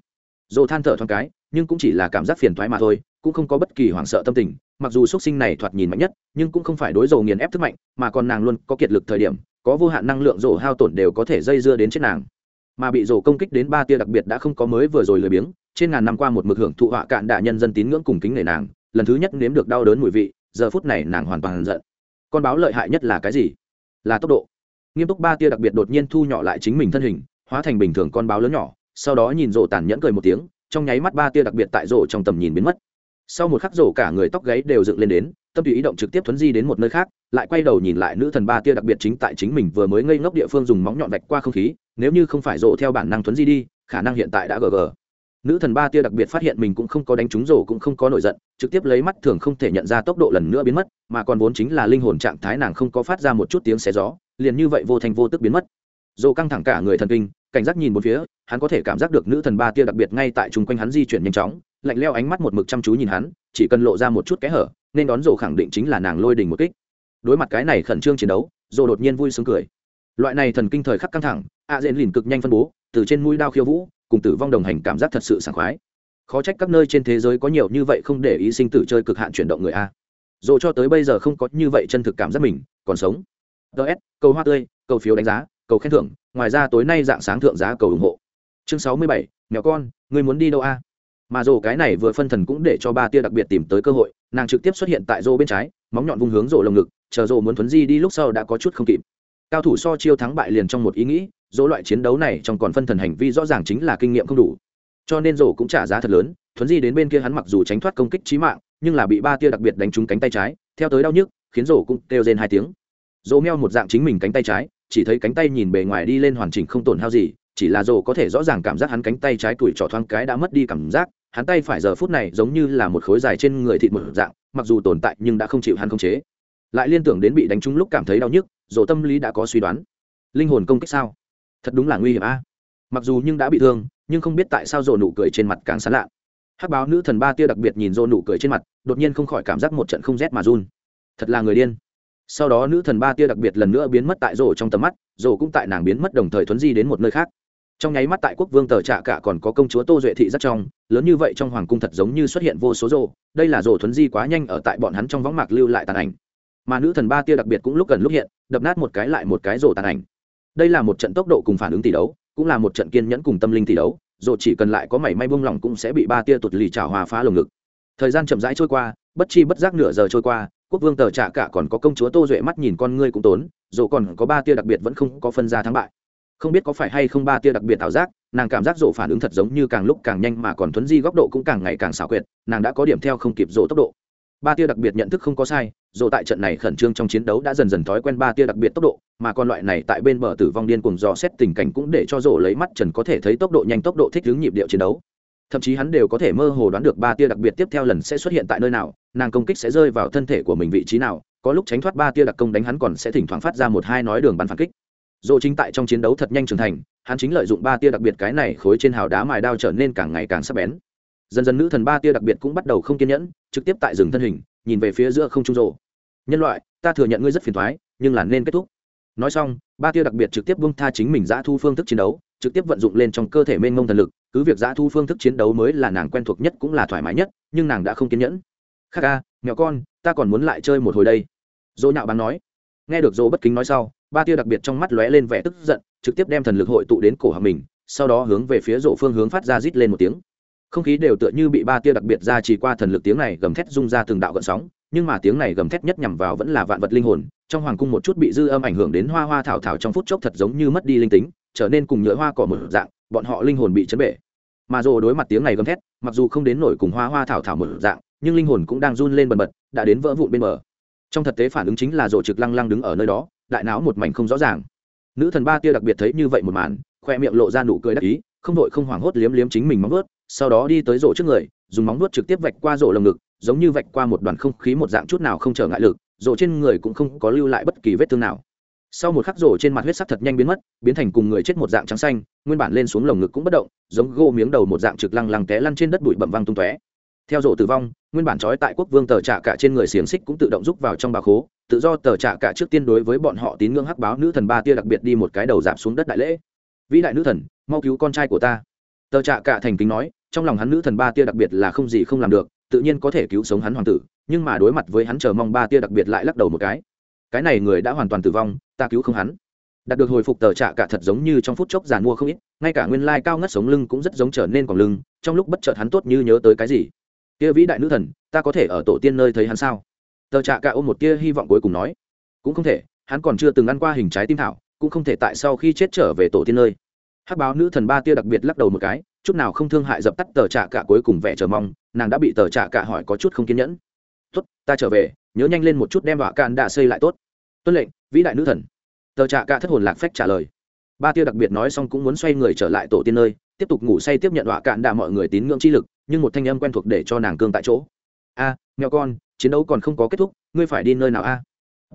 Rổ than thở thoáng cái, nhưng cũng chỉ là cảm giác phiền thoái mà thôi, cũng không có bất kỳ hoảng sợ tâm tình, mặc dù xuất sinh này thoạt nhìn mạnh nhất, nhưng cũng không phải đối rổ nghiền ép thức mạnh, mà còn nàng luôn có kiệt lực thời điểm, có vô hạn năng lượng rổ hao tổn đều có thể dây dưa đến chết nàng. Mà bị rổ công kích đến ba tia đặc biệt đã không có mới vừa rồi lười biếng, trên ngàn năm qua một mực hưởng thụ họa cạn đạ nhân dân tín ngưỡng cùng kính nể nàng lần thứ nhất nếm được đau đớn mùi vị, giờ phút này nàng hoàn toàn giận. Con báo lợi hại nhất là cái gì? Là tốc độ. Nghiêm túc ba tia đặc biệt đột nhiên thu nhỏ lại chính mình thân hình, hóa thành bình thường con báo lớn nhỏ, sau đó nhìn rổ tàn nhẫn cười một tiếng, trong nháy mắt ba tia đặc biệt tại rổ trong tầm nhìn biến mất. Sau một khắc rổ cả người tóc gáy đều dựng lên đến, tâm tùy ý động trực tiếp thuấn di đến một nơi khác, lại quay đầu nhìn lại nữ thần ba tia đặc biệt chính tại chính mình vừa mới ngây ngốc địa phương dùng móng nhọn vạch qua không khí, nếu như không phải rổ theo bản năng thuấn di đi, khả năng hiện tại đã gg nữ thần ba tia đặc biệt phát hiện mình cũng không có đánh trúng rổ cũng không có nổi giận, trực tiếp lấy mắt thường không thể nhận ra tốc độ lần nữa biến mất, mà còn vốn chính là linh hồn trạng thái nàng không có phát ra một chút tiếng xé gió, liền như vậy vô thành vô tức biến mất. Rổ căng thẳng cả người thần kinh, cảnh giác nhìn một phía, hắn có thể cảm giác được nữ thần ba tia đặc biệt ngay tại chung quanh hắn di chuyển nhanh chóng, lạnh leo ánh mắt một mực chăm chú nhìn hắn, chỉ cần lộ ra một chút kẽ hở, nên đón rổ khẳng định chính là nàng lôi đình một kích. Đối mặt cái này khẩn trương chiến đấu, rổ đột nhiên vui sướng cười. Loại này thần kinh thời khắc căng thẳng, a dễn lìn cực nhanh phân bố, từ trên mũi đao khiêu vũ cùng tử vong đồng hành cảm giác thật sự sảng khoái. Khó trách các nơi trên thế giới có nhiều như vậy không để ý sinh tử chơi cực hạn chuyển động người a. Dù cho tới bây giờ không có như vậy chân thực cảm giác mình, còn sống. Ts cầu hoa tươi, cầu phiếu đánh giá, cầu khen thưởng, ngoài ra tối nay dạng sáng thượng giá cầu ủng hộ. Chương sáu mươi bảy mèo con người muốn đi đâu a? Mà dù cái này vừa phân thần cũng để cho ba tia đặc biệt tìm tới cơ hội, nàng trực tiếp xuất hiện tại rô bên trái, móng nhọn vung hướng rổ lồng ngực, chờ rô muốn thuấn di đi lúc sau đã có chút không kịp. Cao thủ so chiêu thắng bại liền trong một ý nghĩ dỗ loại chiến đấu này trong còn phân thần hành vi rõ ràng chính là kinh nghiệm không đủ. Cho nên rổ cũng trả giá thật lớn, thuấn di đến bên kia hắn mặc dù tránh thoát công kích trí mạng, nhưng là bị ba tia đặc biệt đánh trúng cánh tay trái, theo tới đau nhức, khiến rổ cũng kêu rên hai tiếng. Rổ meo một dạng chính mình cánh tay trái, chỉ thấy cánh tay nhìn bề ngoài đi lên hoàn chỉnh không tổn hao gì, chỉ là rổ có thể rõ ràng cảm giác hắn cánh tay trái tuổi trỏ thoáng cái đã mất đi cảm giác, hắn tay phải giờ phút này giống như là một khối dài trên người thịt một dạng, mặc dù tồn tại nhưng đã không chịu hắn không chế. Lại liên tưởng đến bị đánh trúng lúc cảm thấy đau nhức rổ tâm lý đã có suy đoán. Linh hồn công kích sao? Thật đúng là nguy hiểm a. Mặc dù nhưng đã bị thương, nhưng không biết tại sao rổ nụ cười trên mặt càng sán lạ. Hắc báo nữ thần ba tia đặc biệt nhìn rổ nụ cười trên mặt, đột nhiên không khỏi cảm giác một trận không rét mà run. Thật là người điên. Sau đó nữ thần ba tia đặc biệt lần nữa biến mất tại rổ trong tầm mắt rổ cũng tại nàng biến mất đồng thời thuấn di đến một nơi khác. Trong nháy mắt tại quốc vương tờ trạ cả còn có công chúa tô duệ thị rất trong, lớn như vậy trong hoàng cung thật giống như xuất hiện vô số rổ đây là rổ thuấn di quá nhanh ở tại bọn hắn trong võng mạc lưu lại tàn ảnh. Mà nữ thần ba tia đặc biệt cũng lúc gần lúc hiện, đập nát một cái lại một cái rổ tàn ảnh đây là một trận tốc độ cùng phản ứng tỷ đấu, cũng là một trận kiên nhẫn cùng tâm linh tỷ đấu rồi chỉ cần lại có mảy may buông lỏng cũng sẽ bị ba tia tụt lì trào hòa phá lồng ngực. Thời gian chậm rãi trôi qua, bất chi bất giác nửa giờ trôi qua, quốc vương tờ trạ cả còn có công chúa tô duệ mắt nhìn con ngươi cũng tốn rồi còn có ba tia đặc biệt vẫn không có phân ra thắng bại. Không biết có phải hay không ba tia đặc biệt ảo giác, nàng cảm giác rộ phản ứng thật giống như càng lúc càng nhanh mà còn thuấn di góc độ cũng càng ngày càng xảo quyệt, nàng đã có điểm theo không kịp rộ tốc độ ba tia đặc biệt nhận thức không có sai, dù tại trận này khẩn trương trong chiến đấu đã dần dần thói quen ba tia đặc biệt tốc độ, mà còn loại này tại bên bờ tử vong điên cùng dò xét tình cảnh cũng để cho rổ lấy mắt trần có thể thấy tốc độ nhanh, tốc độ thích ứng nhịp điệu chiến đấu. Thậm chí hắn đều có thể mơ hồ đoán được ba tia đặc biệt tiếp theo lần sẽ xuất hiện tại nơi nào, nàng công kích sẽ rơi vào thân thể của mình vị trí nào, có lúc tránh thoát ba tia đặc công đánh hắn còn sẽ thỉnh thoảng phát ra một hai nói đường bắn phản kích. Dỗ chính tại trong chiến đấu thật nhanh trưởng thành, hắn chính lợi dụng ba tia đặc biệt cái này khối trên hào đá mài đao trở nên càng ngày càng sắc bén dần dần nữ thần ba tia đặc biệt cũng bắt đầu không kiên nhẫn, trực tiếp tại rừng thân hình, nhìn về phía giữa không trung rộ nhân loại, ta thừa nhận ngươi rất phiền thoái nhưng là nên kết thúc. Nói xong, ba tia đặc biệt trực tiếp bung tha chính mình giã thu phương thức chiến đấu, trực tiếp vận dụng lên trong cơ thể mênh mông thần lực, cứ việc giã thu phương thức chiến đấu mới là nàng quen thuộc nhất cũng là thoải mái nhất, nhưng nàng đã không kiên nhẫn. Khắc ca mẹo con, ta còn muốn lại chơi một hồi đây. Dỗ nhạo bán nói. Nghe được dỗ bất kính nói sau, ba tia đặc biệt trong mắt lóe lên vẻ tức giận, trực tiếp đem thần lực hội tụ đến cổ họng mình, sau đó hướng về phía rộ phương hướng phát ra rít lên một tiếng không khí đều tựa như bị ba tia đặc biệt ra chỉ qua thần lực tiếng này gầm thét rung ra từng đạo gợn sóng, nhưng mà tiếng này gầm thét nhất nhằm vào vẫn là vạn vật linh hồn, trong hoàng cung một chút bị dư âm ảnh hưởng đến hoa hoa thảo thảo trong phút chốc thật giống như mất đi linh tính, trở nên cùng nhựa hoa cỏ một dạng, bọn họ linh hồn bị chấn bể. Mà dù đối mặt tiếng này gầm thét, mặc dù không đến nổi cùng hoa hoa thảo thảo một dạng, nhưng linh hồn cũng đang run lên bần bật, đã đến vỡ vụn bên bờ. Trong thực tế phản ứng chính là rồ trực lăng lăng đứng ở nơi đó, đại não một mảnh không rõ ràng. Nữ thần ba tia đặc biệt thấy như vậy một màn, khoe miệng lộ ra nụ cười đắc ý, không đội không hoảng hốt liếm liếm chính mình móng vuốt sau đó đi tới rổ trước người, dùng móng vuốt trực tiếp vạch qua rổ lồng ngực, giống như vạch qua một đoàn không khí một dạng chút nào không trở ngại lực, rổ trên người cũng không có lưu lại bất kỳ vết thương nào. Sau một khắc rổ trên mặt huyết sắc thật nhanh biến mất, biến thành cùng người chết một dạng trắng xanh, nguyên bản lên xuống lồng ngực cũng bất động, giống gô miếng đầu một dạng trực lăng lăng té lăn trên đất bụi bẩm văng tung tóe. Theo rổ tử vong, nguyên bản trói tại quốc vương tờ trả cả trên người xiềng xích cũng tự động rút vào trong bà khố, tự do tờ trả cả trước tiên đối với bọn họ tín ngưỡng hắc báo nữ thần ba tia đặc biệt đi một cái đầu giảm xuống đất đại lễ. Vĩ đại nữ thần, mau cứu con trai của ta. Tờ trạ cả thành kính nói trong lòng hắn nữ thần ba tia đặc biệt là không gì không làm được, tự nhiên có thể cứu sống hắn hoàng tử, nhưng mà đối mặt với hắn chờ mong ba tia đặc biệt lại lắc đầu một cái. Cái này người đã hoàn toàn tử vong, ta cứu không hắn. Đạt được hồi phục tờ trạ cả thật giống như trong phút chốc giàn mua không ít, ngay cả nguyên lai cao ngất sống lưng cũng rất giống trở nên còn lưng, trong lúc bất chợt hắn tốt như nhớ tới cái gì? Kia vĩ đại nữ thần, ta có thể ở tổ tiên nơi thấy hắn sao? Tờ trạ cả ôm một tia hy vọng cuối cùng nói. Cũng không thể, hắn còn chưa từng ăn qua hình trái tim thảo, cũng không thể tại sau khi chết trở về tổ tiên nơi. Hắc báo nữ thần ba tia đặc biệt lắc đầu một cái chút nào không thương hại dập tắt tờ trạ cả cuối cùng vẻ chờ mong nàng đã bị tờ trạ cả hỏi có chút không kiên nhẫn. Tốt ta trở về nhớ nhanh lên một chút đem vạ can đã xây lại tốt. Tuân lệnh vĩ đại nữ thần. Tờ trạ cả thất hồn lạc phách trả lời. Ba tia đặc biệt nói xong cũng muốn xoay người trở lại tổ tiên nơi tiếp tục ngủ say tiếp nhận vạ cạn đạ mọi người tín ngưỡng chi lực nhưng một thanh âm quen thuộc để cho nàng cương tại chỗ. A à, con chiến đấu còn không có kết thúc ngươi phải đi nơi nào a?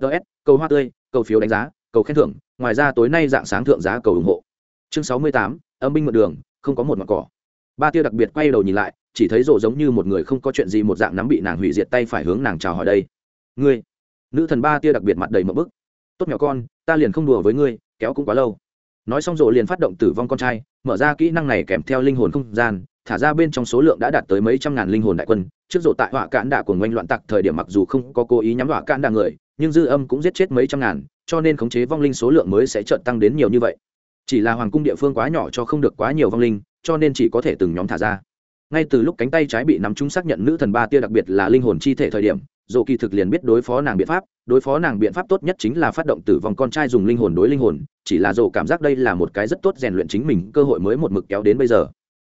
Ts cầu hoa tươi cầu phiếu đánh giá cầu khen thưởng ngoài ra tối nay dạng sáng thượng giá cầu ủng hộ. Chương sáu mươi tám âm binh mượn đường không có một mặt cỏ. Ba tia đặc biệt quay đầu nhìn lại, chỉ thấy rộ giống như một người không có chuyện gì một dạng nắm bị nàng hủy diệt tay phải hướng nàng chào hỏi đây. Ngươi, nữ thần ba tia đặc biệt mặt đầy mậm bức. Tốt nhỏ con, ta liền không đùa với ngươi, kéo cũng quá lâu. Nói xong rộ liền phát động tử vong con trai, mở ra kỹ năng này kèm theo linh hồn không gian, thả ra bên trong số lượng đã đạt tới mấy trăm ngàn linh hồn đại quân. Trước rộ tại họa cạn đạ của ngoanh loạn tặc thời điểm mặc dù không có cố ý nhắm họa cạn đạ người, nhưng dư âm cũng giết chết mấy trăm ngàn, cho nên khống chế vong linh số lượng mới sẽ trợn tăng đến nhiều như vậy chỉ là hoàng cung địa phương quá nhỏ cho không được quá nhiều vong linh, cho nên chỉ có thể từng nhóm thả ra. Ngay từ lúc cánh tay trái bị nắm chúng xác nhận nữ thần ba tia đặc biệt là linh hồn chi thể thời điểm dồ kỳ thực liền biết đối phó nàng biện pháp, đối phó nàng biện pháp tốt nhất chính là phát động tử vong con trai dùng linh hồn đối linh hồn, chỉ là dồ cảm giác đây là một cái rất tốt rèn luyện chính mình, cơ hội mới một mực kéo đến bây giờ.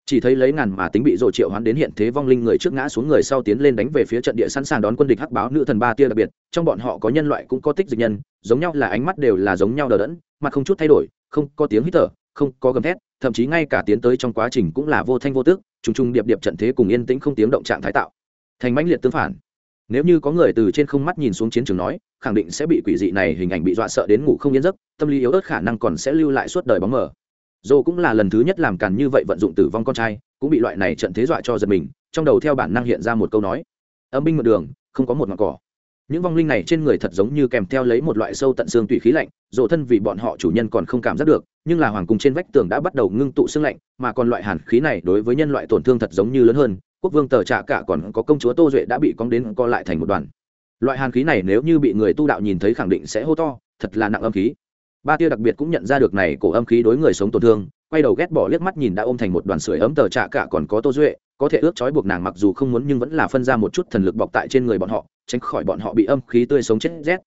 Chỉ thấy lấy ngàn mà tính bị dồ triệu hoán đến hiện thế vong linh người trước ngã xuống người sau tiến lên đánh về phía trận địa sẵn sàng đón quân địch hắc báo nữ thần ba tia đặc biệt, trong bọn họ có nhân loại cũng có tích dịch nhân, giống nhau là ánh mắt đều là giống nhau đờ đẫn mà không chút thay đổi không có tiếng hít thở, không có gầm thét, thậm chí ngay cả tiến tới trong quá trình cũng là vô thanh vô tức, trùng trùng điệp điệp trận thế cùng yên tĩnh không tiếng động trạng thái tạo thành mãnh liệt tương phản. Nếu như có người từ trên không mắt nhìn xuống chiến trường nói, khẳng định sẽ bị quỷ dị này hình ảnh bị dọa sợ đến ngủ không yên giấc, tâm lý yếu ớt khả năng còn sẽ lưu lại suốt đời bóng mờ. Dồ cũng là lần thứ nhất làm càn như vậy vận dụng tử vong con trai, cũng bị loại này trận thế dọa cho giật mình, trong đầu theo bản năng hiện ra một câu nói. Âm binh mượn đường, không có một ngọn cỏ những vong linh này trên người thật giống như kèm theo lấy một loại sâu tận xương tủy khí lạnh dỗ thân vì bọn họ chủ nhân còn không cảm giác được, nhưng là hoàng cung trên vách tường đã bắt đầu ngưng tụ xương lạnh, mà còn loại hàn khí này đối với nhân loại tổn thương thật giống như lớn hơn, quốc vương tờ trả cả còn có công chúa tô duệ đã bị cong đến co lại thành một đoàn. Loại hàn khí này nếu như bị người tu đạo nhìn thấy khẳng định sẽ hô to, thật là nặng âm khí. Ba tia đặc biệt cũng nhận ra được này cổ âm khí đối người sống tổn thương, quay đầu ghét bỏ liếc mắt nhìn đã ôm thành một đoàn sưởi ấm tờ trạ cả còn có tô duệ, có thể ước trói buộc nàng mặc dù không muốn nhưng vẫn là phân ra một chút thần lực bọc tại trên người bọn họ tránh khỏi bọn họ bị âm khí tươi sống chết rét.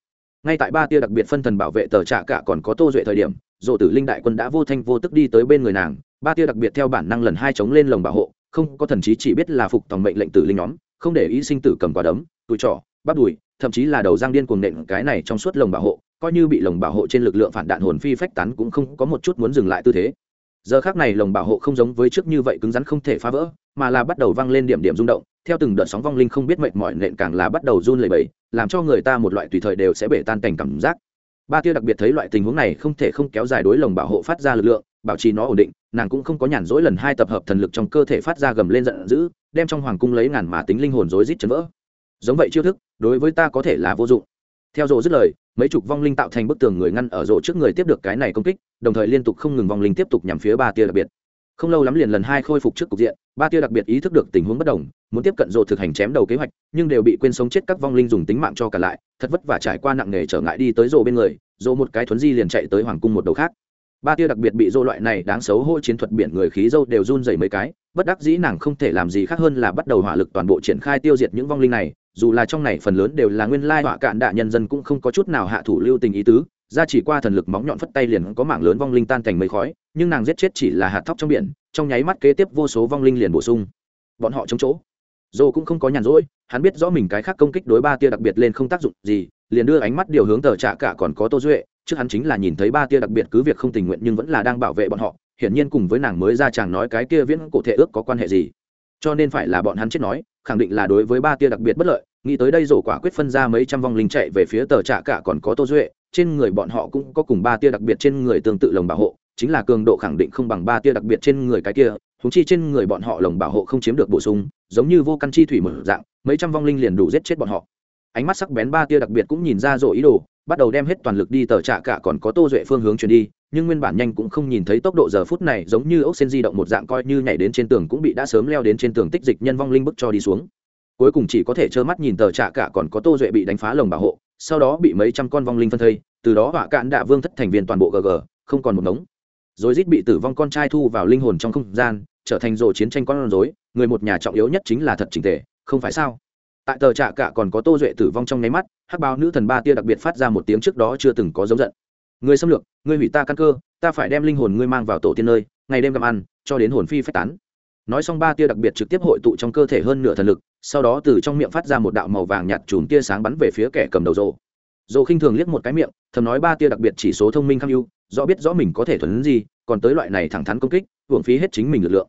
Ngay tại ba tia đặc biệt phân thần bảo vệ tờ trạ cả còn có tô duệ thời điểm dỗ tử linh đại quân đã vô thanh vô tức đi tới bên người nàng. Ba tia đặc biệt theo bản năng lần hai chống lên lồng bảo hộ, không có thần trí chỉ biết là phục tòng mệnh lệnh tử linh nhóm, không để ý sinh tử cầm quả đấm, tụi trỏ bắt đùi, thậm chí là đầu giang điên cuồng nện cái này trong suốt lồng bảo hộ, coi như bị lồng bảo hộ trên lực lượng phản đạn hồn phi phách tán cũng không có một chút muốn dừng lại tư thế giờ khác này lồng bảo hộ không giống với trước như vậy cứng rắn không thể phá vỡ, mà là bắt đầu văng lên điểm điểm rung động. Theo từng đợt sóng vong linh không biết mệt mỏi nện càng là bắt đầu run lẩy bẩy, làm cho người ta một loại tùy thời đều sẽ bể tan cảnh cảm giác. Ba tia đặc biệt thấy loại tình huống này không thể không kéo dài đối lồng bảo hộ phát ra lực lượng, bảo trì nó ổn định, nàng cũng không có nhàn rỗi lần hai tập hợp thần lực trong cơ thể phát ra gầm lên giận dữ, đem trong hoàng cung lấy ngàn mà tính linh hồn rối rít chấn vỡ. Giống vậy chiêu thức, đối với ta có thể là vô dụng. Theo dỗ dứt lời mấy chục vong linh tạo thành bức tường người ngăn ở rổ trước người tiếp được cái này công kích, đồng thời liên tục không ngừng vong linh tiếp tục nhằm phía ba tia đặc biệt. Không lâu lắm liền lần hai khôi phục trước cục diện, ba tia đặc biệt ý thức được tình huống bất đồng, muốn tiếp cận rổ thực hành chém đầu kế hoạch, nhưng đều bị quên sống chết các vong linh dùng tính mạng cho cả lại, thật vất vả trải qua nặng nề trở ngại đi tới rổ bên người, rổ một cái thuấn di liền chạy tới hoàng cung một đầu khác. Ba tia đặc biệt bị rộ loại này đáng xấu hô chiến thuật biển người khí dâu đều run dày mấy cái, bất đắc dĩ nàng không thể làm gì khác hơn là bắt đầu hỏa lực toàn bộ triển khai tiêu diệt những vong linh này dù là trong này phần lớn đều là nguyên lai họa cạn đạ nhân dân cũng không có chút nào hạ thủ lưu tình ý tứ, ra chỉ qua thần lực móng nhọn phất tay liền có mảng lớn vong linh tan thành mây khói, nhưng nàng giết chết chỉ là hạt thóc trong biển, trong nháy mắt kế tiếp vô số vong linh liền bổ sung. Bọn họ chống chỗ. Dô cũng không có nhàn rỗi, hắn biết rõ mình cái khác công kích đối ba tia đặc biệt lên không tác dụng gì, liền đưa ánh mắt điều hướng tờ trạ cả còn có tô duệ, trước hắn chính là nhìn thấy ba tia đặc biệt cứ việc không tình nguyện nhưng vẫn là đang bảo vệ bọn họ, hiển nhiên cùng với nàng mới ra chàng nói cái kia viễn cổ thể ước có quan hệ gì cho nên phải là bọn hắn chết nói, khẳng định là đối với ba tia đặc biệt bất lợi. Nghĩ tới đây rổ quả quyết phân ra mấy trăm vong linh chạy về phía tờ trạ cả còn có tô duệ, trên người bọn họ cũng có cùng ba tia đặc biệt trên người tương tự lồng bảo hộ, chính là cường độ khẳng định không bằng ba tia đặc biệt trên người cái kia thúng chi trên người bọn họ lồng bảo hộ không chiếm được bổ sung, giống như vô căn chi thủy mở dạng, mấy trăm vong linh liền đủ giết chết bọn họ. Ánh mắt sắc bén ba tia đặc biệt cũng nhìn ra rổ ý đồ, bắt đầu đem hết toàn lực đi tờ trạ cả còn có tô duệ phương hướng chuyển đi nhưng nguyên bản nhanh cũng không nhìn thấy tốc độ giờ phút này giống như ốc sen di động một dạng coi như nhảy đến trên tường cũng bị đã sớm leo đến trên tường tích dịch nhân vong linh bức cho đi xuống. Cuối cùng chỉ có thể trơ mắt nhìn tờ trạ cả còn có tô duệ bị đánh phá lồng bảo hộ, sau đó bị mấy trăm con vong linh phân thây, từ đó họa cạn đạ vương thất thành viên toàn bộ gg không còn một ngống. Rồi rít bị tử vong con trai thu vào linh hồn trong không gian, trở thành rổ chiến tranh con rối, người một nhà trọng yếu nhất chính là thật trình thể không phải sao? Tại tờ trạ cả còn có tô duệ tử vong trong nháy mắt, hắc báo nữ thần ba tia đặc biệt phát ra một tiếng trước đó chưa từng có dấu giận người xâm lược người hủy ta căn cơ, ta phải đem linh hồn ngươi mang vào tổ tiên nơi, ngày đêm gặm ăn, cho đến hồn phi phách tán. Nói xong ba tia đặc biệt trực tiếp hội tụ trong cơ thể hơn nửa thần lực, sau đó từ trong miệng phát ra một đạo màu vàng nhạt chùm tia sáng bắn về phía kẻ cầm đầu rồ rồ khinh thường liếc một cái miệng, thầm nói ba tia đặc biệt chỉ số thông minh kham ưu, rõ biết rõ mình có thể thuần gì, còn tới loại này thẳng thắn công kích, hưởng phí hết chính mình lực lượng.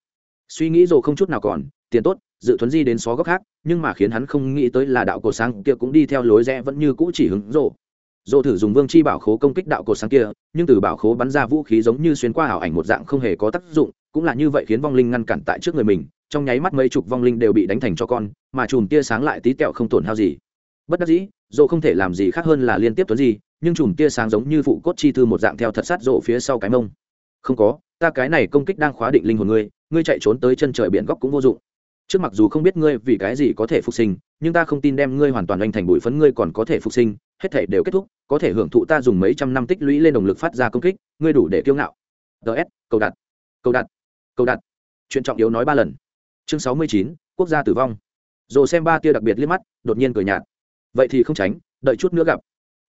Suy nghĩ rồ không chút nào còn, tiền tốt, dự thuấn di đến xó góc khác, nhưng mà khiến hắn không nghĩ tới là đạo cổ sáng kia cũng đi theo lối rẽ vẫn như cũ chỉ hứng rồ dồ thử dùng vương chi bảo khố công kích đạo cột sáng kia, nhưng từ bảo khố bắn ra vũ khí giống như xuyên qua ảo ảnh một dạng không hề có tác dụng, cũng là như vậy khiến vong linh ngăn cản tại trước người mình, trong nháy mắt mấy chục vong linh đều bị đánh thành cho con, mà chùm tia sáng lại tí tẹo không tổn hao gì. Bất đắc dĩ dồ không thể làm gì khác hơn là liên tiếp tuấn gì nhưng chùm tia sáng giống như phụ cốt chi thư một dạng theo thật sát rộ phía sau cái mông. Không có, ta cái này công kích đang khóa định linh hồn ngươi ngươi chạy trốn tới chân trời biển góc cũng vô dụng trước mặc dù không biết ngươi vì cái gì có thể phục sinh, nhưng ta không tin đem ngươi hoàn toàn anh thành bụi phấn ngươi còn có thể phục sinh, hết thể đều kết thúc, có thể hưởng thụ ta dùng mấy trăm năm tích lũy lên động lực phát ra công kích, ngươi đủ để kiêu ngạo. Ts cầu đặt cầu đặt cầu đặt. Chuyện trọng yếu nói ba lần. Chương sáu mươi chín, quốc gia tử vong. Rồi xem ba tia đặc biệt liếc mắt, đột nhiên cười nhạt. Vậy thì không tránh, đợi chút nữa gặp.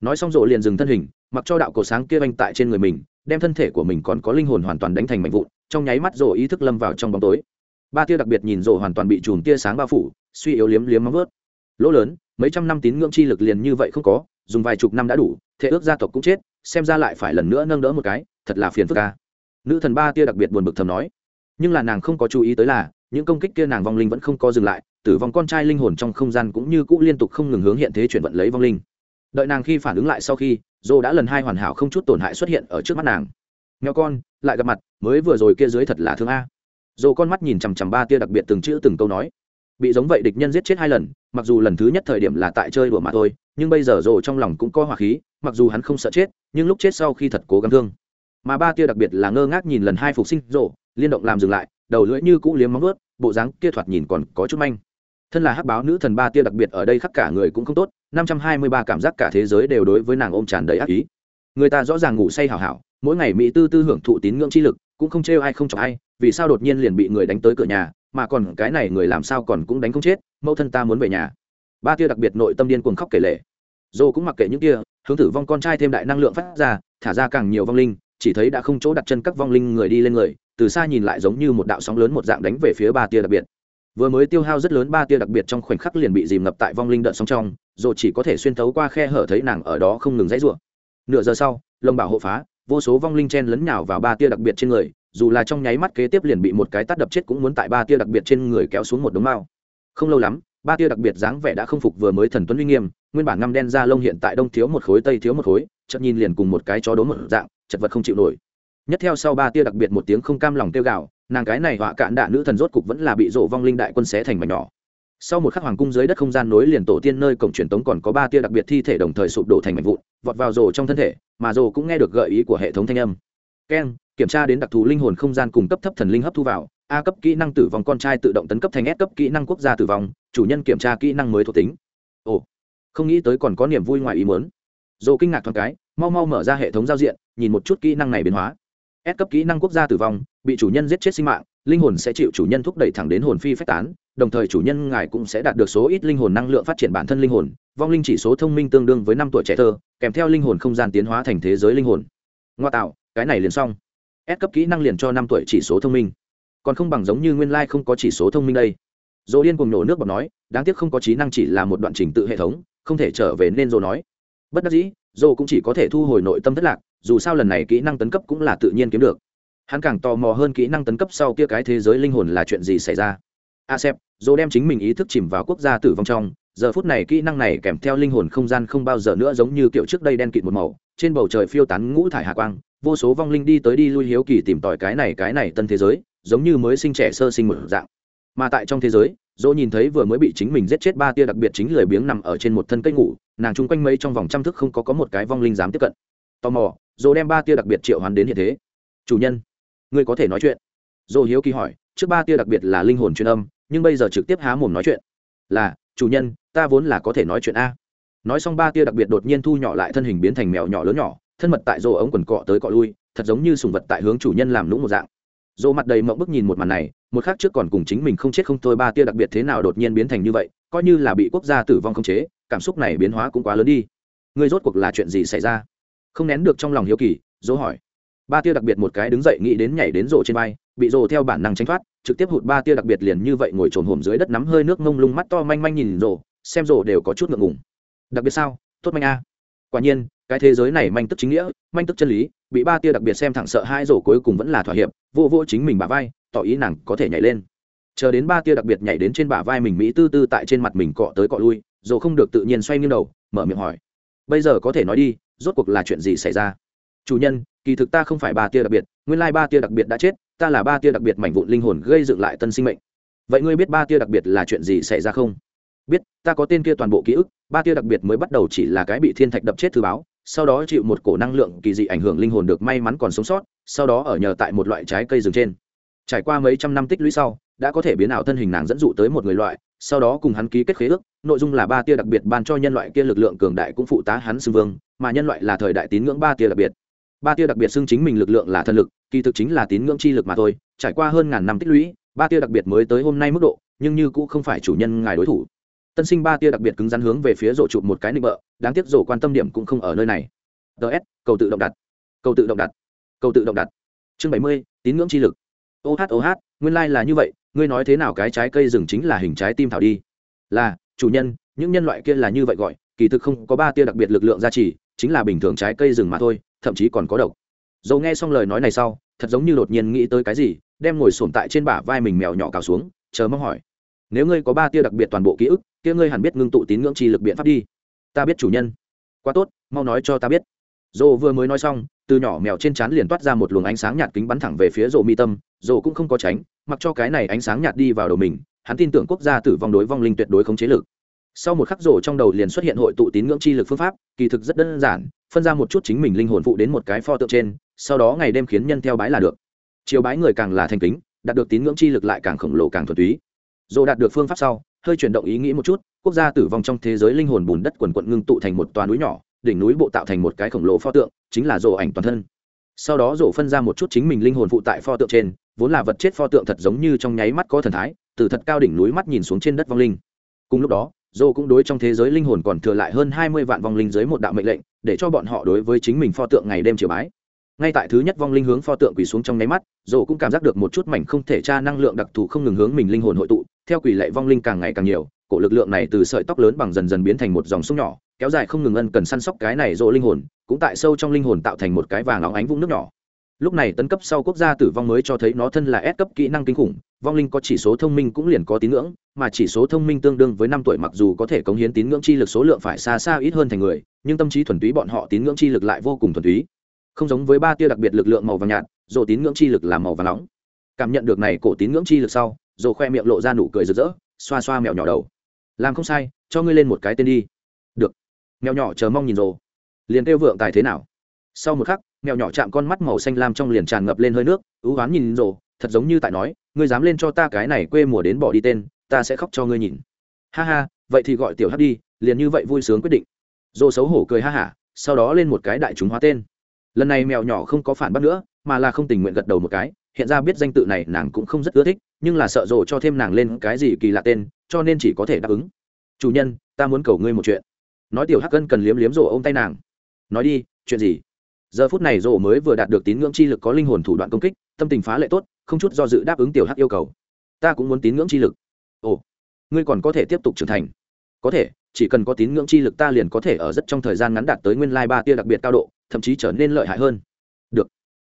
Nói xong rộ liền dừng thân hình, mặc cho đạo cổ sáng kia anh tại trên người mình, đem thân thể của mình còn có linh hồn hoàn toàn đánh thành mạnh vụn, trong nháy mắt rộ ý thức lâm vào trong bóng tối ba tia đặc biệt nhìn rộ hoàn toàn bị chùm tia sáng bao phủ, suy yếu liếm liếm móng vớt lỗ lớn, mấy trăm năm tín ngưỡng chi lực liền như vậy không có, dùng vài chục năm đã đủ thế ước gia tộc cũng chết, xem ra lại phải lần nữa nâng đỡ một cái, thật là phiền phức ca nữ thần ba tia đặc biệt buồn bực thầm nói. Nhưng là nàng không có chú ý tới là, những công kích kia nàng vong linh vẫn không có dừng lại, tử vong con trai linh hồn trong không gian cũng như cũ liên tục không ngừng hướng hiện thế chuyển vận lấy vong linh. Đợi nàng khi phản ứng lại sau khi, dô đã lần hai hoàn hảo không chút tổn hại xuất hiện ở trước mắt nàng. Nghèo con, lại gặp mặt, mới vừa rồi kia dưới thật là thương a dồ con mắt nhìn chằm chằm ba tia đặc biệt từng chữ từng câu nói, bị giống vậy địch nhân giết chết hai lần, mặc dù lần thứ nhất thời điểm là tại chơi đùa mà thôi, nhưng bây giờ dồ trong lòng cũng có hỏa khí, mặc dù hắn không sợ chết, nhưng lúc chết sau khi thật cố gắng thương. Mà ba tia đặc biệt là ngơ ngác nhìn lần hai phục sinh dồ liên động làm dừng lại, đầu lưỡi như cũ liếm móng ướt bộ dáng kia thoạt nhìn còn có chút manh. Thân là hắc báo nữ thần ba tia đặc biệt ở đây khắp cả người cũng không tốt, năm trăm hai mươi ba cảm giác cả thế giới đều đối với nàng ôm tràn đầy ác ý. Người ta rõ ràng ngủ say hảo hảo, mỗi ngày mỹ tư tư hưởng thụ tín ngưỡng chi lực cũng không trêu ai không cho ai, vì sao đột nhiên liền bị người đánh tới cửa nhà, mà còn cái này người làm sao còn cũng đánh không chết, mẫu thân ta muốn về nhà. Ba tia đặc biệt nội tâm điên cuồng khóc kể lệ dô cũng mặc kệ những kia, hướng tử vong con trai thêm đại năng lượng phát ra, thả ra càng nhiều vong linh, chỉ thấy đã không chỗ đặt chân các vong linh người đi lên người, từ xa nhìn lại giống như một đạo sóng lớn một dạng đánh về phía ba tia đặc biệt. Vừa mới tiêu hao rất lớn ba tia đặc biệt trong khoảnh khắc liền bị dìm ngập tại vong linh đợt sóng trong rồi chỉ có thể xuyên thấu qua khe hở thấy nàng ở đó không ngừng dãy rủa. Nửa giờ sau lông bảo hộ phá vô số vong linh chen lấn nhào vào ba tia đặc biệt trên người, dù là trong nháy mắt kế tiếp liền bị một cái tát đập chết cũng muốn tại ba tia đặc biệt trên người kéo xuống một đống mao. Không lâu lắm, ba tia đặc biệt dáng vẻ đã không phục vừa mới thần tuấn uy nghiêm, nguyên bản ngăm đen da lông hiện tại đông thiếu một khối, tây thiếu một khối, chợt nhìn liền cùng một cái chó đốm một dạng, chật vật không chịu nổi. Nhất theo sau ba tia đặc biệt một tiếng không cam lòng tiêu gạo nàng cái này họa cạn đạ nữ thần rốt cục vẫn là bị rộ vong linh đại quân xé thành mảnh nhỏ sau một khắc hoàng cung dưới đất không gian nối liền tổ tiên nơi cổng truyền tống còn có ba tia đặc biệt thi thể đồng thời sụp đổ thành mảnh vụn, vọt vào rồ trong thân thể, mà rồ cũng nghe được gợi ý của hệ thống thanh âm. Keng kiểm tra đến đặc thù linh hồn không gian cùng cấp thấp thần linh hấp thu vào, a cấp kỹ năng tử vong con trai tự động tấn cấp thành s cấp kỹ năng quốc gia tử vong, chủ nhân kiểm tra kỹ năng mới thuộc tính. Ồ, không nghĩ tới còn có niềm vui ngoài ý muốn. Dồ kinh ngạc thoáng cái, mau mau mở ra hệ thống giao diện, nhìn một chút kỹ năng này biến hóa. S cấp kỹ năng quốc gia tử vong, bị chủ nhân giết chết sinh mạng, linh hồn sẽ chịu chủ nhân thúc đẩy thẳng đến hồn phi phách tán đồng thời chủ nhân ngài cũng sẽ đạt được số ít linh hồn năng lượng phát triển bản thân linh hồn, vong linh chỉ số thông minh tương đương với năm tuổi trẻ thơ, kèm theo linh hồn không gian tiến hóa thành thế giới linh hồn. Ngoa tạo, cái này liền xong. Ép cấp kỹ năng liền cho năm tuổi chỉ số thông minh. Còn không bằng giống như nguyên lai không có chỉ số thông minh đây. Dỗ điên cùng nổ nước bọt nói, đáng tiếc không có trí năng chỉ là một đoạn trình tự hệ thống, không thể trở về nên dỗ nói. Bất đắc dĩ, dỗ cũng chỉ có thể thu hồi nội tâm thất lạc, dù sao lần này kỹ năng tấn cấp cũng là tự nhiên kiếm được. Hắn càng tò mò hơn kỹ năng tấn cấp sau kia cái thế giới linh hồn là chuyện gì xảy ra a xếp dỗ đem chính mình ý thức chìm vào quốc gia tử vong trong, giờ phút này kỹ năng này kèm theo linh hồn không gian không bao giờ nữa giống như kiểu trước đây đen kịt một màu, trên bầu trời phiêu tán ngũ thải hạ quang, vô số vong linh đi tới đi lui hiếu kỳ tìm tòi cái này cái này tân thế giới, giống như mới sinh trẻ sơ sinh một dạng. Mà tại trong thế giới, dỗ nhìn thấy vừa mới bị chính mình giết chết ba tia đặc biệt chính lười biếng nằm ở trên một thân cây ngủ, nàng chung quanh mấy trong vòng trăm thức không có có một cái vong linh dám tiếp cận. Tò mò, dỗ đem ba tia đặc biệt triệu hoán đến hiện thế. Chủ nhân, ngươi có thể nói chuyện. Dỗ hiếu kỳ hỏi, trước ba tia đặc biệt là linh hồn truyền âm nhưng bây giờ trực tiếp há mồm nói chuyện. Là, chủ nhân, ta vốn là có thể nói chuyện a. Nói xong ba tia đặc biệt đột nhiên thu nhỏ lại thân hình biến thành mèo nhỏ lớn nhỏ, thân mật tại rô ống quần cọ tới cọ lui, thật giống như sùng vật tại hướng chủ nhân làm lũng một dạng. Rô mặt đầy mộng bức nhìn một màn này, một khác trước còn cùng chính mình không chết không thôi ba tia đặc biệt thế nào đột nhiên biến thành như vậy, coi như là bị quốc gia tử vong không chế, cảm xúc này biến hóa cũng quá lớn đi. Ngươi rốt cuộc là chuyện gì xảy ra? Không nén được trong lòng hiếu kỳ dỗ hỏi. Ba tia đặc biệt một cái đứng dậy nghĩ đến nhảy đến rổ trên vai, bị rổ theo bản năng tránh thoát trực tiếp hụt ba tia đặc biệt liền như vậy ngồi trồn hổm dưới đất nắm hơi nước ngông lung mắt to manh manh nhìn rồ, xem rồ đều có chút ngượng ngùng. Đặc biệt sao? Tốt manh a. Quả nhiên, cái thế giới này manh tức chính nghĩa, manh tức chân lý, bị ba tia đặc biệt xem thẳng sợ hai rổ cuối cùng vẫn là thỏa hiệp, vô vô chính mình bả vai, tỏ ý nàng có thể nhảy lên. Chờ đến ba tia đặc biệt nhảy đến trên bả vai mình mỹ tư tư tại trên mặt mình cọ tới cọ lui rổ không được tự nhiên xoay nghiêng đầu, mở miệng hỏi. Bây giờ có thể nói đi, rốt cuộc là chuyện gì xảy ra? Chủ nhân, kỳ thực ta không phải ba tia đặc biệt, nguyên lai ba tia đặc biệt đã chết ta là ba tia đặc biệt mảnh vụn linh hồn gây dựng lại tân sinh mệnh. Vậy ngươi biết ba tia đặc biệt là chuyện gì xảy ra không? Biết, ta có tên kia toàn bộ ký ức, ba tia đặc biệt mới bắt đầu chỉ là cái bị thiên thạch đập chết thư báo, sau đó chịu một cổ năng lượng kỳ dị ảnh hưởng linh hồn được may mắn còn sống sót, sau đó ở nhờ tại một loại trái cây rừng trên. Trải qua mấy trăm năm tích lũy sau, đã có thể biến ảo thân hình nàng dẫn dụ tới một người loại, sau đó cùng hắn ký kết khế ước, nội dung là ba tia đặc biệt ban cho nhân loại kia lực lượng cường đại cũng phụ tá hắn xưng vương, mà nhân loại là thời đại tín ngưỡng ba tia đặc biệt ba tia đặc biệt xưng chính mình lực lượng là thân lực, kỳ thực chính là tín ngưỡng chi lực mà thôi, trải qua hơn ngàn năm tích lũy, ba tia đặc biệt mới tới hôm nay mức độ, nhưng như cũng không phải chủ nhân ngài đối thủ. Tân sinh ba tia đặc biệt cứng rắn hướng về phía rổ chụp một cái nịnh bợ, đáng tiếc rổ quan tâm điểm cũng không ở nơi này. Ts cầu tự động đặt. Cầu tự động đặt. Cầu tự động đặt. Chương bảy mươi, tín ngưỡng chi lực. Ô hát ô hát, nguyên lai、like、là như vậy, ngươi nói thế nào cái trái cây rừng chính là hình trái tim thảo đi. Là, chủ nhân, những nhân loại kia là như vậy gọi, kỳ thực không có ba tia đặc biệt lực lượng gia trì, chính là bình thường trái cây rừng mà thôi thậm chí còn có độc. Dầu nghe xong lời nói này sau, thật giống như đột nhiên nghĩ tới cái gì, đem ngồi sổm tại trên bả vai mình mèo nhỏ cào xuống, chờ mong hỏi. Nếu ngươi có ba tia đặc biệt toàn bộ ký ức, kia ngươi hẳn biết ngưng tụ tín ngưỡng chi lực biện pháp đi. Ta biết chủ nhân. Quá tốt, mau nói cho ta biết. Dồ vừa mới nói xong, từ nhỏ mèo trên trán liền toát ra một luồng ánh sáng nhạt kính bắn thẳng về phía rộ mi tâm. Rộ cũng không có tránh, mặc cho cái này ánh sáng nhạt đi vào đầu mình, hắn tin tưởng quốc gia tử vong đối vong linh tuyệt đối không chế lực. Sau một khắc rổ trong đầu liền xuất hiện hội tụ tín ngưỡng chi lực phương pháp, kỳ thực rất đơn giản phân ra một chút chính mình linh hồn phụ đến một cái pho tượng trên, sau đó ngày đêm khiến nhân theo bái là được. Chiều bái người càng là thành kính, đạt được tín ngưỡng chi lực lại càng khổng lồ càng thuần túy. Dù đạt được phương pháp sau, hơi chuyển động ý nghĩ một chút, quốc gia tử vong trong thế giới linh hồn bùn đất quần quận ngưng tụ thành một toà núi nhỏ, đỉnh núi bộ tạo thành một cái khổng lồ pho tượng, chính là rổ ảnh toàn thân. Sau đó rổ phân ra một chút chính mình linh hồn phụ tại pho tượng trên, vốn là vật chết pho tượng thật giống như trong nháy mắt có thần thái, từ thật cao đỉnh núi mắt nhìn xuống trên đất vong linh. Cùng lúc đó dô cũng đối trong thế giới linh hồn còn thừa lại hơn hai mươi vạn vong linh dưới một đạo mệnh lệnh, để cho bọn họ đối với chính mình pho tượng ngày đêm chiều bái. Ngay tại thứ nhất vong linh hướng pho tượng quỳ xuống trong nháy mắt, dô cũng cảm giác được một chút mảnh không thể tra năng lượng đặc thù không ngừng hướng mình linh hồn hội tụ, theo quỷ lệ vong linh càng ngày càng nhiều, cổ lực lượng này từ sợi tóc lớn bằng dần dần biến thành một dòng sông nhỏ, kéo dài không ngừng ân cần săn sóc cái này dô linh hồn, cũng tại sâu trong linh hồn tạo thành một cái vàng óng ánh vũng nước nhỏ lúc này tấn cấp sau quốc gia tử vong mới cho thấy nó thân là S cấp kỹ năng kinh khủng, vong linh có chỉ số thông minh cũng liền có tín ngưỡng, mà chỉ số thông minh tương đương với năm tuổi mặc dù có thể cống hiến tín ngưỡng chi lực số lượng phải xa xa ít hơn thành người, nhưng tâm trí thuần túy bọn họ tín ngưỡng chi lực lại vô cùng thuần túy. Không giống với ba tia đặc biệt lực lượng màu vàng nhạt rồi tín ngưỡng chi lực là màu vàng nóng. Cảm nhận được này cổ tín ngưỡng chi lực sau rồi khoe miệng lộ ra nụ cười rực rỡ, xoa xoa mèo nhỏ đầu. Làm không sai, cho ngươi lên một cái tên đi. Được. Mèo nhỏ chờ mong nhìn rồ liền kêu vượng tài thế nào? Sau một khắc mèo nhỏ chạm con mắt màu xanh lam trong liền tràn ngập lên hơi nước, ưu oán nhìn rồ, thật giống như tại nói, ngươi dám lên cho ta cái này quê mùa đến bỏ đi tên, ta sẽ khóc cho ngươi nhìn. Ha ha, vậy thì gọi tiểu hát đi, liền như vậy vui sướng quyết định. Rồ xấu hổ cười ha hả, sau đó lên một cái đại chúng hóa tên. Lần này mèo nhỏ không có phản bác nữa, mà là không tình nguyện gật đầu một cái, hiện ra biết danh tự này nàng cũng không rất ưa thích, nhưng là sợ rồ cho thêm nàng lên cái gì kỳ lạ tên, cho nên chỉ có thể đáp ứng. Chủ nhân, ta muốn cầu ngươi một chuyện. Nói tiểu hắc cân cần liếm liếm rồ ô m tay nàng. Nói đi, chuyện gì? Giờ phút này rồ mới vừa đạt được tín ngưỡng chi lực có linh hồn thủ đoạn công kích, tâm tình phá lệ tốt, không chút do dự đáp ứng tiểu hắc yêu cầu. Ta cũng muốn tín ngưỡng chi lực. Ồ, ngươi còn có thể tiếp tục trưởng thành. Có thể, chỉ cần có tín ngưỡng chi lực ta liền có thể ở rất trong thời gian ngắn đạt tới nguyên lai ba tia đặc biệt cao độ, thậm chí trở nên lợi hại hơn. Được.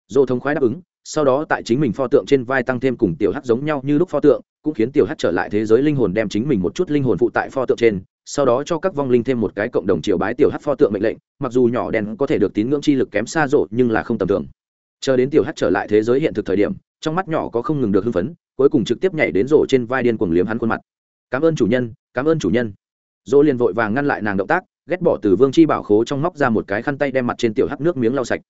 Dô thống khoái đáp ứng, sau đó tại chính mình pho tượng trên vai tăng thêm cùng tiểu hắc giống nhau như lúc pho tượng, cũng khiến tiểu hắc trở lại thế giới linh hồn đem chính mình một chút linh hồn phụ tại pho tượng trên sau đó cho các vong linh thêm một cái cộng đồng triều bái tiểu hát pho tượng mệnh lệnh, mặc dù nhỏ đen có thể được tín ngưỡng chi lực kém xa rộ, nhưng là không tầm thường. Chờ đến tiểu hát trở lại thế giới hiện thực thời điểm, trong mắt nhỏ có không ngừng được hưng phấn, cuối cùng trực tiếp nhảy đến rổ trên vai điên cuồng liếm hắn khuôn mặt. Cảm ơn chủ nhân, cảm ơn chủ nhân. Dỗ liền vội vàng ngăn lại nàng động tác, ghét bỏ từ vương chi bảo khố trong móc ra một cái khăn tay đem mặt trên tiểu hắc nước miếng lau sạch.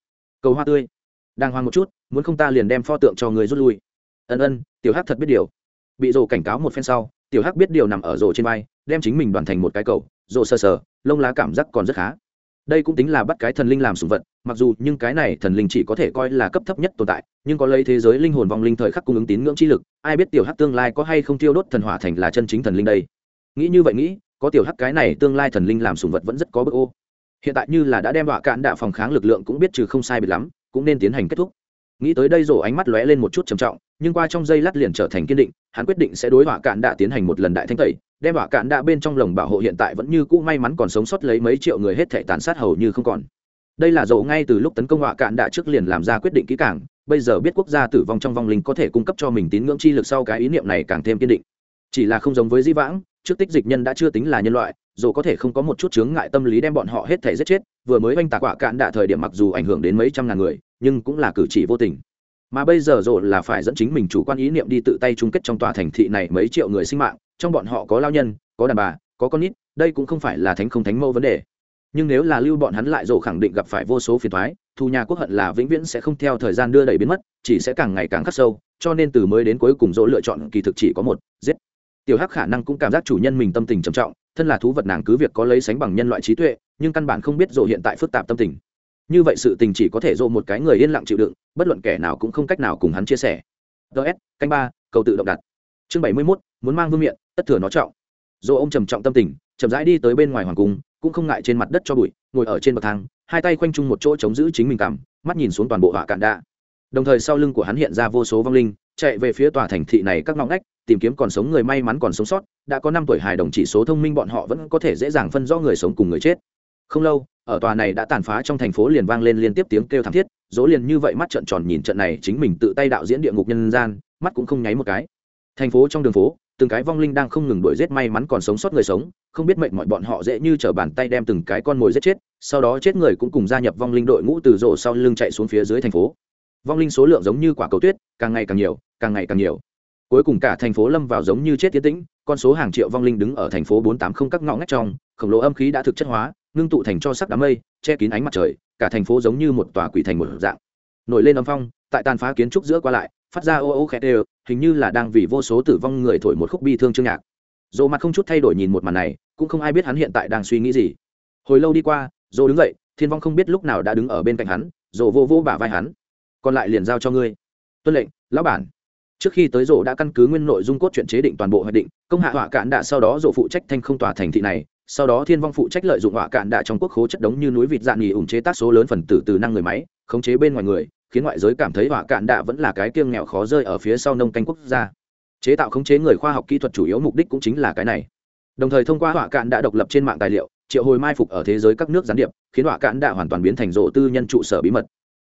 Cầu hoa tươi. Đang hoang một chút, muốn không ta liền đem pho tượng cho người rút lui. Ân ân, tiểu hắc thật biết điều. Bị rồ cảnh cáo một phen sau tiểu hắc biết điều nằm ở rổ trên vai, đem chính mình đoàn thành một cái cầu, rổ sờ sờ, lông lá cảm giác còn rất khá. Đây cũng tính là bắt cái thần linh làm sùng vật, mặc dù nhưng cái này thần linh chỉ có thể coi là cấp thấp nhất tồn tại, nhưng có lấy thế giới linh hồn vong linh thời khắc cung ứng tín ngưỡng chi lực, ai biết tiểu hắc tương lai có hay không tiêu đốt thần hỏa thành là chân chính thần linh đây? Nghĩ như vậy nghĩ, có tiểu hắc cái này tương lai thần linh làm sùng vật vẫn rất có bức ô. Hiện tại như là đã đem đọa cạn đạ phòng kháng lực lượng cũng biết trừ không sai biệt lắm, cũng nên tiến hành kết thúc nghĩ tới đây rổ ánh mắt lóe lên một chút trầm trọng, nhưng qua trong giây lát liền trở thành kiên định, hắn quyết định sẽ đối họa cạn đạ tiến hành một lần đại thanh tẩy, đem họa cạn đạ bên trong lồng bảo hộ hiện tại vẫn như cũ may mắn còn sống sót lấy mấy triệu người hết thể tàn sát hầu như không còn. Đây là dầu ngay từ lúc tấn công họa cạn đạ trước liền làm ra quyết định kỹ càng, bây giờ biết quốc gia tử vong trong vong linh có thể cung cấp cho mình tín ngưỡng chi lực sau cái ý niệm này càng thêm kiên định. Chỉ là không giống với di vãng, trước tích dịch nhân đã chưa tính là nhân loại dù có thể không có một chút chướng ngại tâm lý đem bọn họ hết thể giết chết, vừa mới oanh tạc quả cạn đạ thời điểm mặc dù ảnh hưởng đến mấy trăm ngàn người, nhưng cũng là cử chỉ vô tình. Mà bây giờ rồi là phải dẫn chính mình chủ quan ý niệm đi tự tay chung kết trong tòa thành thị này mấy triệu người sinh mạng, trong bọn họ có lao nhân, có đàn bà, có con nít, đây cũng không phải là thánh không thánh mâu vấn đề. Nhưng nếu là lưu bọn hắn lại rổ khẳng định gặp phải vô số phiền thoái thu nhà quốc hận là vĩnh viễn sẽ không theo thời gian đưa đẩy biến mất, chỉ sẽ càng ngày càng khắc sâu, cho nên từ mới đến cuối cùng dỗ lựa chọn kỳ thực chỉ có một, giết. Tiểu hắc khả năng cũng cảm giác chủ nhân mình tâm tình trầm trọng thân là thú vật nàng cứ việc có lấy sánh bằng nhân loại trí tuệ, nhưng căn bản không biết rộ hiện tại phức tạp tâm tình. Như vậy sự tình chỉ có thể rộ một cái người yên lặng chịu đựng, bất luận kẻ nào cũng không cách nào cùng hắn chia sẻ. Ts canh ba, cầu tự động đặt. Chương bảy mươi mốt, muốn mang vương miện, tất thừa nó trọng. Dỗ ông trầm trọng tâm tình, chậm rãi đi tới bên ngoài hoàng cung, cũng không ngại trên mặt đất cho bụi, ngồi ở trên bậc thang, hai tay khoanh chung một chỗ chống giữ chính mình cảm, mắt nhìn xuống toàn bộ họa cạn đạ đồng thời sau lưng của hắn hiện ra vô số vong linh, chạy về phía tòa thành thị này các ngõ ngách tìm kiếm còn sống người may mắn còn sống sót, đã có năm tuổi hài đồng chỉ số thông minh bọn họ vẫn có thể dễ dàng phân rõ người sống cùng người chết. Không lâu, ở tòa này đã tàn phá trong thành phố liền vang lên liên tiếp tiếng kêu thảm thiết, dỗ liền như vậy mắt trợn tròn nhìn trận này chính mình tự tay đạo diễn địa ngục nhân gian, mắt cũng không nháy một cái. Thành phố trong đường phố, từng cái vong linh đang không ngừng đuổi giết may mắn còn sống sót người sống, không biết mệnh mọi bọn họ dễ như t bàn tay đem từng cái con mồi giết chết, sau đó chết người cũng cùng gia nhập vong linh đội ngũ từ rổ sau lưng chạy xuống phía dưới thành phố. Vong linh số lượng giống như quả cầu tuyết, càng ngày càng nhiều, càng ngày càng nhiều cuối cùng cả thành phố lâm vào giống như chết tiến tĩnh, con số hàng triệu vong linh đứng ở thành phố bốn tám không các ngõ ngách trong, khổng lồ âm khí đã thực chất hóa, ngưng tụ thành cho sắc đám mây, che kín ánh mặt trời, cả thành phố giống như một tòa quỷ thành một dạng. Nổi lên âm phong, tại tàn phá kiến trúc giữa qua lại, phát ra ô ô khét đều, hình như là đang vì vô số tử vong người thổi một khúc bi thương chương nhạc. Dồ mặt không chút thay đổi nhìn một màn này, cũng không ai biết hắn hiện tại đang suy nghĩ gì. Hồi lâu đi qua dồ đứng dậy, thiên vong không biết lúc nào đã đứng ở bên cạnh hắn dồ vô vô bả vai hắn. Còn lại liền giao cho ngươi. Tuân lệnh, lão bản trước khi tới rổ đã căn cứ nguyên nội dung cốt truyện chế định toàn bộ hoạch định, công hạ họa cạn đạ sau đó rổ phụ trách thanh không tòa thành thị này, sau đó thiên vong phụ trách lợi dụng họa cạn đạ trong quốc khố chất đống như núi vịt dạng nghỉ ủng chế tác số lớn phần tử từ năng người máy, khống chế bên ngoài người, khiến ngoại giới cảm thấy họa cạn đạ vẫn là cái kiêng nghèo khó rơi ở phía sau nông canh quốc gia. Chế tạo khống chế người khoa học kỹ thuật chủ yếu mục đích cũng chính là cái này. Đồng thời thông qua họa cạn đã độc lập trên mạng tài liệu, triệu hồi mai phục ở thế giới các nước gián điệp, khiến họa cạn đã hoàn toàn biến thành rộ tư nhân trụ sở bí mật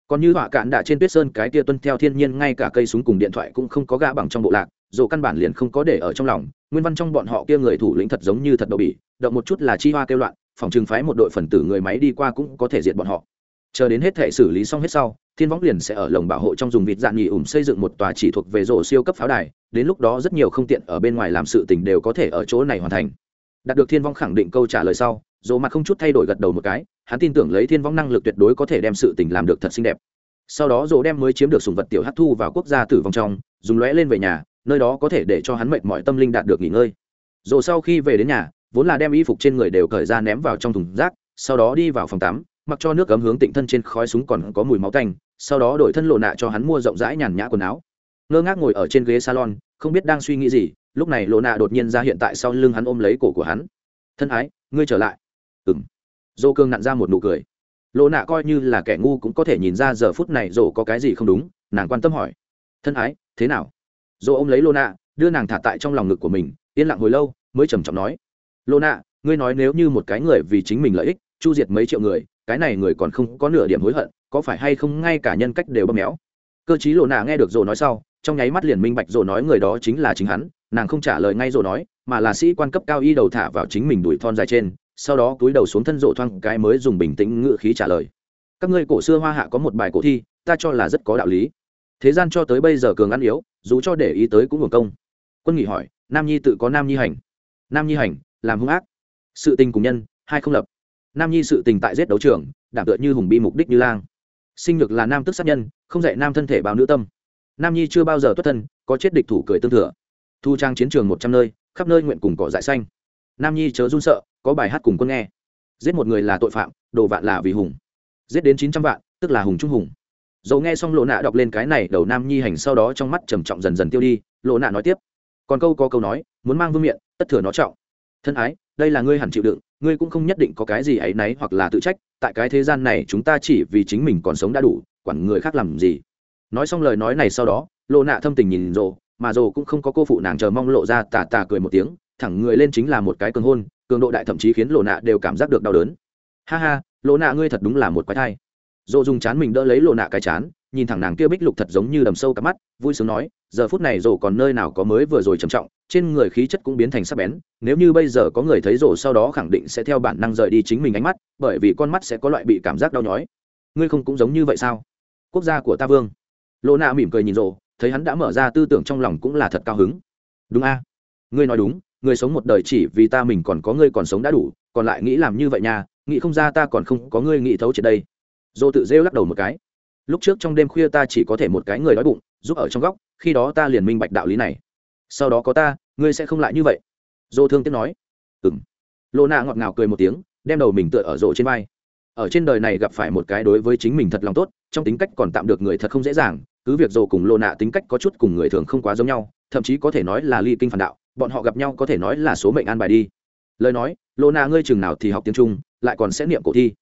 còn như họa cạn đã trên tuyết sơn, cái tia tuân theo thiên nhiên, ngay cả cây súng cùng điện thoại cũng không có gã bằng trong bộ lạc, dù căn bản liền không có để ở trong lòng. Nguyên văn trong bọn họ kia người thủ lĩnh thật giống như thật đậu bỉ, động một chút là chi hoa kêu loạn, phòng trừng phái một đội phần tử người máy đi qua cũng có thể diệt bọn họ. Chờ đến hết thể xử lý xong hết sau, thiên võng liền sẽ ở lồng bảo hộ trong dùng vịt dạng nghỉ ủng xây dựng một tòa chỉ thuộc về rổ siêu cấp pháo đài, đến lúc đó rất nhiều không tiện ở bên ngoài làm sự tình đều có thể ở chỗ này hoàn thành. Đạt được thiên vong khẳng định câu trả lời sau dồ mặt không chút thay đổi gật đầu một cái, hắn tin tưởng lấy thiên vong năng lực tuyệt đối có thể đem sự tình làm được thật xinh đẹp. Sau đó dồ đem mới chiếm được sùng vật tiểu hát thu vào quốc gia tử vong trong, dùng lóe lên về nhà, nơi đó có thể để cho hắn mệt mọi tâm linh đạt được nghỉ ngơi. Dồ sau khi về đến nhà, vốn là đem y phục trên người đều cởi ra ném vào trong thùng rác, sau đó đi vào phòng tắm, mặc cho nước cấm hướng tịnh thân trên khói súng còn có mùi máu tanh, sau đó đổi thân lộ nạ cho hắn mua rộng rãi nhàn nhã quần áo. Ngơ ngác ngồi ở trên ghế salon, không biết đang suy nghĩ gì, lúc này lộ nạ đột nhiên ra hiện tại sau lưng hắn ôm lấy cổ của hắn. Thân ái, ngươi trở lại ừ m dô cương nặn ra một nụ cười. Lộ nạ coi như là kẻ ngu cũng có thể nhìn ra giờ phút này dô có cái gì không đúng, nàng quan tâm hỏi. Thân ái, thế nào? Dô ôm lấy lộ nạ, đưa nàng thả tại trong lòng ngực của mình, yên lặng hồi lâu, mới trầm trọng nói. Lộ nạ, ngươi nói nếu như một cái người vì chính mình lợi ích, chu diệt mấy triệu người, cái này người còn không có nửa điểm hối hận, có phải hay không ngay cả nhân cách đều bơm méo? Cơ chí lộ nạ nghe được Dô nói sau, trong nháy mắt liền minh bạch Dô nói người đó chính là chính hắn, nàng không trả lời ngay Dô nói, mà là sĩ quan cấp cao y đầu thả vào chính mình đuổi thon dài trên sau đó túi đầu xuống thân rộ thoang cái mới dùng bình tĩnh ngự khí trả lời. Các ngươi cổ xưa hoa hạ có một bài cổ thi, ta cho là rất có đạo lý. Thế gian cho tới bây giờ cường ăn yếu, dù cho để ý tới cũng hưởng công. Quân nghỉ hỏi, nam nhi tự có nam nhi hành? Nam nhi hành, làm hung ác. Sự tình cùng nhân, hai không lập. Nam nhi sự tình tại giết đấu trường, đảm tựa như hùng bi mục đích như lang. Sinh nhược là nam tức sát nhân, không dạy nam thân thể bao nữ tâm. Nam nhi chưa bao giờ tuất thân, có chết địch thủ cười tương thừa. Thu trang chiến trường một trăm nơi, khắp nơi nguyện cùng cỏ dại xanh nam nhi chớ run sợ, có bài hát cùng quân nghe. Giết một người là tội phạm, đồ vạn là vì hùng. Giết đến chín trăm vạn, tức là hùng trung hùng. Dầu nghe xong lộ nạ đọc lên cái này, đầu nam nhi hành sau đó trong mắt trầm trọng dần dần tiêu đi. Lộ nạ nói tiếp, còn câu có câu nói, muốn mang vương miện, tất thừa nó trọng. Thân ái, đây là ngươi hẳn chịu đựng, ngươi cũng không nhất định có cái gì ấy náy hoặc là tự trách, tại cái thế gian này chúng ta chỉ vì chính mình còn sống đã đủ, quản người khác làm gì. Nói xong lời nói này sau đó, lộ nạ thâm tình nhìn rồ mà rồ cũng không có cô phụ nàng chờ mong lộ ra tà tà cười một tiếng thẳng người lên chính là một cái cường hôn, cường độ đại thậm chí khiến lộ nạ đều cảm giác được đau đớn. Ha ha, lộ nạ ngươi thật đúng là một quái thai. Rồ dùng chán mình đỡ lấy lộ nạ cái chán, nhìn thẳng nàng kia bích lục thật giống như đầm sâu cắm mắt, vui sướng nói, giờ phút này rồ còn nơi nào có mới vừa rồi trầm trọng, trên người khí chất cũng biến thành sắc bén, nếu như bây giờ có người thấy rồ sau đó khẳng định sẽ theo bản năng rời đi chính mình ánh mắt, bởi vì con mắt sẽ có loại bị cảm giác đau nhói. Ngươi không cũng giống như vậy sao? Quốc gia của ta vương. Lộ nạ mỉm cười nhìn rồ thấy hắn đã mở ra tư tưởng trong lòng cũng là thật cao hứng. Đúng a. Ngươi nói đúng người sống một đời chỉ vì ta mình còn có ngươi còn sống đã đủ, còn lại nghĩ làm như vậy nha, nghĩ không ra ta còn không có ngươi nghĩ thấu triệt đây. Dô tự rêu lắc đầu một cái. Lúc trước trong đêm khuya ta chỉ có thể một cái người đói bụng, giúp ở trong góc, khi đó ta liền minh bạch đạo lý này. Sau đó có ta, ngươi sẽ không lại như vậy. Dô thương tiếc nói. Ừng Lô Na ngọt ngào cười một tiếng, đem đầu mình tựa ở rộ trên vai. Ở trên đời này gặp phải một cái đối với chính mình thật lòng tốt, trong tính cách còn tạm được người thật không dễ dàng, cứ việc dồ cùng Lô nạ tính cách có chút cùng người thường không quá giống nhau, thậm chí có thể nói là ly kinh phản đạo bọn họ gặp nhau có thể nói là số mệnh an bài đi. Lời nói lona nạ ngươi chừng nào thì học tiếng trung, lại còn sẽ niệm cổ thi.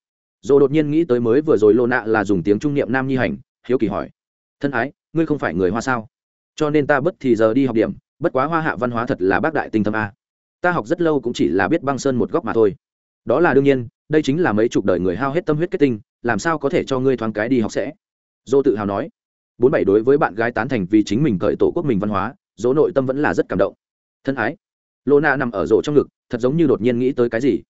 Dồ đột nhiên nghĩ tới mới vừa rồi lona nạ là dùng tiếng trung niệm nam nhi hành, hiếu kỳ hỏi. Thân ái, ngươi không phải người hoa sao? Cho nên ta bất thì giờ đi học điểm, bất quá hoa hạ văn hóa thật là bác đại tinh tâm a. Ta học rất lâu cũng chỉ là biết băng sơn một góc mà thôi. Đó là đương nhiên, đây chính là mấy chục đời người hao hết tâm huyết kết tinh, làm sao có thể cho ngươi thoáng cái đi học sẽ? Dô tự hào nói. Bốn bảy đối với bạn gái tán thành vì chính mình cởi tổ quốc mình văn hóa, dỗ nội tâm vẫn là rất cảm động thân ái. Lô na nằm ở rổ trong ngực thật giống như đột nhiên nghĩ tới cái gì.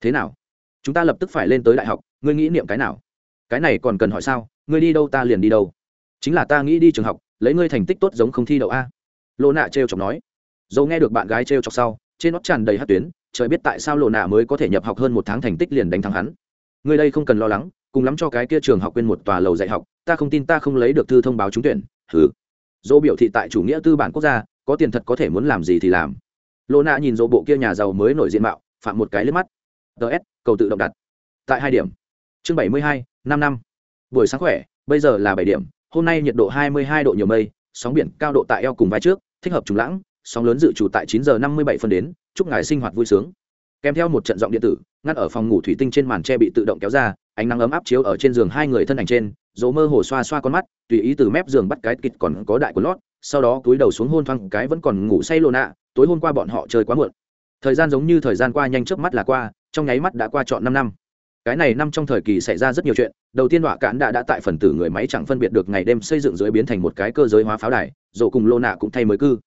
Thế nào? Chúng ta lập tức phải lên tới đại học ngươi nghĩ niệm cái nào? Cái này còn cần hỏi sao? Ngươi đi đâu ta liền đi đâu? Chính là ta nghĩ đi trường học lấy ngươi thành tích tốt giống không thi đậu a. Lô nạ trêu chọc nói. Dầu nghe được bạn gái trêu chọc sau trên nót tràn đầy hát tuyến trời biết tại sao lộ nạ mới có thể nhập học hơn một tháng thành tích liền đánh thắng hắn. Ngươi đây không cần lo lắng cùng lắm cho cái kia trường học quên một tòa lầu dạy học ta không tin ta không lấy được thư thông báo trúng tuyển thứ, dỗ biểu thị tại chủ nghĩa tư bản quốc gia có tiền thật có thể muốn làm gì thì làm. Lô nạ nhìn dỗ bộ kia nhà giàu mới nổi diện mạo, phạm một cái lên mắt. Ts cầu tự động đặt. Tại hai điểm. Chương bảy mươi hai, năm năm. Buổi sáng khỏe, bây giờ là bảy điểm, hôm nay nhiệt độ hai mươi hai độ nhiều mây, sóng biển cao độ tại eo cùng vai trước, thích hợp trùng lãng, sóng lớn dự trù tại chín giờ năm mươi bảy phân đến, chúc ngài sinh hoạt vui sướng. Kèm theo một trận giọng điện tử, ngắt ở phòng ngủ thủy tinh trên màn tre bị tự động kéo ra, ánh nắng ấm áp chiếu ở trên giường hai người thân ảnh trên, dỗ mơ hồ xoa xoa con mắt, tùy ý từ mép giường bắt cái kịt còn có đại của lót sau đó túi đầu xuống hôn thoáng cái vẫn còn ngủ say lô nạ tối hôm qua bọn họ chơi quá muộn. Thời gian giống như thời gian qua nhanh trước mắt là qua, trong nháy mắt đã qua trọn năm năm. Cái này năm trong thời kỳ xảy ra rất nhiều chuyện, đầu tiên đọa cạn đã đã tại phần tử người máy chẳng phân biệt được ngày đêm xây dựng dưới biến thành một cái cơ giới hóa pháo đài rộ cùng lô nạ cũng thay mới cư.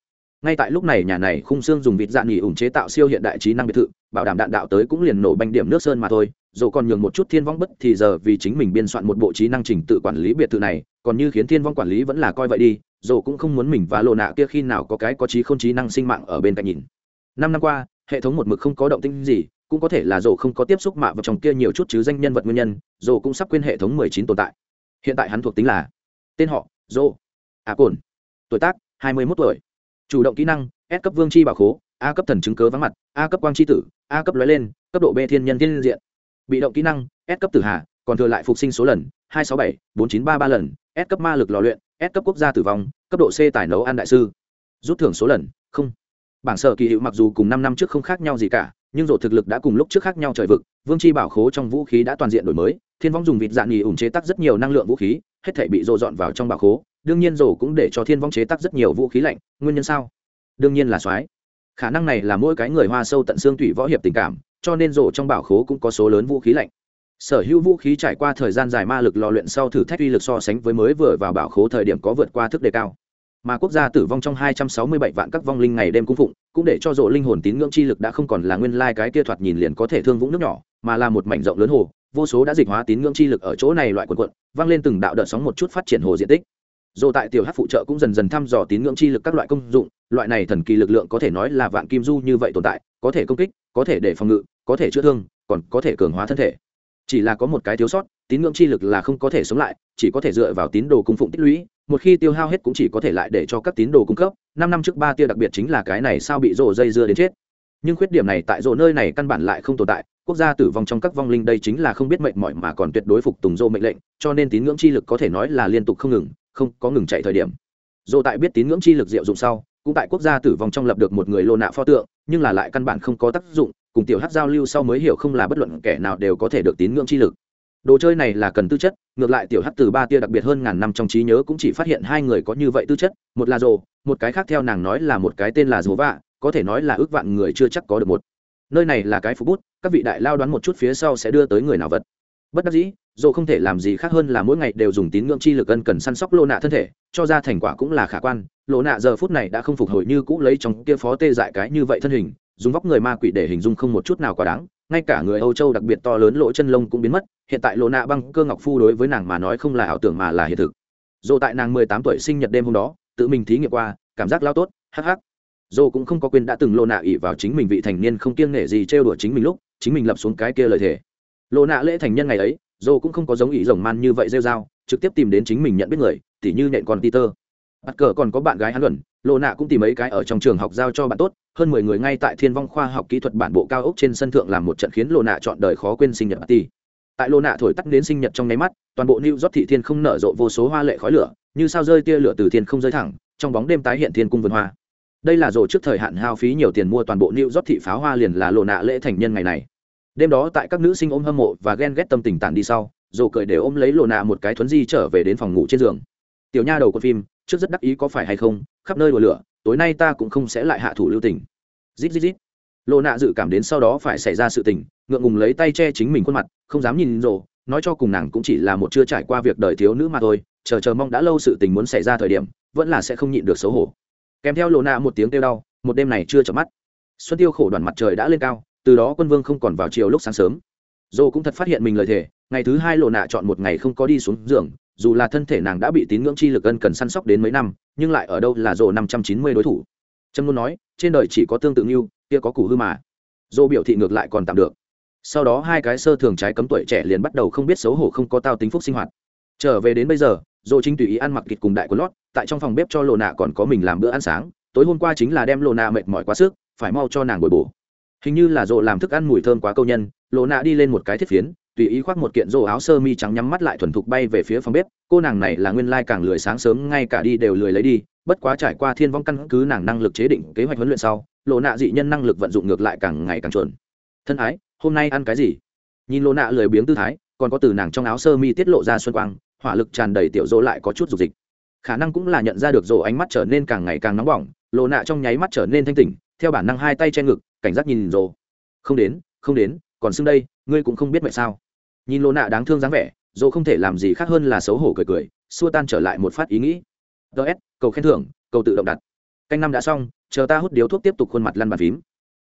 Ngay tại lúc này nhà này khung xương dùng vịt dạng nghỉ ủng chế tạo siêu hiện đại trí năng biệt thự, bảo đảm đạn đạo tới cũng liền nổ banh điểm nước sơn mà thôi, dù còn nhường một chút thiên vong bất thì giờ vì chính mình biên soạn một bộ trí năng trình tự quản lý biệt thự này, còn như khiến thiên vong quản lý vẫn là coi vậy đi dồ cũng không muốn mình và lộ nạ kia khi nào có cái có trí không trí năng sinh mạng ở bên cạnh nhìn. Năm năm qua hệ thống một mực không có động tĩnh gì cũng có thể là dồ không có tiếp xúc mạ vào trong kia nhiều chút chứ danh nhân vật nguyên nhân dồ cũng sắp quên hệ thống mười chín tồn tại. Hiện tại hắn thuộc tính là tên họ dô à cồn tuổi tác hai mươi mốt tuổi. Chủ động kỹ năng s cấp vương c h i bảo khố a cấp thần chứng cớ vắng mặt a cấp quang c h i tử a cấp lói lên cấp độ b thiên nhân thiên diện. Bị động kỹ năng s cấp tử hà, còn thừa lại phục sinh số lần hai sáu bảy bốn chín ba ba lần s cấp ma lực lò luyện s cấp quốc gia tử vong, cấp độ c tài nấu an đại sư. Rút thưởng số lần, không. Bảng sở kỳ hiệu mặc dù cùng năm năm trước không khác nhau gì cả, nhưng rổ thực lực đã cùng lúc trước khác nhau trời vực, vương chi bảo khố trong vũ khí đã toàn diện đổi mới, thiên vong dùng vịt dạng nghỉ ủng chế tác rất nhiều năng lượng vũ khí, hết thảy bị rổ dọn vào trong bảo khố, đương nhiên rổ cũng để cho thiên vong chế tác rất nhiều vũ khí lạnh, nguyên nhân sao? Đương nhiên là soái. Khả năng này là mỗi cái người hoa sâu tận xương tủy võ hiệp tình cảm, cho nên rổ trong bảo khố cũng có số lớn vũ khí lạnh sở hữu vũ khí trải qua thời gian dài ma lực lò luyện sau thử thách uy lực so sánh với mới vừa vào bảo khố thời điểm có vượt qua thức đề cao mà quốc gia tử vong trong 267 vạn các vong linh ngày đêm cung phụng cũng để cho rộ linh hồn tín ngưỡng chi lực đã không còn là nguyên lai cái kia thoạt nhìn liền có thể thương vũng nước nhỏ mà là một mảnh rộng lớn hồ vô số đã dịch hóa tín ngưỡng chi lực ở chỗ này loại quần quận vang lên từng đạo đợt sóng một chút phát triển hồ diện tích Dù tại tiểu hát phụ trợ cũng dần dần thăm dò tín ngưỡng chi lực các loại công dụng, loại này thần kỳ lực lượng có thể nói là vạn kim du như vậy tồn tại, có thể công kích, có thể để phòng ngự, có thể chữa thương, còn có thể cường hóa thân thể. Chỉ là có một cái thiếu sót, tín ngưỡng chi lực là không có thể sống lại, chỉ có thể dựa vào tín đồ cung phụng tích lũy, một khi tiêu hao hết cũng chỉ có thể lại để cho các tín đồ cung cấp. Năm năm trước ba tia đặc biệt chính là cái này sao bị rồ dây dưa đến chết. Nhưng khuyết điểm này tại rồ nơi này căn bản lại không tồn tại, quốc gia tử vong trong các vong linh đây chính là không biết mệnh mỏi mà còn tuyệt đối phục tùng rô mệnh lệnh, cho nên tín ngưỡng chi lực có thể nói là liên tục không ngừng, không có ngừng chạy thời điểm rô tại biết tín ngưỡng chi lực diệu dụng sau cũng tại quốc gia tử vong trong lập được một người lô nạ pho tượng nhưng là lại căn bản không có tác dụng cùng tiểu hát giao lưu sau mới hiểu không là bất luận kẻ nào đều có thể được tín ngưỡng chi lực. Đồ chơi này là cần tư chất, ngược lại tiểu hắc từ ba tia đặc biệt hơn ngàn năm trong trí nhớ cũng chỉ phát hiện hai người có như vậy tư chất, một là rồ, một cái khác theo nàng nói là một cái tên là rồ vạ, có thể nói là ước vạn người chưa chắc có được một. Nơi này là cái phú bút, các vị đại lao đoán một chút phía sau sẽ đưa tới người nào vật. Bất đắc dĩ dồ không thể làm gì khác hơn là mỗi ngày đều dùng tín ngưỡng chi lực ân cần săn sóc lô nạ thân thể, cho ra thành quả cũng là khả quan, lô nạ giờ phút này đã không phục hồi như cũ lấy trong kia phó tê dại cái như vậy thân hình dùng vóc người ma quỷ để hình dung không một chút nào quá đáng, ngay cả người âu châu đặc biệt to lớn lỗ chân lông cũng biến mất, hiện tại lô nạ băng cơ ngọc phu đối với nàng mà nói không là ảo tưởng mà là hiện thực. Dù tại nàng mười tám tuổi sinh nhật đêm hôm đó, tự mình thí nghiệm qua, cảm giác lao tốt, hắc hắc. Dù cũng không có quyền đã từng lô nạ ỉ vào chính mình vị thành niên không kiêng nể gì trêu đùa chính mình lúc, chính mình lập xuống cái kia lời thề. Lô nạ lễ thành nhân ngày ấy dù cũng không có giống ý rồng man như vậy rêu dao trực tiếp tìm đến chính mình nhận biết người, tỉ như nện con peter bắt cờ còn có bạn gái hắn luận lộ nạ cũng tìm mấy cái ở trong trường học giao cho bạn tốt, hơn mười người ngay tại thiên vong khoa học kỹ thuật bản bộ cao ốc trên sân thượng làm một trận khiến lộ nạ chọn đời khó quên sinh nhật party tại lộ nạ thổi tắt đến sinh nhật trong nháy mắt, toàn bộ new york thị thiên không nở rộ vô số hoa lệ khói lửa, như sao rơi tia lửa từ thiên không rơi thẳng, trong bóng đêm tái hiện thiên cung vườn hoa. Đây là rộ trước thời hạn hao phí nhiều tiền mua toàn bộ new york thị pháo hoa liền là lộ nạ lễ thành nhân ngày này. Đêm đó tại các nữ sinh ôm hâm mộ và ghen ghét tâm tình tản đi sau, rộ cười để ôm lấy lộ nạ một cái thuấn di trở về đến phòng ngủ trên giường. Tiểu nha đầu của phim trước rất đắc ý có phải hay không, khắp nơi đùa lửa, tối nay ta cũng không sẽ lại hạ thủ lưu tình. Rít rít rít. Lộ nạ dự cảm đến sau đó phải xảy ra sự tình, ngượng ngùng lấy tay che chính mình khuôn mặt, không dám nhìn rồ, nói cho cùng nàng cũng chỉ là một chưa trải qua việc đời thiếu nữ mà thôi, chờ chờ mong đã lâu sự tình muốn xảy ra thời điểm, vẫn là sẽ không nhịn được xấu hổ. Kèm theo lộ nạ một tiếng kêu đau, một đêm này chưa chợp mắt. Xuân tiêu khổ đoàn mặt trời đã lên cao, từ đó quân vương không còn vào chiều lúc sáng sớm. Dô cũng thật phát hiện mình lời thề, ngày thứ hai lộ nạ chọn một ngày không có đi xuống giường dù là thân thể nàng đã bị tín ngưỡng chi lực ân cần săn sóc đến mấy năm, nhưng lại ở đâu là rồ năm trăm chín mươi đối thủ? Trâm luôn nói, trên đời chỉ có tương tự như kia có củ hư mà. Dô biểu thị ngược lại còn tạm được. Sau đó hai cái sơ thường trái cấm tuổi trẻ liền bắt đầu không biết xấu hổ không có tao tính phúc sinh hoạt. Trở về đến bây giờ dô chính tùy ý ăn mặc kịch cùng đại của lót, tại trong phòng bếp cho lộ nạ còn có mình làm bữa ăn sáng, tối hôm qua chính là đem lộ nạ mệt mỏi quá sức, phải mau cho nàng bồi bổ. Hình như là dô làm thức ăn mùi thơm quá câu nhân lộ nạ đi lên một cái thiết phiến tùy ý khoác một kiện rô áo sơ mi trắng nhắm mắt lại thuần thục bay về phía phòng bếp, cô nàng này là nguyên lai càng lười sáng sớm, ngay cả đi đều lười lấy đi, bất quá trải qua thiên vong căn cứ nàng năng lực chế định kế hoạch huấn luyện sau lộ nạ dị nhân năng lực vận dụng ngược lại càng ngày càng chuẩn. Thân ái, hôm nay ăn cái gì? Nhìn lộ nạ lười biếng tư thái, còn có từ nàng trong áo sơ mi tiết lộ ra xuân quang, hỏa lực tràn đầy tiểu dỗ lại có chút dục dịch. Khả năng cũng là nhận ra được rổ ánh mắt trở nên càng ngày càng nóng bỏng lộ nạ trong nháy mắt trở nên thanh tỉnh, theo bản năng hai tay che ngực, cảnh giác nhìn rổ. Không đến không đến, còn xưng đây ngươi cũng không biết mẹ sao. Nhìn lô nạ đáng thương dáng vẻ dỗ không thể làm gì khác hơn là xấu hổ cười cười, xua tan trở lại một phát ý nghĩ. Ts cầu khen thưởng, cầu tự động đặt. Canh năm đã xong, chờ ta hút điếu thuốc tiếp tục khuôn mặt lăn bàn phím.